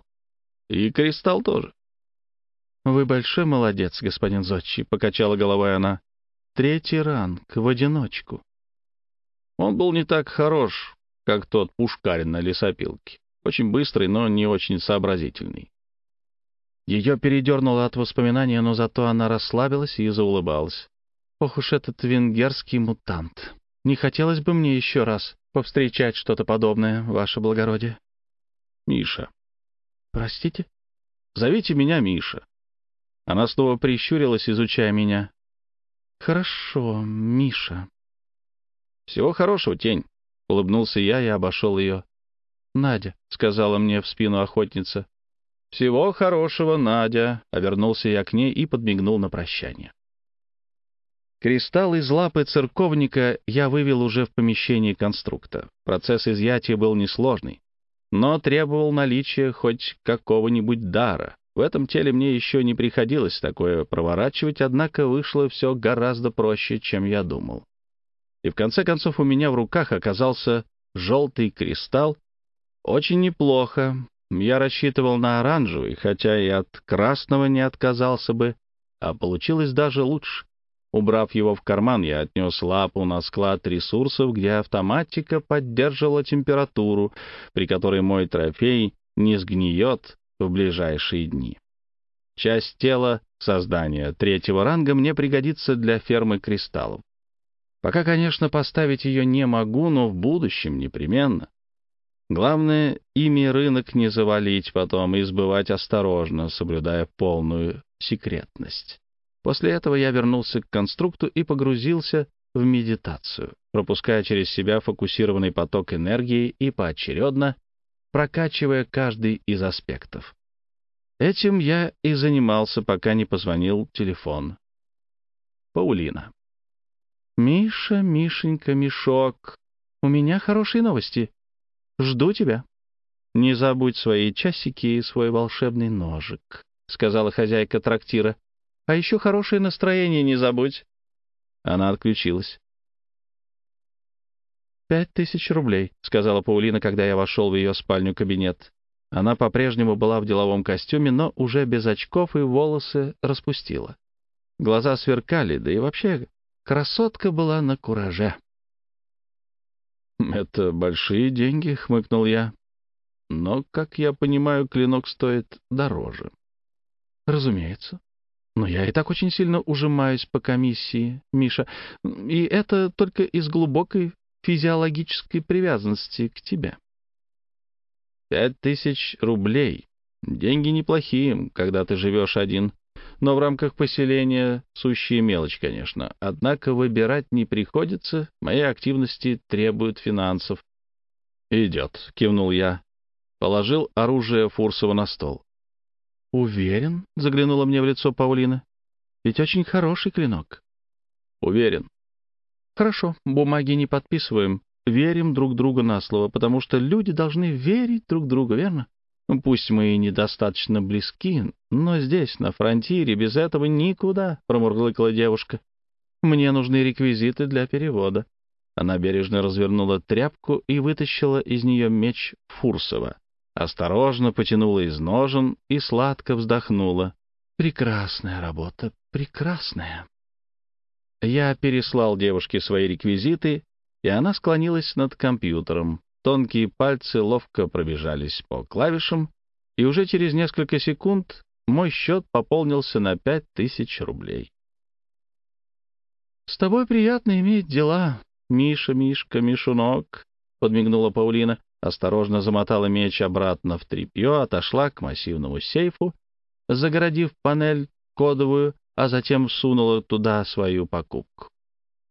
И кристалл тоже. Вы большой молодец, господин Зодчий, покачала головой она. Третий ранг, в одиночку. Он был не так хорош, как тот пушкарин на лесопилке. Очень быстрый, но не очень сообразительный. Ее передернуло от воспоминания, но зато она расслабилась и заулыбалась. Ох уж этот венгерский мутант. Не хотелось бы мне еще раз повстречать что-то подобное, ваше благородие. Миша. Простите? Зовите меня Миша. Она снова прищурилась, изучая меня. Хорошо, Миша. Всего хорошего, тень. Улыбнулся я и обошел ее. Надя, сказала мне в спину охотница. Всего хорошего, Надя. Обернулся я к ней и подмигнул на прощание. Кристалл из лапы церковника я вывел уже в помещении конструкта. Процесс изъятия был несложный. но требовал наличия хоть какого-нибудь дара. В этом теле мне еще не приходилось такое проворачивать, однако вышло все гораздо проще, чем я думал. И в конце концов у меня в руках оказался желтый кристалл. Очень неплохо. Я рассчитывал на оранжевый, хотя и от красного не отказался бы, а получилось даже лучше. Убрав его в карман, я отнес лапу на склад ресурсов, где автоматика поддерживала температуру, при которой мой трофей не сгниет в ближайшие дни. Часть тела создания третьего ранга мне пригодится для фермы кристаллов. Пока, конечно, поставить ее не могу, но в будущем непременно. Главное, ими рынок не завалить потом и сбывать осторожно, соблюдая полную секретность. После этого я вернулся к конструкту и погрузился в медитацию, пропуская через себя фокусированный поток энергии и поочередно прокачивая каждый из аспектов. Этим я и занимался, пока не позвонил телефон. Паулина. «Миша, Мишенька, Мишок, у меня хорошие новости. Жду тебя. Не забудь свои часики и свой волшебный ножик», — сказала хозяйка трактира. А еще хорошее настроение не забудь». Она отключилась. «Пять тысяч рублей», — сказала Паулина, когда я вошел в ее спальню-кабинет. Она по-прежнему была в деловом костюме, но уже без очков и волосы распустила. Глаза сверкали, да и вообще красотка была на кураже. «Это большие деньги», — хмыкнул я. «Но, как я понимаю, клинок стоит дороже». «Разумеется. Но я и так очень сильно ужимаюсь по комиссии, Миша, и это только из глубокой физиологической привязанности к тебе. Пять тысяч рублей. Деньги неплохие, когда ты живешь один, но в рамках поселения сущая мелочь, конечно. Однако выбирать не приходится, мои активности требуют финансов. «Идет», — кивнул я. Положил оружие Фурсова на стол. «Уверен?» — заглянула мне в лицо Паулина. «Ведь очень хороший клинок». «Уверен». «Хорошо, бумаги не подписываем. Верим друг другу на слово, потому что люди должны верить друг другу, верно? Пусть мы и недостаточно близки, но здесь, на фронтире, без этого никуда», — промурлыкала девушка. «Мне нужны реквизиты для перевода». Она бережно развернула тряпку и вытащила из нее меч Фурсова осторожно потянула из ножен и сладко вздохнула. «Прекрасная работа, прекрасная». Я переслал девушке свои реквизиты, и она склонилась над компьютером. Тонкие пальцы ловко пробежались по клавишам, и уже через несколько секунд мой счет пополнился на пять тысяч рублей. «С тобой приятно иметь дела, Миша, Мишка, Мишунок», — подмигнула Паулина осторожно замотала меч обратно в тряпье, отошла к массивному сейфу, загородив панель кодовую, а затем сунула туда свою покупку.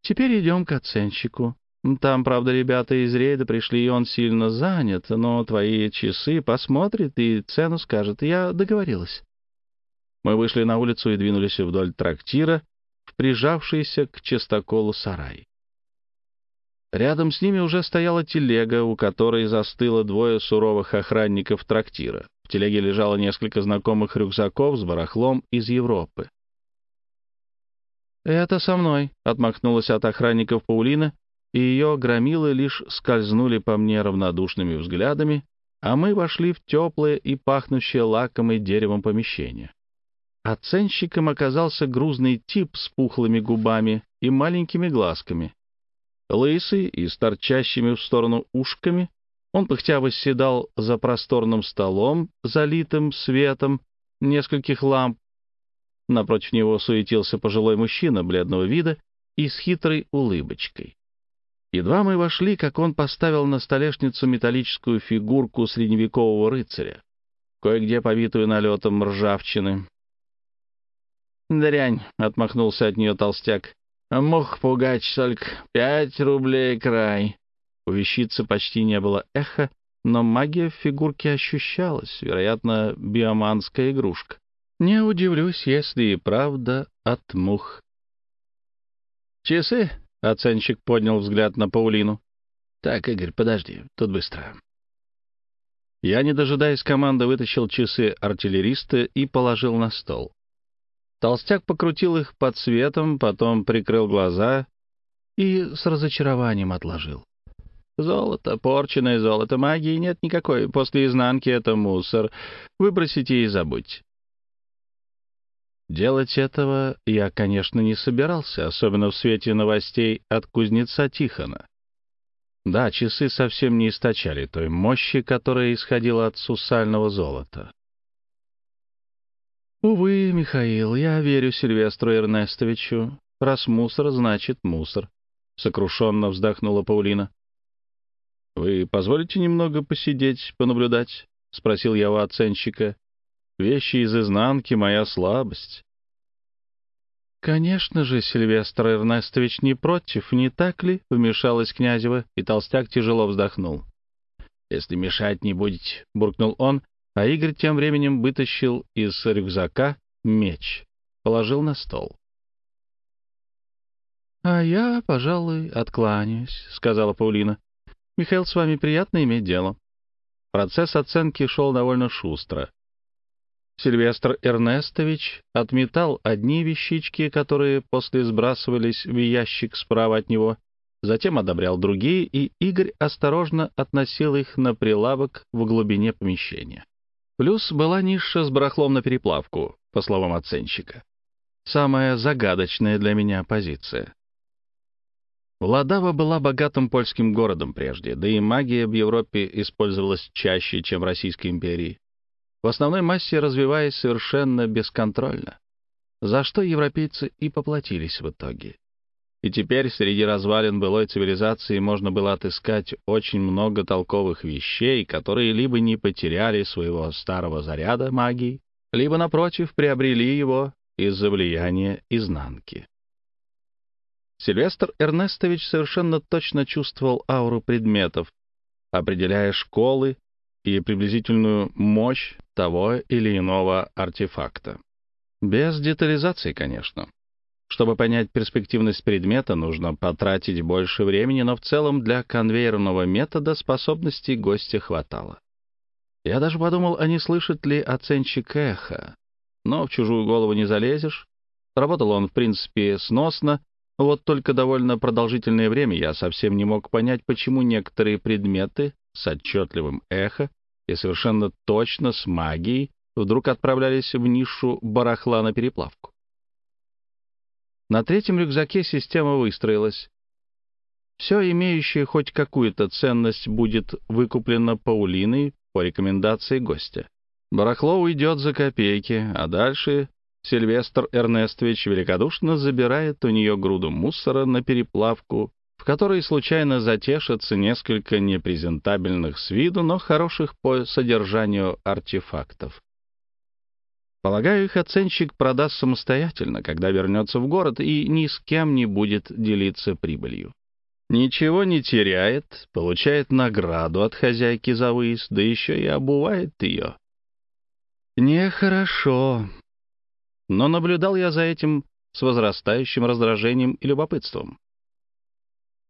«Теперь идем к оценщику. Там, правда, ребята из рейда пришли, и он сильно занят, но твои часы посмотрит и цену скажет. Я договорилась». Мы вышли на улицу и двинулись вдоль трактира, прижавшийся к частоколу сарай. Рядом с ними уже стояла телега, у которой застыло двое суровых охранников трактира. В телеге лежало несколько знакомых рюкзаков с барахлом из Европы. «Это со мной», — отмахнулась от охранников Паулина, и ее громилы лишь скользнули по мне равнодушными взглядами, а мы вошли в теплое и пахнущее лаком и деревом помещение. Оценщиком оказался грузный тип с пухлыми губами и маленькими глазками. Лысый и с торчащими в сторону ушками, он пыхтя восседал за просторным столом, залитым светом нескольких ламп. Напротив него суетился пожилой мужчина бледного вида и с хитрой улыбочкой. Едва мы вошли, как он поставил на столешницу металлическую фигурку средневекового рыцаря, кое-где повитую налетом ржавчины. «Дрянь!» — отмахнулся от нее толстяк. Мог пугать только пять рублей край. У вещицы почти не было эха, но магия в фигурке ощущалась, вероятно, биоманская игрушка. Не удивлюсь, если и правда от мух. «Часы?» — оценщик поднял взгляд на Паулину. «Так, Игорь, подожди, тут быстро». Я, не дожидаясь команды, вытащил часы артиллериста и положил на стол. Толстяк покрутил их под светом, потом прикрыл глаза и с разочарованием отложил. Золото, порченное золото, магии нет никакой. После изнанки это мусор. Выбросите и забудьте. Делать этого я, конечно, не собирался, особенно в свете новостей от кузнеца Тихона. Да, часы совсем не источали той мощи, которая исходила от сусального золота. «Увы, Михаил, я верю Сильвестру Эрнестовичу. Раз мусор, значит мусор», — сокрушенно вздохнула Паулина. «Вы позволите немного посидеть, понаблюдать?» — спросил я у оценщика. «Вещи из изнанки — моя слабость». «Конечно же, Сильвестр Эрнестович не против, не так ли?» — вмешалась Князева, и толстяк тяжело вздохнул. «Если мешать не будете», — буркнул он, а Игорь тем временем вытащил из рюкзака меч, положил на стол. «А я, пожалуй, откланяюсь», — сказала Паулина. «Михаил, с вами приятно иметь дело». Процесс оценки шел довольно шустро. Сильвестр Эрнестович отметал одни вещички, которые после сбрасывались в ящик справа от него, затем одобрял другие, и Игорь осторожно относил их на прилавок в глубине помещения. Плюс была ниша с барахлом на переплавку, по словам оценщика. Самая загадочная для меня позиция. Владава была богатым польским городом прежде, да и магия в Европе использовалась чаще, чем в Российской империи в основной массе развиваясь совершенно бесконтрольно, за что европейцы и поплатились в итоге. И теперь среди развалин былой цивилизации можно было отыскать очень много толковых вещей, которые либо не потеряли своего старого заряда магии, либо, напротив, приобрели его из-за влияния изнанки. Сильвестр Эрнестович совершенно точно чувствовал ауру предметов, определяя школы и приблизительную мощь того или иного артефакта. Без детализации, конечно. Чтобы понять перспективность предмета, нужно потратить больше времени, но в целом для конвейерного метода способностей гостя хватало. Я даже подумал, а не слышит ли оценщик эхо. Но в чужую голову не залезешь. Работал он, в принципе, сносно, вот только довольно продолжительное время я совсем не мог понять, почему некоторые предметы с отчетливым эхо и совершенно точно с магией вдруг отправлялись в нишу барахла на переплавку. На третьем рюкзаке система выстроилась. Все, имеющее хоть какую-то ценность, будет выкуплено Паулиной по рекомендации гостя. Барахло уйдет за копейки, а дальше Сильвестр Эрнестович великодушно забирает у нее груду мусора на переплавку в которой случайно затешатся несколько непрезентабельных с виду, но хороших по содержанию артефактов. Полагаю, их оценщик продаст самостоятельно, когда вернется в город и ни с кем не будет делиться прибылью. Ничего не теряет, получает награду от хозяйки за выезд, да еще и обувает ее. Нехорошо. Но наблюдал я за этим с возрастающим раздражением и любопытством.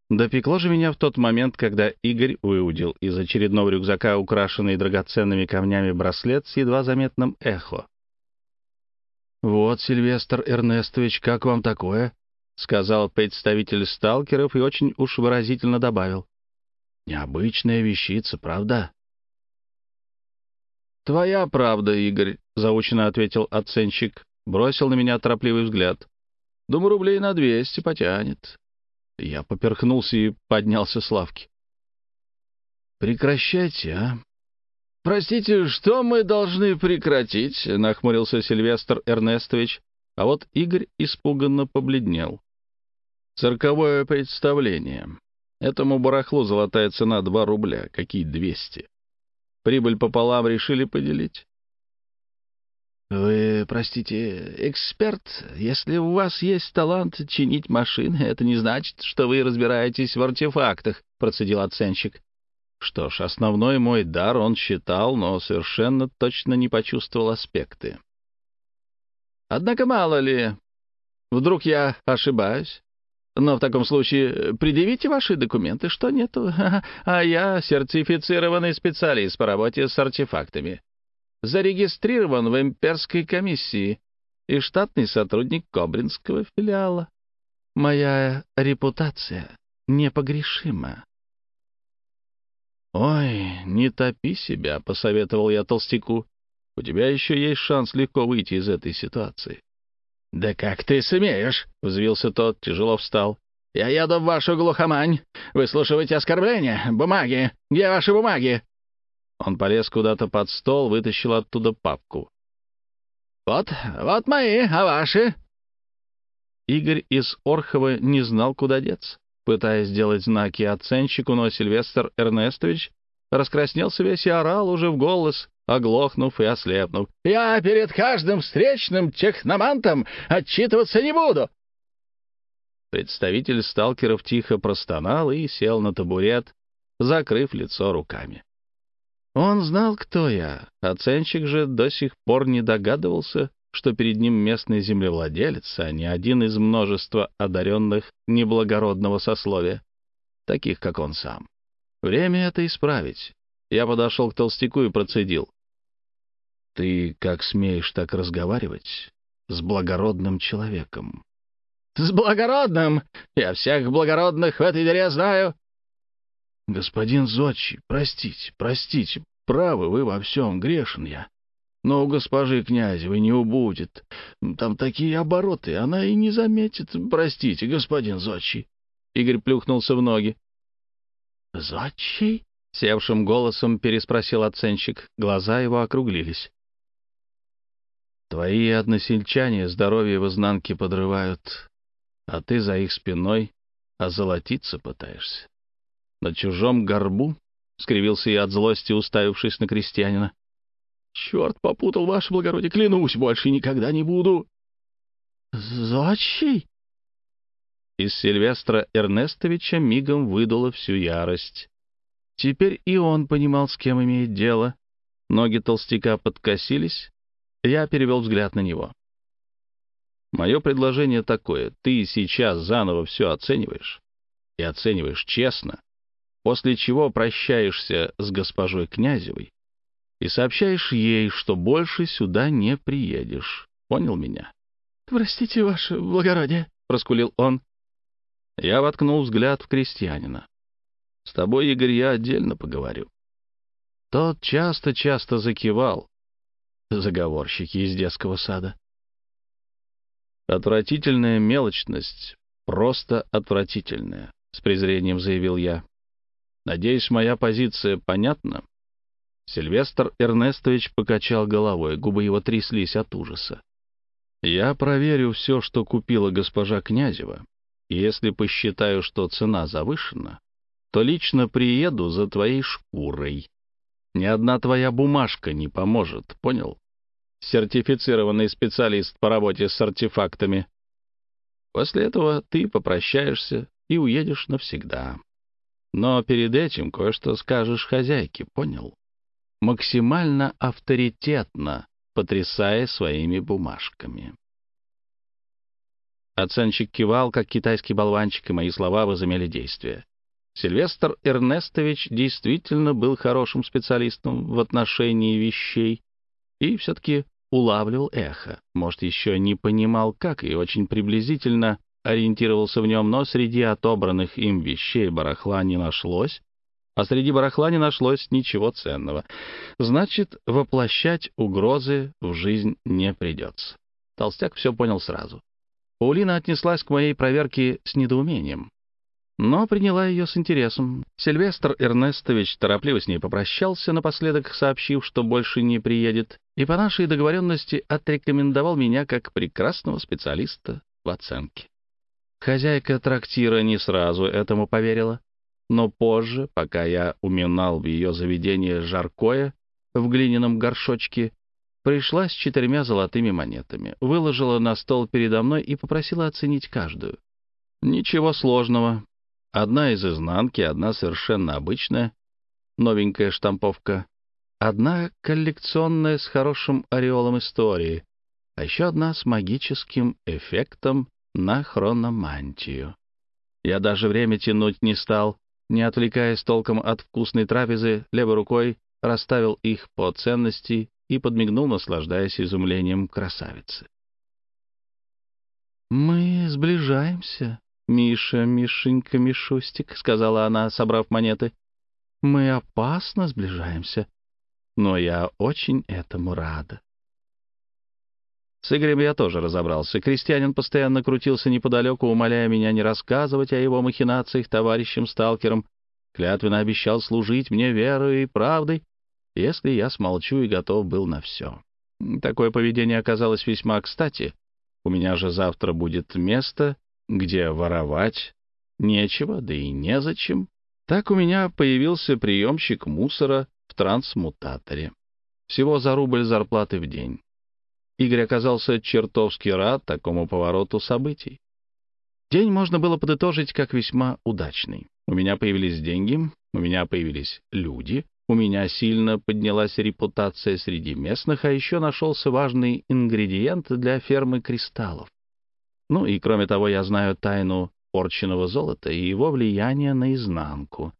Допекло же меня в тот момент, когда Игорь выудил из очередного рюкзака украшенный драгоценными камнями браслет с едва заметным эхо. «Вот, Сильвестр Эрнестович, как вам такое?» — сказал представитель сталкеров и очень уж выразительно добавил. «Необычная вещица, правда?» «Твоя правда, Игорь», — заучено ответил оценщик, бросил на меня торопливый взгляд. «Думаю, рублей на двести потянет. Я поперхнулся и поднялся с лавки. «Прекращайте, а!» «Простите, что мы должны прекратить?» — нахмурился Сильвестр Эрнестович, а вот Игорь испуганно побледнел. «Цирковое представление. Этому барахлу золотая цена два рубля, какие двести. Прибыль пополам решили поделить. «Вы, простите, эксперт. Если у вас есть талант чинить машины, это не значит, что вы разбираетесь в артефактах», — процедил оценщик. Что ж, основной мой дар он считал, но совершенно точно не почувствовал аспекты. «Однако мало ли, вдруг я ошибаюсь?» Но в таком случае предъявите ваши документы, что нету. А я сертифицированный специалист по работе с артефактами. Зарегистрирован в имперской комиссии и штатный сотрудник Кобринского филиала. Моя репутация непогрешима. «Ой, не топи себя», — посоветовал я толстяку. «У тебя еще есть шанс легко выйти из этой ситуации». «Да как ты смеешь?» — взвился тот, тяжело встал. «Я еду в вашу глухомань. Выслушивайте оскорбления. Бумаги. Где ваши бумаги?» Он полез куда-то под стол, вытащил оттуда папку. «Вот, вот мои, а ваши?» Игорь из Орхова не знал, куда деться. Пытаясь сделать знаки оценщику, но Сильвестр Эрнестович раскраснелся весь и орал уже в голос, оглохнув и ослепнув. «Я перед каждым встречным техномантом отчитываться не буду!» Представитель сталкеров тихо простонал и сел на табурет, закрыв лицо руками. Он знал, кто я. Оценщик же до сих пор не догадывался, что перед ним местный землевладелец, а не один из множества одаренных неблагородного сословия, таких, как он сам. Время это исправить. Я подошел к толстяку и процедил. «Ты как смеешь так разговаривать с благородным человеком?» «С благородным? Я всех благородных в этой дыре знаю». «Господин Зодчий, простите, простите, правы вы во всем, грешен я. Но у госпожи Князевой не убудет. Там такие обороты, она и не заметит. Простите, господин Зодчий». Игорь плюхнулся в ноги. «Зодчий?» — севшим голосом переспросил оценщик. Глаза его округлились. «Твои односельчане здоровье в изнанке подрывают, а ты за их спиной озолотиться пытаешься. На чужом горбу?» — скривился я от злости, уставившись на крестьянина. «Черт попутал, ваше благородие, клянусь, больше никогда не буду!» «Зодчий?» Из Сильвестра Эрнестовича мигом выдуло всю ярость. Теперь и он понимал, с кем имеет дело. Ноги толстяка подкосились. Я перевел взгляд на него. Мое предложение такое. Ты сейчас заново все оцениваешь. И оцениваешь честно. После чего прощаешься с госпожой Князевой и сообщаешь ей, что больше сюда не приедешь. Понял меня? — Простите, ваше благородие, — проскулил он. Я воткнул взгляд в крестьянина. С тобой, Игорь, я отдельно поговорю. Тот часто-часто закивал. Заговорщики из детского сада. Отвратительная мелочность, просто отвратительная, — с презрением заявил я. Надеюсь, моя позиция понятна? Сильвестр Эрнестович покачал головой, губы его тряслись от ужаса. «Я проверю все, что купила госпожа Князева, если посчитаю, что цена завышена, то лично приеду за твоей шкурой. Ни одна твоя бумажка не поможет, понял? Сертифицированный специалист по работе с артефактами. После этого ты попрощаешься и уедешь навсегда. Но перед этим кое-что скажешь хозяйке, понял? Максимально авторитетно, потрясая своими бумажками. Оценщик кивал, как китайский болванчик, и мои слова возымели действие. Сильвестр Эрнестович действительно был хорошим специалистом в отношении вещей и все-таки улавливал эхо. Может, еще не понимал, как, и очень приблизительно ориентировался в нем, но среди отобранных им вещей барахла не нашлось, а среди барахла не нашлось ничего ценного. Значит, воплощать угрозы в жизнь не придется. Толстяк все понял сразу. Паулина отнеслась к моей проверке с недоумением, но приняла ее с интересом. Сильвестр Эрнестович торопливо с ней попрощался, напоследок сообщив, что больше не приедет, и по нашей договоренности отрекомендовал меня как прекрасного специалиста в оценке. Хозяйка трактира не сразу этому поверила, но позже, пока я уминал в ее заведение жаркое в глиняном горшочке, пришла с четырьмя золотыми монетами, выложила на стол передо мной и попросила оценить каждую. Ничего сложного. Одна из изнанки, одна совершенно обычная, новенькая штамповка, одна коллекционная с хорошим ореолом истории, а еще одна с магическим эффектом на хрономантию. Я даже время тянуть не стал, не отвлекаясь толком от вкусной трапезы, левой рукой расставил их по ценности и подмигнул, наслаждаясь изумлением красавицы. «Мы сближаемся, Миша, Мишенька, Мишустик», — сказала она, собрав монеты. «Мы опасно сближаемся, но я очень этому рада». С Игорем я тоже разобрался. Крестьянин постоянно крутился неподалеку, умоляя меня не рассказывать о его махинациях товарищам-сталкерам. Клятвенно обещал служить мне верой и правдой, если я смолчу и готов был на все. Такое поведение оказалось весьма кстати. У меня же завтра будет место, где воровать нечего, да и незачем. Так у меня появился приемщик мусора в трансмутаторе. Всего за рубль зарплаты в день. Игорь оказался чертовски рад такому повороту событий. День можно было подытожить как весьма удачный. У меня появились деньги, у меня появились люди, у меня сильно поднялась репутация среди местных, а еще нашелся важный ингредиент для фермы кристаллов. Ну и кроме того, я знаю тайну порченного золота и его влияние на изнанку.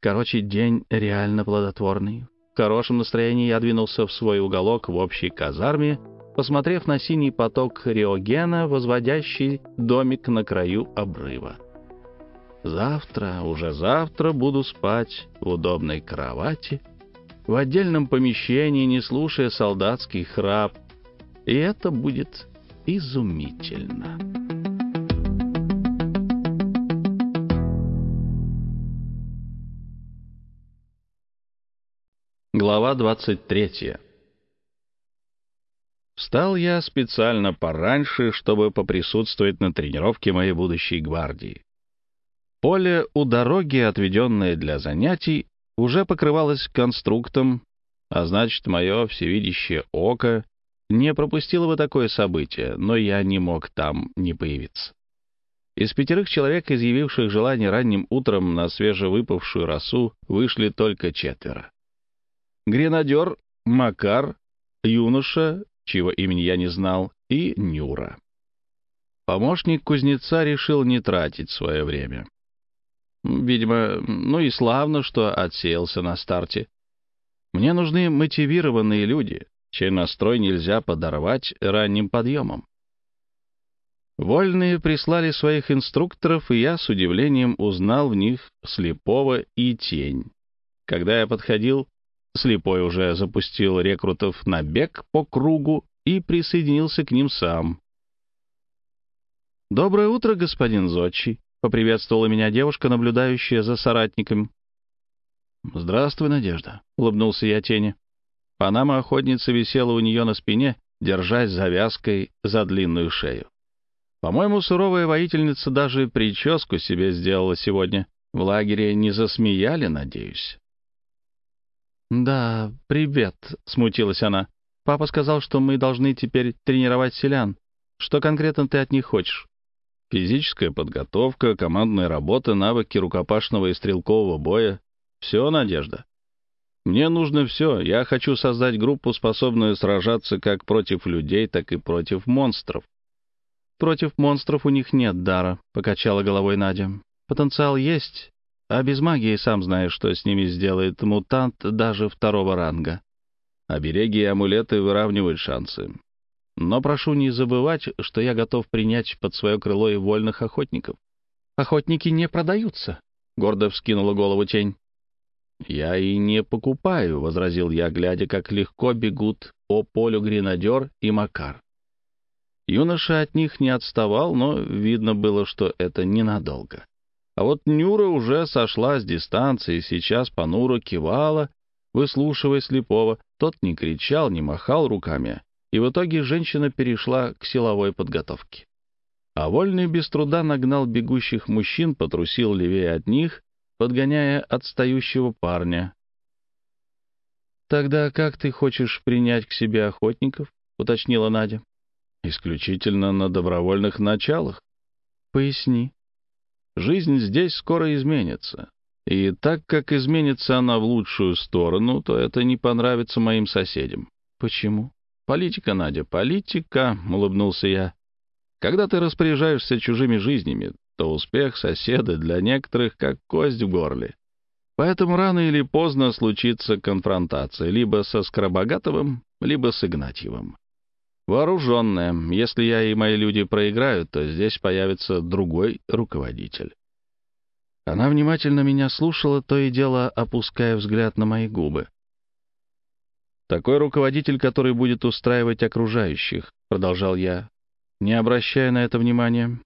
Короче, день реально плодотворный. В хорошем настроении я двинулся в свой уголок в общей казарме, посмотрев на синий поток Риогена, возводящий домик на краю обрыва. Завтра, уже завтра буду спать в удобной кровати, в отдельном помещении, не слушая солдатский храп, и это будет изумительно. Глава двадцать третья Встал я специально пораньше, чтобы поприсутствовать на тренировке моей будущей гвардии. Поле у дороги, отведенное для занятий, уже покрывалось конструктом, а значит, мое всевидящее око не пропустило бы такое событие, но я не мог там не появиться. Из пятерых человек, изъявивших желание ранним утром на свежевыпавшую росу, вышли только четверо. Гренадер, Макар, юноша чьего имени я не знал, и Нюра. Помощник кузнеца решил не тратить свое время. Видимо, ну и славно, что отсеялся на старте. Мне нужны мотивированные люди, чей настрой нельзя подорвать ранним подъемом. Вольные прислали своих инструкторов, и я с удивлением узнал в них слепого и тень. Когда я подходил, Слепой уже запустил рекрутов на бег по кругу и присоединился к ним сам. «Доброе утро, господин Зодчий», — поприветствовала меня девушка, наблюдающая за соратником. «Здравствуй, Надежда», — улыбнулся я тени. Панама охотницы висела у нее на спине, держась завязкой за длинную шею. По-моему, суровая воительница даже прическу себе сделала сегодня. В лагере не засмеяли, надеюсь. «Да, привет», — смутилась она. «Папа сказал, что мы должны теперь тренировать селян. Что конкретно ты от них хочешь?» «Физическая подготовка, командная работа, навыки рукопашного и стрелкового боя. Все, Надежда. Мне нужно все. Я хочу создать группу, способную сражаться как против людей, так и против монстров». «Против монстров у них нет дара», — покачала головой Надя. «Потенциал есть, а без магии сам знаешь, что с ними сделает мутант даже второго ранга. Обереги и амулеты выравнивают шансы. Но прошу не забывать, что я готов принять под свое крыло и вольных охотников. Охотники не продаются, — гордо вскинула голову тень. «Я и не покупаю», — возразил я, глядя, как легко бегут по полю гренадер и Макар. Юноша от них не отставал, но видно было, что это ненадолго. А вот Нюра уже сошла с дистанции и сейчас понуро кивала, выслушивая слепого. Тот не кричал, не махал руками, и в итоге женщина перешла к силовой подготовке. А Вольный без труда нагнал бегущих мужчин, потрусил левее от них, подгоняя отстающего парня. «Тогда как ты хочешь принять к себе охотников?» — уточнила Надя. «Исключительно на добровольных началах». «Поясни». Жизнь здесь скоро изменится. И так как изменится она в лучшую сторону, то это не понравится моим соседям. Почему? Политика, Надя, политика, улыбнулся я. Когда ты распоряжаешься чужими жизнями, то успех соседа для некоторых как кость в горле. Поэтому рано или поздно случится конфронтация либо со Скоробогатовым, либо с Игнатьевым. Вооруженная. Если я и мои люди проиграют, то здесь появится другой руководитель. Она внимательно меня слушала, то и дело опуская взгляд на мои губы. «Такой руководитель, который будет устраивать окружающих», — продолжал я, не обращая на это внимания.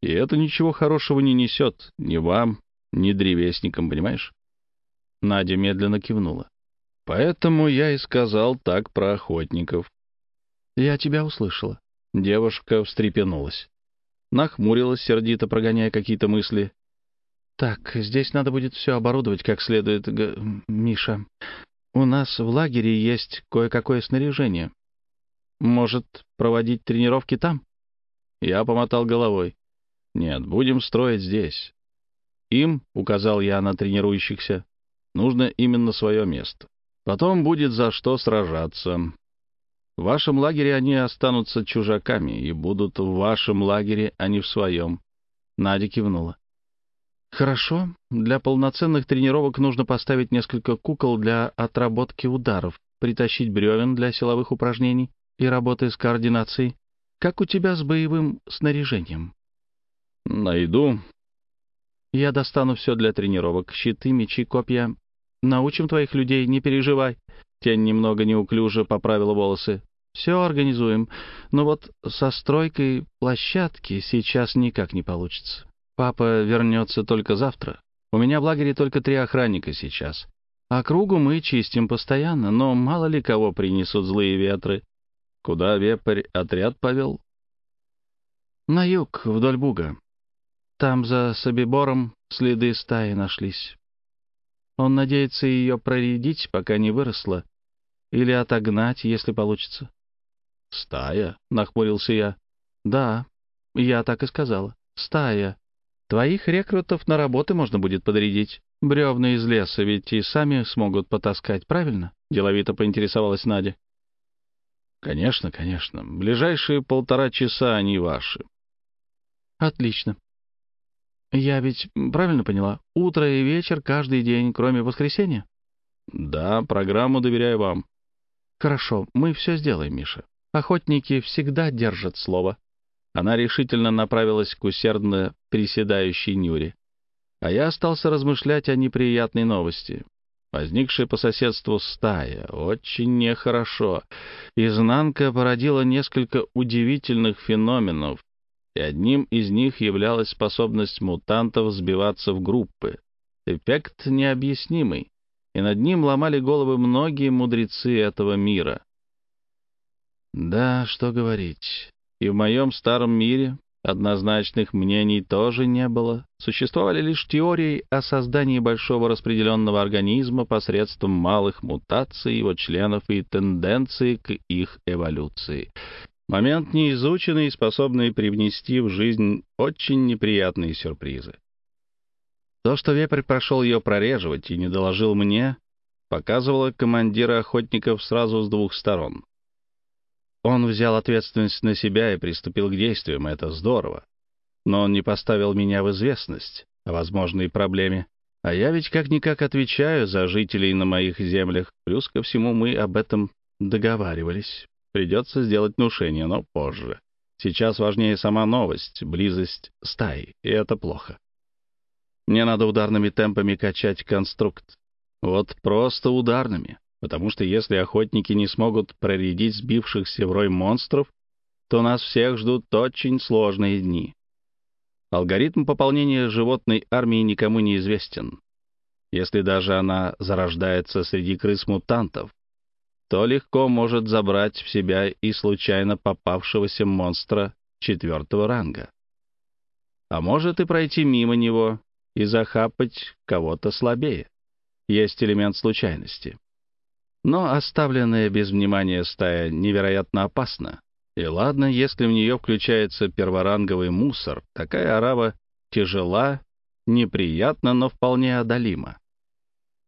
«И это ничего хорошего не несет ни вам, ни древесникам, понимаешь?» Надя медленно кивнула. «Поэтому я и сказал так про охотников». «Я тебя услышала». Девушка встрепенулась. Нахмурилась, сердито прогоняя какие-то мысли. «Так, здесь надо будет все оборудовать как следует, Г... Миша. У нас в лагере есть кое-какое снаряжение. Может, проводить тренировки там?» Я помотал головой. «Нет, будем строить здесь. Им, — указал я на тренирующихся, — нужно именно свое место. Потом будет за что сражаться. В вашем лагере они останутся чужаками и будут в вашем лагере, а не в своем». Надя кивнула. Хорошо. Для полноценных тренировок нужно поставить несколько кукол для отработки ударов, притащить бревен для силовых упражнений и работы с координацией. Как у тебя с боевым снаряжением? Найду. Я достану все для тренировок. Щиты, мечи, копья. Научим твоих людей, не переживай. Тень немного неуклюже поправила волосы. Все организуем. Но вот со стройкой площадки сейчас никак не получится. Папа вернется только завтра. У меня в лагере только три охранника сейчас. Округу мы чистим постоянно, но мало ли кого принесут злые ветры. Куда вепрь отряд повел? На юг, вдоль буга. Там за Собибором следы стаи нашлись. Он надеется ее проредить, пока не выросла, или отогнать, если получится. «Стая?» — нахмурился я. «Да, я так и сказала. Стая. Твоих рекрутов на работы можно будет подрядить. Бревна из леса ведь и сами смогут потаскать, правильно?» — деловито поинтересовалась Надя. «Конечно, конечно. Ближайшие полтора часа они ваши». «Отлично. Я ведь правильно поняла? Утро и вечер каждый день, кроме воскресенья?» «Да, программу доверяю вам». «Хорошо, мы все сделаем, Миша. Охотники всегда держат слово. Она решительно направилась к усердно приседающей Нюре. А я остался размышлять о неприятной новости. Возникшая по соседству стая. Очень нехорошо. Изнанка породила несколько удивительных феноменов, и одним из них являлась способность мутантов сбиваться в группы. Эффект необъяснимый, и над ним ломали головы многие мудрецы этого мира. Да, что говорить. И в моем старом мире однозначных мнений тоже не было. Существовали лишь теории о создании большого распределенного организма посредством малых мутаций его членов и тенденции к их эволюции. Момент неизученный и способный привнести в жизнь очень неприятные сюрпризы. То, что вепрь прошел ее прореживать и не доложил мне, показывало командира охотников сразу с двух сторон. Он взял ответственность на себя и приступил к действиям, это здорово. Но он не поставил меня в известность о возможной проблеме. А я ведь как-никак отвечаю за жителей на моих землях, плюс ко всему мы об этом договаривались. Придется сделать внушение, но позже. Сейчас важнее сама новость, близость стаи, и это плохо. Мне надо ударными темпами качать конструкт. Вот просто ударными потому что если охотники не смогут проредить сбившихся в рой монстров, то нас всех ждут очень сложные дни. Алгоритм пополнения животной армии никому не известен. Если даже она зарождается среди крыс-мутантов, то легко может забрать в себя и случайно попавшегося монстра четвертого ранга. А может и пройти мимо него и захапать кого-то слабее. Есть элемент случайности. Но оставленная без внимания стая невероятно опасна. И ладно, если в нее включается перворанговый мусор, такая арава тяжела, неприятна, но вполне одолима.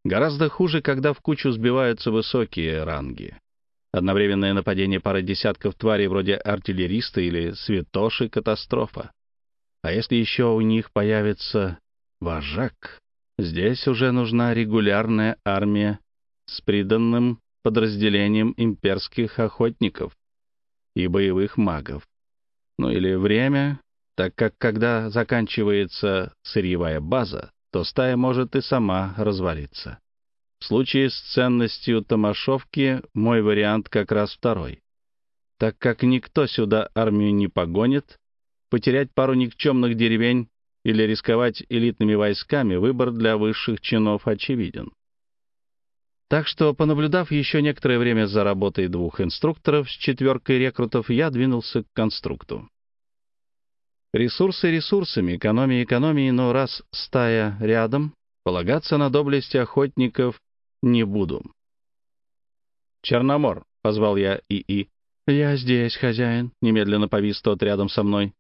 Гораздо хуже, когда в кучу сбиваются высокие ранги. Одновременное нападение пары десятков тварей вроде артиллериста или святоши — катастрофа. А если еще у них появится вожак, здесь уже нужна регулярная армия с приданным подразделением имперских охотников и боевых магов. Ну или время, так как когда заканчивается сырьевая база, то стая может и сама развалиться. В случае с ценностью Томашовки мой вариант как раз второй. Так как никто сюда армию не погонит, потерять пару никчемных деревень или рисковать элитными войсками, выбор для высших чинов очевиден. Так что, понаблюдав еще некоторое время за работой двух инструкторов с четверкой рекрутов, я двинулся к конструкту. Ресурсы ресурсами, экономия экономией, но раз стая рядом, полагаться на доблесть охотников не буду. «Черномор», — позвал я ИИ. «Я здесь, хозяин», — немедленно повис тот рядом со мной.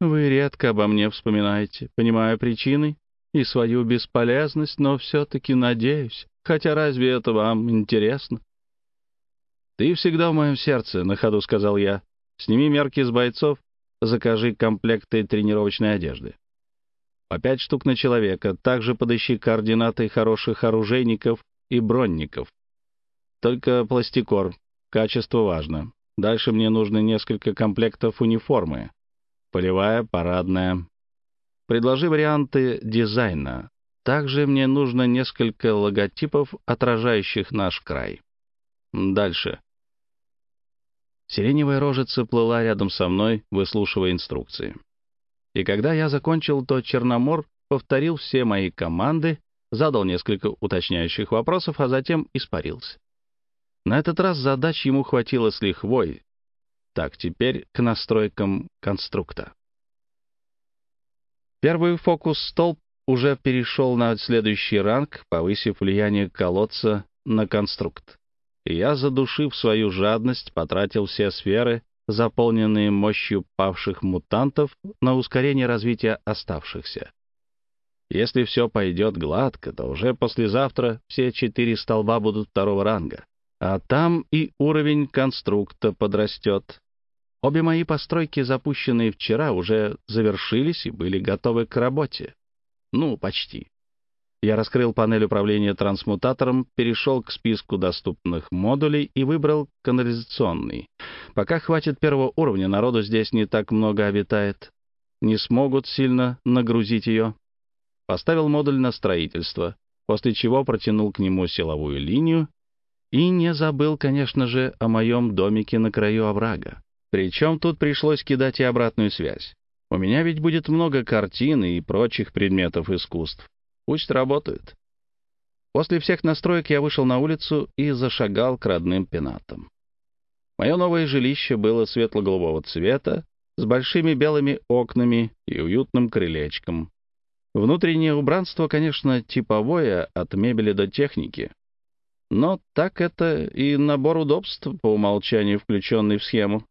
«Вы редко обо мне вспоминаете, понимаю причины и свою бесполезность, но все-таки надеюсь, хотя разве это вам интересно?» «Ты всегда в моем сердце», — на ходу сказал я. «Сними мерки с бойцов, закажи комплекты тренировочной одежды. По пять штук на человека. Также подыщи координаты хороших оружейников и бронников. Только пластикор. Качество важно. Дальше мне нужно несколько комплектов униформы. Полевая, парадная. Предложи варианты дизайна. Также мне нужно несколько логотипов, отражающих наш край. Дальше. Сиреневая рожица плыла рядом со мной, выслушивая инструкции. И когда я закончил, то Черномор повторил все мои команды, задал несколько уточняющих вопросов, а затем испарился. На этот раз задач ему хватило с лихвой. Так, теперь к настройкам конструкта. Первый фокус-столб уже перешел на следующий ранг, повысив влияние колодца на конструкт. Я, задушив свою жадность, потратил все сферы, заполненные мощью павших мутантов, на ускорение развития оставшихся. Если все пойдет гладко, то уже послезавтра все четыре столба будут второго ранга, а там и уровень конструкта подрастет. Обе мои постройки, запущенные вчера, уже завершились и были готовы к работе. Ну, почти. Я раскрыл панель управления трансмутатором, перешел к списку доступных модулей и выбрал канализационный. Пока хватит первого уровня, народу здесь не так много обитает. Не смогут сильно нагрузить ее. Поставил модуль на строительство, после чего протянул к нему силовую линию и не забыл, конечно же, о моем домике на краю оврага. Причем тут пришлось кидать и обратную связь. У меня ведь будет много картин и прочих предметов искусств. Пусть работают. После всех настроек я вышел на улицу и зашагал к родным пенатам. Мое новое жилище было светло-голубого цвета, с большими белыми окнами и уютным крылечком. Внутреннее убранство, конечно, типовое от мебели до техники. Но так это и набор удобств по умолчанию, включенный в схему.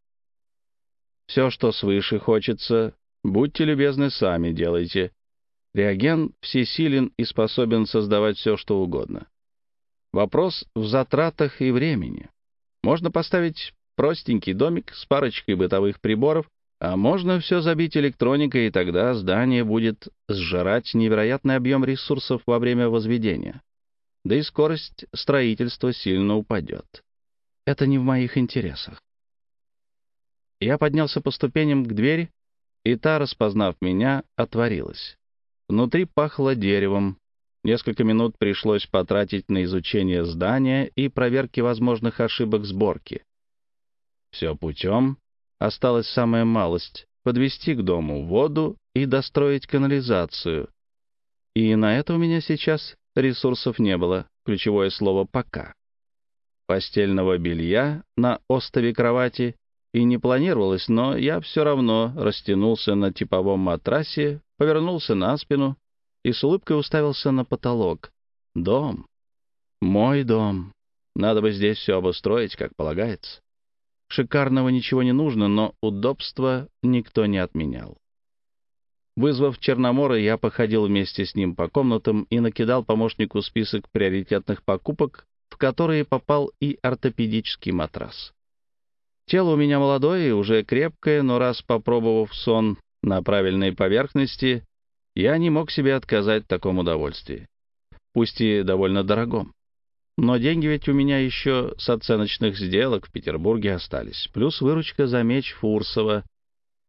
Все, что свыше хочется, будьте любезны, сами делайте. Реагент всесилен и способен создавать все, что угодно. Вопрос в затратах и времени. Можно поставить простенький домик с парочкой бытовых приборов, а можно все забить электроникой, и тогда здание будет сжирать невероятный объем ресурсов во время возведения. Да и скорость строительства сильно упадет. Это не в моих интересах. Я поднялся по ступеням к двери, и та, распознав меня, отворилась. Внутри пахло деревом. Несколько минут пришлось потратить на изучение здания и проверки возможных ошибок сборки. Все путем. Осталась самая малость — подвести к дому воду и достроить канализацию. И на это у меня сейчас ресурсов не было, ключевое слово «пока». Постельного белья на остове кровати и не планировалось, но я все равно растянулся на типовом матрасе повернулся на спину и с улыбкой уставился на потолок. Дом. Мой дом. Надо бы здесь все обустроить, как полагается. Шикарного ничего не нужно, но удобства никто не отменял. Вызвав Черномора, я походил вместе с ним по комнатам и накидал помощнику список приоритетных покупок, в которые попал и ортопедический матрас. Тело у меня молодое и уже крепкое, но раз попробовав сон, на правильной поверхности, я не мог себе отказать в таком удовольствии, пусть и довольно дорогом. Но деньги ведь у меня еще с оценочных сделок в Петербурге остались, плюс выручка за меч Фурсова.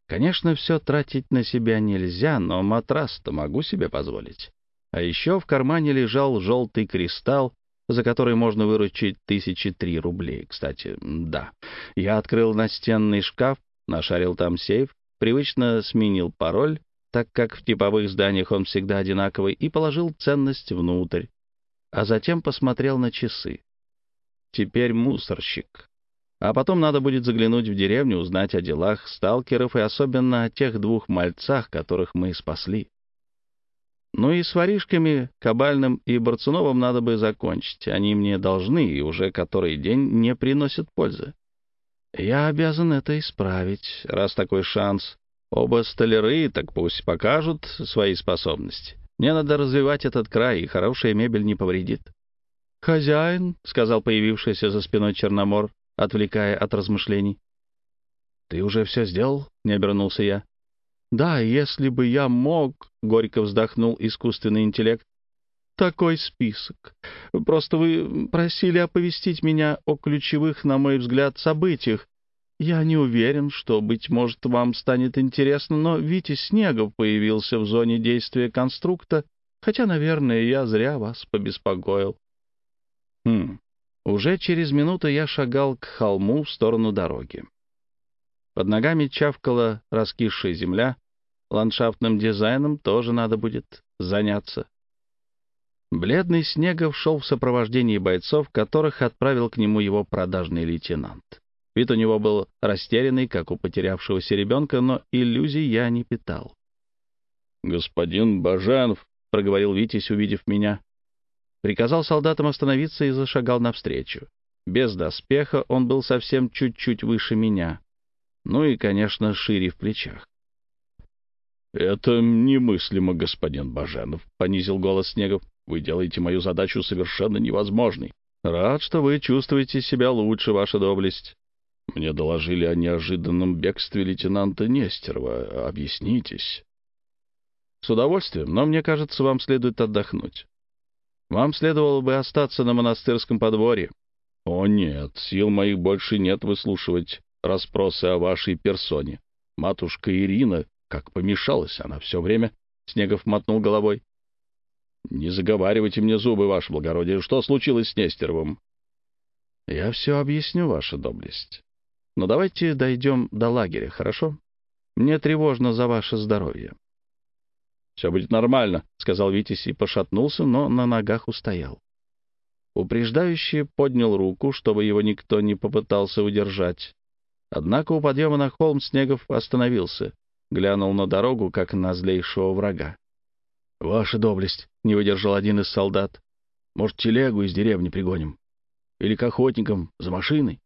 Конечно, все тратить на себя нельзя, но матрас-то могу себе позволить. А еще в кармане лежал желтый кристалл, за который можно выручить тысячи три рублей. Кстати, да. Я открыл настенный шкаф, нашарил там сейф, привычно сменил пароль, так как в типовых зданиях он всегда одинаковый, и положил ценность внутрь а затем посмотрел на часы. Теперь мусорщик. А потом надо будет заглянуть в деревню, узнать о делах сталкеров и особенно о тех двух мальцах, которых мы спасли. Ну и с воришками, Кабальным и Борцуновым надо бы закончить. Они мне должны и уже который день не приносят пользы. Я обязан это исправить, раз такой шанс. Оба столяры, так пусть покажут свои способности. Мне надо развивать этот край, и хорошая мебель не повредит. «Хозяин», — сказал появившийся за спиной Черномор, отвлекая от размышлений. «Ты уже все сделал?» — не обернулся я. «Да, если бы я мог», — горько вздохнул искусственный интеллект. «Такой список. Просто вы просили оповестить меня о ключевых, на мой взгляд, событиях, я не уверен, что, быть может, вам станет интересно, но Витя Снегов появился в зоне действия конструкта, хотя, наверное, я зря вас побеспокоил. Хм. Уже через минуту я шагал к холму в сторону дороги. Под ногами чавкала раскисшая земля, ландшафтным дизайном тоже надо будет заняться. Бледный Снегов шел в сопровождении бойцов, которых отправил к нему его продажный лейтенант. Вид у него был растерянный, как у потерявшегося ребенка, но иллюзий я не питал. «Господин Бажанов», — проговорил Витязь, увидев меня. Приказал солдатам остановиться и зашагал навстречу. Без доспеха он был совсем чуть-чуть выше меня. Ну и, конечно, шире в плечах. «Это немыслимо, господин Баженов», — понизил голос Снегов. «Вы делаете мою задачу совершенно невозможной». «Рад, что вы чувствуете себя лучше, ваша доблесть. Мне доложили о неожиданном бегстве лейтенанта Нестерова. Объяснитесь. С удовольствием, но мне кажется, вам следует отдохнуть. Вам следовало бы остаться на монастырском подворье. О нет, сил моих больше нет выслушивать расспросы о вашей персоне. Матушка Ирина, как помешалась она все время, Снегов мотнул головой. Не заговаривайте мне зубы, ваше благородие. Что случилось с Нестеровым? Я все объясню, ваша доблесть. Но давайте дойдем до лагеря, хорошо? Мне тревожно за ваше здоровье». «Все будет нормально», — сказал Витязь и пошатнулся, но на ногах устоял. Упреждающий поднял руку, чтобы его никто не попытался удержать. Однако у подъема на холм Снегов остановился, глянул на дорогу, как на злейшего врага. «Ваша доблесть», — не выдержал один из солдат. «Может, телегу из деревни пригоним? Или к охотникам за машиной?»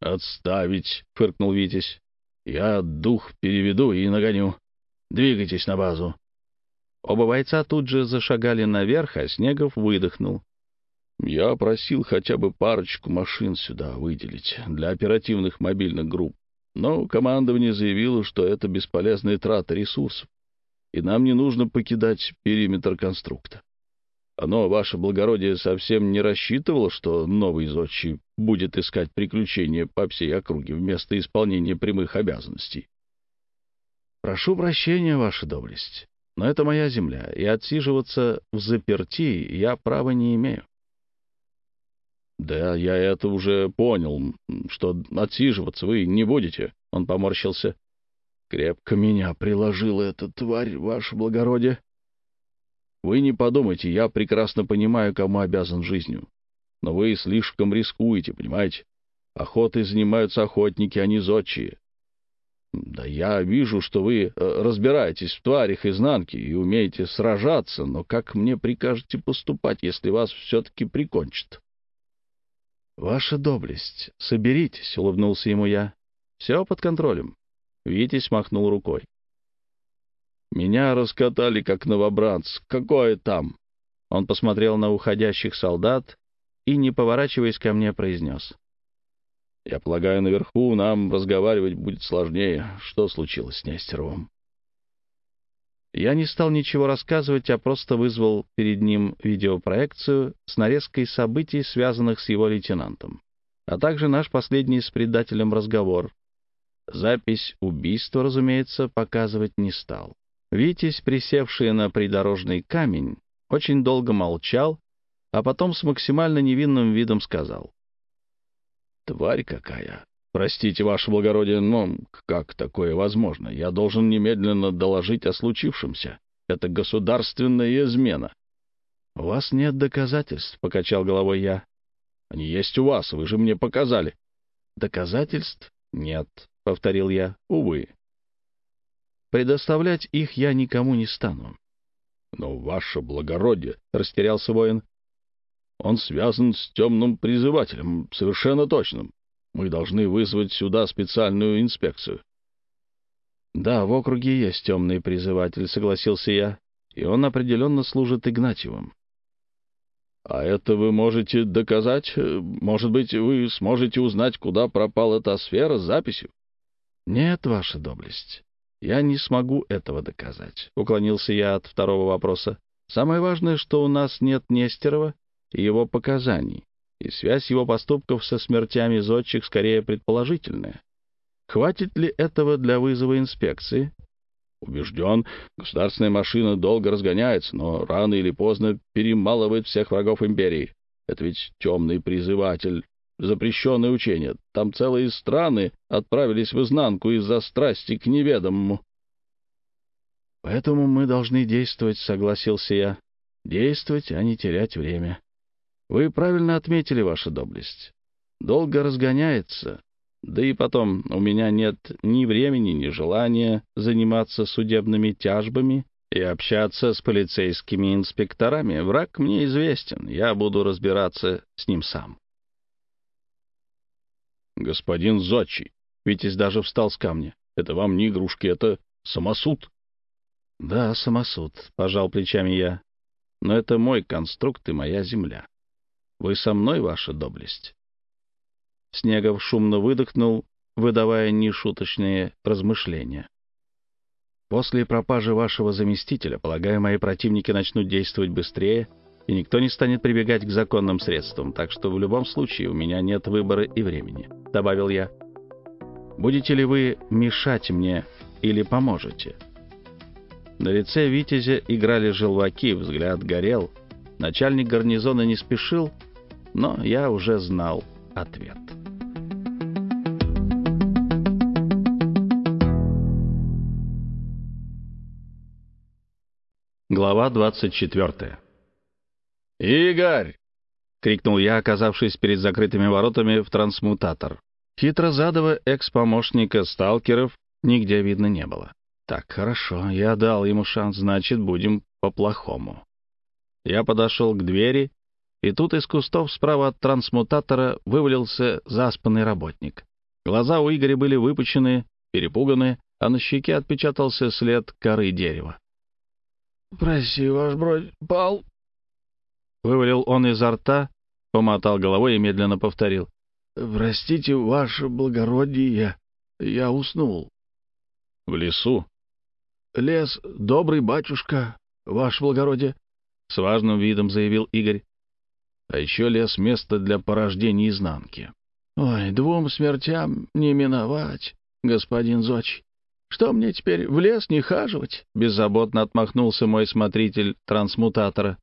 «Отставить!» — фыркнул Витязь. «Я дух переведу и нагоню. Двигайтесь на базу». Оба бойца тут же зашагали наверх, а Снегов выдохнул. «Я просил хотя бы парочку машин сюда выделить для оперативных мобильных групп, но командование заявило, что это бесполезная трата ресурсов, и нам не нужно покидать периметр конструкта. Оно, ваше благородие, совсем не рассчитывало, что новый зодчий будет искать приключения по всей округе вместо исполнения прямых обязанностей. Прошу прощения, ваша доблесть, но это моя земля, и отсиживаться в заперти я права не имею. Да, я это уже понял, что отсиживаться вы не будете, — он поморщился. Крепко меня приложила эта тварь, ваше благородие. Вы не подумайте, я прекрасно понимаю, кому обязан жизнью. Но вы слишком рискуете, понимаете? Охотой занимаются охотники, а не зодчие. Да я вижу, что вы э, разбираетесь в тварях изнанки и умеете сражаться, но как мне прикажете поступать, если вас все-таки прикончат? «Ваша доблесть, соберитесь», — улыбнулся ему я. «Все под контролем». Витязь махнул рукой. Меня раскатали, как новобранц. Какое там?» Он посмотрел на уходящих солдат и, не поворачиваясь ко мне, произнес. «Я полагаю, наверху нам разговаривать будет сложнее. Что случилось с Нестеровым?» Я не стал ничего рассказывать, а просто вызвал перед ним видеопроекцию с нарезкой событий, связанных с его лейтенантом, а также наш последний с предателем разговор. Запись убийства, разумеется, показывать не стал. Витязь, присевший на придорожный камень, очень долго молчал, а потом с максимально невинным видом сказал. «Тварь какая! «Простите, ваше благородие, но как такое возможно? Я должен немедленно доложить о случившемся. Это государственная измена». «У вас нет доказательств», — покачал головой я. «Они есть у вас, вы же мне показали». «Доказательств нет», — повторил я, — «увы». «Предоставлять их я никому не стану». «Но, ваше благородие», — растерялся воин, — «он связан с темным призывателем, совершенно точным. Мы должны вызвать сюда специальную инспекцию. Да, в округе есть темный призыватель, согласился я, и он определенно служит Игнатьевым. А это вы можете доказать? Может быть, вы сможете узнать, куда пропала та сфера с записью? Нет, ваша доблесть. Я не смогу этого доказать, уклонился я от второго вопроса. Самое важное, что у нас нет Нестерова и его показаний и связь его поступков со смертями зодчих скорее предположительная. Хватит ли этого для вызова инспекции? Убежден, государственная машина долго разгоняется, но рано или поздно перемалывает всех врагов империи. Это ведь темный призыватель, запрещенное учение. Там целые страны отправились в изнанку из-за страсти к неведомому. «Поэтому мы должны действовать», — согласился я. «Действовать, а не терять время». Вы правильно отметили, ваша доблесть. Долго разгоняется. Да и потом, у меня нет ни времени, ни желания заниматься судебными тяжбами и общаться с полицейскими инспекторами. Враг мне известен, я буду разбираться с ним сам. Господин Зодчий, Витязь даже встал с камня. Это вам не игрушки, это самосуд. Да, самосуд, пожал плечами я. Но это мой конструкт и моя земля. Вы со мной, ваша доблесть?» Снегов шумно выдохнул, выдавая нешуточные размышления. «После пропажи вашего заместителя, полагаю, мои противники начнут действовать быстрее, и никто не станет прибегать к законным средствам, так что в любом случае у меня нет выбора и времени», — добавил я. «Будете ли вы мешать мне или поможете?» На лице Витязя играли желваки, взгляд горел. Начальник гарнизона не спешил, но я уже знал ответ. Глава 24. «Игорь!» — крикнул я, оказавшись перед закрытыми воротами в трансмутатор. Хитрозадого экс-помощника сталкеров нигде видно не было. Так, хорошо, я дал ему шанс, значит, будем по-плохому. Я подошел к двери и тут из кустов справа от трансмутатора вывалился заспанный работник. Глаза у Игоря были выпучены, перепуганы, а на щеке отпечатался след коры дерева. «Прости, ваш бродь, пал!» Вывалил он изо рта, помотал головой и медленно повторил. «Простите, ваше благородие, я уснул». «В лесу?» «Лес, добрый батюшка, ваше благородие», — с важным видом заявил Игорь а еще лес — место для порождения изнанки. «Ой, двум смертям не миновать, господин Зоч. Что мне теперь, в лес не хаживать?» — беззаботно отмахнулся мой смотритель трансмутатора.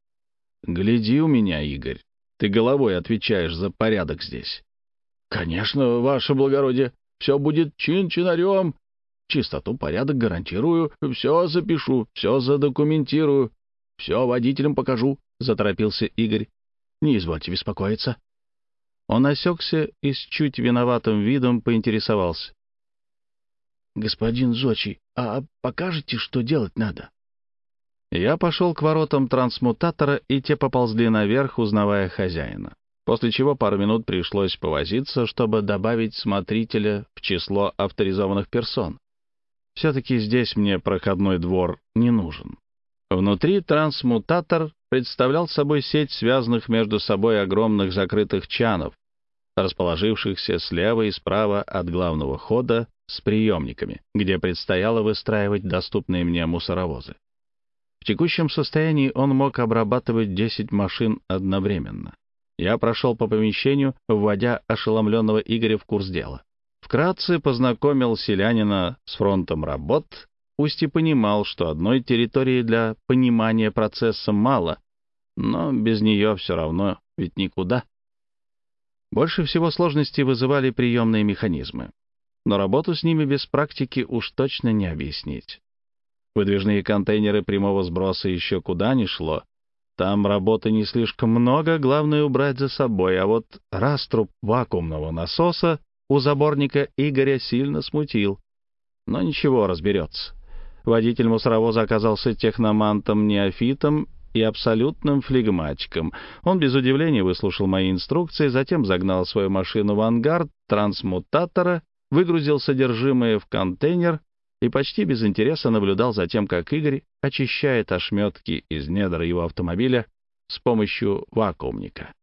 «Гляди у меня, Игорь. Ты головой отвечаешь за порядок здесь». «Конечно, ваше благородие. Все будет чин-чинарем. Чистоту, порядок гарантирую. Все запишу, все задокументирую. Все водителям покажу», — заторопился Игорь. Не извольте беспокоиться». Он осекся и с чуть виноватым видом поинтересовался. «Господин Зочи, а покажете, что делать надо?» Я пошел к воротам трансмутатора, и те поползли наверх, узнавая хозяина. После чего пару минут пришлось повозиться, чтобы добавить смотрителя в число авторизованных персон. Все-таки здесь мне проходной двор не нужен. Внутри трансмутатор представлял собой сеть связанных между собой огромных закрытых чанов, расположившихся слева и справа от главного хода с приемниками, где предстояло выстраивать доступные мне мусоровозы. В текущем состоянии он мог обрабатывать 10 машин одновременно. Я прошел по помещению, вводя ошеломленного Игоря в курс дела. Вкратце познакомил селянина с фронтом работ, пусть и понимал, что одной территории для понимания процесса мало, но без нее все равно ведь никуда. Больше всего сложностей вызывали приемные механизмы. Но работу с ними без практики уж точно не объяснить. Выдвижные контейнеры прямого сброса еще куда ни шло, там работы не слишком много, главное убрать за собой, а вот раструб вакуумного насоса у заборника Игоря сильно смутил. Но ничего, разберется. Водитель мусоровоза оказался техномантом-неофитом и абсолютным флегматиком. Он без удивления выслушал мои инструкции, затем загнал свою машину в ангар трансмутатора, выгрузил содержимое в контейнер и почти без интереса наблюдал за тем, как Игорь очищает ошметки из недр его автомобиля с помощью вакуумника.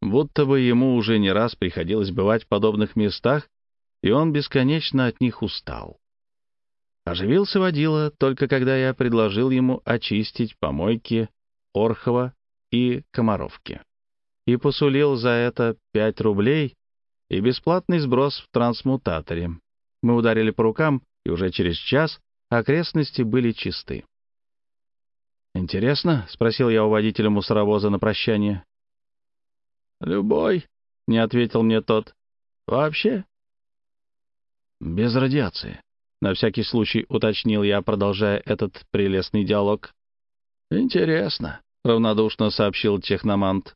Будто бы ему уже не раз приходилось бывать в подобных местах, и он бесконечно от них устал. Оживился водила только когда я предложил ему очистить помойки Орхова и Комаровки. И посулил за это пять рублей и бесплатный сброс в трансмутаторе. Мы ударили по рукам, и уже через час окрестности были чисты. «Интересно?» — спросил я у водителя мусоровоза на прощание. «Любой», — не ответил мне тот. «Вообще?» «Без радиации», — на всякий случай уточнил я, продолжая этот прелестный диалог. «Интересно», — равнодушно сообщил техномант.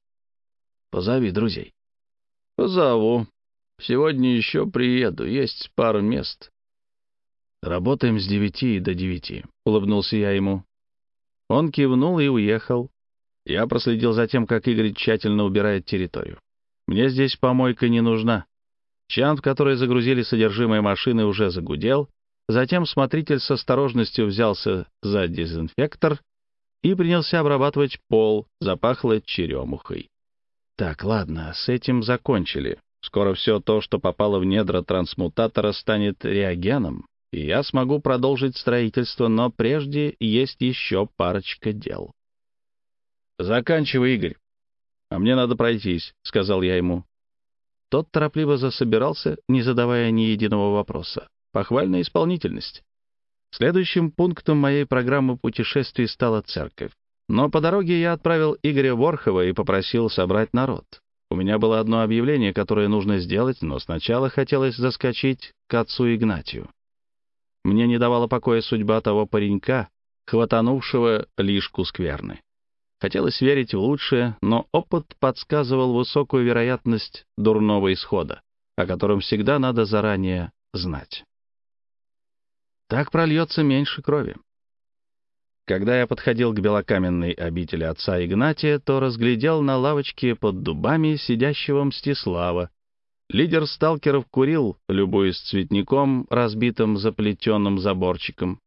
«Позови друзей». «Позову. Сегодня еще приеду, есть пару мест». «Работаем с девяти до девяти», — улыбнулся я ему. Он кивнул и уехал. Я проследил за тем, как Игорь тщательно убирает территорию. Мне здесь помойка не нужна. Чан, в который загрузили содержимое машины, уже загудел. Затем смотритель с осторожностью взялся за дезинфектор и принялся обрабатывать пол, запахло черемухой. Так, ладно, с этим закончили. Скоро все то, что попало в недра трансмутатора, станет реагеном, и я смогу продолжить строительство, но прежде есть еще парочка дел. «Заканчивай, Игорь. А мне надо пройтись», — сказал я ему. Тот торопливо засобирался, не задавая ни единого вопроса. Похвальная исполнительность. Следующим пунктом моей программы путешествий стала церковь. Но по дороге я отправил Игоря Ворхова и попросил собрать народ. У меня было одно объявление, которое нужно сделать, но сначала хотелось заскочить к отцу Игнатию. Мне не давала покоя судьба того паренька, хватанувшего лишку скверны. Хотелось верить в лучшее, но опыт подсказывал высокую вероятность дурного исхода, о котором всегда надо заранее знать. Так прольется меньше крови. Когда я подходил к белокаменной обители отца Игнатия, то разглядел на лавочке под дубами сидящего Мстислава, Лидер сталкеров курил, любуясь цветником, разбитым заплетенным заборчиком.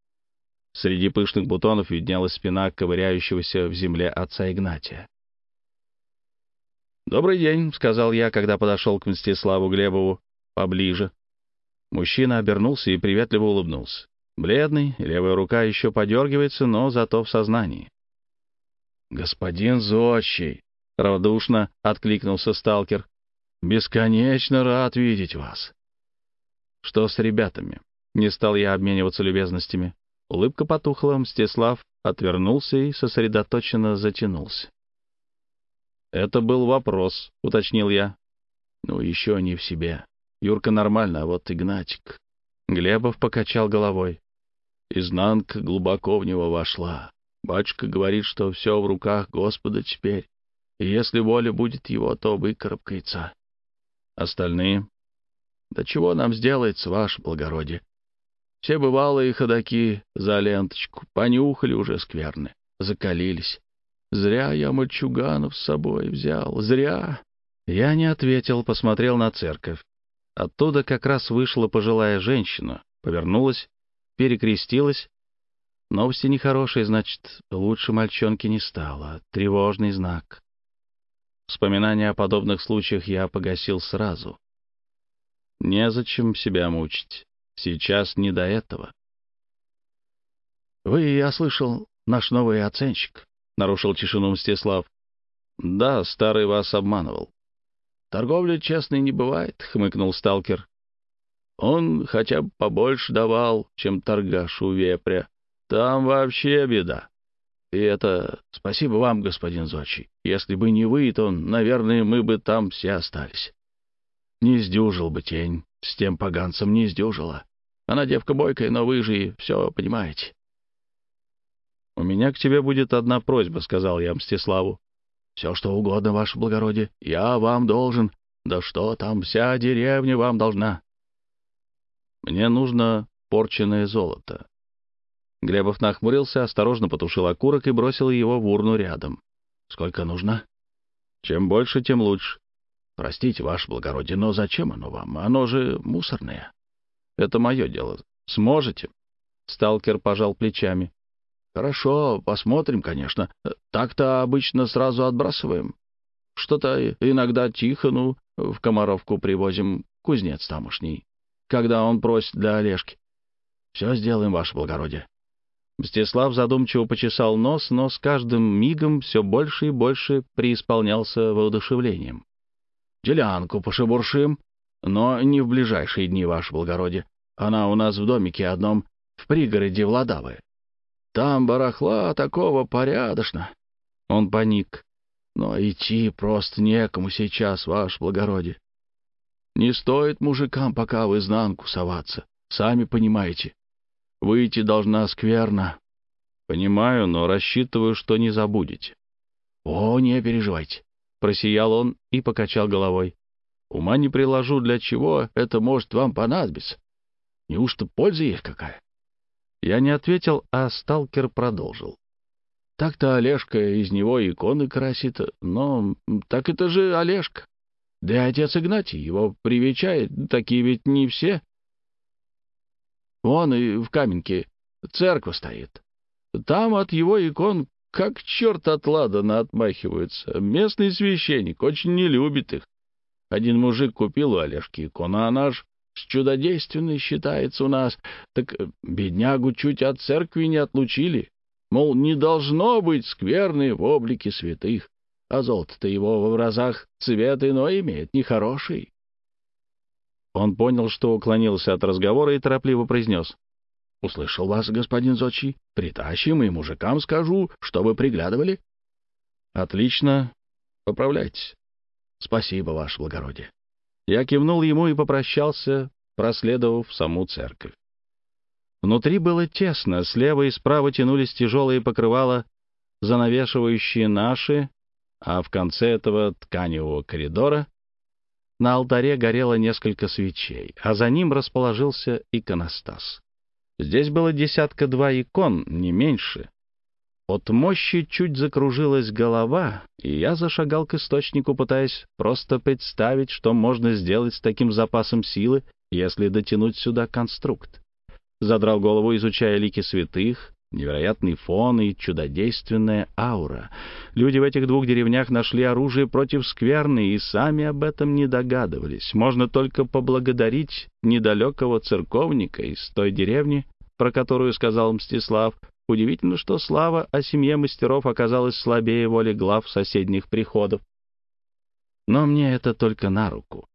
Среди пышных бутонов виднелась спина ковыряющегося в земле отца Игнатия. «Добрый день», — сказал я, когда подошел к Мстиславу Глебову поближе. Мужчина обернулся и приветливо улыбнулся. Бледный, левая рука еще подергивается, но зато в сознании. «Господин Зодчий», — равнодушно откликнулся сталкер, Бесконечно рад видеть вас. Что с ребятами? Не стал я обмениваться любезностями. Улыбка потухла, Мстислав отвернулся и сосредоточенно затянулся. «Это был вопрос», — уточнил я. «Ну, еще не в себе. Юрка нормально, а вот Игнатик...» Глебов покачал головой. Изнанка глубоко в него вошла. Батюшка говорит, что все в руках Господа теперь, и если воля будет его, то выкарабкается. Остальные? Да чего нам сделается, ваше благородие? Все бывалые ходаки за ленточку понюхали уже скверны, закалились. Зря я мальчуганов с собой взял, зря. Я не ответил, посмотрел на церковь. Оттуда как раз вышла пожилая женщина, повернулась, перекрестилась. Новости нехорошие, значит, лучше мальчонки не стало. Тревожный знак. Вспоминания о подобных случаях я погасил сразу. Незачем себя мучить. Сейчас не до этого. Вы, я слышал, наш новый оценщик», — нарушил тишину Мстислав. «Да, старый вас обманывал». «Торговля честной не бывает», — хмыкнул сталкер. «Он хотя бы побольше давал, чем торгаш у вепря. Там вообще беда. И это спасибо вам, господин Зочи. Если бы не вы, то, наверное, мы бы там все остались. Не сдюжил бы тень, с тем поганцем не сдюжила. Она девка бойкая, но вы же все понимаете. «У меня к тебе будет одна просьба», — сказал я Мстиславу. «Все, что угодно, ваше благородие, я вам должен. Да что там, вся деревня вам должна». «Мне нужно порченное золото». Глебов нахмурился, осторожно потушил окурок и бросил его в урну рядом. «Сколько нужно?» «Чем больше, тем лучше». «Простите, ваше благородие, но зачем оно вам? Оно же мусорное». «Это мое дело. Сможете?» Сталкер пожал плечами. Хорошо, посмотрим, конечно. Так-то обычно сразу отбрасываем. Что-то иногда Тихону в Комаровку привозим, кузнец тамошний, когда он просит для Олежки. Все сделаем, ваше благородие. Мстислав задумчиво почесал нос, но с каждым мигом все больше и больше преисполнялся воодушевлением. «Делянку пошебуршим, но не в ближайшие дни, ваше благородие. Она у нас в домике одном в пригороде Владавы. Там барахла такого порядочно. Он паник. Но идти просто некому сейчас, ваше благородие. Не стоит мужикам пока в изнанку соваться. Сами понимаете. Выйти должна скверно. Понимаю, но рассчитываю, что не забудете. О, не переживайте. Просиял он и покачал головой. Ума не приложу, для чего это может вам понадобиться. Неужто польза есть какая? Я не ответил, а сталкер продолжил. Так-то Олежка из него иконы красит, но так это же Олежка. Да и отец Игнатий его привечает, такие ведь не все. Вон и в Каменке церковь стоит. Там от его икон как черт от ладана отмахиваются. Местный священник очень не любит их. Один мужик купил у Олежки икону, а наш с чудодейственной считается у нас, так э, беднягу чуть от церкви не отлучили. Мол, не должно быть скверны в облике святых, а золото-то его в образах цвет иной имеет, нехороший. Он понял, что уклонился от разговора и торопливо произнес. — Услышал вас, господин Зочи. Притащим и мужикам скажу, чтобы приглядывали. — Отлично. Поправляйтесь. — Спасибо, ваше благородие. Я кивнул ему и попрощался, проследовав саму церковь. Внутри было тесно, слева и справа тянулись тяжелые покрывала, занавешивающие наши, а в конце этого тканевого коридора на алтаре горело несколько свечей, а за ним расположился иконостас. Здесь было десятка-два икон, не меньше, от мощи чуть закружилась голова, и я зашагал к источнику, пытаясь просто представить, что можно сделать с таким запасом силы, если дотянуть сюда конструкт. Задрал голову, изучая лики святых, невероятный фон и чудодейственная аура. Люди в этих двух деревнях нашли оружие против скверны и сами об этом не догадывались. Можно только поблагодарить недалекого церковника из той деревни, про которую сказал Мстислав, Удивительно, что слава о семье мастеров оказалась слабее воли глав соседних приходов. Но мне это только на руку.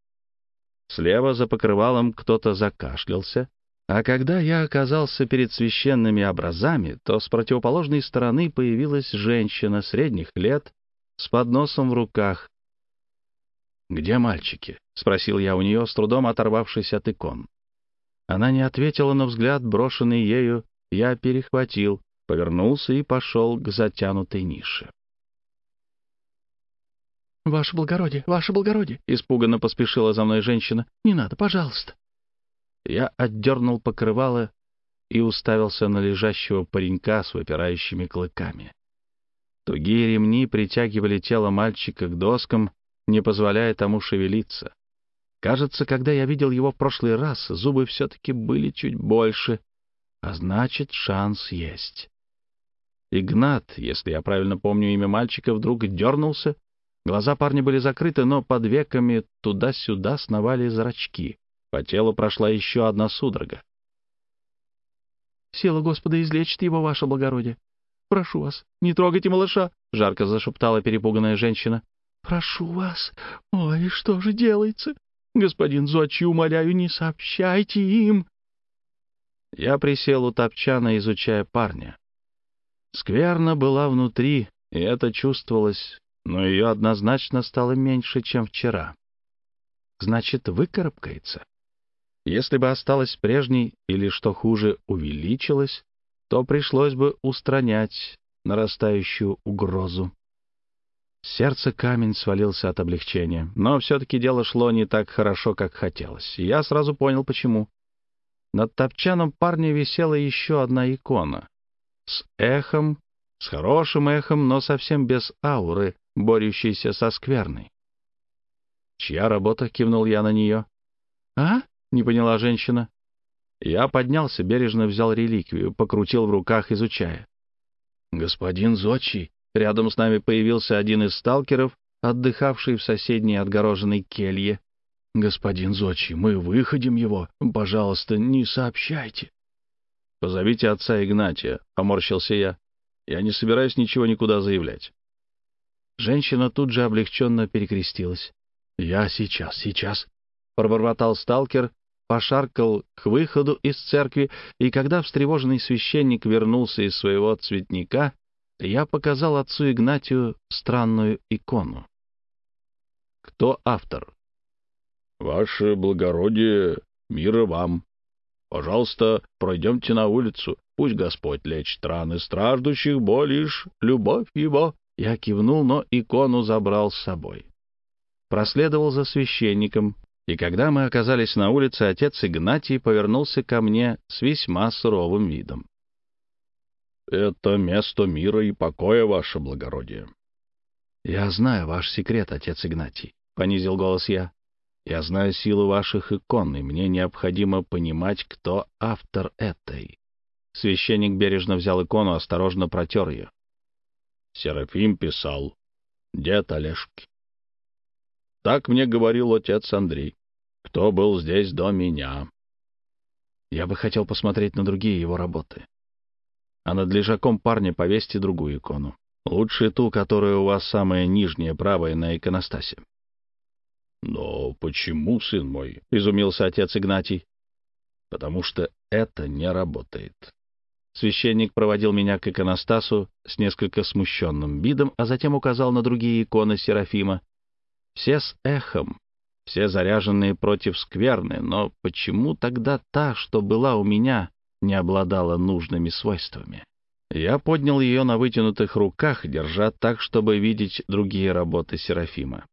Слева за покрывалом кто-то закашлялся, а когда я оказался перед священными образами, то с противоположной стороны появилась женщина средних лет с подносом в руках. «Где мальчики?» — спросил я у нее, с трудом оторвавшись от икон. Она не ответила, но взгляд, брошенный ею, я перехватил, повернулся и пошел к затянутой нише. «Ваше благородие, ваше благородие!» — испуганно поспешила за мной женщина. «Не надо, пожалуйста!» Я отдернул покрывало и уставился на лежащего паренька с выпирающими клыками. Тугие ремни притягивали тело мальчика к доскам, не позволяя тому шевелиться. Кажется, когда я видел его в прошлый раз, зубы все-таки были чуть больше — а значит, шанс есть. Игнат, если я правильно помню имя мальчика, вдруг дернулся. Глаза парня были закрыты, но под веками туда-сюда сновали зрачки. По телу прошла еще одна судорога. «Сила Господа излечит его, ваше благородие. прошу вас, не трогайте малыша!» — жарко зашептала перепуганная женщина. «Прошу вас! Ой, что же делается? Господин Зодчий, умоляю, не сообщайте им!» Я присел у топчана, изучая парня. Скверна была внутри, и это чувствовалось, но ее однозначно стало меньше, чем вчера. Значит, выкарабкается. Если бы осталась прежней или, что хуже, увеличилась, то пришлось бы устранять нарастающую угрозу. Сердце камень свалился от облегчения, но все-таки дело шло не так хорошо, как хотелось. Я сразу понял, почему. Над топчаном парня висела еще одна икона. С эхом, с хорошим эхом, но совсем без ауры, борющейся со скверной. «Чья работа?» — кивнул я на нее. «А?» — не поняла женщина. Я поднялся, бережно взял реликвию, покрутил в руках, изучая. «Господин Зодчий!» Рядом с нами появился один из сталкеров, отдыхавший в соседней отгороженной келье. «Господин Зодчий, мы выходим его. Пожалуйста, не сообщайте». «Позовите отца Игнатия», — поморщился я. «Я не собираюсь ничего никуда заявлять». Женщина тут же облегченно перекрестилась. «Я сейчас, сейчас», — пробормотал сталкер, пошаркал к выходу из церкви, и когда встревоженный священник вернулся из своего цветника, я показал отцу Игнатию странную икону. Кто автор? «Ваше благородие, мира вам. Пожалуйста, пройдемте на улицу. Пусть Господь лечит раны страждущих, бо лишь любовь его». Я кивнул, но икону забрал с собой. Проследовал за священником, и когда мы оказались на улице, отец Игнатий повернулся ко мне с весьма суровым видом. «Это место мира и покоя, ваше благородие». «Я знаю ваш секрет, отец Игнатий», — понизил голос я. «Я знаю силу ваших икон, и мне необходимо понимать, кто автор этой». Священник бережно взял икону, осторожно протер ее. Серафим писал «Дед Олежки». Так мне говорил отец Андрей, кто был здесь до меня. Я бы хотел посмотреть на другие его работы а над лежаком парня повесьте другую икону. Лучше ту, которая у вас самая нижняя, правая на иконостасе. — Но почему, сын мой? — изумился отец Игнатий. — Потому что это не работает. Священник проводил меня к иконостасу с несколько смущенным видом, а затем указал на другие иконы Серафима. Все с эхом, все заряженные против скверны, но почему тогда та, что была у меня, не обладала нужными свойствами. Я поднял ее на вытянутых руках, держа так, чтобы видеть другие работы Серафима.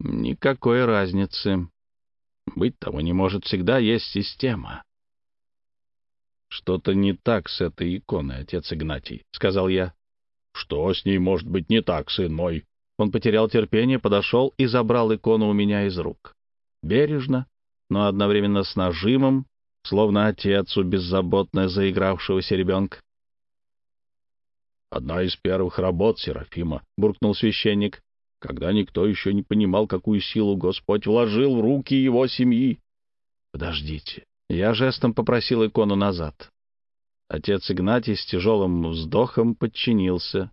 Никакой разницы. Быть того не может, всегда есть система. «Что-то не так с этой иконой, отец Игнатий», — сказал я. «Что с ней может быть не так, сын мой?» Он потерял терпение, подошел и забрал икону у меня из рук. Бережно, но одновременно с нажимом словно отец у беззаботно заигравшегося ребенка. «Одна из первых работ Серафима», — буркнул священник, когда никто еще не понимал, какую силу Господь вложил в руки его семьи. «Подождите». Я жестом попросил икону назад. Отец Игнатий с тяжелым вздохом подчинился.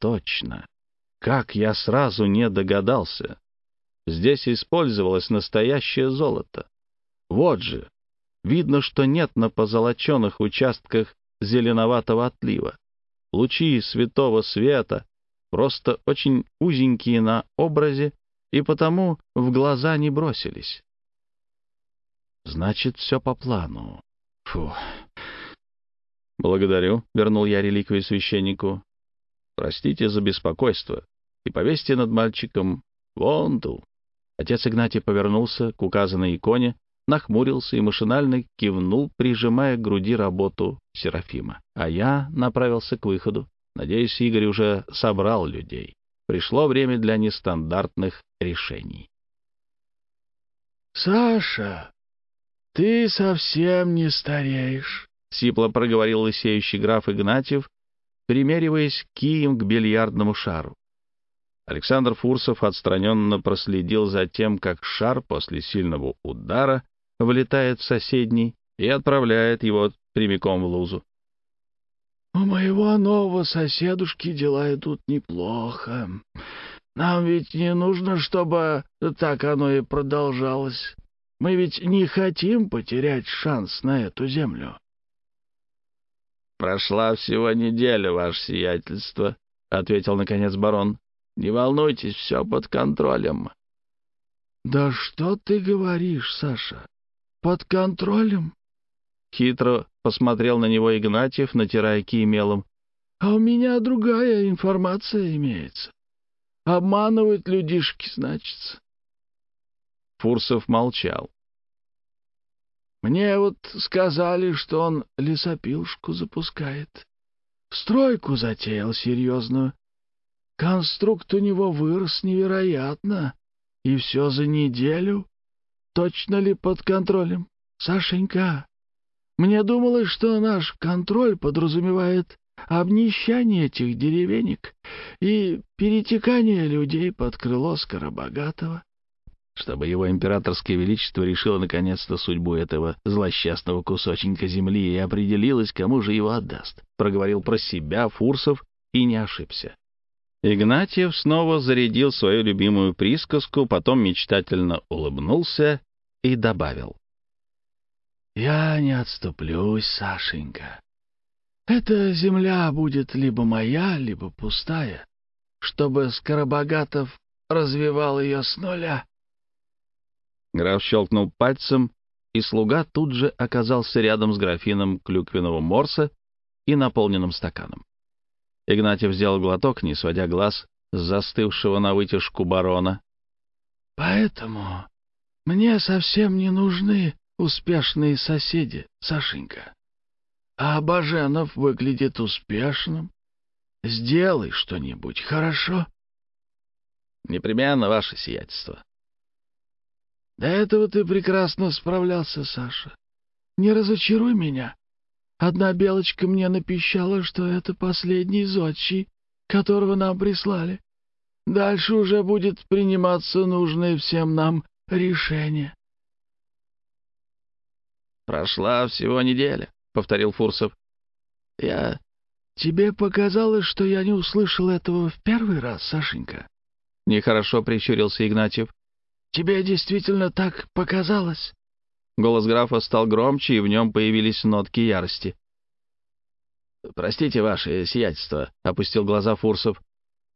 «Точно. Как я сразу не догадался. Здесь использовалось настоящее золото. Вот же, Видно, что нет на позолоченных участках зеленоватого отлива. Лучи святого света просто очень узенькие на образе и потому в глаза не бросились. Значит, все по плану. Фу. Благодарю, — вернул я реликвию священнику. Простите за беспокойство и повесьте над мальчиком вон ту. Отец Игнатий повернулся к указанной иконе, нахмурился и машинально кивнул, прижимая к груди работу Серафима. А я направился к выходу. Надеюсь, Игорь уже собрал людей. Пришло время для нестандартных решений. «Саша, ты совсем не стареешь», — сипло проговорил лысеющий граф Игнатьев, примериваясь кием к бильярдному шару. Александр Фурсов отстраненно проследил за тем, как шар после сильного удара влетает в соседний и отправляет его прямиком в лузу. У моего нового соседушки дела идут неплохо. Нам ведь не нужно, чтобы так оно и продолжалось. Мы ведь не хотим потерять шанс на эту землю. «Прошла всего неделя, ваше сиятельство», — ответил, наконец, барон. «Не волнуйтесь, все под контролем». «Да что ты говоришь, Саша? Под контролем?» Хитро посмотрел на него Игнатьев, натирая кий мелом. «А у меня другая информация имеется. Обманывают людишки, значится». Фурсов молчал. «Мне вот сказали, что он лесопилушку запускает. Стройку затеял серьезную. Конструкт у него вырос невероятно. И все за неделю. Точно ли под контролем? Сашенька, мне думалось, что наш контроль подразумевает обнищание этих деревенек и перетекание людей под крыло Скоробогатого. Чтобы его императорское величество решило наконец-то судьбу этого злосчастного кусоченька земли и определилось, кому же его отдаст, проговорил про себя Фурсов и не ошибся. Игнатьев снова зарядил свою любимую присказку, потом мечтательно улыбнулся и добавил. Я не отступлюсь, Сашенька. Эта земля будет либо моя, либо пустая, чтобы Скоробогатов развивал ее с нуля. Граф щелкнул пальцем, и слуга тут же оказался рядом с графином клюквенного морса и наполненным стаканом. Игнатьев сделал глоток, не сводя глаз с застывшего на вытяжку барона. — Поэтому мне совсем не нужны успешные соседи, Сашенька. А Баженов выглядит успешным. Сделай что-нибудь, хорошо? Непременно, ваше сиятельство. До этого ты прекрасно справлялся, Саша. Не разочаруй меня. Одна белочка мне напищала, что это последний зодчий, которого нам прислали. Дальше уже будет приниматься нужное всем нам решение. «Прошла всего неделя», — повторил Фурсов. «Я... Тебе показалось, что я не услышал этого в первый раз, Сашенька?» Нехорошо прищурился Игнатьев. «Тебе действительно так показалось?» Голос графа стал громче, и в нем появились нотки ярости. «Простите, ваше сиятельство», — опустил глаза Фурсов.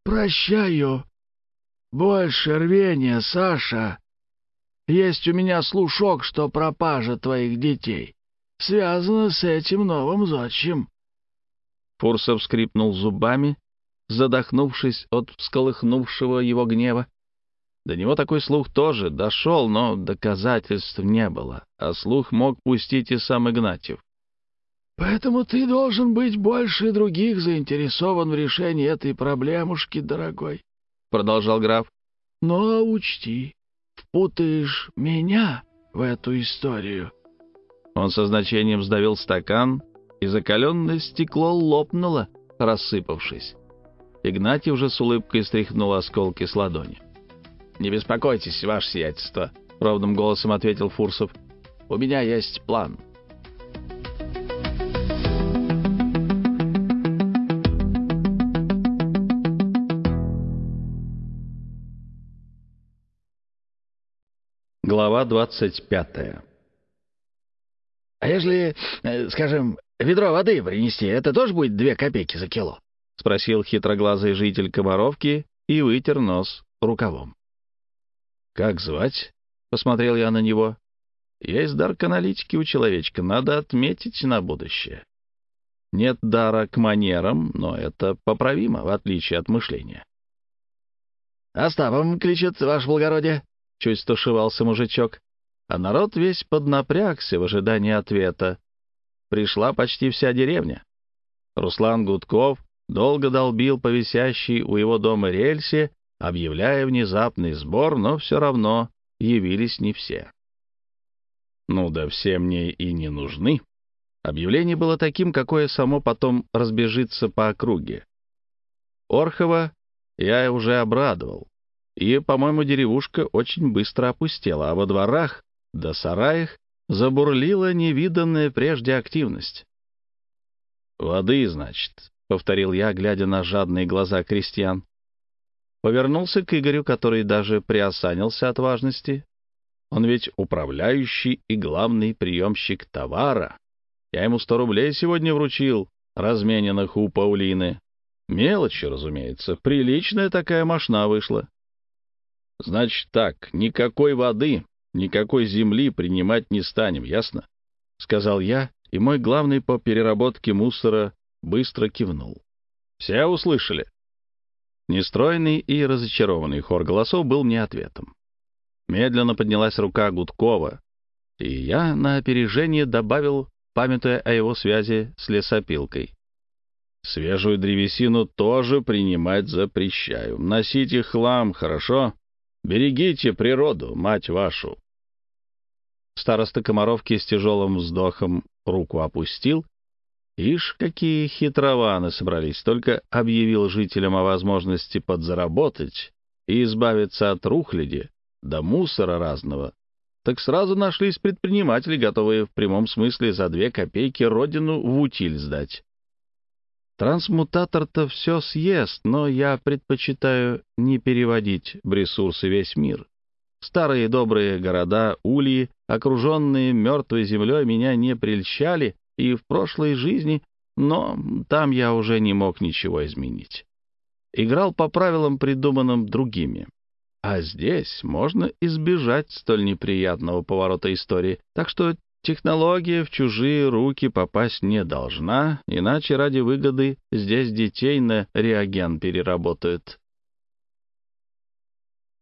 «Прощаю. Больше рвения, Саша. Есть у меня слушок, что пропажа твоих детей связана с этим новым зодчим». Фурсов скрипнул зубами, задохнувшись от всколыхнувшего его гнева. До него такой слух тоже дошел, но доказательств не было, а слух мог пустить и сам Игнатьев. «Поэтому ты должен быть больше других заинтересован в решении этой проблемушки, дорогой», — продолжал граф. «Но учти, впутаешь меня в эту историю». Он со значением сдавил стакан, и закаленное стекло лопнуло, рассыпавшись. Игнатий уже с улыбкой стряхнул осколки с ладони. «Не беспокойтесь, ваше сиятельство», — ровным голосом ответил Фурсов. «У меня есть план». Глава двадцать пятая «А если, э, скажем, ведро воды принести, это тоже будет две копейки за кило?» — спросил хитроглазый житель Комаровки и вытер нос рукавом. «Как звать?» — посмотрел я на него. «Есть дар к аналитике у человечка, надо отметить на будущее. Нет дара к манерам, но это поправимо, в отличие от мышления». «Оставом кличет, ваше благородие», — чуть стушевался мужичок. А народ весь поднапрягся в ожидании ответа. Пришла почти вся деревня. Руслан Гудков долго долбил по висящей у его дома рельсе, объявляя внезапный сбор, но все равно явились не все. Ну да все мне и не нужны. Объявление было таким, какое само потом разбежится по округе. Орхова я уже обрадовал. И, по-моему, деревушка очень быстро опустела, а во дворах да сараях забурлила невиданная прежде активность. «Воды, значит», — повторил я, глядя на жадные глаза крестьян. Повернулся к Игорю, который даже приосанился от важности. Он ведь управляющий и главный приемщик товара. Я ему сто рублей сегодня вручил, размененных у Паулины. Мелочи, разумеется. Приличная такая мошна вышла. Значит так, никакой воды, никакой земли принимать не станем, ясно? — сказал я, и мой главный по переработке мусора быстро кивнул. Все услышали. Нестройный и разочарованный хор голосов был мне ответом. Медленно поднялась рука Гудкова, и я на опережение добавил, памятуя о его связи с лесопилкой. Свежую древесину тоже принимать запрещаю. Носите хлам, хорошо? Берегите природу, мать вашу. Староста Комаровки с тяжелым вздохом руку опустил. Ишь, какие хитрованы собрались, только объявил жителям о возможности подзаработать и избавиться от рухляди да мусора разного. Так сразу нашлись предприниматели, готовые в прямом смысле за две копейки родину в утиль сдать. Трансмутатор-то все съест, но я предпочитаю не переводить в ресурсы весь мир. Старые добрые города, ульи, окруженные мертвой землей, меня не прельщали и в прошлой жизни, но там я уже не мог ничего изменить. Играл по правилам, придуманным другими. А здесь можно избежать столь неприятного поворота истории, так что Технология в чужие руки попасть не должна, иначе ради выгоды здесь детей на реаген переработают.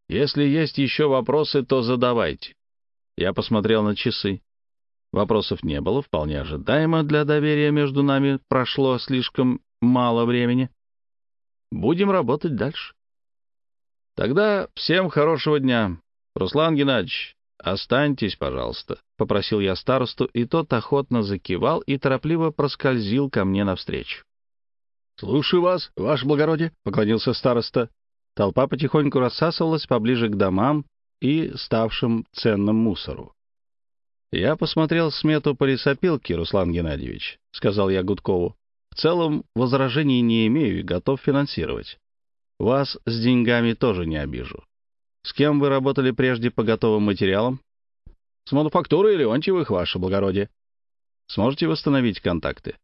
Если есть еще вопросы, то задавайте. Я посмотрел на часы. Вопросов не было, вполне ожидаемо для доверия между нами прошло слишком мало времени. Будем работать дальше. Тогда всем хорошего дня. Руслан Геннадьевич, «Останьтесь, пожалуйста», — попросил я старосту, и тот охотно закивал и торопливо проскользил ко мне навстречу. «Слушаю вас, ваше благородие», — поклонился староста. Толпа потихоньку рассасывалась поближе к домам и ставшим ценным мусору. «Я посмотрел смету по лесопилке, Руслан Геннадьевич», — сказал я Гудкову. «В целом возражений не имею и готов финансировать. Вас с деньгами тоже не обижу. С кем вы работали прежде по готовым материалам? С мануфактурой Леонтьевых, ваше благородие. Сможете восстановить контакты?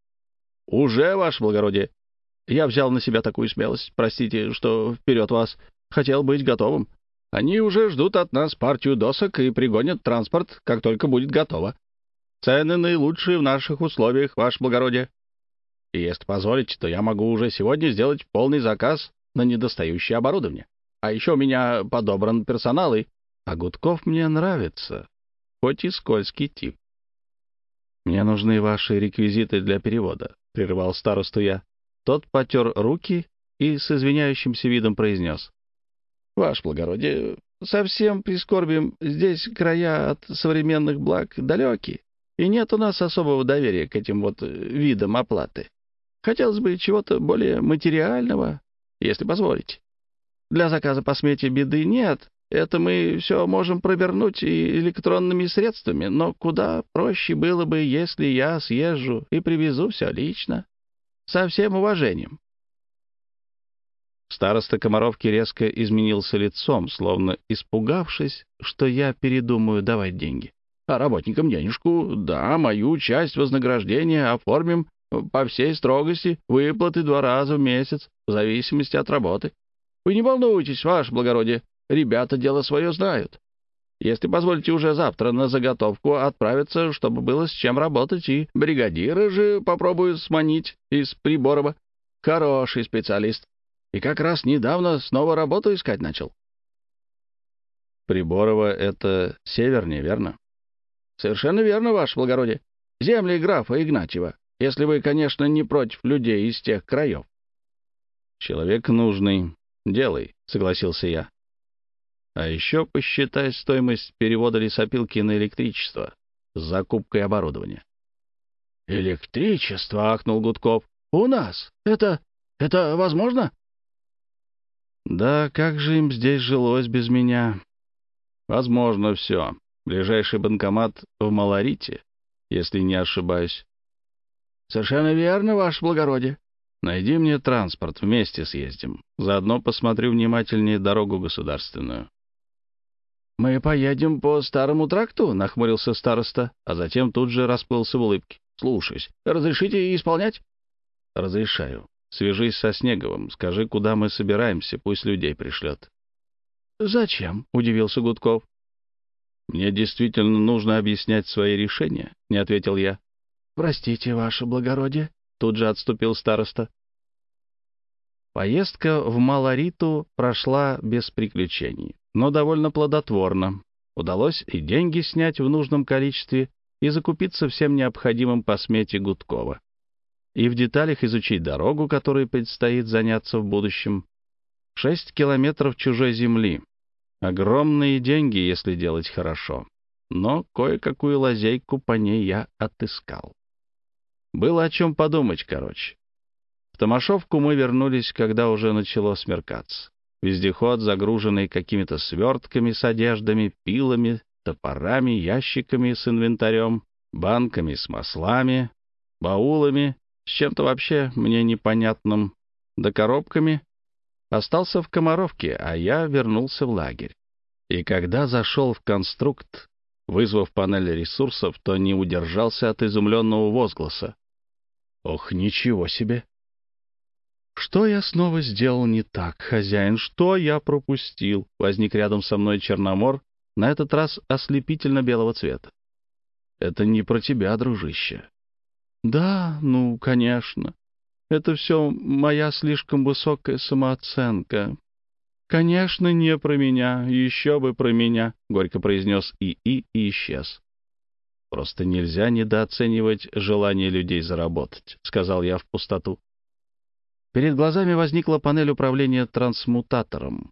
Уже, ваше благородие. Я взял на себя такую смелость. Простите, что вперед вас. Хотел быть готовым. Они уже ждут от нас партию досок и пригонят транспорт, как только будет готово. Цены наилучшие в наших условиях, ваше благородие. И если позволите, то я могу уже сегодня сделать полный заказ на недостающее оборудование. А еще у меня подобран персонал, и... А Гудков мне нравится, хоть и скользкий тип. «Мне нужны ваши реквизиты для перевода», — прервал старосту я. Тот потер руки и с извиняющимся видом произнес. «Ваше благородие, совсем прискорбим, здесь края от современных благ далеки, и нет у нас особого доверия к этим вот видам оплаты. Хотелось бы чего-то более материального, если позволите». Для заказа по смете беды нет. Это мы все можем провернуть и электронными средствами, но куда проще было бы, если я съезжу и привезу все лично. Со всем уважением. Староста Комаровки резко изменился лицом, словно испугавшись, что я передумаю давать деньги. А работникам денежку, да, мою часть вознаграждения оформим по всей строгости, выплаты два раза в месяц, в зависимости от работы. Вы не волнуйтесь, ваше благородие, ребята дело свое знают. Если позволите уже завтра на заготовку отправиться, чтобы было с чем работать, и бригадира же попробую сманить из Приборова. Хороший специалист. И как раз недавно снова работу искать начал. Приборова — это севернее, верно? Совершенно верно, ваше благородие. Земли графа Игнатьева, если вы, конечно, не против людей из тех краев. Человек нужный, «Делай», — согласился я. «А еще посчитай стоимость перевода лесопилки на электричество с закупкой оборудования». «Электричество?» — ахнул Гудков. «У нас? Это... это возможно?» «Да как же им здесь жилось без меня?» «Возможно, все. Ближайший банкомат в Малорите, если не ошибаюсь». Совершенно верно, ваше благородие. Найди мне транспорт, вместе съездим. Заодно посмотрю внимательнее дорогу государственную. «Мы поедем по старому тракту», — нахмурился староста, а затем тут же расплылся в улыбке. «Слушаюсь. Разрешите исполнять?» «Разрешаю. Свяжись со Снеговым, скажи, куда мы собираемся, пусть людей пришлет». «Зачем?» — удивился Гудков. «Мне действительно нужно объяснять свои решения», — не ответил я. «Простите, ваше благородие», — тут же отступил староста. Поездка в Малориту прошла без приключений, но довольно плодотворно. Удалось и деньги снять в нужном количестве, и закупиться всем необходимым по смете Гудкова. И в деталях изучить дорогу, которой предстоит заняться в будущем. Шесть километров чужой земли. Огромные деньги, если делать хорошо. Но кое-какую лазейку по ней я отыскал. Было о чем подумать, короче. В Томашовку мы вернулись, когда уже начало смеркаться. Вездеход, загруженный какими-то свертками с одеждами, пилами, топорами, ящиками с инвентарем, банками с маслами, баулами, с чем-то вообще мне непонятным, да коробками, остался в Комаровке, а я вернулся в лагерь. И когда зашел в конструкт, вызвав панель ресурсов, то не удержался от изумленного возгласа. «Ох, ничего себе! Что я снова сделал не так, хозяин? Что я пропустил? Возник рядом со мной Черномор, на этот раз ослепительно белого цвета. Это не про тебя, дружище. Да, ну, конечно. Это все моя слишком высокая самооценка. Конечно, не про меня, еще бы про меня, — горько произнес ИИ и исчез. Просто нельзя недооценивать желание людей заработать, — сказал я в пустоту. Перед глазами возникла панель управления трансмутатором.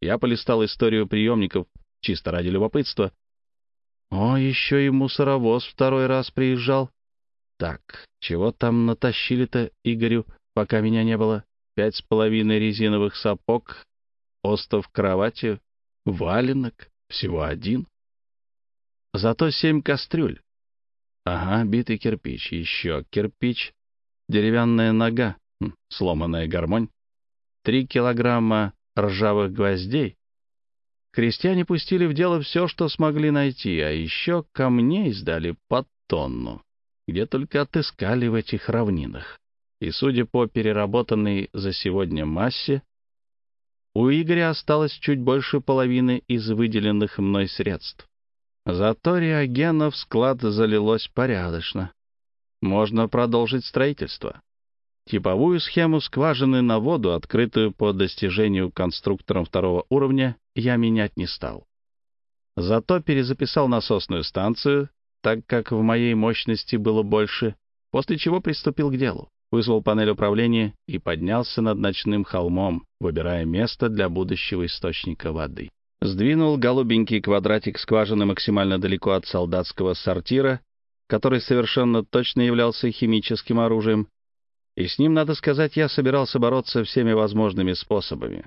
Я полистал историю приемников чисто ради любопытства. О, еще и мусоровоз второй раз приезжал. Так, чего там натащили-то Игорю, пока меня не было? Пять с половиной резиновых сапог, остов кровати, валенок, всего один. Зато семь кастрюль. Ага, битый кирпич, еще кирпич, деревянная нога, Хм, сломанная гармонь, три килограмма ржавых гвоздей. Крестьяне пустили в дело все, что смогли найти, а еще камней сдали по тонну, где только отыскали в этих равнинах. И, судя по переработанной за сегодня массе, у Игоря осталось чуть больше половины из выделенных мной средств. Зато реагенов склад залилось порядочно. Можно продолжить строительство. Типовую схему скважины на воду, открытую по достижению конструктором второго уровня, я менять не стал. Зато перезаписал насосную станцию, так как в моей мощности было больше, после чего приступил к делу. Вызвал панель управления и поднялся над ночным холмом, выбирая место для будущего источника воды. Сдвинул голубенький квадратик скважины максимально далеко от солдатского сортира, который совершенно точно являлся химическим оружием, и с ним, надо сказать, я собирался бороться всеми возможными способами.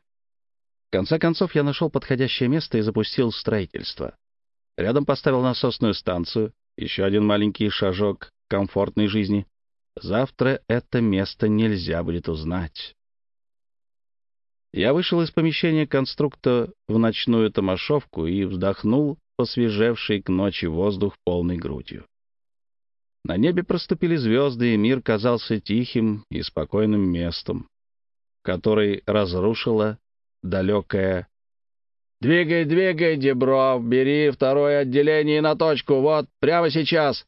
В конце концов, я нашел подходящее место и запустил строительство. Рядом поставил насосную станцию, еще один маленький шажок комфортной жизни. Завтра это место нельзя будет узнать. Я вышел из помещения конструкта в ночную томашовку и вздохнул посвежевший к ночи воздух полной грудью. На небе проступили звезды, и мир казался тихим и спокойным местом, который разрушила далекая... «Двигай, двигай, Дебров, бери второе отделение на точку, вот, прямо сейчас!»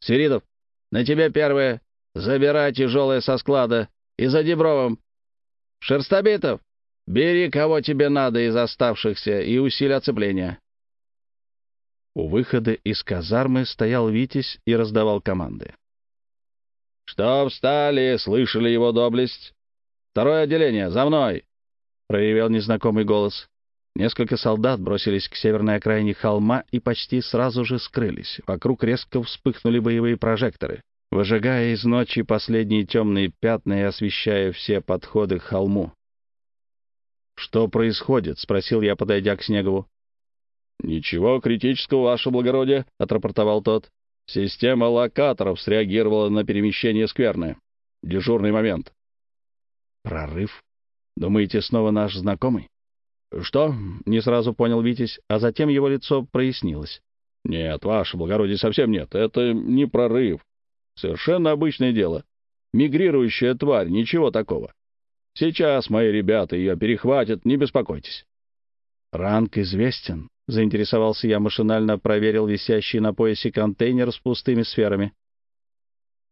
«Свиридов, на тебе первое, забирай тяжелое со склада, и за Дебровым!» «Шерстобитов, бери кого тебе надо из оставшихся и усиль оцепление!» У выхода из казармы стоял Витязь и раздавал команды. «Что встали? Слышали его доблесть? Второе отделение, за мной!» — проявил незнакомый голос. Несколько солдат бросились к северной окраине холма и почти сразу же скрылись. Вокруг резко вспыхнули боевые прожекторы, выжигая из ночи последние темные пятна и освещая все подходы к холму. «Что происходит?» — спросил я, подойдя к Снегову. «Ничего критического, ваше благородие», — отрапортовал тот. Система локаторов среагировала на перемещение скверны. Дежурный момент. Прорыв. Думаете, снова наш знакомый? Что? Не сразу понял Витязь, а затем его лицо прояснилось. Нет, ваше благородие, совсем нет. Это не прорыв. Совершенно обычное дело. Мигрирующая тварь, ничего такого. Сейчас мои ребята ее перехватят, не беспокойтесь. Ранг известен. Заинтересовался я, машинально проверил висящий на поясе контейнер с пустыми сферами.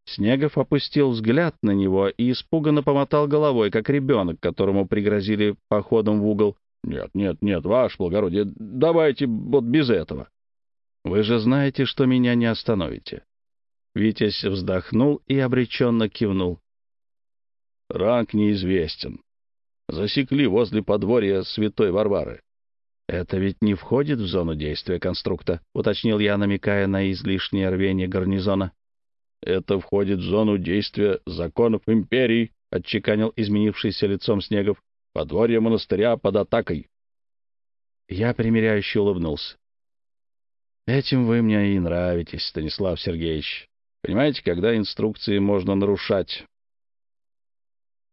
Снегов опустил взгляд на него и испуганно помотал головой, как ребенок, которому пригрозили походом в угол. «Нет, нет, нет, ваше благородие, давайте вот без этого». «Вы же знаете, что меня не остановите». Витязь вздохнул и обреченно кивнул. «Ранг неизвестен. Засекли возле подворья святой Варвары. «Это ведь не входит в зону действия конструкта», — уточнил я, намекая на излишнее рвение гарнизона. «Это входит в зону действия законов империи», — отчеканил изменившийся лицом Снегов. «Подворье монастыря под атакой». Я примиряюще улыбнулся. «Этим вы мне и нравитесь, Станислав Сергеевич. Понимаете, когда инструкции можно нарушать?»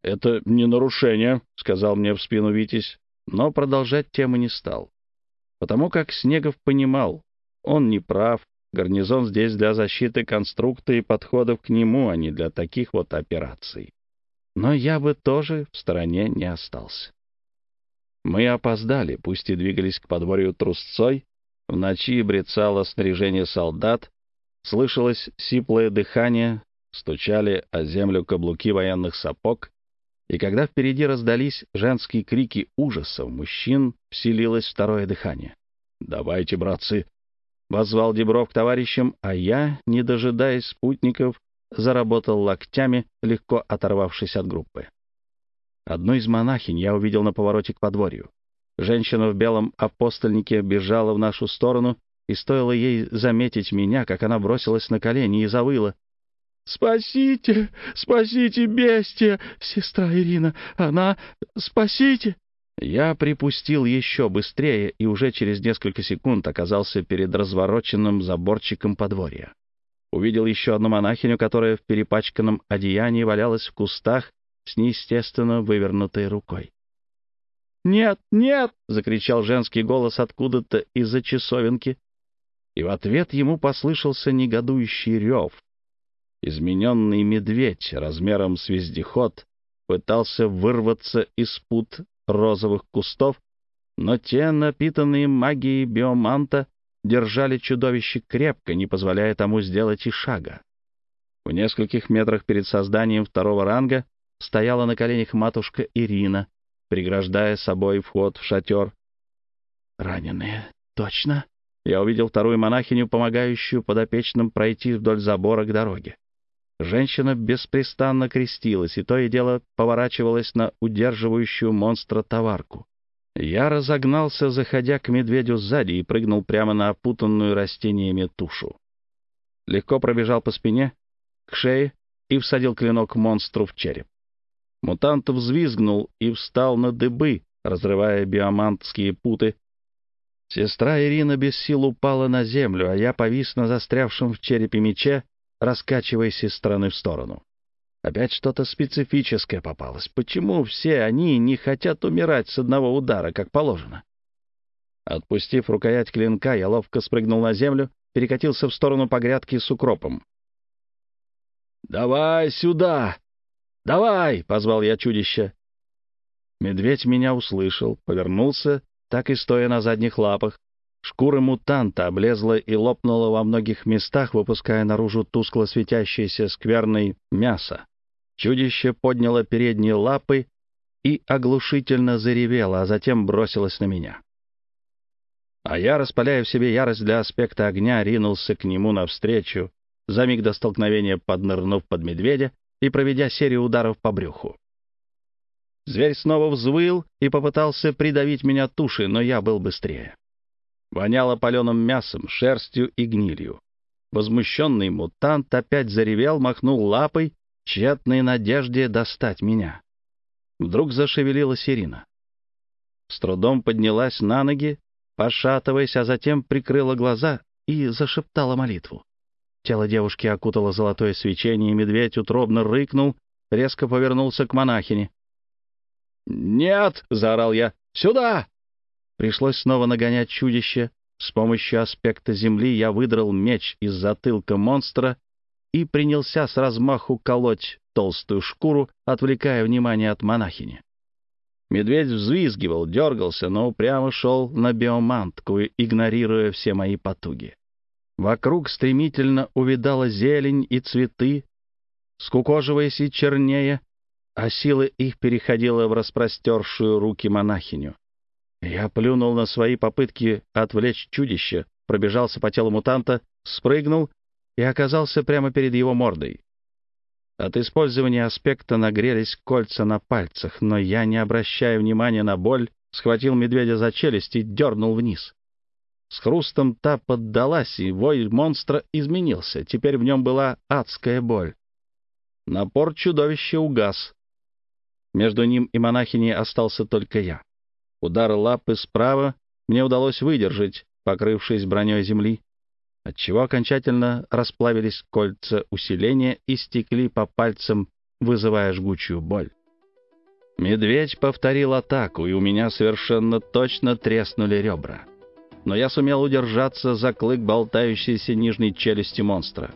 «Это не нарушение», — сказал мне в спину Витязь но продолжать тему не стал. Потому как Снегов понимал, он не прав, гарнизон здесь для защиты конструкта и подходов к нему, а не для таких вот операций. Но я бы тоже в стороне не остался. Мы опоздали, пусть и двигались к подворью трусцой, в ночи брецало снаряжение солдат, слышалось сиплое дыхание, стучали о землю каблуки военных сапог, и когда впереди раздались женские крики ужаса, у мужчин вселилось второе дыхание. «Давайте, братцы!» — воззвал Дебров к товарищам, а я, не дожидаясь спутников, заработал локтями, легко оторвавшись от группы. Одну из монахинь я увидел на повороте к подворью. Женщина в белом апостольнике бежала в нашу сторону, и стоило ей заметить меня, как она бросилась на колени и завыла. «Спасите! Спасите, бестия! Сестра Ирина! Она... Спасите!» Я припустил еще быстрее и уже через несколько секунд оказался перед развороченным заборчиком подворья. Увидел еще одну монахиню, которая в перепачканном одеянии валялась в кустах с неестественно вывернутой рукой. «Нет, нет!» — закричал женский голос откуда-то из-за часовенки. И в ответ ему послышался негодующий рев, Измененный медведь размером с вездеход пытался вырваться из пут розовых кустов, но те, напитанные магией биоманта, держали чудовище крепко, не позволяя тому сделать и шага. В нескольких метрах перед созданием второго ранга стояла на коленях матушка Ирина, преграждая собой вход в шатер. «Раненые, точно?» Я увидел вторую монахиню, помогающую подопечным пройти вдоль забора к дороге. Женщина беспрестанно крестилась и то и дело поворачивалась на удерживающую монстра товарку. Я разогнался, заходя к медведю сзади, и прыгнул прямо на опутанную растениями тушу. Легко пробежал по спине, к шее и всадил клинок монстру в череп. Мутант взвизгнул и встал на дыбы, разрывая биомантские путы. Сестра Ирина без сил упала на землю, а я повис на застрявшем в черепе мече, раскачиваясь из стороны в сторону. Опять что-то специфическое попалось. Почему все они не хотят умирать с одного удара, как положено? Отпустив рукоять клинка, я ловко спрыгнул на землю, перекатился в сторону по грядке с укропом. «Давай сюда! Давай!» — позвал я чудище. Медведь меня услышал, повернулся, так и стоя на задних лапах, Шкура мутанта облезла и лопнула во многих местах, выпуская наружу тускло светящееся скверное мясо. Чудище подняло передние лапы и оглушительно заревело, а затем бросилось на меня. А я, распаляя в себе ярость для аспекта огня, ринулся к нему навстречу, за миг до столкновения поднырнув под медведя и проведя серию ударов по брюху. Зверь снова взвыл и попытался придавить меня тушей, но я был быстрее. Воняло паленым мясом, шерстью и гнилью. Возмущенный мутант опять заревел, махнул лапой, тщетной надежде достать меня. Вдруг зашевелилась Ирина. С трудом поднялась на ноги, пошатываясь, а затем прикрыла глаза и зашептала молитву. Тело девушки окутало золотое свечение, и медведь утробно рыкнул, резко повернулся к монахине. «Нет!» — заорал я. «Сюда!» Пришлось снова нагонять чудище. С помощью аспекта земли я выдрал меч из затылка монстра и принялся с размаху колоть толстую шкуру, отвлекая внимание от монахини. Медведь взвизгивал, дергался, но упрямо шел на биомантку, игнорируя все мои потуги. Вокруг стремительно увидала зелень и цветы, скукоживаясь и чернее, а сила их переходила в распростершую руки монахиню. Я плюнул на свои попытки отвлечь чудище, пробежался по телу мутанта, спрыгнул и оказался прямо перед его мордой. От использования аспекта нагрелись кольца на пальцах, но я, не обращая внимания на боль, схватил медведя за челюсть и дернул вниз. С хрустом та поддалась, и вой монстра изменился. Теперь в нем была адская боль. Напор чудовища угас. Между ним и монахиней остался только я. Удар лапы справа мне удалось выдержать, покрывшись броней земли отчего окончательно расплавились кольца усиления и стекли по пальцам, вызывая жгучую боль. Медведь повторил атаку, и у меня совершенно точно треснули ребра. Но я сумел удержаться за клык болтающейся нижней челюсти монстра.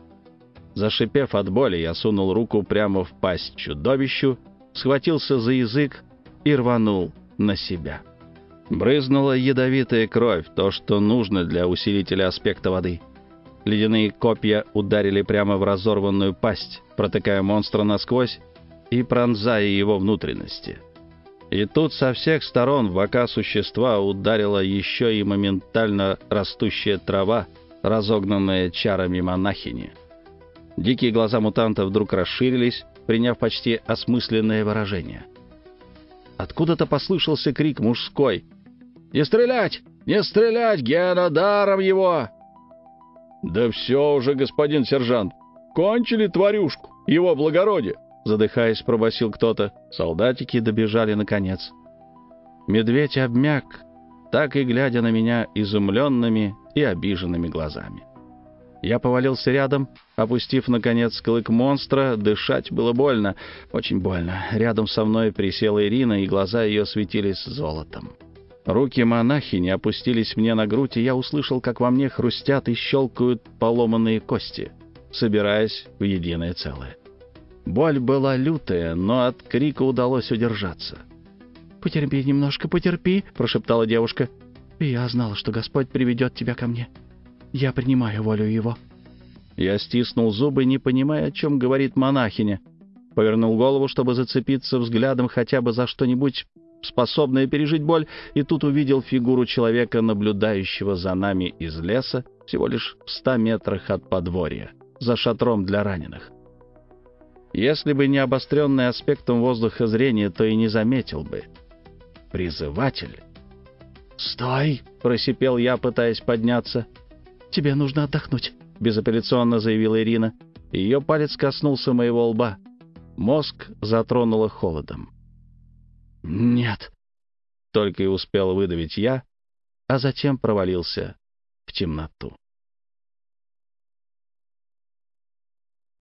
Зашипев от боли, я сунул руку прямо в пасть чудовищу, схватился за язык и рванул на себя. Брызнула ядовитая кровь, то, что нужно для усилителя аспекта воды — Ледяные копья ударили прямо в разорванную пасть, протыкая монстра насквозь и пронзая его внутренности. И тут со всех сторон в бока существа ударила еще и моментально растущая трава, разогнанная чарами монахини. Дикие глаза мутанта вдруг расширились, приняв почти осмысленное выражение. Откуда-то послышался крик мужской. «Не стрелять! Не стрелять! Гена, даром его!» «Да все уже, господин сержант, кончили тварюшку, его благородие!» Задыхаясь, пробасил кто-то. Солдатики добежали наконец. Медведь обмяк, так и глядя на меня изумленными и обиженными глазами. Я повалился рядом, опустив, наконец, клык монстра. Дышать было больно, очень больно. Рядом со мной присела Ирина, и глаза ее светились золотом. Руки монахини опустились мне на грудь, и я услышал, как во мне хрустят и щелкают поломанные кости, собираясь в единое целое. Боль была лютая, но от крика удалось удержаться. «Потерпи немножко, потерпи», — прошептала девушка. «Я знала, что Господь приведет тебя ко мне. Я принимаю волю Его». Я стиснул зубы, не понимая, о чем говорит монахиня. Повернул голову, чтобы зацепиться взглядом хотя бы за что-нибудь способная пережить боль, и тут увидел фигуру человека, наблюдающего за нами из леса, всего лишь в ста метрах от подворья, за шатром для раненых. Если бы не обостренный аспектом воздуха зрения, то и не заметил бы. Призыватель. «Стой!» — просипел я, пытаясь подняться. «Тебе нужно отдохнуть», — безапелляционно заявила Ирина. Ее палец коснулся моего лба. Мозг затронуло холодом. «Нет», — только и успел выдавить я, а затем провалился в темноту.